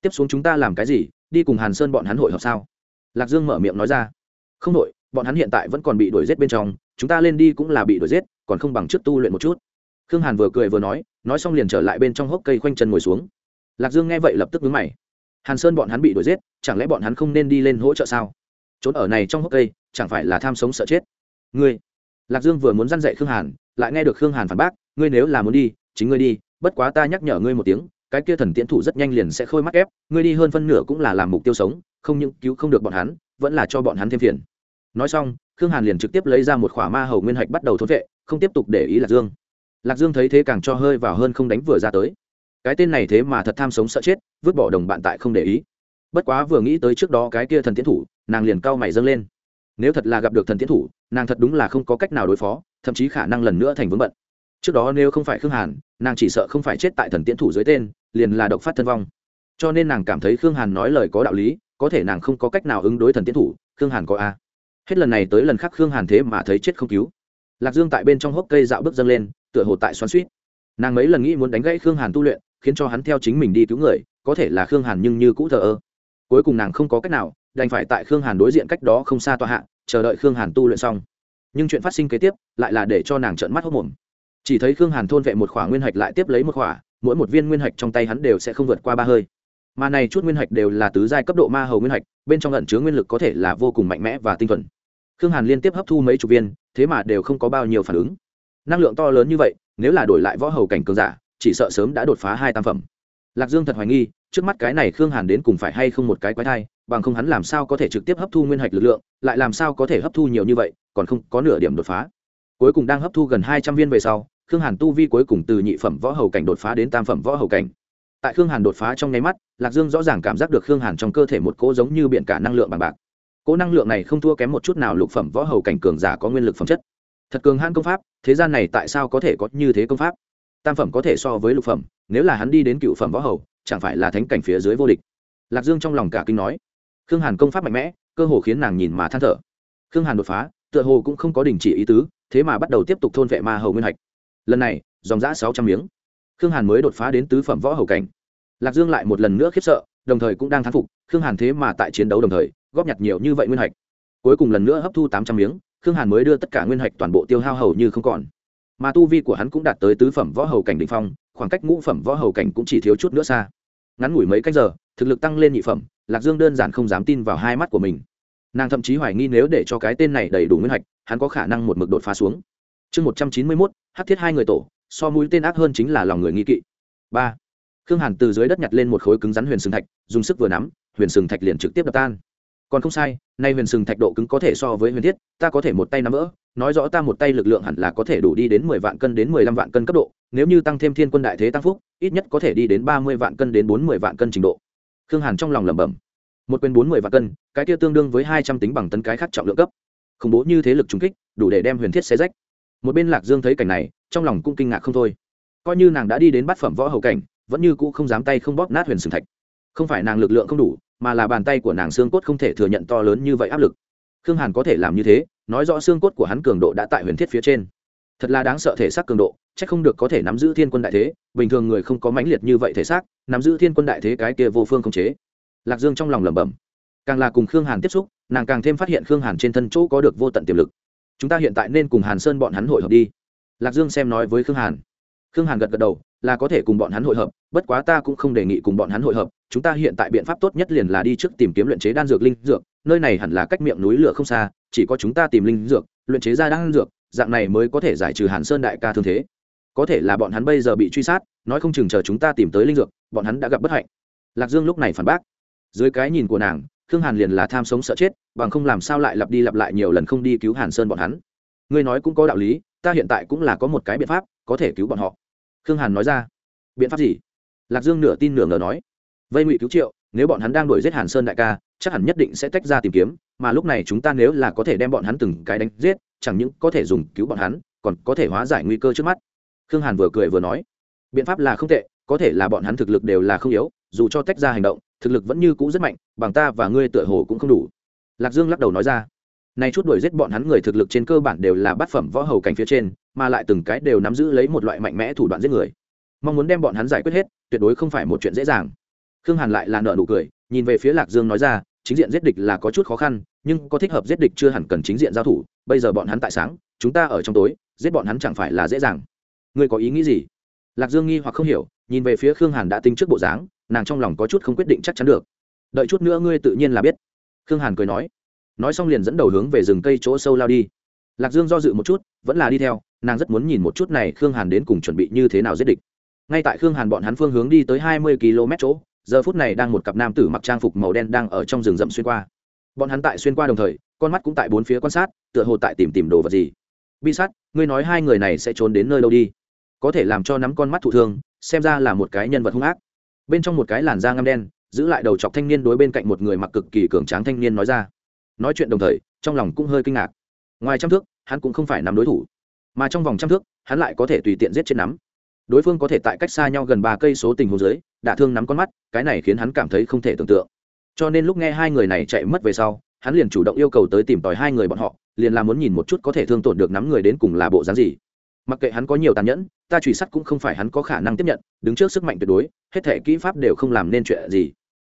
Tiếp xuống chúng ta làm cái gì, đi cùng hàn sơn bọn hắn hội họp sao? Lạc dương mở miệng nói ra. Không đội, bọn hắn hiện tại vẫn còn bị đuổi g i ế t bên trong, chúng ta lên đi cũng là bị đuổi g i ế t còn không bằng trước tu luyện một chút. Khương hàn vừa cười vừa nói nói xong liền trở lại bên trong hốc cây khoanh chân ngồi xuống. Lạc dương nghe vậy lập tức vướng mày. Hàn sơn bọn hắn bị đuổi g i ế t chẳng lẽ bọn hắn không nên đi lên hỗ trợ sao? Trốn ở này trong hốc cây, chẳng phải là tham sống sợ chết? Ngươi! Lạc dương vừa muốn dăn dạy khương hàn, lại nghe được khương hàn phản bác, ngươi nếu là muốn đi chính ngươi đi, bất quá ta nhắc nhở ngươi một tiếng, cái kia thần tiễn thủ rất nhanh liền sẽ khôi mắc ép ngươi đi hơn phân nửa cũng là làm mục tiêu sống, không những cứu không được bọn hắn, vẫn là cho bọn hắn thêm phiền. Nói xong, khương hàn liền trực tiếp lấy ra một khỏa ma hầu nguyên hạch bắt đầu thốt vệ, không tiếp tục để ý lạc dương. Lạc dương thấy thế càng cho hơi vào hơn không đánh vừa ra tới. Cái tên này thế mà thật tham sống sợ chết, vứt bỏ đồng bạn tại không để ý. Bất quá vừa nghĩ tới trước đó cái kia thần tiến thủ, nàng liền cau mày dâng lên. Nếu thật là gặp được thần tiến thủ, nàng thật đúng là không có cách nào đối phó, thậm chí khả năng lần nữa thành vướng bận trước đó nếu không phải khương hàn, nàng chỉ sợ không phải chết tại thần Tiễn thủ dưới tên, liền là độc phát thân vong. Cho nên nàng cảm thấy khương hàn nói lời có đạo lý, có thể nàng không có cách nào ứng đối thần Tiễn thủ, khương hàn có a. Hết lần này tới lần khác khương hàn thế mà thấy chết không cứu. Lạc dương tại bên trong hốc cây dạo bước dâng lên, tựa hồ tại xoắn suýt nàng mấy lần nghĩ muốn đánh gãy khương hàn tu luyện, khiến cho hắn theo chính mình đi cứu người, có thể là khương hàn nhưng như cũ thờ ơ. Cuối cùng nàng không có cách nào, đành phải tại khương hàn đối diện cách đó không xa tòa hạ, chờ đợi khương hàn tu luyện xong. Nhưng chuyện phát sinh kế tiếp, lại là để cho nàng trợn mắt hốc mồm chỉ thấy khương hàn thôn vệ một khỏa nguyên hạch lại tiếp lấy một khỏa, mỗi một viên nguyên hạch trong tay hắn đều sẽ không vượt qua ba hơi. Mà này chút nguyên hạch đều là tứ giai cấp độ ma hầu nguyên hạch, bên trong lẩn chứa nguyên lực có thể là vô cùng mạnh mẽ và tinh thuần. Khương hàn liên tiếp hấp thu mấy chục viên, thế mà đều không có bao nhiêu phản ứng. Năng lượng to lớn như vậy, nếu là đổi lại võ hầu cảnh cường giả, chỉ sợ sớm đã đột phá hai tam phẩm. Lạc dương thật hoài nghi, trước mắt cái này khương hàn đến cùng phải hay không một cái quái thai, bằng không hắn làm sao có thể trực tiếp hấp thu nguyên hạch lực lượng, lại làm sao có thể hấp thu nhiều như vậy, còn không có nửa điểm đột phá. Cuối cùng đang hấp thu gần hai trăm viên về sau khương hàn tu vi cuối cùng từ nhị phẩm võ hầu cảnh đột phá đến tam phẩm võ hầu cảnh. Tại khương hàn đột phá trong nháy mắt, lạc dương rõ ràng cảm giác được khương hàn trong cơ thể một cỗ giống như biện cả năng lượng bằng bạc. Cỗ năng lượng này không thua kém một chút nào lục phẩm võ hầu cảnh cường giả có nguyên lực phẩm chất. Thật cường hãn công pháp, thế gian này tại sao có thể có như thế công pháp? Tam phẩm có thể so với lục phẩm, nếu là hắn đi đến cựu phẩm võ hầu, chẳng phải là thánh cảnh phía dưới vô địch? Lạc dương trong lòng cả kinh nói. Khương hàn công pháp mạnh mẽ, cơ hồ khiến nàng nhìn mà than thở. Khương hàn đột phá, tựa hồ cũng không có đình chỉ ý tứ, thế mà bắt đầu tiếp tục thôn vệ ma hầu nguyên hạch lần này, dòng giã sáu trăm miếng. Khương hàn mới đột phá đến tứ phẩm võ hầu cảnh. Lạc dương lại một lần nữa khiếp sợ, đồng thời cũng đang thán phục, khương hàn thế mà tại chiến đấu đồng thời, góp nhặt nhiều như vậy nguyên hạch. Cuối cùng lần nữa hấp thu tám trăm miếng, khương hàn mới đưa tất cả nguyên hạch toàn bộ tiêu hao hầu như không còn. Mà tu vi của hắn cũng đạt tới tứ phẩm võ hầu cảnh đ ỉ n h phong, khoảng cách ngũ phẩm võ hầu cảnh cũng chỉ thiếu chút nữa xa. Ngắn ngủi mấy cách giờ, thực lực tăng lên nhị phẩm, lạc dương đơn giản không dám tin vào hai mắt của mình. Nàng thậm chí hoài nghi nếu để cho cái tên này đầy đủ nguyên hạch, hắn có khả năng một mực đột phá xuống chương một trăm chín mươi mốt, hát thiết hai người tổ, so mũi tên ác hơn chính là lòng người nghi kỵ. Ba, khương hàn từ dưới đất nhặt lên một khối cứng rắn huyền sừng thạch, dùng sức vừa nắm, huyền sừng thạch liền trực tiếp đập tan. Còn không sai, nay huyền sừng thạch độ cứng có thể so với huyền thiết, ta có thể một tay nắm vỡ, nói rõ ta một tay lực lượng hẳn là có thể đủ đi đến mười vạn cân đến mười lăm vạn cân cấp độ, nếu như tăng thêm thiên quân đại thế tăng phúc, ít nhất có thể đi đến ba mươi vạn cân đến bốn mươi vạn cân trình độ. Khương hàn trong lòng lẩm bẩm, một quyền bốn mươi vạn cân, cái kia tương đương với hai trăm tính bằng tấn cái khác trọng lượng cấp. Khủng bố như thế lực trúng kích, đủ để đem huyền thiết xé rách một bên lạc dương thấy cảnh này trong lòng cũng kinh ngạc không thôi coi như nàng đã đi đến bát phẩm võ hầu cảnh vẫn như cũ không dám tay không bóp nát huyền sừng thạch không phải nàng lực lượng không đủ mà là bàn tay của nàng xương cốt không thể thừa nhận to lớn như vậy áp lực khương hàn có thể làm như thế nói rõ xương cốt của hắn cường độ đã tại huyền thiết phía trên thật là đáng sợ thể xác cường độ c h ắ c không được có thể nắm giữ thiên quân đại thế bình thường người không có mãnh liệt như vậy thể xác nắm giữ thiên quân đại thế cái kia vô phương không chế lạc dương trong lòng lẩm bẩm càng là cùng khương hàn tiếp xúc nàng càng thêm phát hiện khương hàn trên thân chỗ có được vô tận tiềm lực chúng ta hiện tại nên cùng hàn sơn bọn hắn hội hợp đi. Lạc dương xem nói với khương hàn. Khương hàn gật gật đầu, là có thể cùng bọn hắn hội hợp, bất quá ta cũng không đề nghị cùng bọn hắn hội hợp. Chúng ta hiện tại biện pháp tốt nhất liền là đi trước tìm kiếm luyện chế đan dược linh dược, nơi này hẳn là cách miệng núi lửa không xa, chỉ có chúng ta tìm linh dược, luyện chế ra đan dược, dạng này mới có thể giải trừ hàn sơn đại ca thương thế. Có thể là bọn hắn bây giờ bị truy sát, nói không chừng chờ chúng ta tìm tới linh dược, bọn hắn đã gặp bất hạnh. Lạc dương lúc này phản bác. Dưới cái nhìn của nàng khương hàn liền là tham sống sợ chết, bằng không làm sao lại lặp đi lặp lại nhiều lần không đi cứu hàn sơn bọn hắn. Ngươi nói cũng có đạo lý, ta hiện tại cũng là có một cái biện pháp, có thể cứu bọn họ. Khương hàn nói ra. Biện pháp gì? Lạc dương nửa tin nửa ngờ nói. Vây ngụy cứu triệu, nếu bọn hắn đang đuổi giết hàn sơn đại ca, chắc hẳn nhất định sẽ tách ra tìm kiếm, mà lúc này chúng ta nếu là có thể đem bọn hắn từng cái đánh giết, chẳng những có thể dùng cứu bọn hắn, còn có thể hóa giải nguy cơ trước mắt. Khương hàn vừa cười vừa nói. Biện pháp là không tệ, có thể là bọn hắn thực lực đều là không yếu, dù cho tách ra hành động thực lực vẫn như cũ rất mạnh, bằng ta và ngươi tựa hồ cũng không đủ. Lạc dương lắc đầu nói ra. Nay chút đuổi giết bọn hắn người thực lực trên cơ bản đều là bát phẩm võ hầu cảnh phía trên, mà lại từng cái đều nắm giữ lấy một loại mạnh mẽ thủ đoạn giết người. Mong muốn đem bọn hắn giải quyết hết, tuyệt đối không phải một chuyện dễ dàng. Khương hàn lại là nợ nụ cười, nhìn về phía lạc dương nói ra, chính diện giết địch là có chút khó khăn, nhưng có thích hợp giết địch chưa hẳn cần chính diện giao thủ, bây giờ bọn hắn tại sáng, chúng ta ở trong tối, giết bọn hắn chẳng phải là dễ dàng. Ngươi có ý nghĩ gì? Lạc dương nghi hoặc không hiểu nhìn về phía khương hàn đã tính trước bộ dáng nàng trong lòng có chút không quyết định chắc chắn được. Đợi chút nữa ngươi tự nhiên là biết. Khương hàn cười nói. Nói xong liền dẫn đầu hướng về rừng cây chỗ sâu lao đi. Lạc dương do dự một chút vẫn là đi theo nàng rất muốn nhìn một chút này khương hàn đến cùng chuẩn bị như thế nào giết địch. Ngay tại khương hàn bọn hắn phương hướng đi tới hai mươi km chỗ giờ phút này đang một cặp nam tử mặc trang phục màu đen đang ở trong rừng rậm xuyên qua. Bọn hắn tại xuyên qua đồng thời con mắt cũng tại bốn phía quan sát tựa hồ tại tìm tìm đồ vật gì. Bi sát, ngươi nói hai người này sẽ trốn đến nơi đâu đi? Có thể làm cho nắm con mắt thụ thương, xem ra là một cái nhân vật hung ác. Bên trong một cái làn da ngăm đen, giữ lại đầu chọc thanh niên đối bên cạnh một người mặc cực kỳ cường tráng thanh niên nói ra. Nói chuyện đồng thời, trong lòng cũng hơi kinh ngạc. Ngoài trăm thước, hắn cũng không phải nắm đối thủ, mà trong vòng trăm thước, hắn lại có thể tùy tiện giết chết nắm. Đối phương có thể tại cách xa nhau gần ba cây số tình hồ dưới, đả thương nắm con mắt, cái này khiến hắn cảm thấy không thể tưởng tượng. Cho nên lúc nghe hai người này chạy mất về sau, hắn liền chủ động yêu cầu tới tìm tòi hai người bọn họ, liền là muốn nhìn một chút có thể thương tổn được nắm người đến cùng là bộ dáng gì mặc kệ hắn có nhiều tàn nhẫn, ta truy sát cũng không phải hắn có khả năng tiếp nhận, đứng trước sức mạnh tuyệt đối, hết thể kỹ pháp đều không làm nên chuyện gì.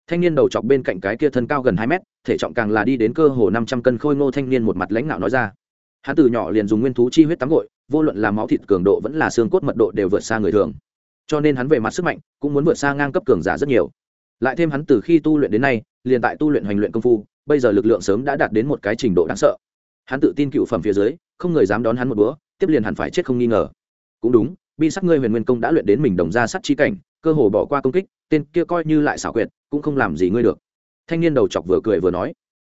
Thanh niên đầu chọc bên cạnh cái kia thân cao gần hai mét, thể trọng càng là đi đến cơ hồ năm trăm cân khôi ngô thanh niên một mặt lãnh đạo nói ra. Hắn từ nhỏ liền dùng nguyên thú chi huyết tắm gội, vô luận là máu thịt cường độ vẫn là xương cốt mật độ đều vượt xa người thường. Cho nên hắn về mặt sức mạnh, cũng muốn vượt xa ngang cấp cường giả rất nhiều. Lại thêm hắn từ khi tu luyện đến nay, liền tại tu luyện hoành luyện công phu, bây giờ lực lượng sớm đã đạt đến một cái trình độ đáng sợ. Hắn tự tin cựu phẩm phía dưới, không người dám đón hắn một bữa tiếp liền hẳn phải chết không nghi ngờ. Cũng đúng, bi sắc ngươi huyền nguyên công đã luyện đến mình đồng ra sắt chi cảnh, cơ hồ bỏ qua công kích, tên kia coi như lại xảo quyệt, cũng không làm gì ngươi được. Thanh niên đầu chọc vừa cười vừa nói.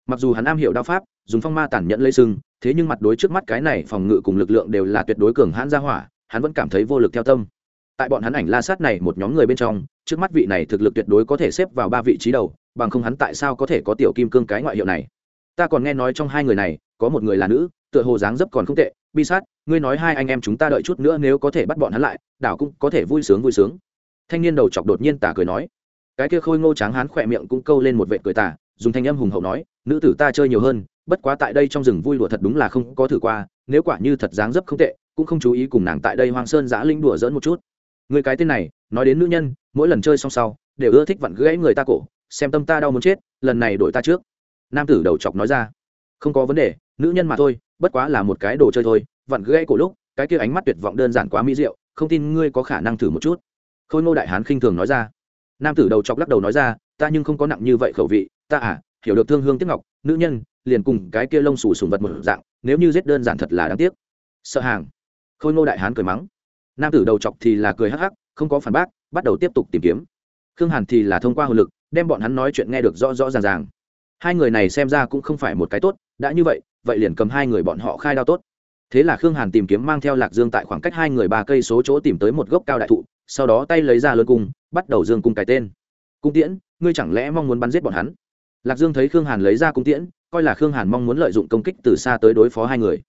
Mặc dù hắn am hiểu đao pháp, dùng phong ma tàn nhẫn lấy sưng thế nhưng mặt đối trước mắt cái này phòng ngự cùng lực lượng đều là tuyệt đối cường hãn gia hỏa, hắn vẫn cảm thấy vô lực theo tâm. Tại bọn hắn ảnh la sát này một nhóm người bên trong, trước mắt vị này thực lực tuyệt đối có thể xếp vào ba vị trí đầu, bằng không hắn tại sao có thể có tiểu kim cương cái ngoại hiệu này? Ta còn nghe nói trong hai người này, có một người là nữ, tựa hồ dáng dấp còn không tệ, bi sát ngươi nói hai anh em chúng ta đợi chút nữa nếu có thể bắt bọn hắn lại, đảo cũng có thể vui sướng vui sướng. Thanh niên đầu chọc đột nhiên tả cười nói. Cái kia khôi ngô tráng hán khỏe miệng cũng câu lên một vệ cười tả, dùng thanh âm hùng hậu nói, nữ tử ta chơi nhiều hơn, bất quá tại đây trong rừng vui đùa thật đúng là không có thử qua, nếu quả như thật dáng dấp không tệ, cũng không chú ý cùng nàng tại đây hoang sơn giã linh đùa dỡn một chút. Người cái tên này, nói đến nữ nhân, mỗi lần chơi xong sau, đều ưa thích vặn gãy người ta cổ, xem tâm ta đau muốn chết, lần này đổi ta trước. Nam tử đầu chọc nói ra. Không có vấn đề, nữ nhân mà thôi, bất quá là một cái đồ chơi thôi vặn gãy cổ lúc, cái kia ánh mắt tuyệt vọng đơn giản quá mỹ diệu, không tin ngươi có khả năng thử một chút. Khôi ngô đại hán khinh thường nói ra. Nam tử đầu chọc lắc đầu nói ra, ta nhưng không có nặng như vậy khẩu vị, ta à hiểu được thương hương tiếc ngọc, nữ nhân, liền cùng cái kia lông xù sùng vật một dạng, nếu như giết đơn giản thật là đáng tiếc. Sợ hàng. Khôi ngô đại hán cười mắng. Nam tử đầu chọc thì là cười hắc hắc, không có phản bác, bắt đầu tiếp tục tìm kiếm. Khương hàn thì là thông qua hồ lực, đem bọn hắn nói chuyện nghe được rõ rõ ràng ràng. Hai người này xem ra cũng không phải một cái tốt, đã như vậy vậy liền cầm hai người bọn họ khai đao tốt thế là khương hàn tìm kiếm mang theo lạc dương tại khoảng cách hai người ba cây số chỗ tìm tới một gốc cao đại thụ, sau đó tay lấy ra lớn cung, bắt đầu dương cung cái tên. Cung tiễn, ngươi chẳng lẽ mong muốn bắn giết bọn hắn? Lạc dương thấy khương hàn lấy ra cung tiễn, coi là khương hàn mong muốn lợi dụng công kích từ xa tới đối phó hai người.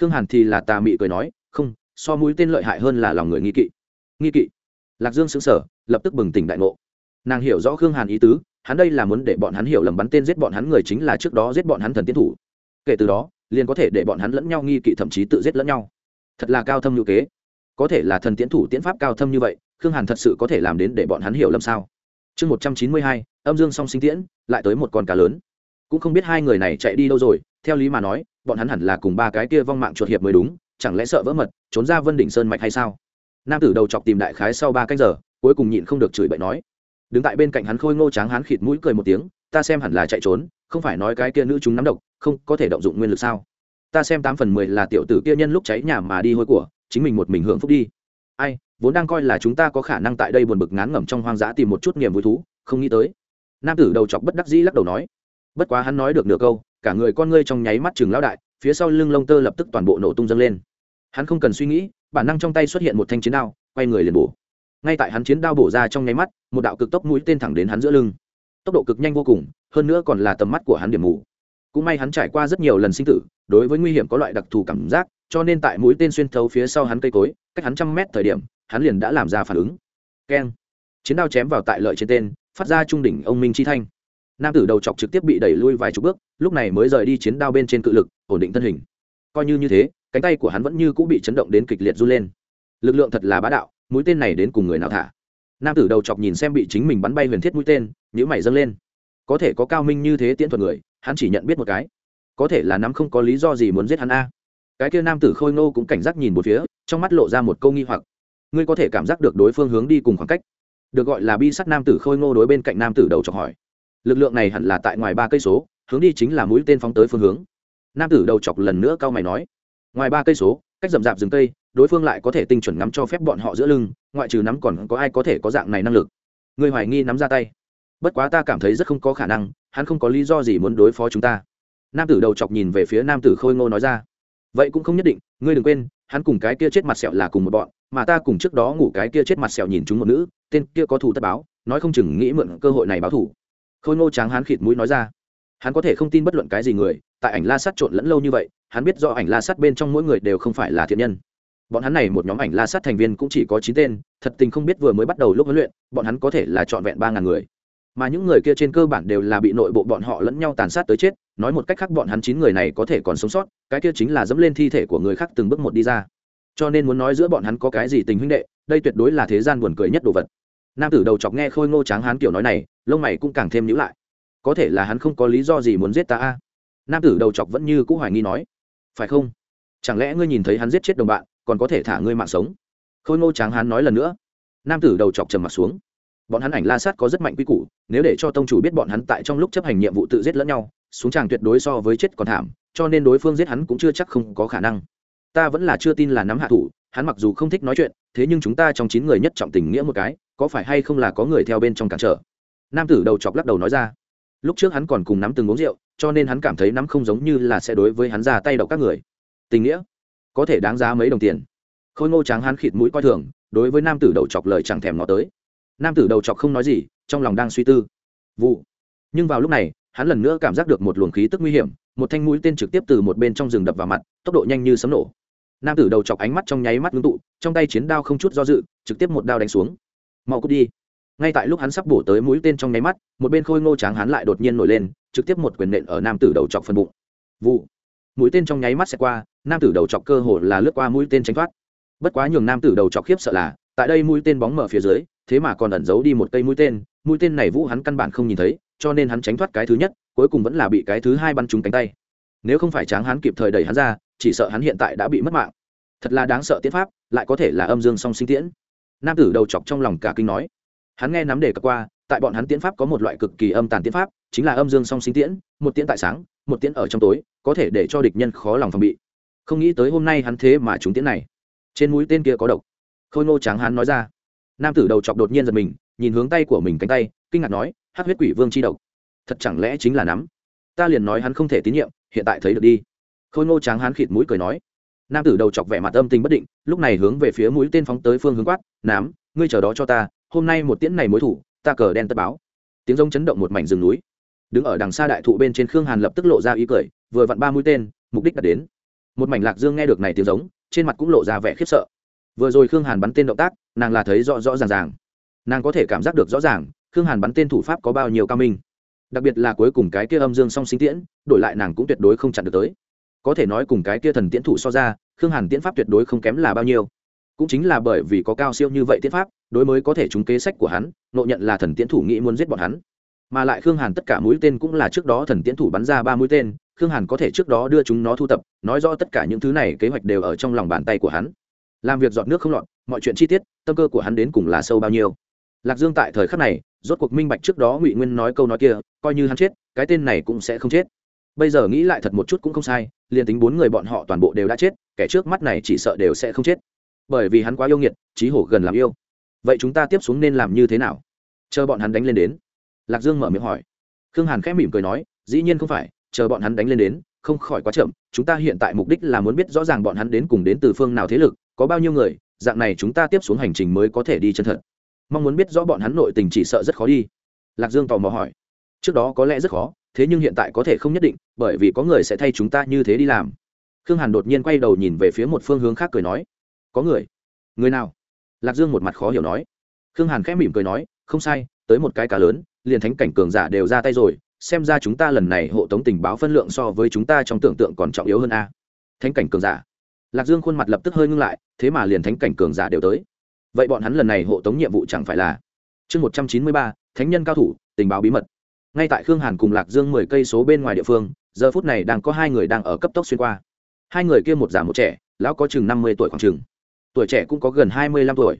Khương hàn thì là tà mị cười nói, không, so mũi tên lợi hại hơn là lòng người nghi kỵ. Nghi kỵ? Lạc dương xứng sở lập tức bừng tỉnh đại ngộ. Nàng hiểu rõ khương hàn ý tứ, hắn đây là muốn để bọn hắn hiểu lầm bắn tên giết bọn hắn người chính là trước đó giết bọn hắn thần tiến thủ. Kể từ đó liền có thể để bọn hắn lẫn nhau nghi kỵ thậm chí tự giết lẫn nhau. Thật là cao thâm hữu kế. Có thể là thần tiến thủ tiến pháp cao thâm như vậy, khương hàn thật sự có thể làm đến để bọn hắn hiểu lầm sao? Chương một trăm chín mươi hai, âm dương song sinh tiễn, lại tới một con cá lớn. Cũng không biết hai người này chạy đi đâu rồi, theo lý mà nói, bọn hắn hẳn là cùng ba cái kia vong mạng chuột hiệp mới đúng, chẳng lẽ sợ vỡ mật, trốn ra vân đỉnh sơn mạch hay sao? Nam tử đầu chọc tìm đại khái sau ba canh giờ, cuối cùng nhịn không được chửi bậy nói. Đứng tại bên cạnh hắn khôi ngô tráng hắn khịt mũi cười một tiếng, ta xem hẳn là chạy trốn không phải nói cái kia nữ chúng nắm độc, không có thể động dụng nguyên lực sao? Ta xem tám phần mười là tiểu tử kia nhân lúc cháy nhà mà đi hôi của, chính mình một mình hưởng phúc đi. Ai, vốn đang coi là chúng ta có khả năng tại đây buồn bực ngán ngẩm trong hoang dã tìm một chút niềm vui thú, không nghĩ tới. Nam tử đầu chọc bất đắc dĩ lắc đầu nói. Bất quá hắn nói được nửa câu, cả người con ngươi trong nháy mắt chừng lão đại, phía sau lưng lông tơ lập tức toàn bộ nổ tung dâng lên. Hắn không cần suy nghĩ, bản năng trong tay xuất hiện một thanh chiến đao, quay người liền bổ. Ngay tại hắn chiến đao bổ ra trong nháy mắt, một đạo cực tốc mũi tên thẳng đến hắn giữa lưng tốc độ cực nhanh vô cùng, hơn nữa còn là tầm mắt của hắn điểm mù. Cũng may hắn trải qua rất nhiều lần sinh tử, đối với nguy hiểm có loại đặc thù cảm giác, cho nên tại mũi tên xuyên thấu phía sau hắn cây cối, cách hắn trăm mét thời điểm, hắn liền đã làm ra phản ứng. Keng. Chiến đao chém vào tại lợi trên tên, phát ra trung đỉnh ông minh chi thanh. Nam tử đầu chọc trực tiếp bị đẩy lui vài chục bước, lúc này mới rời đi chiến đao bên trên cự lực, ổn định thân hình. Coi như như thế, cánh tay của hắn vẫn như cũng bị chấn động đến kịch liệt run lên. Lực lượng thật là bá đạo, mũi tên này đến cùng người nào thả? Nam tử đầu chọc nhìn xem bị chính mình bắn bay huyền thiết mũi tên nhữ mày dâng lên. Có thể có cao minh như thế tiễn thuật người, hắn chỉ nhận biết một cái. Có thể là nắm không có lý do gì muốn giết hắn a. Cái kia nam tử khôi ngô cũng cảnh giác nhìn một phía, trong mắt lộ ra một câu nghi hoặc. Ngươi có thể cảm giác được đối phương hướng đi cùng khoảng cách. Được gọi là bi sắt nam tử khôi ngô đối bên cạnh nam tử đầu chọc hỏi. Lực lượng này hẳn là tại ngoài ba cây số, hướng đi chính là mũi tên phóng tới phương hướng. Nam tử đầu chọc lần nữa cao mày nói. Ngoài ba cây số cách rậm rạp rừng cây, đối phương lại có thể tinh chuẩn ngắm cho phép bọn họ giữa lưng, ngoại trừ nắm còn có ai có thể có dạng này năng lực. Người hoài nghi nắm ra tay. Bất quá ta cảm thấy rất không có khả năng, hắn không có lý do gì muốn đối phó chúng ta. Nam tử đầu chọc nhìn về phía nam tử khôi ngô nói ra. Vậy cũng không nhất định, ngươi đừng quên, hắn cùng cái kia chết mặt sẹo là cùng một bọn, mà ta cùng trước đó ngủ cái kia chết mặt sẹo nhìn chúng một nữ, tên kia có thù tất báo, nói không chừng nghĩ mượn cơ hội này báo thù khôi ngô tráng hắn khịt mũi nói ra hắn có thể không tin bất luận cái gì người, tại ảnh la sắt trộn lẫn lâu như vậy, hắn biết do ảnh la sắt bên trong mỗi người đều không phải là thiện nhân. Bọn hắn này một nhóm ảnh la sắt thành viên cũng chỉ có chín tên, thật tình không biết vừa mới bắt đầu lúc huấn luyện, bọn hắn có thể là trọn vẹn ba ngàn người. Mà những người kia trên cơ bản đều là bị nội bộ bọn họ lẫn nhau tàn sát tới chết, nói một cách khác bọn hắn chín người này có thể còn sống sót, cái kia chính là dẫm lên thi thể của người khác từng bước một đi ra. Cho nên muốn nói giữa bọn hắn có cái gì tình huynh đệ, đây tuyệt đối là thế gian buồn cười nhất đồ vật. Nam tử đầu chọc nghe khôi ngô tráng hán kiểu nói này, lông mày cũng càng thêm nhữ lại có thể là hắn không có lý do gì muốn giết ta a. Nam tử đầu chọc vẫn như cũ hoài nghi nói, phải không? Chẳng lẽ ngươi nhìn thấy hắn giết chết đồng bạn, còn có thể thả ngươi mạng sống? Khôi ngô tráng hắn nói lần nữa. Nam tử đầu chọc trầm mặt xuống. Bọn hắn ảnh la sát có rất mạnh quy củ, nếu để cho tông chủ biết bọn hắn tại trong lúc chấp hành nhiệm vụ tự giết lẫn nhau, xuống tràng tuyệt đối so với chết còn thảm, cho nên đối phương giết hắn cũng chưa chắc không có khả năng. Ta vẫn là chưa tin là nắm hạ thủ, hắn mặc dù không thích nói chuyện, thế nhưng chúng ta trong chín người nhất trọng tình nghĩa một cái, có phải hay không là có người theo bên trong cản trở? Nam tử đầu chọc lắc đầu nói ra lúc trước hắn còn cùng nắm từng uống rượu, cho nên hắn cảm thấy nắm không giống như là sẽ đối với hắn ra tay độc các người. Tình nghĩa, có thể đáng giá mấy đồng tiền. Khôi ngô tráng hắn khịt mũi coi thường, đối với nam tử đầu chọc lời chẳng thèm nó tới. Nam tử đầu chọc không nói gì, trong lòng đang suy tư. Vụ. Nhưng vào lúc này, hắn lần nữa cảm giác được một luồng khí tức nguy hiểm, một thanh mũi tên trực tiếp từ một bên trong rừng đập vào mặt, tốc độ nhanh như sấm nổ. Nam tử đầu chọc ánh mắt trong nháy mắt ngưng tụ, trong tay chiến đao không chút do dự, trực tiếp một đao đánh xuống. Mau cút đi ngay tại lúc hắn sắp bổ tới mũi tên trong nháy mắt, một bên khôi ngô tráng hắn lại đột nhiên nổi lên, trực tiếp một quyền nện ở nam tử đầu chọc phần bụng. Vụ. Mũi tên trong nháy mắt sẽ qua, nam tử đầu chọc cơ hồ là lướt qua mũi tên tránh thoát. Bất quá nhường nam tử đầu chọc khiếp sợ là, tại đây mũi tên bóng mở phía dưới, thế mà còn ẩn giấu đi một cây mũi tên mũi tên này vũ hắn căn bản không nhìn thấy, cho nên hắn tránh thoát cái thứ nhất, cuối cùng vẫn là bị cái thứ hai bắn trúng cánh tay. Nếu không phải tráng hắn kịp thời đẩy hắn ra, chỉ sợ hắn hiện tại đã bị mất mạng. Thật là đáng sợ tiết pháp, lại có thể là âm dương song sinh tiễn. Nam tử đầu chọc trong lòng cả kinh nói hắn nghe nắm đề cập qua, tại bọn hắn tiễn pháp có một loại cực kỳ âm tàn tiễn pháp, chính là âm dương song sinh tiễn, một tiễn tại sáng, một tiễn ở trong tối, có thể để cho địch nhân khó lòng phòng bị. Không nghĩ tới hôm nay hắn thế mà chúng tiễn này. Trên mũi tên kia có độc. Khôi ngô tráng hắn nói ra. Nam tử đầu chọc đột nhiên giật mình, nhìn hướng tay của mình cánh tay, kinh ngạc nói hát huyết quỷ vương chi độc. Thật chẳng lẽ chính là nắm? Ta liền nói hắn không thể tín nhiệm, hiện tại thấy được đi. Khôi ngô tráng hắn khịt mũi cười nói. Nam tử đầu chọc vẻ mặt âm tình bất định, lúc này hướng về phía mũi tên phóng tới phương hướng quát nám ngươi chờ đó cho ta hôm nay một tiễn này mối thủ, ta cờ đen tất báo. Tiếng rông chấn động một mảnh rừng núi. Đứng ở đằng xa đại thụ bên trên khương hàn lập tức lộ ra ý cười, vừa vặn ba mũi tên, mục đích đã đến. Một mảnh lạc dương nghe được này tiếng giống, trên mặt cũng lộ ra vẻ khiếp sợ. Vừa rồi khương hàn bắn tên động tác, nàng là thấy rõ rõ ràng ràng. Nàng có thể cảm giác được rõ ràng, khương hàn bắn tên thủ pháp có bao nhiêu cao minh. Đặc biệt là cuối cùng cái kia âm dương song sinh tiễn, đổi lại nàng cũng tuyệt đối không chặn được tới. Có thể nói cùng cái kia thần tiễn thủ so ra, khương hàn tiễn pháp tuyệt đối không kém là bao nhiêu cũng chính là bởi vì có cao siêu như vậy tiễn pháp, đối mới có thể trúng kế sách của hắn, nộ nhận là thần tiễn thủ nghĩ muốn giết bọn hắn. Mà lại khương hàn tất cả mũi tên cũng là trước đó thần tiễn thủ bắn ra ba mũi tên, khương hàn có thể trước đó đưa chúng nó thu tập, nói rõ tất cả những thứ này kế hoạch đều ở trong lòng bàn tay của hắn. Làm việc dọn nước không lọt, mọi chuyện chi tiết, tâm cơ của hắn đến cùng là sâu bao nhiêu. Lạc dương tại thời khắc này, rốt cuộc minh bạch trước đó ngụy nguyên nói câu nói kia, coi như hắn chết, cái tên này cũng sẽ không chết. Bây giờ nghĩ lại thật một chút cũng không sai, liền tính bốn người bọn họ toàn bộ đều đã chết, kẻ trước mắt này chỉ sợ đều sẽ không chết bởi vì hắn quá yêu nghiệt, trí hổ gần làm yêu. Vậy chúng ta tiếp xuống nên làm như thế nào? Chờ bọn hắn đánh lên đến. Lạc dương mở miệng hỏi. Khương hàn khẽ mỉm cười nói, dĩ nhiên không phải, chờ bọn hắn đánh lên đến, không khỏi quá chậm, chúng ta hiện tại mục đích là muốn biết rõ ràng bọn hắn đến cùng đến từ phương nào thế lực, có bao nhiêu người, dạng này chúng ta tiếp xuống hành trình mới có thể đi chân thật. Mong muốn biết rõ bọn hắn nội tình chỉ sợ rất khó đi. Lạc dương tò mò hỏi. Trước đó có lẽ rất khó, thế nhưng hiện tại có thể không nhất định, bởi vì có người sẽ thay chúng ta như thế đi làm. Khương hàn đột nhiên quay đầu nhìn về phía một phương hướng khác cười nói có người. Người nào? Lạc dương một mặt khó hiểu nói. Khương hàn khẽ mỉm cười nói, không sai, tới một cái cá lớn, liền thánh cảnh cường giả đều ra tay rồi, xem ra chúng ta lần này hộ tống tình báo phân lượng so với chúng ta trong tưởng tượng còn trọng yếu hơn a. Thánh cảnh cường giả. Lạc dương khuôn mặt lập tức hơi ngưng lại, thế mà liền thánh cảnh cường giả đều tới. Vậy bọn hắn lần này hộ tống nhiệm vụ chẳng phải là? Chương một trăm chín mươi ba, thánh nhân cao thủ, tình báo bí mật. Ngay tại khương hàn cùng lạc dương mười cây số bên ngoài địa phương, giờ phút này đang có hai người đang ở cấp tốc xuyên qua. Hai người kia một già một trẻ, lão có chừng năm mươi tuổi khoảng chừng tuổi trẻ cũng có gần hai mươi lăm tuổi.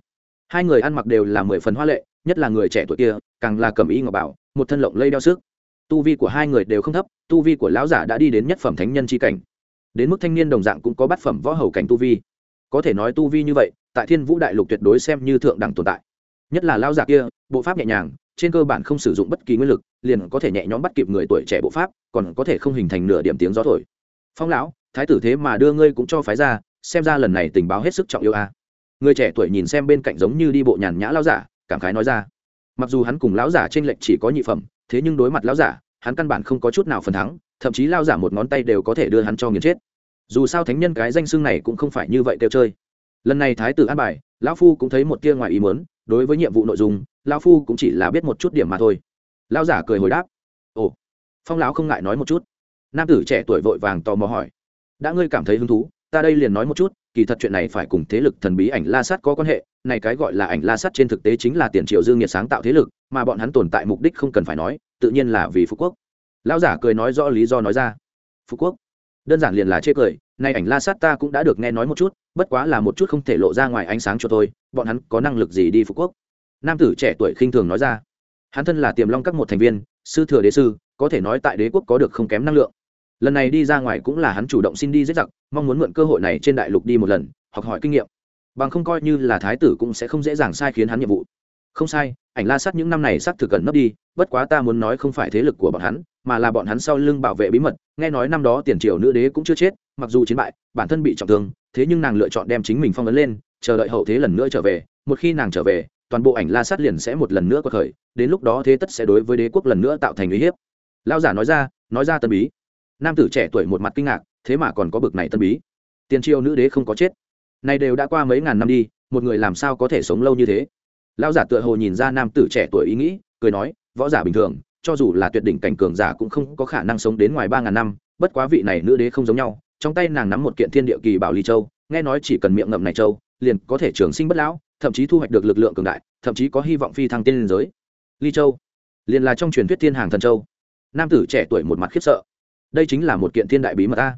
Hai người ăn mặc đều là mười phần hoa lệ, nhất là người trẻ tuổi kia, càng là cầm ý ngọc bảo, một thân lộng lây đeo sức. Tu vi của hai người đều không thấp, tu vi của lão giả đã đi đến nhất phẩm thánh nhân c h i cảnh. Đến mức thanh niên đồng dạng cũng có bát phẩm võ hầu cảnh tu vi. Có thể nói tu vi như vậy, tại thiên vũ đại lục tuyệt đối xem như thượng đẳng tồn tại. Nhất là lão giả kia, bộ pháp nhẹ nhàng, trên cơ bản không sử dụng bất kỳ nguyên lực, liền có thể nhẹ nhõm bắt kịp người tuổi trẻ bộ pháp, còn có thể không hình thành nửa điểm tiếng gió thổi. Phong lão, thái tử thế mà đưa ngươi cũng cho phái ra xem ra lần này tình báo hết sức trọng yêu a. Người trẻ tuổi nhìn xem bên cạnh giống như đi bộ nhàn nhã lão giả, cảm khái nói ra. Mặc dù hắn cùng lão giả trên lệnh chỉ có nhị phẩm, thế nhưng đối mặt lão giả, hắn căn bản không có chút nào phần thắng, thậm chí lao giả một ngón tay đều có thể đưa hắn cho nghiền chết. Dù sao thánh nhân cái danh xưng này cũng không phải như vậy kêu chơi. Lần này thái tử an bài, lão phu cũng thấy một tia ngoài ý muốn, đối với nhiệm vụ nội dung, lão phu cũng chỉ là biết một chút điểm mà thôi. Lão giả cười hồi đáp. Ồ. Phong lão không ngại nói một chút. Nam tử trẻ tuổi vội vàng tò mò hỏi. Đã ngươi cảm thấy hứng thú? Ta đây liền nói một chút, kỳ thật chuyện này phải cùng thế lực thần bí ảnh la sát có quan hệ, này cái gọi là ảnh la sát trên thực tế chính là tiền triệu dương nhiệt sáng tạo thế lực, mà bọn hắn tồn tại mục đích không cần phải nói, tự nhiên là vì phú quốc. Lão giả cười nói rõ lý do nói ra. Phú quốc? Đơn giản liền là chê cười nay ảnh la sát ta cũng đã được nghe nói một chút, bất quá là một chút không thể lộ ra ngoài ánh sáng cho tôi, bọn hắn có năng lực gì đi phú quốc? Nam tử trẻ tuổi khinh thường nói ra. Hắn thân là tiềm long các một thành viên, sư thừa đế sư, có thể nói tại đế quốc có được không kém năng lượng lần này đi ra ngoài cũng là hắn chủ động xin đi giết giặc, mong muốn mượn cơ hội này trên đại lục đi một lần, học hỏi kinh nghiệm. Bằng không coi như là thái tử cũng sẽ không dễ dàng sai khiến hắn nhiệm vụ. Không sai, ảnh la sát những năm này xác thực gần nấp đi, bất quá ta muốn nói không phải thế lực của bọn hắn, mà là bọn hắn sau lưng bảo vệ bí mật. Nghe nói năm đó tiền triều nữ đế cũng chưa chết, mặc dù chiến bại, bản thân bị trọng thương, thế nhưng nàng lựa chọn đem chính mình phong ấn lên, chờ đợi hậu thế lần nữa trở về. Một khi nàng trở về, toàn bộ ảnh la sát liền sẽ một lần nữa có khởi, đến lúc đó thế tất sẽ đối với đế quốc lần nữa tạo thành uy hiếp. Lao giả nói ra nói ra tân bí nam tử trẻ tuổi một mặt kinh ngạc, thế mà còn có bực này tân bí. Tiền triều nữ đế không có chết. Nay đều đã qua mấy ngàn năm đi, một người làm sao có thể sống lâu như thế? Lão giả tựa hồ nhìn ra nam tử trẻ tuổi ý nghĩ, cười nói, võ giả bình thường, cho dù là tuyệt đỉnh cảnh cường giả cũng không có khả năng sống đến ngoài ba ngàn năm, bất quá vị này nữ đế không giống nhau, trong tay nàng nắm một kiện thiên địa kỳ bảo ly châu, nghe nói chỉ cần miệng ngậm này châu, liền có thể trường sinh bất lão, thậm chí thu hoạch được lực lượng cường đại, thậm chí có hy vọng phi thăng tiên liên giới. Ly châu, liền là trong truyền thuyết thiên hàng thần châu. Nam tử trẻ tuổi một mặt khiếp sợ đây chính là một kiện thiên đại bí mật ta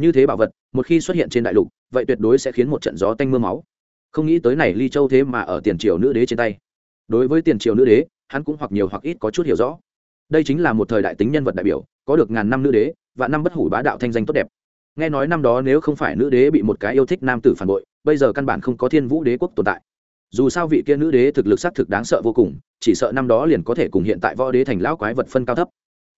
như thế bảo vật, một khi xuất hiện trên đại lục, vậy tuyệt đối sẽ khiến một trận gió tanh m ư a máu. Không nghĩ tới này ly châu thế mà ở tiền triều nữ đế trên tay. Đối với tiền triều nữ đế, hắn cũng hoặc nhiều hoặc ít có chút hiểu rõ. Đây chính là một thời đại tính nhân vật đại biểu, có được ngàn năm nữ đế và năm bất hủ bá đạo thanh danh tốt đẹp. Nghe nói năm đó nếu không phải nữ đế bị một cái yêu thích nam tử phản bội, bây giờ căn bản không có thiên vũ đế quốc tồn tại. Dù sao vị kia nữ đế thực lực xác thực đáng sợ vô cùng, chỉ sợ năm đó liền có thể cùng hiện tại võ đế thành lão quái vật phân cao thấp.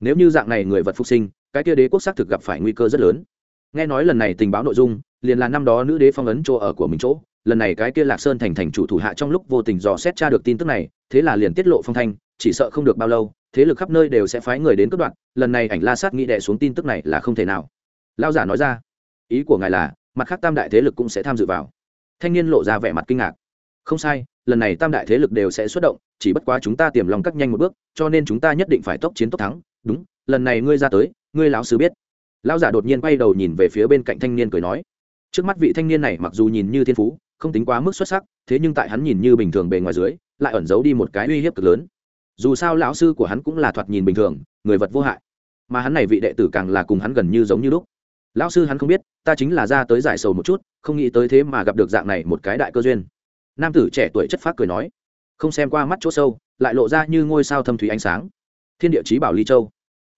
Nếu như dạng này người vật phục sinh cái kia đế quốc xác thực gặp phải nguy cơ rất lớn. Nghe nói lần này tình báo nội dung, liền là năm đó nữ đế phong ấn chỗ ở của mình chỗ. Lần này cái kia lạc sơn thành thành chủ thủ hạ trong lúc vô tình dò xét tra được tin tức này, thế là liền tiết lộ phong thanh, chỉ sợ không được bao lâu, thế lực khắp nơi đều sẽ phái người đến cướp đoạn lần này ảnh la sát nghĩ đẻ xuống tin tức này là không thể nào. Lao giả nói ra, ý của ngài là, mặt khác tam đại thế lực cũng sẽ tham dự vào. Thanh niên lộ ra vẻ mặt kinh ngạc. Không sai, lần này tam đại thế lực đều sẽ xuất động, chỉ bất quá chúng ta tiềm lòng cắt nhanh một bước, cho nên chúng ta nhất định phải tốc chiến tốc thắng. Đúng, lần này ngươi ra tới ngươi lão sư biết. Lão giả đột nhiên quay đầu nhìn về phía bên cạnh thanh niên cười nói. Trước mắt vị thanh niên này mặc dù nhìn như thiên phú, không tính quá mức xuất sắc, thế nhưng tại hắn nhìn như bình thường bề ngoài dưới, lại ẩn giấu đi một cái uy hiếp cực lớn. Dù sao lão sư của hắn cũng là thoạt nhìn bình thường, người vật vô hại. Mà hắn này vị đệ tử càng là cùng hắn gần như giống như lúc. Lão sư hắn không biết, ta chính là ra tới giải sầu một chút, không nghĩ tới thế mà gặp được dạng này một cái đại cơ duyên. Nam tử trẻ tuổi chất phác cười nói. Không xem qua mắt chỗ sâu, lại lộ ra như ngôi sao thâm thủy ánh sáng. Thiên địa chí bảo ly châu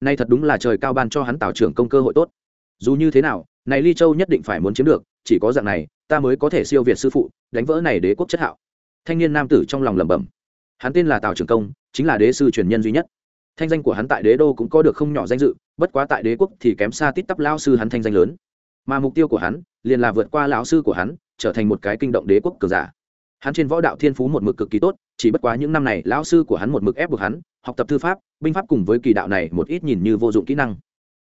nay thật đúng là trời cao ban cho hắn tạo trưởng công cơ hội tốt. Dù như thế nào, này ly châu nhất định phải muốn chiếm được, chỉ có dạng này, ta mới có thể siêu việt sư phụ, đánh vỡ này đế quốc chất hạo. Thanh niên nam tử trong lòng lẩm bẩm. Hắn tên là tào trường công, chính là đế sư truyền nhân duy nhất. Thanh danh của hắn tại đế đô cũng có được không nhỏ danh dự, bất quá tại đế quốc thì kém xa tít tắp lao sư hắn thanh danh lớn. Mà mục tiêu của hắn, liền là vượt qua lão sư của hắn, trở thành một cái kinh động đế quốc cường giả hắn trên võ đạo thiên phú một mực cực kỳ tốt, chỉ bất quá những năm này lão sư của hắn một mực ép buộc hắn, học tập thư pháp, binh pháp cùng với kỳ đạo này một ít nhìn như vô dụng kỹ năng.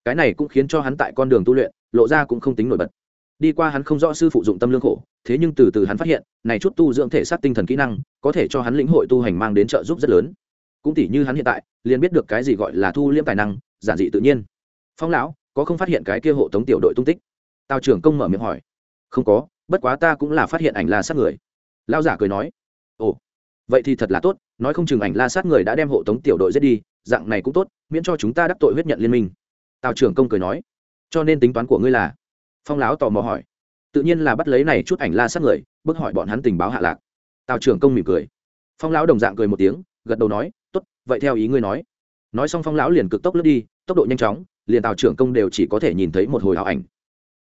Cái này cũng khiến cho hắn tại con đường tu luyện, lộ ra cũng không tính nổi bật. Đi qua hắn không rõ sư phụ dụng tâm lương khổ, thế nhưng từ từ hắn phát hiện, này chút tu dưỡng thể xác tinh thần kỹ năng, có thể cho hắn lĩnh hội tu hành mang đến trợ giúp rất lớn. Cũng tỉ như hắn hiện tại, liền biết được cái gì gọi là thu liêm tài năng, giản dị tự nhiên. Phong lão, có không phát hiện cái kia hộ tống tiểu đội tung tích? Tào trưởng công mở miệng hỏi. Không có, bất quá ta cũng là phát hiện ảnh là sát người lao giả cười nói, ồ, vậy thì thật là tốt, nói không chừng ảnh la sát người đã đem hộ tống tiểu đội giết đi, dạng này cũng tốt, miễn cho chúng ta đắc tội huyết nhận liên minh. Tào trưởng công cười nói, cho nên tính toán của ngươi là? Phong lão tò mò hỏi, tự nhiên là bắt lấy này chút ảnh la sát người, bức hỏi bọn hắn tình báo hạ lạc. Tào trưởng công mỉm cười. Phong lão đồng dạng cười một tiếng, gật đầu nói, tốt, vậy theo ý ngươi nói. Nói xong phong lão liền cực tốc lướt đi, tốc độ nhanh chóng, liền tào trưởng công đều chỉ có thể nhìn thấy một hồi ảo ảnh.